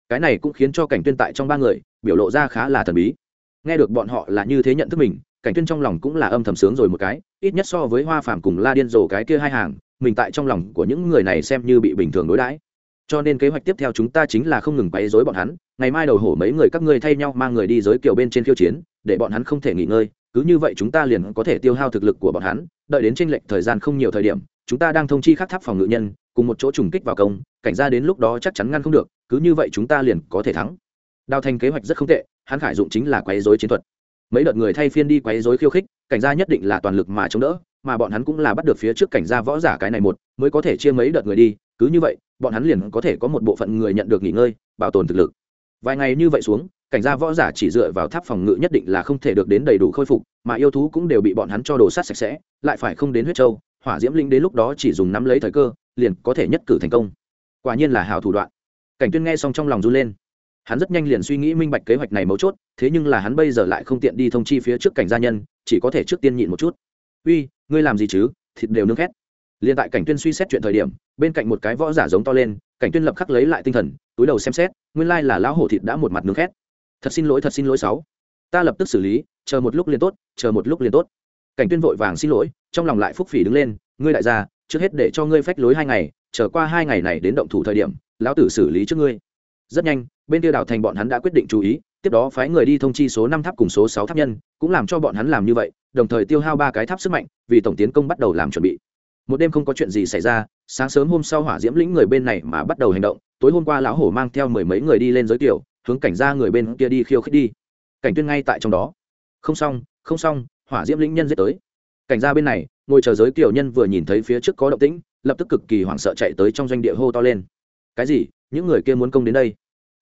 Cái này cũng khiến cho cảnh tuyên tại trong ba người, biểu lộ ra khá là thần bí. Nghe được bọn họ là như thế nhận thức mình, cảnh tuyên trong lòng cũng là âm thầm sướng rồi một cái, ít nhất so với hoa phàm cùng la điên rồ cái kia hai hàng, mình tại trong lòng của những người này xem như bị bình thường đối đãi cho nên kế hoạch tiếp theo chúng ta chính là không ngừng quấy rối bọn hắn, ngày mai đầu hổ mấy người các ngươi thay nhau mang người đi giới kiều bên trên khiêu chiến, để bọn hắn không thể nghỉ ngơi, cứ như vậy chúng ta liền có thể tiêu hao thực lực của bọn hắn, đợi đến tranh lệch thời gian không nhiều thời điểm, chúng ta đang thông chi khắc tháp phòng ngự nhân, cùng một chỗ trùng kích vào công, cảnh ra đến lúc đó chắc chắn ngăn không được, cứ như vậy chúng ta liền có thể thắng. Đào thành kế hoạch rất không tệ, hắn khải dụng chính là quấy rối chiến thuật. Mấy đợt người thay phiên đi quấy rối khiêu khích, cảnh gia nhất định là toàn lực mà chống đỡ, mà bọn hắn cũng là bắt được phía trước cảnh gia võ giả cái này một, mới có thể chia mấy đợt người đi cứ như vậy, bọn hắn liền có thể có một bộ phận người nhận được nghỉ ngơi, bảo tồn thực lực. Vài ngày như vậy xuống, cảnh gia võ giả chỉ dựa vào tháp phòng ngự nhất định là không thể được đến đầy đủ khôi phục, mà yêu thú cũng đều bị bọn hắn cho đồ sát sạch sẽ, lại phải không đến huyết châu, hỏa diễm linh đến lúc đó chỉ dùng nắm lấy thời cơ, liền có thể nhất cử thành công. Quả nhiên là hào thủ đoạn. Cảnh tuyên nghe xong trong lòng run lên. Hắn rất nhanh liền suy nghĩ minh bạch kế hoạch này mấu chốt, thế nhưng là hắn bây giờ lại không tiện đi thông chi phía trước cảnh gia nhân, chỉ có thể trước tiên nhịn một chút. Uy, ngươi làm gì chứ? Thịt đều nướng khét liền tại cảnh tuyên suy xét chuyện thời điểm, bên cạnh một cái võ giả giống to lên, cảnh tuyên lập khắc lấy lại tinh thần, túi đầu xem xét, nguyên lai là lão hổ thịt đã một mặt nướng khét. Thật xin lỗi, thật xin lỗi sáu. Ta lập tức xử lý, chờ một lúc liền tốt, chờ một lúc liền tốt. Cảnh tuyên vội vàng xin lỗi, trong lòng lại phúc phỉ đứng lên, ngươi đại gia, trước hết để cho ngươi phách lối hai ngày, chờ qua hai ngày này đến động thủ thời điểm, lão tử xử lý trước ngươi. Rất nhanh, bên kia đảo thành bọn hắn đã quyết định chú ý, tiếp đó phái người đi thông chi số năm tháp cùng số sáu tháp nhân, cũng làm cho bọn hắn làm như vậy, đồng thời tiêu hao ba cái tháp sức mạnh, vì tổng tiến công bắt đầu làm chuẩn bị một đêm không có chuyện gì xảy ra, sáng sớm hôm sau hỏa diễm lĩnh người bên này mà bắt đầu hành động, tối hôm qua lão hổ mang theo mười mấy người đi lên giới tiểu, hướng cảnh ra người bên kia đi khiêu khích đi. Cảnh tuyên ngay tại trong đó. Không xong không xong, hỏa diễm lĩnh nhân giết tới. Cảnh ra bên này, ngồi chờ giới tiểu nhân vừa nhìn thấy phía trước có động tĩnh, lập tức cực kỳ hoảng sợ chạy tới trong doanh địa hô to lên. Cái gì? Những người kia muốn công đến đây?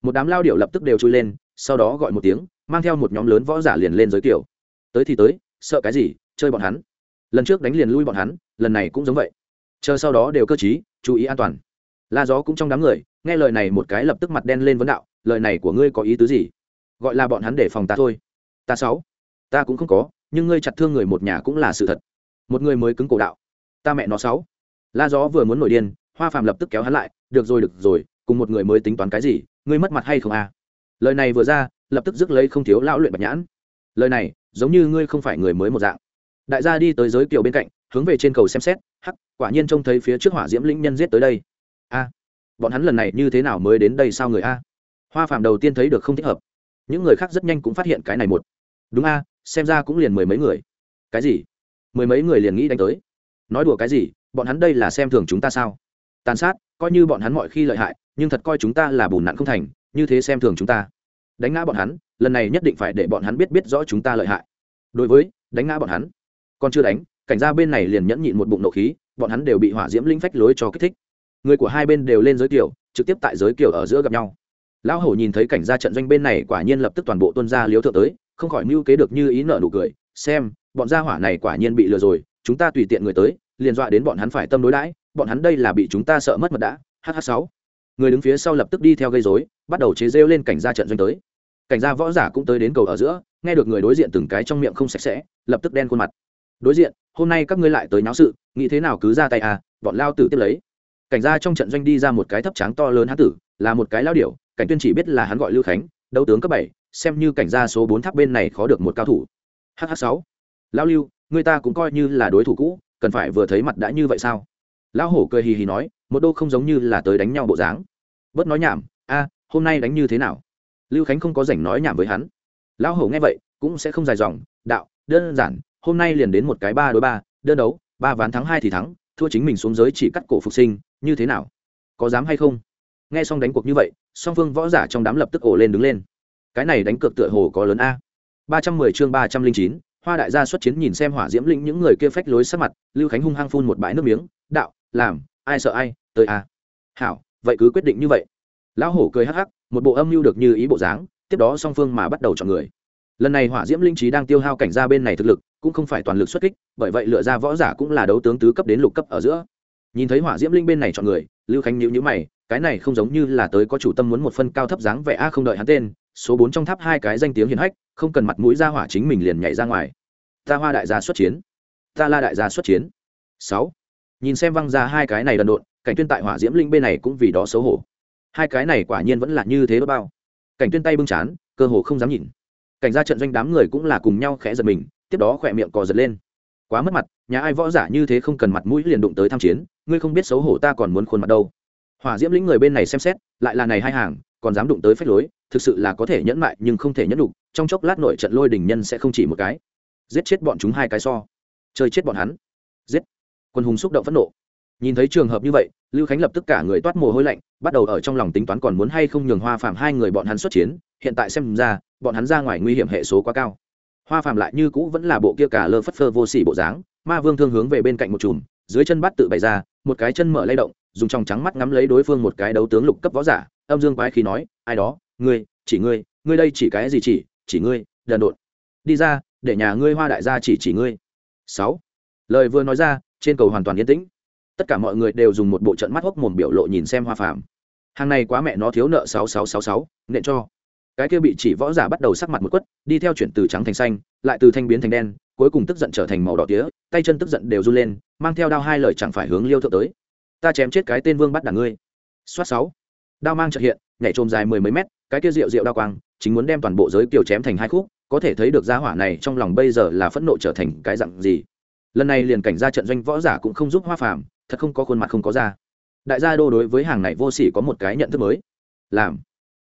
Một đám lao điệu lập tức đều chui lên, sau đó gọi một tiếng, mang theo một nhóm lớn võ giả liền lên giới tiểu. tới thì tới, sợ cái gì? Chơi bọn hắn lần trước đánh liền lui bọn hắn, lần này cũng giống vậy. Chờ sau đó đều cơ t chú ý an toàn. La gió cũng trong đám người, nghe lời này một cái lập tức mặt đen lên vấn đạo, lời này của ngươi có ý tứ gì? Gọi là bọn hắn để phòng ta thôi. Ta sáu? Ta cũng không có, nhưng ngươi chặt thương người một nhà cũng là sự thật. Một người mới cứng cổ đạo. Ta mẹ nó sáu. La gió vừa muốn nổi điên, hoa phàm lập tức kéo hắn lại, được rồi được rồi, cùng một người mới tính toán cái gì, ngươi mất mặt hay không à lời này vừa ra, lập tức rước lấy không thiếu lão luyện bạch nhãn. Lời này, giống như ngươi không phải người mới một dạng đại gia đi tới giới kiều bên cạnh, hướng về trên cầu xem xét, hắc, quả nhiên trông thấy phía trước hỏa diễm lĩnh nhân giết tới đây. A, bọn hắn lần này như thế nào mới đến đây sao người a? Hoa phạm đầu tiên thấy được không thích hợp. Những người khác rất nhanh cũng phát hiện cái này một. Đúng a, xem ra cũng liền mười mấy người. Cái gì? Mười mấy người liền nghĩ đánh tới. Nói đùa cái gì, bọn hắn đây là xem thường chúng ta sao? Tàn sát, coi như bọn hắn mọi khi lợi hại, nhưng thật coi chúng ta là bùn nặn không thành, như thế xem thường chúng ta. Đánh ngã bọn hắn, lần này nhất định phải để bọn hắn biết biết rõ chúng ta lợi hại. Đối với, đánh ngã bọn hắn còn chưa đánh, cảnh gia bên này liền nhẫn nhịn một bụng nộ khí, bọn hắn đều bị hỏa diễm linh phách lối cho kích thích. Người của hai bên đều lên giới kiểu, trực tiếp tại giới kiểu ở giữa gặp nhau. Lão hổ nhìn thấy cảnh gia trận doanh bên này quả nhiên lập tức toàn bộ tuân ra liếu thượng tới, không khỏi mưu kế được như ý nợ nụ cười, xem, bọn gia hỏa này quả nhiên bị lừa rồi, chúng ta tùy tiện người tới, liền dọa đến bọn hắn phải tâm đối đãi, bọn hắn đây là bị chúng ta sợ mất mật đã hh sáu. Người đứng phía sau lập tức đi theo gây dối bắt đầu chế rêu lên cảnh gia trận doanh tới. Cảnh gia võ giả cũng tới đến cầu ở giữa, nghe được người đối diện từng cái trong miệng không sạch sẽ, lập tức đen khuôn mặt đối diện, hôm nay các ngươi lại tới náo sự, nghĩ thế nào cứ ra tay à bọn lao tử tiếp lấy. Cảnh gia trong trận doanh đi ra một cái thấp tráng to lớn hán tử, là một cái lao điểu, cảnh tuyên chỉ biết là hắn gọi lưu khánh, đấu tướng cấp bảy, xem như cảnh gia số bốn tháp bên này khó được một cao thủ. Hh sáu. Lao lưu, người ta cũng coi như là đối thủ cũ, cần phải vừa thấy mặt đã như vậy sao? Lão hổ cười hì hì nói, một đô không giống như là tới đánh nhau bộ dáng. Bớt nói nhảm, a, hôm nay đánh như thế nào? Lưu khánh không có rảnh nói nhảm với hắn. Lão hổ nghe vậy, cũng sẽ không dài dòng, đạo, đơn giản hôm nay liền đến một cái ba đối ba, đơn đấu, ba ván thắng hai thì thắng, thua chính mình xuống giới chỉ cắt cổ phục sinh, như thế nào? Có dám hay không? Nghe xong đánh cuộc như vậy, song phương võ giả trong đám lập tức ổ lên đứng lên. Cái này đánh cược tựa hồ có lớn a. Ba trăm mười chương ba trăm linh chín, hoa đại gia xuất chiến nhìn xem hỏa diễm lĩnh những người kia phách lối sắc mặt, lưu khánh hung hăng phun một bãi nước miếng, đạo, làm, ai sợ ai, tới a. Hảo, vậy cứ quyết định như vậy. Lão hổ cười hắc hắc, một bộ âm mưu được như ý bộ dáng, tiếp đó song phương mà bắt đầu chọn người lần này hỏa diễm linh trí đang tiêu hao cảnh ra bên này thực lực, cũng không phải toàn lực xuất kích, bởi vậy lựa ra võ giả cũng là đấu tướng tứ cấp đến lục cấp ở giữa. Nhìn thấy hỏa diễm linh bên này chọn người, lưu khánh nhữ nhữ mày, cái này không giống như là tới có chủ tâm muốn một phân cao thấp dáng vẻ a không đợi hắn tên, số bốn trong tháp hai cái danh tiếng hiền hách, không cần mặt mũi ra hỏa chính mình liền nhảy ra ngoài. Ta hoa đại gia xuất chiến. Ta la đại gia xuất chiến. Sáu. Nhìn xem văng ra hai cái này đần độn, cảnh tuyên tại hỏa diễm linh bên này cũng vì đó xấu hổ. Hai cái này quả nhiên vẫn là như thế đó bao. Cảnh tuyên tay bưng chán, cơ hồ không dám nhìn cảnh ra trận doanh đám người cũng là cùng nhau khẽ giật mình, tiếp đó khỏe miệng cò giật lên. Quá mất mặt, nhà ai võ giả như thế không cần mặt mũi liền đụng tới tham chiến, ngươi không biết xấu hổ ta còn muốn khuôn mặt đâu. Hỏa diễm lĩnh người bên này xem xét, lại là này hai hàng, còn dám đụng tới phách lối, thực sự là có thể nhẫn mại nhưng không thể nhẫn đục trong chốc lát nội trận lôi đình nhân sẽ không chỉ một cái. Giết chết bọn chúng hai cái so. Chơi chết bọn hắn. Giết. Quân hùng xúc động phẫn nộ nhìn thấy trường hợp như vậy, lưu khánh lập tức cả người toát mồ hôi lạnh, bắt đầu ở trong lòng tính toán còn muốn hay không nhường hoa phạm hai người bọn hắn xuất chiến, hiện tại xem ra, bọn hắn ra ngoài nguy hiểm hệ số quá cao. Hoa Phạm lại như cũ vẫn là bộ kia cả lơ phất phơ vô xỉ bộ dáng, ma vương thương hướng về bên cạnh một chùm, dưới chân bắt tự bày ra, một cái chân mở lay động, dùng trong trắng mắt ngắm lấy đối phương một cái đấu tướng lục cấp võ giả, âm dương quái khí nói, ai đó, ngươi, chỉ ngươi ngươi đây chỉ cái gì chỉ chỉ ngươi, đần độn. Đi ra, để nhà ngươi hoa đại gia chỉ chỉ ngươi. Sáu. Lời vừa nói ra, trên cầu hoàn toàn yên tĩnh tất cả mọi người đều dùng một bộ trận mắt hốc mồm biểu lộ nhìn xem hoa phàm. Hàng này quá mẹ nó thiếu nợ sáu sáu sáu sáu, nện cho. Cái kia bị chỉ võ giả bắt đầu sắc mặt một quất, đi theo chuyển từ trắng thành xanh, lại từ thanh biến thành đen, cuối cùng tức giận trở thành màu đỏ tía, tay chân tức giận đều run lên, mang theo đao hai lời chẳng phải hướng liêu thượng tới. Ta chém chết cái tên vương bắt đảng ngươi. Xoát sáu. Đao mang trợ hiện, nhảy trồm dài mười mấy mét, cái kia rượu rượu đao quang, chính muốn đem toàn bộ giới kiều chém thành hai khúc, có thể thấy được gia hỏa này trong lòng bây giờ là phẫn nộ trở thành cái dặn gì. Lần này liền cảnh ra trận doanh võ giả cũng không giúp hoa phàm thật không có khuôn mặt không có da. Đại gia đô đối với hàng này vô sỉ có một cái nhận thức mới. Làm.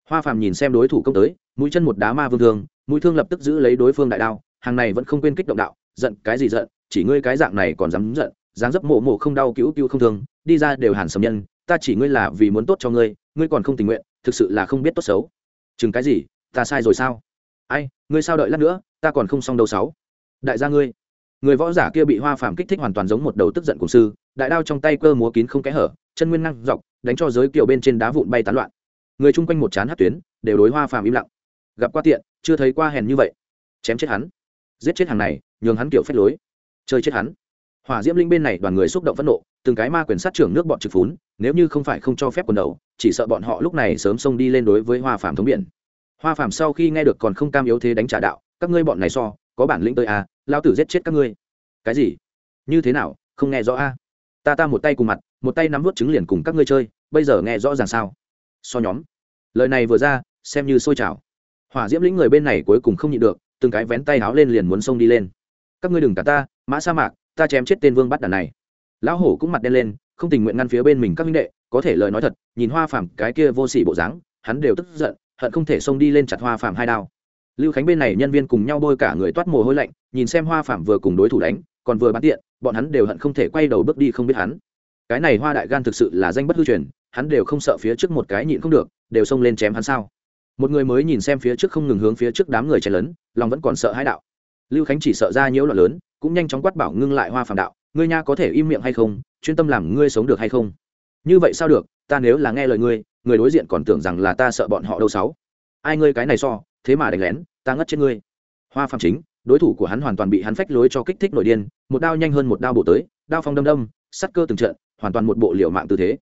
Hoa phàm nhìn xem đối thủ công tới, mũi chân một đá ma vương thương, mũi thương lập tức giữ lấy đối phương đại đao, hàng này vẫn không quên kích động đạo, giận cái gì giận, chỉ ngươi cái dạng này còn dám giận, dáng dấp mộ mộ không đau cứu cứu không thương, đi ra đều hàn sầm nhân, ta chỉ ngươi là vì muốn tốt cho ngươi ngươi còn không tình nguyện, thực sự là không biết tốt xấu. Chừng cái gì, ta sai rồi sao? Ai, ngươi sao đợi lát nữa, ta còn không xong đầu sáu. Đại gia ngươi. Người võ giả kia bị hoa phàm kích thích hoàn toàn giống một đầu tức giận cùng sư đại đao trong tay cơ múa kín không kẽ hở, chân nguyên năng dọc, đánh cho giới kiều bên trên đá vụn bay tán loạn. Người chung quanh một chán hát tuyến, đều đối hoa phàm im lặng. Gặp qua tiện, chưa thấy qua hèn như vậy. Chém chết hắn. Giết chết hàng này, nhường hắn kiểu phép lối. Chơi chết hắn. Hỏa diễm linh bên này đoàn người xúc động phẫn nộ, từng cái ma quyền sát trưởng nước bọn trực phún, nếu như không phải không cho phép quần đầu, chỉ sợ bọn họ lúc này sớm xông đi lên đối với hoa phàm thống biển. Hoa phàm sau khi nghe được còn không cam yếu thế đánh trả đạo, các ngươi bọn này so, có bản lĩnh tới à lao tử giết chết các ngươi. Cái gì? Như thế nào? Không nghe rõ a ta ta một tay cùng mặt, một tay nắm vút trứng liền cùng các ngươi chơi, bây giờ nghe rõ ràng sao? So nhóm. Lời này vừa ra, xem như sôi trào. Hỏa diễm lĩnh người bên này cuối cùng không nhịn được, từng cái vén tay háo lên liền muốn xông đi lên. Các ngươi đừng cả ta, mã sa mạc, ta chém chết tên vương bắt đàn này. Lão hổ cũng mặt đen lên, không tình nguyện ngăn phía bên mình các minh đệ, có thể lời nói thật, nhìn hoa phàm cái kia vô sỉ bộ dáng, hắn đều tức giận, hận không thể xông đi lên chặt hoa phàm hai đao. Lưu khánh bên này nhân viên cùng nhau bôi cả người toát mồ hôi lạnh, nhìn xem hoa phàm vừa cùng đối thủ đánh còn vừa bán tiện, bọn hắn đều hận không thể quay đầu bước đi không biết hắn. Cái này hoa đại gan thực sự là danh bất hư truyền, hắn đều không sợ phía trước một cái nhịn không được, đều xông lên chém hắn sao? Một người mới nhìn xem phía trước không ngừng hướng phía trước đám người chen lấn lòng vẫn còn sợ hãi đạo. Lưu khánh chỉ sợ ra nhiễu loạn lớn, cũng nhanh chóng quát bảo ngưng lại hoa phàm đạo, ngươi nha có thể im miệng hay không, chuyên tâm làm ngươi sống được hay không? Như vậy sao được, ta nếu là nghe lời ngươi, người đối diện còn tưởng rằng là ta sợ bọn họ đâu sáu. Ai ngươi cái này so, thế mà đánh lén, ta ngất trên ngươi. Hoa phàm chính đối thủ của hắn hoàn toàn bị hắn phách lối cho kích thích nổi điên, một đao nhanh hơn một đao bổ tới, đao phong đâm đâm, sắt cơ từng trận, hoàn toàn một bộ liệu mạng tư thế.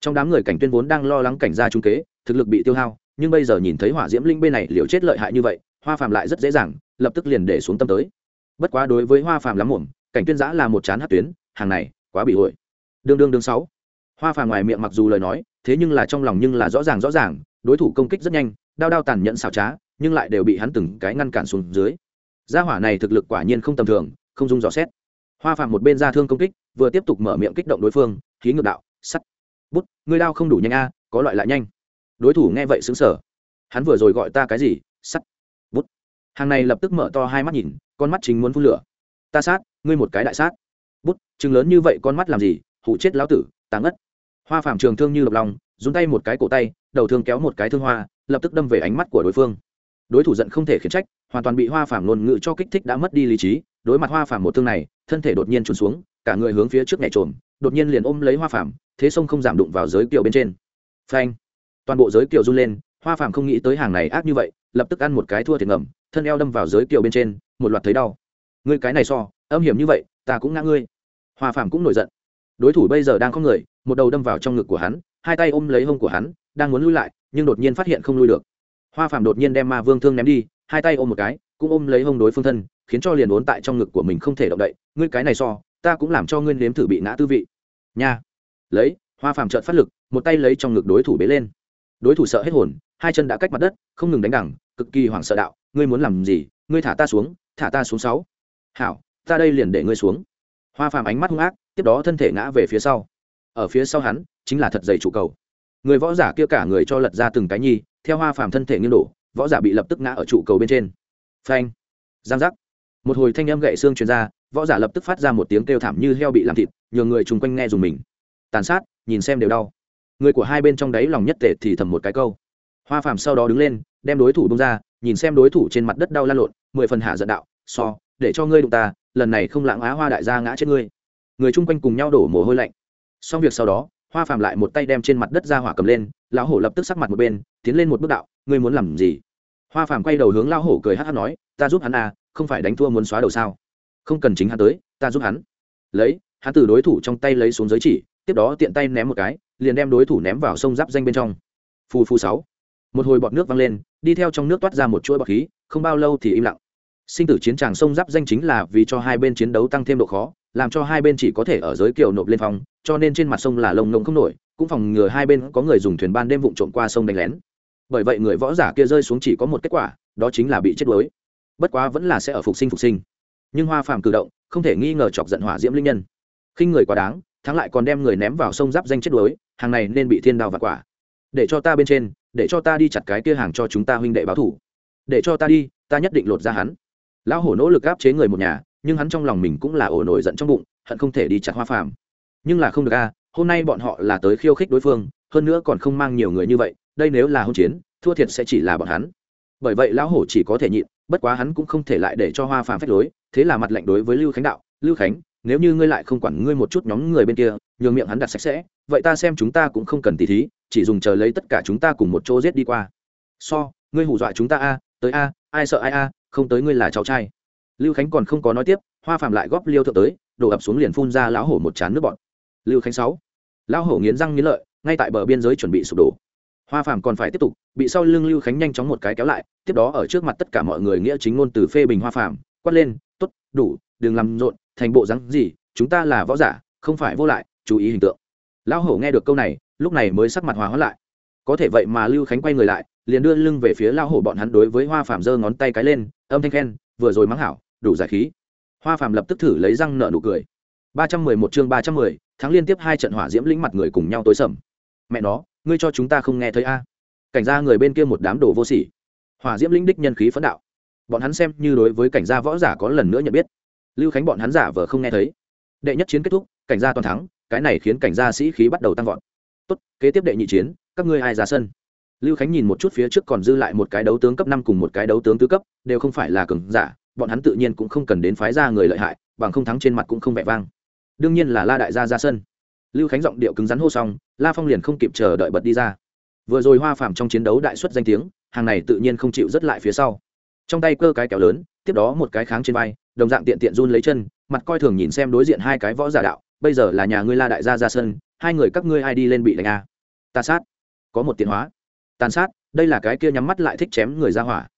Trong đám người cảnh tuyên vốn đang lo lắng cảnh gia trung kế, thực lực bị tiêu hao, nhưng bây giờ nhìn thấy hỏa diễm linh bên này liều chết lợi hại như vậy, hoa phàm lại rất dễ dàng, lập tức liền để xuống tâm tới. Bất quá đối với hoa phàm lắm muộn, cảnh tuyên giã là một chán hát tuyến, hàng này, quá bị hội. Đương đương đương sáu. Hoa phàm ngoài miệng mặc dù lời nói, thế nhưng là trong lòng nhưng là rõ ràng rõ ràng, đối thủ công kích rất nhanh, đao đao tàn nhẫn xảo trá, nhưng lại đều bị hắn từng cái ngăn cản xuống dưới gia hỏa này thực lực quả nhiên không tầm thường, không dung dò xét. Hoa phàm một bên ra thương công kích, vừa tiếp tục mở miệng kích động đối phương, khí ngược đạo, sắt. Bút, ngươi đao không đủ nhanh a, có loại lại nhanh. Đối thủ nghe vậy xứng sở hắn vừa rồi gọi ta cái gì, sắt. Bút. Hàng này lập tức mở to hai mắt nhìn, con mắt chính muốn phun lửa. Ta sát, ngươi một cái đại sát. Bút, chừng lớn như vậy con mắt làm gì, hụ chết lão tử táng ất hoa phạm trường thương như lập lòng dùng tay một cái cổ tay, đầu thương kéo một cái thương hoa, lập tức đâm về ánh mắt của đối phương. Đối thủ giận không thể khiển trách hoàn toàn bị hoa phạm ngôn ngữ cho kích thích đã mất đi lý trí, đối mặt hoa phạm một thương này, thân thể đột nhiên trùn xuống, cả người hướng phía trước nhảy trộm đột nhiên liền ôm lấy hoa phạm thế sông không giảm đụng vào giới kiều bên trên. Phanh! Toàn bộ giới kiều run lên, hoa phạm không nghĩ tới hàng này ác như vậy, lập tức ăn một cái thua thiệt ngầm, thân eo đâm vào giới kiều bên trên, một loạt thấy đau. Ngươi cái này so, âm hiểm như vậy, ta cũng ngã ngươi. Hoa phạm cũng nổi giận. Đối thủ bây giờ đang có người, một đầu đâm vào trong ngực của hắn, hai tay ôm lấy hông của hắn, đang muốn lui lại, nhưng đột nhiên phát hiện không lui được. Hoa phạm đột nhiên đem ma vương thương ném đi hai tay ôm một cái, cũng ôm lấy hông đối phương thân, khiến cho liền ốn tại trong ngực của mình không thể động đậy. Ngươi cái này so, ta cũng làm cho ngươi nếm thử bị ngã tư vị. Nha. Lấy, hoa phàm trợn phát lực, một tay lấy trong ngực đối thủ bế lên. Đối thủ sợ hết hồn, hai chân đã cách mặt đất, không ngừng đánh đẳng cực kỳ hoảng sợ đạo, ngươi muốn làm gì? Ngươi thả ta xuống, thả ta xuống sáu. Hảo, ta đây liền để ngươi xuống. Hoa phàm ánh mắt hung ác, tiếp đó thân thể ngã về phía sau. Ở phía sau hắn, chính là thật dày trụ cầu. Người võ giả kia cả người cho lật ra từng cái nhi, theo hoa phàm thân thể nghiêng đổ võ giả bị lập tức ngã ở trụ cầu bên trên. Phanh. Giang giác. Một hồi thanh âm gậy xương truyền ra, võ giả lập tức phát ra một tiếng kêu thảm như heo bị làm thịt, nhường người chung quanh nghe dùng mình. Tàn sát, nhìn xem đều đau. Người của hai bên trong đáy lòng nhất tệ thì thầm một cái câu. Hoa phàm sau đó đứng lên, đem đối thủ bông ra, nhìn xem đối thủ trên mặt đất đau lan lộn, mười phần hạ giận đạo, so, để cho ngươi đụng ta, lần này không lãng á hoa đại gia ngã chết ngươi. Người chung quanh cùng nhau đổ mồ hôi lạnh. Xong việc sau đó, hoa phàm lại một tay đem trên mặt đất ra hỏa cầm lên, lão hổ lập tức sắc mặt một bên, tiến lên một bước đạo ngươi muốn làm gì? Hoa phàm quay đầu hướng lão hổ cười hát hát nói, ta giúp hắn à không phải đánh thua muốn xóa đầu sao? Không cần chính hắn tới, ta giúp hắn. Lấy, hắn từ đối thủ trong tay lấy xuống giới chỉ, tiếp đó tiện tay ném một cái, liền đem đối thủ ném vào sông giáp danh bên trong. Phù phù sáu. Một hồi bọt nước văng lên, đi theo trong nước toát ra một chuỗi bọt khí, không bao lâu thì im lặng. Sinh tử chiến tràng sông giáp danh chính là vì cho hai bên chiến đấu tăng thêm độ khó, làm cho hai bên chỉ có thể ở giới kiều nộp lên phòng, cho nên trên mặt sông là lồng ngông không nổi, cũng phòng ngừa hai bên có người dùng thuyền ban đêm vụng trộm qua sông đánh lén bởi vậy người võ giả kia rơi xuống chỉ có một kết quả, đó chính là bị chết đuối. Bất quá vẫn là sẽ ở phục sinh phục sinh. Nhưng hoa phàm cử động, không thể nghi ngờ chọc giận hỏa diễm linh nhân. Khinh người quá đáng, thắng lại còn đem người ném vào sông giáp danh chết đuối, hàng này nên bị thiên đao và quả. Để cho ta bên trên, để cho ta đi chặt cái kia hàng cho chúng ta huynh đệ báo thủ. Để cho ta đi, ta nhất định lột ra hắn. Lão hổ nỗ lực áp chế người một nhà, nhưng hắn trong lòng mình cũng là ổ nổi giận trong bụng, hận không thể đi chặt hoa phàm. Nhưng là không được a, hôm nay bọn họ là tới khiêu khích đối phương, hơn nữa còn không mang nhiều người như vậy đây nếu là hôn chiến, thua thiệt sẽ chỉ là bọn hắn. Bởi vậy lão hổ chỉ có thể nhịn, bất quá hắn cũng không thể lại để cho hoa phàm phách lối, thế là mặt lệnh đối với lưu khánh đạo, lưu khánh, nếu như ngươi lại không quản ngươi một chút nhóm người bên kia, nhường miệng hắn đặt sạch sẽ, vậy ta xem chúng ta cũng không cần tỉ thí, chỉ dùng chờ lấy tất cả chúng ta cùng một chỗ giết đi qua. So, ngươi hù dọa chúng ta a, tới a, ai sợ ai a, không tới ngươi là cháu trai. Lưu khánh còn không có nói tiếp, hoa phàm lại góp liêu thượng tới, đổ ập xuống liền phun ra lão hổ một chán nước bọt. Lưu khánh sáu, lão hổ nghiến răng nghiến lợi, ngay tại bờ biên giới chuẩn bị sụp đổ hoa phạm còn phải tiếp tục, bị sau lưng lưu khánh nhanh chóng một cái kéo lại, tiếp đó ở trước mặt tất cả mọi người nghĩa chính ngôn từ phê bình hoa phạm quát lên t ố t đủ, đừng làm rộn, thành bộ rắn gì, chúng ta là võ giả, không phải vô lại, chú ý hình tượng. Lão hổ nghe được câu này, lúc này mới sắc mặt hòa hóa lại. Có thể vậy mà lưu khánh quay người lại, liền đưa lưng về phía lão hổ bọn hắn đối với hoa phạm giơ ngón tay cái lên, âm thanh khen, vừa rồi mắng hảo, đủ giải khí. Hoa phạm lập tức thử lấy răng nợ nụ cười. Ba trăm mười một chương ba trăm mười tháng liên tiếp hai trận hỏa diễm lĩnh mặt người cùng nhau tối sầm. Mẹ nó ngươi cho chúng ta không nghe thấy a? Cảnh gia người bên kia một đám đồ vô sỉ. Hỏa diễm lĩnh đích nhân khí phấn đạo. Bọn hắn xem như đối với cảnh gia võ giả có lần nữa nhận biết. Lưu khánh bọn hắn giả vờ không nghe thấy. Đệ nhất chiến kết thúc, cảnh gia toàn thắng, cái này khiến cảnh gia sĩ khí bắt đầu tăng vọt. Tốt, kế tiếp đệ nhị chiến, các ngươi ai ra sân? Lưu khánh nhìn một chút phía trước còn dư lại một cái đấu tướng cấp năm cùng một cái đấu tướng tứ cấp, đều không phải là cường giả, bọn hắn tự nhiên cũng không cần đến phái ra người lợi hại, bằng không thắng trên mặt cũng không vẻ vang. Đương nhiên là la đại gia ra sân lưu khánh giọng điệu cứng rắn hô xong, la phong liền không kịp chờ đợi bật đi ra. Vừa rồi hoa phàm trong chiến đấu đại xuất danh tiếng, hàng này tự nhiên không chịu rất lại phía sau. Trong tay cơ cái kéo lớn, tiếp đó một cái kháng trên vai, đồng dạng tiện tiện run lấy chân, mặt coi thường nhìn xem đối diện hai cái võ giả đạo, bây giờ là nhà ngươi la đại gia ra sân, hai người các ngươi ai đi lên bị đánh a à? ta sát. Có một tiện hóa. Tàn sát, đây là cái kia nhắm mắt lại thích chém người ra hỏa.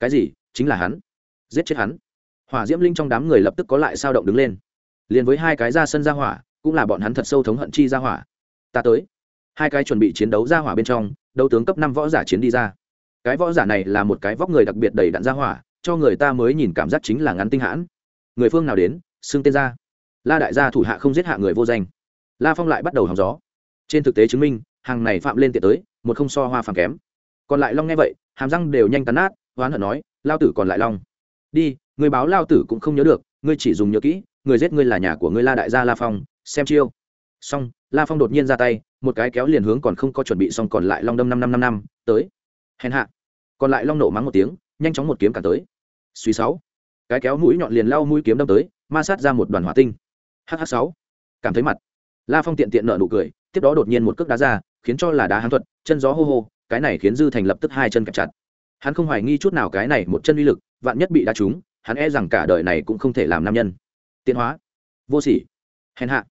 Cái gì? Chính là hắn. Giết chết hắn. Hỏa diễm linh trong đám người lập tức có lại sao động đứng lên. Liền với hai cái ra sân ra hỏa cũng là bọn hắn thật sâu thống hận chi ra hỏa. Ta tới. Hai cái chuẩn bị chiến đấu ra hỏa bên trong, đấu tướng cấp năm võ giả chiến đi ra. Cái võ giả này là một cái vóc người đặc biệt đầy đặn ra hỏa, cho người ta mới nhìn cảm giác chính là ngắn tinh hãn. Người phương nào đến, xưng tên ra. La đại gia thủ hạ không giết hạ người vô danh. La phong lại bắt đầu hòng gió. Trên thực tế chứng minh, hàng này phạm lên tiện tới, một không so hoa phàm kém. Còn lại long nghe vậy, hàm răng đều nhanh tắn nát hoán hận nói, lao tử còn lại long. Đi, người báo lao tử cũng không nhớ được, ngươi chỉ dùng nhớ kỹ, người giết ngươi là nhà của ngươi la đại gia la phong xem chiêu. Xong, la phong đột nhiên ra tay, một cái kéo liền hướng còn không có chuẩn bị xong còn lại long đâm năm năm năm năm, tới. Hèn hạ. Còn lại long nổ mắng một tiếng, nhanh chóng một kiếm cả tới. Suy sáu. Cái kéo mũi nhọn liền lao mũi kiếm đâm tới, ma sát ra một đoàn hỏa tinh. Hh sáu. Cảm thấy mặt. La phong tiện tiện nợ nụ cười, tiếp đó đột nhiên một cước đá ra, khiến cho là đá hán thuật, chân gió hô hô, cái này khiến dư thành lập tức hai chân kẹp chặt. Hắn không hoài nghi chút nào cái này một chân uy lực, vạn nhất bị đá trúng, hắn e rằng cả đời này cũng không thể làm nam nhân. Tiến hóa. Vô sỉ. Hèn hạ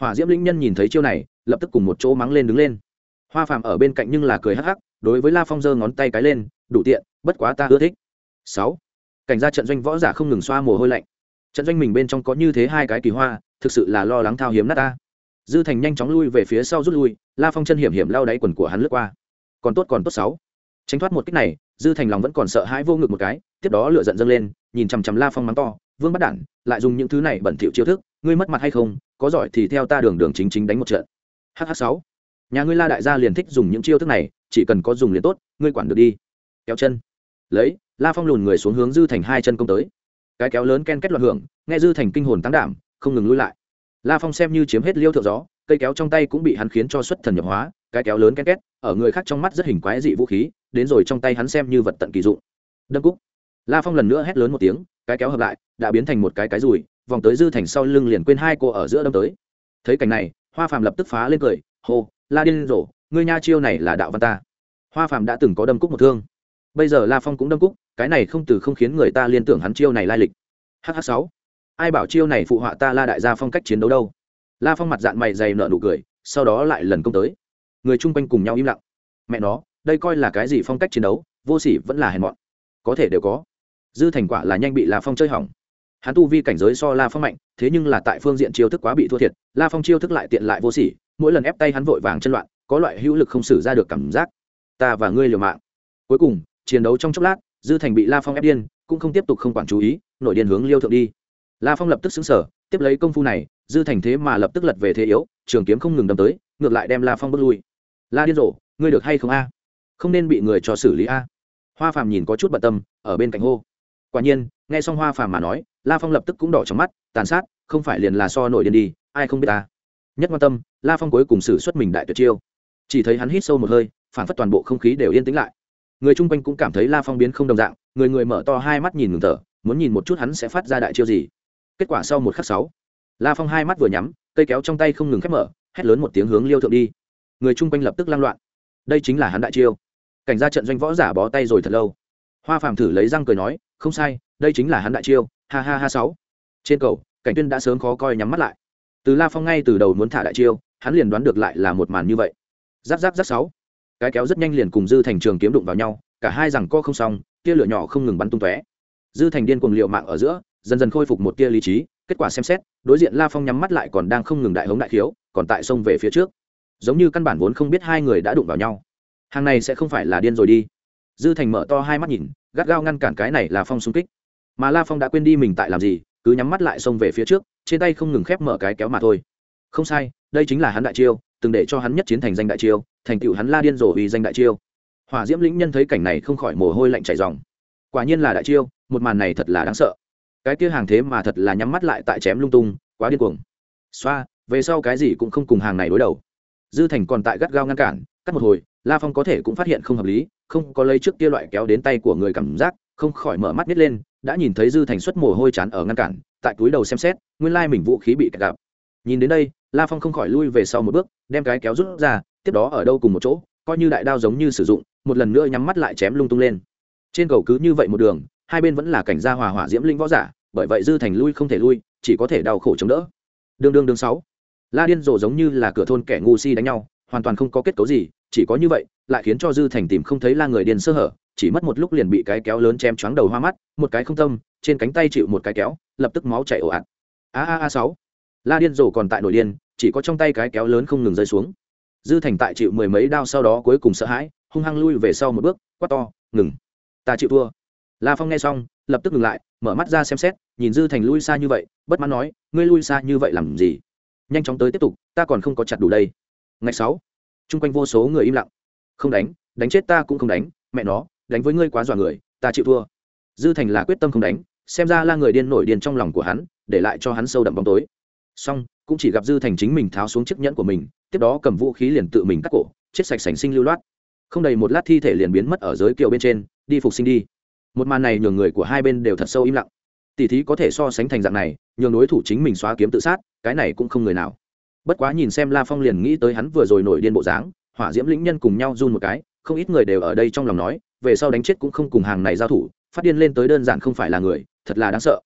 hỏa diễm linh nhân nhìn thấy chiêu này, lập tức cùng một chỗ mắng lên đứng lên. Hoa phàm ở bên cạnh nhưng là cười hắc hắc, đối với la phong giơ ngón tay cái lên, đủ tiện, bất quá ta ưa thích. Sáu. Cảnh gia trận doanh võ giả không ngừng xoa mồ hôi lạnh. Trận doanh mình bên trong có như thế hai cái kỳ hoa, thực sự là lo lắng thao hiếm nát ta. Dư thành nhanh chóng lui về phía sau rút lui, la phong chân hiểm hiểm lao đáy quần của hắn lướt qua. Còn tốt còn tốt sáu. Tránh thoát một cách này, dư thành lòng vẫn còn sợ hãi vô ngực một cái, tiếp đó lựa giận dâng lên, nhìn chằm chằm la phong mắng to, vương bắt đản, lại dùng những thứ này bẩn thỉu chiêu thức, ngươi mất mặt hay không có giỏi thì theo ta đường đường chính chính đánh một trận. Hh sáu. Nhà ngươi la đại gia liền thích dùng những chiêu thức này, chỉ cần có dùng liền tốt, ngươi quản được đi. Kéo chân. Lấy, la phong lùn người xuống hướng dư thành hai chân công tới. Cái kéo lớn ken kết loạn hưởng, nghe dư thành kinh hồn tăng đảm, không ngừng lui lại. La phong xem như chiếm hết liêu thượng gió, cây kéo trong tay cũng bị hắn khiến cho xuất thần nhập hóa, cái kéo lớn ken két ở người khác trong mắt rất hình quái dị vũ khí, đến rồi trong tay hắn xem như vật tận kỳ dụng. Đâm cúc. La phong lần nữa hét lớn một tiếng, cái kéo hợp lại, đã biến thành một cái cái rùi vòng tới dư thành sau lưng liền quên hai cô ở giữa đâm tới. Thấy cảnh này, hoa phàm lập tức phá lên cười, hô, la điên rồ, ngươi nha chiêu này là đạo văn ta. Hoa phàm đã từng có đâm cúc một thương. Bây giờ la phong cũng đâm cúc, cái này không từ không khiến người ta liên tưởng hắn chiêu này lai lịch. Hh sáu. Ai bảo chiêu này phụ họa ta la đại gia phong cách chiến đấu đâu? La phong mặt dạng mày dày nợ nụ cười, sau đó lại lần công tới. Người chung quanh cùng nhau im lặng. Mẹ nó, đây coi là cái gì phong cách chiến đấu, vô sỉ vẫn là hèn mọn. Có thể đều có. Dư thành quả là nhanh bị la phong chơi hỏng hắn tu vi cảnh giới so la phong mạnh, thế nhưng là tại phương diện chiêu thức quá bị thua thiệt, la phong chiêu thức lại tiện lại vô sỉ, mỗi lần ép tay hắn vội vàng chân loạn, có loại hữu lực không xử ra được cảm giác. Ta và ngươi liều mạng. Cuối cùng, chiến đấu trong chốc lát, dư thành bị la phong ép điên, cũng không tiếp tục không quản chú ý nội điên hướng liêu thượng đi. La phong lập tức xứng sở tiếp lấy công phu này, dư thành thế mà lập tức lật về thế yếu, trường kiếm không ngừng đâm tới, ngược lại đem la phong bước lui. La điên rồ, ngươi được hay không a? Không nên bị người cho xử lý a. Hoa phàm nhìn có chút bận tâm, ở bên cạnh hô quả nhiên, nghe xong hoa phàm mà nói, la phong lập tức cũng đỏ trong mắt, tàn sát, không phải liền là so nổi điên đi, ai không biết ta. Nhất quan tâm, la phong cuối cùng xử xuất mình đại tuyệt chiêu. Chỉ thấy hắn hít sâu một hơi, phản phất toàn bộ không khí đều yên tĩnh lại. Người chung quanh cũng cảm thấy la phong biến không đồng dạng, người người mở to hai mắt nhìn ngừng thở, muốn nhìn một chút hắn sẽ phát ra đại chiêu gì. Kết quả sau một khắc sáu, la phong hai mắt vừa nhắm, cây kéo trong tay không ngừng khép mở, hét lớn một tiếng hướng liêu thượng đi. Người chung quanh lập tức lang loạn. Đây chính là hắn đại chiêu. Cảnh ra trận doanh võ giả bó tay rồi thật lâu. Hoa phàm thử lấy răng cười nói không sai, đây chính là hắn đại chiêu, ha ha ha sáu. Trên cầu, cảnh tuyên đã sớm khó coi nhắm mắt lại. Từ la phong ngay từ đầu muốn thả đại chiêu, hắn liền đoán được lại là một màn như vậy. Giáp giáp giáp sáu. Cái kéo rất nhanh liền cùng dư thành trường kiếm đụng vào nhau, cả hai rằng co không xong, tia lửa nhỏ không ngừng bắn tung tóe. Dư thành điên cuồng liệu mạng ở giữa, dần dần khôi phục một tia lý trí, kết quả xem xét, đối diện la phong nhắm mắt lại còn đang không ngừng đại hống đại khiếu, còn tại sông về phía trước. Giống như căn bản vốn không biết hai người đã đụng vào nhau. Hàng này sẽ không phải là điên rồi đi. Dư thành mở to hai mắt nhìn gắt gao ngăn cản cái này là phong xung kích. Mà la phong đã quên đi mình tại làm gì, cứ nhắm mắt lại xông về phía trước, trên tay không ngừng khép mở cái kéo mà thôi. Không sai, đây chính là hắn đại chiêu, từng để cho hắn nhất chiến thành danh đại chiêu, thành tựu hắn la điên rồ uy danh đại chiêu. Hỏa diễm lĩnh nhân thấy cảnh này không khỏi mồ hôi lạnh chảy dòng quả nhiên là đại chiêu, một màn này thật là đáng sợ. Cái kia hàng thế mà thật là nhắm mắt lại tại chém lung tung, quá điên cuồng. Xoa, về sau cái gì cũng không cùng hàng này đối đầu. Dư thành còn tại gắt gao ngăn cản, cắt một hồi, la phong có thể cũng phát hiện không hợp lý không có lấy trước kia loại kéo đến tay của người cảm giác, không khỏi mở mắt nít lên, đã nhìn thấy dư thành xuất mồ hôi chán ở ngăn cản, tại túi đầu xem xét, nguyên lai mình vũ khí bị kẹt gặp. Nhìn đến đây, la phong không khỏi lui về sau một bước, đem cái kéo rút ra, tiếp đó ở đâu cùng một chỗ, coi như đại đao giống như sử dụng, một lần nữa nhắm mắt lại chém lung tung lên. Trên cầu cứ như vậy một đường, hai bên vẫn là cảnh gia hòa hỏa diễm linh võ giả, bởi vậy dư thành lui không thể lui, chỉ có thể đau khổ chống đỡ. Đương đương đương sáu. La điên rồ giống như là cửa thôn kẻ ngu si đánh nhau, hoàn toàn không có kết cấu gì, chỉ có như vậy lại khiến cho dư thành tìm không thấy la người điên sơ hở, chỉ mất một lúc liền bị cái kéo lớn chém choáng đầu hoa mắt, một cái không tâm, trên cánh tay chịu một cái kéo, lập tức máu chảy ồ ạt. A a a sáu. La điên rồ còn tại nổi điên, chỉ có trong tay cái kéo lớn không ngừng rơi xuống. Dư thành tại chịu mười mấy đao sau đó cuối cùng sợ hãi, hung hăng lui về sau một bước, quát to, ngừng, ta chịu thua. La phong nghe xong, lập tức ngừng lại, mở mắt ra xem xét, nhìn dư thành lui xa như vậy, bất mãn nói, ngươi lui xa như vậy làm gì? Nhanh chóng tới tiếp tục, ta còn không có chặt đủ đây. Ngày sáu, chung quanh vô số người im lặng không đánh đánh chết ta cũng không đánh, mẹ nó, đánh với ngươi quá dọa người, ta chịu thua. Dư thành là quyết tâm không đánh, xem ra là người điên nổi điên trong lòng của hắn, để lại cho hắn sâu đậm bóng tối. Song cũng chỉ gặp dư thành chính mình tháo xuống chiếc nhẫn của mình, tiếp đó cầm vũ khí liền tự mình cắt cổ, chết sạch sành sinh lưu loát. Không đầy một lát thi thể liền biến mất ở giới kiệu bên trên, đi phục sinh đi. Một màn này nhường người của hai bên đều thật sâu im lặng. Tỷ thí có thể so sánh thành dạng này, nhường đối thủ chính mình xóa kiếm tự sát, cái này cũng không người nào. Bất quá nhìn xem la phong liền nghĩ tới hắn vừa rồi nổi điên bộ dáng hỏa diễm lĩnh nhân cùng nhau run một cái, không ít người đều ở đây trong lòng nói, về sau đánh chết cũng không cùng hàng này giao thủ, phát điên lên tới đơn giản không phải là người, thật là đáng sợ.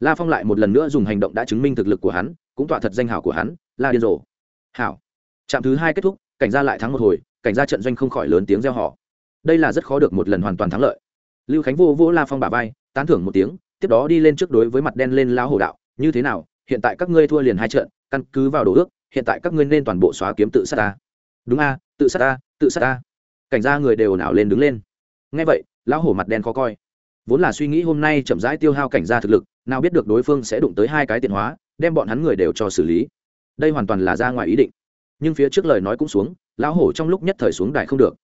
La phong lại một lần nữa dùng hành động đã chứng minh thực lực của hắn, cũng tọa thật danh hảo của hắn, la điên rồ. Hảo. Trạm thứ hai kết thúc, cảnh gia lại thắng một hồi, cảnh gia trận doanh không khỏi lớn tiếng reo họ đây là rất khó được một lần hoàn toàn thắng lợi. Lưu khánh vô vỗ la phong bà vai, tán thưởng một tiếng, tiếp đó đi lên trước đối với mặt đen lên lao hổ đạo, như thế nào, hiện tại các ngươi thua liền hai trận, căn cứ vào đồ ước, hiện tại các ngươi nên toàn bộ xóa kiếm tự sát ta. Đúng a tự sát ta, tự sát ta. Cảnh gia người đều nào lên đứng lên. Ngay vậy, lão hổ mặt đen khó coi. Vốn là suy nghĩ hôm nay chậm rãi tiêu hao cảnh gia thực lực, nào biết được đối phương sẽ đụng tới hai cái tiện hóa, đem bọn hắn người đều cho xử lý. Đây hoàn toàn là ra ngoài ý định. Nhưng phía trước lời nói cũng xuống, lão hổ trong lúc nhất thời xuống đài không được.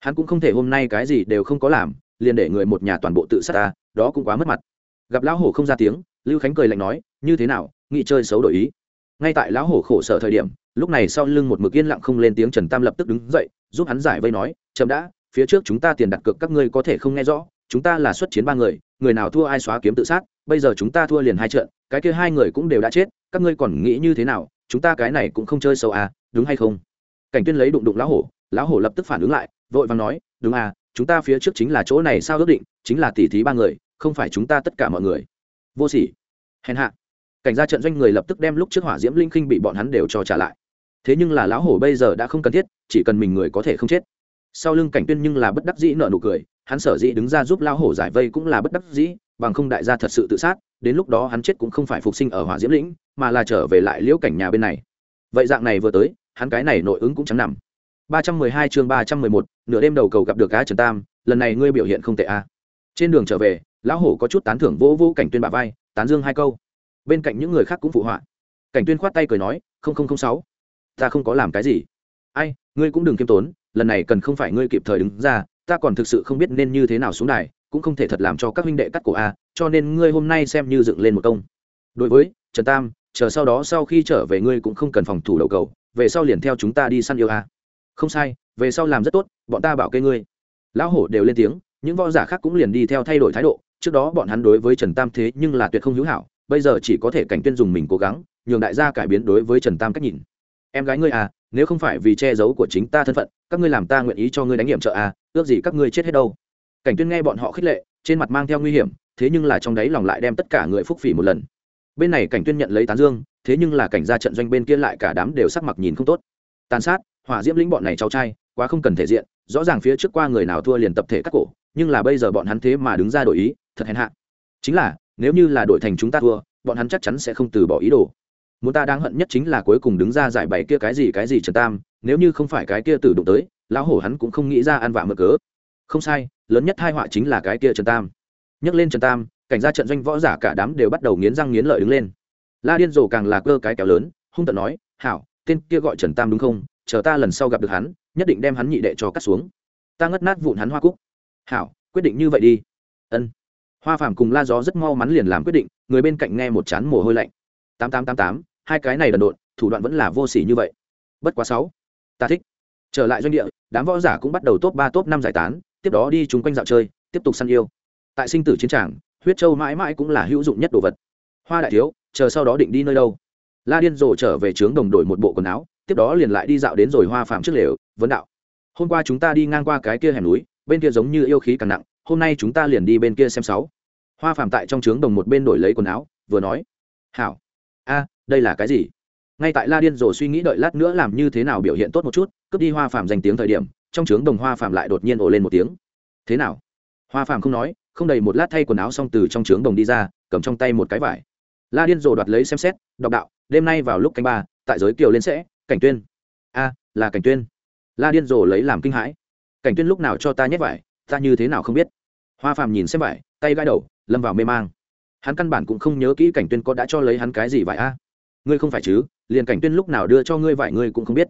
Hắn cũng không thể hôm nay cái gì đều không có làm, liền để người một nhà toàn bộ tự sát ta, đó cũng quá mất mặt. Gặp lão hổ không ra tiếng, lưu khánh cười lạnh nói, như thế nào, nghị chơi xấu đổi ý ngay tại lão hổ khổ sở thời điểm, lúc này sau lưng một mực yên lặng không lên tiếng trần tam lập tức đứng dậy, giúp hắn giải vây nói, chậm đã, phía trước chúng ta tiền đặt cược các ngươi có thể không nghe rõ, chúng ta là xuất chiến ba người người nào thua ai xóa kiếm tự sát, bây giờ chúng ta thua liền hai trận, cái kia hai người cũng đều đã chết, các ngươi còn nghĩ như thế nào, chúng ta cái này cũng không chơi sâu à đúng hay không? Cảnh tuyên lấy đụng đụng lão hổ lão hổ lập tức phản ứng lại, vội vàng nói, đúng à chúng ta phía trước chính là chỗ này sao ước định, chính là tỷ thí ba người, không phải chúng ta tất cả mọi người. Vô sỉ. Hèn hạ cảnh gia trận doanh người lập tức đem lúc trước hỏa diễm linh khinh bị bọn hắn đều cho trả lại thế nhưng là lão hổ bây giờ đã không cần thiết chỉ cần mình người có thể không chết sau lưng cảnh tuyên nhưng là bất đắc dĩ nợ nụ cười hắn sở dĩ đứng ra giúp lão hổ giải vây cũng là bất đắc dĩ bằng không đại gia thật sự tự sát đến lúc đó hắn chết cũng không phải phục sinh ở hỏa diễm lĩnh mà là trở về lại liễu cảnh nhà bên này vậy dạng này vừa tới hắn cái này nội ứng cũng chẳng nằm 312 chương 311, nửa đêm đầu cầu gặp được cá Trần Tam, lần này ngươi biểu hiện không tệ a. Trên đường trở về, lão hổ có chút tán thưởng vỗ vỗ cảnh tuyên bả vai, tán dương hai câu. Bên cạnh những người khác cũng phụ họa. Cảnh tuyên khoát tay cười nói, "Không không không sáu, ta không có làm cái gì. Ai, ngươi cũng đừng kiêm tốn, lần này cần không phải ngươi kịp thời đứng ra, ta còn thực sự không biết nên như thế nào xuống đài, cũng không thể thật làm cho các huynh đệ cắt cổ a, cho nên ngươi hôm nay xem như dựng lên một công." Đối với Trần Tam, chờ sau đó sau khi trở về ngươi cũng không cần phòng thủ đầu cầu, về sau liền theo chúng ta đi săn yêu a không sai về sau làm rất tốt bọn ta bảo kê ngươi lão hổ đều lên tiếng những võ giả khác cũng liền đi theo thay đổi thái độ trước đó bọn hắn đối với trần tam thế nhưng là tuyệt không hữu hảo bây giờ chỉ có thể cảnh tuyên dùng mình cố gắng, nhường đại gia cải biến đối với trần tam cách nhìn. Em gái ngươi à nếu không phải vì che giấu của chính ta thân phận, các ngươi làm ta nguyện ý cho ngươi đánh hiểm trợ à ước gì các ngươi chết hết đâu. Cảnh tuyên nghe bọn họ khích lệ, trên mặt mang theo nguy hiểm, thế nhưng là trong đấy lòng lại đem tất cả người phúc phỉ một lần. Bên này cảnh tuyên nhận lấy tán dương, thế nhưng là cảnh gia trận doanh bên kia lại cả đám đều sắc mặt nhìn không tốt. Tàn sát, hỏa diễm lĩnh bọn này cháu trai, quá không cần thể diện, rõ ràng phía trước qua người nào thua liền tập thể cắt cổ, nhưng là bây giờ bọn hắn thế mà đứng ra đổi ý, thật hèn hạ. Chính là nếu như là đội thành chúng ta thua, bọn hắn chắc chắn sẽ không từ bỏ ý đồ. Muốn ta đáng hận nhất chính là cuối cùng đứng ra giải bày kia cái gì cái gì trần tam, nếu như không phải cái kia tử đụng tới, lão hổ hắn cũng không nghĩ ra ăn vạ mở cớ. Không sai, lớn nhất hai họa chính là cái kia trần tam. Nhắc lên trần tam, cảnh gia trận doanh võ giả cả đám đều bắt đầu nghiến răng nghiến lợi đứng lên. La điên rồ càng là cơ cái kéo lớn, hung tận nói, hảo, tên kia gọi trần tam đúng không? Chờ ta lần sau gặp được hắn, nhất định đem hắn nhị đệ cho cắt xuống. Ta ngất nát vụn hắn hoa cúc. Hảo, quyết định như vậy đi. Ân hoa phàm cùng la gió rất mau mắn liền làm quyết định, người bên cạnh nghe một chán mồ hôi lạnh. Tám tám tám tám, hai cái này đần độn, thủ đoạn vẫn là vô s ỉ như vậy. Bất quá sáu, ta thích. Trở lại doanh địa, đám võ giả cũng bắt đầu top ba, top năm giải tán, tiếp đó đi chung quanh dạo chơi, tiếp tục săn yêu. Tại sinh tử chiến tràng, huyết châu mãi mãi cũng là hữu dụng nhất đồ vật. Hoa đại thiếu, chờ sau đó định đi nơi đâu? La điên rồ trở về trướng đồng đổi một bộ quần áo, tiếp đó liền lại đi dạo đến rồi hoa phạm trước lều, vấn đạo. Hôm qua chúng ta đi ngang qua cái kia hẻm núi, bên kia giống như yêu khí càng nặng hôm nay chúng ta liền đi bên kia xem sáu. Hoa phạm tại trong trướng đồng một bên đổi lấy quần áo, vừa nói, hảo. A, đây là cái gì? Ngay tại la điên rồ suy nghĩ đợi lát nữa làm như thế nào biểu hiện tốt một chút, cướp đi hoa phạm danh tiếng thời điểm, trong trướng đồng hoa phạm lại đột nhiên ồ lên một tiếng. Thế nào? Hoa phạm không nói, không đầy một lát thay quần áo xong từ trong trướng đồng đi ra, cầm trong tay một cái vải. La điên rồ đoạt lấy xem xét, đọc đạo, đêm nay vào lúc canh ba, tại giới kiều lên sẽ, cảnh tuyên. A, là cảnh tuyên. La điên rồ lấy làm kinh hãi. Cảnh tuyên lúc nào cho ta nhét vải, ta như thế nào không biết? Hoa phàm nhìn xem vải, tay gãi đầu, lâm vào mê mang. Hắn căn bản cũng không nhớ kỹ cảnh tuyên có đã cho lấy hắn cái gì vải a. Ngươi không phải chứ, liền cảnh tuyên lúc nào đưa cho ngươi vải ngươi cũng không biết.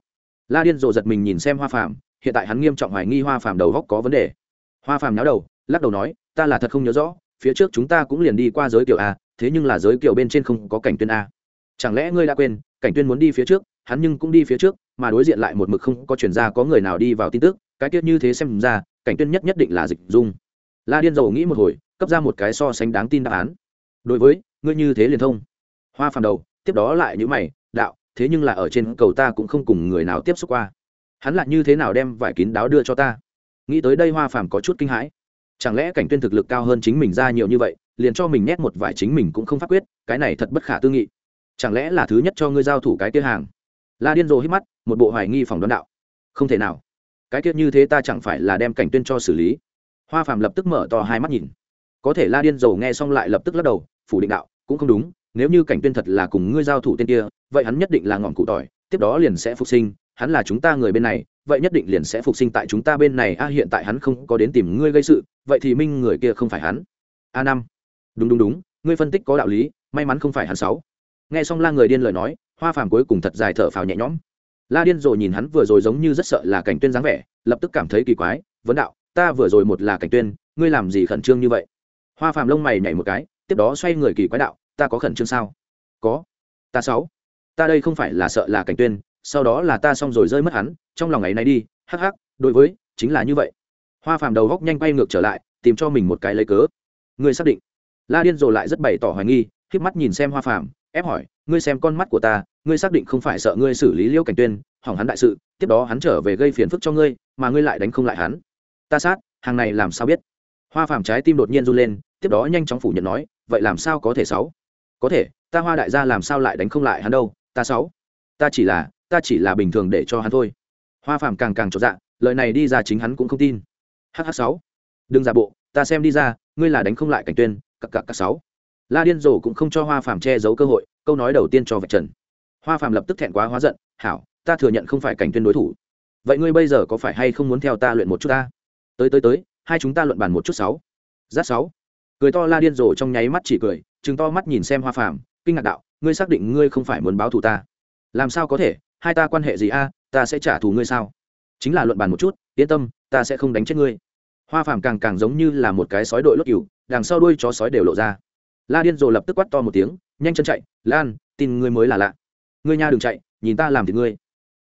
La điên rồ giật mình nhìn xem hoa phàm, hiện tại hắn nghiêm trọng hoài nghi hoa phàm đầu góc có vấn đề. Hoa phàm nháo đầu, lắc đầu nói, ta là thật không nhớ rõ, phía trước chúng ta cũng liền đi qua giới kiểu a, thế nhưng là giới kiểu bên trên không có cảnh tuyên a. Chẳng lẽ ngươi đã quên, cảnh tuyên muốn đi phía trước, hắn nhưng cũng đi phía trước, mà đối diện lại một mực không có chuyển ra có người nào đi vào tin tức, cái tiết như thế xem ra, cảnh tuyên nhất nhất định là dịch dung la điên dầu nghĩ một hồi, cấp ra một cái so sánh đáng tin đáp án. Đối với, ngươi như thế liền thông. Hoa phàm đầu, tiếp đó lại như mày, đạo, thế nhưng là ở trên cầu ta cũng không cùng người nào tiếp xúc qua. Hắn lại như thế nào đem vải kín đáo đưa cho ta? Nghĩ tới đây hoa phàm có chút kinh hãi. Chẳng lẽ cảnh tuyên thực lực cao hơn chính mình ra nhiều như vậy, liền cho mình nhét một vải chính mình cũng không phát quyết, cái này thật bất khả tư nghị. Chẳng lẽ là thứ nhất cho ngươi giao thủ cái kia hàng? La điên rồ hít mắt, một bộ hoài nghi phòng đoán đạo. Không thể nào. Cái kia như thế ta chẳng phải là đem cảnh tuyên cho xử lý hoa phàm lập tức mở to hai mắt nhìn. Có thể la điên dầu nghe xong lại lập tức lắc đầu, phủ định đạo, cũng không đúng, nếu như cảnh tuyên thật là cùng ngươi giao thủ tên kia, vậy hắn nhất định là ngọn cụ tỏi, tiếp đó liền sẽ phục sinh, hắn là chúng ta người bên này, vậy nhất định liền sẽ phục sinh tại chúng ta bên này, a, hiện tại hắn không có đến tìm ngươi gây sự, vậy thì minh người kia không phải hắn. A năm đúng đúng đúng, ngươi phân tích có đạo lý, may mắn không phải hắn sáu. Nghe xong la người điên lời nói, hoa phàm cuối cùng thật dài thở phào nhẹ nhõm. La điên rồi nhìn hắn vừa rồi giống như rất sợ là cảnh tuyên dáng vẻ, lập tức cảm thấy kỳ quái, vấn đạo ta vừa rồi một là cảnh tuyên, ngươi làm gì khẩn trương như vậy? Hoa phàm lông mày nhảy một cái, tiếp đó xoay người kỳ quái đạo, ta có khẩn trương sao? Có. Ta sáu. Ta đây không phải là sợ là cảnh tuyên, sau đó là ta xong rồi rơi mất hắn, trong lòng ấy này đi, hắc hắc, đối với, chính là như vậy. Hoa phàm đầu góc nhanh quay ngược trở lại, tìm cho mình một cái lấy cớ. Ngươi xác định. La điên rồ lại rất bày tỏ hoài nghi híp mắt nhìn xem hoa phàm, ép hỏi, ngươi xem con mắt của ta, ngươi xác định không phải sợ ngươi xử lý liêu cảnh tuyên, hỏng hắn đại sự, tiếp đó hắn trở về gây phiền phức cho ngươi, mà ngươi lại đánh không lại hắn ta sát, hàng này làm sao biết? Hoa phàm trái tim đột nhiên run lên, tiếp đó nhanh chóng phủ nhận nói, vậy làm sao có thể sáu? Có thể, ta hoa đại gia làm sao lại đánh không lại hắn đâu, ta sáu? Ta chỉ là, ta chỉ là bình thường để cho hắn thôi. Hoa phàm càng càng trọn dạ lời này đi ra chính hắn cũng không tin. Hh sáu, đừng giả bộ, ta xem đi ra, ngươi là đánh không lại cảnh tuyên cặp cặp cặc sáu. La điên rồ cũng không cho hoa phàm che giấu cơ hội, câu nói đầu tiên cho vạch trần. Hoa phàm lập tức thẹn quá hóa giận, hảo, ta thừa nhận không phải cảnh tuyên đối thủ. Vậy ngươi bây giờ có phải hay không muốn theo ta luyện một chút ta? Tới tới tới, hai chúng ta luận bàn một chút sáu. Giáp sáu. Cười to la điên rồ trong nháy mắt chỉ cười chừng to mắt nhìn xem hoa phàm, kinh ngạc đạo, ngươi xác định ngươi không phải muốn báo thù ta? Làm sao có thể? Hai ta quan hệ gì a? Ta sẽ trả thù ngươi sao? Chính là luận bàn một chút, yên tâm, ta sẽ không đánh chết ngươi. Hoa phàm càng càng giống như là một cái sói đội lốt cừu, đằng sau đuôi chó sói đều lộ ra. La điên rồ lập tức quát to một tiếng, nhanh chân chạy, lan, tin ngươi mới là lạ. Ngươi nha đừng chạy, nhìn ta làm thì ngươi.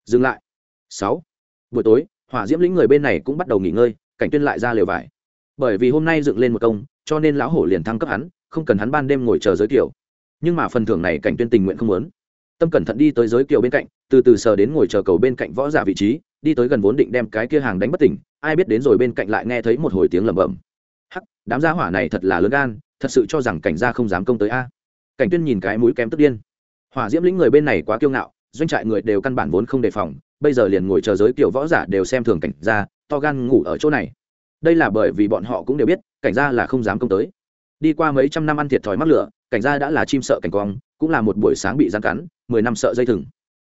Dừng lại. Sáu. Buổi tối, hỏa diễm lĩnh người bên này cũng bắt đầu nghỉ ngơi cảnh tuyên lại ra lều vải. Bởi vì hôm nay dựng lên một công, cho nên lão hổ liền thăng cấp hắn, không cần hắn ban đêm ngồi chờ giới tiểu. nhưng mà phần thưởng này cảnh tuyên tình nguyện không muốn. Tâm cẩn thận đi tới giới kiều bên cạnh, từ từ sờ đến ngồi chờ cầu bên cạnh võ giả vị trí, đi tới gần vốn định đem cái kia hàng đánh bất tỉnh, ai biết đến rồi bên cạnh lại nghe thấy một hồi tiếng lẩm bẩm. Hắc, đám gia hỏa này thật là lớn gan, thật sự cho rằng cảnh gia không dám công tới a. Cảnh tuyên nhìn cái mũi kém tức điên. Hỏa diễm lĩnh người bên này quá kiêu ngạo, doanh trại người đều căn bản vốn không đề phòng, bây giờ liền ngồi chờ giới kiểu võ giả đều xem thường cảnh gia to gan ngủ ở chỗ này. Đây là bởi vì bọn họ cũng đều biết, cảnh gia là không dám công tới. Đi qua mấy trăm năm ăn thiệt thòi mắc lửa, cảnh gia đã là chim sợ cảnh quang cũng là một buổi sáng bị gian cắn, mười năm sợ dây thừng.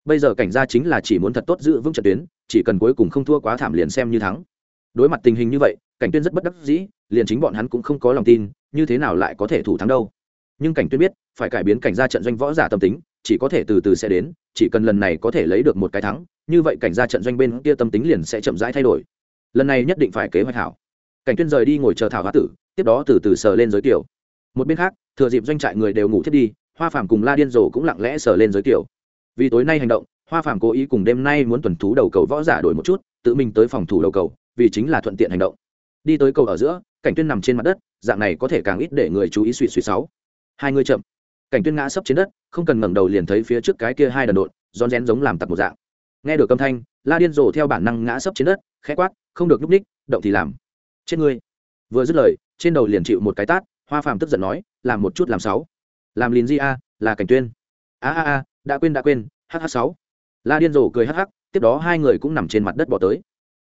Bây giờ cảnh gia chính là chỉ muốn thật tốt giữ vững trận tuyến, chỉ cần cuối cùng không thua quá thảm liền xem như thắng. Đối mặt tình hình như vậy, cảnh tuyên rất bất đắc dĩ, liền chính bọn hắn cũng không có lòng tin, như thế nào lại có thể thủ thắng đâu. Nhưng cảnh tuyên biết, phải cải biến cảnh gia trận doanh võ giả tâm tính, chỉ có thể từ từ sẽ đến, chỉ cần lần này có thể lấy được một cái thắng, như vậy cảnh gia trận doanh bên kia tâm tính liền sẽ chậm rãi thay đổi lần này nhất định phải kế hoạch hảo. Cảnh tuyên rời đi ngồi chờ thảo hoa tử, tiếp đó từ từ sờ lên giới tiểu một bên khác, thừa dịp doanh trại người đều ngủ thiết đi, hoa phàm cùng la điên rồ cũng lặng lẽ sờ lên giới tiểu vì tối nay hành động, hoa phàm cố ý cùng đêm nay muốn tuần thú đầu cầu võ giả đổi một chút, tự mình tới phòng thủ đầu cầu, vì chính là thuận tiện hành động. Đi tới cầu ở giữa, cảnh tuyên nằm trên mặt đất, dạng này có thể càng ít để người chú ý suy suy sáu. Hai người chậm. Cảnh tuyên ngã sấp trên đất, không cần ngẩng đầu liền thấy phía trước cái kia hai đần độn, rón rén giống làm tặc một dạng. Nghe được âm thanh la điên rồ theo bản năng ngã sấp trên đất, khẽ quát, không được núp ních động thì làm. Chết ngươi. Vừa dứt lời, trên đầu liền chịu một cái tát, hoa phàm tức giận nói, làm một chút làm sáu. Làm liền di a, là cảnh tuyên. A a a, đã quên đã quên hh sáu. La điên rồ cười hh tiếp đó hai người cũng nằm trên mặt đất bỏ tới.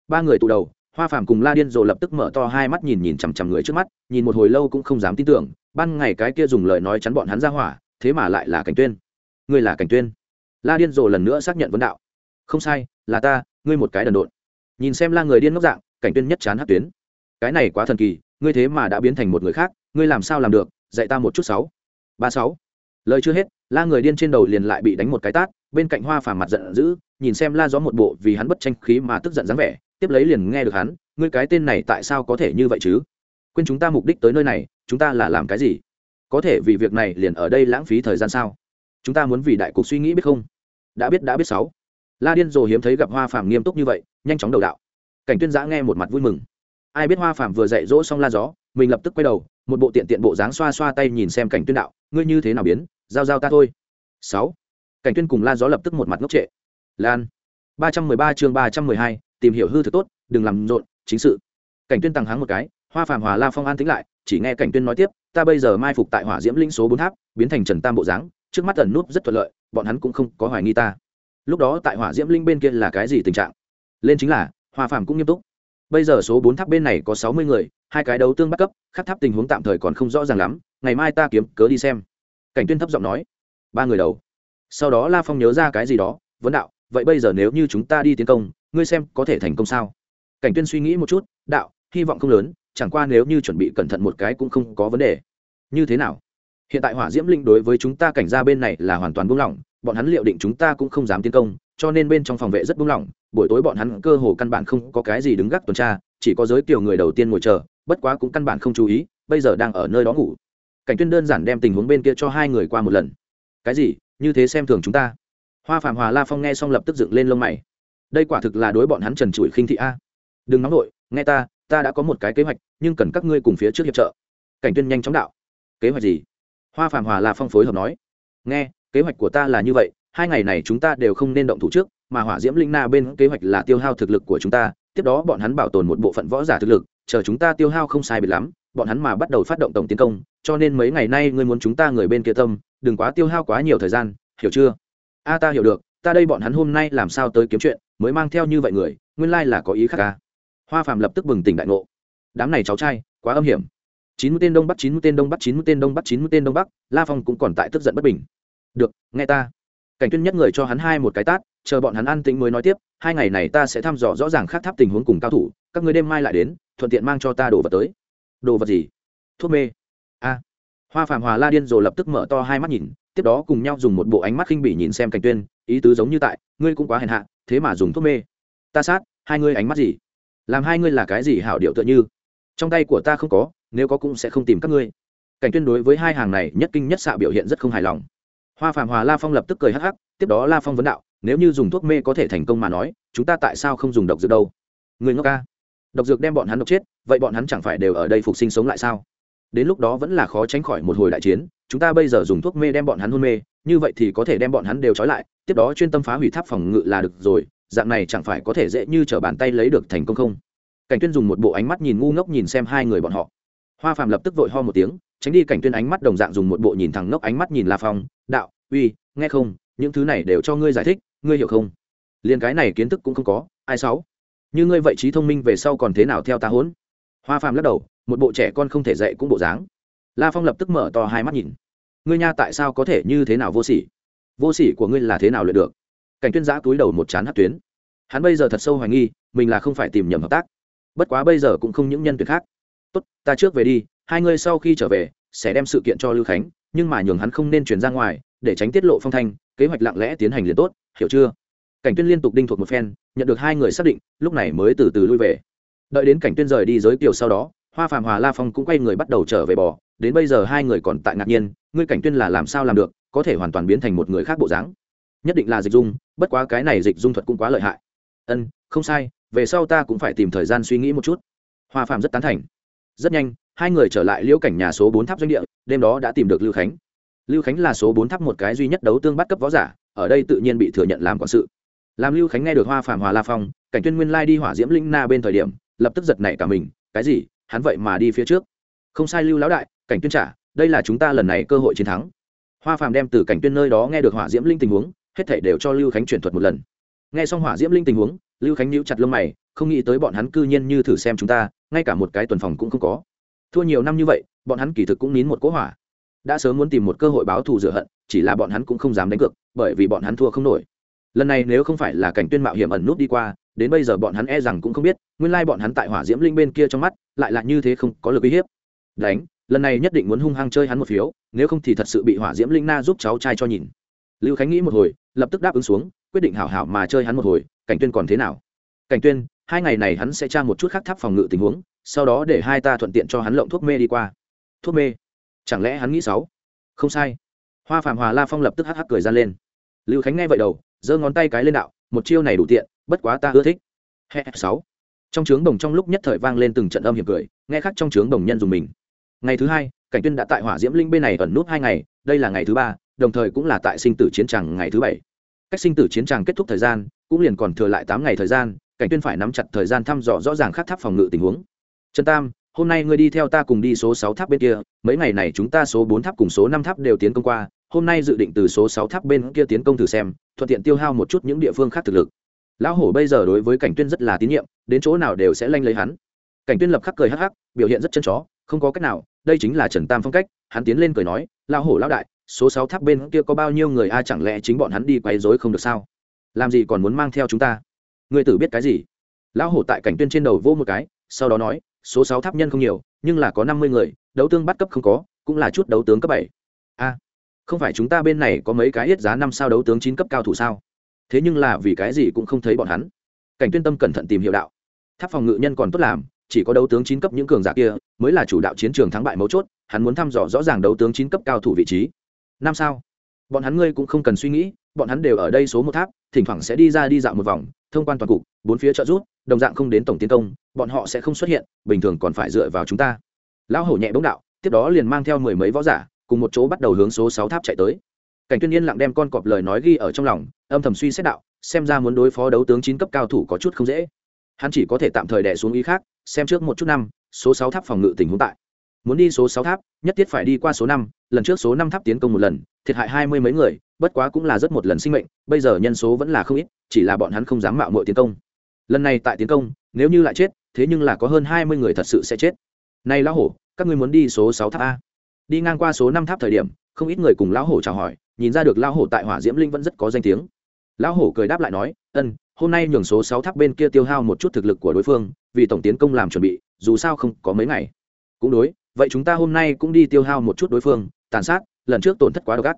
Ba người tụ đầu, hoa phàm cùng la điên rồ lập tức mở to hai mắt nhìn nhìn chằm chằm người trước mắt, nhìn một hồi lâu cũng không dám tin tưởng, ban ngày cái kia dùng lời nói chắn bọn hắn ra hỏa, thế mà lại là cảnh tuyên. Ngươi là cảnh tuyên. La điên rồ lần nữa xác nhận vấn đạo. Không sai là ta, ngươi một cái đần độn. Nhìn xem la người điên ngốc dạng, cảnh tuyên nhất chán hát tuyến. Cái này quá thần kỳ, ngươi thế mà đã biến thành một người khác, ngươi làm sao làm được, dạy ta một chút sáu. Ba sáu. Lời chưa hết, la người điên trên đầu liền lại bị đánh một cái tát, bên cạnh hoa phàm mặt giận dữ, nhìn xem la gió một bộ vì hắn bất tranh khí mà tức giận dáng vẻ, tiếp lấy liền nghe được hắn, ngươi cái tên này tại sao có thể như vậy chứ? Quên chúng ta mục đích tới nơi này, chúng ta là làm cái gì? Có thể vì việc này liền ở đây lãng phí thời gian sao? Chúng ta muốn vì đại cục suy nghĩ biết không? Đã biết đã biết sáu la điên rồ hiếm thấy gặp hoa phàm nghiêm túc như vậy, nhanh chóng đầu đạo. Cảnh tuyên giã nghe một mặt vui mừng. Ai biết hoa phàm vừa dạy dỗ xong la gió, mình lập tức quay đầu, một bộ tiện tiện bộ dáng xoa xoa tay nhìn xem cảnh tuyên đạo, ngươi như thế nào biến? Giao giao ta thôi. Sáu. Cảnh tuyên cùng la gió lập tức một mặt ngốc trệ. Lan. Ba trăm mười ba chương ba trăm mười hai, tìm hiểu hư thực tốt, đừng làm rộn, chính sự. Cảnh tuyên tăng háng một cái, hoa phàm hòa la phong an tính lại, chỉ nghe cảnh tuyên nói tiếp, ta bây giờ mai phục tại hỏa diễm linh số bốn tháp, biến thành trần tam bộ dáng, trước mắt ẩn nút rất thuận lợi, bọn hắn cũng không có hoài nghi ta lúc đó tại hỏa diễm linh bên kia là cái gì tình trạng? Lên chính là hòa phàm cũng nghiêm túc. Bây giờ số bốn tháp bên này có sáu mươi người, hai cái đấu tương bắt cấp, khắc tháp tình huống tạm thời còn không rõ ràng lắm, ngày mai ta kiếm cớ đi xem. Cảnh tuyên thấp giọng nói. Ba người đầu. Sau đó la phong nhớ ra cái gì đó vấn đạo, vậy bây giờ nếu như chúng ta đi tiến công, ngươi xem có thể thành công sao? Cảnh tuyên suy nghĩ một chút, đạo, hy vọng không lớn, chẳng qua nếu như chuẩn bị cẩn thận một cái cũng không có vấn đề. Như thế nào? Hiện tại hỏa diễm linh đối với chúng ta cảnh gia bên này là hoàn toàn buông lỏng bọn hắn liệu định chúng ta cũng không dám tiến công, cho nên bên trong phòng vệ rất buông lỏng, buổi tối bọn hắn cơ hồ căn bản không có cái gì đứng gác tuần tra, chỉ có giới tiểu người đầu tiên ngồi chờ, bất quá cũng căn bản không chú ý, bây giờ đang ở nơi đó ngủ. Cảnh tuyên đơn giản đem tình huống bên kia cho hai người qua một lần. Cái gì? Như thế xem thường chúng ta. Hoa phạm hòa la phong nghe xong lập tức dựng lên lông mày. Đây quả thực là đối bọn hắn trần trụi khinh thị a. Đừng nóng nổi nghe ta ta đã có một cái kế hoạch, nhưng cần các ngươi cùng phía trước hiệp trợ. Cảnh tuyên nhanh chóng đạo. Kế hoạch gì? Hoa phạm hòa la phong phối hợp nói. Nghe kế hoạch của ta là như vậy, hai ngày này chúng ta đều không nên động thủ trước, mà hỏa diễm linh na bên kế hoạch là tiêu hao thực lực của chúng ta, tiếp đó bọn hắn bảo tồn một bộ phận võ giả thực lực, chờ chúng ta tiêu hao không sai biệt lắm, bọn hắn mà bắt đầu phát động tổng tiến công, cho nên mấy ngày nay ngươi muốn chúng ta người bên kia tâm, đừng quá tiêu hao quá nhiều thời gian, hiểu chưa? A, ta hiểu được, ta đây bọn hắn hôm nay làm sao tới kiếm chuyện, mới mang theo như vậy người, nguyên lai là có ý khác ca hoa phàm lập tức bừng tỉnh đại ngộ. Đám này cháu trai, quá âm hiểm. Chín mươi tên đông bắc, chín mươi tên đông bắc, chín mươi tên đông bắc, chín mươi tên đông bắc, la phong cũng còn tại tức giận bất bình được, nghe ta. Cảnh tuyên nhất người cho hắn hai một cái tát, chờ bọn hắn ăn tĩnh mới nói tiếp, hai ngày này ta sẽ thăm dò rõ ràng khác tháp tình huống cùng cao thủ, các người đêm mai lại đến, thuận tiện mang cho ta đồ vật tới. Đồ vật gì? Thuốc mê. A. Hoa phàm hòa la điên rồi lập tức mở to hai mắt nhìn, tiếp đó cùng nhau dùng một bộ ánh mắt khinh bỉ nhìn xem cảnh tuyên, ý tứ giống như tại, ngươi cũng quá hèn hạ, thế mà dùng thuốc mê. Ta sát, hai ngươi ánh mắt gì? Làm hai ngươi là cái gì hảo điệu tựa như? Trong tay của ta không có, nếu có cũng sẽ không tìm các ngươi. Cảnh tuyên đối với hai hàng này nhất kinh nhất xạ biểu hiện rất không hài lòng hoa phạm hòa la phong lập tức cười hắc hắc, tiếp đó la phong vấn đạo, nếu như dùng thuốc mê có thể thành công mà nói, chúng ta tại sao không dùng độc dược đâu? Người ngốc ca. Độc dược đem bọn hắn độc chết, vậy bọn hắn chẳng phải đều ở đây phục sinh sống lại sao? Đến lúc đó vẫn là khó tránh khỏi một hồi đại chiến, chúng ta bây giờ dùng thuốc mê đem bọn hắn hôn mê, như vậy thì có thể đem bọn hắn đều trói lại, tiếp đó chuyên tâm phá hủy tháp phòng ngự là được rồi, dạng này chẳng phải có thể dễ như t r ở bàn tay lấy được thành công không? Cảnh tuyên dùng một bộ ánh mắt nhìn ngu ngốc nhìn xem hai người bọn họ hoa phàm lập tức vội ho một tiếng, tránh đi cảnh tuyên ánh mắt đồng dạng dùng một bộ nhìn thẳng ngốc ánh mắt nhìn la phong, đạo, uy, nghe không? Những thứ này đều cho ngươi giải thích, ngươi hiểu không? Liền cái này kiến thức cũng không có, ai sáu? Như ngươi vậy trí thông minh về sau còn thế nào theo ta hỗn hoa phàm lắc đầu, một bộ trẻ con không thể dạy cũng bộ dáng. La phong lập tức mở to hai mắt nhìn. Ngươi nha, tại sao có thể như thế nào vô sỉ? Vô sỉ của ngươi là thế nào luyện được? Cảnh tuyên giã túi đầu một chán hát tuyến. Hắn bây giờ thật sâu hoài nghi, mình là không phải tìm nhầm hợp tác. Bất quá bây giờ cũng không những nhân tuyển khác tốt, ta trước về đi, hai ngươi sau khi trở về, sẽ đem sự kiện cho lưu khánh, nhưng mà nhường hắn không nên chuyển ra ngoài, để tránh tiết lộ phong thanh, kế hoạch lặng lẽ tiến hành liền tốt, hiểu chưa? Cảnh tuyên liên tục đinh thuộc một phen, nhận được hai người xác định, lúc này mới từ từ lui về. Đợi đến cảnh tuyên rời đi giới kiều sau đó, hoa phàm, hòa la phong cũng quay người bắt đầu trở về bò. Đến bây giờ hai người còn tại ngạc nhiên, ngươi cảnh tuyên là làm sao làm được, có thể hoàn toàn biến thành một người khác bộ dáng. Nhất định là dịch dung, bất quá cái này dịch dung thuật cũng quá lợi hại. Ân, không sai, về sau ta cũng phải tìm thời gian suy nghĩ một chút. Hoa phàm rất tán thành rất nhanh, hai người trở lại liễu cảnh nhà số bốn tháp doanh địa, đêm đó đã tìm được lưu khánh. Lưu khánh là số bốn tháp một cái duy nhất đấu tương bắt cấp võ giả, ở đây tự nhiên bị thừa nhận làm quản sự. Làm lưu khánh nghe được hoa phàm, hòa la phong, cảnh tuyên nguyên lai đi hỏa diễm linh na bên thời điểm, lập tức giật nảy cả mình, cái gì? Hắn vậy mà đi phía trước? Không sai lưu lão đại, cảnh tuyên trả, đây là chúng ta lần này cơ hội chiến thắng. Hoa phàm đem từ cảnh tuyên nơi đó nghe được hỏa diễm linh tình huống, hết thảy đều cho lưu khánh chuyển thuật một lần. Nghe xong hỏa diễm linh tình huống lưu khánh nhíu chặt lông mày, không nghĩ tới bọn hắn cư nhiên như thử xem chúng ta, ngay cả một cái tuần phòng cũng không có. Thua nhiều năm như vậy, bọn hắn kỳ thực cũng nín một cỗ hỏa. Đã sớm muốn tìm một cơ hội báo thù rửa hận, chỉ là bọn hắn cũng không dám đánh cược, bởi vì bọn hắn thua không nổi. Lần này nếu không phải là cảnh tuyên mạo hiểm ẩn nút đi qua, đến bây giờ bọn hắn e rằng cũng không biết, nguyên lai bọn hắn tại hỏa diễm linh bên kia trong mắt, lại là như thế không có lực uy hiếp. Đánh, lần này nhất định muốn hung hăng chơi hắn một phiếu, nếu không thì thật sự bị hỏa diễm linh na giúp cháu trai cho nhìn. Lưu khánh nghĩ một hồi, lập tức đáp ứng xuống, quyết định hảo hảo mà chơi hắn một hồi cảnh tuyên còn thế nào? Cảnh tuyên, hai ngày này hắn sẽ tra một chút khác tháp phòng ngự tình huống, sau đó để hai ta thuận tiện cho hắn lộng thuốc mê đi qua. Thuốc mê? Chẳng lẽ hắn nghĩ sáu không sai. Hoa phạm hòa la phong lập tức hắc hắc cười ra lên. Lưu khánh nghe vậy đầu, giơ ngón tay cái lên đạo, một chiêu này đủ tiện, bất quá ta ưa thích. Hè, sáu. Trong trướng đồng trong lúc nhất thời vang lên từng trận âm hiểm cười, nghe khác trong trướng đồng nhân dùng mình. Ngày thứ hai, cảnh tuyên đã tại hỏa diễm linh bên này ẩn nút hai ngày, đây là ngày thứ ba, đồng thời cũng là tại sinh tử chiến tràng ngày thứ bảy. Cách sinh tử chiến tràng kết thúc thời gian cũng liền còn thừa lại tám ngày thời gian, cảnh tuyên phải nắm chặt thời gian thăm dò rõ ràng khắc tháp phòng ngự tình huống. Trần tam, hôm nay ngươi đi theo ta cùng đi số sáu tháp bên kia, mấy ngày này chúng ta số bốn tháp cùng số năm tháp đều tiến công qua, hôm nay dự định từ số sáu tháp bên kia tiến công thử xem, thuận tiện tiêu hao một chút những địa phương khác thực lực. Lão hổ bây giờ đối với cảnh tuyên rất là tín nhiệm, đến chỗ nào đều sẽ lanh lấy hắn. Cảnh tuyên lập khắc cười hắc hắc, biểu hiện rất chân chó, không có cách nào, đây chính là trần tam phong cách, hắn tiến lên cười nói, lão hổ lão đại, số sáu tháp bên kia có bao nhiêu người a, chẳng lẽ chính bọn hắn đi quấy rối không được sao? Làm gì còn muốn mang theo chúng ta? Ngươi tử biết cái gì? Lão hổ tại cảnh tuyên trên đầu vô một cái, sau đó nói, số sáu tháp nhân không nhiều, nhưng là có năm mươi người, đấu tương bắt cấp không có, cũng là chút đấu tướng cấp bảy. A, không phải chúng ta bên này có mấy cái hết giá năm sao đấu tướng chín cấp cao thủ sao? Thế nhưng là vì cái gì cũng không thấy bọn hắn. Cảnh tuyên tâm cẩn thận tìm hiểu đạo. Tháp phòng ngự nhân còn tốt làm, chỉ có đấu tướng chín cấp những cường giả kia, mới là chủ đạo chiến trường thắng bại mấu chốt, hắn muốn thăm dò rõ ràng đấu tướng chín cấp cao thủ vị trí. Năm sao? Bọn hắn ngươi cũng không cần suy nghĩ, bọn hắn đều ở đây số một tháp thỉnh thoảng sẽ đi ra đi dạo một vòng, thông quan toàn cục, bốn phía trợ rút đồng dạng không đến tổng tiến công, bọn họ sẽ không xuất hiện, bình thường còn phải dựa vào chúng ta. Lão hổ nhẹ bỗng đạo, tiếp đó liền mang theo mười mấy võ giả, cùng một chỗ bắt đầu hướng số sáu tháp chạy tới. Cảnh tuyên yên lặng đem con cọp lời nói ghi ở trong lòng, âm thầm suy xét đạo, xem ra muốn đối phó đấu tướng chín cấp cao thủ có chút không dễ. Hắn chỉ có thể tạm thời đè xuống ý khác, xem trước một chút năm, số sáu tháp phòng ngự tình huống tại. Muốn đi số sáu tháp, nhất thiết phải đi qua số năm, lần trước số năm tháp tiến công một lần, thiệt hại hai mươi mấy người bất quá cũng là rất một lần sinh mệnh, bây giờ nhân số vẫn là không ít, chỉ là bọn hắn không dám mạo muội tiến công. Lần này tại tiến công, nếu như lại chết, thế nhưng là có hơn hai mươi người thật sự sẽ chết. Này lão hổ, các ngươi muốn đi số sáu tháp a. Đi ngang qua số năm tháp thời điểm, không ít người cùng lão hổ chào hỏi, nhìn ra được lão hổ tại hỏa diễm linh vẫn rất có danh tiếng. Lão hổ cười đáp lại nói, ân, hôm nay nhường số sáu tháp bên kia tiêu hao một chút thực lực của đối phương, vì tổng tiến công làm chuẩn bị, dù sao không có mấy ngày. Cũng đối, vậy chúng ta hôm nay cũng đi tiêu hao một chút đối phương, tàn sát, lần trước tổn thất quá độc ác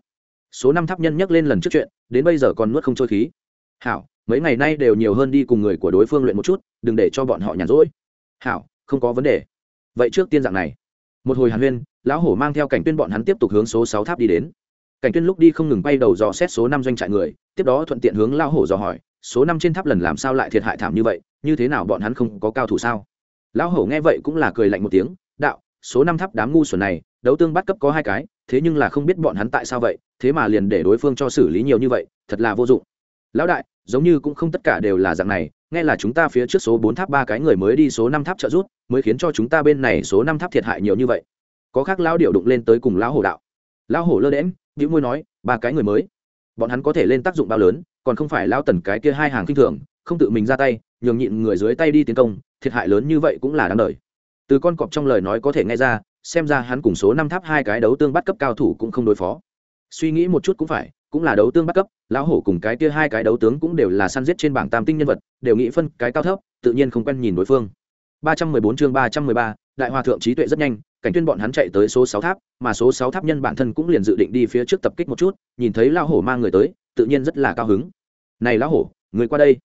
số năm tháp nhân nhắc lên lần trước chuyện, đến bây giờ còn nuốt không trôi khí. Hảo, mấy ngày nay đều nhiều hơn đi cùng người của đối phương luyện một chút, đừng để cho bọn họ nhàn rỗi. Hảo, không có vấn đề. Vậy trước tiên dạng này. Một hồi hàn huyên, lão hổ mang theo cảnh tuyên bọn hắn tiếp tục hướng số sáu tháp đi đến. Cảnh tuyên lúc đi không ngừng bay đầu dò xét số năm doanh trại người, tiếp đó thuận tiện hướng lão hổ dò hỏi, số năm trên tháp lần làm sao lại thiệt hại thảm như vậy, như thế nào bọn hắn không có cao thủ sao? Lão hổ nghe vậy cũng là cười lạnh một tiếng số năm tháp đám ngu xuẩn này, đấu tương bắt cấp có hai cái, thế nhưng là không biết bọn hắn tại sao vậy, thế mà liền để đối phương cho xử lý nhiều như vậy, thật là vô dụng. Lão đại, giống như cũng không tất cả đều là dạng này, nghe là chúng ta phía trước số bốn tháp ba cái người mới đi số năm tháp trợ rút mới khiến cho chúng ta bên này số năm tháp thiệt hại nhiều như vậy. Có khác lão điệu đụng lên tới cùng lão hổ đạo. Lão hổ lơ đễm vĩ môi nói, ba cái người mới. Bọn hắn có thể lên tác dụng bao lớn, còn không phải lão tần cái kia hai hàng kinh thường, không tự mình ra tay, nhường nhịn người dưới tay đi tiến công, thiệt hại lớn như vậy cũng là đáng đời từ con cọp trong lời nói có thể nghe ra xem ra hắn cùng số năm tháp hai cái đấu tương bắt cấp cao thủ cũng không đối phó. Suy nghĩ một chút cũng phải cũng là đấu tương bắt cấp lão hổ cùng cái kia hai cái đấu tướng cũng đều là săn giết trên bảng tam tinh nhân vật đều nghĩ phân cái cao thấp tự nhiên không quen nhìn đối phương. 314 chương 313, đại hòa thượng trí tuệ rất nhanh cảnh tuyên bọn hắn chạy tới số 6 tháp mà số 6 tháp nhân bản thân cũng liền dự định đi phía trước tập kích một chút nhìn thấy lão hổ mang người tới tự nhiên rất là cao hứng. Này lão hổ người qua đây.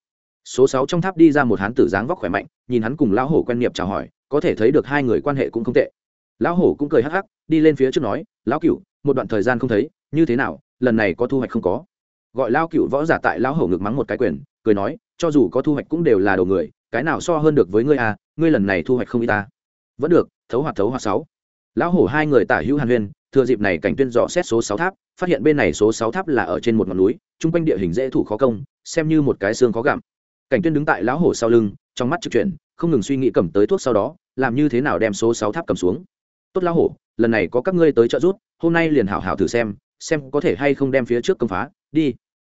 Số 6 trong tháp đi ra một hán tử dáng vóc khỏe mạnh nhìn hắn cùng lão hổ quen nghiệp chào hỏi có thể thấy được hai người quan hệ cũng không tệ. Lão hổ cũng cười hắc hắc, đi lên phía trước nói, lão cửu, một đoạn thời gian không thấy, như thế nào, lần này có thu hoạch không có? Gọi lão cửu võ giả tại lão hổ ngực mắng một cái quyền, cười nói, cho dù có thu hoạch cũng đều là đầu người, cái nào so hơn được với ngươi à ngươi lần này thu hoạch không y ta. Vẫn được, thấu hoạt thấu hoạt sáu. Lão hổ hai người tả hữu hàn huyên, thừa dịp này cảnh tuyên dò xét số sáu tháp, phát hiện bên này số sáu tháp là ở trên một ngọn núi trung quanh địa hình dễ thủ khó công, xem như một cái xương khó gặm. Cảnh tuyên đứng tại lão hổ sau lưng, trong mắt trực chuyển không ngừng suy nghĩ cầm tới thuốc sau đó, làm như thế nào đem số sáu tháp cầm xuống. Tốt lão hổ, lần này có các ngươi tới trợ giúp, hôm nay liền hảo hảo thử xem xem có thể hay không đem phía trước công phá, đi.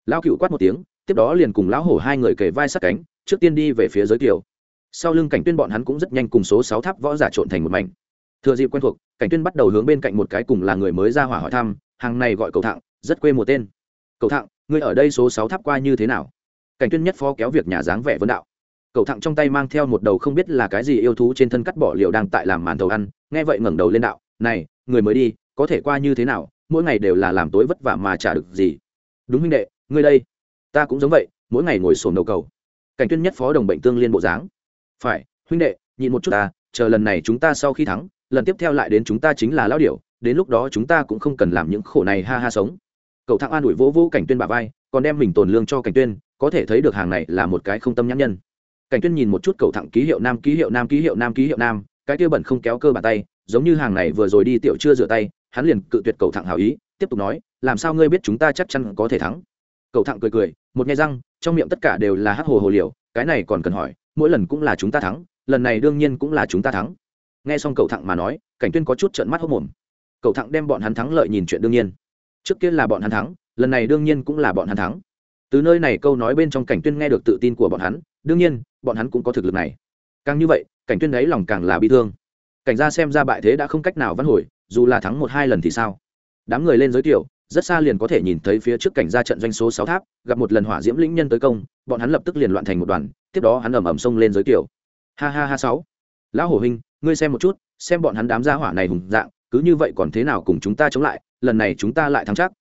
Lão cựu quát một tiếng, tiếp đó liền cùng lão hổ hai người kề vai sát cánh, trước tiên đi về phía giới kiều. Sau lưng cảnh tuyên bọn hắn cũng rất nhanh cùng số sáu tháp võ giả trộn thành một mảnh. Thừa dịp quen thuộc, cảnh tuyên bắt đầu hướng bên cạnh một cái cùng là người mới ra hỏa hỏi thăm, hàng này gọi cầu thạng, rất quê một tên. Cầu thạng, ngươi ở đây số sáu tháp qua như thế nào? Cảnh tuyên nhất phó kéo việc nhà dáng vẻ vấn đạo. Cậu thặng trong tay mang theo một đầu không biết là cái gì yêu thú trên thân cắt bỏ liệu đang tại làm màn thầu ăn, nghe vậy ngẩng đầu lên đạo, này, người mới đi, có thể qua như thế nào, mỗi ngày đều là làm tối vất vả mà trả được gì. Đúng huynh đệ, ngươi đây. Ta cũng giống vậy, mỗi ngày ngồi sồn đầu cầu. Cảnh tuyên nhất phó đồng bệnh tương liên bộ dáng. Phải, huynh đệ, nhịn một chút ta, chờ lần này chúng ta sau khi thắng, lần tiếp theo lại đến chúng ta chính là lão điểu, đến lúc đó chúng ta cũng không cần làm những khổ này ha ha sống. Cậu thặng an ủi vỗ vỗ cảnh tuyên bà vai, còn đem mình tồn lương cho cảnh tuyên, có thể thấy được hàng này là một cái không tâm nhãn nhân cảnh tuyên nhìn một chút cầu thẳng ký hiệu nam, ký hiệu nam, ký hiệu nam, ký hiệu nam, cái kia bẩn không kéo cơ bàn tay, giống như hàng này vừa rồi đi tiểu chưa rửa tay, hắn liền cự tuyệt cầu thẳng hảo ý, tiếp tục nói, làm sao ngươi biết chúng ta chắc chắn có thể thắng? Cầu thẳng cười cười, một nghe răng, trong miệng tất cả đều là hát hồ hồ liều, cái này còn cần hỏi, mỗi lần cũng là chúng ta thắng, lần này đương nhiên cũng là chúng ta thắng. Nghe xong Cầu thẳng mà nói, cảnh tuyên có chút trợn mắt hốc mồm. Cầu thẳng đem bọn hắn thắng lợi nhìn chuyện đương nhiên. Trước kia là bọn hắn thắng, lần này đương nhiên cũng là bọn hắn thắng. Từ nơi này câu nói bên trong cảnh tuyên nghe được tự tin của bọn hắn, đương nhiên bọn hắn cũng có thực lực này. Càng như vậy, cảnh tuyên ấy lòng càng là bi thương. Cảnh gia xem ra bại thế đã không cách nào vãn hồi, dù là thắng một hai lần thì sao? Đám người lên giới thiệu rất xa liền có thể nhìn thấy phía trước cảnh gia trận doanh số sáu tháp, gặp một lần hỏa diễm lĩnh nhân tới công, bọn hắn lập tức liền loạn thành một đoàn, tiếp đó hắn ầm ầm xông lên giới thiệu ha ha ha sáu. Lão hổ huynh, ngươi xem một chút, xem bọn hắn đám gia hỏa này hùng dạng, cứ như vậy còn thế nào cùng chúng ta chống lại, lần này chúng ta lại thắng chắc.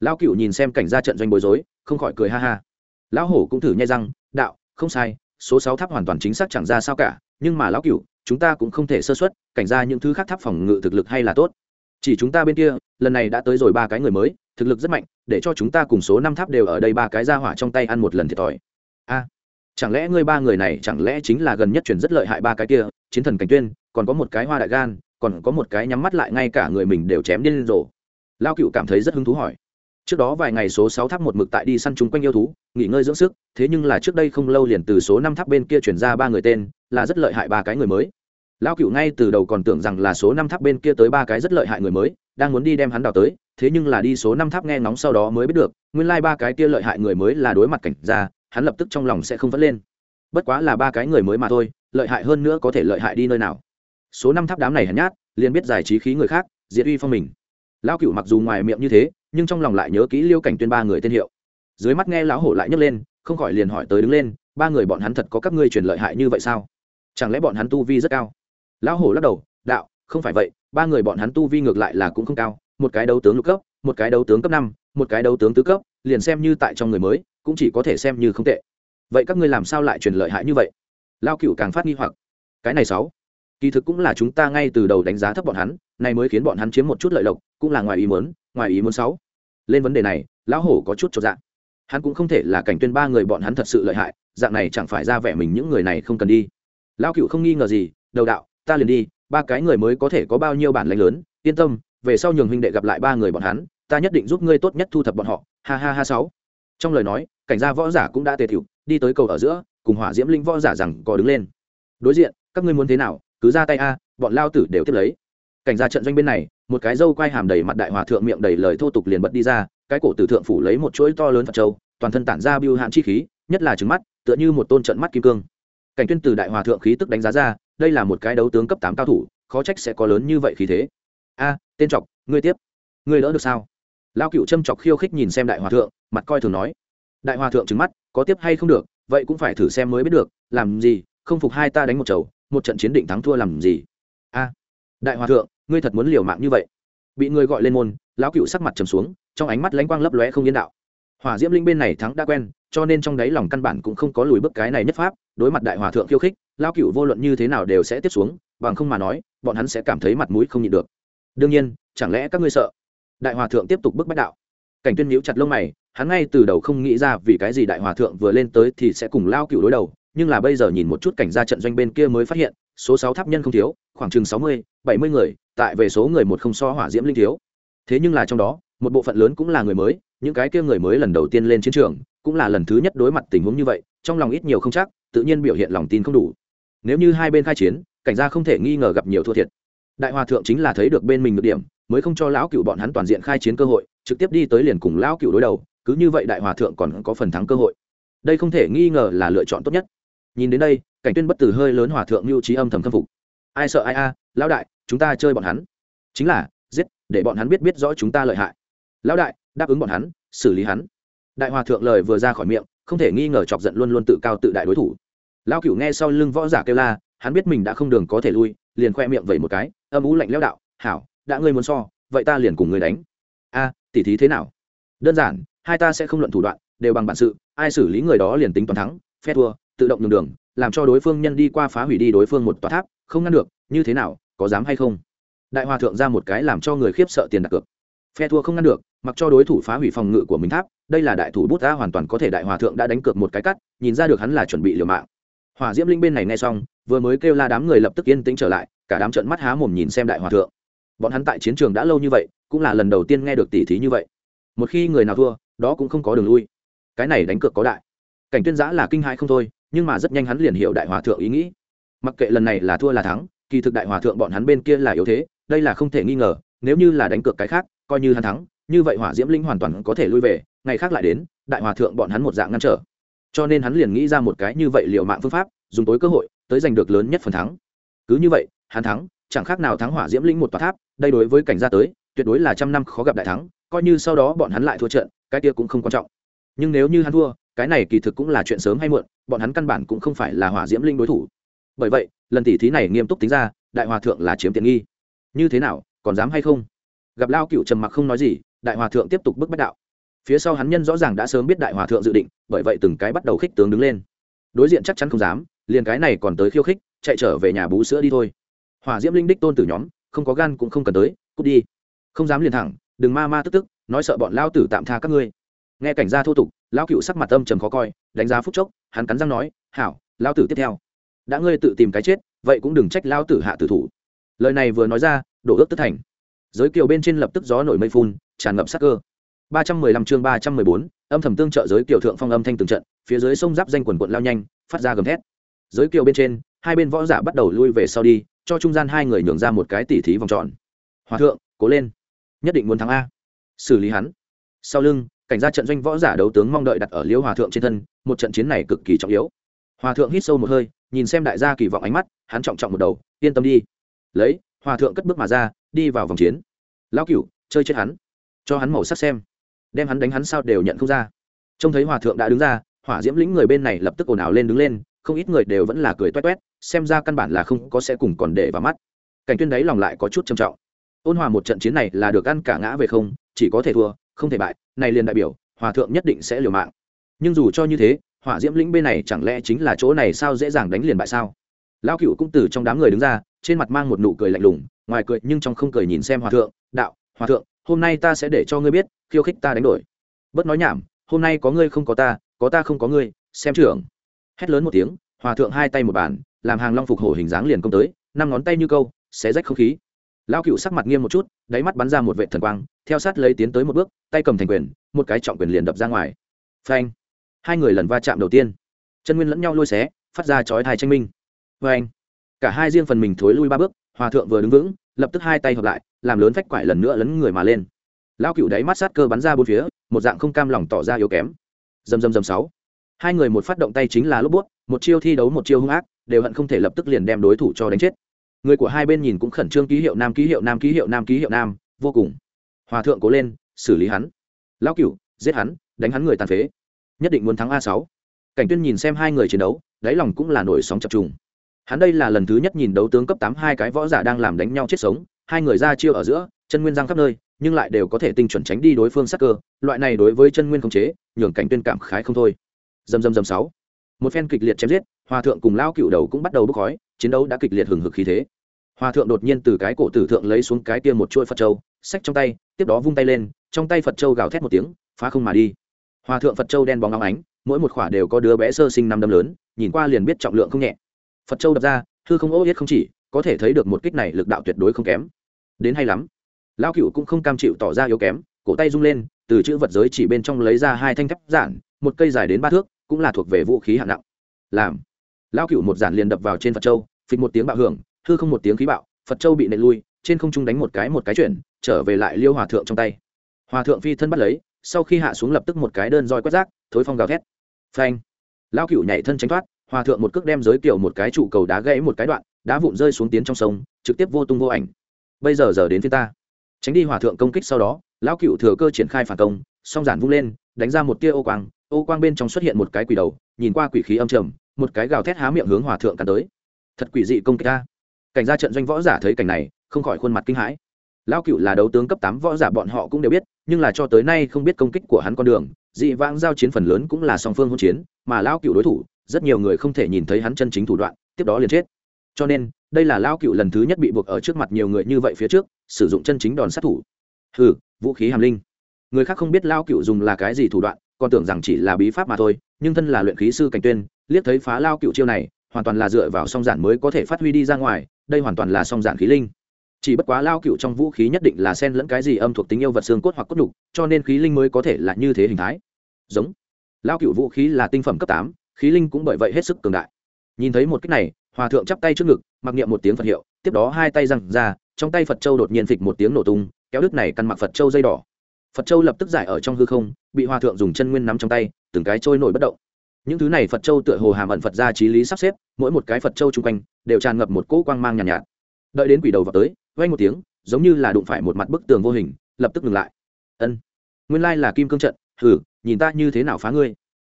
Lão cựu nhìn xem cảnh gia trận doanh bối rối, không khỏi cười ha ha. Lão hổ cũng thử nhai răng, đạo, không sai số sáu tháp hoàn toàn chính xác chẳng ra sao cả, nhưng mà lão cựu chúng ta cũng không thể sơ xuất cảnh ra những thứ khác tháp phòng ngự thực lực hay là tốt. Chỉ chúng ta bên kia, lần này đã tới rồi ba cái người mới, thực lực rất mạnh, để cho chúng ta cùng số năm tháp đều ở đây ba cái ra hỏa trong tay ăn một lần thiệt thòi. A, chẳng lẽ ngươi ba người này chẳng lẽ chính là gần nhất chuyển rất lợi hại ba cái kia, chiến thần cảnh tuyên, còn có một cái hoa đại gan, còn có một cái nhắm mắt lại ngay cả người mình đều chém điên rồ. Lao cựu cảm thấy rất hứng thú hỏi trước đó vài ngày số sáu tháp một mực tại đi săn chúng quanh yêu thú, nghỉ ngơi dưỡng sức, thế nhưng là trước đây không lâu liền từ số năm tháp bên kia chuyển ra ba người tên, là rất lợi hại ba cái người mới. Lão cựu ngay từ đầu còn tưởng rằng là số năm tháp bên kia tới ba cái rất lợi hại người mới, đang muốn đi đem hắn đào tới, thế nhưng là đi số năm tháp nghe ngóng sau đó mới biết được, nguyên lai ba cái kia lợi hại người mới là đối mặt cảnh ra hắn lập tức trong lòng sẽ không vất lên. Bất quá là ba cái người mới mà thôi, lợi hại hơn nữa có thể lợi hại đi nơi nào. Số năm tháp đám này hẳn nhát, liền biết giải trí khí người khác diệt uy phong mình. Lão cựu mặc dù ngoài miệng như thế nhưng trong lòng lại nhớ kỹ liêu cảnh tuyên ba người tên hiệu. Dưới mắt nghe lão hổ lại nhấc lên, không khỏi liền hỏi tới đứng lên, ba người bọn hắn thật có các ngươi truyền lợi hại như vậy sao? Chẳng lẽ bọn hắn tu vi rất cao? Lão hổ lắc đầu, đạo, không phải vậy, ba người bọn hắn tu vi ngược lại là cũng không cao, một cái đấu tướng lục cấp, một cái đấu tướng cấp năm, một cái đấu tướng tứ cấp, liền xem như tại trong người mới, cũng chỉ có thể xem như không tệ. Vậy các ngươi làm sao lại truyền lợi hại như vậy? Lao cựu càng phát nghi hoặc. Cái này sáu, kỳ thực cũng là chúng ta ngay từ đầu đánh giá thấp bọn hắn, này mới khiến bọn hắn chiếm một chút lợi lộc, cũng là ngoài ý muốn ngoài ý muốn sáu. Lên vấn đề này, lão hổ có chút cho dạng hắn cũng không thể là cảnh tuyên ba người bọn hắn thật sự lợi hại, dạng này chẳng phải ra vẻ mình những người này không cần đi. Lão cựu không nghi ngờ gì, đầu đạo, ta liền đi, ba cái người mới có thể có bao nhiêu bản lãnh lớn, yên tâm, về sau nhường huynh đệ gặp lại ba người bọn hắn, ta nhất định giúp ngươi tốt nhất thu thập bọn họ, ha ha ha sáu. Trong lời nói, cảnh gia võ giả cũng đã tề thiệu đi tới cầu ở giữa, cùng hỏa diễm linh võ giả rằng có đứng lên. Đối diện, các ngươi muốn thế nào, cứ ra tay a, bọn lao tử đều tiếp lấy cảnh ra trận doanh bên này, một cái dâu quai hàm đầy mặt đại hòa thượng miệng đầy lời thô tục liền bật đi ra, cái cổ tử thượng phủ lấy một chuỗi to lớn phật châu, toàn thân tản ra biêu hạn chi khí, nhất là trứng mắt, tựa như một tôn trận mắt kim cương. Cảnh tuyên từ đại hòa thượng khí tức đánh giá ra, đây là một cái đấu tướng cấp tám cao thủ, khó trách sẽ có lớn như vậy khí thế. A, tên trọc ngươi tiếp. Ngươi đỡ được sao? Lao cựu châm chọc khiêu khích nhìn xem đại hòa thượng, mặt coi thường nói. Đại hòa thượng trứng mắt, có tiếp hay không được, vậy cũng phải thử xem mới biết được, làm gì, không phục hai ta đánh một chầu, một trận chiến định thắng thua làm gì. A, đại hòa thượng ngươi thật muốn liều mạng như vậy? Bị người gọi lên môn, lão cựu sắc mặt trầm xuống, trong ánh mắt lánh quang lấp lóe không yên đạo. Hỏa diễm linh bên này thắng đã quen, cho nên trong đáy lòng căn bản cũng không có lùi bước cái này nhất pháp, đối mặt đại hòa thượng khiêu khích lao cựu vô luận như thế nào đều sẽ tiếp xuống, bằng không mà nói, bọn hắn sẽ cảm thấy mặt mũi không nhịn được. Đương nhiên, chẳng lẽ các ngươi sợ? Đại hòa thượng tiếp tục bức bách đạo. Cảnh tuyên nhíu chặt lông mày, hắn ngay từ đầu không nghĩ ra vì cái gì đại hòa thượng vừa lên tới thì sẽ cùng lao cựu đối đầu, nhưng là bây giờ nhìn một chút cảnh ra trận doanh bên kia mới phát hiện số sáu tháp nhân không thiếu, khoảng chừng sáu mươi, bảy mươi người, tại về số người một không so hỏa diễm linh thiếu. Thế nhưng là trong đó, một bộ phận lớn cũng là người mới, những cái kia người mới lần đầu tiên lên chiến trường, cũng là lần thứ nhất đối mặt tình huống như vậy, trong lòng ít nhiều không chắc, tự nhiên biểu hiện lòng tin không đủ. Nếu như hai bên khai chiến, cảnh gia không thể nghi ngờ gặp nhiều thua thiệt. Đại hòa thượng chính là thấy được bên mình được điểm, mới không cho lão cựu bọn hắn toàn diện khai chiến cơ hội, trực tiếp đi tới liền cùng lão cựu đối đầu, cứ như vậy đại hòa thượng còn có phần thắng cơ hội. Đây không thể nghi ngờ là lựa chọn tốt nhất. Nhìn đến đây cảnh tuyên bất tử hơi lớn hòa thượng lưu trí âm thầm khâm phục. Ai sợ ai a, lão đại, chúng ta chơi bọn hắn. Chính là, giết, để bọn hắn biết biết rõ chúng ta lợi hại. Lão đại, đáp ứng bọn hắn, xử lý hắn. Đại hòa thượng lời vừa ra khỏi miệng, không thể nghi ngờ chọc giận luôn luôn tự cao tự đại đối thủ. Lão cửu nghe sau lưng võ giả kêu la, hắn biết mình đã không đường có thể lui, liền khoe miệng vẩy một cái, âm ú lạnh lẽo đạo, hảo, đã ngươi muốn so, vậy ta liền cùng ngươi đánh. A tỉ thí thế nào? Đơn giản, hai ta sẽ không luận thủ đoạn, đều bằng bản sự, ai xử lý người đó liền tính toàn thắng, phe thua, tự động nhường đường làm cho đối phương nhân đi qua phá hủy đi đối phương một tòa tháp, không ngăn được, như thế nào, có dám hay không? Đại hòa thượng ra một cái làm cho người khiếp sợ tiền đặt cược. Phe thua không ngăn được, mặc cho đối thủ phá hủy phòng ngự của mình tháp, đây là đại thủ bút ta hoàn toàn có thể đại hòa thượng đã đánh cược một cái cắt, nhìn ra được hắn là chuẩn bị liều mạng. Hỏa diễm linh bên này nghe xong, vừa mới kêu la đám người lập tức yên tĩnh trở lại, cả đám trận mắt há mồm nhìn xem đại hòa thượng. Bọn hắn tại chiến trường đã lâu như vậy, cũng là lần đầu tiên nghe được tỉ thí như vậy. Một khi người nào thua, đó cũng không có đường lui. Cái này đánh cược có đại. Cảnh tuyên giã là kinh hãi không thôi nhưng mà rất nhanh hắn liền hiểu đại hòa thượng ý nghĩ. Mặc kệ lần này là thua là thắng, kỳ thực đại hòa thượng bọn hắn bên kia là yếu thế, đây là không thể nghi ngờ, nếu như là đánh cược cái khác, coi như hắn thắng, như vậy hỏa diễm linh hoàn toàn có thể lui về, ngày khác lại đến, đại hòa thượng bọn hắn một dạng ngăn trở. Cho nên hắn liền nghĩ ra một cái như vậy liệu mạng phương pháp, dùng tối cơ hội, tới giành được lớn nhất phần thắng. Cứ như vậy, hắn thắng, chẳng khác nào thắng hỏa diễm linh một tòa tháp, đây đối với cảnh gia tới, tuyệt đối là trăm năm khó gặp đại thắng, coi như sau đó bọn hắn lại thua trận, cái kia cũng không quan trọng. Nhưng nếu như hắn thua cái này kỳ thực cũng là chuyện sớm hay muộn, bọn hắn căn bản cũng không phải là hỏa diễm linh đối thủ. Bởi vậy, lần tỉ thí này nghiêm túc tính ra, đại hòa thượng là chiếm tiện nghi. Như thế nào, còn dám hay không? Gặp lao cựu trầm mặc không nói gì, đại hòa thượng tiếp tục bức bách đạo. Phía sau hắn nhân rõ ràng đã sớm biết đại hòa thượng dự định, bởi vậy từng cái bắt đầu khích tướng đứng lên. Đối diện chắc chắn không dám, liền cái này còn tới khiêu khích, chạy trở về nhà bú sữa đi thôi. Hòa diễm linh đích tôn tử nhóm, không có gan cũng không cần tới, cút đi. Không dám liền thẳng, đừng ma ma tức tức, nói sợ bọn lao tử tạm tha các ngươi nghe cảnh gia thô tục, lão cựu sắc mặt âm trầm khó coi, đánh giá phúc chốc, hắn cắn răng nói, hảo lao tử tiếp theo. Đã ngươi tự tìm cái chết, vậy cũng đừng trách lao tử hạ tử thủ. Lời này vừa nói ra, đổ ước tức thành. Giới kiều bên trên lập tức gió nổi mây phun, tràn ngập sắc cơ. Ba trăm mười lăm chương ba trăm mười bốn, âm thầm tương trợ giới kiều thượng phong âm thanh từng trận, phía dưới sông giáp danh quần quận lao nhanh, phát ra gầm thét. Giới kiều bên trên, hai bên võ giả bắt đầu lui về sau đi, cho trung gian hai người nhường ra một cái tỉ thí vòng tròn. Hòa thượng, cố lên. Nhất định muốn thắng a. Xử lý hắn. Sau lưng cảnh gia trận doanh võ giả đấu tướng mong đợi đặt ở liễu hòa thượng trên thân, một trận chiến này cực kỳ trọng yếu. Hòa thượng hít sâu một hơi, nhìn xem đại gia kỳ vọng ánh mắt, hắn trọng trọng một đầu, yên tâm đi. Lấy, hòa thượng cất bước mà ra, đi vào vòng chiến. Lão cửu, chơi chết hắn, cho hắn màu sắc xem, đem hắn đánh hắn sao đều nhận không ra. Trông thấy hòa thượng đã đứng ra, hỏa diễm lĩnh người bên này lập tức ồn ào lên đứng lên, không ít người đều vẫn là cười toét toét, xem ra căn bản là không có sẽ cùng còn để vào mắt. Cảnh tuyên đấy lòng lại có chút trầm trọng. Ôn hòa một trận chiến này là được ăn cả ngã về không, chỉ có thể thua không thể bại, này liền đại biểu, hòa thượng nhất định sẽ liều mạng. Nhưng dù cho như thế, hỏa diễm lĩnh bên này chẳng lẽ chính là chỗ này sao dễ dàng đánh liền bại sao? Lão cựu cũng từ trong đám người đứng ra, trên mặt mang một nụ cười lạnh lùng, ngoài cười nhưng trong không cười nhìn xem hòa thượng, đạo, hòa thượng, hôm nay ta sẽ để cho ngươi biết, khiêu khích ta đánh đổi. Bớt nói nhảm, hôm nay có ngươi không có ta có ta không có ngươi, xem trưởng. Hét lớn một tiếng, hòa thượng hai tay một bàn, làm hàng long phục hổ hình dáng liền công tới, năm ngón tay như câu, xé rách không khí lao cựu sắc mặt nghiêm một chút, đáy mắt bắn ra một vệ thần quang, theo sát lấy tiến tới một bước, tay cầm thành quyền, một cái trọng quyền liền đập ra ngoài. Phanh! Hai người lần va chạm đầu tiên. Chân nguyên lẫn nhau lôi xé, phát ra chói thai tranh minh. Phanh! Cả hai riêng phần mình thối lui ba bước, hòa thượng vừa đứng vững, lập tức hai tay hợp lại, làm lớn phách quải lần nữa lấn người mà lên. Lao cựu đáy mắt sát cơ bắn ra bốn phía, một dạng không cam lòng tỏ ra yếu kém. Dầm dầm dầm sáu. Hai người một phát động tay chính là lúc buốt, một chiêu thi đấu một chiêu hung ác, đều hận không thể lập tức liền đem đối thủ cho đánh chết người của hai bên nhìn cũng khẩn trương ký hiệu nam ký hiệu nam ký hiệu nam ký hiệu nam, vô cùng. Hòa thượng cố lên, xử lý hắn. Lão cửu, giết hắn, đánh hắn người tàn phế. Nhất định muốn thắng a sáu. Cảnh tuyên nhìn xem hai người chiến đấu, đáy lòng cũng là nổi sóng chập trùng. Hắn đây là lần thứ nhất nhìn đấu tướng cấp tám hai cái võ giả đang làm đánh nhau chết sống, hai người ra chiêu ở giữa, chân nguyên giang khắp nơi, nhưng lại đều có thể tinh chuẩn tránh đi đối phương sắc cơ, loại này đối với chân nguyên không chế, nhường cảnh tuyên cảm khái không thôi. Dầm dầm dầm sáu. Một phen kịch liệt chém giết, hòa thượng cùng lao cựu đầu cũng bắt đầu bốc khói chiến đấu đã kịch liệt hừng hực khí thế. Hòa thượng đột nhiên từ cái cổ tử thượng lấy xuống cái kia một chuôi phật châu, xách trong tay, tiếp đó vung tay lên, trong tay phật châu gào thét một tiếng, phá không mà đi. Hòa thượng phật châu đen bóng óng ánh, mỗi một khỏa đều có đứa bé sơ sinh năm đâm lớn, nhìn qua liền biết trọng lượng không nhẹ. Phật châu đập ra, hư không ô yết không chỉ, có thể thấy được một kích này lực đạo tuyệt đối không kém. Đến hay lắm. Lao cựu cũng không cam chịu tỏ ra yếu kém, cổ tay rung lên, từ chữ vật giới chỉ bên trong lấy ra hai thanh thép giản, một cây dài đến ba thước, cũng là thuộc về vũ khí hạng nặng. Làm. Lao cựu một giản liền đập vào trên phật châu phịch một tiếng bạo hưởng, hư không một tiếng khí bạo, phật châu bị nện lui, trên không trung đánh một cái một cái chuyển, trở về lại liêu hòa thượng trong tay. Hòa thượng phi thân bắt lấy, sau khi hạ xuống lập tức một cái đơn roi quét rác, thối phong gào thét. Phanh! Lao cựu nhảy thân tránh thoát, hòa thượng một cước đem giới kiểu một cái trụ cầu đá gãy một cái đoạn, đá vụn rơi xuống tiến trong sông, trực tiếp vô tung vô ảnh. Bây giờ giờ đến phía ta. Tránh đi hòa thượng công kích sau đó, lão cựu thừa cơ triển khai phản công, song giản vung lên, đánh ra một tia ô quang ô quang bên trong xuất hiện một cái quỷ đầu, nhìn qua quỷ khí âm trầm, một cái gào thét há miệng hướng hòa thượng cắn tới thật quỷ dị công kích ta. Cảnh gia trận doanh võ giả thấy cảnh này, không khỏi khuôn mặt kinh hãi. Lão cựu là đấu tướng cấp tám võ giả bọn họ cũng đều biết, nhưng là cho tới nay không biết công kích của hắn con đường, dị vãng giao chiến phần lớn cũng là song phương hỗn chiến, mà lão cựu đối thủ, rất nhiều người không thể nhìn thấy hắn chân chính thủ đoạn, tiếp đó liền chết. Cho nên, đây là lão cựu lần thứ nhất bị buộc ở trước mặt nhiều người như vậy phía trước, sử dụng chân chính đòn sát thủ. Ừ vũ khí hàm linh. Người khác không biết lão cựu dùng là cái gì thủ đoạn, còn tưởng rằng chỉ là bí pháp mà thôi, nhưng thân là luyện khí sư cảnh tuyên, liếc thấy phá lao cựu chiêu này hoàn toàn là dựa vào song giản mới có thể phát huy đi ra ngoài, đây hoàn toàn là song giản khí linh. Chỉ bất quá lao cựu trong vũ khí nhất định là sen lẫn cái gì âm thuộc tính yêu vật xương cốt hoặc cốt đục cho nên khí linh mới có thể là như thế hình thái. Giống. Lao cựu vũ khí là tinh phẩm cấp tám, khí linh cũng bởi vậy hết sức cường đại. Nhìn thấy một cách này, hòa thượng chắp tay trước ngực, mặc niệm một tiếng phật hiệu, tiếp đó hai tay răng ra, trong tay phật châu đột nhiên phịch một tiếng nổ tung, kéo đứt này căn mặc phật châu dây đỏ. Phật châu lập tức giải ở trong hư không, bị hòa thượng dùng chân nguyên nắm trong tay, từng cái trôi nổi bất động những thứ này phật châu tựa hồ hàm ẩn phật ra trí lý sắp xếp mỗi một cái phật châu chung quanh đều tràn ngập một cỗ quang mang nhàn nhạt, nhạt. Đợi đến quỷ đầu vào tới vay một tiếng giống như là đụng phải một mặt bức tường vô hình lập tức ngừng lại. Ân nguyên lai là kim cương trận hử nhìn ta như thế nào phá ngươi?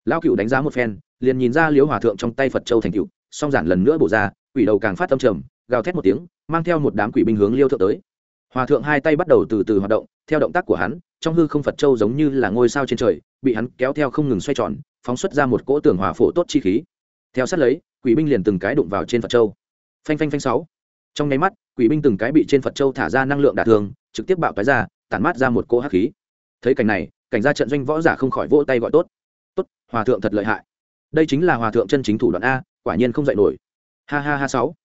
Lão cựu đánh giá một phen liền nhìn ra liễu hòa thượng trong tay phật châu thành cựu song giản lần nữa bổ ra quỷ đầu càng phát tâm trầm gào thét một tiếng mang theo một đám quỷ binh hướng liêu thượng tới. Hòa thượng hai tay bắt đầu từ từ hoạt động theo động tác của hắn trong hư không phật châu giống như là ngôi sao trên trời bị hắn kéo theo không ngừng xoay tròn phóng xuất ra một cỗ tường hòa phổ tốt chi khí. Theo sát lấy, quỷ binh liền từng cái đụng vào trên phật châu. Phanh phanh phanh sáu. Trong nháy mắt, quỷ binh từng cái bị trên phật châu thả ra năng lượng đả thường trực tiếp bạo tái ra, tản mát ra một cỗ hắc khí. Thấy cảnh này, cảnh gia trận doanh võ giả không khỏi vỗ tay gọi tốt. Tốt, hòa thượng thật lợi hại. Đây chính là hòa thượng chân chính thủ đoạn a, quả nhiên không dạy nổi. Ha ha ha sáu.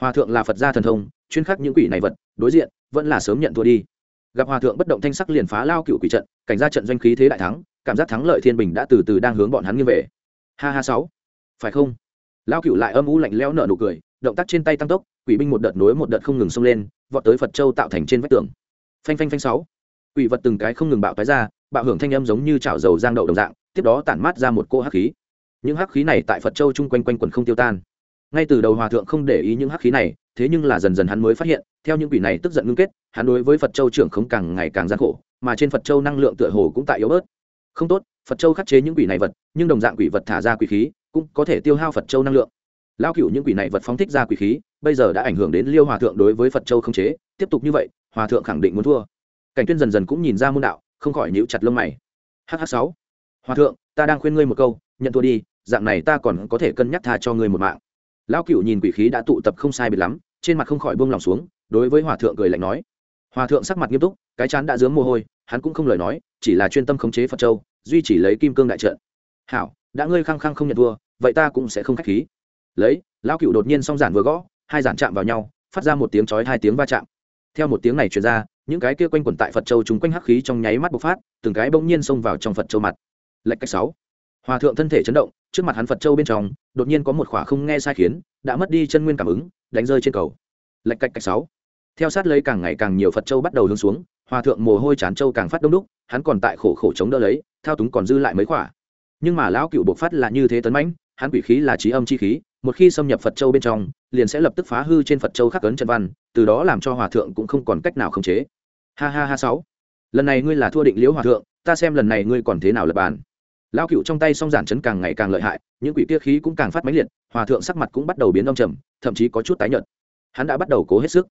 Hòa thượng là phật gia thần thông, chuyên khắc những quỷ này vật, đối diện, vẫn là sớm nhận thua đi. Gặp hòa thượng bất động thanh sắc liền phá lao cựu quỷ trận, cảnh gia trận doanh khí thế đại thắng cảm giác thắng lợi thiên bình đã từ từ đang hướng bọn hắn nghiêng về. Ha ha sáu. Phải không? Lao cựu lại âm u lạnh lẽo nở nụ cười, động tác trên tay tăng tốc, quỷ binh một đợt nối một đợt không ngừng xông lên, vọt tới phật châu tạo thành trên vách tường. Phanh phanh phanh sáu. Quỷ vật từng cái không ngừng bạo tái ra, bạo hưởng thanh âm giống như chảo dầu giang đậu đồng dạng, tiếp đó tản mát ra một cô hắc khí. Những hắc khí này tại phật châu chung quanh quanh quần không tiêu tan. Ngay từ đầu hòa thượng không để ý những hắc khí này, thế nhưng là dần dần hắn mới phát hiện, theo những quỷ này tức giận ngưng kết, hắn đối với phật châu trưởng không càng ngày càng gian khổ, mà trên phật châu năng lượng tựa hồ cũng tại yếu bớt không tốt, phật châu khắc chế những quỷ này vật, nhưng đồng dạng quỷ vật thả ra quỷ khí, cũng có thể tiêu hao phật châu năng lượng. Lao cựu những quỷ này vật phóng thích ra quỷ khí, bây giờ đã ảnh hưởng đến liêu hòa thượng đối với phật châu không chế, tiếp tục như vậy, hòa thượng khẳng định muốn thua. Cảnh tuyên dần dần cũng nhìn ra môn đạo, không khỏi nhíu chặt lông mày. Hh sáu. Hòa thượng, ta đang khuyên ngươi một câu, nhận thua đi, dạng này ta còn có thể cân nhắc tha cho ngươi một mạng. Lão cựu nhìn quỷ khí đã tụ tập không sai biệt lắm, trên mặt không khỏi buông lòng xuống, đối với hòa thượng cười lạnh nói. Hòa thượng sắc mặt nghiêm túc, cái chán đã dướng mồ hôi hắn cũng không lời nói, chỉ là chuyên tâm khống chế phật châu, duy chỉ lấy kim cương đại trận. Hảo, đã ngươi khăng khăng không nhận thua, vậy ta cũng sẽ không khách khí. Lấy, lão cựu đột nhiên song giản vừa gõ, hai giản chạm vào nhau, phát ra một tiếng chói hai tiếng va chạm. Theo một tiếng này truyền ra, những cái kia quanh quẩn tại phật châu chúng quanh hắc khí trong nháy mắt bộc phát, từng cái bỗng nhiên xông vào trong phật châu mặt. Lệch cách sáu. Hòa thượng thân thể chấn động, trước mặt hắn phật châu bên trong, đột nhiên có một khỏa không nghe sai khiến, đã mất đi chân nguyên cảm ứng, đánh rơi trên cầu. Lệch cách cách sáu. Theo sát lấy càng ngày càng nhiều phật châu bắt đầu hướng xuống hòa thượng mồ hôi chán châu càng phát đông đúc, hắn còn tại khổ khổ chống đỡ lấy, thao túng còn dư lại mấy khỏa. Nhưng mà lão cựu bộc phát là như thế tấn mãnh, hắn quỷ khí là trí âm chi khí, một khi xâm nhập phật châu bên trong, liền sẽ lập tức phá hư trên phật châu khắc ấn trần văn, từ đó làm cho hòa thượng cũng không còn cách nào khống chế. Ha ha ha sáu. Lần này ngươi là thua định liễu hòa thượng, ta xem lần này ngươi còn thế nào lập bàn. Lão cựu trong tay song giản chấn càng ngày càng lợi hại, những quỷ kia khí cũng càng phát mãnh liệt, hòa thượng sắc mặt cũng bắt đầu biến đông trầm, thậm chí có chút tái nhợt. Hắn đã bắt đầu cố hết sức.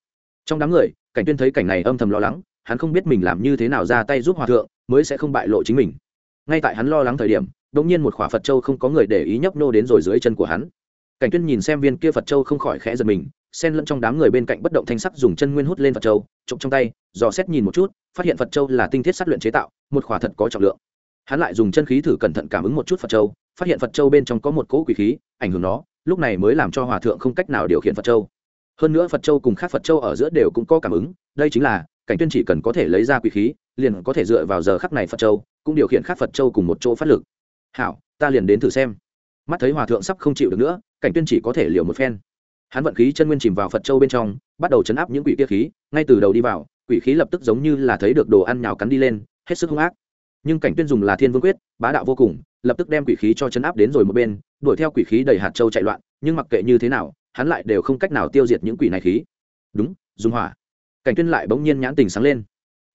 Trong đám người, cảnh tuyên thấy cảnh này âm thầm lo lắng hắn không biết mình làm như thế nào ra tay giúp hòa thượng, mới sẽ không bại lộ chính mình. Ngay tại hắn lo lắng thời điểm, đột nhiên một khỏa phật châu không có người để ý nhấp nô đến rồi dưới chân của hắn. Cảnh tuyên nhìn xem viên kia phật châu không khỏi khẽ giật mình, xen lẫn trong đám người bên cạnh bất động thanh sắc dùng chân nguyên hút lên phật châu trộm trong tay, dò xét nhìn một chút, phát hiện phật châu là tinh thiết sát luyện chế tạo, một khỏa thật có trọng lượng. Hắn lại dùng chân khí thử cẩn thận cảm ứng một chút phật châu, phát hiện phật châu bên trong có một cỗ quỷ khí, ảnh hưởng nó, lúc này mới làm cho hòa thượng không cách nào điều khiển phật châu. Hơn nữa phật châu cùng khác phật châu ở giữa đều cũng có cảm ứng, đây chính là cảnh tuyên chỉ cần có thể lấy ra quỷ khí, liền có thể dựa vào giờ khắc này phật châu, cũng điều khiển khác phật châu cùng một chỗ phát lực. Hảo, ta liền đến thử xem. Mắt thấy hòa thượng sắp không chịu được nữa, cảnh tuyên chỉ có thể liều một phen. Hắn vận khí chân nguyên chìm vào phật châu bên trong, bắt đầu chấn áp những quỷ kia khí, ngay từ đầu đi vào, quỷ khí lập tức giống như là thấy được đồ ăn nhào cắn đi lên, hết sức hung ác. Nhưng cảnh tuyên dùng là thiên vương quyết, bá đạo vô cùng, lập tức đem quỷ khí cho chấn áp đến rồi một bên, đuổi theo quỷ khí đầy hạt châu chạy loạn, nhưng mặc kệ như thế nào, hắn lại đều không cách nào tiêu diệt những quỷ này khí. Đúng dùng hỏa cảnh tuyên lại bỗng nhiên nhãn tình sáng lên.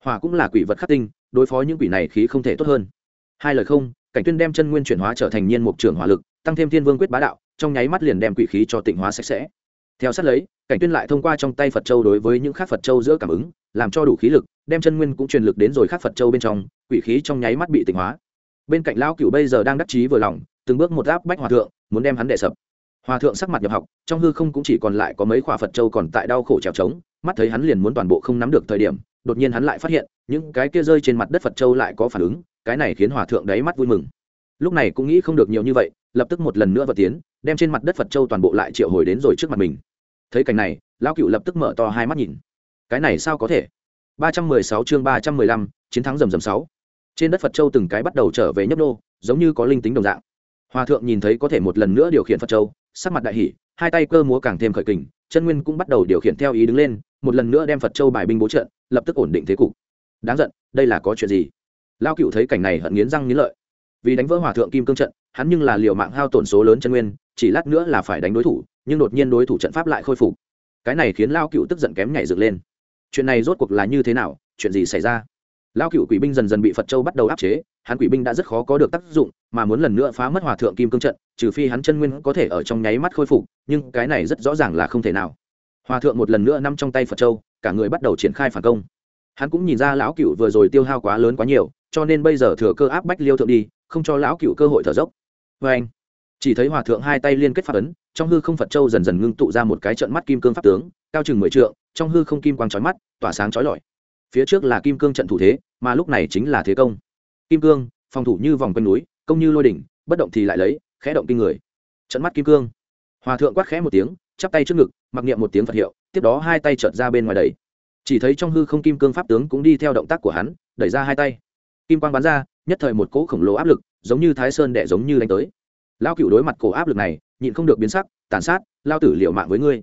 Hỏa cũng là quỷ vật khắc tinh, đối phó những quỷ này khí không thể tốt hơn. Hai lời không, cảnh tuyên đem chân nguyên chuyển hóa trở thành nhiên mục trưởng hỏa lực, tăng thêm thiên vương quyết bá đạo, trong nháy mắt liền đem quỷ khí cho tịnh hóa sạch sẽ. Theo sát lấy, cảnh tuyên lại thông qua trong tay phật châu đối với những khác phật châu giữa cảm ứng, làm cho đủ khí lực, đem chân nguyên cũng truyền lực đến rồi khác phật châu bên trong, quỷ khí trong nháy mắt bị tịnh hóa. Bên cạnh lão cửu bây giờ đang đắc chí vừa lòng, từng bước một áp bách hòa thượng, muốn đem hắn đệ sập hòa thượng sắc mặt nhập học, trong hư không cũng chỉ còn lại có mấy khỏa phật châu còn tại đau khổ trèo trống, mắt thấy hắn liền muốn toàn bộ không nắm được thời điểm, đột nhiên hắn lại phát hiện, những cái kia rơi trên mặt đất phật châu lại có phản ứng, cái này khiến hòa thượng đáy mắt vui mừng. Lúc này cũng nghĩ không được nhiều như vậy, lập tức một lần nữa vật tiến, đem trên mặt đất phật châu toàn bộ lại triệu hồi đến rồi trước mặt mình. Thấy cảnh này, lão cựu lập tức mở to hai mắt nhìn. Cái này sao có thể? Ba trăm mười sáu chương ba trăm mười lăm, chiến thắng rầm rầm sáu. Trên đất phật châu từng cái bắt đầu trở về nhấp nô, giống như có linh tính đồng dạng. Hòa thượng nhìn thấy có thể một lần nữa điều khiển phật châu sắc mặt đại hỷ hai tay cơ múa càng thêm khởi kình, chân nguyên cũng bắt đầu điều khiển theo ý đứng lên, một lần nữa đem phật châu bài binh bố trận, lập tức ổn định thế cục. Đáng giận, đây là có chuyện gì? Lao cựu thấy cảnh này hận nghiến răng nghiến lợi. Vì đánh vỡ hòa thượng kim cương trận, hắn nhưng là liều mạng hao tổn số lớn chân nguyên, chỉ lát nữa là phải đánh đối thủ, nhưng đột nhiên đối thủ trận pháp lại khôi phục. Cái này khiến lao cựu tức giận kém nhảy dựng lên. Chuyện này rốt cuộc là như thế nào? Chuyện gì xảy ra? Lao cựu quỷ binh dần dần bị phật châu bắt đầu áp chế, hắn quỷ binh đã rất khó có được tác dụng, mà muốn lần nữa phá mất hòa thượng kim cương trận, trừ phi hắn chân nguyên có thể ở trong nháy mắt khôi phục, nhưng cái này rất rõ ràng là không thể nào. Hòa thượng một lần nữa nằm trong tay phật châu, cả người bắt đầu triển khai phản công. Hắn cũng nhìn ra lão cựu vừa rồi tiêu hao quá lớn quá nhiều, cho nên bây giờ thừa cơ áp bách liêu thượng đi, không cho lão cựu cơ hội thở dốc. Vê anh, chỉ thấy hòa thượng hai tay liên kết phát ấn, trong hư không phật châu dần dần ngưng tụ ra một cái trận mắt kim cương pháp tướng, cao chừng mười trượng, trong hư không kim quang trói mắt, tỏa sáng trói lọi phía trước là kim cương trận thủ thế, mà lúc này chính là thế công. Kim cương, phòng thủ như vòng quanh núi, công như lôi đỉnh, bất động thì lại lấy, khẽ động kinh người. Trận mắt kim cương. Hòa thượng quát khẽ một tiếng, chắp tay trước ngực, mặc niệm một tiếng phật hiệu, tiếp đó hai tay trợt ra bên ngoài đầy chỉ thấy trong hư không kim cương pháp tướng cũng đi theo động tác của hắn, đẩy ra hai tay. Kim quang bắn ra, nhất thời một cỗ khổng lồ áp lực, giống như thái sơn đẻ giống như đánh tới. Lao cựu đối mặt cổ áp lực này, nhịn không được biến sắc, tàn sát lao tử liệu mạng với ngươi.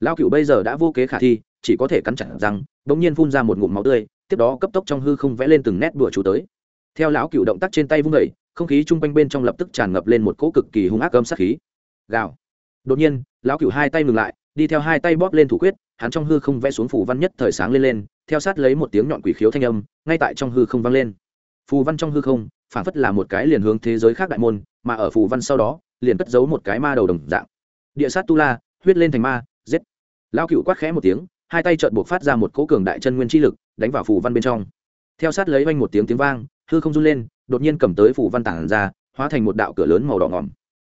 Lao cựu bây giờ đã vô kế khả thi chỉ có thể cắn chặt răng, bỗng nhiên phun ra một ngụm máu tươi, tiếp đó cấp tốc trong hư không vẽ lên từng nét đùa chú tới. Theo lão cựu động tác trên tay vung vẩy không khí chung quanh bên trong lập tức tràn ngập lên một cỗ cực kỳ hung ác âm sát khí. Gào. Đột nhiên, lão cựu hai tay ngừng lại, đi theo hai tay bóp lên thủ quyết, hắn trong hư không vẽ xuống phù văn nhất thời sáng lên lên, theo sát lấy một tiếng nhọn quỷ khiếu thanh âm, ngay tại trong hư không vang lên. Phù văn trong hư không phản phất là một cái liền hướng thế giới khác đại môn, mà ở phù văn sau đó, liền cất giấu một cái ma đầu đồng dạng. Địa sát tu la, huyết lên thành ma, giết. Lão cựu quát khẽ một tiếng hai tay trợn buộc phát ra một cỗ cường đại chân nguyên chi lực, đánh vào phủ văn bên trong. Theo sát lấy oanh một tiếng tiếng vang, hư không run lên, đột nhiên cầm tới phủ văn tản ra, hóa thành một đạo cửa lớn màu đỏ ngỏm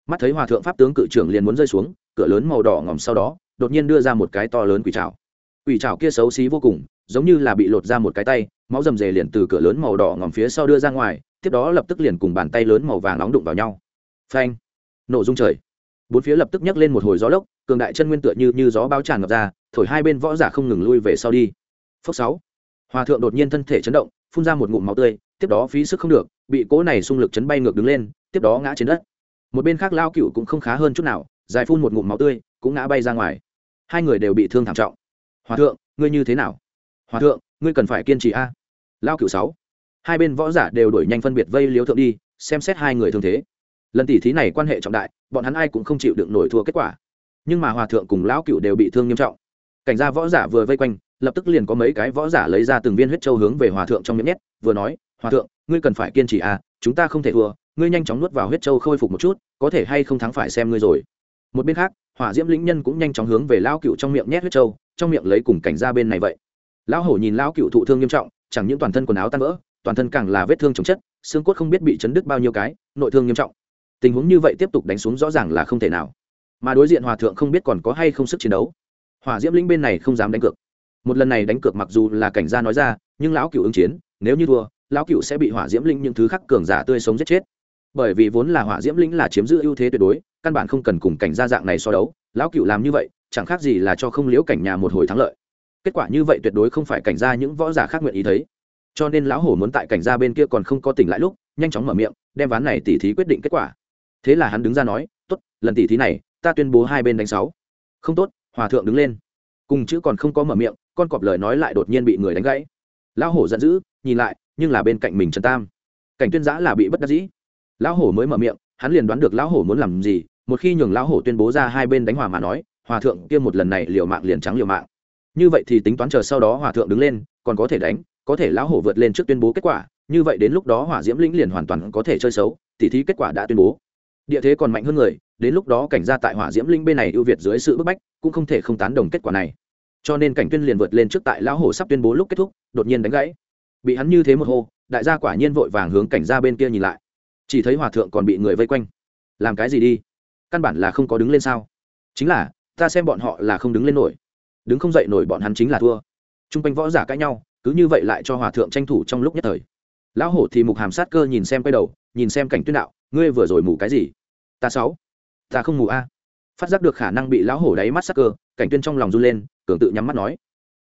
mắt thấy hòa thượng pháp tướng cự trưởng liền muốn rơi xuống, cửa lớn màu đỏ ngỏm sau đó, đột nhiên đưa ra một cái to lớn quỷ trào quỷ trào kia xấu xí vô cùng, giống như là bị lột ra một cái tay, máu rầm rề liền từ cửa lớn màu đỏ ngòm phía sau đưa ra ngoài, tiếp đó lập tức liền cùng bàn tay lớn màu vàng nóng đụng vào nhau. Phanh! Nổ rung trời. Bốn phía lập tức nhấc lên một hồi gió lốc, cường đại chân nguyên tựa như như gió bao tràn ngập ra thổi hai bên võ giả không ngừng lui về sau đi. Phốc sáu. Hòa thượng đột nhiên thân thể chấn động, phun ra một ngụm máu tươi, tiếp đó phí sức không được, bị cỗ này xung lực chấn bay ngược đứng lên, tiếp đó ngã trên đất. Một bên khác lao cựu cũng không khá hơn chút nào, dài phun một ngụm máu tươi, cũng ngã bay ra ngoài. Hai người đều bị thương thảm trọng. Hòa thượng, ngươi như thế nào? Hòa thượng, ngươi cần phải kiên trì a. Lao cựu sáu. Hai bên võ giả đều đổi nhanh phân biệt vây liếu thượng đi, xem xét hai người thương thế. Lần tỉ thí này quan hệ trọng đại, bọn hắn ai cũng không chịu đựng nổi thua kết quả. Nhưng mà hòa thượng cùng lão cựu đều bị thương nghiêm trọng cảnh gia võ giả vừa vây quanh, lập tức liền có mấy cái võ giả lấy ra từng viên huyết châu hướng về hòa thượng trong miệng nhét, vừa nói, hòa thượng, ngươi cần phải kiên trì à chúng ta không thể thua, ngươi nhanh chóng nuốt vào huyết châu khôi phục một chút, có thể hay không thắng phải xem ngươi rồi. Một bên khác, hỏa diễm lĩnh nhân cũng nhanh chóng hướng về lão cựu trong miệng nhét huyết châu, trong miệng lấy cùng cảnh gia bên này vậy. Lão hổ nhìn lão cựu thụ thương nghiêm trọng, chẳng những toàn thân quần áo tan vỡ, toàn thân càng là vết thương chồng chất, xương cốt không biết bị chấn đứt bao nhiêu cái, nội thương nghiêm trọng. Tình huống như vậy tiếp tục đánh xuống rõ ràng là không thể nào. Mà đối diện hòa thượng không biết còn có hay không sức chiến đấu hỏa diễm lĩnh bên này không dám đánh cược. Một lần này đánh cược mặc dù là cảnh gia nói ra, nhưng lão cựu ứng chiến, nếu như thua, lão cựu sẽ bị hỏa diễm linh những thứ khác cường giả tươi sống giết chết. Bởi vì vốn là hỏa diễm linh là chiếm giữ ưu thế tuyệt đối, căn bản không cần cùng cảnh gia dạng này so đấu, lão cựu làm như vậy, chẳng khác gì là cho không liễu cảnh nhà một hồi thắng lợi. Kết quả như vậy tuyệt đối không phải cảnh gia những võ giả khác nguyện ý thấy. Cho nên lão hổ muốn tại cảnh gia bên kia còn không có tỉnh lại lúc, nhanh chóng mở miệng, đem ván này tỉ thí quyết định kết quả. Thế là hắn đứng ra nói, tốt, lần tỉ thí này, ta tuyên bố hai bên đánh sáu. Không tốt hòa thượng đứng lên. Cùng chữ còn không có mở miệng, con cọp lời nói lại đột nhiên bị người đánh gãy. Lão hổ giận dữ, nhìn lại, nhưng là bên cạnh mình trần tam. Cảnh tuyên giã là bị bất đắc dĩ. Lão hổ mới mở miệng, hắn liền đoán được lão hổ muốn làm gì, một khi nhường lão hổ tuyên bố ra hai bên đánh hòa mà nói, hòa thượng kia một lần này liều mạng liền trắng liều mạng. Như vậy thì tính toán chờ sau đó hòa thượng đứng lên, còn có thể đánh, có thể lão hổ vượt lên trước tuyên bố kết quả, như vậy đến lúc đó hỏa diễm lĩnh liền hoàn toàn có thể chơi xấu, tỉ thí kết quả đã tuyên bố. Địa thế còn mạnh hơn người, đến lúc đó cảnh gia tại hỏa diễm linh bên này ưu việt dưới sự bức bách cũng không thể không tán đồng kết quả này. Cho nên cảnh tuyên liền vượt lên trước tại lão hổ sắp tuyên bố lúc kết thúc, đột nhiên đánh gãy. Bị hắn như thế một hô, đại gia quả nhiên vội vàng hướng cảnh gia bên kia nhìn lại. Chỉ thấy hòa thượng còn bị người vây quanh. Làm cái gì đi? Căn bản là không có đứng lên sao? Chính là, ta xem bọn họ là không đứng lên nổi. Đứng không dậy nổi bọn hắn chính là thua. T r u n g quanh võ giả cãi nhau, cứ như vậy lại cho hòa thượng tranh thủ trong lúc nhất thời. Lão hổ thì mục hàm sát cơ nhìn xem quay đầu, nhìn xem cảnh tuyên đạo, ngươi vừa rồi mù cái gì? Ta sáu ta không mù a phát giác được khả năng bị lão hổ đáy mắt sắc cơ, cảnh tuyên trong lòng run lên, cường tự nhắm mắt nói.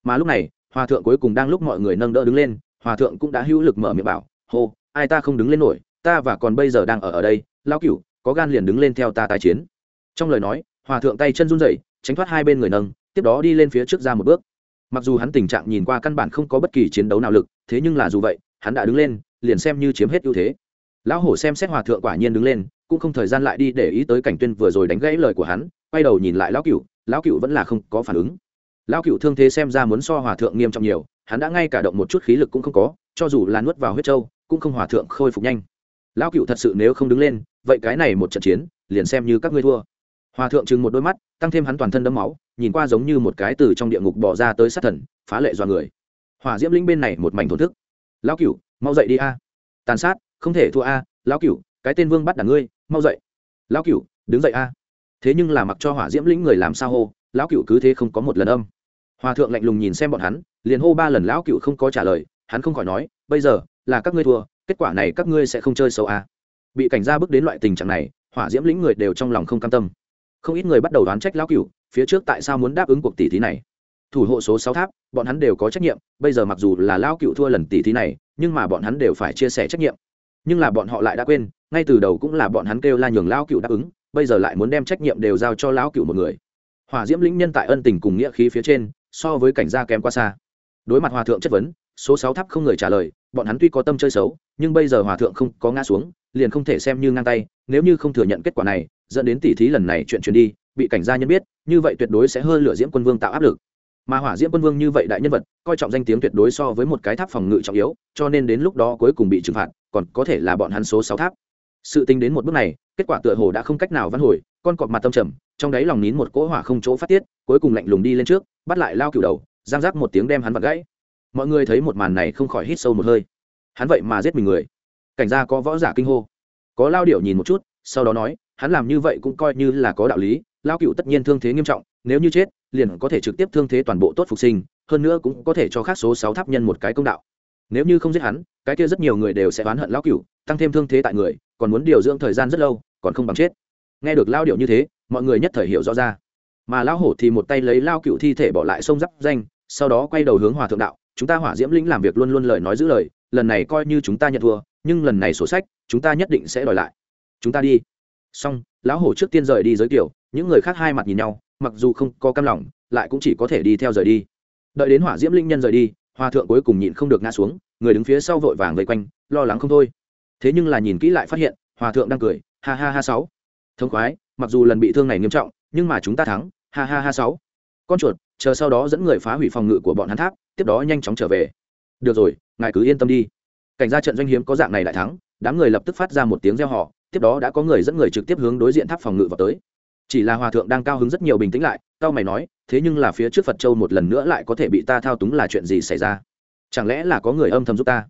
Mà lúc này, hòa thượng cuối cùng đang lúc mọi người nâng đỡ đứng lên, hòa thượng cũng đã hữu lực mở miệng bảo, hô, ai ta không đứng lên nổi, ta và còn bây giờ đang ở ở đây, lão cửu, có gan liền đứng lên theo ta tái chiến. Trong lời nói, hòa thượng tay chân run rẩy, tránh thoát hai bên người nâng, tiếp đó đi lên phía trước ra một bước. Mặc dù hắn tình trạng nhìn qua căn bản không có bất kỳ chiến đấu nào lực, thế nhưng là dù vậy, hắn đã đứng lên, liền xem như chiếm hết ưu thế. Lão hổ xem xét hòa thượng quả nhiên đứng lên cũng không thời gian lại đi để ý tới cảnh tuyên vừa rồi đánh gãy lời của hắn, quay đầu nhìn lại lão cựu lão cựu vẫn là không có phản ứng. Lão cựu thương thế xem ra muốn so hòa thượng nghiêm trọng nhiều, hắn đã ngay cả động một chút khí lực cũng không có, cho dù là nuốt vào huyết trâu cũng không hòa thượng khôi phục nhanh. Lão cựu thật sự nếu không đứng lên, vậy cái này một trận chiến, liền xem như các ngươi thua. Hòa thượng chừng một đôi mắt, tăng thêm hắn toàn thân đấm máu, nhìn qua giống như một cái từ trong địa ngục bỏ ra tới sát thần, phá lệ do người. Hòa diễm linh bên này một mảnh thổn thức. Lão cựu, mau dậy đi a. Tàn sát, không thể thua a, lão cựu cái tên vương bắt đàn ngươi, mau dậy. Lão cựu đứng dậy a. Thế nhưng là mặc cho hỏa diễm lĩnh người làm sao hô, lão cựu cứ thế không có một lần âm. Hòa thượng lạnh lùng nhìn xem bọn hắn, liền hô ba lần lão cựu không có trả lời, hắn không khỏi nói, bây giờ, là các ngươi thua, kết quả này các ngươi sẽ không chơi xấu a. Bị cảnh gia bước đến loại tình trạng này, hỏa diễm lĩnh người đều trong lòng không cam tâm. Không ít người bắt đầu đoán trách lão cựu phía trước tại sao muốn đáp ứng cuộc tỷ thí này. Thủ hộ số sáu tháp, bọn hắn đều có trách nhiệm, bây giờ mặc dù là lão cựu thua lần tỷ thí này, nhưng mà bọn hắn đều phải chia sẻ trách nhiệm. Nhưng là bọn họ lại đã quên ngay từ đầu cũng là bọn hắn kêu la nhường lão cựu đáp ứng, bây giờ lại muốn đem trách nhiệm đều giao cho lão cựu một người. Hòa diễm lĩnh nhân tại ân tình cùng nghĩa khí phía trên, so với cảnh gia kém quá xa. Đối mặt hòa thượng chất vấn, số sáu tháp không người trả lời, bọn hắn tuy có tâm chơi xấu, nhưng bây giờ hòa thượng không có ngã xuống, liền không thể xem như ngang tay, nếu như không thừa nhận kết quả này, dẫn đến tỉ thí lần này chuyện truyền đi, bị cảnh gia nhân biết, như vậy tuyệt đối sẽ hơn lửa diễm quân vương tạo áp lực. Mà hỏa diễm quân vương như vậy đại nhân vật, coi trọng danh tiếng tuyệt đối so với một cái tháp phòng ngự trọng yếu, cho nên đến lúc đó cuối cùng bị trừng phạt, còn có thể là bọn hắn số sáu tháp sự tính đến một bước này, kết quả tựa hồ đã không cách nào văn hồi, con cọp mặt tâm trầm, trong đáy lòng nín một cỗ hỏa không chỗ phát tiết, cuối cùng lạnh lùng đi lên trước, bắt lại lao cựu đầu, giang giác một tiếng đem hắn vặt gãy. Mọi người thấy một màn này không khỏi hít sâu một hơi. Hắn vậy mà giết mình người. Cảnh gia có võ giả kinh hô. Có lao điệu nhìn một chút, sau đó nói, hắn làm như vậy cũng coi như là có đạo lý, lao cựu tất nhiên thương thế nghiêm trọng, nếu như chết, liền có thể trực tiếp thương thế toàn bộ tốt phục sinh, hơn nữa cũng có thể cho khác số sáu tháp nhân một cái công đạo nếu như không giết hắn, cái kia rất nhiều người đều sẽ oán hận lão cựu tăng thêm thương thế tại người, còn muốn điều dưỡng thời gian rất lâu, còn không bằng chết. Nghe được lao điệu như thế, mọi người nhất thời hiểu rõ ra. Mà lão hổ thì một tay lấy lao cựu thi thể bỏ lại sông giáp danh, sau đó quay đầu hướng hòa thượng đạo, chúng ta hỏa diễm lĩnh làm việc luôn luôn lời nói giữ lời, lần này coi như chúng ta nhận thua, nhưng lần này sổ sách, chúng ta nhất định sẽ đòi lại. Chúng ta đi. Xong, lão hổ trước tiên rời đi giới kiểu những người khác hai mặt nhìn nhau, mặc dù không có cam lòng, lại cũng chỉ có thể đi theo rời đi. Đợi đến hỏa diễm linh nhân rời đi hòa thượng cuối cùng nhịn không được ngã xuống, người đứng phía sau vội vàng vây quanh, lo lắng không thôi. Thế nhưng là nhìn kỹ lại phát hiện hòa thượng đang cười, ha ha ha sáu. Thông khoái, mặc dù lần bị thương này nghiêm trọng, nhưng mà chúng ta thắng, ha ha ha sáu. Con chuột, chờ sau đó dẫn người phá hủy phòng ngự của bọn hắn tháp, tiếp đó nhanh chóng trở về. Được rồi, ngài cứ yên tâm đi. Cảnh ra trận doanh hiếm có dạng này lại thắng, đám người lập tức phát ra một tiếng reo hò, tiếp đó đã có người dẫn người trực tiếp hướng đối diện tháp phòng ngự vào tới chỉ là hòa thượng đang cao hứng rất nhiều bình tĩnh lại tao mày nói, thế nhưng là phía trước phật châu một lần nữa lại có thể bị ta thao túng là chuyện gì xảy ra? Chẳng lẽ là có người âm thầm giúp ta?